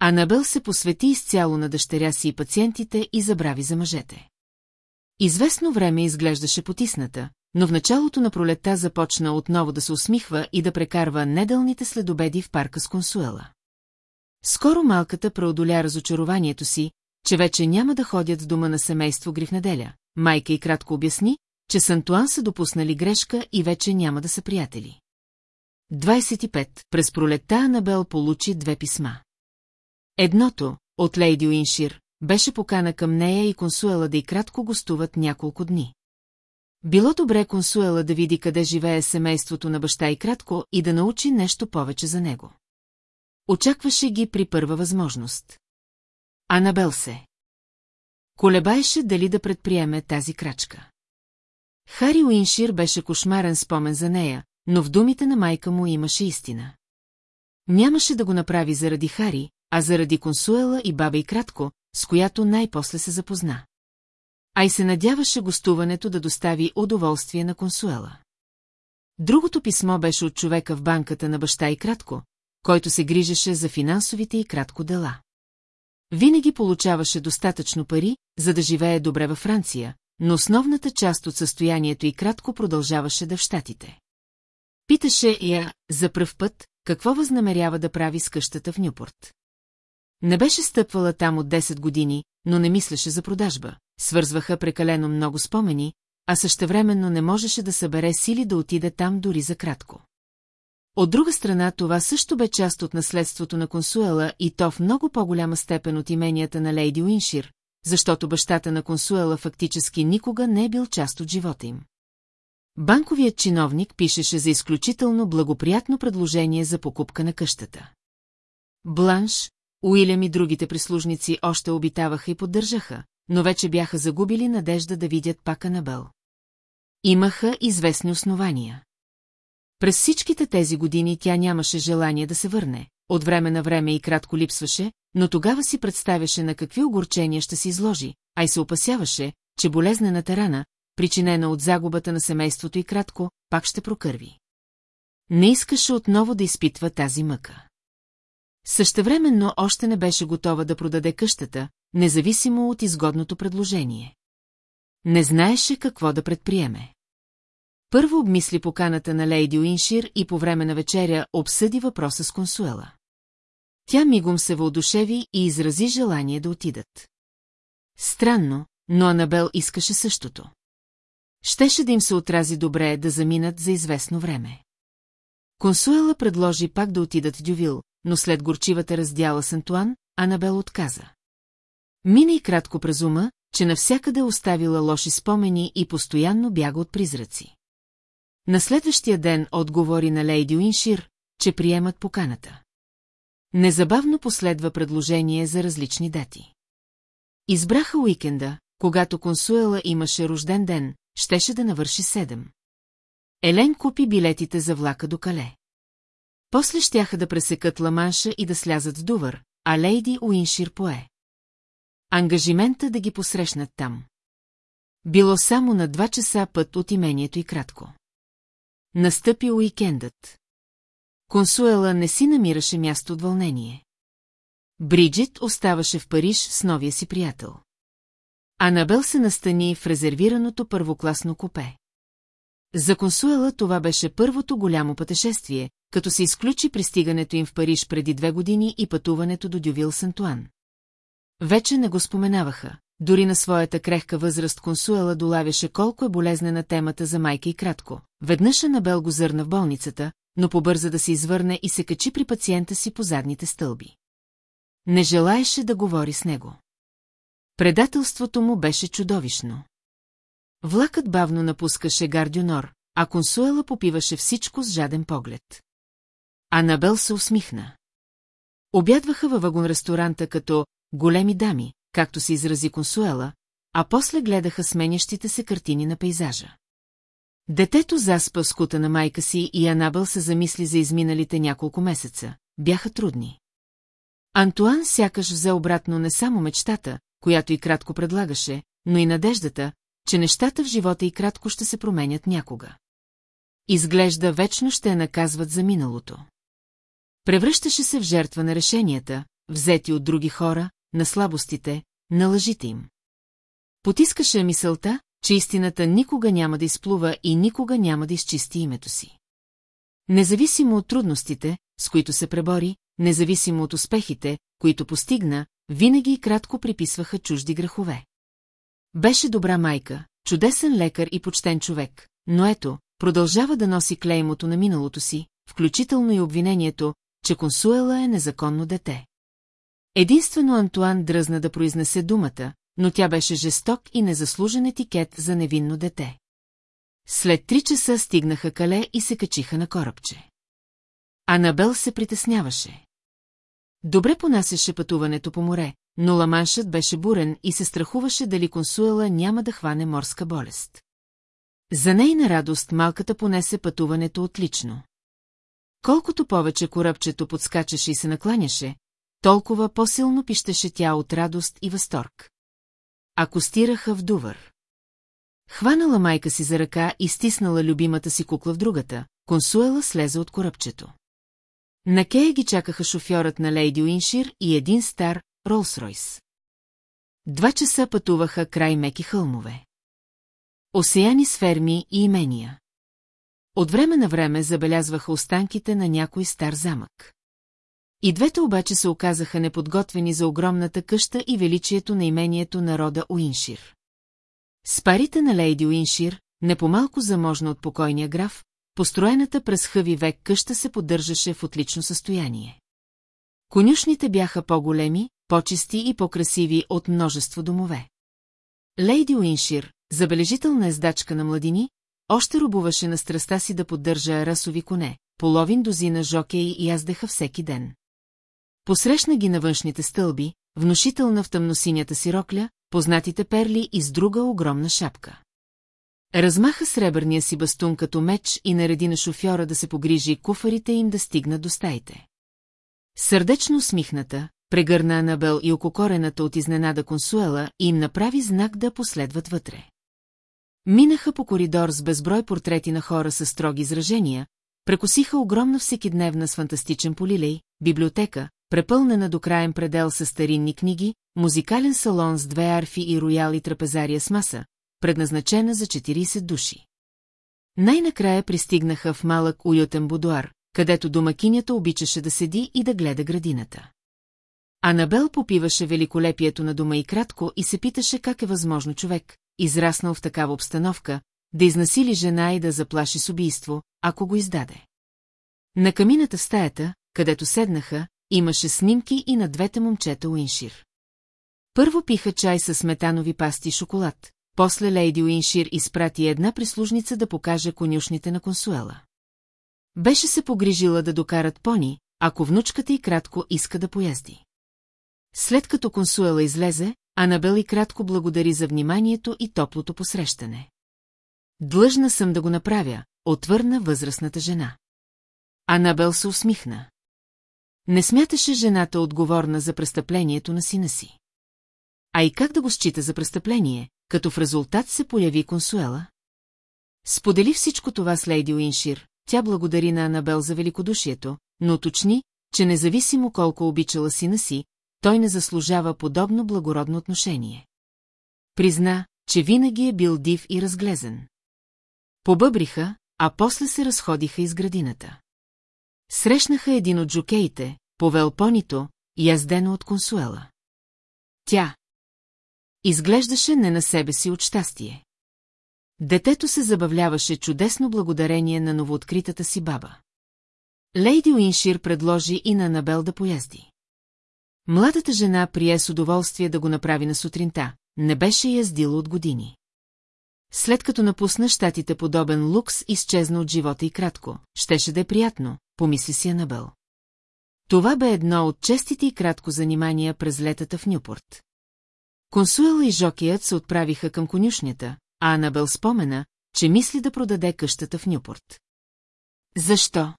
Анабел се посвети изцяло на дъщеря си и пациентите и забрави за мъжете. Известно време изглеждаше потисната, но в началото на пролетта започна отново да се усмихва и да прекарва неделните следобеди в парка с консуела. Скоро малката преодоля разочарованието си, че вече няма да ходят в дома на семейство Грифнеделя. Майка и кратко обясни, че с Антуан са допуснали грешка и вече няма да са приятели. 25. През пролетта Анабел получи две писма. Едното, от Лейди Уиншир, беше покана към нея и консуела да и кратко гостуват няколко дни. Било добре консуела да види къде живее семейството на баща и кратко и да научи нещо повече за него. Очакваше ги при първа възможност. Анабел се. Колебаеше дали да предприеме тази крачка. Хари Уиншир беше кошмарен спомен за нея, но в думите на майка му имаше истина. Нямаше да го направи заради Хари, а заради консуела и баба и кратко, с която най-после се запозна. А и се надяваше гостуването да достави удоволствие на консуела. Другото писмо беше от човека в банката на баща и кратко, който се грижеше за финансовите и кратко дела. Винаги получаваше достатъчно пари, за да живее добре във Франция, но основната част от състоянието и кратко продължаваше да в щатите. Питаше я, за пръв път, какво възнамерява да прави с къщата в Нюпорт. Не беше стъпвала там от 10 години, но не мислеше за продажба. Свързваха прекалено много спомени, а същевременно не можеше да събере сили да отиде там дори за кратко. От друга страна, това също бе част от наследството на консуела и то в много по-голяма степен от именията на Лейди Уиншир, защото бащата на консуела фактически никога не е бил част от живота им. Банковият чиновник пишеше за изключително благоприятно предложение за покупка на къщата. Бланш, Уилям и другите прислужници още обитаваха и поддържаха, но вече бяха загубили надежда да видят пак Анабел. Имаха известни основания. През всичките тези години тя нямаше желание да се върне, от време на време и кратко липсваше, но тогава си представяше на какви огорчения ще се изложи, а и се опасяваше, че болезнената рана, причинена от загубата на семейството и кратко, пак ще прокърви. Не искаше отново да изпитва тази мъка. Същевременно още не беше готова да продаде къщата, независимо от изгодното предложение. Не знаеше какво да предприеме. Първо обмисли поканата на Лейди Уиншир и по време на вечеря обсъди въпроса с консуела. Тя мигом се въодушеви и изрази желание да отидат. Странно, но Анабел искаше същото. Щеше да им се отрази добре да заминат за известно време. Консуела предложи пак да отидат в Дювил, но след горчивата раздяла с Антуан, Анабел отказа. Мина и кратко през ума, че навсякъде оставила лоши спомени и постоянно бяга от призраци. На следващия ден отговори на Лейди Уиншир, че приемат поканата. Незабавно последва предложение за различни дати. Избраха уикенда, когато консуела имаше рожден ден, щеше да навърши седем. Елен купи билетите за влака до Кале. После щяха да пресекат Ламанша и да слязат в Дувър, а Лейди Уиншир пое. Ангажимента да ги посрещнат там. Било само на два часа път от имението и кратко. Настъпи уикендът. Консуела не си намираше място от вълнение. Бриджит оставаше в Париж с новия си приятел. Анабел се настани в резервираното първокласно купе. За консуела това беше първото голямо пътешествие, като се изключи пристигането им в Париж преди две години и пътуването до Дювил Сантуан. Вече не го споменаваха. Дори на своята крехка възраст консуела долавяше колко е болезнена темата за майка и кратко. Веднъж Анабел го зърна в болницата, но побърза да се извърне и се качи при пациента си по задните стълби. Не желаеше да говори с него. Предателството му беше чудовищно. Влакът бавно напускаше Гардюнор, а консуела попиваше всичко с жаден поглед. Анабел се усмихна. Обядваха във вагон-ресторанта като големи дами, както се изрази консуела, а после гледаха сменящите се картини на пейзажа. Детето заспа в скута на майка си и Анабел се замисли за изминалите няколко месеца. Бяха трудни. Антуан сякаш взе обратно не само мечтата, която и кратко предлагаше, но и надеждата, че нещата в живота и кратко ще се променят някога. Изглежда вечно ще я наказват за миналото. Превръщаше се в жертва на решенията, взети от други хора, на слабостите, на лъжите им. Потискаше мисълта, че истината никога няма да изплува и никога няма да изчисти името си. Независимо от трудностите, с които се пребори, независимо от успехите, които постигна, винаги и кратко приписваха чужди грехове. Беше добра майка, чудесен лекар и почтен човек, но ето, продължава да носи клеймото на миналото си, включително и обвинението, че консуела е незаконно дете. Единствено Антуан дръзна да произнесе думата, но тя беше жесток и незаслужен етикет за невинно дете. След три часа стигнаха Кале и се качиха на корабче. Анабел се притесняваше. Добре понасяше пътуването по море, но ламаншът беше бурен и се страхуваше дали консуела няма да хване морска болест. За нейна радост малката понесе пътуването отлично. Колкото повече корабчето подскачаше и се накланяше, толкова по-силно пищеше тя от радост и възторг. Ако стираха в дувър. Хванала майка си за ръка и стиснала любимата си кукла в другата, консуела слезе от корабчето. На Кея ги чакаха шофьорът на Лейди Уиншир и един стар Ролс-Ройс. Два часа пътуваха край меки хълмове. Осеяни с ферми и имения. От време на време забелязваха останките на някой стар замък. И двете обаче се оказаха неподготвени за огромната къща и величието на имението на рода Уиншир. С парите на Лейди Уиншир, не по-малко заможна от покойния граф, построената през хъви век къща се поддържаше в отлично състояние. Конюшните бяха по-големи, по-чисти и по-красиви от множество домове. Лейди Уиншир, забележителна ездачка на младини, още рубуваше на страста си да поддържа расови коне, половин дозина жокеи и яздеха всеки ден. Посрещна ги на външните стълби, внушителна в тъмносинята си рокля, познатите перли и с друга огромна шапка. Размаха сребърния си бастун като меч и нареди на шофьора да се погрижи куфарите им да стигнат до стаите. Сърдечно усмихната, прегърна Анабел и ококорената от изненада консуела и им направи знак да последват вътре. Минаха по коридор с безброй портрети на хора с строги изражения, прекосиха огромна всекидневна с фантастичен полилей, библиотека, препълнена до краен предел с старинни книги, музикален салон с две арфи и роял и трапезария с маса, предназначена за 40 души. Най-накрая пристигнаха в малък уютен будуар, където домакинята обичаше да седи и да гледа градината. Анабел попиваше великолепието на дома и кратко и се питаше как е възможно човек, израснал в такава обстановка, да изнасили жена и да заплаши с убийство, ако го издаде. На камината в стаята, където седнаха, имаше снимки и на двете момчета Уиншир. Първо пиха чай с сметанови пасти и шоколад, после Лейди Уиншир изпрати една прислужница да покаже конюшните на консуела. Беше се погрижила да докарат пони, ако внучката и кратко иска да поязди. След като консуела излезе, Анабел и кратко благодари за вниманието и топлото посрещане. Длъжна съм да го направя, отвърна възрастната жена. Анабел се усмихна. Не смяташе жената отговорна за престъплението на сина си. А и как да го счита за престъпление, като в резултат се появи консуела? Сподели всичко това с Лейди Уиншир, тя благодари на Анабел за великодушието, но уточни, че независимо колко обичала сина си, той не заслужава подобно благородно отношение. Призна, че винаги е бил див и разглезен. Побъбриха, а после се разходиха из градината. Срещнаха един от жокеите, повел понито, яздено от консуела. Тя изглеждаше не на себе си от щастие. Детето се забавляваше чудесно благодарение на новооткритата си баба. Лейди Уиншир предложи и на Анабел да поязди. Младата жена прие с удоволствие да го направи на сутринта, не беше яздила от години. След като напусна щатите подобен лукс, изчезна от живота и кратко. Щеше да е приятно, помисли си Анабел. Това бе едно от честите и кратко занимания през летата в Нюпорт. Консуела и Жокият се отправиха към конюшнята, а Анабел спомена, че мисли да продаде къщата в Нюпорт. Защо?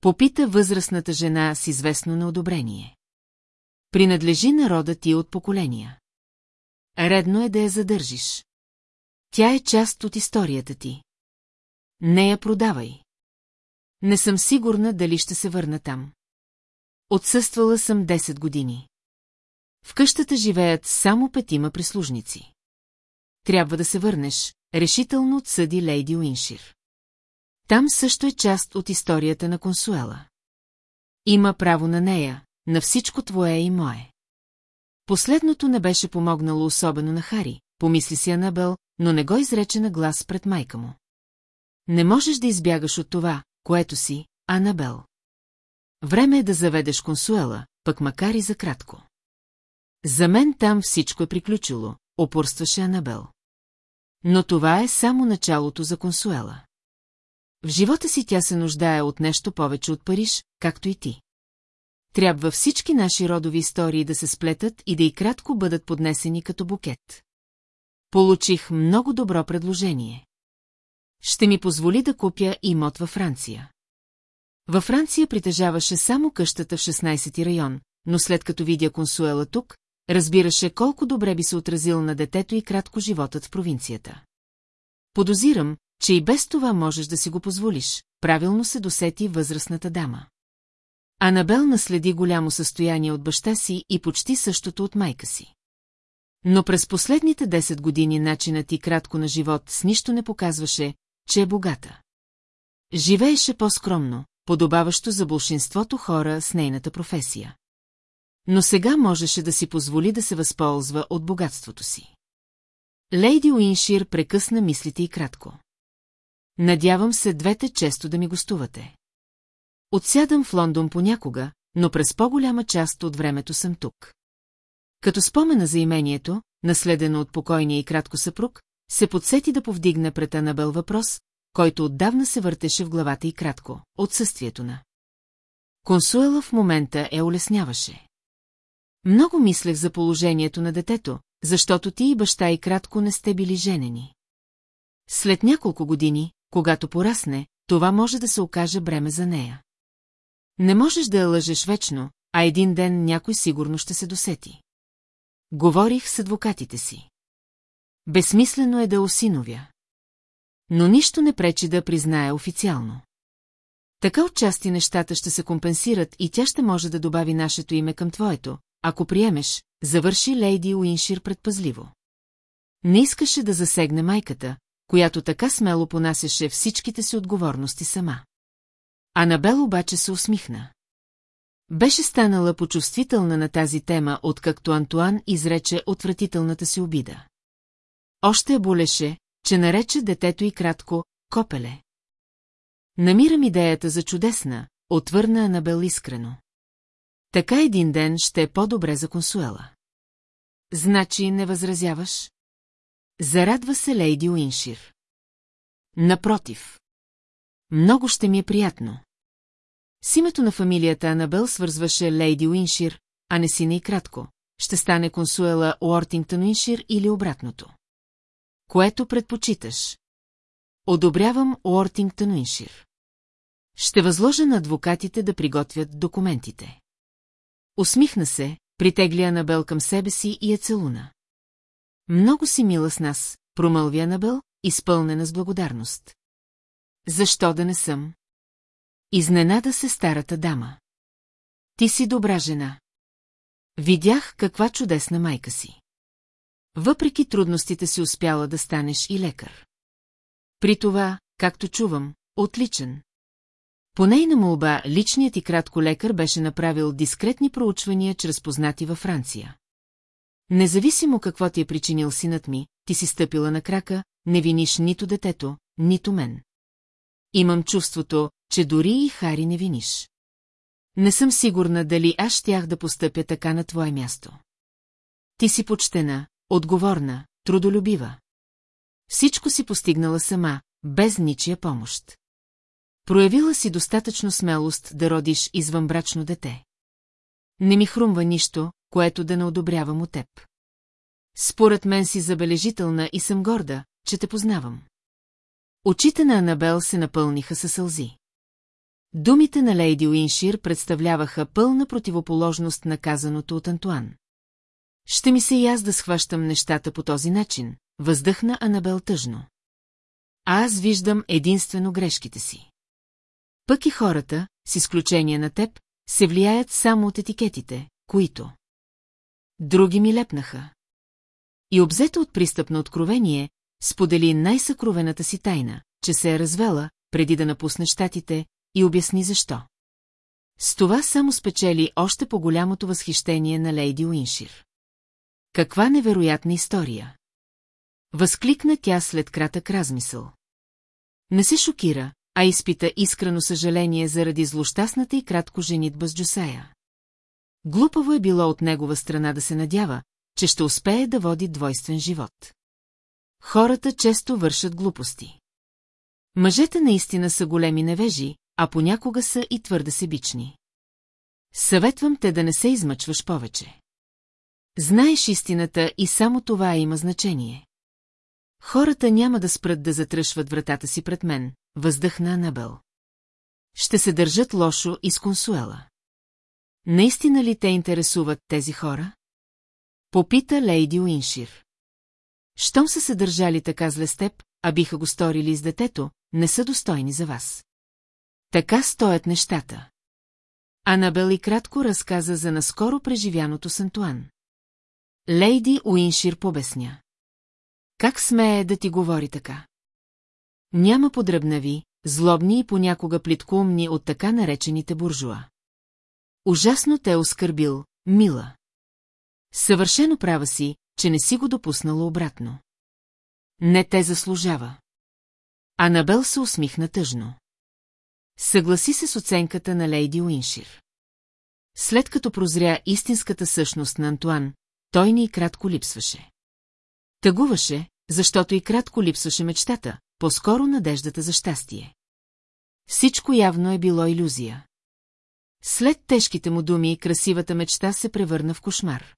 Попита възрастната жена с известно неодобрение. Принадлежи народа ти от поколения. Редно е да я задържиш. Тя е част от историята ти. Не я продавай. Не съм сигурна дали ще се върна там. Отсъствала съм 10 години. В къщата живеят само петима прислужници. Трябва да се върнеш, решително отсъди Лейди Уиншир. Там също е част от историята на Консуела. Има право на нея, на всичко твое и мое. Последното не беше помогнало особено на Хари, помисли си Анабел, но не го изрече на глас пред майка му. Не можеш да избягаш от това, което си, Анабел. Време е да заведеш консуела, пък макар и за кратко. За мен там всичко е приключило, опорстваше Анабел. Но това е само началото за консуела. В живота си тя се нуждае от нещо повече от Париж, както и ти. Трябва всички наши родови истории да се сплетат и да и кратко бъдат поднесени като букет. Получих много добро предложение. Ще ми позволи да купя имот във Франция. Във Франция притежаваше само къщата в 16-ти район, но след като видя консуела тук, разбираше колко добре би се отразил на детето и кратко животът в провинцията. Подозирам, че и без това можеш да си го позволиш, правилно се досети възрастната дама. Анабел наследи голямо състояние от баща си и почти същото от майка си. Но през последните 10 години начинът и кратко на живот с нищо не показваше, че е богата. Живееше по-скромно, подобаващо за большинството хора с нейната професия. Но сега можеше да си позволи да се възползва от богатството си. Лейди Уиншир прекъсна мислите и кратко. Надявам се двете често да ми гостувате. Отсядам в Лондон понякога, но през по-голяма част от времето съм тук. Като спомена за имението, наследено от покойния и кратко съпруг, се подсети да повдигне пред Анабел въпрос, който отдавна се въртеше в главата и кратко – отсъствието на. Консуела в момента е улесняваше. Много мислех за положението на детето, защото ти и баща и кратко не сте били женени. След няколко години, когато порасне, това може да се окаже бреме за нея. Не можеш да я лъжеш вечно, а един ден някой сигурно ще се досети. Говорих с адвокатите си. Безсмислено е да осиновя. Но нищо не пречи да признае официално. Така отчасти нещата ще се компенсират и тя ще може да добави нашето име към твоето, ако приемеш, завърши Лейди Уиншир предпазливо. Не искаше да засегне майката, която така смело понасяше всичките си отговорности сама. Анабел обаче се усмихна. Беше станала почувствителна на тази тема, откакто Антуан изрече отвратителната си обида. Още я болеше, че нарече детето и кратко «копеле». Намирам идеята за чудесна, отвърна Анабел искрено. Така един ден ще е по-добре за консуела. Значи не възразяваш? Зарадва се Лейди Уиншир. Напротив. Много ще ми е приятно. С името на фамилията Анабел свързваше Лейди Уиншир, а не сина и кратко. Ще стане консуела Уортингтън Уиншир или обратното. Което предпочиташ? Одобрявам Уортингтън Уиншир. Ще възложа на адвокатите да приготвят документите. Усмихна се, притегли Анабел към себе си и е целуна. Много си мила с нас, промълви Анабел, изпълнена с благодарност. Защо да не съм? Изненада се старата дама. Ти си добра жена. Видях каква чудесна майка си. Въпреки трудностите си успяла да станеш и лекар. При това, както чувам, отличен. По нейна молба, личният и кратко лекар беше направил дискретни проучвания чрез познати във Франция. Независимо какво ти е причинил синът ми, ти си стъпила на крака, не виниш нито детето, нито мен. Имам чувството, че дори и Хари не виниш. Не съм сигурна дали аз щях да постъпя така на твое място. Ти си почтена, отговорна, трудолюбива. Всичко си постигнала сама, без ничия помощ. Проявила си достатъчно смелост да родиш извънбрачно дете. Не ми хрумва нищо, което да не одобрявам от теб. Според мен си забележителна и съм горда, че те познавам. Очите на Анабел се напълниха със сълзи. Думите на Лейди Уиншир представляваха пълна противоположност на казаното от Антуан. Ще ми се и аз да схващам нещата по този начин, въздъхна Анабел тъжно. А аз виждам единствено грешките си. Пък и хората, с изключение на теб, се влияят само от етикетите, които... Други ми лепнаха. И обзета от пристъпно откровение, сподели най-съкровената си тайна, че се е развела, преди да напусне щатите, и обясни защо. С това само спечели още по-голямото възхищение на Лейди Уиншир. Каква невероятна история! Възкликна тя след кратък размисъл. Не се шокира, а изпита искрено съжаление заради злощастната и кратко женитба с Джусая. Глупаво е било от негова страна да се надява, че ще успее да води двойствен живот. Хората често вършат глупости. Мъжете наистина са големи невежи, а понякога са и твърде себични. Съветвам те да не се измъчваш повече. Знаеш истината и само това има значение. Хората няма да спрат да затръшват вратата си пред мен, въздъхна Анабел. Ще се държат лошо и с консуела. Наистина ли те интересуват тези хора? Попита Лейди Уиншир. Щом са се държали така зле с теб, а биха го сторили с детето, не са достойни за вас. Така стоят нещата. Анабел и кратко разказа за наскоро преживяното с Антуан. Лейди Уиншир побесня. Как смее да ти говори така? Няма подръбнави, злобни и понякога плиткоумни от така наречените буржуа. Ужасно те оскърбил, мила. Съвършено права си, че не си го допуснала обратно. Не те заслужава. Анабел се усмихна тъжно. Съгласи се с оценката на Лейди Уиншир. След като прозря истинската същност на Антуан, той ни и кратко липсваше. Тъгуваше, защото и кратко липсваше мечтата, по-скоро надеждата за щастие. Всичко явно е било иллюзия. След тежките му думи, красивата мечта се превърна в кошмар.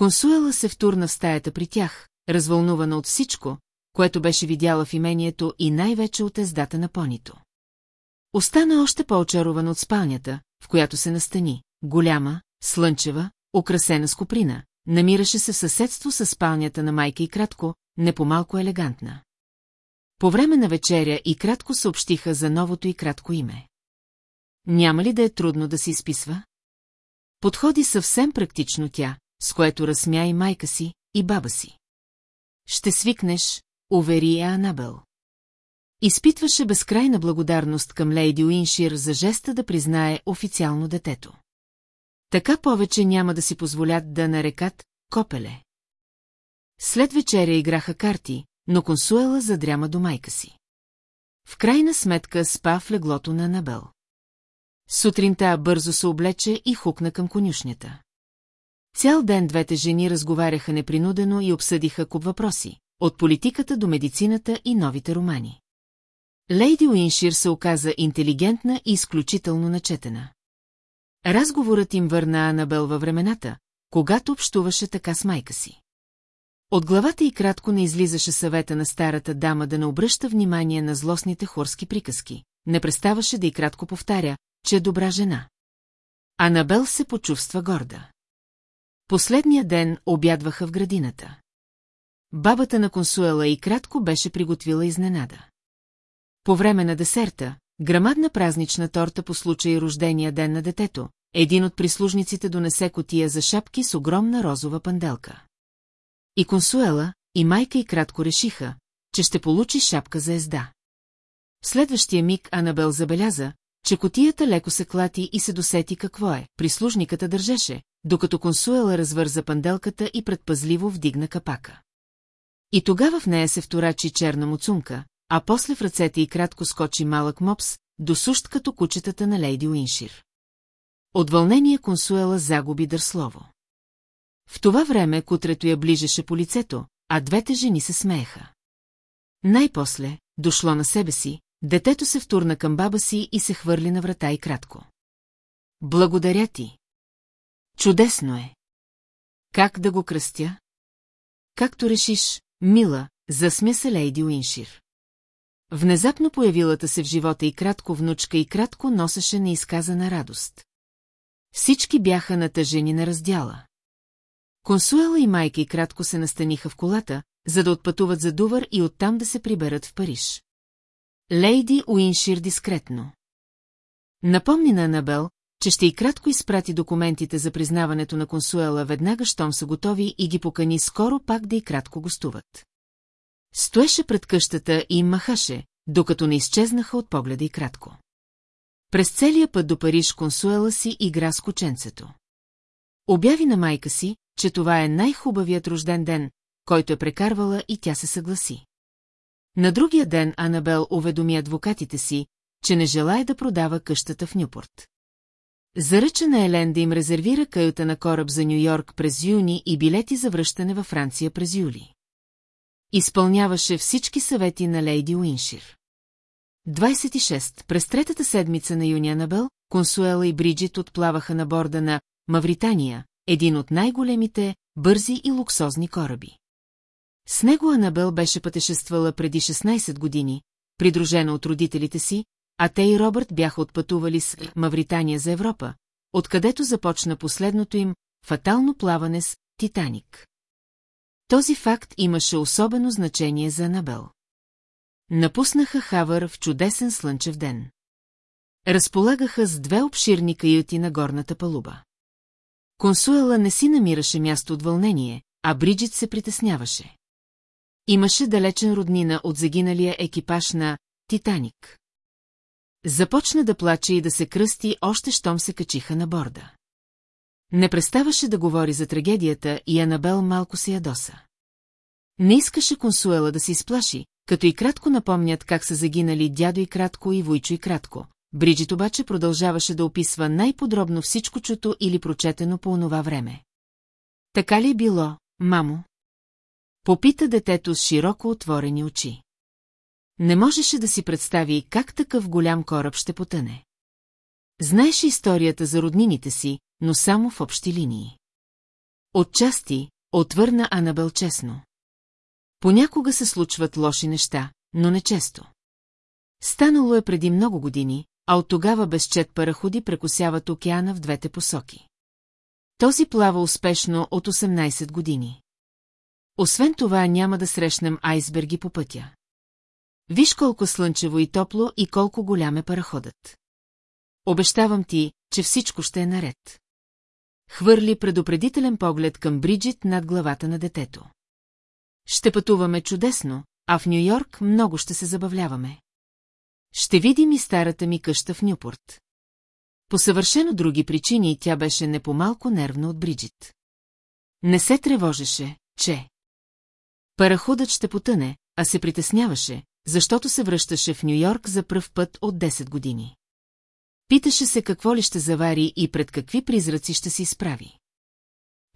Консуела се втурна в стаята при тях, развълнувана от всичко, което беше видяла в имението и най-вече от ездата на понито. Остана още по-очарован от спалнята, в която се настани, голяма, слънчева, украсена с коприна, намираше се в съседство с спалнята на майка и кратко, не по-малко елегантна. По време на вечеря и кратко съобщиха за новото и кратко име. Няма ли да е трудно да се изписва? Подходи съвсем практично тя, с което разсмя и майка си, и баба си. Ще свикнеш, увери я Анабел. Изпитваше безкрайна благодарност към Лейди Уиншир за жеста да признае официално детето. Така повече няма да си позволят да нарекат копеле. След вечеря играха карти, но консуела задряма до майка си. В крайна сметка спа в леглото на Анабел. Сутринта бързо се облече и хукна към конюшнята. Цял ден двете жени разговаряха непринудено и обсъдиха куп въпроси, от политиката до медицината и новите романи. Лейди Уиншир се оказа интелигентна и изключително начетена. Разговорът им върна Анабел във времената, когато общуваше така с майка си. От главата и кратко не излизаше съвета на старата дама да не обръща внимание на злостните хорски приказки. Не преставаше да и кратко повтаря, че е добра жена. Анабел се почувства горда. Последния ден обядваха в градината. Бабата на консуела и кратко беше приготвила изненада. По време на десерта, грамадна празнична торта по случай рождения ден на детето, един от прислужниците донесе котия за шапки с огромна розова панделка. И консуела, и майка и кратко решиха, че ще получи шапка за езда. В следващия миг Анабел забеляза, че котията леко се клати и се досети какво е. Прислужниката държеше, докато консуела развърза панделката и предпазливо вдигна капака. И тогава в нея се вторачи черна муцунка, а после в ръцете й кратко скочи малък мопс, досущ като кучетата на Лейди Уиншир. От вълнение консуела загуби дърслово. В това време кутрето я ближеше по лицето, а двете жени се смееха. Най-после, дошло на себе си, детето се втурна към баба си и се хвърли на врата и кратко. Благодаря ти. Чудесно е. Как да го кръстя? Както решиш, мила, засмя се Лейди Уиншир. Внезапно появилата се в живота и кратко внучка и кратко носеше неизказана радост. Всички бяха натъжени на раздяла. Консуела и майка и кратко се настаниха в колата, за да отпътуват за Дувър и оттам да се приберат в Париж. Лейди Уиншир дискретно. Напомни на Анабел, че ще и кратко изпрати документите за признаването на консуела веднага, щом са готови и ги покани скоро пак да и кратко гостуват. Стоеше пред къщата и им махаше, докато не изчезнаха от погледа и кратко. През целия път до Париж консуела си игра с кученцето. Обяви на майка си, че това е най-хубавият рожден ден, който е прекарвала и тя се съгласи. На другия ден Анабел уведоми адвокатите си, че не желая да продава къщата в Нюпорт. Заръча на Елен да им резервира каюта на кораб за Нью-Йорк през юни и билети за връщане във Франция през юли. Изпълняваше всички съвети на Лейди Уиншир. 26. През третата седмица на юни Анабел, Консуела и Бриджит отплаваха на борда на Мавритания, един от най-големите, бързи и луксозни кораби. С него Анабел беше пътешествала преди 16 години, придружена от родителите си, а те и Робърт бяха отпътували с Мавритания за Европа, откъдето започна последното им фатално плаване с Титаник. Този факт имаше особено значение за Анабел. Напуснаха Хавър в чудесен слънчев ден. Разполагаха с две обширни каюти на горната палуба. Консуела не си намираше място от вълнение, а Бриджит се притесняваше. Имаше далечен роднина от загиналия екипаж на «Титаник». Започна да плаче и да се кръсти, още щом се качиха на борда. Не преставаше да говори за трагедията и Анабел малко се ядоса. Не искаше консуела да се изплаши, като и кратко напомнят как са загинали дядо и кратко и Войчо и кратко. Бриджит обаче продължаваше да описва най-подробно всичко чуто или прочетено по онова време. Така ли е било, мамо? Попита детето с широко отворени очи. Не можеше да си представи как такъв голям кораб ще потъне. Знаеше историята за роднините си, но само в общи линии. Отчасти, отвърна Анабел честно. Понякога се случват лоши неща, но не често. Станало е преди много години, а от тогава безчет параходи прекусяват океана в двете посоки. Този плава успешно от 18 години. Освен това няма да срещнем айсберги по пътя. Виж колко слънчево и топло и колко голям е параходът. Обещавам ти, че всичко ще е наред. Хвърли предупредителен поглед към Бриджит над главата на детето. Ще пътуваме чудесно, а в Нью-Йорк много ще се забавляваме. Ще видим и старата ми къща в Нюпорт. По съвършено други причини тя беше не по-малко нервна от Бриджит. Не се тревожеше, че... Параходът ще потъне, а се притесняваше, защото се връщаше в Нью-Йорк за пръв път от 10 години. Питаше се какво ли ще завари и пред какви призраци ще се изправи.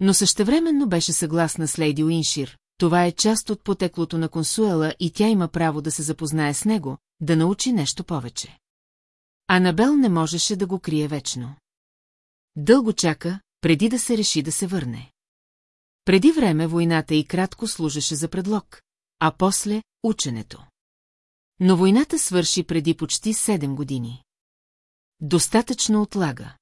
Но същевременно беше съгласна с Лейди Уиншир, това е част от потеклото на консуела и тя има право да се запознае с него, да научи нещо повече. Анабел не можеше да го крие вечно. Дълго чака, преди да се реши да се върне. Преди време войната и кратко служеше за предлог, а после – ученето. Но войната свърши преди почти 7 години. Достатъчно отлага.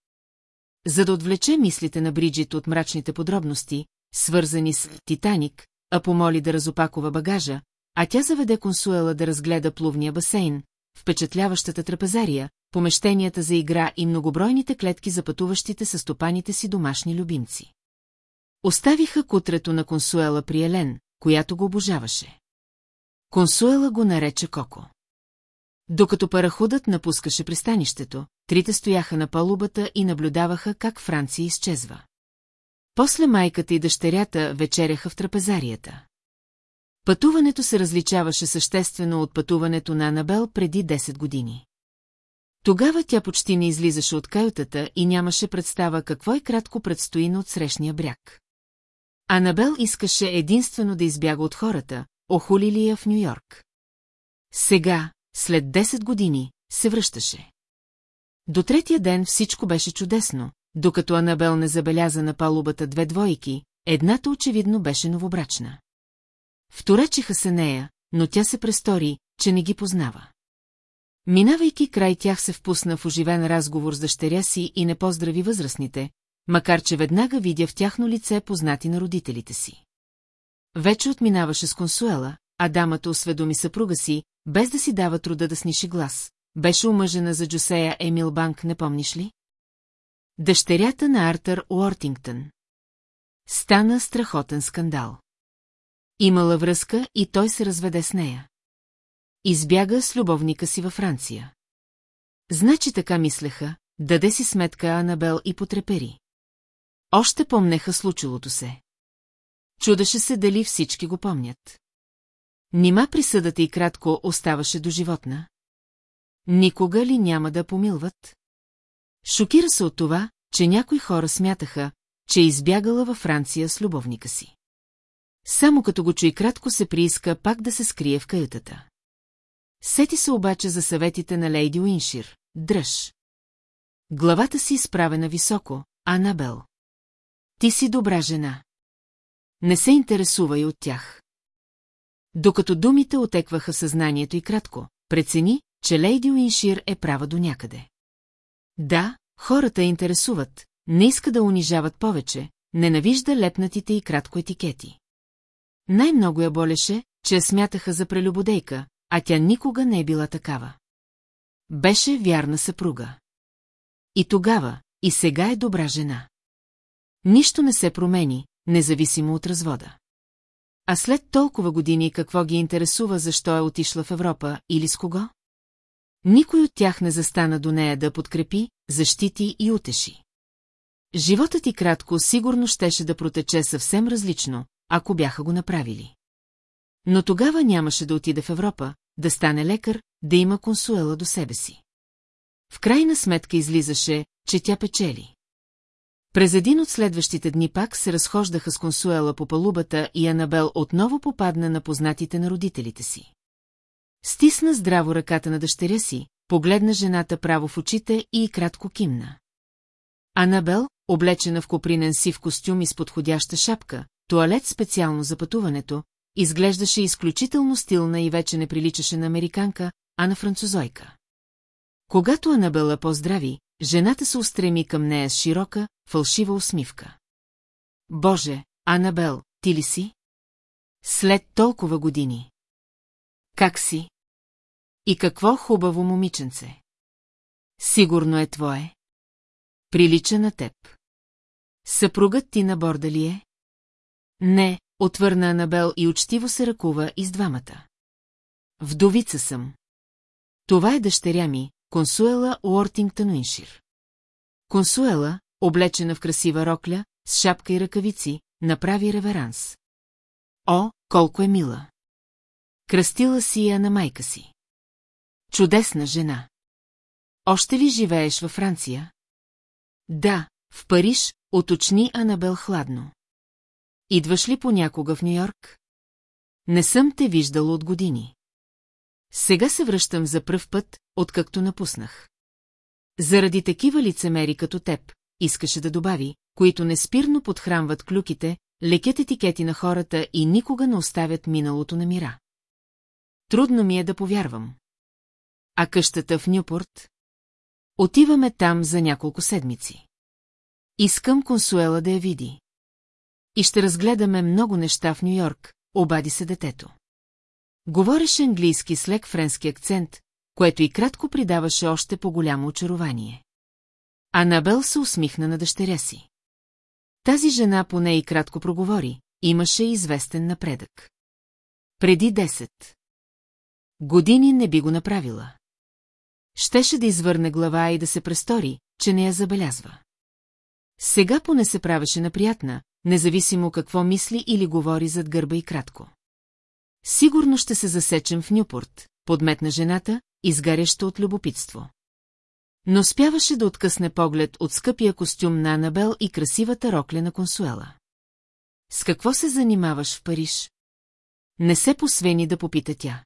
За да отвлече мислите на Бриджит от мрачните подробности, свързани с Титаник, а помоли да разопакова багажа, а тя заведе консуела да разгледа плувния басейн, впечатляващата трапезария, помещенията за игра и многобройните клетки за пътуващите със стопаните си домашни любимци. Оставиха кутрето на консуела при Елен, която го обожаваше. Консуела го нарече Коко. Докато параходът напускаше пристанището, трите стояха на палубата и наблюдаваха как Франция изчезва. После майката и дъщерята вечеряха в трапезарията. Пътуването се различаваше съществено от пътуването на Анабел преди 10 години. Тогава тя почти не излизаше от каютата и нямаше представа какво и кратко предстои на отсрещния бряг. Анабел искаше единствено да избяга от хората, охулили я в Нью-Йорк. Сега, след 10 години, се връщаше. До третия ден всичко беше чудесно, докато Анабел не забеляза на палубата две двойки, едната очевидно беше новобрачна. Вторечиха се нея, но тя се престори, че не ги познава. Минавайки край тях се впусна в оживен разговор с дъщеря си и не поздрави възрастните, макар че веднага видя в тяхно лице познати на родителите си. Вече отминаваше с консуела, а дамата осведоми съпруга си, без да си дава труда да сниши глас. Беше омъжена за Джусея Емил Банк, не помниш ли? Дъщерята на Артър Уортингтън. Стана страхотен скандал. Имала връзка и той се разведе с нея. Избяга с любовника си във Франция. Значи така мислеха, даде си сметка Анабел и потрепери. Още помнеха случилото се. Чудеше се дали всички го помнят. Нима присъдата и кратко оставаше до животна? Никога ли няма да помилват? Шокира се от това, че някои хора смятаха, че е избягала във Франция с любовника си. Само като го чуй кратко се прииска пак да се скрие в каютата. Сети се обаче за съветите на Лейди Уиншир. Дръж. Главата си изправена високо, Анабел. Ти си добра жена. Не се интересува и от тях. Докато думите отекваха съзнанието и кратко, прецени, че Лейди Уиншир е права до някъде. Да, хората интересуват, не иска да унижават повече, ненавижда лепнатите и кратко етикети. Най-много я болеше, че я смятаха за прелюбодейка, а тя никога не е била такава. Беше вярна съпруга. И тогава, и сега е добра жена. Нищо не се промени, независимо от развода. А след толкова години какво ги интересува защо е отишла в Европа или с кого? Никой от тях не застана до нея да подкрепи, защити и утеши. Животът ти кратко сигурно щеше да протече съвсем различно, ако бяха го направили. Но тогава нямаше да отиде в Европа, да стане лекар, да има консуела до себе си. В крайна сметка излизаше, че тя печели. През един от следващите дни пак се разхождаха с консуела по палубата и Анабел отново попадна на познатите на родителите си. Стисна здраво ръката на дъщеря си, погледна жената право в очите и кратко кимна. Анабел, облечена в копринен сив костюм и с подходяща шапка, туалет специално за пътуването, изглеждаше изключително стилна и вече не приличаше на американка, а на французойка. Когато Анабела поздрави, жената се устреми към нея с широка, фалшива усмивка. Боже, Анабел, ти ли си? След толкова години. Как си? И какво хубаво момиченце. Сигурно е твое. Прилича на теб. Съпругът ти на борда ли е? Не, отвърна Анабел и учтиво се ръкува и с двамата. Вдовица съм. Това е дъщеря ми, Консуела Уортингтън Уиншир. Консуела, облечена в красива рокля, с шапка и ръкавици, направи реверанс. О, колко е мила! Кръстила си я на майка си. Чудесна жена. Още ли живееш във Франция? Да, в Париж, уточни Анабел хладно. Идваш ли понякога в Нью-Йорк? Не съм те виждала от години. Сега се връщам за пръв път, откакто напуснах. Заради такива лицемери като теб, искаше да добави, които неспирно подхранват клюките, лекят етикети на хората и никога не оставят миналото на мира. Трудно ми е да повярвам. А къщата в Нюпорт? Отиваме там за няколко седмици. Искам Консуела да я види. И ще разгледаме много неща в Нью-Йорк, обади се детето. Говореше английски с лек френски акцент, което и кратко придаваше още по-голямо очарование. Анабел се усмихна на дъщеря си. Тази жена поне и кратко проговори, имаше известен напредък. Преди 10 години не би го направила. Щеше да извърне глава и да се престори, че не я забелязва. Сега поне се правеше наприятна, независимо какво мисли или говори зад гърба и кратко. Сигурно ще се засечем в Нюпорт, подметна жената, изгаряща от любопитство. Но спяваше да откъсне поглед от скъпия костюм на Анабел и красивата рокля на консуела. С какво се занимаваш в Париж? Не се посвени да попита тя.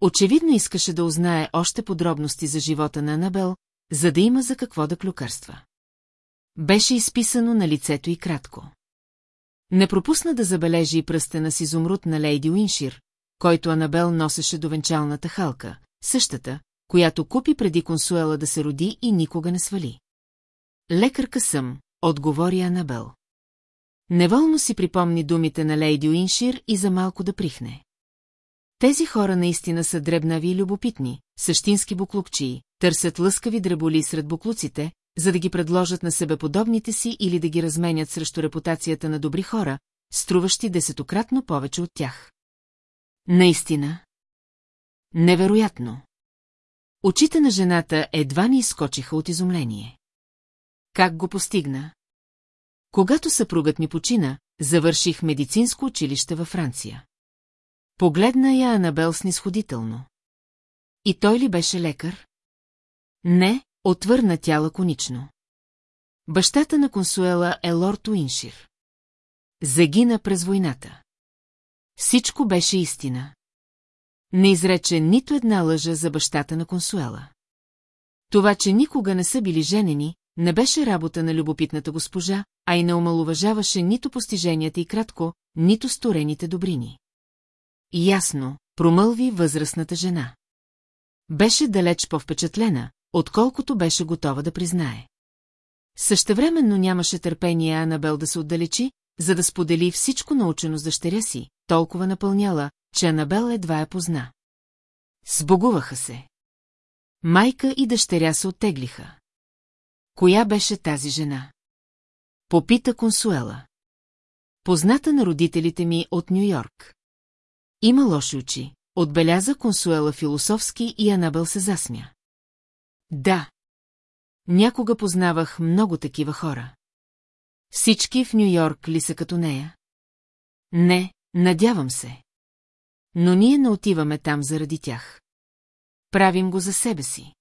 Очевидно искаше да узнае още подробности за живота на Анабел, за да има за какво да клюкарства. Беше изписано на лицето и кратко. Не пропусна да забележи и пръстена с изумруд на Лейди Уиншир, който Анабел носеше до венчалната халка, същата, която купи преди консуела да се роди и никога не свали. Лекарка съм, отговори Анабел. Неволно си припомни думите на Лейди Уиншир и за малко да прихне. Тези хора наистина са дребнави и любопитни, същински буклукчии, търсят лъскави дреболи сред буклуците, за да ги предложат на себеподобните си или да ги разменят срещу репутацията на добри хора, струващи десетократно повече от тях. Наистина. Невероятно. Очите на жената едва ни изскочиха от изумление. Как го постигна? Когато съпругът ми почина, завърших медицинско училище във Франция. Погледна я Анабел снисходително. И той ли беше лекар? Не, отвърна тя лаконично. Бащата на консуела е лорд Уиншир. Загина през войната. Всичко беше истина. Не изрече нито една лъжа за бащата на консуела. Това, че никога не са били женени, не беше работа на любопитната госпожа, а и не омалуважаваше нито постиженията и кратко, нито сторените добрини. Ясно, промълви възрастната жена. Беше далеч по-впечатлена, отколкото беше готова да признае. Същевременно нямаше търпение Анабел да се отдалечи, за да сподели всичко научено с дъщеря си, толкова напълняла, че Анабел едва я позна. Сбогуваха се. Майка и дъщеря се оттеглиха. Коя беше тази жена? Попита Консуела. Позната на родителите ми от Нью-Йорк. Има лоши очи, отбеляза Консуела философски и Анабел се засмя. Да. Някога познавах много такива хора. Всички в Нью-Йорк ли са като нея? Не, надявам се. Но ние не отиваме там заради тях. Правим го за себе си.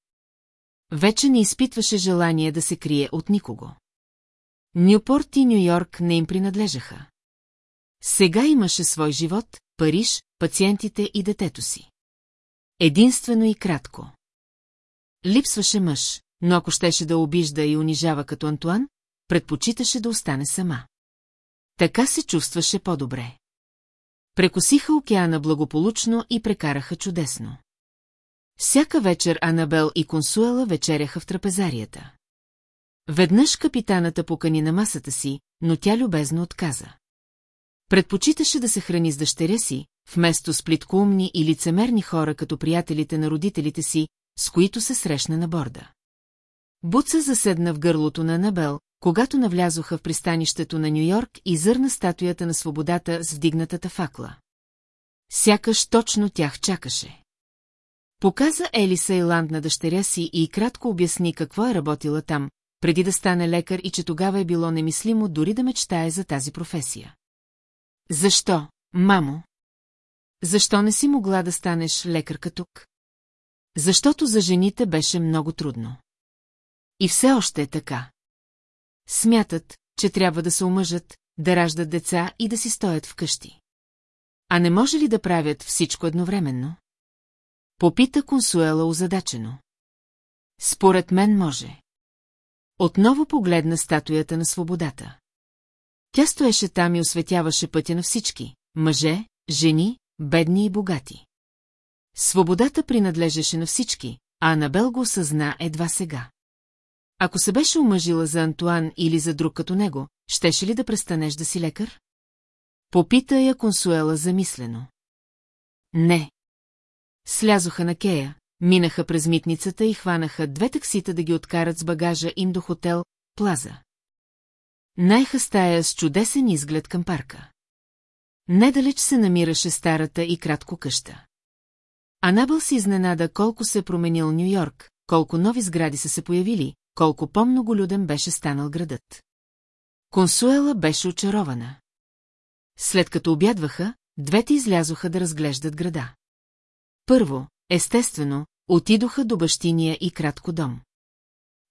Вече не изпитваше желание да се крие от никого. Нюпорт и Нью-Йорк не им принадлежаха. Сега имаше свой живот, Париж, пациентите и детето си. Единствено и кратко. Липсваше мъж, но ако щеше да обижда и унижава като Антуан, предпочиташе да остане сама. Така се чувстваше по-добре. Прекосиха океана благополучно и прекараха чудесно. Всяка вечер Анабел и Консуела вечеряха в трапезарията. Веднъж капитаната покани на масата си, но тя любезно отказа. Предпочиташе да се храни с дъщеря си, вместо с плиткоумни и лицемерни хора като приятелите на родителите си, с които се срещна на борда. Буца заседна в гърлото на Анабел, когато навлязоха в пристанището на Нью-Йорк и зърна статуята на свободата с вдигнатата факла. Сякаш точно тях чакаше. Показа Елиса Иланд на дъщеря си и кратко обясни какво е работила там, преди да стане лекар и че тогава е било немислимо дори да мечтае за тази професия. Защо, мамо? Защо не си могла да станеш лекарка тук? Защото за жените беше много трудно. И все още е така. Смятат, че трябва да се омъжат, да раждат деца и да си стоят вкъщи. А не може ли да правят всичко едновременно? Попита консуела озадачено. Според мен може. Отново погледна статуята на свободата. Тя стоеше там и осветяваше пътя на всички – мъже, жени, бедни и богати. Свободата принадлежеше на всички, а Анабел го осъзна едва сега. Ако се беше омъжила за Антуан или за друг като него, щеше ли да престанеш да си лекар? Попита я консуела замислено. Не. Слязоха на Кея, минаха през митницата и хванаха две таксита да ги откарат с багажа им до хотел Плаза. Найха стая с чудесен изглед към парка. Недалеч се намираше старата и кратко къща. Анабъл се изненада колко се е променил Нью-Йорк, колко нови сгради са се появили, колко по-многолюден беше станал градът. Консуела беше очарована. След като обядваха, двете излязоха да разглеждат града. Първо, естествено, отидоха до бащиния и кратко дом.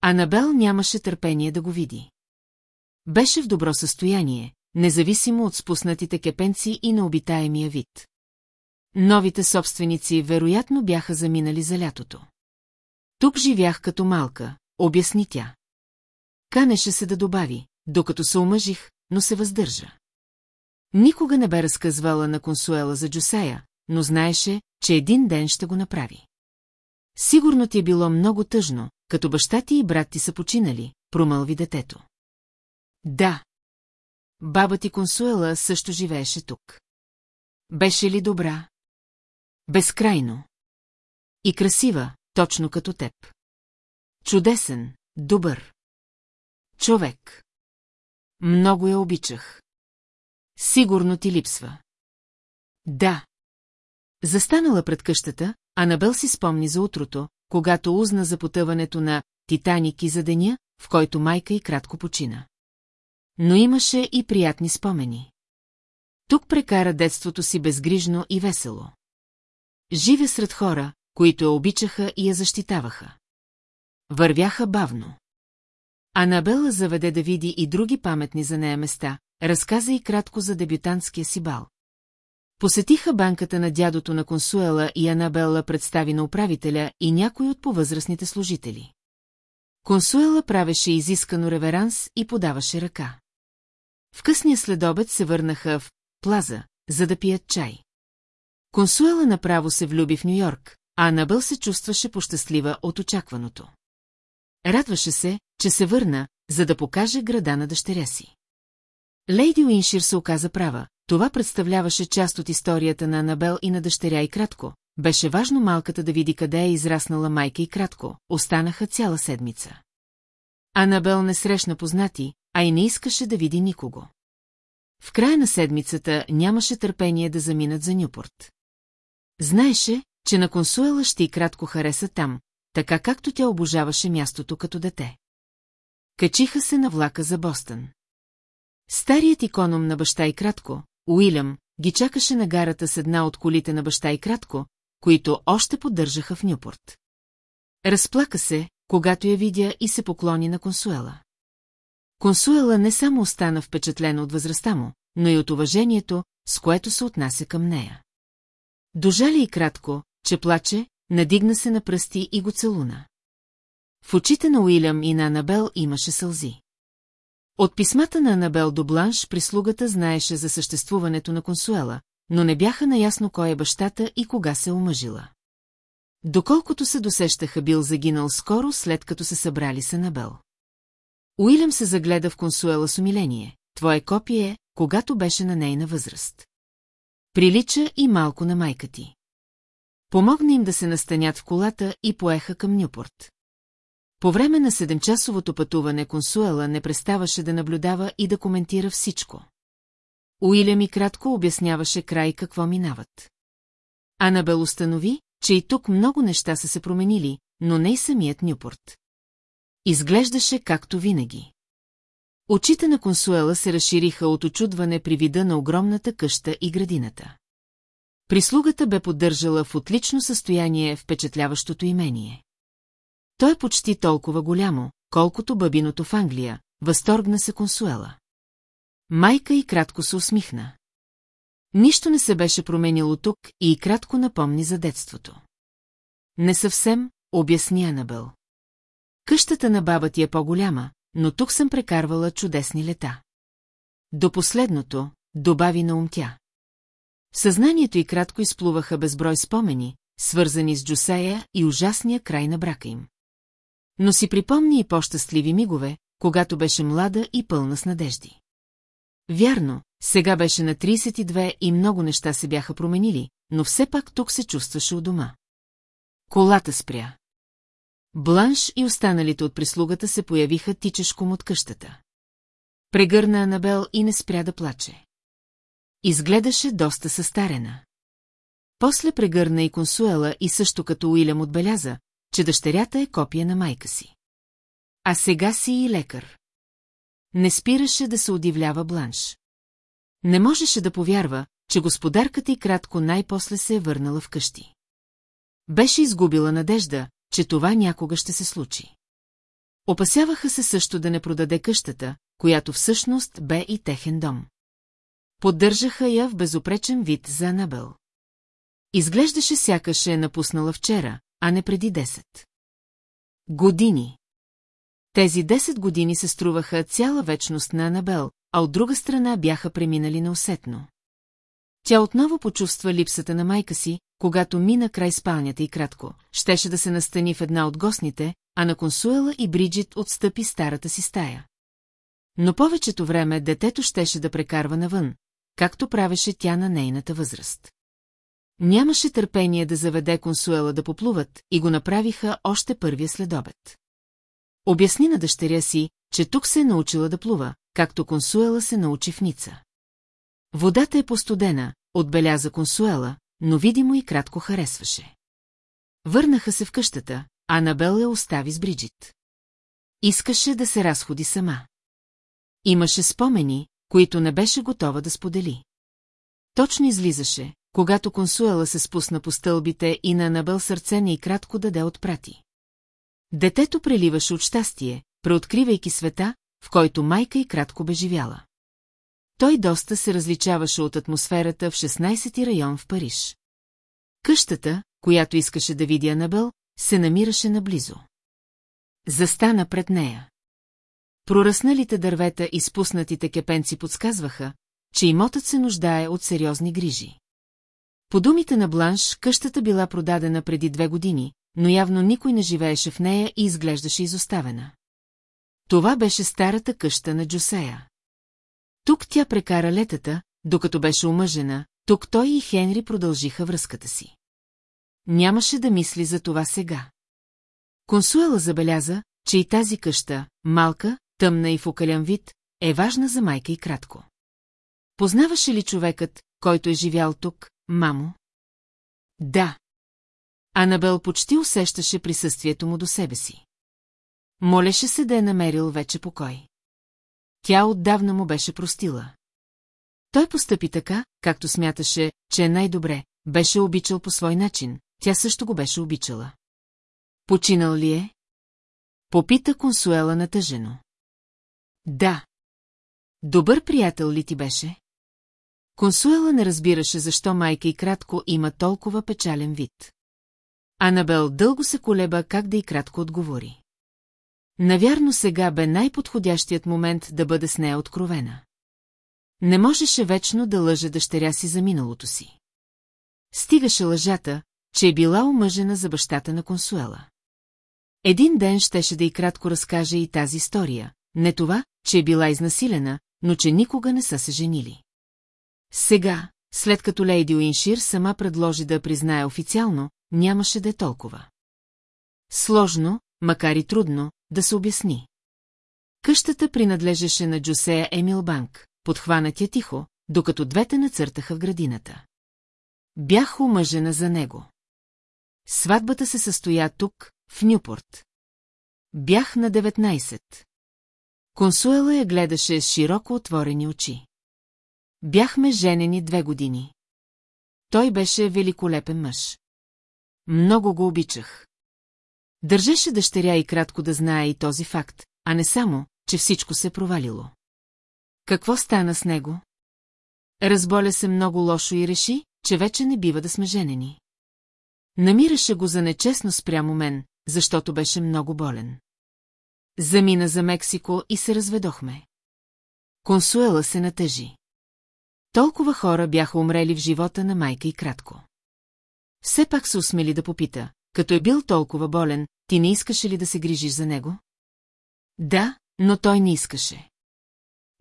Анабел нямаше търпение да го види. Беше в добро състояние, независимо от спуснатите кепенци и на обитаемия вид. Новите собственици вероятно бяха заминали за лятото. Тук живях като малка, обясни тя. Канеше се да добави, докато се омъжих, но се въздържа. Никога не бе разказвала на консуела за Джусея, но знаеше, че един ден ще го направи. Сигурно ти е било много тъжно, като баща ти и брат ти са починали, промълви детето. Да. Баба ти Консуела също живееше тук. Беше ли добра? Безкрайно. И красива, точно като теб. Чудесен, добър. Човек. Много я обичах. Сигурно ти липсва. Да. Застанала пред къщата, Анабел си спомни за утрото, когато узна за потъването на Титаник и за деня, в който майка и кратко почина. Но имаше и приятни спомени. Тук прекара детството си безгрижно и весело. Живе сред хора, които я обичаха и я защитаваха. Вървяха бавно. Анабела заведе да види и други паметни за нея места, разказа и кратко за дебютантския си бал. Посетиха банката на дядото на Консуела и Анабела представи на управителя и някой от повъзрастните служители. Консуела правеше изискано реверанс и подаваше ръка. В късния следобед се върнаха в Плаза, за да пият чай. Консуела направо се влюби в Нью-Йорк, а Анабел се чувстваше пощастлива от очакваното. Радваше се, че се върна, за да покаже града на дъщеря си. Лейди Уиншир се оказа права, това представляваше част от историята на Анабел и на дъщеря и кратко. Беше важно малката да види къде е израснала майка и кратко, останаха цяла седмица. Анабел не срещна познати, а и не искаше да види никого. В края на седмицата нямаше търпение да заминат за Нюпорт. Знаеше, че на консуела ще и кратко хареса там, така както тя обожаваше мястото като дете. Качиха се на влака за Бостън. Старият иконом на баща и кратко, Уилям, ги чакаше на гарата с една от колите на баща и кратко, които още поддържаха в Нюпорт. Разплака се, когато я видя и се поклони на консуела. Консуела не само остана впечатлена от възрастта му, но и от уважението, с което се отнася към нея. Дожали и кратко, че плаче, надигна се на пръсти и го целуна. В очите на Уилям и на Анабел имаше сълзи. От писмата на Анабел до Бланш прислугата знаеше за съществуването на консуела, но не бяха наясно кой е бащата и кога се омъжила. Доколкото се досещаха, бил загинал скоро след като се събрали с Анабел. Уилям се загледа в консуела с умиление. Твое копие, когато беше на нейна възраст. Прилича и малко на майка ти. Помогна им да се настанят в колата и поеха към Нюпорт. По време на седемчасовото пътуване консуела не преставаше да наблюдава и да коментира всичко. Уилям и кратко обясняваше край какво минават. Анабел установи, че и тук много неща са се променили, но не и самият Нюпорт. Изглеждаше както винаги. Очите на консуела се разшириха от очудване при вида на огромната къща и градината. Прислугата бе поддържала в отлично състояние впечатляващото имение. То е почти толкова голямо, колкото бъбиното в Англия, възторгна се консуела. Майка и кратко се усмихна. Нищо не се беше променило тук и кратко напомни за детството. Не съвсем, обясни Анабел. Къщата на баба ти е по-голяма, но тук съм прекарвала чудесни лета. До последното, добави на ум тя. В съзнанието и кратко изплуваха безброй спомени, свързани с Джусея и ужасния край на брака им. Но си припомни и по-щастливи мигове, когато беше млада и пълна с надежди. Вярно, сега беше на 32 и много неща се бяха променили, но все пак тук се чувстваше у дома. Колата спря. Бланш и останалите от прислугата се появиха тичешком от къщата. Прегърна Анабел и не спря да плаче. Изгледаше доста състарена. После прегърна и консуела и също като Уилям отбеляза, че дъщерята е копия на майка си. А сега си и лекар. Не спираше да се удивлява Бланш. Не можеше да повярва, че господарката и кратко най-после се е върнала вкъщи. Беше изгубила надежда, че това някога ще се случи. Опасяваха се също да не продаде къщата, която всъщност бе и техен дом. Поддържаха я в безопречен вид за Анабел. Изглеждаше сякаш е напуснала вчера, а не преди 10. Години. Тези 10 години се струваха цяла вечност на Анабел, а от друга страна бяха преминали неусетно. Тя отново почувства липсата на майка си, когато мина край спалнята и кратко, щеше да се настани в една от гостните, а на консуела и Бриджит отстъпи старата си стая. Но повечето време детето щеше да прекарва навън, както правеше тя на нейната възраст. Нямаше търпение да заведе консуела да поплуват и го направиха още първия следобед. Обясни на дъщеря си, че тук се е научила да плува, както консуела се научи в Ница. Водата е постудена, отбеляза консуела, но видимо и кратко харесваше. Върнаха се в къщата, а Набел я остави с Бриджит. Искаше да се разходи сама. Имаше спомени, които не беше готова да сподели. Точно излизаше, когато консуела се спусна по стълбите и на Анабел сърце не и кратко даде отпрати. Детето преливаше от щастие, преоткривайки света, в който майка и кратко бе живяла. Той доста се различаваше от атмосферата в 16-ти район в Париж. Къщата, която искаше да види Анабел, се намираше наблизо. Застана пред нея. Проръсналите дървета и спуснатите кепенци подсказваха, че имотът се нуждае от сериозни грижи. По думите на Бланш, къщата била продадена преди две години, но явно никой не живееше в нея и изглеждаше изоставена. Това беше старата къща на Джусея. Тук тя прекара летата, докато беше омъжена, тук той и Хенри продължиха връзката си. Нямаше да мисли за това сега. Консуела забеляза, че и тази къща, малка, тъмна и в окалян вид, е важна за майка и кратко. Познаваше ли човекът, който е живял тук, мамо? Да. Анабел почти усещаше присъствието му до себе си. Молеше се да е намерил вече покой. Тя отдавна му беше простила. Той постъпи така, както смяташе, че е най-добре, беше обичал по свой начин, тя също го беше обичала. Починал ли е? Попита консуела натъжено. Да. Добър приятел ли ти беше? Консуела не разбираше защо майка и кратко има толкова печален вид. Анабел дълго се колеба как да и кратко отговори. Навярно сега бе най-подходящият момент да бъде с нея откровена. Не можеше вечно да лъже дъщеря си за миналото си. Стигаше лъжата, че е била омъжена за бащата на консуела. Един ден щеше да и кратко разкаже и тази история, не това, че е била изнасилена, но че никога не са се женили. Сега, след като Лейди Уиншир сама предложи да я признае официално, нямаше да е толкова. Сложно, макар и трудно, да се обясни. Къщата принадлежеше на Джусея Емил Банк, подхванатя тихо, докато двете нацъртаха в градината. Бях омъжена за него. Сватбата се състоя тук, в Нюпорт. Бях на 19. Консуела я гледаше с широко отворени очи. Бяхме женени две години. Той беше великолепен мъж. Много го обичах. Държеше дъщеря и кратко да знае и този факт, а не само, че всичко се провалило. Какво стана с него? Разболя се много лошо и реши, че вече не бива да сме женени. Намираше го за нечестно спрямо мен, защото беше много болен. Замина за Мексико и се разведохме. Консуела се натъжи. Толкова хора бяха умрели в живота на майка и кратко. Все пак се усмели да попита, като е бил толкова болен, ти не искаше ли да се грижиш за него? Да, но той не искаше.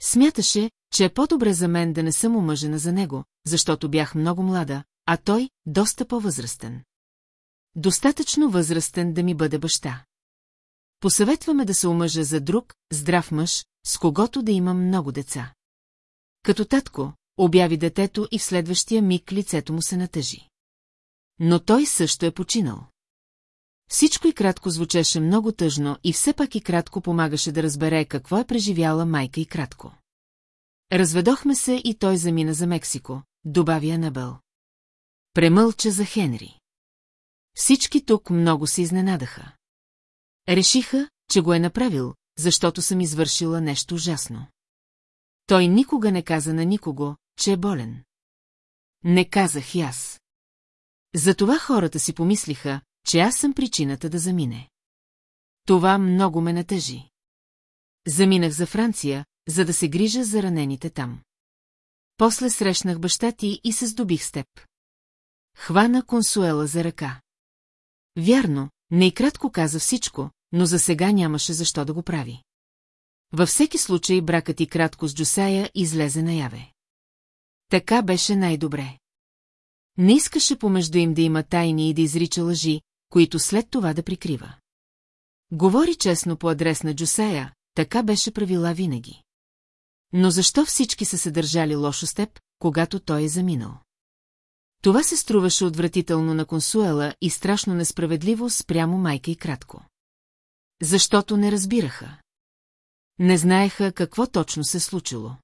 Смяташе, че е по-добре за мен да не съм омъжена за него, защото бях много млада, а той доста по-възрастен. Достатъчно възрастен да ми бъде баща. Посъветваме да се омъжа за друг, здрав мъж, с когото да имам много деца. Като татко, обяви детето и в следващия миг лицето му се натъжи. Но той също е починал. Всичко и кратко звучеше много тъжно и все пак и кратко помагаше да разбере какво е преживяла майка и кратко. Разведохме се и той замина за Мексико, добави Анабел. Премълча за Хенри. Всички тук много се изненадаха. Решиха, че го е направил, защото съм извършила нещо ужасно. Той никога не каза на никого, че е болен. Не казах и аз. Затова хората си помислиха, че аз съм причината да замине. Това много ме натъжи. Заминах за Франция, за да се грижа за ранените там. После срещнах баща ти и се здобих с теб. Хвана консуела за ръка. Вярно, не и кратко каза всичко, но за сега нямаше защо да го прави. Във всеки случай бракът и кратко с Джусая излезе наяве. Така беше най-добре. Не искаше помежду им да има тайни и да изрича лъжи, които след това да прикрива. Говори честно по адрес на Джусея, така беше правила винаги. Но защо всички са се държали лошо с теб, когато той е заминал? Това се струваше отвратително на консуела и страшно несправедливо спрямо майка и кратко. Защото не разбираха. Не знаеха какво точно се случило.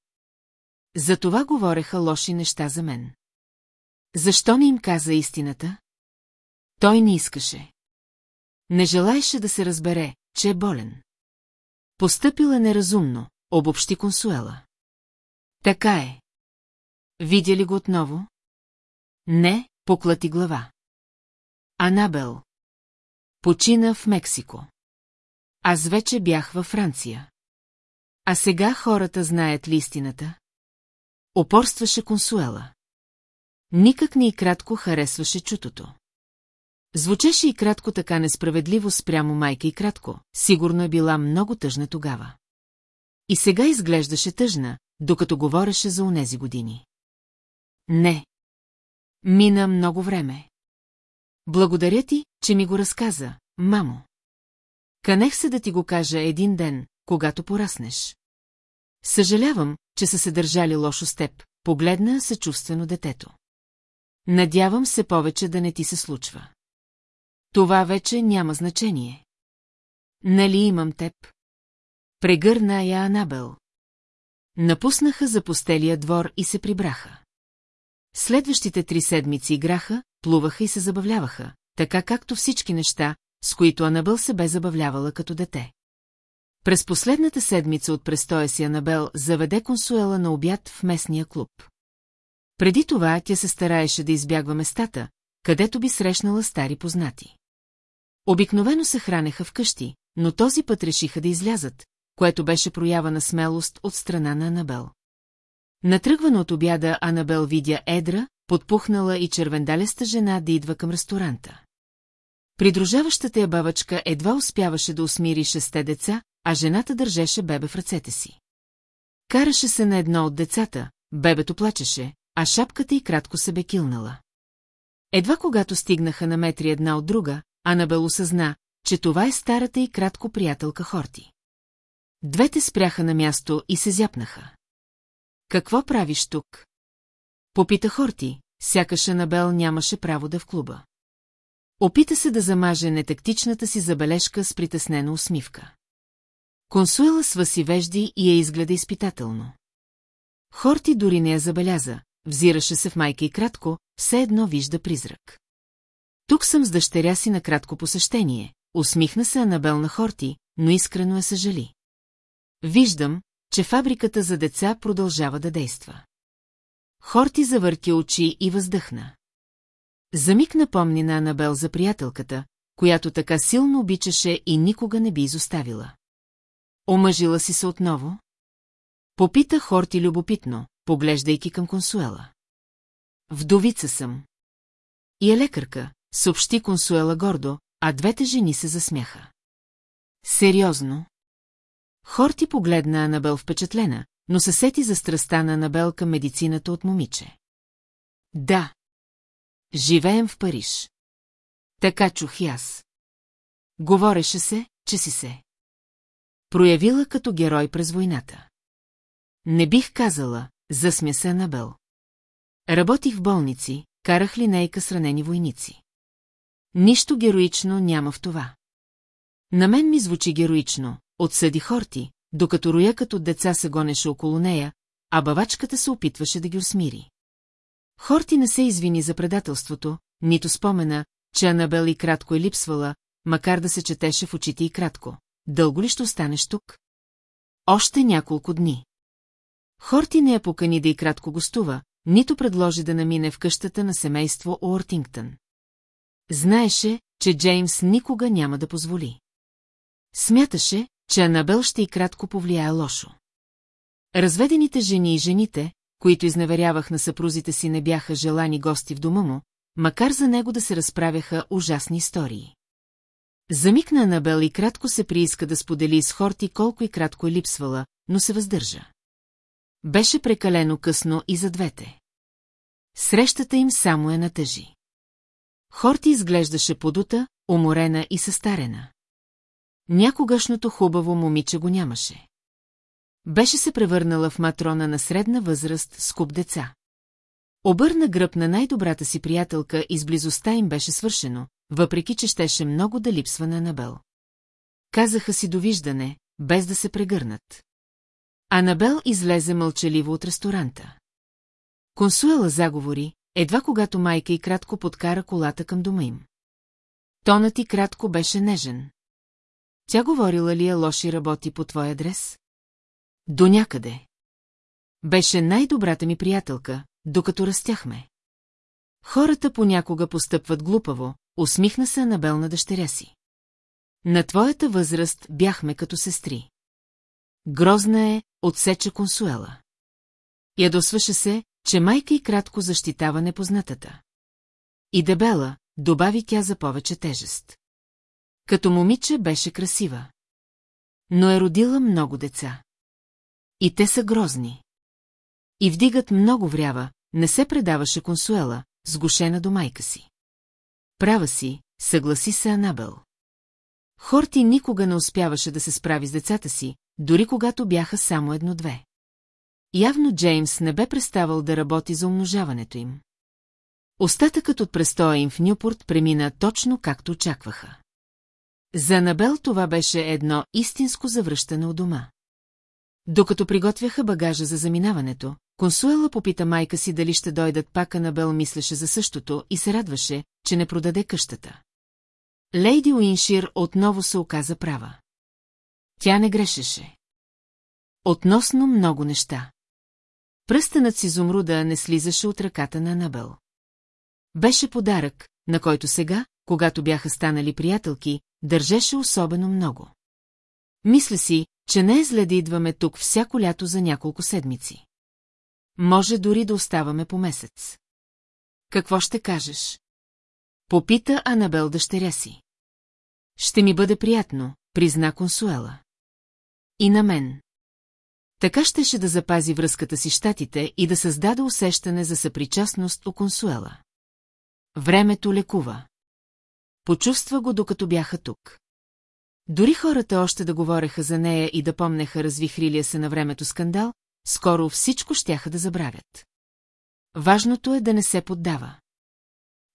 За това говореха лоши неща за мен. Защо не им каза истината? Той не искаше. Не желаеше да се разбере, че е болен. Постъпила неразумно, обобщи консуела. Така е. Видя ли го отново? Не, поклати глава. Анабел. Почина в Мексико. Аз вече бях във Франция. А сега хората знаят ли истината? Опорстваше консуела. Никак не и кратко харесваше чутото. Звучеше и кратко така несправедливо спрямо майка и кратко, сигурно е била много тъжна тогава. И сега изглеждаше тъжна, докато говореше за онези години. Не. Мина много време. Благодаря ти, че ми го разказа, мамо. Канех се да ти го кажа един ден, когато пораснеш. Съжалявам, че са се държали лошо с теб, погледна съчувствено детето. Надявам се повече да не ти се случва. Това вече няма значение. Нали имам теб? Прегърна я Анабел. Напуснаха за постелия двор и се прибраха. Следващите три седмици играха, плуваха и се забавляваха, така както всички неща, с които Анабел се бе забавлявала като дете. През последната седмица от престоя си Анабел заведе консуела на обяд в местния клуб. Преди това тя се стараеше да избягва местата, където би срещнала стари познати. Обикновено се хранеха вкъщи, но този път решиха да излязат, което беше проява на смелост от страна на Анабел. Натръгвано от обяда Анабел видя едра, подпухнала и червендаляста жена да идва към ресторанта. Придружаващата я бабачка едва успяваше да усмири шесте деца, а жената държеше бебе в ръцете си. Караше се на едно от децата, бебето плачеше, а шапката й кратко се бе килнала. Едва когато стигнаха на метри една от друга, Анабел осъзна, че това е старата и кратко приятелка Хорти. Двете спряха на място и се зяпнаха. Какво правиш тук? Попита Хорти, сякаш Анабел нямаше право да в клуба. Опита се да замаже нетактичната си забележка с притеснена усмивка. Консуела сваси вежди и я изгледа изпитателно. Хорти дори не я забеляза, взираше се в майка и кратко, все едно вижда призрак. Тук съм с дъщеря си на кратко посещение, усмихна се Анабел на Хорти, но искрено я съжали. Виждам, че фабриката за деца продължава да действа. Хорти завърти очи и въздъхна. За миг напомни на Анабел за приятелката, която така силно обичаше и никога не би изоставила. Омъжила си се отново? Попита Хорти любопитно, поглеждайки към консуела. Вдовица съм. И е лекарка, съобщи консуела гордо, а двете жени се засмяха. Сериозно? Хорти погледна Анабел впечатлена, но се сети за страста на Анабел към медицината от момиче. Да. Живеем в Париж. Така чух и аз. Говореше се, че си се. Проявила като герой през войната. Не бих казала, засмя се Анабел. Работих в болници, карах линейка с ранени войници. Нищо героично няма в това. На мен ми звучи героично, отсъди Хорти, докато роякът от деца се гонеше около нея, а бавачката се опитваше да ги усмири. Хорти не се извини за предателството, нито спомена, че Анабел и кратко е липсвала, макар да се четеше в очите и кратко. Дълго ли ще останеш тук? Още няколко дни. Хорти не я покани да и кратко гостува, нито предложи да намине в къщата на семейство Уортингтън. Знаеше, че Джеймс никога няма да позволи. Смяташе, че Анабел ще и кратко повлияе лошо. Разведените жени и жените, които изневерявах на съпрузите си, не бяха желани гости в дома му, макар за него да се разправяха ужасни истории. Замикна Анабел и кратко се прииска да сподели с Хорти колко и кратко е липсвала, но се въздържа. Беше прекалено късно и за двете. Срещата им само е натъжи. Хорти изглеждаше подута, уморена и състарена. Някогашното хубаво момиче го нямаше. Беше се превърнала в матрона на средна възраст с куп деца. Обърна гръб на най-добрата си приятелка и с близостта им беше свършено, въпреки че щеше много да липсва на Анабел. Казаха си довиждане, без да се прегърнат. Анабел излезе мълчаливо от ресторанта. Консуела заговори, едва когато майка и кратко подкара колата към дома им. Тонът и кратко беше нежен. Тя говорила ли е лоши работи по твой адрес? До някъде. Беше най-добрата ми приятелка, докато растяхме. Хората понякога постъпват глупаво, усмихна се Анабел на дъщеря си. На твоята възраст бяхме като сестри. Грозна е, отсече консуела. Ядосваше се, че майка и кратко защитава непознатата. И дебела, добави тя за повече тежест. Като момиче беше красива. Но е родила много деца. И те са грозни. И вдигат много врява, не се предаваше консуела, сгушена до майка си. Права си, съгласи се Анабел. Хорти никога не успяваше да се справи с децата си, дори когато бяха само едно-две. Явно Джеймс не бе преставал да работи за умножаването им. Остатъкът от престоя им в Нюпорт премина точно както очакваха. За Анабел това беше едно истинско завръщане от дома. Докато приготвяха багажа за заминаването, Консуела попита майка си дали ще дойдат пак Анабел мислеше за същото и се радваше, че не продаде къщата. Лейди Уиншир отново се оказа права. Тя не грешеше. Относно много неща. Пръстенът си изумруда не слизаше от ръката на Анабел. Беше подарък, на който сега, когато бяха станали приятелки, държеше особено много. Мисля си, че не е зле да идваме тук всяко лято за няколко седмици. Може дори да оставаме по месец. Какво ще кажеш? Попита Анабел дъщеря си. Ще ми бъде приятно, призна консуела. И на мен. Така щеше да запази връзката си щатите и да създаде усещане за съпричастност у консуела. Времето лекува. Почувства го, докато бяха тук. Дори хората още да говореха за нея и да помнеха развихрилия се на времето скандал, скоро всичко щяха да забравят. Важното е да не се поддава.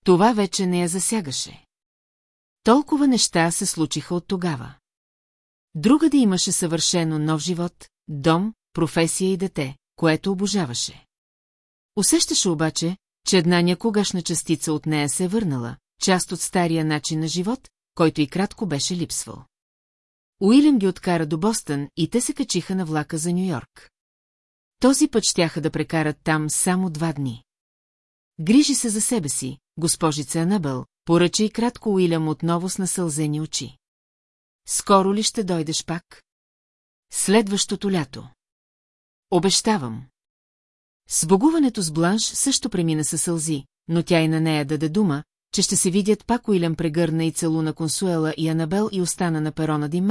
Това вече не я засягаше. Толкова неща се случиха от тогава. Друга да имаше съвършено нов живот, дом, професия и дете, което обожаваше. Усещаше обаче, че една някогашна частица от нея се е върнала, част от стария начин на живот, който и кратко беше липсвал. Уилям ги откара до Бостън и те се качиха на влака за Нью-Йорк. Този път щяха да прекарат там само два дни. Грижи се за себе си, госпожица Анабел, поръча и кратко Уилям отново с насълзени очи. Скоро ли ще дойдеш пак? Следващото лято. Обещавам. Сбогуването с Бланш също премина със сълзи, но тя и на нея даде дума, че ще се видят пак Уилям прегърна и целуна Консуела и Анабел и остана на перона да им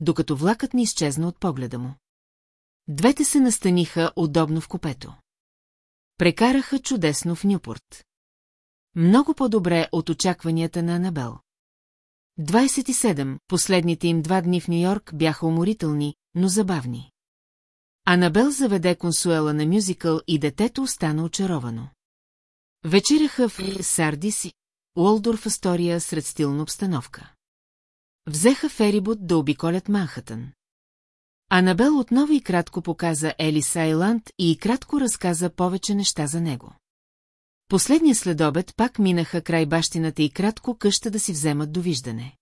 докато влакът не изчезна от погледа му. Двете се настаниха удобно в купето. Прекараха чудесно в Нюпорт. Много по-добре от очакванията на Анабел. 27. Последните им два дни в Нью-Йорк бяха уморителни, но забавни. Анабел заведе консуела на мюзикъл и детето остана очаровано. Вечеряха в Сардис Уолдорф Астория сред стилна обстановка. Взеха ферибот да обиколят Манхатън. Анабел отново и кратко показа Елис Айланд и, и кратко разказа повече неща за него. Последния следобед пак минаха край бащината и кратко къща да си вземат довиждане.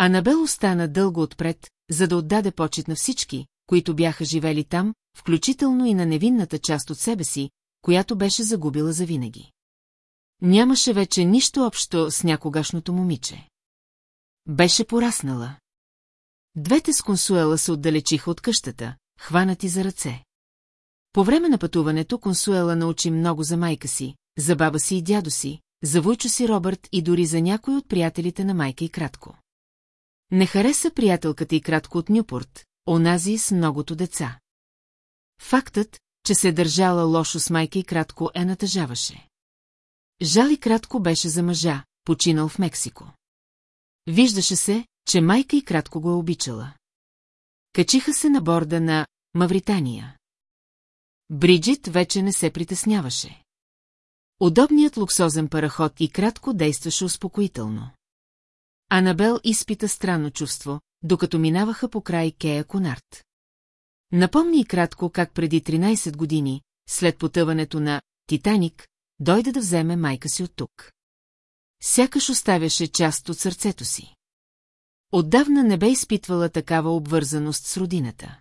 Анабел остана дълго отпред, за да отдаде почет на всички, които бяха живели там, включително и на невинната част от себе си, която беше загубила завинаги. Нямаше вече нищо общо с някогашното момиче. Беше пораснала. Двете с консуела се отдалечиха от къщата, хванати за ръце. По време на пътуването консуела научи много за майка си, за баба си и дядо си, за войчо си Робърт и дори за някой от приятелите на майка и кратко. Не хареса приятелката и кратко от Нюпорт, онази с многото деца. Фактът, че се държала лошо с майка и кратко е натъжаваше. Жал и кратко беше за мъжа, починал в Мексико. Виждаше се, че майка и кратко го е обичала. Качиха се на борда на Мавритания. Бриджит вече не се притесняваше. Удобният луксозен параход и кратко действаше успокоително. Анабел изпита странно чувство, докато минаваха по край Кея Конарт. Напомни и кратко как преди 13 години, след потъването на «Титаник», дойде да вземе майка си от тук. Сякаш оставяше част от сърцето си. Отдавна не бе изпитвала такава обвързаност с родината.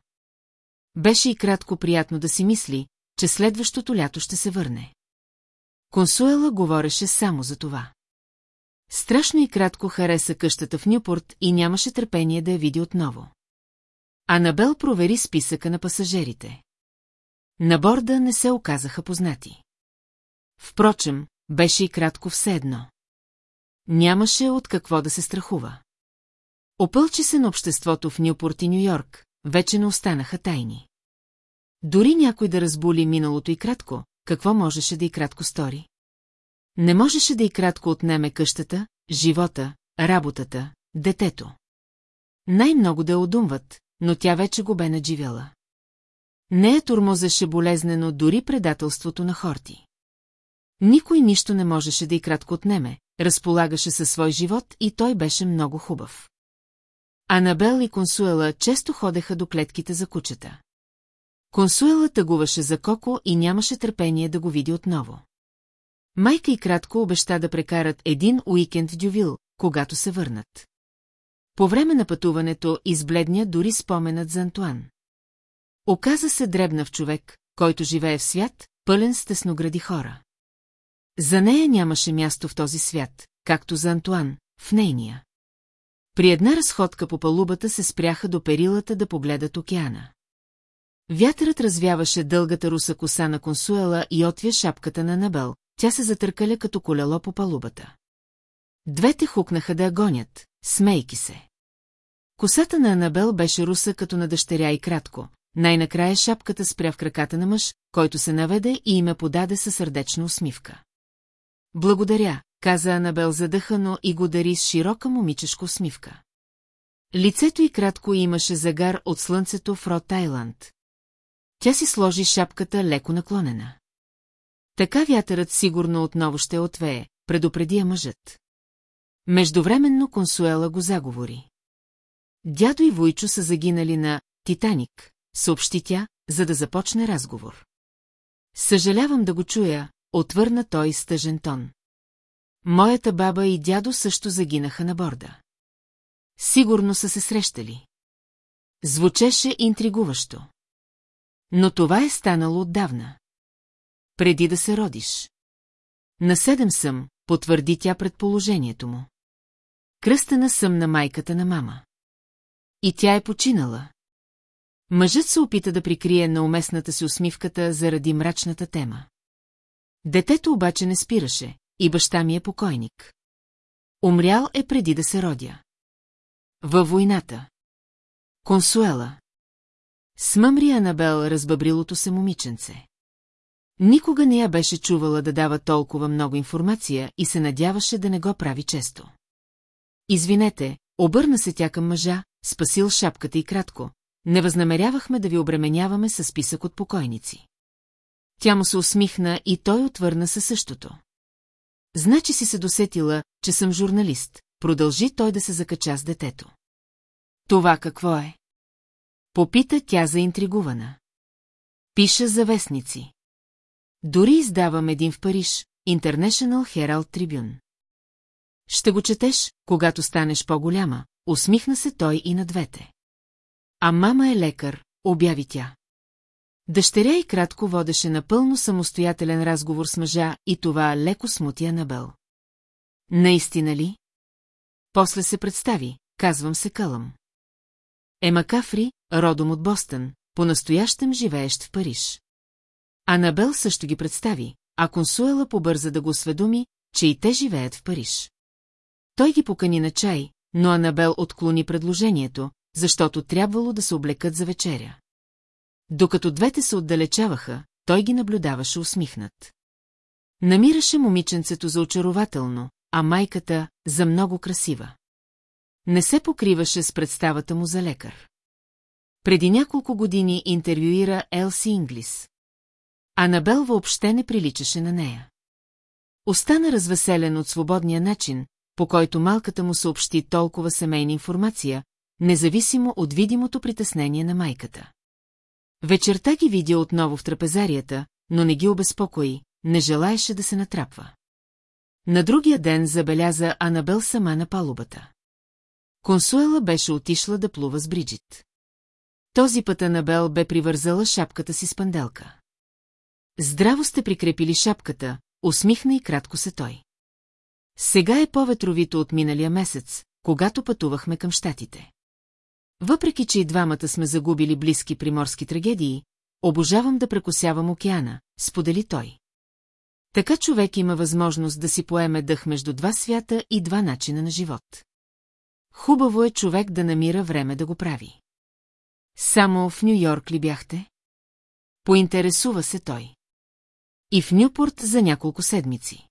Беше и кратко приятно да си мисли, че следващото лято ще се върне. Консуела говореше само за това. Страшно и кратко хареса къщата в Нюпорт и нямаше търпение да я види отново. Анабел провери списъка на пасажирите. На борда не се оказаха познати. Впрочем, беше и кратко все едно. Нямаше от какво да се страхува. Опълчи се на обществото в Нюпорт и Нью-Йорк, вече не останаха тайни. Дори някой да разбули миналото и кратко, какво можеше да и кратко стори? Не можеше да и кратко отнеме къщата, живота, работата, детето. Най-много да я одумват, но тя вече го бе надживяла. Нея турмозеше болезнено дори предателството на Хорти. Никой нищо не можеше да и кратко отнеме, разполагаше със свой живот и той беше много хубав. Анабел и Консуела често ходеха до клетките за кучета. Консуела тъгуваше за Коко и нямаше търпение да го види отново. Майка и кратко обеща да прекарат един уикенд в Дювил, когато се върнат. По време на пътуването избледня дори споменът за Антуан. Оказа се дребнав човек, който живее в свят, пълен с тесногради хора. За нея нямаше място в този свят, както за Антуан, в нейния. При една разходка по палубата се спряха до перилата да погледат океана. Вятърът развяваше дългата руса коса на консуела и отвя шапката на Набел, тя се затъркаля като колело по палубата. Двете хукнаха да я гонят, смейки се. Косата на Анабел беше руса като на дъщеря и кратко. Най-накрая шапката спря в краката на мъж, който се наведе и име подаде със сърдечна усмивка. Благодаря, каза Анабел задъхано и го дари с широка момичешко усмивка. Лицето й кратко имаше загар от слънцето в Рот Тайланд. Тя си сложи шапката леко наклонена. Така вятърът сигурно отново ще отвее, предупреди я мъжът. Междувременно Консуела го заговори. Дядо и Войчо са загинали на «Титаник», съобщи тя, за да започне разговор. Съжалявам да го чуя, отвърна той с тъжен тон. Моята баба и дядо също загинаха на борда. Сигурно са се срещали. Звучеше интригуващо. Но това е станало отдавна. Преди да се родиш. На седем съм, потвърди тя предположението му. Кръстена съм на майката на мама. И тя е починала. Мъжът се опита да прикрие на уместната си усмивката заради мрачната тема. Детето обаче не спираше, и баща ми е покойник. Умрял е преди да се родя. Във войната. Консуела. Смъмри Анабел разбъбрилото се момиченце. Никога не я беше чувала да дава толкова много информация и се надяваше да не го прави често. Извинете, обърна се тя към мъжа, спасил шапката и кратко. Не възнамерявахме да ви обременяваме със списък от покойници. Тя му се усмихна и той отвърна със същото. Значи си се досетила, че съм журналист, продължи той да се закача с детето. Това какво е? Попита тя заинтригувана. Пиша за вестници. Дори издавам един в Париж, International Herald Tribune. Ще го четеш, когато станеш по-голяма, усмихна се той и на двете. А мама е лекар, обяви тя. Дъщеря и кратко водеше напълно самостоятелен разговор с мъжа и това леко смути Анабел. Наистина ли? После се представи, казвам се Кълъм. Ема Кафри, родом от Бостън, по-настоящем живеещ в Париж. Анабел също ги представи, а консуела побърза да го осведоми, че и те живеят в Париж. Той ги покани на чай, но Анабел отклони предложението, защото трябвало да се облекат за вечеря. Докато двете се отдалечаваха, той ги наблюдаваше усмихнат. Намираше момиченцето за очарователно, а майката – за много красива. Не се покриваше с представата му за лекар. Преди няколко години интервюира Елси Инглис. Анабел въобще не приличаше на нея. Остана развеселен от свободния начин, по който малката му съобщи толкова семейна информация, независимо от видимото притеснение на майката. Вечерта ги видя отново в трапезарията, но не ги обезпокои, не желаеше да се натрапва. На другия ден забеляза Анабел сама на палубата. Консуела беше отишла да плува с Бриджит. Този път Анабел бе привързала шапката си с панделка. Здраво сте прикрепили шапката, усмихна и кратко се той. Сега е по-ветровито от миналия месец, когато пътувахме към щатите. Въпреки, че и двамата сме загубили близки приморски трагедии, обожавам да прекосявам океана, сподели той. Така човек има възможност да си поеме дъх между два свята и два начина на живот. Хубаво е човек да намира време да го прави. Само в Нью-Йорк ли бяхте? Поинтересува се той. И в Нюпорт за няколко седмици.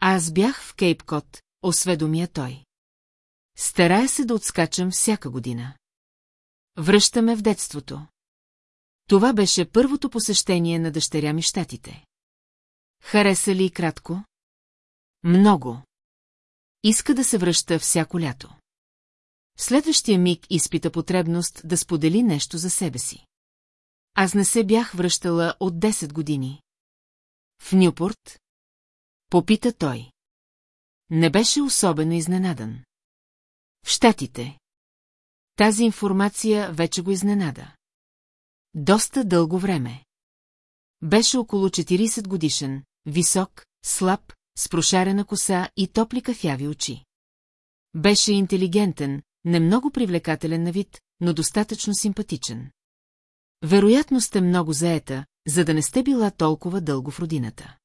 Аз бях в Кейп Кот, осведомия той. Старая се да отскачам всяка година. Връщаме в детството. Това беше първото посещение на дъщеря ми щатите. Хареса ли и кратко? Много. Иска да се връща всяко лято. Следващия миг изпита потребност да сподели нещо за себе си. Аз не се бях връщала от 10 години. В Нюпорт? Попита той. Не беше особено изненадан. В Штатите. Тази информация вече го изненада. Доста дълго време. Беше около 40 годишен, висок, слаб, с прошарена коса и топли кафяви очи. Беше интелигентен, не много привлекателен на вид, но достатъчно симпатичен. Вероятно сте много заета, за да не сте била толкова дълго в родината.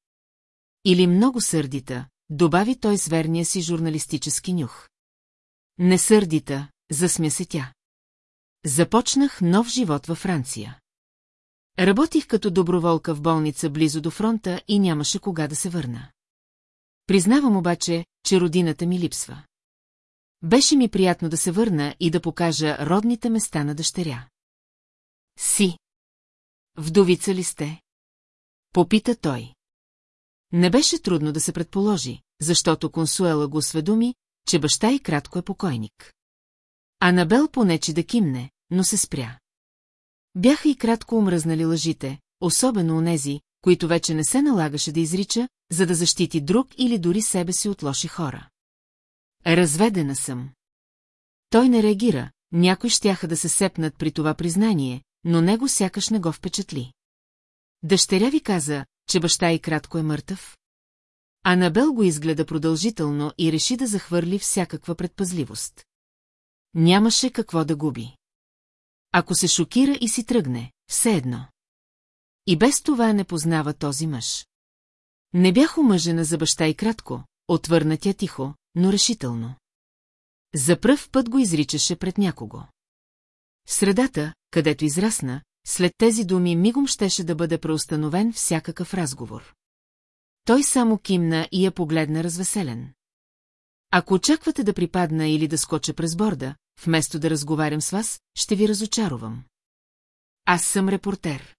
Или много сърдита, добави той с верния си журналистически нюх. Не сърдита, засмя се тя. Започнах нов живот във Франция. Работих като доброволка в болница близо до фронта и нямаше кога да се върна. Признавам обаче, че родината ми липсва. Беше ми приятно да се върна и да покажа родните места на дъщеря. Си. Вдовица ли сте? Попита той. Не беше трудно да се предположи, защото консуела го осведоми, че баща и кратко е покойник. Анабел понече да кимне, но се спря. Бяха и кратко умръзнали лъжите, особено онези, които вече не се налагаше да изрича, за да защити друг или дори себе си от лоши хора. Разведена съм. Той не реагира, някой щяха да се сепнат при това признание, но него сякаш не го впечатли. Дъщеря ви каза, че баща и кратко е мъртъв? Анабел го изгледа продължително и реши да захвърли всякаква предпазливост. Нямаше какво да губи. Ако се шокира и си тръгне, все едно. И без това не познава този мъж. Не бях омъжена за баща и кратко, отвърна тя тихо, но решително. За пръв път го изричаше пред някого. средата, където израсна, след тези думи мигом щеше да бъде преустановен всякакъв разговор. Той само кимна и я погледна развеселен. Ако очаквате да припадна или да скоча през борда, вместо да разговарям с вас, ще ви разочаровам. Аз съм репортер.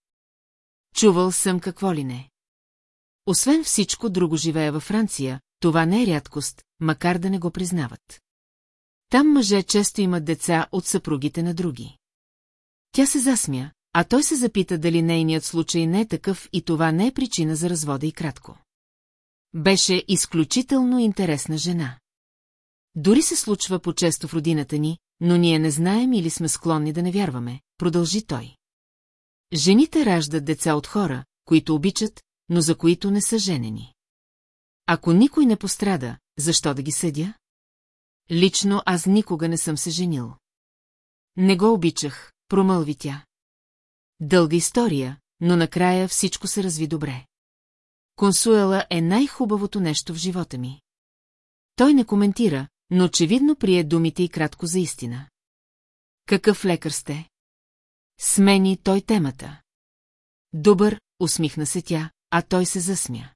Чувал съм какво ли не. Освен всичко друго живея във Франция, това не е рядкост, макар да не го признават. Там мъже често имат деца от съпругите на други. Тя се засмя, а той се запита дали нейният случай не е такъв и това не е причина за развода и кратко. Беше изключително интересна жена. Дори се случва по-често в родината ни, но ние не знаем или сме склонни да не вярваме, продължи той. Жените раждат деца от хора, които обичат, но за които не са женени. Ако никой не пострада, защо да ги съдя? Лично аз никога не съм се женил. Не го обичах, промълви тя. Дълга история, но накрая всичко се разви добре. Консуела е най-хубавото нещо в живота ми. Той не коментира, но очевидно прие думите и кратко за истина. Какъв лекар сте? Смени той темата. Добър, усмихна се тя, а той се засмя.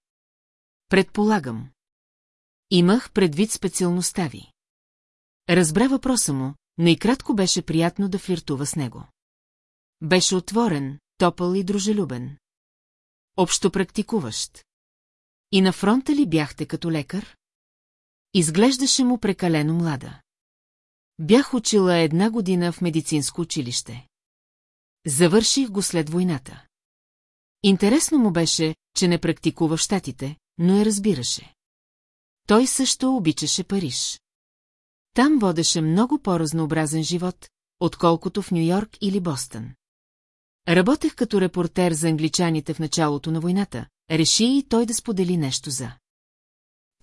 Предполагам. Имах предвид специалността ви. Разбра въпроса му, но и кратко беше приятно да флиртува с него. Беше отворен, топъл и дружелюбен. Общо практикуващ. И на фронта ли бяхте като лекар? Изглеждаше му прекалено млада. Бях учила една година в медицинско училище. Завърших го след войната. Интересно му беше, че не практикува в щатите, но я разбираше. Той също обичаше Париж. Там водеше много по-разнообразен живот, отколкото в Нью-Йорк или Бостън. Работех като репортер за англичаните в началото на войната, реши и той да сподели нещо за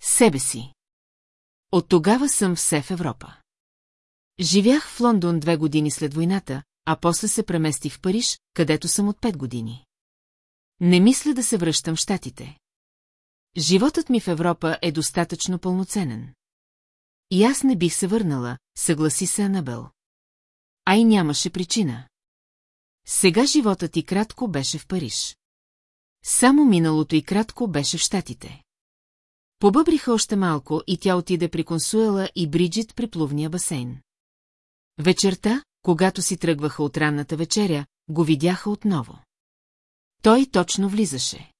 себе си. От тогава съм все в Европа. Живях в Лондон две години след войната, а после се преместих в Париж, където съм от пет години. Не мисля да се връщам в Штатите. Животът ми в Европа е достатъчно пълноценен. И аз не бих се върнала, съгласи се Анабел. А и нямаше причина. Сега животът и кратко беше в Париж. Само миналото и кратко беше в Штатите. Побъбриха още малко и тя отиде при консуела и Бриджит при плувния басейн. Вечерта, когато си тръгваха от ранната вечеря, го видяха отново. Той точно влизаше.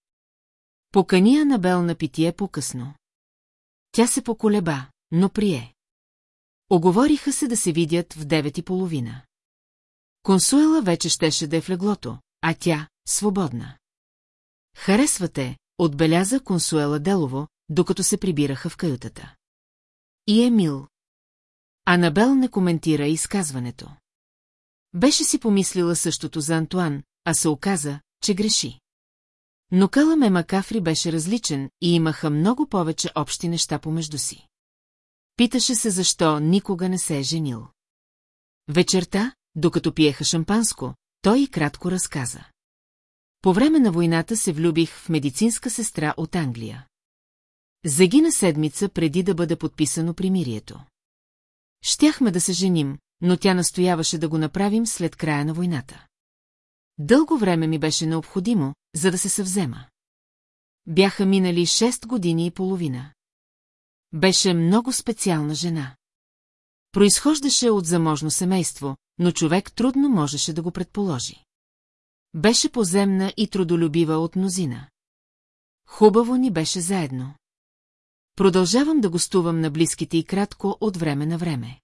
Покани Анабел на питие по-късно. Тя се поколеба, но прие. Оговориха се да се видят в девет и половина. Консуела вече щеше да е в леглото, а тя – свободна. Харесвате, отбеляза Консуела Делово, докато се прибираха в каютата. И Емил. Анабел не коментира изказването. Беше си помислила същото за Антуан, а се оказа, че греши. Но Каламе Макафри беше различен и имаха много повече общи неща помежду си. Питаше се защо никога не се е женил. Вечерта, докато пиеха шампанско, той и кратко разказа. По време на войната се влюбих в медицинска сестра от Англия. Загина седмица преди да бъде подписано примирието. Щяхме да се женим, но тя настояваше да го направим след края на войната. Дълго време ми беше необходимо, за да се съвзема. Бяха минали 6 години и половина. Беше много специална жена. Произхождаше от заможно семейство, но човек трудно можеше да го предположи. Беше поземна и трудолюбива от мнозина. Хубаво ни беше заедно. Продължавам да гостувам на близките и кратко от време на време.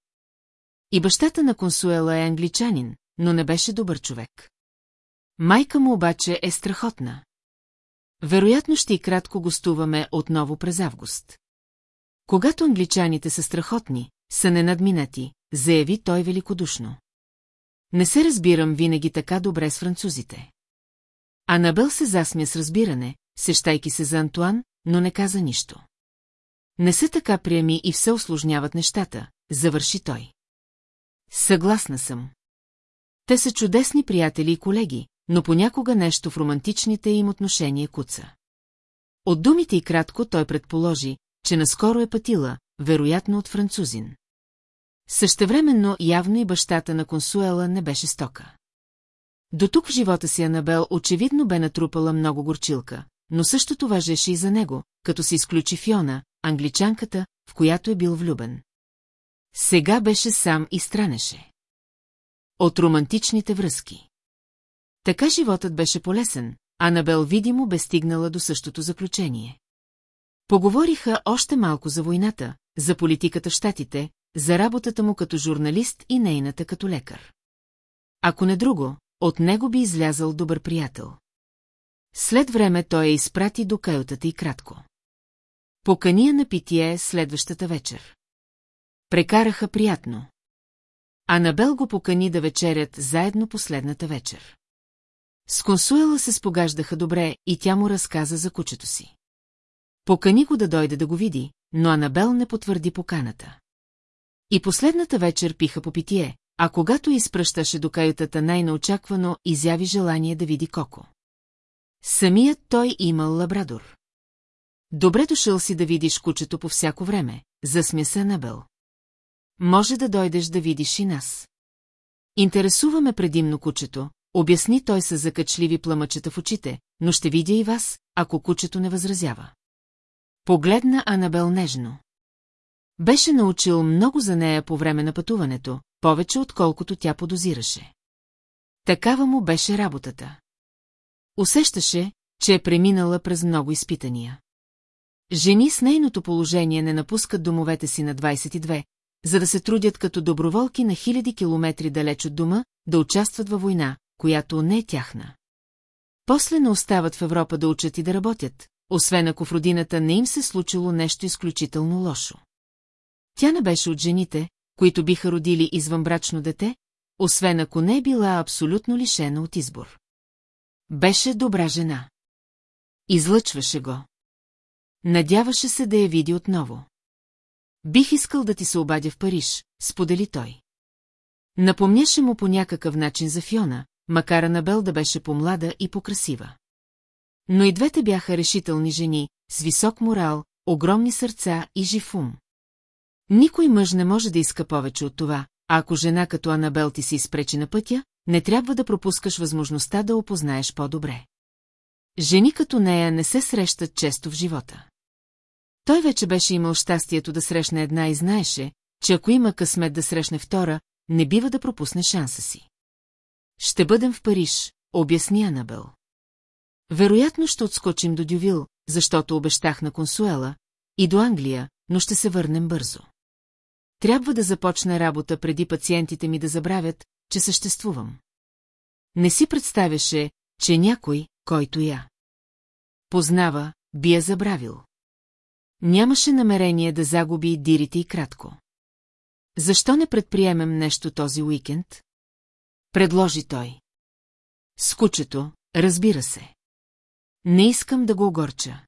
И бащата на Консуела е англичанин, но не беше добър човек. Майка му обаче е страхотна. Вероятно ще и кратко гостуваме отново през август. Когато англичаните са страхотни, са ненадминати, заяви той великодушно. Не се разбирам винаги така добре с французите. Анабел се засмя с разбиране, сещайки се за Антуан, но не каза нищо. Не се така приеми и все осложняват нещата, завърши той. Съгласна съм. Те са чудесни приятели и колеги, но понякога нещо в романтичните им отношения куца. От думите и кратко той предположи, че наскоро е пътила, вероятно от французин. Същевременно явно и бащата на Консуела не беше стока. До тук в живота си Анабел очевидно бе натрупала много горчилка, но същото важеше и за него, като се изключи Фиона, англичанката, в която е бил влюбен. Сега беше сам и странеше. От романтичните връзки. Така животът беше полесен, Анабел видимо бе стигнала до същото заключение. Поговориха още малко за войната, за политиката в щатите, за работата му като журналист и нейната като лекар. Ако не друго, от него би излязал добър приятел. След време той я изпрати до каютата и кратко. Покания на питие следващата вечер. Прекараха приятно. Анабел го покани да вечерят заедно последната вечер. С Консуела се спогаждаха добре и тя му разказа за кучето си. Покани го да дойде да го види, но Анабел не потвърди поканата. И последната вечер пиха по питие, а когато изпръщаше до каютата най-неочаквано, изяви желание да види Коко. Самият той имал лабрадор. Добре дошъл си да видиш кучето по всяко време, засмя се Анабел. Може да дойдеш да видиш и нас. Интересуваме предимно кучето, обясни той с закачливи пламъчета в очите, но ще видя и вас, ако кучето не възразява. Погледна Анабел нежно. Беше научил много за нея по време на пътуването, повече отколкото тя подозираше. Такава му беше работата. Усещаше, че е преминала през много изпитания. Жени с нейното положение не напускат домовете си на 22, за да се трудят като доброволки на хиляди километри далеч от дома, да участват във война, която не е тяхна. После не остават в Европа да учат и да работят, освен ако в родината не им се случило нещо изключително лошо. Тя не беше от жените, които биха родили извънбрачно дете, освен ако не е била абсолютно лишена от избор. Беше добра жена. Излъчваше го. Надяваше се да я види отново. Бих искал да ти се обадя в Париж, сподели той. Напомняше му по някакъв начин за Фиона, макар Анабел да беше по-млада и по-красива. Но и двете бяха решителни жени, с висок морал, огромни сърца и жив ум. Никой мъж не може да иска повече от това, а ако жена като Анабел ти се изпречи на пътя, не трябва да пропускаш възможността да опознаеш по-добре. Жени като нея не се срещат често в живота. Той вече беше имал щастието да срещне една и знаеше, че ако има късмет да срещне втора, не бива да пропусне шанса си. Ще бъдем в Париж, обясни Анабел. Вероятно ще отскочим до Дювил, защото обещах на Консуела, и до Англия, но ще се върнем бързо. Трябва да започна работа преди пациентите ми да забравят, че съществувам. Не си представяше, че някой, който я познава, би я забравил. Нямаше намерение да загуби дирите и кратко. Защо не предприемем нещо този уикенд? Предложи той. Скучето, разбира се. Не искам да го огорча.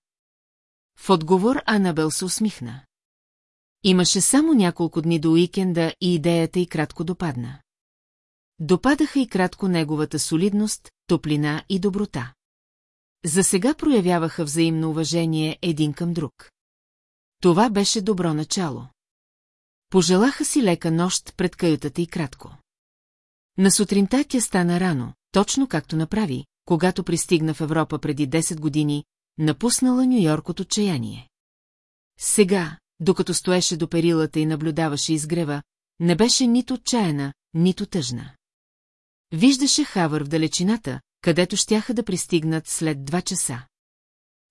В отговор Анабел се усмихна. Имаше само няколко дни до уикенда и идеята й кратко допадна. Допадаха и кратко неговата солидност, топлина и доброта. За сега проявяваха взаимно уважение един към друг. Това беше добро начало. Пожелаха си лека нощ пред каютата и кратко. На сутринта тя стана рано, точно както направи, когато пристигна в Европа преди 10 години, напуснала Нью-Йорк от отчаяние. Сега, докато стоеше до перилата и наблюдаваше изгрева, не беше нито отчаяна, нито тъжна. Виждаше Хавър в далечината, където щяха да пристигнат след два часа.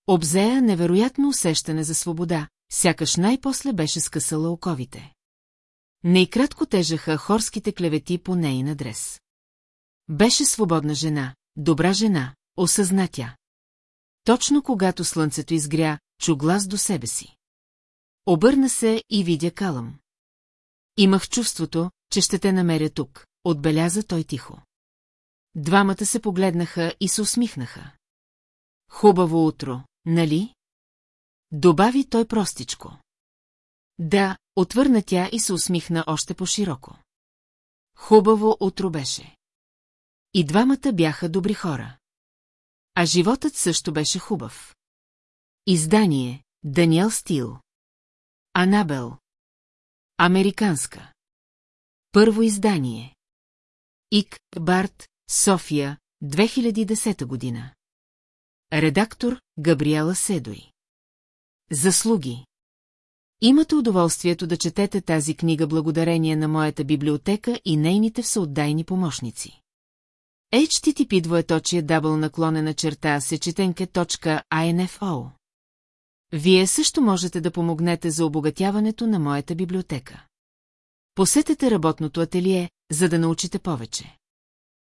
Обзея невероятно усещане за свобода, сякаш най-после беше скъсала оковите. Нейкратко тежаха хорските клевети по нейн адрес. Беше свободна жена, добра жена, осъзна тя. Точно когато слънцето изгря, чу глас до себе си. Обърна се и видя Калъм. Имах чувството, че ще те намеря тук, отбеляза той тихо. Двамата се погледнаха и се усмихнаха. Хубаво утро, нали? Добави той простичко. Да, отвърна тя и се усмихна още по-широко. Хубаво утро беше. И двамата бяха добри хора. А животът също беше хубав. Издание Даниел Стил. Анабел. Американска. Първо издание. Ик Барт София 2010 година. Редактор Габриела Седой. Заслуги. Имате удоволствието да четете тази книга благодарение на моята библиотека и нейните всеотдайни помощници. HTTP двоеточие дабл наклонена черта сечетенке.info Вие също можете да помогнете за обогатяването на моята библиотека. Посетете работното ателие, за да научите повече.